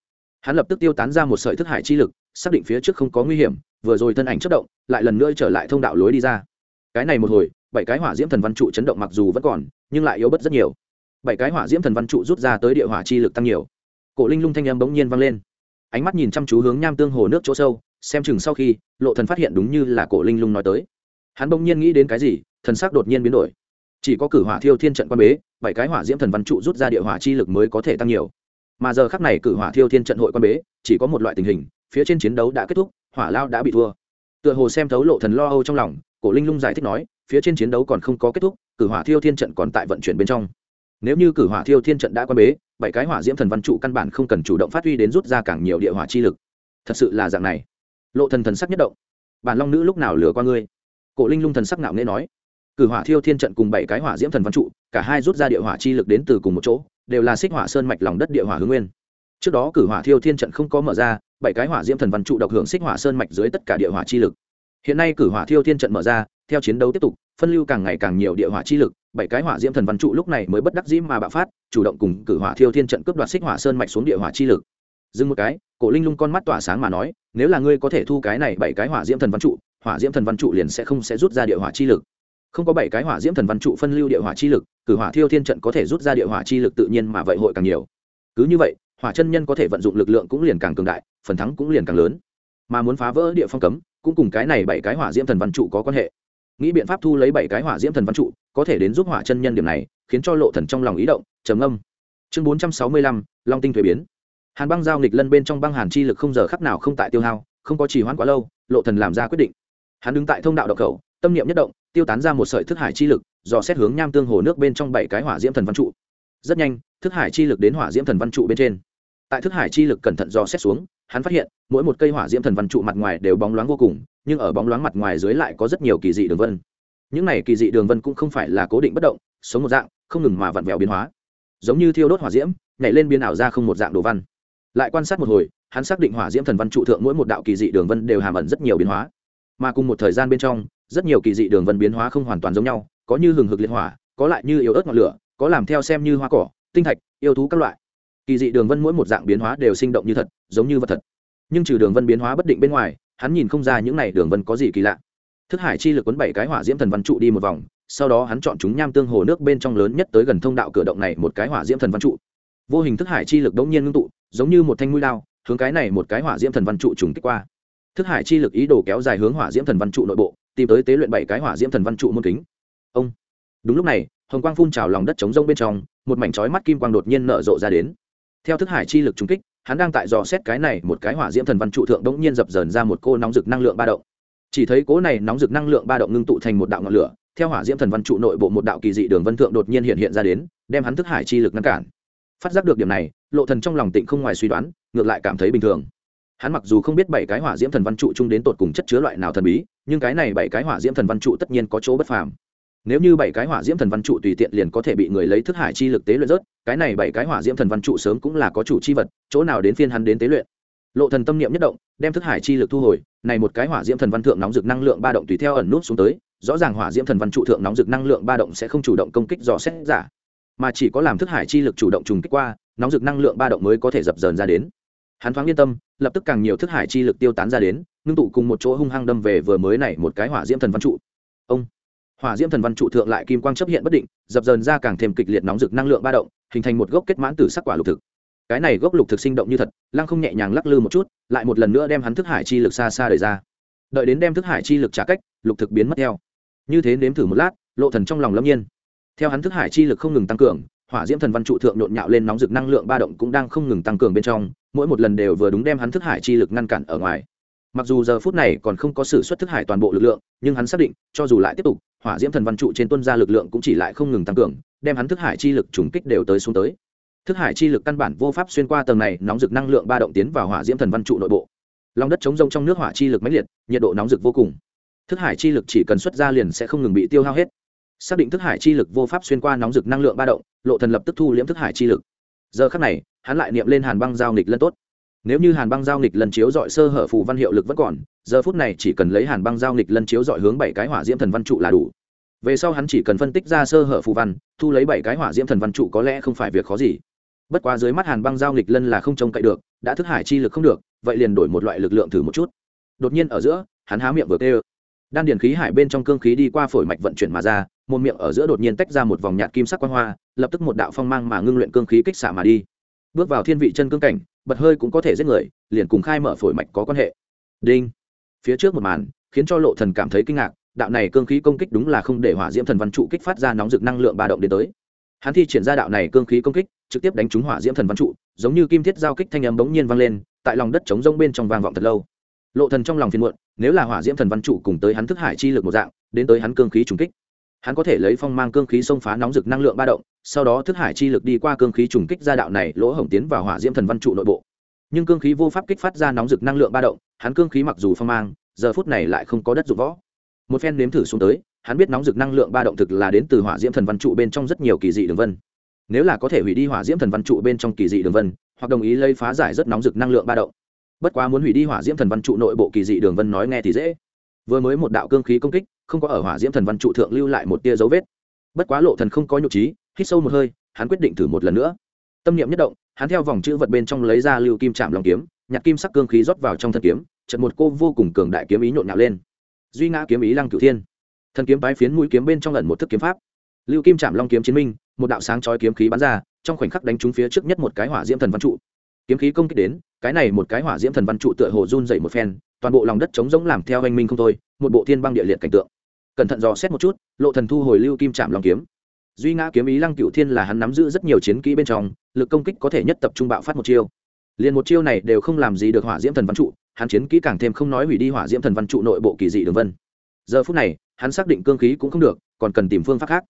Hắn lập tức tiêu tán ra một sợi thức hải chi lực, xác định phía trước không có nguy hiểm, vừa rồi thân ảnh chất động, lại lần nữa trở lại thông đạo lối đi ra. Cái này một hồi, bảy cái hỏa diễm thần văn trụ chấn động mặc dù vẫn còn, nhưng lại yếu bớt rất nhiều bảy cái hỏa diễm thần văn trụ rút ra tới địa hỏa chi lực tăng nhiều. Cổ linh lung thanh âm bỗng nhiên vang lên. Ánh mắt nhìn chăm chú hướng nham tương hồ nước chỗ sâu, xem chừng sau khi, lộ thần phát hiện đúng như là cổ linh lung nói tới. Hắn bỗng nhiên nghĩ đến cái gì, thần sắc đột nhiên biến đổi. Chỉ có cử hỏa thiêu thiên trận quan bế, bảy cái hỏa diễm thần văn trụ rút ra địa hỏa chi lực mới có thể tăng nhiều. Mà giờ khắc này cử hỏa thiêu thiên trận hội quan bế, chỉ có một loại tình hình, phía trên chiến đấu đã kết thúc, hỏa lao đã bị thua. Tựa hồ xem thấu lộ thần lo âu trong lòng, cổ linh lung giải thích nói, phía trên chiến đấu còn không có kết thúc, cử hỏa thiêu thiên trận còn tại vận chuyển bên trong nếu như cử hỏa thiêu thiên trận đã quan bế, bảy cái hỏa diễm thần văn trụ căn bản không cần chủ động phát huy đến rút ra càng nhiều địa hỏa chi lực. Thật sự là dạng này. Lộ thần thần sắc nhất động. Bản long nữ lúc nào lừa qua ngươi? Cổ linh lung thần sắc nạo nghe nói. Cử hỏa thiêu thiên trận cùng bảy cái hỏa diễm thần văn trụ, cả hai rút ra địa hỏa chi lực đến từ cùng một chỗ, đều là xích hỏa sơn mạch lòng đất địa hỏa hướng nguyên. Trước đó cử hỏa thiêu thiên trận không có mở ra, bảy cái hỏa diễm thần văn trụ độc hưởng xích hỏa sơn mạch dưới tất cả địa hỏa chi lực hiện nay cử hỏa thiêu thiên trận mở ra, theo chiến đấu tiếp tục, phân lưu càng ngày càng nhiều địa hỏa chi lực, bảy cái hỏa diễm thần văn trụ lúc này mới bất đắc dĩ mà bạo phát, chủ động cùng cử hỏa thiêu thiên trận cướp đoạt xích hỏa sơn mạch xuống địa hỏa chi lực. Dừng một cái, cổ linh lung con mắt tỏa sáng mà nói, nếu là ngươi có thể thu cái này bảy cái hỏa diễm thần văn trụ, hỏa diễm thần văn trụ liền sẽ không sẽ rút ra địa hỏa chi lực. Không có bảy cái hỏa diễm thần văn trụ phân lưu địa hỏa chi lực, cử hỏa thiêu thiên trận có thể rút ra địa hỏa chi lực tự nhiên mà vậy hội càng nhiều. Cứ như vậy, hỏa chân nhân có thể vận dụng lực lượng cũng liền càng cường đại, phần thắng cũng liền càng lớn. Mà muốn phá vỡ địa phong cấm cũng cùng cái này bảy cái hỏa diễm thần văn trụ có quan hệ. Nghĩ biện pháp thu lấy bảy cái hỏa diễm thần văn trụ, có thể đến giúp hỏa chân nhân điểm này, khiến cho lộ thần trong lòng ý động, trầm âm chương bốn trăm sáu mươi lăm, long tinh thuế biến. Hàn băng giao nghịch lân bên trong băng hàn chi lực không giờ khắc nào không tại tiêu hao, không có trì hoãn quá lâu, lộ thần làm ra quyết định. Hắn đứng tại thông đạo độc khẩu, tâm niệm nhất động, tiêu tán ra một sợi thức hải chi lực, dò xét hướng nham tương hồ nước bên trong bảy cái hỏa diễm thần văn trụ. Rất nhanh, thức hải chi lực đến hỏa diễm thần văn trụ bên trên. Tại thức hải chi lực cẩn thận dò xét xuống hắn phát hiện, mỗi một cây hỏa diễm thần văn trụ mặt ngoài đều bóng loáng vô cùng, nhưng ở bóng loáng mặt ngoài dưới lại có rất nhiều kỳ dị đường vân. Những này kỳ dị đường vân cũng không phải là cố định bất động, sống một dạng, không ngừng mà vặn vẹo biến hóa. Giống như thiêu đốt hỏa diễm, nhảy lên biến ảo ra không một dạng đồ văn. Lại quan sát một hồi, hắn xác định hỏa diễm thần văn trụ thượng mỗi một đạo kỳ dị đường vân đều hàm ẩn rất nhiều biến hóa. Mà cùng một thời gian bên trong, rất nhiều kỳ dị đường vân biến hóa không hoàn toàn giống nhau, có như hừng hực liệt hỏa, có lại như yếu ớt ngọn lửa, có làm theo xem như hoa cỏ, tinh thạch, yêu thú các loại kỳ dị đường vân mỗi một dạng biến hóa đều sinh động như thật, giống như vật thật. Nhưng trừ đường vân biến hóa bất định bên ngoài, hắn nhìn không ra những này đường vân có gì kỳ lạ. Thức hải chi lực quấn bảy cái hỏa diễm thần văn trụ đi một vòng, sau đó hắn chọn chúng nham tương hồ nước bên trong lớn nhất tới gần thông đạo cửa động này một cái hỏa diễm thần văn trụ. Vô hình thức hải chi lực đống nhiên ngưng tụ, giống như một thanh mũi lao hướng cái này một cái hỏa diễm thần văn trụ trùng kích qua. Thức hải chi lực ý đồ kéo dài hướng hỏa diễm thần văn trụ nội bộ, tìm tới tế luyện bảy cái hỏa diễm thần văn trụ môn kính. Ông. Đúng lúc này, hồng quang phun trào lòng đất chống rông bên trong, một mảnh chói mắt kim quang đột nhiên nở rộ ra đến theo thức hải chi lực trung kích, hắn đang tại dò xét cái này một cái hỏa diễm thần văn trụ thượng đống nhiên dập dờn ra một cô nóng rực năng lượng ba động. Chỉ thấy cố này nóng rực năng lượng ba động ngưng tụ thành một đạo ngọn lửa, theo hỏa diễm thần văn trụ nội bộ một đạo kỳ dị đường vân thượng đột nhiên hiện hiện ra đến, đem hắn thức hải chi lực ngăn cản. Phát giác được điểm này, lộ thần trong lòng tịnh không ngoài suy đoán, ngược lại cảm thấy bình thường. Hắn mặc dù không biết bảy cái hỏa diễm thần văn trụ chung đến tột cùng chất chứa loại nào thần bí, nhưng cái này bảy cái hỏa diễm thần văn trụ tất nhiên có chỗ bất phàm nếu như bảy cái hỏa diễm thần văn trụ tùy tiện liền có thể bị người lấy thức hải chi lực tế luyện rớt, cái này bảy cái hỏa diễm thần văn trụ sớm cũng là có chủ chi vật, chỗ nào đến phiên hắn đến tế luyện. Lộ thần tâm niệm nhất động, đem thức hải chi lực thu hồi, này một cái hỏa diễm thần văn thượng nóng rực năng lượng ba động tùy theo ẩn nút xuống tới, rõ ràng hỏa diễm thần văn trụ thượng nóng rực năng lượng ba động sẽ không chủ động công kích dò xét giả, mà chỉ có làm thức hải chi lực chủ động trùng kích qua, nóng rực năng lượng ba động mới có thể dập dờn ra đến. Hắn thoáng yên tâm, lập tức càng nhiều thức hải chi lực tiêu tán ra đến, ngưng tụ cùng một chỗ hung hăng đâm về vừa mới này một cái hỏa diễm thần văn trụ. Ông! Hỏa diễm thần văn trụ thượng lại kim quang chấp hiện bất định, dập dờn ra càng thêm kịch liệt nóng rực năng lượng ba động, hình thành một gốc kết mãn từ sắc quả lục thực. Cái này gốc lục thực sinh động như thật, lăng không nhẹ nhàng lắc lư một chút, lại một lần nữa đem hắn thức hải chi lực xa xa đời ra. Đợi đến đem thức hải chi lực trả cách, lục thực biến mất theo. Như thế nếm thử một lát, lộ thần trong lòng lâm nhiên. Theo hắn thức hải chi lực không ngừng tăng cường, hỏa diễm thần văn trụ thượng nhộn nhạo lên nóng rực năng lượng ba động cũng đang không ngừng tăng cường bên trong, mỗi một lần đều vừa đúng đem hắn thức hải chi lực ngăn cản ở ngoài mặc dù giờ phút này còn không có sự xuất thức hải toàn bộ lực lượng, nhưng hắn xác định, cho dù lại tiếp tục, hỏa diễm thần văn trụ trên tuân ra lực lượng cũng chỉ lại không ngừng tăng cường, đem hắn thức hải chi lực trùng kích đều tới xuống tới. Thức hải chi lực căn bản vô pháp xuyên qua tầng này nóng rực năng lượng ba động tiến vào hỏa diễm thần văn trụ nội bộ. Lòng đất chống rông trong nước hỏa chi lực mãnh liệt, nhiệt độ nóng rực vô cùng. Thức hải chi lực chỉ cần xuất ra liền sẽ không ngừng bị tiêu hao hết. Xác định thức hải chi lực vô pháp xuyên qua nóng rực năng lượng ba động, lộ thần lập tức thu liễm thức hải chi lực. Giờ khắc này, hắn lại niệm lên hàn băng giao nghịch lân tốt nếu như hàn băng giao nghịch lần chiếu dọi sơ hở phù văn hiệu lực vẫn còn, giờ phút này chỉ cần lấy hàn băng giao nghịch lần chiếu dọi hướng bảy cái hỏa diễm thần văn trụ là đủ. Về sau hắn chỉ cần phân tích ra sơ hở phù văn, thu lấy bảy cái hỏa diễm thần văn trụ có lẽ không phải việc khó gì. Bất quá dưới mắt hàn băng giao nghịch lân là không trông cậy được, đã thức hải chi lực không được, vậy liền đổi một loại lực lượng thử một chút. Đột nhiên ở giữa, hắn há miệng vừa kêu. Đan điền khí hải bên trong cương khí đi qua phổi mạch vận chuyển mà ra, một miệng ở giữa đột nhiên tách ra một vòng nhạt kim sắc quang hoa, lập tức một đạo phong mang mà ngưng luyện cương khí kích xạ mà đi. Bước vào thiên vị chân cương cảnh bật hơi cũng có thể giết người, liền cùng khai mở phổi mạch có quan hệ. Đinh. Phía trước một màn, khiến cho lộ thần cảm thấy kinh ngạc, đạo này cương khí công kích đúng là không để hỏa diễm thần văn trụ kích phát ra nóng rực năng lượng ba động đến tới. Hắn thi triển ra đạo này cương khí công kích, trực tiếp đánh trúng hỏa diễm thần văn trụ, giống như kim thiết giao kích thanh âm bỗng nhiên vang lên, tại lòng đất trống rông bên trong vang vọng thật lâu. Lộ thần trong lòng phiền muộn, nếu là hỏa diễm thần văn trụ cùng tới hắn thức hải chi lực một dạng, đến tới hắn cương khí trùng kích, hắn có thể lấy phong mang cương khí xông phá nóng rực năng lượng ba động sau đó thức hải chi lực đi qua cương khí trùng kích ra đạo này, lỗ hổng tiến vào hỏa diễm thần văn trụ nội bộ. Nhưng cương khí vô pháp kích phát ra nóng rực năng lượng ba động, hắn cương khí mặc dù phong mang, giờ phút này lại không có đất dụng võ. Một phen nếm thử xuống tới, hắn biết nóng rực năng lượng ba động thực là đến từ hỏa diễm thần văn trụ bên trong rất nhiều kỳ dị đường vân. Nếu là có thể hủy đi hỏa diễm thần văn trụ bên trong kỳ dị đường vân, hoặc đồng ý lấy phá giải rất nóng rực năng lượng ba động. Bất quá muốn hủy đi hỏa diễm thần văn trụ nội bộ kỳ dị đường vân nói nghe thì dễ. Vừa mới một đạo cương khí công kích, không có ở hỏa diễm thần văn trụ thượng lưu lại một tia dấu vết. Bất quá lộ thần không có nhục trí hít sâu một hơi, hắn quyết định thử một lần nữa. Tâm niệm nhất động, hắn theo vòng chữ vật bên trong lấy ra lưu kim chạm lòng kiếm, nhặt kim sắc cương khí rót vào trong thân kiếm chợt một cô vô cùng cường đại kiếm ý nhộn nhạo lên. Duy ngã kiếm ý lăng cửu thiên. Thân kiếm bái phiến mũi kiếm bên trong ẩn một thức kiếm pháp. Lưu kim chạm long kiếm chiến minh, một đạo sáng chói kiếm khí bắn ra, trong khoảnh khắc đánh trúng phía trước nhất một cái hỏa diễm thần văn trụ. Kiếm khí công kích đến, cái này một cái hỏa diễm thần văn trụ tựa hồ run dậy một phen, toàn bộ lòng đất trống rỗng làm theo anh minh không thôi, một bộ thiên băng địa liệt cảnh tượng. Cẩn thận dò xét một chút, lộ thần thu hồi lưu kim chạm Long kiếm duy ngã kiếm ý lăng cựu thiên là hắn nắm giữ rất nhiều chiến kỹ bên trong, lực công kích có thể nhất tập trung bạo phát một chiêu. Liền một chiêu này đều không làm gì được hỏa diễm thần văn trụ, hắn chiến kỹ càng thêm không nói hủy đi hỏa diễm thần văn trụ nội bộ kỳ dị đường vân. Giờ phút này, hắn xác định cương khí cũng không được, còn cần tìm phương pháp khác.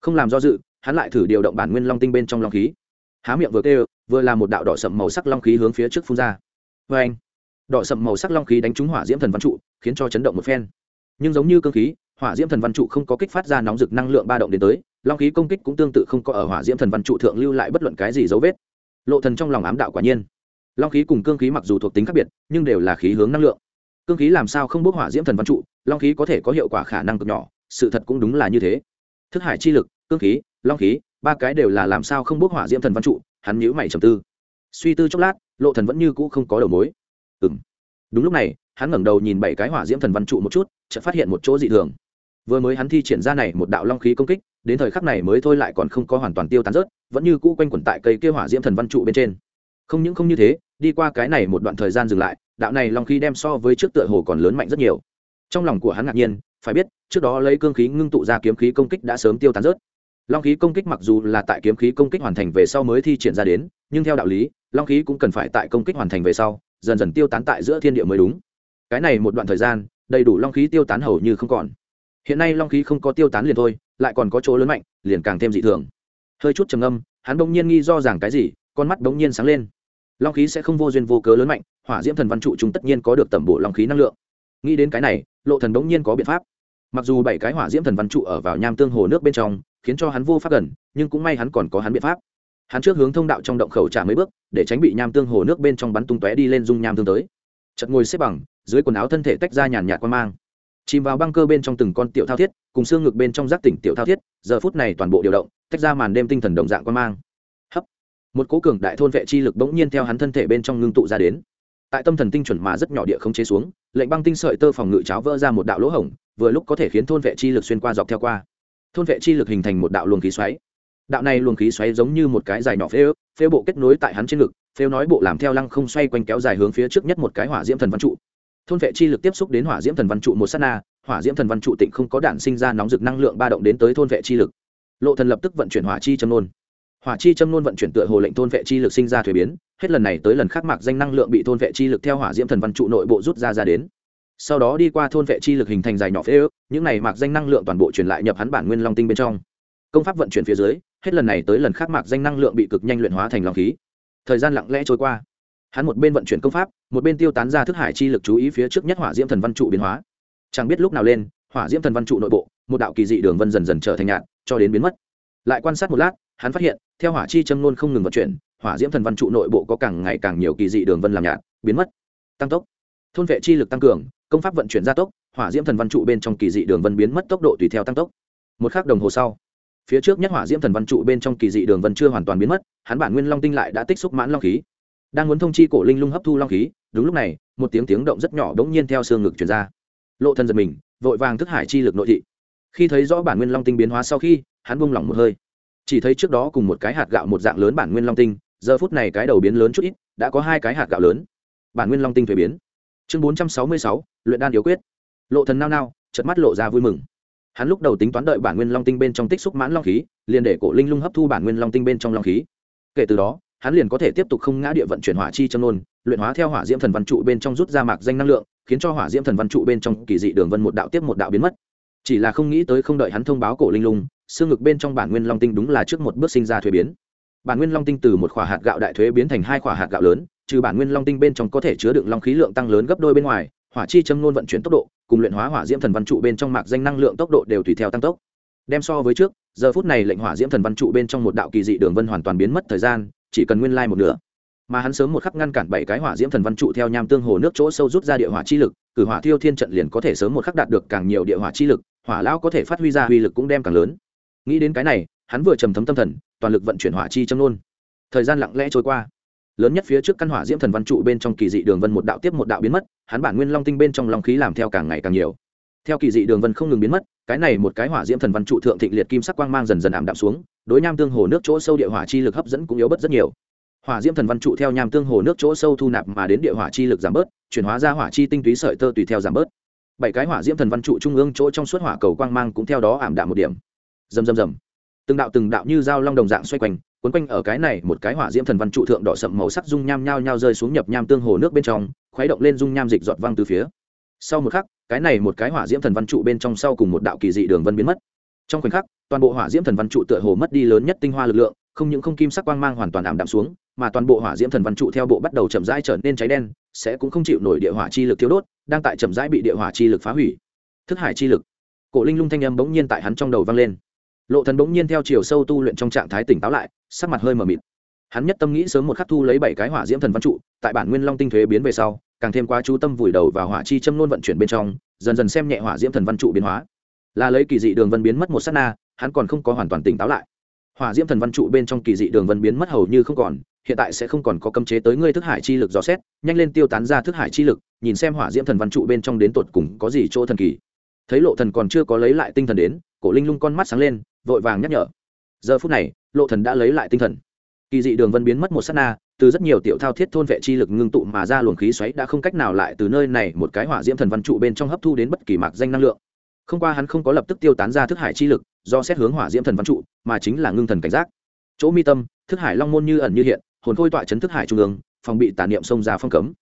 Không làm do dự, hắn lại thử điều động bản nguyên long tinh bên trong long khí. Há miệng vừa kêu, vừa là một đạo đỏ sậm màu sắc long khí hướng phía trước phun ra. Vê anh đỏ sậm màu sắc long khí đánh trúng hỏa diễm thần văn trụ, khiến cho chấn động một phen. Nhưng giống như cương khí, hỏa diễm thần văn trụ không có kích phát ra nóng rực năng lượng ba động đến tới long khí công kích cũng tương tự không có ở hỏa diễm thần văn trụ thượng lưu lại bất luận cái gì dấu vết. Lộ thần trong lòng ám đạo quả nhiên. Long khí cùng cương khí mặc dù thuộc tính khác biệt, nhưng đều là khí hướng năng lượng. Cương khí làm sao không bốc hỏa diễm thần văn trụ, long khí có thể có hiệu quả khả năng cực nhỏ, sự thật cũng đúng là như thế. Thức hải chi lực, cương khí, long khí, ba cái đều là làm sao không bốc hỏa diễm thần văn trụ, hắn nhíu mày trầm tư. Suy tư chốc lát, lộ thần vẫn như cũ không có đầu mối. Ừm. Đúng lúc này, hắn ngẩng đầu nhìn bảy cái hỏa diễm thần văn trụ một chút, chợt phát hiện một chỗ dị thường vừa mới hắn thi triển ra này một đạo long khí công kích, đến thời khắc này mới thôi lại còn không có hoàn toàn tiêu tán rớt, vẫn như cũ quanh quẩn tại cây kia hỏa diễm thần văn trụ bên trên. Không những không như thế, đi qua cái này một đoạn thời gian dừng lại, đạo này long khí đem so với trước tựa hồ còn lớn mạnh rất nhiều. Trong lòng của hắn ngạc nhiên, phải biết, trước đó lấy cương khí ngưng tụ ra kiếm khí công kích đã sớm tiêu tán rớt. Long khí công kích mặc dù là tại kiếm khí công kích hoàn thành về sau mới thi triển ra đến, nhưng theo đạo lý, long khí cũng cần phải tại công kích hoàn thành về sau, dần dần tiêu tán tại giữa thiên địa mới đúng. Cái này một đoạn thời gian, đầy đủ long khí tiêu tán hầu như không còn hiện nay long khí không có tiêu tán liền thôi, lại còn có chỗ lớn mạnh, liền càng thêm dị thường. Hơi chút trầm âm hắn bỗng nhiên nghi do rằng cái gì, con mắt bỗng nhiên sáng lên. Long khí sẽ không vô duyên vô cớ lớn mạnh, hỏa diễm thần văn trụ chúng tất nhiên có được tẩm bộ long khí năng lượng. Nghĩ đến cái này, lộ thần bỗng nhiên có biện pháp. Mặc dù bảy cái hỏa diễm thần văn trụ ở vào nham tương hồ nước bên trong, khiến cho hắn vô pháp gần, nhưng cũng may hắn còn có hắn biện pháp. Hắn trước hướng thông đạo trong động khẩu trả mấy bước, để tránh bị nham tương hồ nước bên trong bắn tung tóe đi lên dung nham tương tới. Chật ngồi xếp bằng, dưới quần áo thân thể tách ra nhàn nhạt quan mang chìm vào băng cơ bên trong từng con tiểu thao thiết, cùng xương ngực bên trong giác tỉnh tiểu thao thiết, giờ phút này toàn bộ điều động, tách ra màn đêm tinh thần đồng dạng quan mang. Hấp. Một cố cường đại thôn vệ chi lực bỗng nhiên theo hắn thân thể bên trong ngưng tụ ra đến. Tại tâm thần tinh chuẩn mà rất nhỏ địa không chế xuống, lệnh băng tinh sợi tơ phòng ngự cháo vỡ ra một đạo lỗ hổng, vừa lúc có thể khiến thôn vệ chi lực xuyên qua dọc theo qua. Thôn vệ chi lực hình thành một đạo luồng khí xoáy. Đạo này luồng khí xoáy giống như một cái dài nhỏ phê ớ phê bộ kết nối tại hắn trên ngực, phêu nói bộ làm theo lăng không xoay quanh kéo dài hướng phía trước nhất một cái hỏa diễm thần văn trụ thôn vệ chi lực tiếp xúc đến hỏa diễm thần văn trụ một s á t na, hỏa diễm thần văn trụ tịnh không có đạn sinh ra nóng rực năng lượng ba động đến tới thôn vệ chi lực. Lộ thần lập tức vận chuyển hỏa chi châm nôn. Hỏa chi châm nôn vận chuyển tựa hồ lệnh thôn vệ chi lực sinh ra thuế biến, hết lần này tới lần khác mạc danh năng lượng bị thôn vệ chi lực theo hỏa diễm thần văn trụ nội bộ rút ra ra đến. Sau đó đi qua thôn vệ chi lực hình thành dài nhỏ phế ước, những này mạc danh năng lượng toàn bộ truyền lại nhập hắn bản nguyên long tinh bên trong. Công pháp vận chuyển phía dưới, hết lần này tới lần khác mạc danh năng lượng bị cực nhanh luyện hóa thành long khí. Thời gian lặng lẽ trôi qua hắn một bên vận chuyển công pháp, một bên tiêu tán ra thức hải chi lực chú ý phía trước nhất hỏa diễm thần văn trụ biến hóa. Chẳng biết lúc nào lên, hỏa diễm thần văn trụ nội bộ, một đạo kỳ dị đường vân dần dần trở thành nhạt, cho đến biến mất. Lại quan sát một lát, hắn phát hiện, theo hỏa chi châm nôn không ngừng vận chuyển, hỏa diễm thần văn trụ nội bộ có càng ngày càng nhiều kỳ dị đường vân làm nhạt, biến mất. Tăng tốc. Thôn vệ chi lực tăng cường, công pháp vận chuyển gia tốc, hỏa diễm thần văn trụ bên trong kỳ dị đường vân biến mất tốc độ tùy theo tăng tốc. Một k h ắ c đồng hồ sau, phía trước nhất hỏa diễm thần văn trụ bên trong kỳ dị đường vân chưa hoàn toàn biến mất, hắn bản nguyên long tinh lại đã tích xúc mãn long khí đang muốn thông chi cổ linh lung hấp thu long khí, đúng lúc này, một tiếng tiếng động rất nhỏ đ ố n g nhiên theo xương ngực chuyển ra. Lộ thân giật mình, vội vàng thức hải chi lực nội thị. Khi thấy rõ bản nguyên long tinh biến hóa sau khi, hắn buông lỏng một hơi. Chỉ thấy trước đó cùng một cái hạt gạo một dạng lớn bản nguyên long tinh, giờ phút này cái đầu biến lớn chút ít, đã có hai cái hạt gạo lớn. Bản nguyên long tinh thuế biến. Chương bốn trăm sáu mươi sáu, luyện đan yếu quyết. Lộ thần nao nao, chợt mắt lộ ra vui mừng. Hắn lúc đầu tính toán đợi bản nguyên long tinh bên trong tích xúc mãn long khí, liền để cổ linh lung hấp thu bản nguyên long tinh bên trong long khí. Kể từ đó hắn liền có thể tiếp tục không ngã địa vận chuyển hỏa chi châm nôn, luyện hóa theo hỏa diễm thần văn trụ bên trong rút ra mạc danh năng lượng, khiến cho hỏa diễm thần văn trụ bên trong kỳ dị đường vân một đạo tiếp một đạo biến mất. Chỉ là không nghĩ tới không đợi hắn thông báo cổ linh lung, xương ngực bên trong bản nguyên long tinh đúng là trước một bước sinh ra thuế biến. Bản nguyên long tinh từ một khỏa hạt gạo đại thuế biến thành hai khỏa hạt gạo lớn, trừ bản nguyên long tinh bên trong có thể chứa đựng long khí lượng tăng lớn gấp đôi bên ngoài, hỏa chi châm nôn vận chuyển tốc độ, cùng luyện hóa hỏa diễm thần văn trụ bên trong mạc danh năng lượng tốc độ đều tùy theo tăng tốc. Đem so với trước, giờ phút này lệnh hỏa diễm thần văn trụ bên trong một đạo kỳ dị đường vân hoàn toàn biến mất thời gian chỉ cần nguyên lai một nửa. Mà hắn sớm một khắc ngăn cản bảy cái hỏa diễm thần văn trụ theo nham tương hồ nước chỗ sâu rút ra địa hỏa chi lực, cử hỏa thiêu thiên trận liền có thể sớm một khắc đạt được càng nhiều địa hỏa chi lực, hỏa lão có thể phát huy ra uy lực cũng đem càng lớn. Nghĩ đến cái này, hắn vừa trầm thấm tâm thần, toàn lực vận chuyển hỏa chi châm nôn. Thời gian lặng lẽ trôi qua. Lớn nhất phía trước căn hỏa diễm thần văn trụ bên trong kỳ dị đường vân một đạo tiếp một đạo biến mất, hắn bản nguyên long tinh bên trong long khí làm theo càng ngày càng nhiều. Theo kỳ dị đường vân không ngừng biến mất, cái này một cái hỏa diễm thần văn trụ thượng thịnh liệt kim sắc quang mang dần dần ảm đạm xuống đối nham tương hồ nước chỗ sâu địa hỏa chi lực hấp dẫn cũng yếu bớt rất nhiều. Hỏa diễm thần văn trụ theo nham tương hồ nước chỗ sâu thu nạp mà đến địa hỏa chi lực giảm bớt, chuyển hóa ra hỏa chi tinh túy sợi tơ tùy theo giảm bớt. Bảy cái hỏa diễm thần văn trụ trung ương chỗ trong suốt hỏa cầu quang mang cũng theo đó ảm đạm một điểm. Rầm rầm rầm. Từng đạo từng đạo như dao long đồng dạng xoay quanh quấn quanh ở cái này một cái hỏa diễm thần văn trụ thượng đỏ sậm màu sắc dung nham nhao nhao rơi xuống nhập nham tương hồ nước bên trong, khuấy động lên dung nham dịch giọt văng từ phía. Sau một khắc, cái này một cái hỏa diễm thần văn trụ bên trong sau cùng một đạo kỳ dị đường vân biến mất. Trong khoảnh khắc toàn bộ hỏa diễm thần văn trụ tựa hồ mất đi lớn nhất tinh hoa lực lượng, không những không kim sắc quang mang hoàn toàn ảm đạm xuống, mà toàn bộ hỏa diễm thần văn trụ theo bộ bắt đầu chậm rãi trở nên cháy đen, sẽ cũng không chịu nổi địa hỏa chi lực thiếu đốt, đang tại chậm rãi bị địa hỏa chi lực phá hủy. Thức hải chi lực. Cổ linh lung thanh âm bỗng nhiên tại hắn trong đầu vang lên. Lộ thần bỗng nhiên theo chiều sâu tu luyện trong trạng thái tỉnh táo lại, sắc mặt hơi mờ mịt. Hắn nhất tâm nghĩ sớm một khắc thu lấy bảy cái hỏa diễm thần văn trụ, tại bản nguyên long tinh thuế biến về sau, càng thêm quá chú tâm vùi đầu vào hỏa chi châm nôn vận chuyển bên trong, dần dần xem nhẹ hỏa diễm thần văn trụ biến hóa. Là lấy kỳ dị đường vân biến mất một sát na hắn còn không có hoàn toàn tỉnh táo lại. Hỏa diễm thần văn trụ bên trong kỳ dị đường vân biến mất hầu như không còn, hiện tại sẽ không còn có cấm chế tới ngươi thức hải chi lực dò xét, nhanh lên tiêu tán ra thức hải chi lực, nhìn xem hỏa diễm thần văn trụ bên trong đến tột cùng có gì chỗ thần kỳ. Thấy lộ thần còn chưa có lấy lại tinh thần đến, cổ linh lung con mắt sáng lên, vội vàng nhắc nhở. Giờ phút này, lộ thần đã lấy lại tinh thần. Kỳ dị đường vân biến mất một sát na, từ rất nhiều tiểu thao thiết thôn vệ chi lực ngưng tụ mà ra luồng khí xoáy đã không cách nào lại từ nơi này một cái hỏa diễm thần văn trụ bên trong hấp thu đến bất kỳ mạc danh năng lượng. Không qua hắn không có lập tức tiêu tán ra thức hải chi lực do xét hướng hỏa diễm thần văn trụ, mà chính là ngưng thần cảnh giác. Chỗ mi tâm, thức hải long môn như ẩn như hiện, hồn khôi tọa chấn thức hải trung ương, phòng bị tà niệm xông ra phong cấm.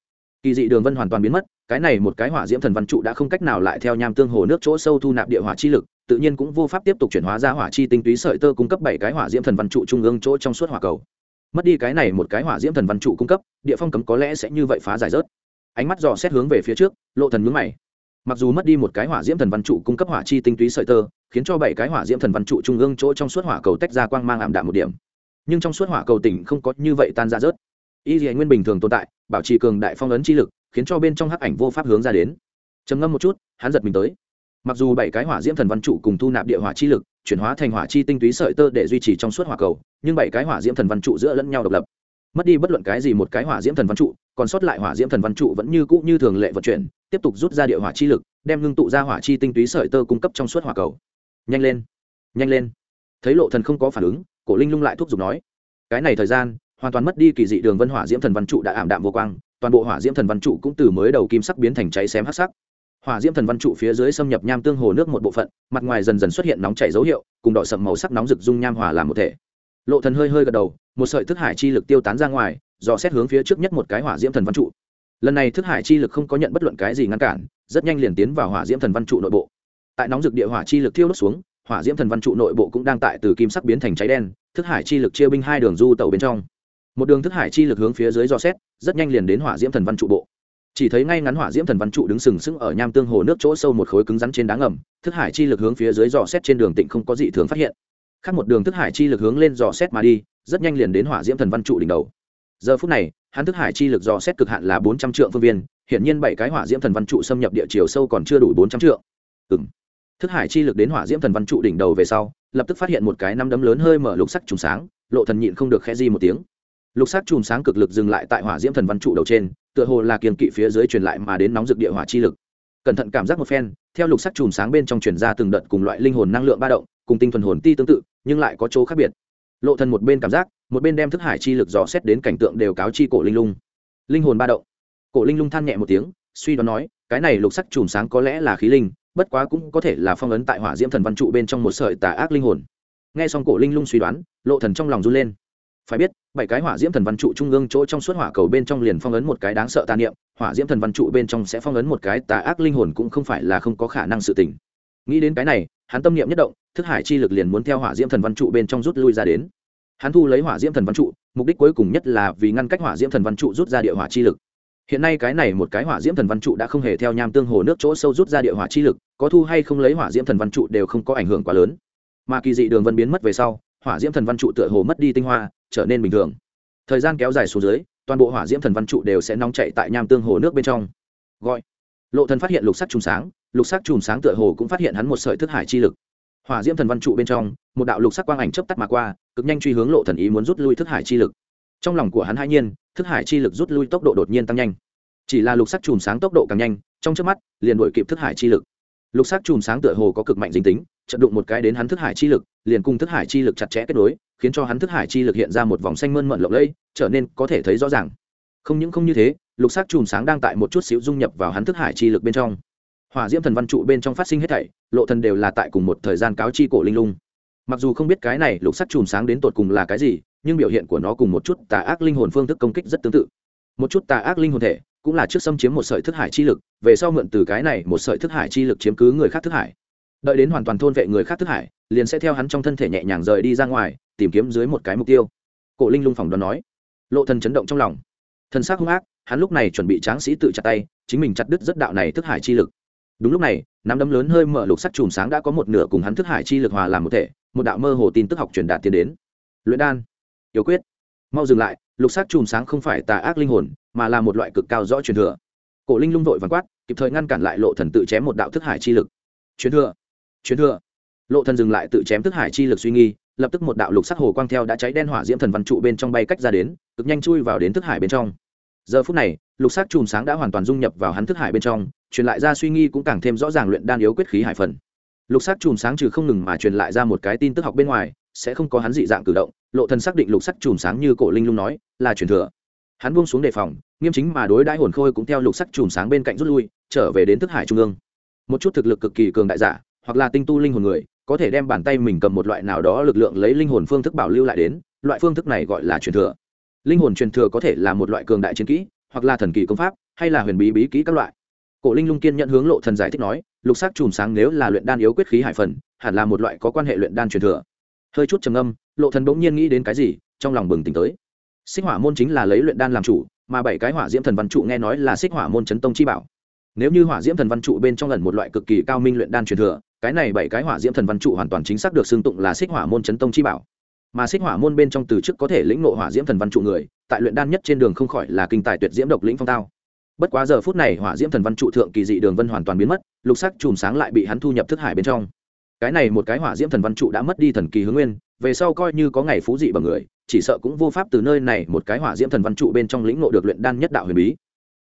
Kỳ dị đường vân hoàn toàn biến mất, cái này một cái hỏa diễm thần văn trụ đã không cách nào lại theo nham tương hồ nước chỗ sâu thu nạp địa hỏa chi lực, tự nhiên cũng vô pháp tiếp tục chuyển hóa ra hỏa chi tinh túy sợi tơ cung cấp bảy cái hỏa diễm thần văn trụ trung ương chỗ trong suốt hỏa cầu. Mất đi cái này một cái hỏa diễm thần văn trụ cung cấp, địa phong cấm có lẽ sẽ như vậy phá giải rớt. Ánh mắt dò xét hướng về phía trước, lộ thần mướn mày mặc dù mất đi một cái hỏa diễm thần văn trụ cung cấp hỏa chi tinh túy sợi tơ, khiến cho bảy cái hỏa diễm thần văn trụ trung ương chỗ trong suốt hỏa cầu tách ra quang mang ảm đạm một điểm. Nhưng trong suốt hỏa cầu tỉnh không có như vậy tan ra rớt. Y dị nguyên bình thường tồn tại, bảo trì cường đại phong ấn chi lực, khiến cho bên trong hắc ảnh vô pháp hướng ra đến. Trầm ngâm một chút, hắn giật mình tới. Mặc dù bảy cái hỏa diễm thần văn trụ cùng thu nạp địa hỏa chi lực, chuyển hóa thành hỏa chi tinh túy sợi tơ để duy trì trong suốt hỏa cầu, nhưng bảy cái hỏa diễm thần văn trụ giữa lẫn nhau độc lập. Mất đi bất luận cái gì một cái hỏa diễm thần văn trụ, còn sót lại hỏa diễm thần văn trụ vẫn như cũ như thường lệ vận chuyển tiếp tục rút ra địa hỏa chi lực, đem ngưng tụ ra hỏa chi tinh túy sợi tơ cung cấp trong suốt hỏa cầu. Nhanh lên nhanh lên. Thấy lộ thần không có phản ứng, cổ linh lung lại thúc giục nói, cái này thời gian, hoàn toàn mất đi kỳ dị đường vân hỏa diễm thần văn trụ đã ảm đạm vô quang, toàn bộ hỏa diễm thần văn trụ cũng từ mới đầu kim sắc biến thành cháy xém hắc sắc. Hỏa diễm thần văn trụ phía dưới xâm nhập nham tương hồ nước một bộ phận, mặt ngoài dần dần xuất hiện nóng chảy dấu hiệu, cùng đỏ sậm màu sắc nóng rực dung nham hòa làm một thể. Lộ thần hơi hơi gật đầu, một sợi thức hải chi lực tiêu tán ra ngoài, dò xét hướng phía trước nhất một cái hỏa diễm thần văn trụ lần này thức hải chi lực không có nhận bất luận cái gì ngăn cản, rất nhanh liền tiến vào hỏa diễm thần văn trụ nội bộ. Tại nóng dực địa hỏa chi lực thiêu đốt xuống, hỏa diễm thần văn trụ nội bộ cũng đang tại từ kim sắc biến thành cháy đen, thức hải chi lực chia binh hai đường du tàu bên trong. Một đường thức hải chi lực hướng phía dưới dò xét, rất nhanh liền đến hỏa diễm thần văn trụ bộ. Chỉ thấy ngay ngắn hỏa diễm thần văn trụ đứng sừng sững ở nham tương hồ nước chỗ sâu một khối cứng rắn trên đá ngầm, thức hải chi lực hướng phía dưới dò xét trên đường tịnh không có gì thường phát hiện. Khác một đường thức hải chi lực hướng lên dò xét mà đi, rất nhanh liền đến hỏa diễm thần văn trụ đỉnh đầu. Giờ phút này hắn thức hải chi lực dò xét cực hạn là bốn trăm triệu phương viên hiện nhiên bảy cái hỏa diễm thần văn trụ xâm nhập địa chiều sâu còn chưa đủ bốn trăm triệu ừng thức hải chi lực đến hỏa diễm thần văn trụ đỉnh đầu về sau, lập tức phát hiện một cái năm đấm lớn hơi mở lục sắc trùng sáng, lộ thần nhịn không được khẽ di một tiếng. Lục sắc chùm sáng cực lực dừng lại tại hỏa diễm thần văn trụ đầu trên, tựa hồ là kiềm kỵ phía dưới truyền lại mà đến nóng rực địa hỏa chi lực. Cẩn thận cảm giác một phen, theo lục sắc chùm sáng bên trong truyền ra từng đợt cùng loại linh hồn năng lượng ba động, cùng tinh thuần hồn ti tương tự, nhưng lại có chỗ khác biệt. Lộ thần một bên cảm giác một bên đem thức hải chi lực dò xét đến cảnh tượng đều cáo chi cổ linh lung. Linh hồn ba động. Cổ linh lung than nhẹ một tiếng, suy đoán nói, cái này lục sắc chùm sáng có lẽ là khí linh, bất quá cũng có thể là phong ấn tại hỏa diễm thần văn trụ bên trong một sợi tà ác linh hồn. Nghe xong cổ linh lung suy đoán, lộ thần trong lòng run lên. Phải biết, bảy cái hỏa diễm thần văn trụ trung ương chỗ trong suốt hỏa cầu bên trong liền phong ấn một cái đáng sợ tà niệm, hỏa diễm thần văn trụ bên trong sẽ phong ấn một cái tà ác linh hồn cũng không phải là không có khả năng sự tỉnh. nghĩ đến cái này, hắn tâm niệm nhất động, thức hải chi lực liền muốn theo hỏa diễm thần văn trụ bên trong rút lui ra đến hắn thu lấy hỏa diễm thần văn trụ, mục đích cuối cùng nhất là vì ngăn cách hỏa diễm thần văn trụ rút ra địa hỏa chi lực. Hiện nay cái này một cái hỏa diễm thần văn trụ đã không hề theo nham tương hồ nước chỗ sâu rút ra địa hỏa chi lực, có thu hay không lấy hỏa diễm thần văn trụ đều không có ảnh hưởng quá lớn. Mà kỳ dị đường vân biến mất về sau, hỏa diễm thần văn trụ tựa hồ mất đi tinh hoa, trở nên bình thường. Thời gian kéo dài xuống dưới, toàn bộ hỏa diễm thần văn trụ đều sẽ nóng chạy tại nham tương hồ nước bên trong. Gọi. Lộ thần phát hiện lục sắc trùng sáng, lục sắc trùng sáng tựa hồ cũng phát hiện hắn một sợi thức hải chi lực hỏa diễm thần văn trụ bên trong, một đạo lục sắc quang ảnh chớp tắt mà qua, cực nhanh truy hướng lộ thần ý muốn rút lui thức hải chi lực. Trong lòng của hắn hai nhiên, thức hải chi lực rút lui tốc độ đột nhiên tăng nhanh. Chỉ là lục sắc chùm sáng tốc độ càng nhanh, trong trước mắt, liền đuổi kịp thức hải chi lực. Lục sắc chùm sáng tựa hồ có cực mạnh dính tính chật đụng một cái đến hắn thức hải chi lực, liền cùng thức hải chi lực chặt chẽ kết nối, khiến cho hắn thức hải chi lực hiện ra một vòng xanh mơn mận lộng lẫy, trở nên có thể thấy rõ ràng. Không những không như thế, lục sắc chùm sáng đang tại một chút xíu dung nhập vào hắn thức hải chi lực bên trong hỏa diễm thần văn trụ bên trong phát sinh hết thảy, lộ thần đều là tại cùng một thời gian cáo chi cổ linh lung. Mặc dù không biết cái này lục sắc chùm sáng đến tột cùng là cái gì, nhưng biểu hiện của nó cùng một chút tà ác linh hồn phương thức công kích rất tương tự. Một chút tà ác linh hồn thể, cũng là trước xâm chiếm một sợi thức hải chi lực, về sau mượn từ cái này một sợi thức hải chi lực chiếm cứ người khác thức hải. Đợi đến hoàn toàn thôn vệ người khác thức hải, liền sẽ theo hắn trong thân thể nhẹ nhàng rời đi ra ngoài, tìm kiếm dưới một cái mục tiêu. Cổ linh lung phỏng đoán nói. Lộ thần chấn động trong lòng. Thần sắc hung ác, hắn lúc này chuẩn bị tráng sĩ tự chặt tay, chính mình chặt đứt rất đạo này thức hải chi lực đúng lúc này, nắm đấm lớn hơi mở lục sắc chùm sáng đã có một nửa cùng hắn thức hải chi lực hòa làm một thể, một đạo mơ hồ tin tức học truyền đạt tiến đến. Luyện đan. Yếu quyết. Mau dừng lại, lục sắc chùm sáng không phải tà ác linh hồn, mà là một loại cực cao rõ truyền thừa. Cổ linh lung vội vàng quát, kịp thời ngăn cản lại lộ thần tự chém một đạo thức hải chi lực. Truyền thừa. Truyền thừa. Lộ thần dừng lại tự chém thức hải chi lực suy nghi, lập tức một đạo lục sắc hồ quang theo đã cháy đen hỏa diễm thần văn trụ bên trong bay cách ra đến, cực nhanh chui vào đến thức hải bên trong giờ phút này, lục sắc chùm sáng đã hoàn toàn dung nhập vào hắn thức hải bên trong, truyền lại ra suy nghi cũng càng thêm rõ ràng luyện đan yếu quyết khí hải phần. Lục sắc chùm sáng trừ không ngừng mà truyền lại ra một cái tin tức học bên ngoài, sẽ không có hắn dị dạng cử động, lộ thần xác định lục sắc chùm sáng như cổ linh lung nói, là truyền thừa. Hắn buông xuống đề phòng, nghiêm chính mà đối đãi hồn khôi cũng theo lục sắc chùm sáng bên cạnh rút lui, trở về đến thức hải trung ương. Một chút thực lực cực kỳ cường đại giả, hoặc là tinh tu linh hồn người, có thể đem bàn tay mình cầm một loại nào đó lực lượng lấy linh hồn phương thức bảo lưu lại đến, loại phương thức này gọi là truyền thừa linh hồn truyền thừa có thể là một loại cường đại chiến kỹ, hoặc là thần kỳ công pháp, hay là huyền bí bí kỹ các loại. Cổ linh lung kiên nhận hướng lộ thần giải thích nói, lục sắc chùm sáng nếu là luyện đan yếu quyết khí hải phần, hẳn là một loại có quan hệ luyện đan truyền thừa. Hơi chút trầm âm lộ thần bỗng nhiên nghĩ đến cái gì, trong lòng bừng tỉnh tới. Xích hỏa môn chính là lấy luyện đan làm chủ, mà bảy cái hỏa diễm thần văn trụ nghe nói là xích hỏa môn chấn tông chi bảo. Nếu như hỏa diễm thần văn trụ bên trong lần một loại cực kỳ cao minh luyện đan truyền thừa, cái này bảy cái hỏa diễm thần văn trụ hoàn toàn chính xác được xưng tụng là xích hỏa môn chấn tông chi bảo mà xích hỏa môn bên trong từ trước có thể lĩnh nộ hỏa diễm thần văn trụ người, tại luyện đan nhất trên đường không khỏi là kinh tài tuyệt diễm độc lĩnh phong tao. Bất quá giờ phút này hỏa diễm thần văn trụ thượng kỳ dị đường vân hoàn toàn biến mất, lục sắc chùm sáng lại bị hắn thu nhập thức hải bên trong. Cái này một cái hỏa diễm thần văn trụ đã mất đi thần kỳ hướng nguyên, về sau coi như có ngày phú dị bằng người, chỉ sợ cũng vô pháp từ nơi này một cái hỏa diễm thần văn trụ bên trong lĩnh ngộ được luyện đan nhất đạo huyền bí.